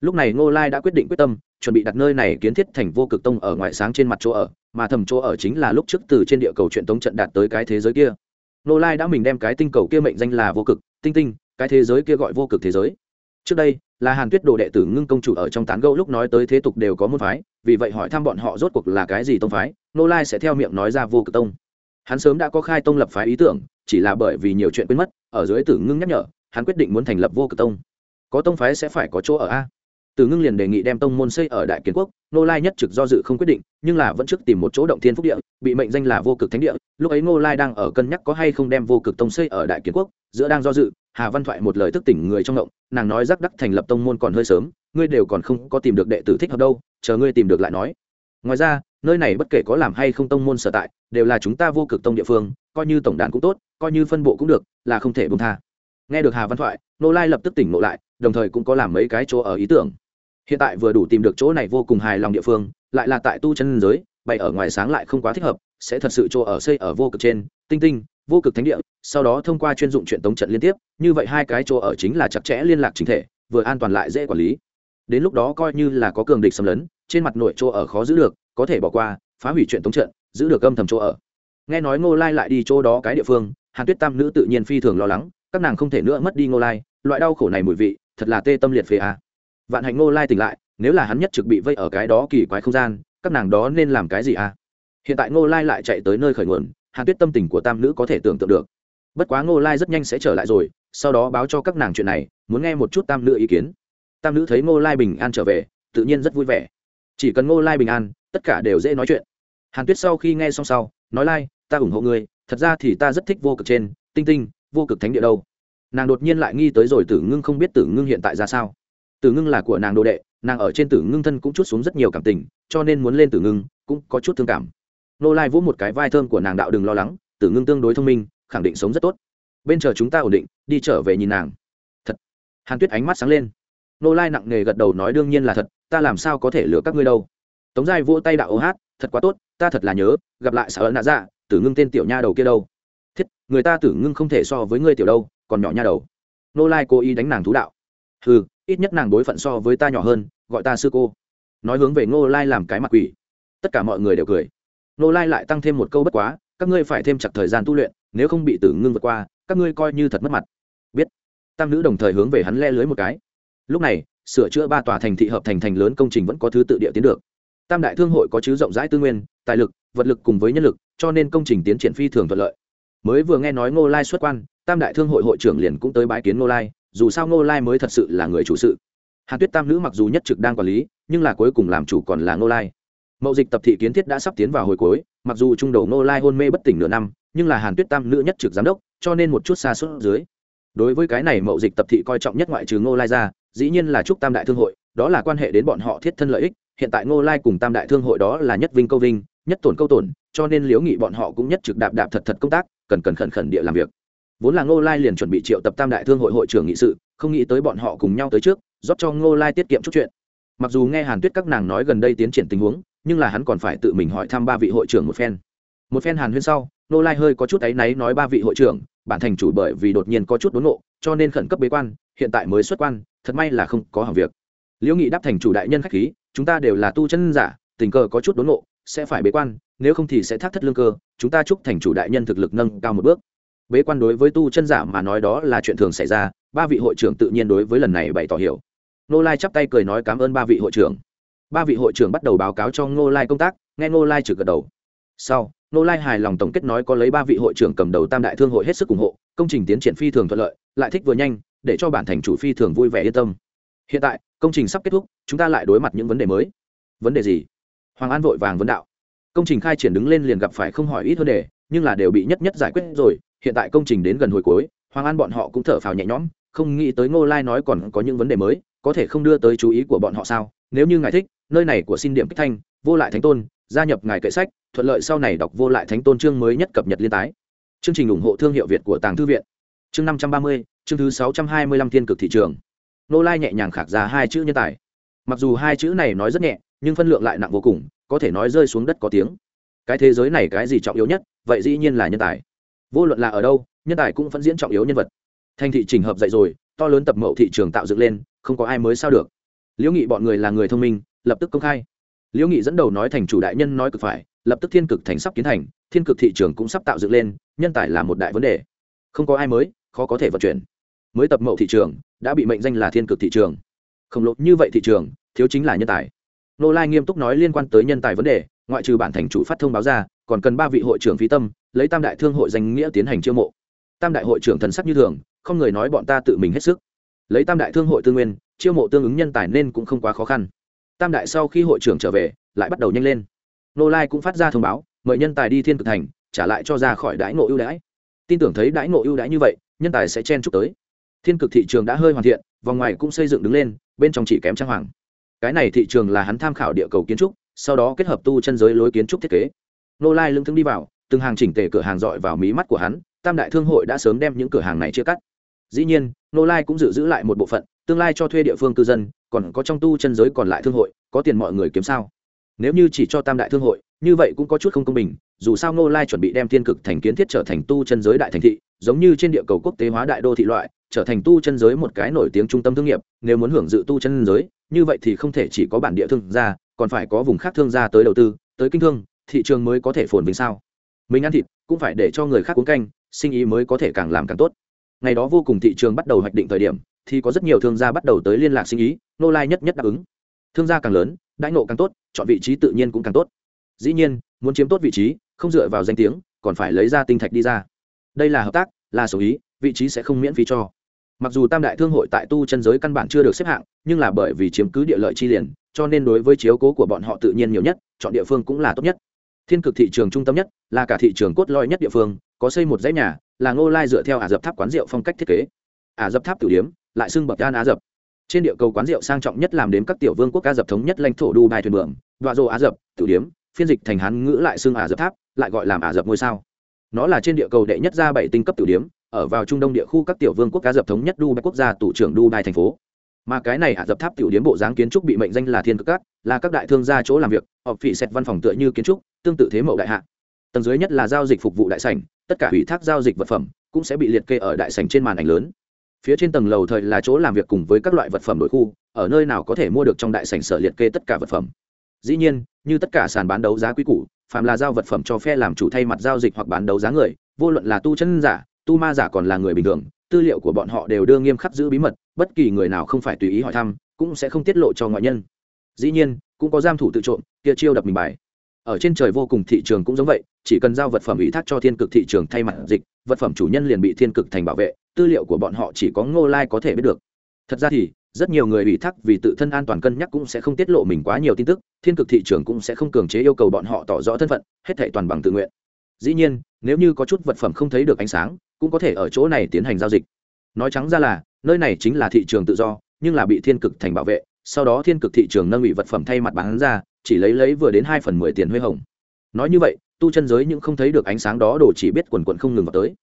Lúc này ngô lai đã quyết định quyết tâm, chuẩn bị đặt nơi này kiến thiết thành vô cực tông ở ngoài sáng trên mặt chỗ ở, mà thầm chỗ ở chính là lúc trước từ trên địa cầu chuyện tống trận đạt tới cái thế giới kia. Ngô lai đã mình đem cái tinh cầu kia mệnh danh là vô cực, tinh tinh, cái thế giới kia gọi vô cực thế giới trước đây, là hàn tuyết đồ đệ tử ngưng công chủ ở trong tán gẫu lúc nói tới thế tục đều có môn phái, vì vậy hỏi thăm bọn họ rốt cuộc là cái gì tông phái ngô lai sẽ theo miệng nói ra vô cực tông. Hắn sớm đã có khai tông lập phái ý tưởng, chỉ là bởi vì nhiều chuyện quên mất, ở dưới tử ngưng nhắc nhở, hắn quyết định muốn thành lập vô cực tông. Có tông phái sẽ phải có chỗ ở a. Tử ngưng liền đề nghị đem tông môn xây ở đại kiến quốc, nô lai nhất trực do dự không quyết định, nhưng là vẫn trước tìm một chỗ động thiên phúc địa, bị mệnh danh là vô cực thánh địa. Lúc ấy nô lai đang ở cân nhắc có hay không đem vô cực tông xây ở đại kiến quốc, giữa đang do dự hà văn thoại một lời thức tỉnh người trong động nàng nói rắc đắc thành lập tông môn còn hơi sớm, ngươi đều còn không có tìm được đệ tử thích hợp đâu, chờ ngươi tìm được lại nói. Ngoài ra, nơi này bất kể có làm hay không tông môn sở tại, đều là chúng ta vô cực tông địa phương, coi như tổng đàn cũng tốt, coi như phân bộ cũng được, là không thể bông tha. Nghe được hà văn thoại, nô lai lập tức tỉnh ngộ lại, đồng thời cũng có làm mấy cái chỗ ở ý tưởng. Hiện tại vừa đủ tìm được chỗ này vô cùng hài lòng địa phương, lại là tại tu chân giới, bày ở ngoài sáng lại không quá thích hợp, sẽ thật sự chỗ ở xây ở vô cực trên, tinh tinh vô cực thánh địa, sau đó thông qua chuyên dụng chuyện tống trận liên tiếp, như vậy hai cái chỗ ở chính là chặt chẽ liên lạc chính thể, vừa an toàn lại dễ quản lý. Đến lúc đó coi như là có cường địch xâm lấn, trên mặt nội chỗ ở khó giữ được, có thể bỏ qua, phá hủy chuyện tống trận, giữ được âm thầm chỗ ở. Nghe nói ngô lai lại đi chỗ đó cái địa phương, hàn tuyết tam nữ tự nhiên phi thường lo lắng, các nàng không thể nữa mất đi ngô lai, loại đau khổ này mùi vị, thật là tê tâm liệt phế à. Vạn hạnh ngô lai tỉnh lại, nếu là hắn nhất trực bị vây ở cái đó kỳ quái không gian, các nàng đó nên làm cái gì à? Hiện tại ngô lai lại chạy tới nơi khởi nguồn hàn tuyết tâm tình của tam nữ có thể tưởng tượng được. Bất quá ngô lai rất nhanh sẽ trở lại rồi, sau đó báo cho các nàng chuyện này, muốn nghe một chút tam nữ ý kiến. Tam nữ thấy ngô lai bình an trở về, tự nhiên rất vui vẻ. Chỉ cần ngô lai bình an, tất cả đều dễ nói chuyện. Hàn tuyết sau khi nghe xong sau, nói lai, ta ủng hộ ngươi, thật ra thì ta rất thích vô cực trên, tinh tinh, vô cực thánh địa đâu. Nàng đột nhiên lại nghi tới rồi tử ngưng không biết tử ngưng hiện tại ra sao. Tử ngưng là của nàng đồ đệ, nàng ở trên tử ngưng thân cũng chút xuống rất nhiều cảm tình, cho nên muốn lên tử ngưng, cũng có chút thương cảm nô lai vỗ một cái vai thơm của nàng đạo đừng lo lắng, tử ngưng tương đối thông minh, khẳng định sống rất tốt. Bên chờ chúng ta ổn định, đi trở về nhìn nàng. Thật. Hàn tuyết ánh mắt sáng lên. Nô lai nặng nề gật đầu nói đương nhiên là thật, ta làm sao có thể lừa các ngươi đâu. Tống giai vỗ tay đạo ô hát, thật quá tốt, ta thật là nhớ, gặp lại sợ nạ dạ tử ngưng tên tiểu nha đầu kia đâu. Thiết, người ta tử ngưng không thể so với ngươi tiểu đâu, còn nhỏ nha đầu. Nô lai cố ý đánh nàng thú đạo. Ừ ít nhất nàng đối phận so với ta nhỏ hơn, gọi ta sư cô. Nói hướng về ngô lai làm cái mặt quỷ. Tất cả mọi người đều cười. Nô lai lại tăng thêm một câu bất quá, các ngươi phải thêm chặt thời gian tu luyện, nếu không bị tử ngưng vượt qua, các ngươi coi như thật mất mặt. Biết. Tam nữ đồng thời hướng về hắn le lưới một cái. Lúc này, sửa chữa ba tòa thành thị hợp thành thành lớn công trình vẫn có thứ tự địa tiến được. Tam đại thương hội có chứ rộng rãi tư nguyên, tài lực, vật lực cùng với nhân lực, cho nên công trình tiến triển phi thường thuận lợi. Mới vừa nghe nói ngô lai xuất quan, tam đại thương hội hội trưởng liền cũng tới bái kiến ngô lai, dù sao ngô lai mới thật sự là người chủ sự. Hàn tuyết tam nữ mặc dù nhất trực đang quản lý, nhưng là cuối cùng làm chủ còn là ngô lai mậu dịch tập thị kiến thiết đã sắp tiến vào hồi cuối, mặc dù trung đầu ngô lai hôn mê bất tỉnh nửa năm, nhưng là hàn tuyết tam nữ nhất trực giám đốc, cho nên một chút xa suốt dưới. Đối với cái này mậu dịch tập thị coi trọng nhất ngoại trừ ngô lai ra, dĩ nhiên là chúc tam đại thương hội, đó là quan hệ đến bọn họ thiết thân lợi ích, hiện tại ngô lai cùng tam đại thương hội đó là nhất vinh câu vinh, nhất tổn câu tổn, cho nên liếu nghị bọn họ cũng nhất trực đạp đạp thật thật công tác, cần cần khẩn khẩn địa làm việc. Vốn là ngô lai liền chuẩn bị triệu tập tam đại thương hội hội trưởng nghị sự, không nghĩ tới bọn họ cùng nhau tới trước, rót cho ngô lai tiết kiệm chút chuyện. Mặc dù nghe hàn tuyết các nàng nói gần đây tiến triển tình huống nhưng là hắn còn phải tự mình hỏi thăm ba vị hội trưởng một phen. Một phen hàn huyên sau, Nô lai hơi có chút áy náy nói ba vị hội trưởng, bản thành chủ bởi vì đột nhiên có chút đốn nộ cho nên khẩn cấp bế quan, hiện tại mới xuất quan, thật may là không có hàng việc. Liễu nghị đáp thành chủ đại nhân khách khí, chúng ta đều là tu chân giả, tình cờ có chút đốn nộ sẽ phải bế quan, nếu không thì sẽ thác thất lương cơ, chúng ta chúc thành chủ đại nhân thực lực nâng cao một bước. Bế quan đối với tu chân giả mà nói đó là chuyện thường xảy ra, ba vị hội trưởng tự nhiên đối với lần này bày tỏ hiểu. Nô lai chắp tay cười nói cảm ơn ba vị hội trưởng ba vị hội trưởng bắt đầu báo cáo cho ngô lai công tác, nghe ngô lai trực gật đầu. Sau, ngô lai hài lòng tổng kết nói có lấy ba vị hội trưởng cầm đầu tam đại thương hội hết sức ủng hộ, công trình tiến triển phi thường thuận lợi, lại thích vừa nhanh, để cho bản thành chủ phi thường vui vẻ yên tâm. Hiện tại, công trình sắp kết thúc, chúng ta lại đối mặt những vấn đề mới. Vấn đề gì? Hoàng an vội vàng vấn đạo. Công trình khai triển đứng lên liền gặp phải không hỏi ít hơn đề, nhưng là đều bị nhất nhất giải quyết rồi, hiện tại công trình đến gần hồi cuối, hoàng an bọn họ cũng thở phào nhẹ nhõm, không nghĩ tới ngô lai nói còn có những vấn đề mới, có thể không đưa tới chú ý của bọn họ sao? Nếu như ngài thích nơi này của xin điểm kích thanh, vô lại thánh tôn, gia nhập ngài kệ sách, thuận lợi sau này đọc vô lại thánh tôn chương mới nhất cập nhật liên tái. Chương trình ủng hộ thương hiệu việt của tàng thư viện. Chương năm trăm ba mươi, chương thứ sáu trăm hai mươi lăm thiên cực thị trường. Nô lai nhẹ nhàng khạc ra hai chữ nhân tài. Mặc dù hai chữ này nói rất nhẹ, nhưng phân lượng lại nặng vô cùng, có thể nói rơi xuống đất có tiếng. Cái thế giới này cái gì trọng yếu nhất, vậy dĩ nhiên là nhân tài. Vô luận là ở đâu, nhân tài cũng vẫn diễn trọng yếu nhân vật. Thành thị trình hợp dậy rồi, to lớn tập mậu thị trường tạo dựng lên, không có ai mới sao được. Liễu nghị bọn người là người thông minh lập tức công khai. Liễu nghị dẫn đầu nói thành chủ đại nhân nói cực phải, lập tức thiên cực thành sắp kiến thành, thiên cực thị trường cũng sắp tạo dựng lên, nhân tài là một đại vấn đề. Không có ai mới, khó có thể vận chuyển. Mới tập mậu thị trường, đã bị mệnh danh là thiên cực thị trường. Khổng lồ như vậy thị trường, thiếu chính là nhân tài. Nô lai nghiêm túc nói liên quan tới nhân tài vấn đề, ngoại trừ bản thành chủ phát thông báo ra, còn cần ba vị hội trưởng phí tâm, lấy tam đại thương hội danh nghĩa tiến hành chiêu mộ. Tam đại hội trưởng thần sắc như thường, không người nói bọn ta tự mình hết sức. Lấy tam đại thương hội tư nguyên, chiêu mộ tương ứng nhân tài nên cũng không quá khó khăn tam đại sau khi hội trưởng trở về, lại bắt đầu nhanh lên. Nô lai cũng phát ra thông báo, mời nhân tài đi thiên cực thành, trả lại cho ra khỏi đãi ngộ ưu đãi. Tin tưởng thấy đãi ngộ ưu đãi như vậy, nhân tài sẽ chen chúc tới. Thiên cực thị trường đã hơi hoàn thiện, vòng ngoài cũng xây dựng đứng lên, bên trong chỉ kém trang hoàng. Cái này thị trường là hắn tham khảo địa cầu kiến trúc, sau đó kết hợp tu chân giới lối kiến trúc thiết kế. Nô lai lưng thương đi vào, từng hàng chỉnh tề cửa hàng dọi vào mí mắt của hắn, tam đại thương hội đã sớm đem những cửa hàng này chia cắt. Dĩ nhiên, nô lai cũng dự giữ lại một bộ phận tương lai cho thuê địa phương cư dân, còn có trong tu chân giới còn lại thương hội, có tiền mọi người kiếm sao? Nếu như chỉ cho tam đại thương hội, như vậy cũng có chút không công bình, dù sao nô lai chuẩn bị đem thiên cực thành kiến thiết trở thành tu chân giới đại thành thị, giống như trên địa cầu quốc tế hóa đại đô thị loại, trở thành tu chân giới một cái nổi tiếng trung tâm thương nghiệp, nếu muốn hưởng dự tu chân giới, như vậy thì không thể chỉ có bản địa thương gia, còn phải có vùng khác thương gia tới đầu tư, tới kinh thương, thị trường mới có thể phồn vinh sao? Mình ăn thịt cũng phải để cho người khác uống canh, sinh ý mới có thể càng làm càng tốt. Ngày đó vô cùng thị trường bắt đầu hoạch định thời điểm thì có rất nhiều thương gia bắt đầu tới liên lạc sinh ý nô lai nhất nhất đáp ứng. Thương gia càng lớn, đãi nộ càng tốt, chọn vị trí tự nhiên cũng càng tốt. Dĩ nhiên, muốn chiếm tốt vị trí, không dựa vào danh tiếng, còn phải lấy ra tinh thạch đi ra. Đây là hợp tác, là số ý, vị trí sẽ không miễn phí cho. Mặc dù tam đại thương hội tại tu chân giới căn bản chưa được xếp hạng, nhưng là bởi vì chiếm cứ địa lợi chi liền, cho nên đối với chiếu cố của bọn họ tự nhiên nhiều nhất, chọn địa phương cũng là tốt nhất. Thiên cực thị trường trung tâm nhất, là cả thị trường cốt lõi nhất địa phương, có xây một dãy nhà, là ngô lai dựa theo ả dập tháp quán rượu phong cách thiết kế. Ả dập tháp tử điếm lại xưng bậc đan á dập. Trên địa cầu quán rượu sang trọng nhất làm đến các tiểu vương quốc á dập thống nhất lãnh thổ đu bài thuyền bường đoạ rô á dập, tử điếm, phiên dịch thành hán ngữ lại xưng ả dập tháp, lại gọi làm ả dập ngôi sao. Nó là trên địa cầu đệ nhất ra bảy tinh cấp tử điếm, ở vào trung đông địa khu các tiểu vương quốc cá dập thống nhất dubai quốc gia tủ trưởng dubai thành phố. Mà cái này ả dập tháp tiểu điếm bộ dáng kiến trúc bị mệnh danh là thiên cực cát là các đại thương gia chỗ làm việc họp phỉ xét văn phòng tựa như kiến trúc, tương tự thế mậu đại hạ. Tầng dưới nhất là giao dịch phục vụ đại sảnh, tất cả ủy thác giao dịch vật phẩm cũng sẽ bị liệt kê ở đại sảnh trên màn ảnh lớn phía trên tầng lầu thời là chỗ làm việc cùng với các loại vật phẩm đội khu, ở nơi nào có thể mua được trong đại sảnh sở liệt kê tất cả vật phẩm. Dĩ nhiên, như tất cả sàn bán đấu giá quý cũ phạm là giao vật phẩm cho phe làm chủ thay mặt giao dịch hoặc bán đấu giá người, vô luận là tu chân giả, tu ma giả còn là người bình thường, tư liệu của bọn họ đều đưa nghiêm khắc giữ bí mật, bất kỳ người nào không phải tùy ý hỏi thăm, cũng sẽ không tiết lộ cho ngoại nhân. Dĩ nhiên, cũng có giam thủ tự trộm, kia chiêu đập mình bài. Ở trên trời vô cùng thị trường cũng giống vậy, chỉ cần giao vật phẩm ủy thác cho thiên cực thị trường thay mặt dịch, vật phẩm chủ nhân liền bị thiên cực thành bảo vệ tư liệu của bọn họ chỉ có ngô lai có thể biết được. Thật ra thì, rất nhiều người ủy thác vì tự thân an toàn cân nhắc cũng sẽ không tiết lộ mình quá nhiều tin tức, thiên cực thị trường cũng sẽ không cường chế yêu cầu bọn họ tỏ rõ thân phận, hết thệ toàn bằng tự nguyện. Dĩ nhiên, nếu như có chút vật phẩm không thấy được ánh sáng, cũng có thể ở chỗ này tiến hành giao dịch. Nói trắng ra là, nơi này chính là thị trường tự do, nhưng là bị thiên cực thành bảo vệ, sau đó thiên cực thị trường nâng ủy vật phẩm thay mặt bán ra, chỉ lấy lấy vừa đến hai phần mười tiền huê hồng. Nói như vậy, tu chân giới những không thấy được ánh sáng đó đồ chỉ biết quần quần không ngừng vào tới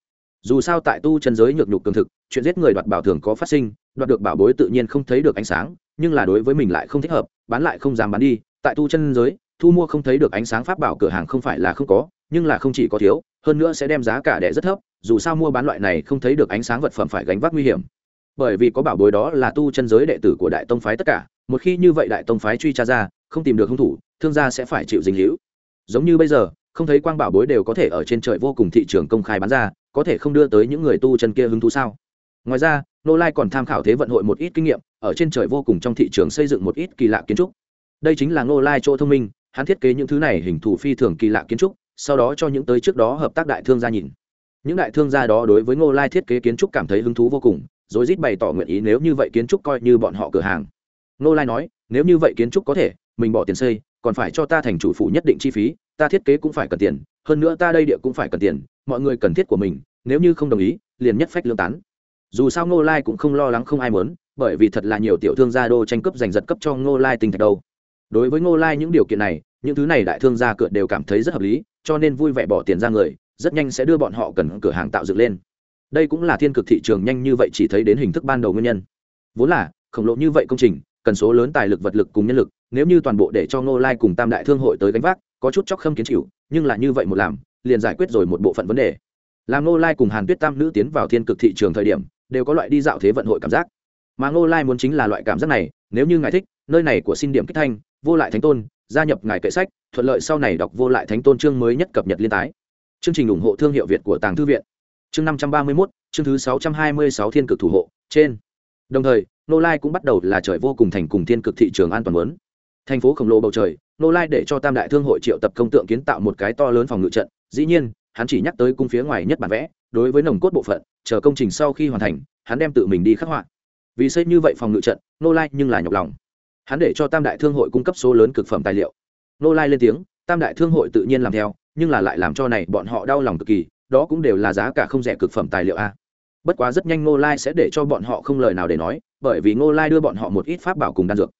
dù sao tại tu chân giới nhược nhục cường thực, chuyện giết người đoạt bảo thường có phát sinh, đoạt được bảo bối tự nhiên không thấy được ánh sáng, nhưng là đối với mình lại không thích hợp, bán lại không dám bán đi. Tại tu chân giới, thu mua không thấy được ánh sáng pháp bảo cửa hàng không phải là không có, nhưng là không chỉ có thiếu, hơn nữa sẽ đem giá cả đẻ rất thấp, dù sao mua bán loại này không thấy được ánh sáng vật phẩm phải gánh vác nguy hiểm. Bởi vì có bảo bối đó là tu chân giới đệ tử của đại tông phái tất cả, một khi như vậy đại tông phái truy tra ra, không tìm được hung thủ, thương gia sẽ phải chịu dính hữu giống như bây giờ, không thấy quang bảo bối đều có thể ở trên trời vô cùng thị trường công khai bán ra có thể không đưa tới những người tu chân kia hứng thú sao? Ngoài ra, nô lai còn tham khảo thế vận hội một ít kinh nghiệm, ở trên trời vô cùng trong thị trường xây dựng một ít kỳ lạ kiến trúc. Đây chính là nô lai chỗ thông minh, hắn thiết kế những thứ này hình thù phi thường kỳ lạ kiến trúc, sau đó cho những tới trước đó hợp tác đại thương gia nhìn. Những đại thương gia đó đối với ngô lai thiết kế kiến trúc cảm thấy hứng thú vô cùng, rồi rít bày tỏ nguyện ý nếu như vậy kiến trúc coi như bọn họ cửa hàng. Ngô lai nói, nếu như vậy kiến trúc có thể, mình bỏ tiền xây, còn phải cho ta thành chủ phủ nhất định chi phí, ta thiết kế cũng phải cần tiền, hơn nữa ta đây địa cũng phải cần tiền mọi người cần thiết của mình, nếu như không đồng ý, liền nhất phách lương tán. Dù sao ngô lai cũng không lo lắng không ai muốn, bởi vì thật là nhiều tiểu thương gia đô tranh cướp giành giật cấp cho ngô lai tinh thạch đâu. Đối với ngô lai những điều kiện này, những thứ này đại thương gia cựa đều cảm thấy rất hợp lý, cho nên vui vẻ bỏ tiền ra người, rất nhanh sẽ đưa bọn họ cần cửa hàng tạo dựng lên. Đây cũng là thiên cực thị trường nhanh như vậy chỉ thấy đến hình thức ban đầu nguyên nhân. Vốn là, khổng lồ như vậy công trình, cần số lớn tài lực vật lực cùng nhân lực, nếu như toàn bộ để cho ngô lai cùng tam đại thương hội tới gánh vác, có chút chóc khâm kiến chịu, nhưng là như vậy một làm liền giải quyết rồi một bộ phận vấn đề. Làm ngô lai cùng hàn tuyết tam nữ tiến vào thiên cực thị trường thời điểm, đều có loại đi dạo thế vận hội cảm giác. Mà ngô lai muốn chính là loại cảm giác này, nếu như ngài thích, nơi này của xin điểm kích thanh, vô lại thánh tôn, gia nhập ngài kệ sách, thuận lợi sau này đọc vô lại thánh tôn chương mới nhất cập nhật liên tái. Chương trình ủng hộ thương hiệu việt của tàng thư viện. Chương năm trăm ba mươi mốt, chương thứ sáu trăm hai mươi sáu thiên cực thủ hộ, trên. Đồng thời nô lai cũng bắt đầu là trời vô cùng thành cùng thiên cực thị trường an toàn lớn thành phố khổng lồ bầu trời nô lai để cho tam đại thương hội triệu tập công tượng kiến tạo một cái to lớn phòng ngự trận. Dĩ nhiên, hắn chỉ nhắc tới cung phía ngoài nhất bản vẽ, đối với nồng cốt bộ phận, chờ công trình sau khi hoàn thành, hắn đem tự mình đi khắc họa. Vì xây như vậy phòng ngự trận, nô lai nhưng là nhọc lòng. Hắn để cho tam đại thương hội cung cấp số lớn cực phẩm tài liệu. Nô lai lên tiếng, tam đại thương hội tự nhiên làm theo, nhưng là lại làm cho này bọn họ đau lòng cực kỳ, đó cũng đều là giá cả không rẻ cực phẩm tài liệu a. Bất quá rất nhanh Nô lai sẽ để cho bọn họ không lời nào để nói, bởi vì Nô lai đưa bọn họ một ít pháp bảo cùng đan dược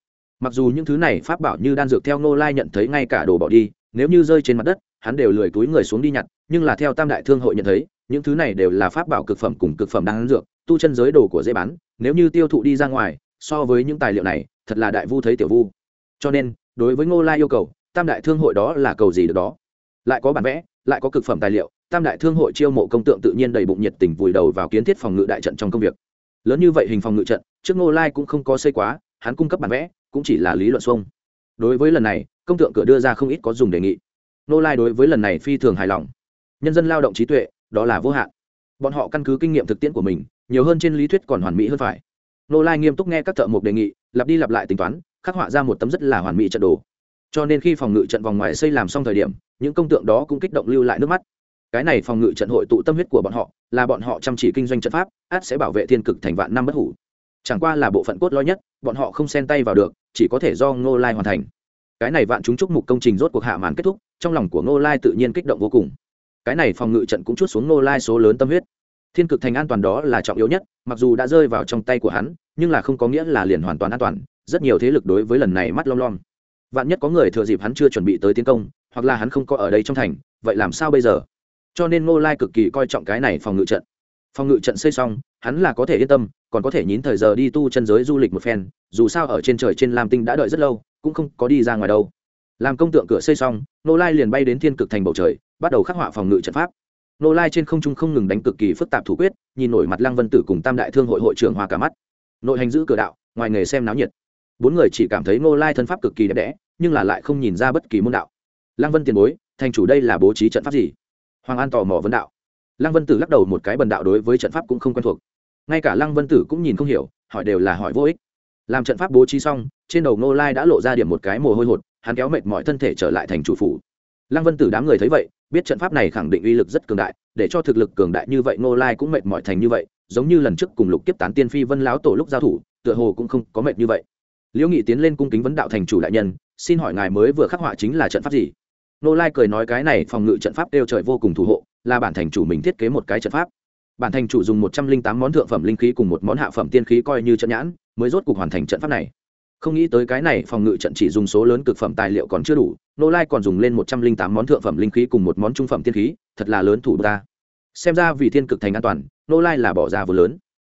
mặc dù những thứ này pháp bảo như đan dược theo ngô lai nhận thấy ngay cả đồ bỏ đi, nếu như rơi trên mặt đất, hắn đều lười túi người xuống đi nhặt, nhưng là theo tam đại thương hội nhận thấy, những thứ này đều là pháp bảo cực phẩm cùng cực phẩm đan dược, tu chân giới đồ của dễ bán, nếu như tiêu thụ đi ra ngoài, so với những tài liệu này, thật là đại vu thấy tiểu vu. Cho nên, đối với ngô lai yêu cầu, tam đại thương hội đó là cầu gì được đó? Lại có bản vẽ, lại có cực phẩm tài liệu, tam đại thương hội chiêu mộ công tượng tự nhiên đầy bụng nhiệt tình vùi đầu vào kiến thiết phòng ngự đại trận trong công việc. Lớn như vậy hình phòng ngự trận, trước ngô lai cũng không có xây quá, hắn cung cấp bản vẽ cũng chỉ là lý luận xuông. Đối với lần này, công tượng cửa đưa ra không ít có dùng đề nghị. Nô lai đối với lần này phi thường hài lòng. Nhân dân lao động trí tuệ, đó là vô hạn. Bọn họ căn cứ kinh nghiệm thực tiễn của mình, nhiều hơn trên lý thuyết còn hoàn mỹ hơn phải. Nô lai nghiêm túc nghe các thợ mộc đề nghị, lặp đi lặp lại tính toán, khắc họa ra một tấm rất là hoàn mỹ trận đồ. Cho nên khi phòng ngự trận vòng ngoài xây làm xong thời điểm, những công tượng đó cũng kích động lưu lại nước mắt. Cái này phòng ngự trận hội tụ tâm huyết của bọn họ, là bọn họ chăm chỉ kinh doanh trận pháp, át sẽ bảo vệ thiên cực thành vạn năm bất hủ chẳng qua là bộ phận cốt lõi nhất, bọn họ không xen tay vào được, chỉ có thể do ngô lai hoàn thành. Cái này vạn chúng chúc mục công trình rốt cuộc hạ màn kết thúc, trong lòng của ngô lai tự nhiên kích động vô cùng. Cái này phòng ngự trận cũng chút xuống ngô lai số lớn tâm huyết. Thiên cực thành an toàn đó là trọng yếu nhất, mặc dù đã rơi vào trong tay của hắn, nhưng là không có nghĩa là liền hoàn toàn an toàn, rất nhiều thế lực đối với lần này mắt lom lom. Vạn nhất có người thừa dịp hắn chưa chuẩn bị tới tiến công, hoặc là hắn không có ở đây trong thành, vậy làm sao bây giờ? Cho nên ngô lai cực kỳ coi trọng cái này phòng ngự trận phòng ngự trận xây xong, hắn là có thể yên tâm, còn có thể nhín thời giờ đi tu chân giới du lịch một phen, dù sao ở trên trời trên lam tinh đã đợi rất lâu, cũng không có đi ra ngoài đâu. Làm công tượng cửa xây xong, nô lai liền bay đến thiên cực thành bầu trời, bắt đầu khắc họa phòng ngự trận pháp. Nô lai trên không trung không ngừng đánh cực kỳ phức tạp thủ quyết, nhìn nổi mặt lăng vân tử cùng tam đại thương hội hội trưởng hoa cả mắt. Nội hành giữ cửa đạo, ngoài nghề xem náo nhiệt. Bốn người chỉ cảm thấy nô lai thân pháp cực kỳ đẹp đẽ, nhưng là lại không nhìn ra bất kỳ môn đạo. Lăng vân tiền bối, thành chủ đây là bố trí trận pháp gì? Hoàng an tò mò vấn đạo lăng vân tử lắc đầu một cái bần đạo đối với trận pháp cũng không quen thuộc. Ngay cả lăng vân tử cũng nhìn không hiểu, hỏi đều là hỏi vô ích. Làm trận pháp bố trí xong, trên đầu ngô lai đã lộ ra điểm một cái mồ hôi hột, hắn kéo mệt mọi thân thể trở lại thành chủ phủ. Lăng vân tử đám người thấy vậy, biết trận pháp này khẳng định uy lực rất cường đại, để cho thực lực cường đại như vậy ngô lai cũng mệt mỏi thành như vậy, giống như lần trước cùng lục kiếp tán tiên phi vân láo tổ lúc giao thủ, tựa hồ cũng không có mệt như vậy. Liễu nghị tiến lên cung kính vấn đạo thành chủ đại nhân, xin hỏi ngài mới vừa khắc họa chính là trận pháp gì? Nô lai cười nói cái này phòng ngự trận pháp đều trời vô cùng thủ hộ là bản thành chủ mình thiết kế một cái trận pháp. Bản thành chủ dùng một trăm linh tám món thượng phẩm linh khí cùng một món hạ phẩm tiên khí coi như trận nhãn, mới rốt cục hoàn thành trận pháp này. Không nghĩ tới cái này phòng ngự trận chỉ dùng số lớn cực phẩm tài liệu còn chưa đủ, nô lai còn dùng lên một trăm linh tám món thượng phẩm linh khí cùng một món trung phẩm tiên khí, thật là lớn thủ ta. Xem ra vì thiên cực thành an toàn, nô lai là bỏ ra vừa lớn.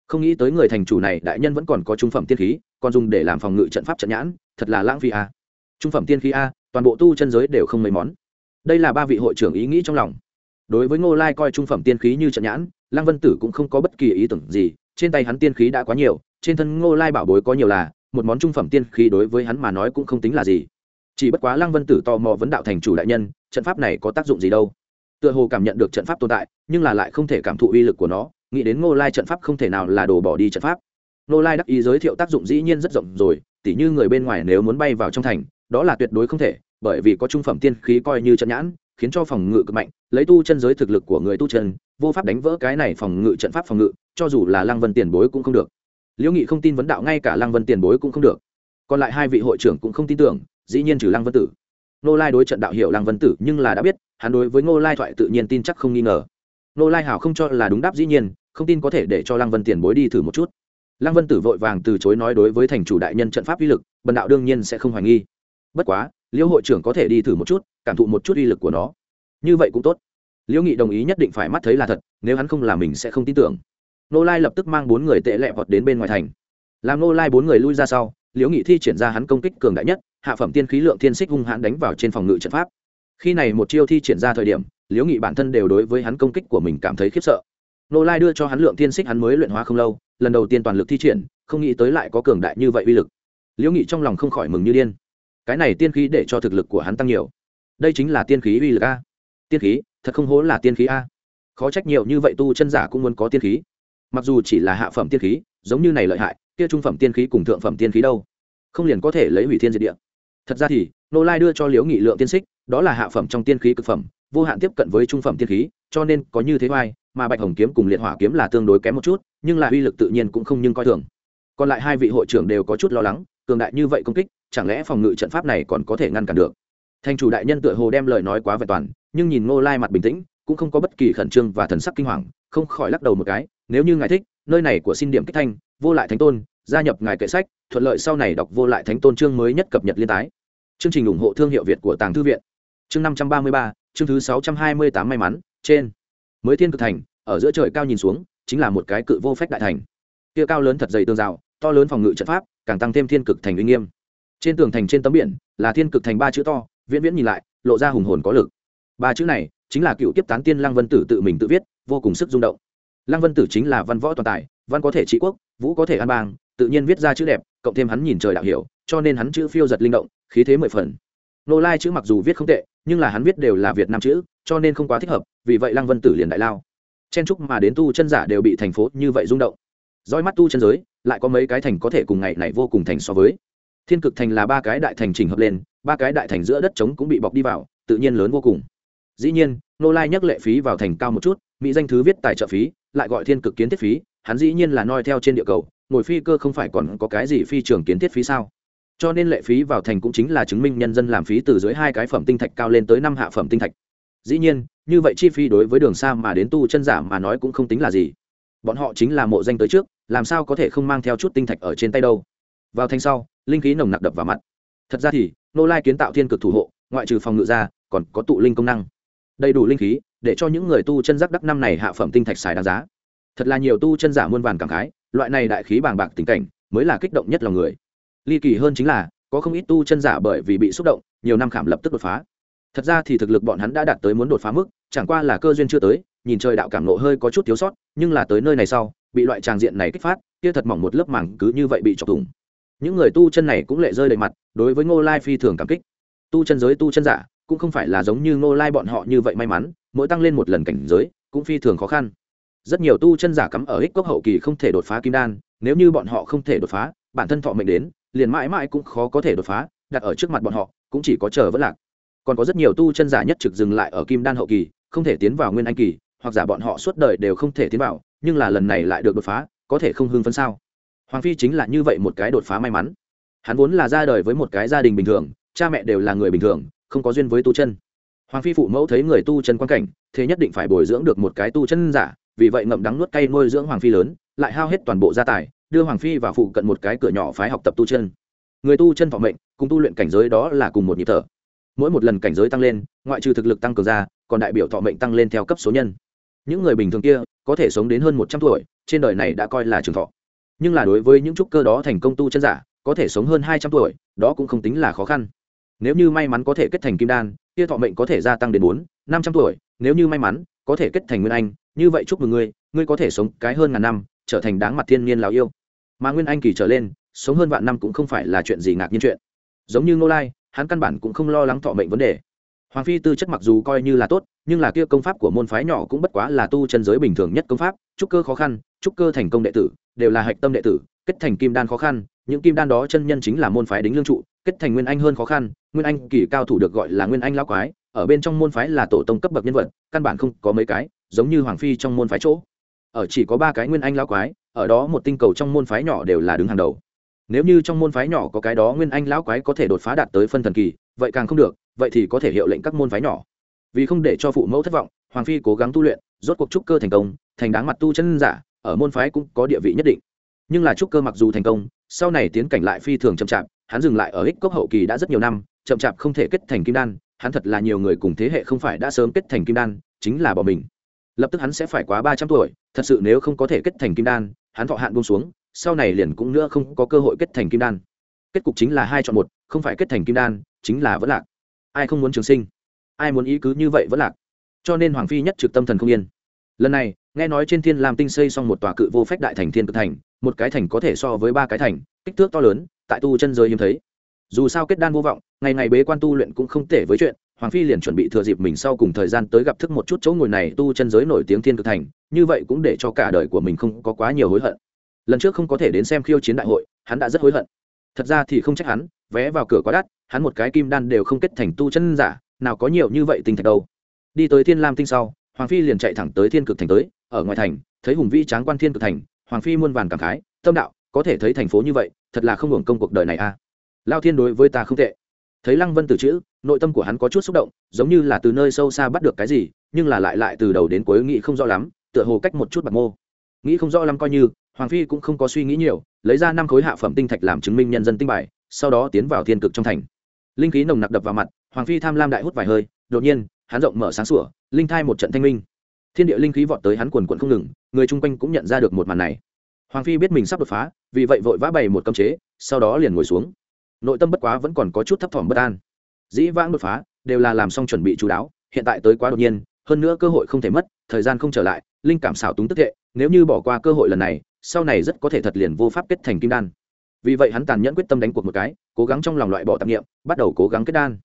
Không nghĩ tới người thành chủ này đại nhân vẫn còn có trung phẩm tiên khí, còn dùng để làm phòng ngự trận pháp trận nhãn, thật là lãng phí a. Trung phẩm tiên khí a, toàn bộ tu chân giới đều không mấy món. Đây là ba vị hội trưởng ý nghĩ trong lòng đối với ngô lai coi trung phẩm tiên khí như trận nhãn, lăng vân tử cũng không có bất kỳ ý tưởng gì, trên tay hắn tiên khí đã quá nhiều, trên thân ngô lai bảo bối có nhiều là, một món trung phẩm tiên khí đối với hắn mà nói cũng không tính là gì. Chỉ bất quá lăng vân tử tò mò vấn đạo thành chủ đại nhân, trận pháp này có tác dụng gì đâu? Tựa hồ cảm nhận được trận pháp tồn tại, nhưng là lại không thể cảm thụ uy lực của nó, nghĩ đến ngô lai trận pháp không thể nào là đổ bỏ đi trận pháp. Ngô lai đắc ý giới thiệu tác dụng dĩ nhiên rất rộng rồi, tỉ như người bên ngoài nếu muốn bay vào trong thành, đó là tuyệt đối không thể, bởi vì có trung phẩm tiên khí coi như trận nhãn khiến cho phòng ngự cực mạnh, lấy tu chân giới thực lực của người tu chân, vô pháp đánh vỡ cái này phòng ngự trận pháp phòng ngự, cho dù là lăng vân tiền bối cũng không được. Liễu nghị không tin vấn đạo ngay cả lăng vân tiền bối cũng không được. Còn lại hai vị hội trưởng cũng không tin tưởng, dĩ nhiên trừ lăng vân tử. Nô lai đối trận đạo hiểu lăng vân tử nhưng là đã biết, hắn đối với ngô lai thoại tự nhiên tin chắc không nghi ngờ. Nô lai hảo không cho là đúng đáp dĩ nhiên, không tin có thể để cho lăng vân tiền bối đi thử một chút. Lăng vân tử vội vàng từ chối nói đối với thành chủ đại nhân trận pháp uy lực, bần đạo đương nhiên sẽ không hoài nghi. Bất quá liễu hội trưởng có thể đi thử một chút, cảm thụ một chút uy lực của nó. Như vậy cũng tốt. Liễu nghị đồng ý nhất định phải mắt thấy là thật, nếu hắn không làm mình sẽ không tin tưởng. Nô lai lập tức mang bốn người tệ lẹ vọt đến bên ngoài thành. Làm nô lai bốn người lui ra sau, liễu nghị thi triển ra hắn công kích cường đại nhất, hạ phẩm tiên khí lượng thiên xích hung hãn đánh vào trên phòng ngự trận pháp. Khi này một chiêu thi triển ra thời điểm, liễu nghị bản thân đều đối với hắn công kích của mình cảm thấy khiếp sợ. Nô lai đưa cho hắn lượng tiên xích hắn mới luyện hóa không lâu, lần đầu tiên toàn lực thi triển, không nghĩ tới lại có cường đại như vậy uy lực. Liễu nghị trong lòng không khỏi mừng như điên cái này tiên khí để cho thực lực của hắn tăng nhiều. Đây chính là tiên khí uy lực a. Tiên khí, thật không hố là tiên khí a. Khó trách nhiều như vậy tu chân giả cũng muốn có tiên khí. Mặc dù chỉ là hạ phẩm tiên khí, giống như này lợi hại, kia trung phẩm tiên khí cùng thượng phẩm tiên khí đâu? Không liền có thể lấy hủy thiên diệt địa. Thật ra thì, nô lai đưa cho liễu nghị lượng tiên xích, đó là hạ phẩm trong tiên khí cực phẩm, vô hạn tiếp cận với trung phẩm tiên khí, cho nên có như thế vai, mà bạch hồng kiếm cùng liệt hỏa kiếm là tương đối kém một chút, nhưng là uy lực tự nhiên cũng không nhưng coi thường. Còn lại hai vị hội trưởng đều có chút lo lắng, cường đại như vậy công kích chẳng lẽ phòng ngự trận pháp này còn có thể ngăn cản được? Thành chủ đại nhân tựa hồ đem lời nói quá vẹn toàn, nhưng nhìn ngô lai mặt bình tĩnh, cũng không có bất kỳ khẩn trương và thần sắc kinh hoàng, không khỏi lắc đầu một cái, nếu như ngài thích, nơi này của xin điểm kích thanh, vô lại thánh tôn, gia nhập ngài kệ sách, thuận lợi sau này đọc vô lại thánh tôn chương mới nhất cập nhật liên tái. Chương trình ủng hộ thương hiệu việt của tàng thư viện. Chương năm trăm ba mươi ba, chương thứ sáu trăm hai mươi tám may mắn, trên. Mới thiên cực thành, ở giữa trời cao nhìn xuống, chính là một cái cự vô phách đại thành. Kia cao lớn thật dày tương rào, to lớn phòng ngự trận pháp, càng tăng thêm thiên cực thành uy nghiêm trên tường thành trên tấm biển là thiên cực thành ba chữ to, viễn viễn nhìn lại, lộ ra hùng hồn có lực. Ba chữ này chính là cựu tiếp tán tiên lăng vân tử tự mình tự viết, vô cùng sức rung động. Lăng vân tử chính là văn võ toàn tài, văn có thể trị quốc, vũ có thể an bang, tự nhiên viết ra chữ đẹp, cộng thêm hắn nhìn trời đạo hiểu, cho nên hắn chữ phiêu giật linh động, khí thế mười phần. Nô lai chữ mặc dù viết không tệ, nhưng là hắn viết đều là việt nam chữ, cho nên không quá thích hợp, vì vậy lăng vân tử liền đại lao. Chen trúc mà đến tu chân giả đều bị thành phố như vậy rung động. Roi mắt tu chân giới, lại có mấy cái thành có thể cùng ngày này vô cùng thành so với thiên cực thành là ba cái đại thành trình hợp lên, ba cái đại thành giữa đất trống cũng bị bọc đi vào, tự nhiên lớn vô cùng. Dĩ nhiên, nô lai nhắc lệ phí vào thành cao một chút, mỹ danh thứ viết tài trợ phí, lại gọi thiên cực kiến thiết phí, hắn dĩ nhiên là noi theo trên địa cầu, ngồi phi cơ không phải còn có cái gì phi trường kiến thiết phí sao? Cho nên lệ phí vào thành cũng chính là chứng minh nhân dân làm phí từ dưới hai cái phẩm tinh thạch cao lên tới năm hạ phẩm tinh thạch. Dĩ nhiên, như vậy chi phí đối với đường xa mà đến tu chân giả mà nói cũng không tính là gì. Bọn họ chính là mộ danh tới trước, làm sao có thể không mang theo chút tinh thạch ở trên tay đâu? Vào thanh sau, linh khí nồng nặc đập vào mặt. Thật ra thì nô lai kiến tạo thiên cực thủ hộ, ngoại trừ phòng ngự ra, còn có tụ linh công năng. Đầy đủ linh khí, để cho những người tu chân giác đắc năm này hạ phẩm tinh thạch xài đáng giá. Thật là nhiều tu chân giả muôn vàn cảm khái, loại này đại khí bàng bạc tình cảnh, mới là kích động nhất lòng người. Ly kỳ hơn chính là, có không ít tu chân giả bởi vì bị xúc động, nhiều năm khảm lập tức đột phá. Thật ra thì thực lực bọn hắn đã đạt tới muốn đột phá mức, chẳng qua là cơ duyên chưa tới, nhìn trời đạo cảm nộ hơi có chút thiếu sót, nhưng là tới nơi này sau, bị loại tràng diện này kích phát, kia thật mỏng một lớp màng cứ như vậy bị chọc thủng những người tu chân này cũng lệ rơi đầy mặt, đối với ngô lai phi thường cảm kích. Tu chân giới, tu chân giả, cũng không phải là giống như ngô lai bọn họ như vậy may mắn, mỗi tăng lên một lần cảnh giới, cũng phi thường khó khăn. Rất nhiều tu chân giả cắm ở ích cốc hậu kỳ không thể đột phá kim đan, nếu như bọn họ không thể đột phá, bản thân thọ mệnh đến, liền mãi mãi cũng khó có thể đột phá, đặt ở trước mặt bọn họ, cũng chỉ có chờ vất lạc. Còn có rất nhiều tu chân giả nhất trực dừng lại ở kim đan hậu kỳ, không thể tiến vào nguyên anh kỳ, hoặc giả bọn họ suốt đời đều không thể tiến vào, nhưng là lần này lại được đột phá, có thể không hưng phấn sao? Hoàng phi chính là như vậy một cái đột phá may mắn. Hắn vốn là ra đời với một cái gia đình bình thường, cha mẹ đều là người bình thường, không có duyên với tu chân. Hoàng phi phụ mẫu thấy người tu chân quan cảnh, thế nhất định phải bồi dưỡng được một cái tu chân giả, vì vậy ngậm đắng nuốt cay nuôi dưỡng hoàng phi lớn, lại hao hết toàn bộ gia tài, đưa hoàng phi vào phụ cận một cái cửa nhỏ phái học tập tu chân. Người tu chân thọ mệnh, cùng tu luyện cảnh giới đó là cùng một nhịp thở. Mỗi một lần cảnh giới tăng lên, ngoại trừ thực lực tăng cường ra, còn đại biểu thọ mệnh tăng lên theo cấp số nhân. Những người bình thường kia, có thể sống đến hơn một trăm tuổi, trên đời này đã coi là trường thọ nhưng là đối với những trúc cơ đó thành công tu chân giả, có thể sống hơn hai trăm tuổi, đó cũng không tính là khó khăn. Nếu như may mắn có thể kết thành kim đan, kia thọ mệnh có thể gia tăng đến bốn, năm trăm tuổi, nếu như may mắn, có thể kết thành nguyên anh, như vậy chúc mừng ngươi ngươi có thể sống cái hơn ngàn năm, trở thành đáng mặt thiên nhiên lào yêu. Mà nguyên anh kỳ trở lên, sống hơn vạn năm cũng không phải là chuyện gì ngạc nhiên chuyện. Giống như ngô lai, hắn căn bản cũng không lo lắng thọ mệnh vấn đề. Hoàng phi tư chất mặc dù coi như là tốt, nhưng là kia công pháp của môn phái nhỏ cũng bất quá là tu chân giới bình thường nhất công pháp, trúc cơ khó khăn, trúc cơ thành công đệ tử đều là hạch tâm đệ tử, kết thành kim đan khó khăn, những kim đan đó chân nhân chính là môn phái đính lương trụ, kết thành nguyên anh hơn khó khăn, nguyên anh kỳ cao thủ được gọi là nguyên anh lao quái, ở bên trong môn phái là tổ tông cấp bậc nhân vật, căn bản không có mấy cái, giống như hoàng phi trong môn phái chỗ. Ở chỉ có ba cái nguyên anh lao quái, ở đó một tinh cầu trong môn phái nhỏ đều là đứng hàng đầu. Nếu như trong môn phái nhỏ có cái đó nguyên anh lão quái có thể đột phá đạt tới phân thần kỳ, vậy càng không được, vậy thì có thể hiệu lệnh các môn phái nhỏ. Vì không để cho phụ mẫu thất vọng, hoàng phi cố gắng tu luyện, rốt cuộc trúc cơ thành công, thành đáng mặt tu chân giả ở môn phái cũng có địa vị nhất định. Nhưng là trúc cơ mặc dù thành công, sau này tiến cảnh lại phi thường chậm chạp, hắn dừng lại ở ích cốc hậu kỳ đã rất nhiều năm, chậm chạp không thể kết thành kim đan, hắn thật là nhiều người cùng thế hệ không phải đã sớm kết thành kim đan, chính là bỏ mình. Lập tức hắn sẽ phải quá ba trăm tuổi, thật sự nếu không có thể kết thành kim đan, hắn thọ hạn buông xuống, sau này liền cũng nữa không có cơ hội kết thành kim đan. Kết cục chính là hai chọn một, không phải kết thành kim đan, chính là vẫn lạc. Ai không muốn trường sinh? Ai muốn ý cứ như vậy vẫn lạc? Cho nên hoàng phi nhất trực tâm thần không yên. Lần này nghe nói trên thiên lam tinh xây xong một tòa cự vô phách đại thành thiên cực thành, một cái thành có thể so với ba cái thành, kích thước to lớn, tại tu chân giới hiếm thấy. Dù sao kết đan vô vọng, ngày ngày bế quan tu luyện cũng không thể với chuyện, hoàng phi liền chuẩn bị thừa dịp mình sau cùng thời gian tới gặp thức một chút chỗ ngồi này tu chân giới nổi tiếng thiên cực thành, như vậy cũng để cho cả đời của mình không có quá nhiều hối hận. Lần trước không có thể đến xem khiêu chiến đại hội, hắn đã rất hối hận. Thật ra thì không trách hắn, vé vào cửa quá đắt, hắn một cái kim đan đều không kết thành tu chân giả, nào có nhiều như vậy tinh thạch đâu. Đi tới thiên lam tinh sau hoàng phi liền chạy thẳng tới thiên cực thành tới, ở ngoài thành, thấy hùng vĩ tráng quan thiên cực thành, hoàng phi muôn vàn cảm khái, tâm đạo, có thể thấy thành phố như vậy, thật là không hưởng công cuộc đời này a à. lao thiên đối với ta không tệ. Thấy lăng vân từ chữ, nội tâm của hắn có chút xúc động, giống như là từ nơi sâu xa bắt được cái gì, nhưng là lại lại từ đầu đến cuối nghĩ không rõ lắm, tựa hồ cách một chút bạc mô. Nghĩ không rõ lắm coi như, hoàng phi cũng không có suy nghĩ nhiều, lấy ra năm khối hạ phẩm tinh thạch làm chứng minh nhân dân tinh bài, sau đó tiến vào thiên cực trong thành. Linh khí nồng nặc đập vào mặt, hoàng phi tham lam đại hút vài hơi, đột nhiên, hắn rộng mở sáng sủa linh thai một trận thanh minh. Thiên địa linh khí vọt tới hắn quần quận không ngừng, người chung quanh cũng nhận ra được một màn này. Hoàng phi biết mình sắp đột phá, vì vậy vội vã bày một cơm chế, sau đó liền ngồi xuống. Nội tâm bất quá vẫn còn có chút thấp thỏm bất an. Dĩ vãng đột phá, đều là làm xong chuẩn bị chú đáo, hiện tại tới quá đột nhiên, hơn nữa cơ hội không thể mất, thời gian không trở lại, linh cảm xảo túng tức hệ, nếu như bỏ qua cơ hội lần này, sau này rất có thể thật liền vô pháp kết thành kim đan. Vì vậy hắn tàn nhẫn quyết tâm đánh cuộc một cái, cố gắng trong lòng loại bỏ tạp nghiệm bắt đầu cố gắng kết đan.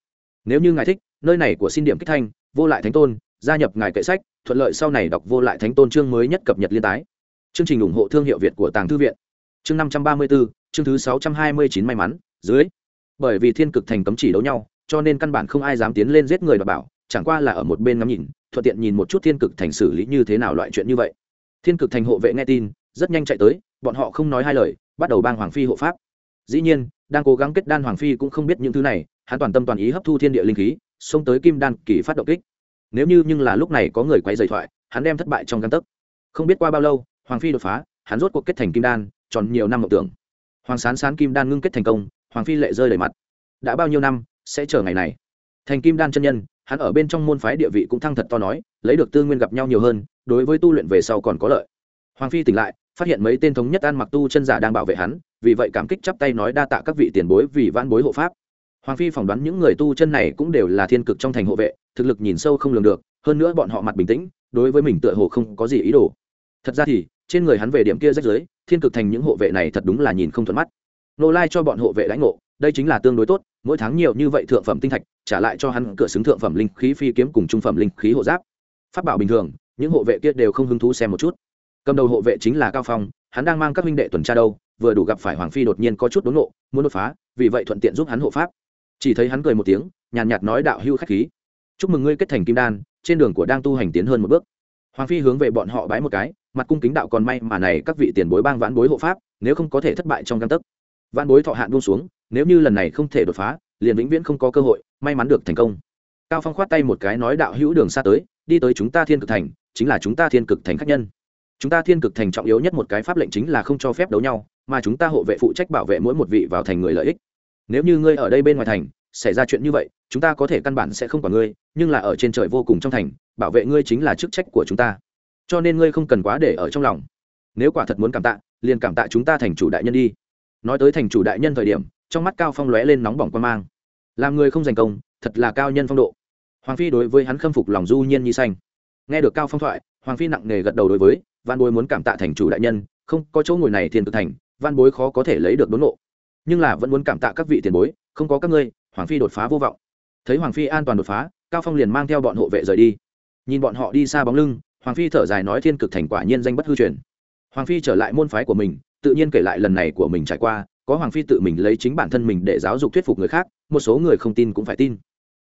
Nếu như ngài thích, nơi này của xin điểm kết thanh, vô lại thánh tôn gia nhập ngài kệ sách, thuận lợi sau này đọc vô lại thánh tôn chương mới nhất cập nhật liên tái. Chương trình ủng hộ thương hiệu việt của tàng thư viện. Chương năm trăm ba mươi bốn chương thứ sáu trăm hai mươi chín may mắn, dưới. Bởi vì thiên cực thành cấm chỉ đấu nhau, cho nên căn bản không ai dám tiến lên giết người và bảo, chẳng qua là ở một bên ngắm nhìn, thuận tiện nhìn một chút thiên cực thành xử lý như thế nào loại chuyện như vậy. Thiên cực thành hộ vệ nghe tin, rất nhanh chạy tới, bọn họ không nói hai lời, bắt đầu bang hoàng phi hộ pháp. Dĩ nhiên, đang cố gắng kết đan hoàng phi cũng không biết những thứ này, hắn toàn tâm toàn ý hấp thu thiên địa linh khí, xông tới kim đan kỳ phát động kích nếu như nhưng là lúc này có người quay dày thoại, hắn đem thất bại trong căn tấc. Không biết qua bao lâu, hoàng phi đột phá, hắn rốt cuộc kết thành kim đan, tròn nhiều năm mộng tưởng. Hoàng sán sán kim đan ngưng kết thành công, hoàng phi lệ rơi đầy mặt. Đã bao nhiêu năm, sẽ chờ ngày này. Thành kim đan chân nhân, hắn ở bên trong môn phái địa vị cũng thăng thật to nói, lấy được tư nguyên gặp nhau nhiều hơn, đối với tu luyện về sau còn có lợi. Hoàng phi tỉnh lại, phát hiện mấy tên thống nhất ăn mặc tu chân giả đang bảo vệ hắn, vì vậy cảm kích chắp tay nói đa tạ các vị tiền bối vì vãn bối hộ pháp hoàng phi phỏng đoán những người tu chân này cũng đều là thiên cực trong thành hộ vệ, thực lực nhìn sâu không lường được, hơn nữa bọn họ mặt bình tĩnh, đối với mình tựa hồ không có gì ý đồ. Thật ra thì, trên người hắn về điểm kia rách giới thiên cực thành những hộ vệ này thật đúng là nhìn không thuận mắt. Nô lai cho bọn hộ vệ lãnh ngộ, đây chính là tương đối tốt, mỗi tháng nhiều như vậy thượng phẩm tinh thạch, trả lại cho hắn cửa xứng thượng phẩm linh khí phi kiếm cùng trung phẩm linh khí hộ giáp. Phát bảo bình thường, những hộ vệ kia đều không hứng thú xem một chút. Cầm đầu hộ vệ chính là cao phong, hắn đang mang các huynh đệ tuần tra đâu, vừa đủ gặp phải hoàng phi đột nhiên có chút đốn nộ muốn đột phá, vì vậy thuận tiện giúp hắn hộ pháp chỉ thấy hắn cười một tiếng, nhàn nhạt nói đạo hưu khách khí. Chúc mừng ngươi kết thành kim đan, trên đường của đang tu hành tiến hơn một bước. Hoàng phi hướng về bọn họ bái một cái, mặt cung kính đạo còn may mà này các vị tiền bối bang vãn bối hộ pháp, nếu không có thể thất bại trong căn tấc. Vãn bối thọ hạn buông xuống, nếu như lần này không thể đột phá, liền vĩnh viễn không có cơ hội, may mắn được thành công. Cao phong khoát tay một cái nói đạo hữu đường xa tới, đi tới chúng ta thiên cực thành, chính là chúng ta thiên cực thành khách nhân. Chúng ta thiên cực thành trọng yếu nhất một cái pháp lệnh chính là không cho phép đấu nhau, mà chúng ta hộ vệ phụ trách bảo vệ mỗi một vị vào thành người lợi ích nếu như ngươi ở đây bên ngoài thành, xảy ra chuyện như vậy, chúng ta có thể căn bản sẽ không quản ngươi, nhưng là ở trên trời vô cùng trong thành, bảo vệ ngươi chính là chức trách của chúng ta. Cho nên ngươi không cần quá để ở trong lòng. Nếu quả thật muốn cảm tạ, liền cảm tạ chúng ta thành chủ đại nhân đi. Nói tới thành chủ đại nhân thời điểm, trong mắt cao phong lóe lên nóng bỏng quan mang. Làm người không giành công, thật là cao nhân phong độ. Hoàng phi đối với hắn khâm phục lòng du nhiên nhi xanh. Nghe được cao phong thoại, hoàng phi nặng nề gật đầu đối với văn bối muốn cảm tạ thành chủ đại nhân, không có chỗ ngồi này thiên tự thành văn bối khó có thể lấy được đốn ngộ nhưng là vẫn muốn cảm tạ các vị tiền bối, không có các ngươi, hoàng phi đột phá vô vọng. Thấy hoàng phi an toàn đột phá, cao phong liền mang theo bọn hộ vệ rời đi. Nhìn bọn họ đi xa bóng lưng, hoàng phi thở dài nói thiên cực thành quả nhiên danh bất hư truyền. Hoàng phi trở lại môn phái của mình, tự nhiên kể lại lần này của mình trải qua, có hoàng phi tự mình lấy chính bản thân mình để giáo dục thuyết phục người khác, một số người không tin cũng phải tin.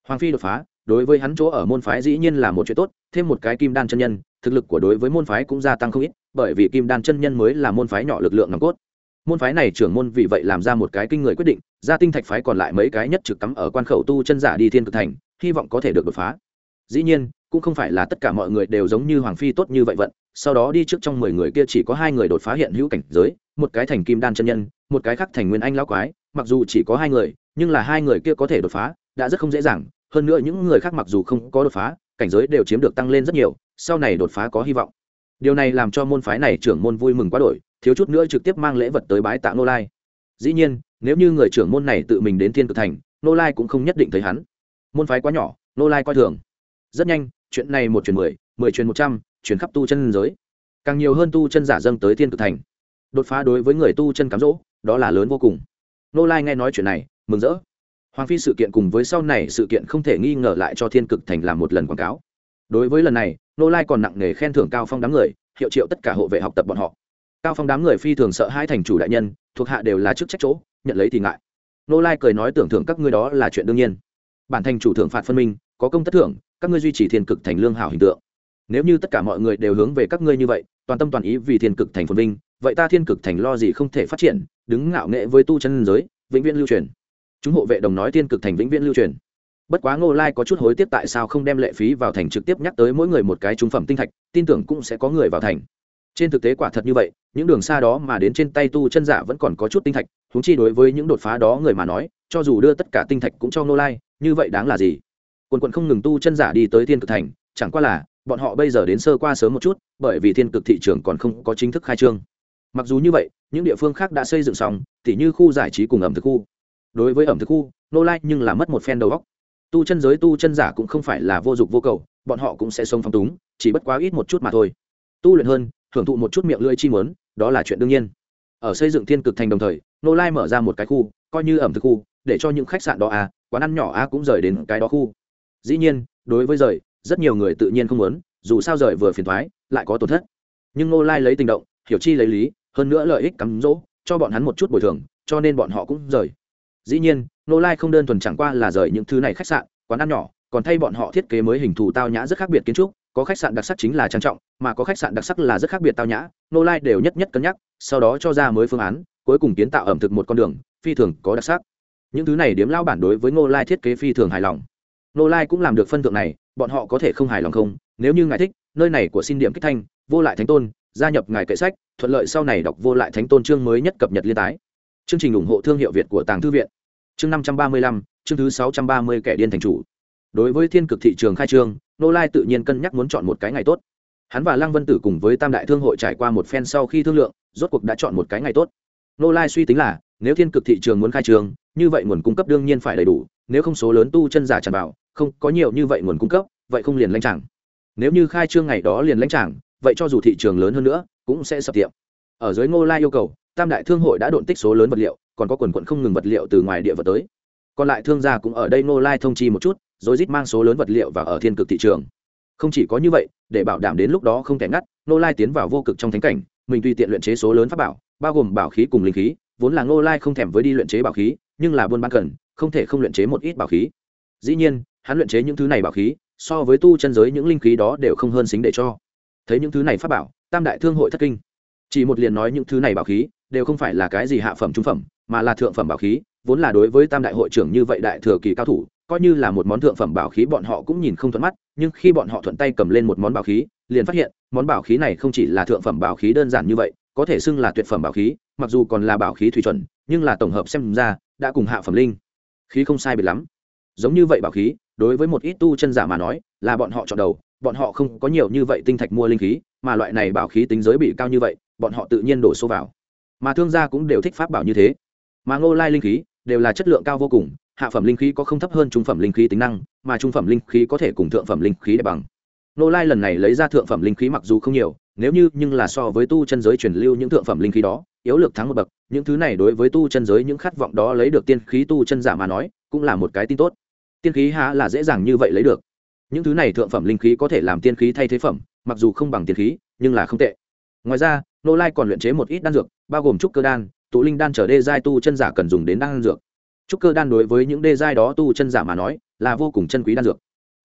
Hoàng phi đột phá, đối với hắn chỗ ở môn phái dĩ nhiên là một chuyện tốt, thêm một cái kim đan chân nhân, thực lực của đối với môn phái cũng gia tăng không ít, bởi vì kim đan chân nhân mới là môn phái nhỏ lực lượng nòng cốt môn phái này trưởng môn vì vậy làm ra một cái kinh người quyết định, gia tinh thạch phái còn lại mấy cái nhất trực cắm ở quan khẩu tu chân giả đi thiên cực thành, hy vọng có thể được đột phá. Dĩ nhiên, cũng không phải là tất cả mọi người đều giống như hoàng phi tốt như vậy vận, sau đó đi trước trong mười người kia chỉ có hai người đột phá hiện hữu cảnh giới, một cái thành kim đan chân nhân, một cái khác thành nguyên anh lão quái, mặc dù chỉ có hai người, nhưng là hai người kia có thể đột phá, đã rất không dễ dàng, hơn nữa những người khác mặc dù không có đột phá, cảnh giới đều chiếm được tăng lên rất nhiều, sau này đột phá có hy vọng điều này làm cho môn phái này trưởng môn vui mừng quá đổi, thiếu chút nữa trực tiếp mang lễ vật tới bái tạ nô lai. Dĩ nhiên, nếu như người trưởng môn này tự mình đến thiên cực thành nô lai cũng không nhất định thấy hắn. Môn phái quá nhỏ nô lai coi thường. Rất nhanh, chuyện này một truyền mười mười truyền một trăm truyền khắp tu chân giới. Càng nhiều hơn tu chân giả dâng tới thiên cực thành. Đột phá đối với người tu chân cám dỗ, đó là lớn vô cùng. Nô lai nghe nói chuyện này, mừng rỡ. Hoàng phi sự kiện cùng với sau này sự kiện không thể nghi ngờ lại cho thiên cực thành làm một lần quảng cáo đối với lần này, nô lai còn nặng nề khen thưởng cao phong đám người, hiệu triệu tất cả hộ vệ học tập bọn họ. Cao phong đám người phi thường sợ hai thành chủ đại nhân, thuộc hạ đều là chức trách chỗ, nhận lấy thì ngại. Nô lai cười nói tưởng thưởng các ngươi đó là chuyện đương nhiên. Bản thành chủ thưởng phạt phân minh, có công tất thưởng, các ngươi duy trì thiên cực thành lương hảo hình tượng. Nếu như tất cả mọi người đều hướng về các ngươi như vậy, toàn tâm toàn ý vì thiên cực thành phồn vinh, vậy ta thiên cực thành lo gì không thể phát triển, đứng ngạo nghệ với tu chân giới, vĩnh viễn lưu truyền. Chúng hộ vệ đồng nói thiên cực thành vĩnh viễn lưu truyền bất quá ngô lai có chút hối tiếc tại sao không đem lệ phí vào thành trực tiếp nhắc tới mỗi người một cái trung phẩm tinh thạch, tin tưởng cũng sẽ có người vào thành. Trên thực tế quả thật như vậy, những đường xa đó mà đến trên tay tu chân giả vẫn còn có chút tinh thạch húng chi đối với những đột phá đó người mà nói, cho dù đưa tất cả tinh thạch cũng cho ngô lai, như vậy đáng là gì? Quần quận không ngừng tu chân giả đi tới thiên cực thành, chẳng qua là, bọn họ bây giờ đến sơ qua sớm một chút, bởi vì thiên cực thị trường còn không có chính thức khai trương. Mặc dù như vậy, những địa phương khác đã xây dựng xong, tỉ như khu giải trí cùng ẩm thực khu. Đối với ẩm thực khu nô lai nhưng là mất một phen đầu góc tu chân giới tu chân giả cũng không phải là vô dụng vô cầu, bọn họ cũng sẽ sống phong túng, chỉ bất quá ít một chút mà thôi. Tu luyện hơn hưởng thụ một chút miệng lưỡi chi mớn đó là chuyện đương nhiên. Ở xây dựng thiên cực thành đồng thời, nô lai mở ra một cái khu, coi như ẩm thực khu, để cho những khách sạn đó à quán ăn nhỏ a cũng rời đến cái đó khu. Dĩ nhiên, đối với rời, rất nhiều người tự nhiên không muốn, dù sao rời vừa phiền thoái, lại có tổn thất. Nhưng nô lai lấy tình động, hiểu chi lấy lý, hơn nữa lợi ích cắm rỗ, cho bọn hắn một chút bồi thường, cho nên bọn họ cũng rời dĩ nhiên nô lai không đơn thuần chẳng qua là rời những thứ này khách sạn, quán ăn nhỏ, còn thay bọn họ thiết kế mới hình thù tao nhã rất khác biệt kiến trúc. Có khách sạn đặc sắc chính là trang trọng, mà có khách sạn đặc sắc là rất khác biệt tao nhã. Nô lai đều nhất nhất cân nhắc, sau đó cho ra mới phương án, cuối cùng kiến tạo ẩm thực một con đường, phi thường có đặc sắc. Những thứ này điếm lao bản đối với Nô lai thiết kế phi thường hài lòng. Nô lai cũng làm được phân thượng này, bọn họ có thể không hài lòng không? Nếu như ngài thích, nơi này của xin điểm kích thanh, vô lại thánh tôn, gia nhập ngài kệ sách, thuận lợi sau này đọc vô lại thánh tôn chương mới nhất cập nhật liên tái chương trình ủng hộ thương hiệu việt của tàng thư viện. Chương năm trăm ba mươi lăm, chương thứ sáu trăm ba mươi kẻ điên thành chủ. Đối với thiên cực thị trường khai trương, nô lai tự nhiên cân nhắc muốn chọn một cái ngày tốt. Hắn và lăng vân tử cùng với tam đại thương hội trải qua một phen sau khi thương lượng, rốt cuộc đã chọn một cái ngày tốt. Nô lai suy tính là, nếu thiên cực thị trường muốn khai trương, như vậy nguồn cung cấp đương nhiên phải đầy đủ, nếu không số lớn tu chân giả tràn vào, không có nhiều như vậy nguồn cung cấp, vậy không liền lãnh chẳng nếu như khai trương ngày đó liền lãnh chẳng vậy cho dù thị trường lớn hơn nữa, cũng sẽ sập tiệm. Ở dưới ngô lai yêu cầu tam đại thương hội đã độn tích số lớn vật liệu, còn có quần quận không ngừng vật liệu từ ngoài địa vật tới. Còn lại thương gia cũng ở đây nô lai thông chi một chút, rồi rít mang số lớn vật liệu và ở thiên cực thị trường. Không chỉ có như vậy, để bảo đảm đến lúc đó không thể ngắt, nô lai tiến vào vô cực trong thánh cảnh, mình tùy tiện luyện chế số lớn pháp bảo, bao gồm bảo khí cùng linh khí, vốn là nô lai không thèm với đi luyện chế bảo khí, nhưng là buôn bán cần, không thể không luyện chế một ít bảo khí. Dĩ nhiên, hắn luyện chế những thứ này bảo khí, so với tu chân giới những linh khí đó đều không hơn xính để cho. Thấy những thứ này pháp bảo, tam đại thương hội thất kinh. Chỉ một liền nói những thứ này bảo khí đều không phải là cái gì hạ phẩm trung phẩm, mà là thượng phẩm bảo khí, vốn là đối với tam đại hội trưởng như vậy đại thừa kỳ cao thủ, coi như là một món thượng phẩm bảo khí bọn họ cũng nhìn không thuận mắt, nhưng khi bọn họ thuận tay cầm lên một món bảo khí, liền phát hiện, món bảo khí này không chỉ là thượng phẩm bảo khí đơn giản như vậy, có thể xưng là tuyệt phẩm bảo khí, mặc dù còn là bảo khí thủy chuẩn, nhưng là tổng hợp xem ra, đã cùng hạ phẩm linh. Khí không sai biệt lắm. Giống như vậy bảo khí, đối với một ít tu chân giả mà nói, là bọn họ chọn đầu, bọn họ không có nhiều như vậy tinh thạch mua linh khí, mà loại này bảo khí tính giới bị cao như vậy, bọn họ tự nhiên đổ số vào mà thương gia cũng đều thích pháp bảo như thế. Mà ngô lai linh khí đều là chất lượng cao vô cùng, hạ phẩm linh khí có không thấp hơn trung phẩm linh khí tính năng, mà trung phẩm linh khí có thể cùng thượng phẩm linh khí để bằng. Ngô lai lần này lấy ra thượng phẩm linh khí mặc dù không nhiều, nếu như nhưng là so với tu chân giới truyền lưu những thượng phẩm linh khí đó, yếu lược thắng một bậc, những thứ này đối với tu chân giới những khát vọng đó lấy được tiên khí tu chân giả mà nói, cũng là một cái tin tốt. Tiên khí há là dễ dàng như vậy lấy được. Những thứ này thượng phẩm linh khí có thể làm tiên khí thay thế phẩm, mặc dù không bằng tiên khí, nhưng là không tệ. Ngoài ra nô lai còn luyện chế một ít đan dược bao gồm trúc cơ đan, tụ linh đan trở đê giai tu chân giả cần dùng đến đan dược. Trúc cơ đan đối với những đê giai đó tu chân giả mà nói, là vô cùng chân quý đan dược.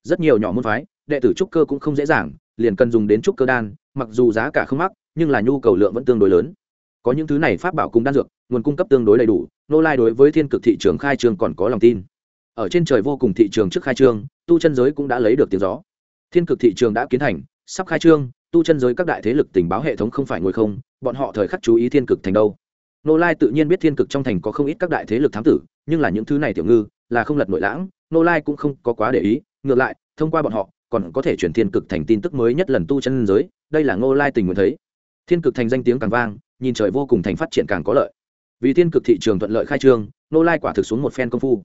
Rất nhiều nhỏ môn phái, đệ tử trúc cơ cũng không dễ dàng, liền cần dùng đến trúc cơ đan, mặc dù giá cả không mắc, nhưng là nhu cầu lượng vẫn tương đối lớn. Có những thứ này pháp bảo cùng đan dược, nguồn cung cấp tương đối đầy đủ, nô lai đối với thiên cực thị trường khai trương còn có lòng tin. Ở trên trời vô cùng thị trường trước khai trương, tu chân giới cũng đã lấy được tiếng gió. Thiên cực thị trường đã kiến thành, sắp khai trương, tu chân giới các đại thế lực tình báo hệ thống không phải ngồi không bọn họ thời khắc chú ý thiên cực thành đâu. Nô lai tự nhiên biết thiên cực trong thành có không ít các đại thế lực thám tử, nhưng là những thứ này tiểu ngư, là không lật nội lãng nô lai cũng không có quá để ý. Ngược lại, thông qua bọn họ, còn có thể chuyển thiên cực thành tin tức mới nhất lần tu chân giới, đây là nô lai tình nguyện thấy. Thiên cực thành danh tiếng càng vang, nhìn trời vô cùng thành phát triển càng có lợi. Vì thiên cực thị trường thuận lợi khai trương nô lai quả thực xuống một phen công phu.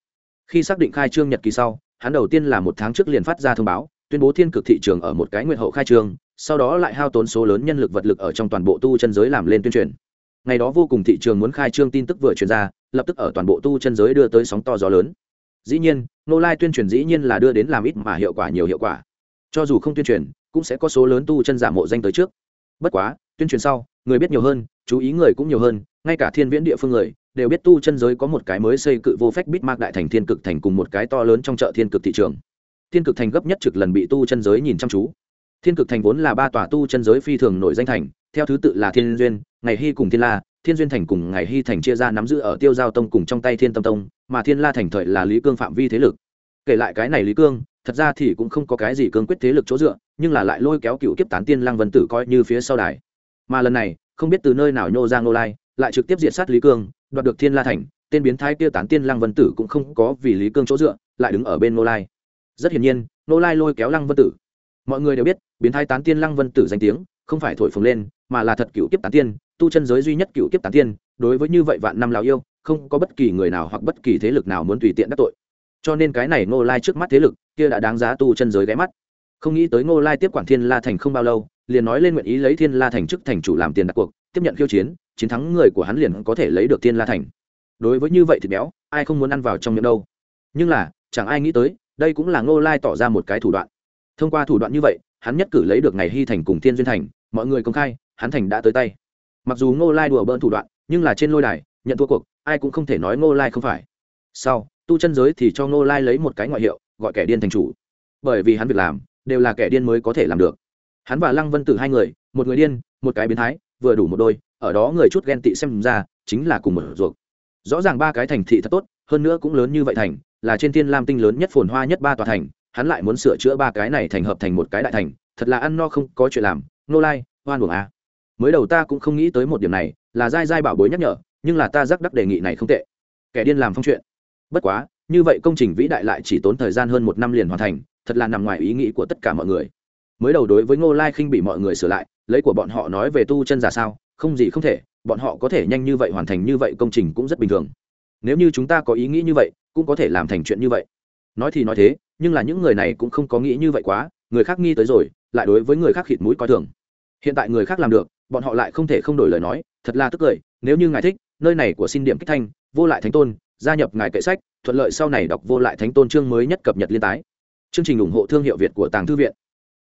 Khi xác định khai trương nhật kỳ sau, hắn đầu tiên là một tháng trước liền phát ra thông báo tuyên bố thiên cực thị trường ở một cái nguyện hậu khai trương, sau đó lại hao tốn số lớn nhân lực vật lực ở trong toàn bộ tu chân giới làm lên tuyên truyền. Ngày đó vô cùng thị trường muốn khai trương tin tức vừa truyền ra, lập tức ở toàn bộ tu chân giới đưa tới sóng to gió lớn. Dĩ nhiên nô lai tuyên truyền dĩ nhiên là đưa đến làm ít mà hiệu quả nhiều hiệu quả. Cho dù không tuyên truyền, cũng sẽ có số lớn tu chân giả mộ danh tới trước. Bất quá, tuyên truyền sau, người biết nhiều hơn, chú ý người cũng nhiều hơn, ngay cả thiên viễn địa phương người, đều biết tu chân giới có một cái mới xây cự vô phách bít mạc đại thành thiên cực thành cùng một cái to lớn trong chợ thiên cực thị trường thiên cực thành gấp nhất trực lần bị tu chân giới nhìn chăm chú. Thiên cực thành vốn là ba tòa tu chân giới phi thường nổi danh thành, theo thứ tự là thiên duyên, ngày hy cùng thiên la. Thiên duyên thành cùng ngày hy thành chia ra nắm giữ ở tiêu giao tông cùng trong tay thiên tâm tông, mà thiên la thành thời là lý cương phạm vi thế lực. Kể lại cái này lý cương, thật ra thì cũng không có cái gì cương quyết thế lực chỗ dựa, nhưng là lại lôi kéo cựu kiếp tán tiên lăng vân tử coi như phía sau đài. Mà lần này, không biết từ nơi nào nhô ra ngô lai, lại trực tiếp diệt sát lý cương, đoạt được thiên la thành, tên biến thái kia tán tiên lăng vân tử cũng không có vì lý cương chỗ dựa, lại đứng ở bên ngô lai rất hiển nhiên, ngô lai lôi kéo lăng vân tử. Mọi người đều biết, biến thái tán tiên lăng vân tử danh tiếng, không phải thổi phồng lên, mà là thật cựu kiếp tán tiên, tu chân giới duy nhất cựu kiếp tán tiên, đối với như vậy vạn năm lào yêu, không có bất kỳ người nào hoặc bất kỳ thế lực nào muốn tùy tiện đắc tội. Cho nên cái này ngô lai trước mắt thế lực, kia đã đáng giá tu chân giới ghé mắt. Không nghĩ tới ngô lai tiếp quản thiên la thành không bao lâu, liền nói lên nguyện ý lấy thiên la thành chức thành chủ làm tiền đặt cuộc, tiếp nhận khiêu chiến chiến thắng người của hắn liền có thể lấy được thiên la thành. Đối với như vậy thì béo, ai không muốn ăn vào trong miệng đâu. Nhưng là, chẳng ai nghĩ tới đây cũng là ngô lai tỏ ra một cái thủ đoạn. Thông qua thủ đoạn như vậy, hắn nhất cử lấy được ngày hy thành cùng thiên duyên thành, mọi người công khai, hắn thành đã tới tay. Mặc dù ngô lai đùa bỡn thủ đoạn, nhưng là trên lôi đài, nhận thua cuộc, ai cũng không thể nói ngô lai không phải. Sau, tu chân giới thì cho ngô lai lấy một cái ngoại hiệu, gọi kẻ điên thành chủ. Bởi vì hắn việc làm, đều là kẻ điên mới có thể làm được. Hắn và lăng vân tử hai người, một người điên, một cái biến thái, vừa đủ một đôi, ở đó người chút ghen tị xem ra, chính là cùng một ruột. Rõ ràng ba cái thành thị thật tốt, hơn nữa cũng lớn như vậy thành là trên thiên lam tinh lớn nhất phồn hoa nhất ba tòa thành, hắn lại muốn sửa chữa ba cái này thành hợp thành một cái đại thành, thật là ăn no không có chuyện làm, nô lai, hoan buồng a. Mới đầu ta cũng không nghĩ tới một điểm này, là dai dai bảo bối nhắc nhở, nhưng là ta rắc đắc đề nghị này không tệ. Kẻ điên làm phong chuyện. Bất quá, như vậy công trình vĩ đại lại chỉ tốn thời gian hơn một năm liền hoàn thành, thật là nằm ngoài ý nghĩ của tất cả mọi người. Mới đầu đối với ngô lai khinh bị mọi người sửa lại, lấy của bọn họ nói về tu chân giả sao, không gì không thể, bọn họ có thể nhanh như vậy hoàn thành như vậy công trình cũng rất bình thường nếu như chúng ta có ý nghĩ như vậy, cũng có thể làm thành chuyện như vậy. Nói thì nói thế, nhưng là những người này cũng không có nghĩ như vậy quá, người khác nghi tới rồi, lại đối với người khác khịt mũi coi thường. Hiện tại người khác làm được, bọn họ lại không thể không đổi lời nói, thật là tức cười, nếu như ngài thích, nơi này của xin điểm kích thanh, vô lại thánh tôn, gia nhập ngài kệ sách, thuận lợi sau này đọc vô lại thánh tôn chương mới nhất cập nhật liên tái. Chương trình ủng hộ thương hiệu việt của tàng thư viện.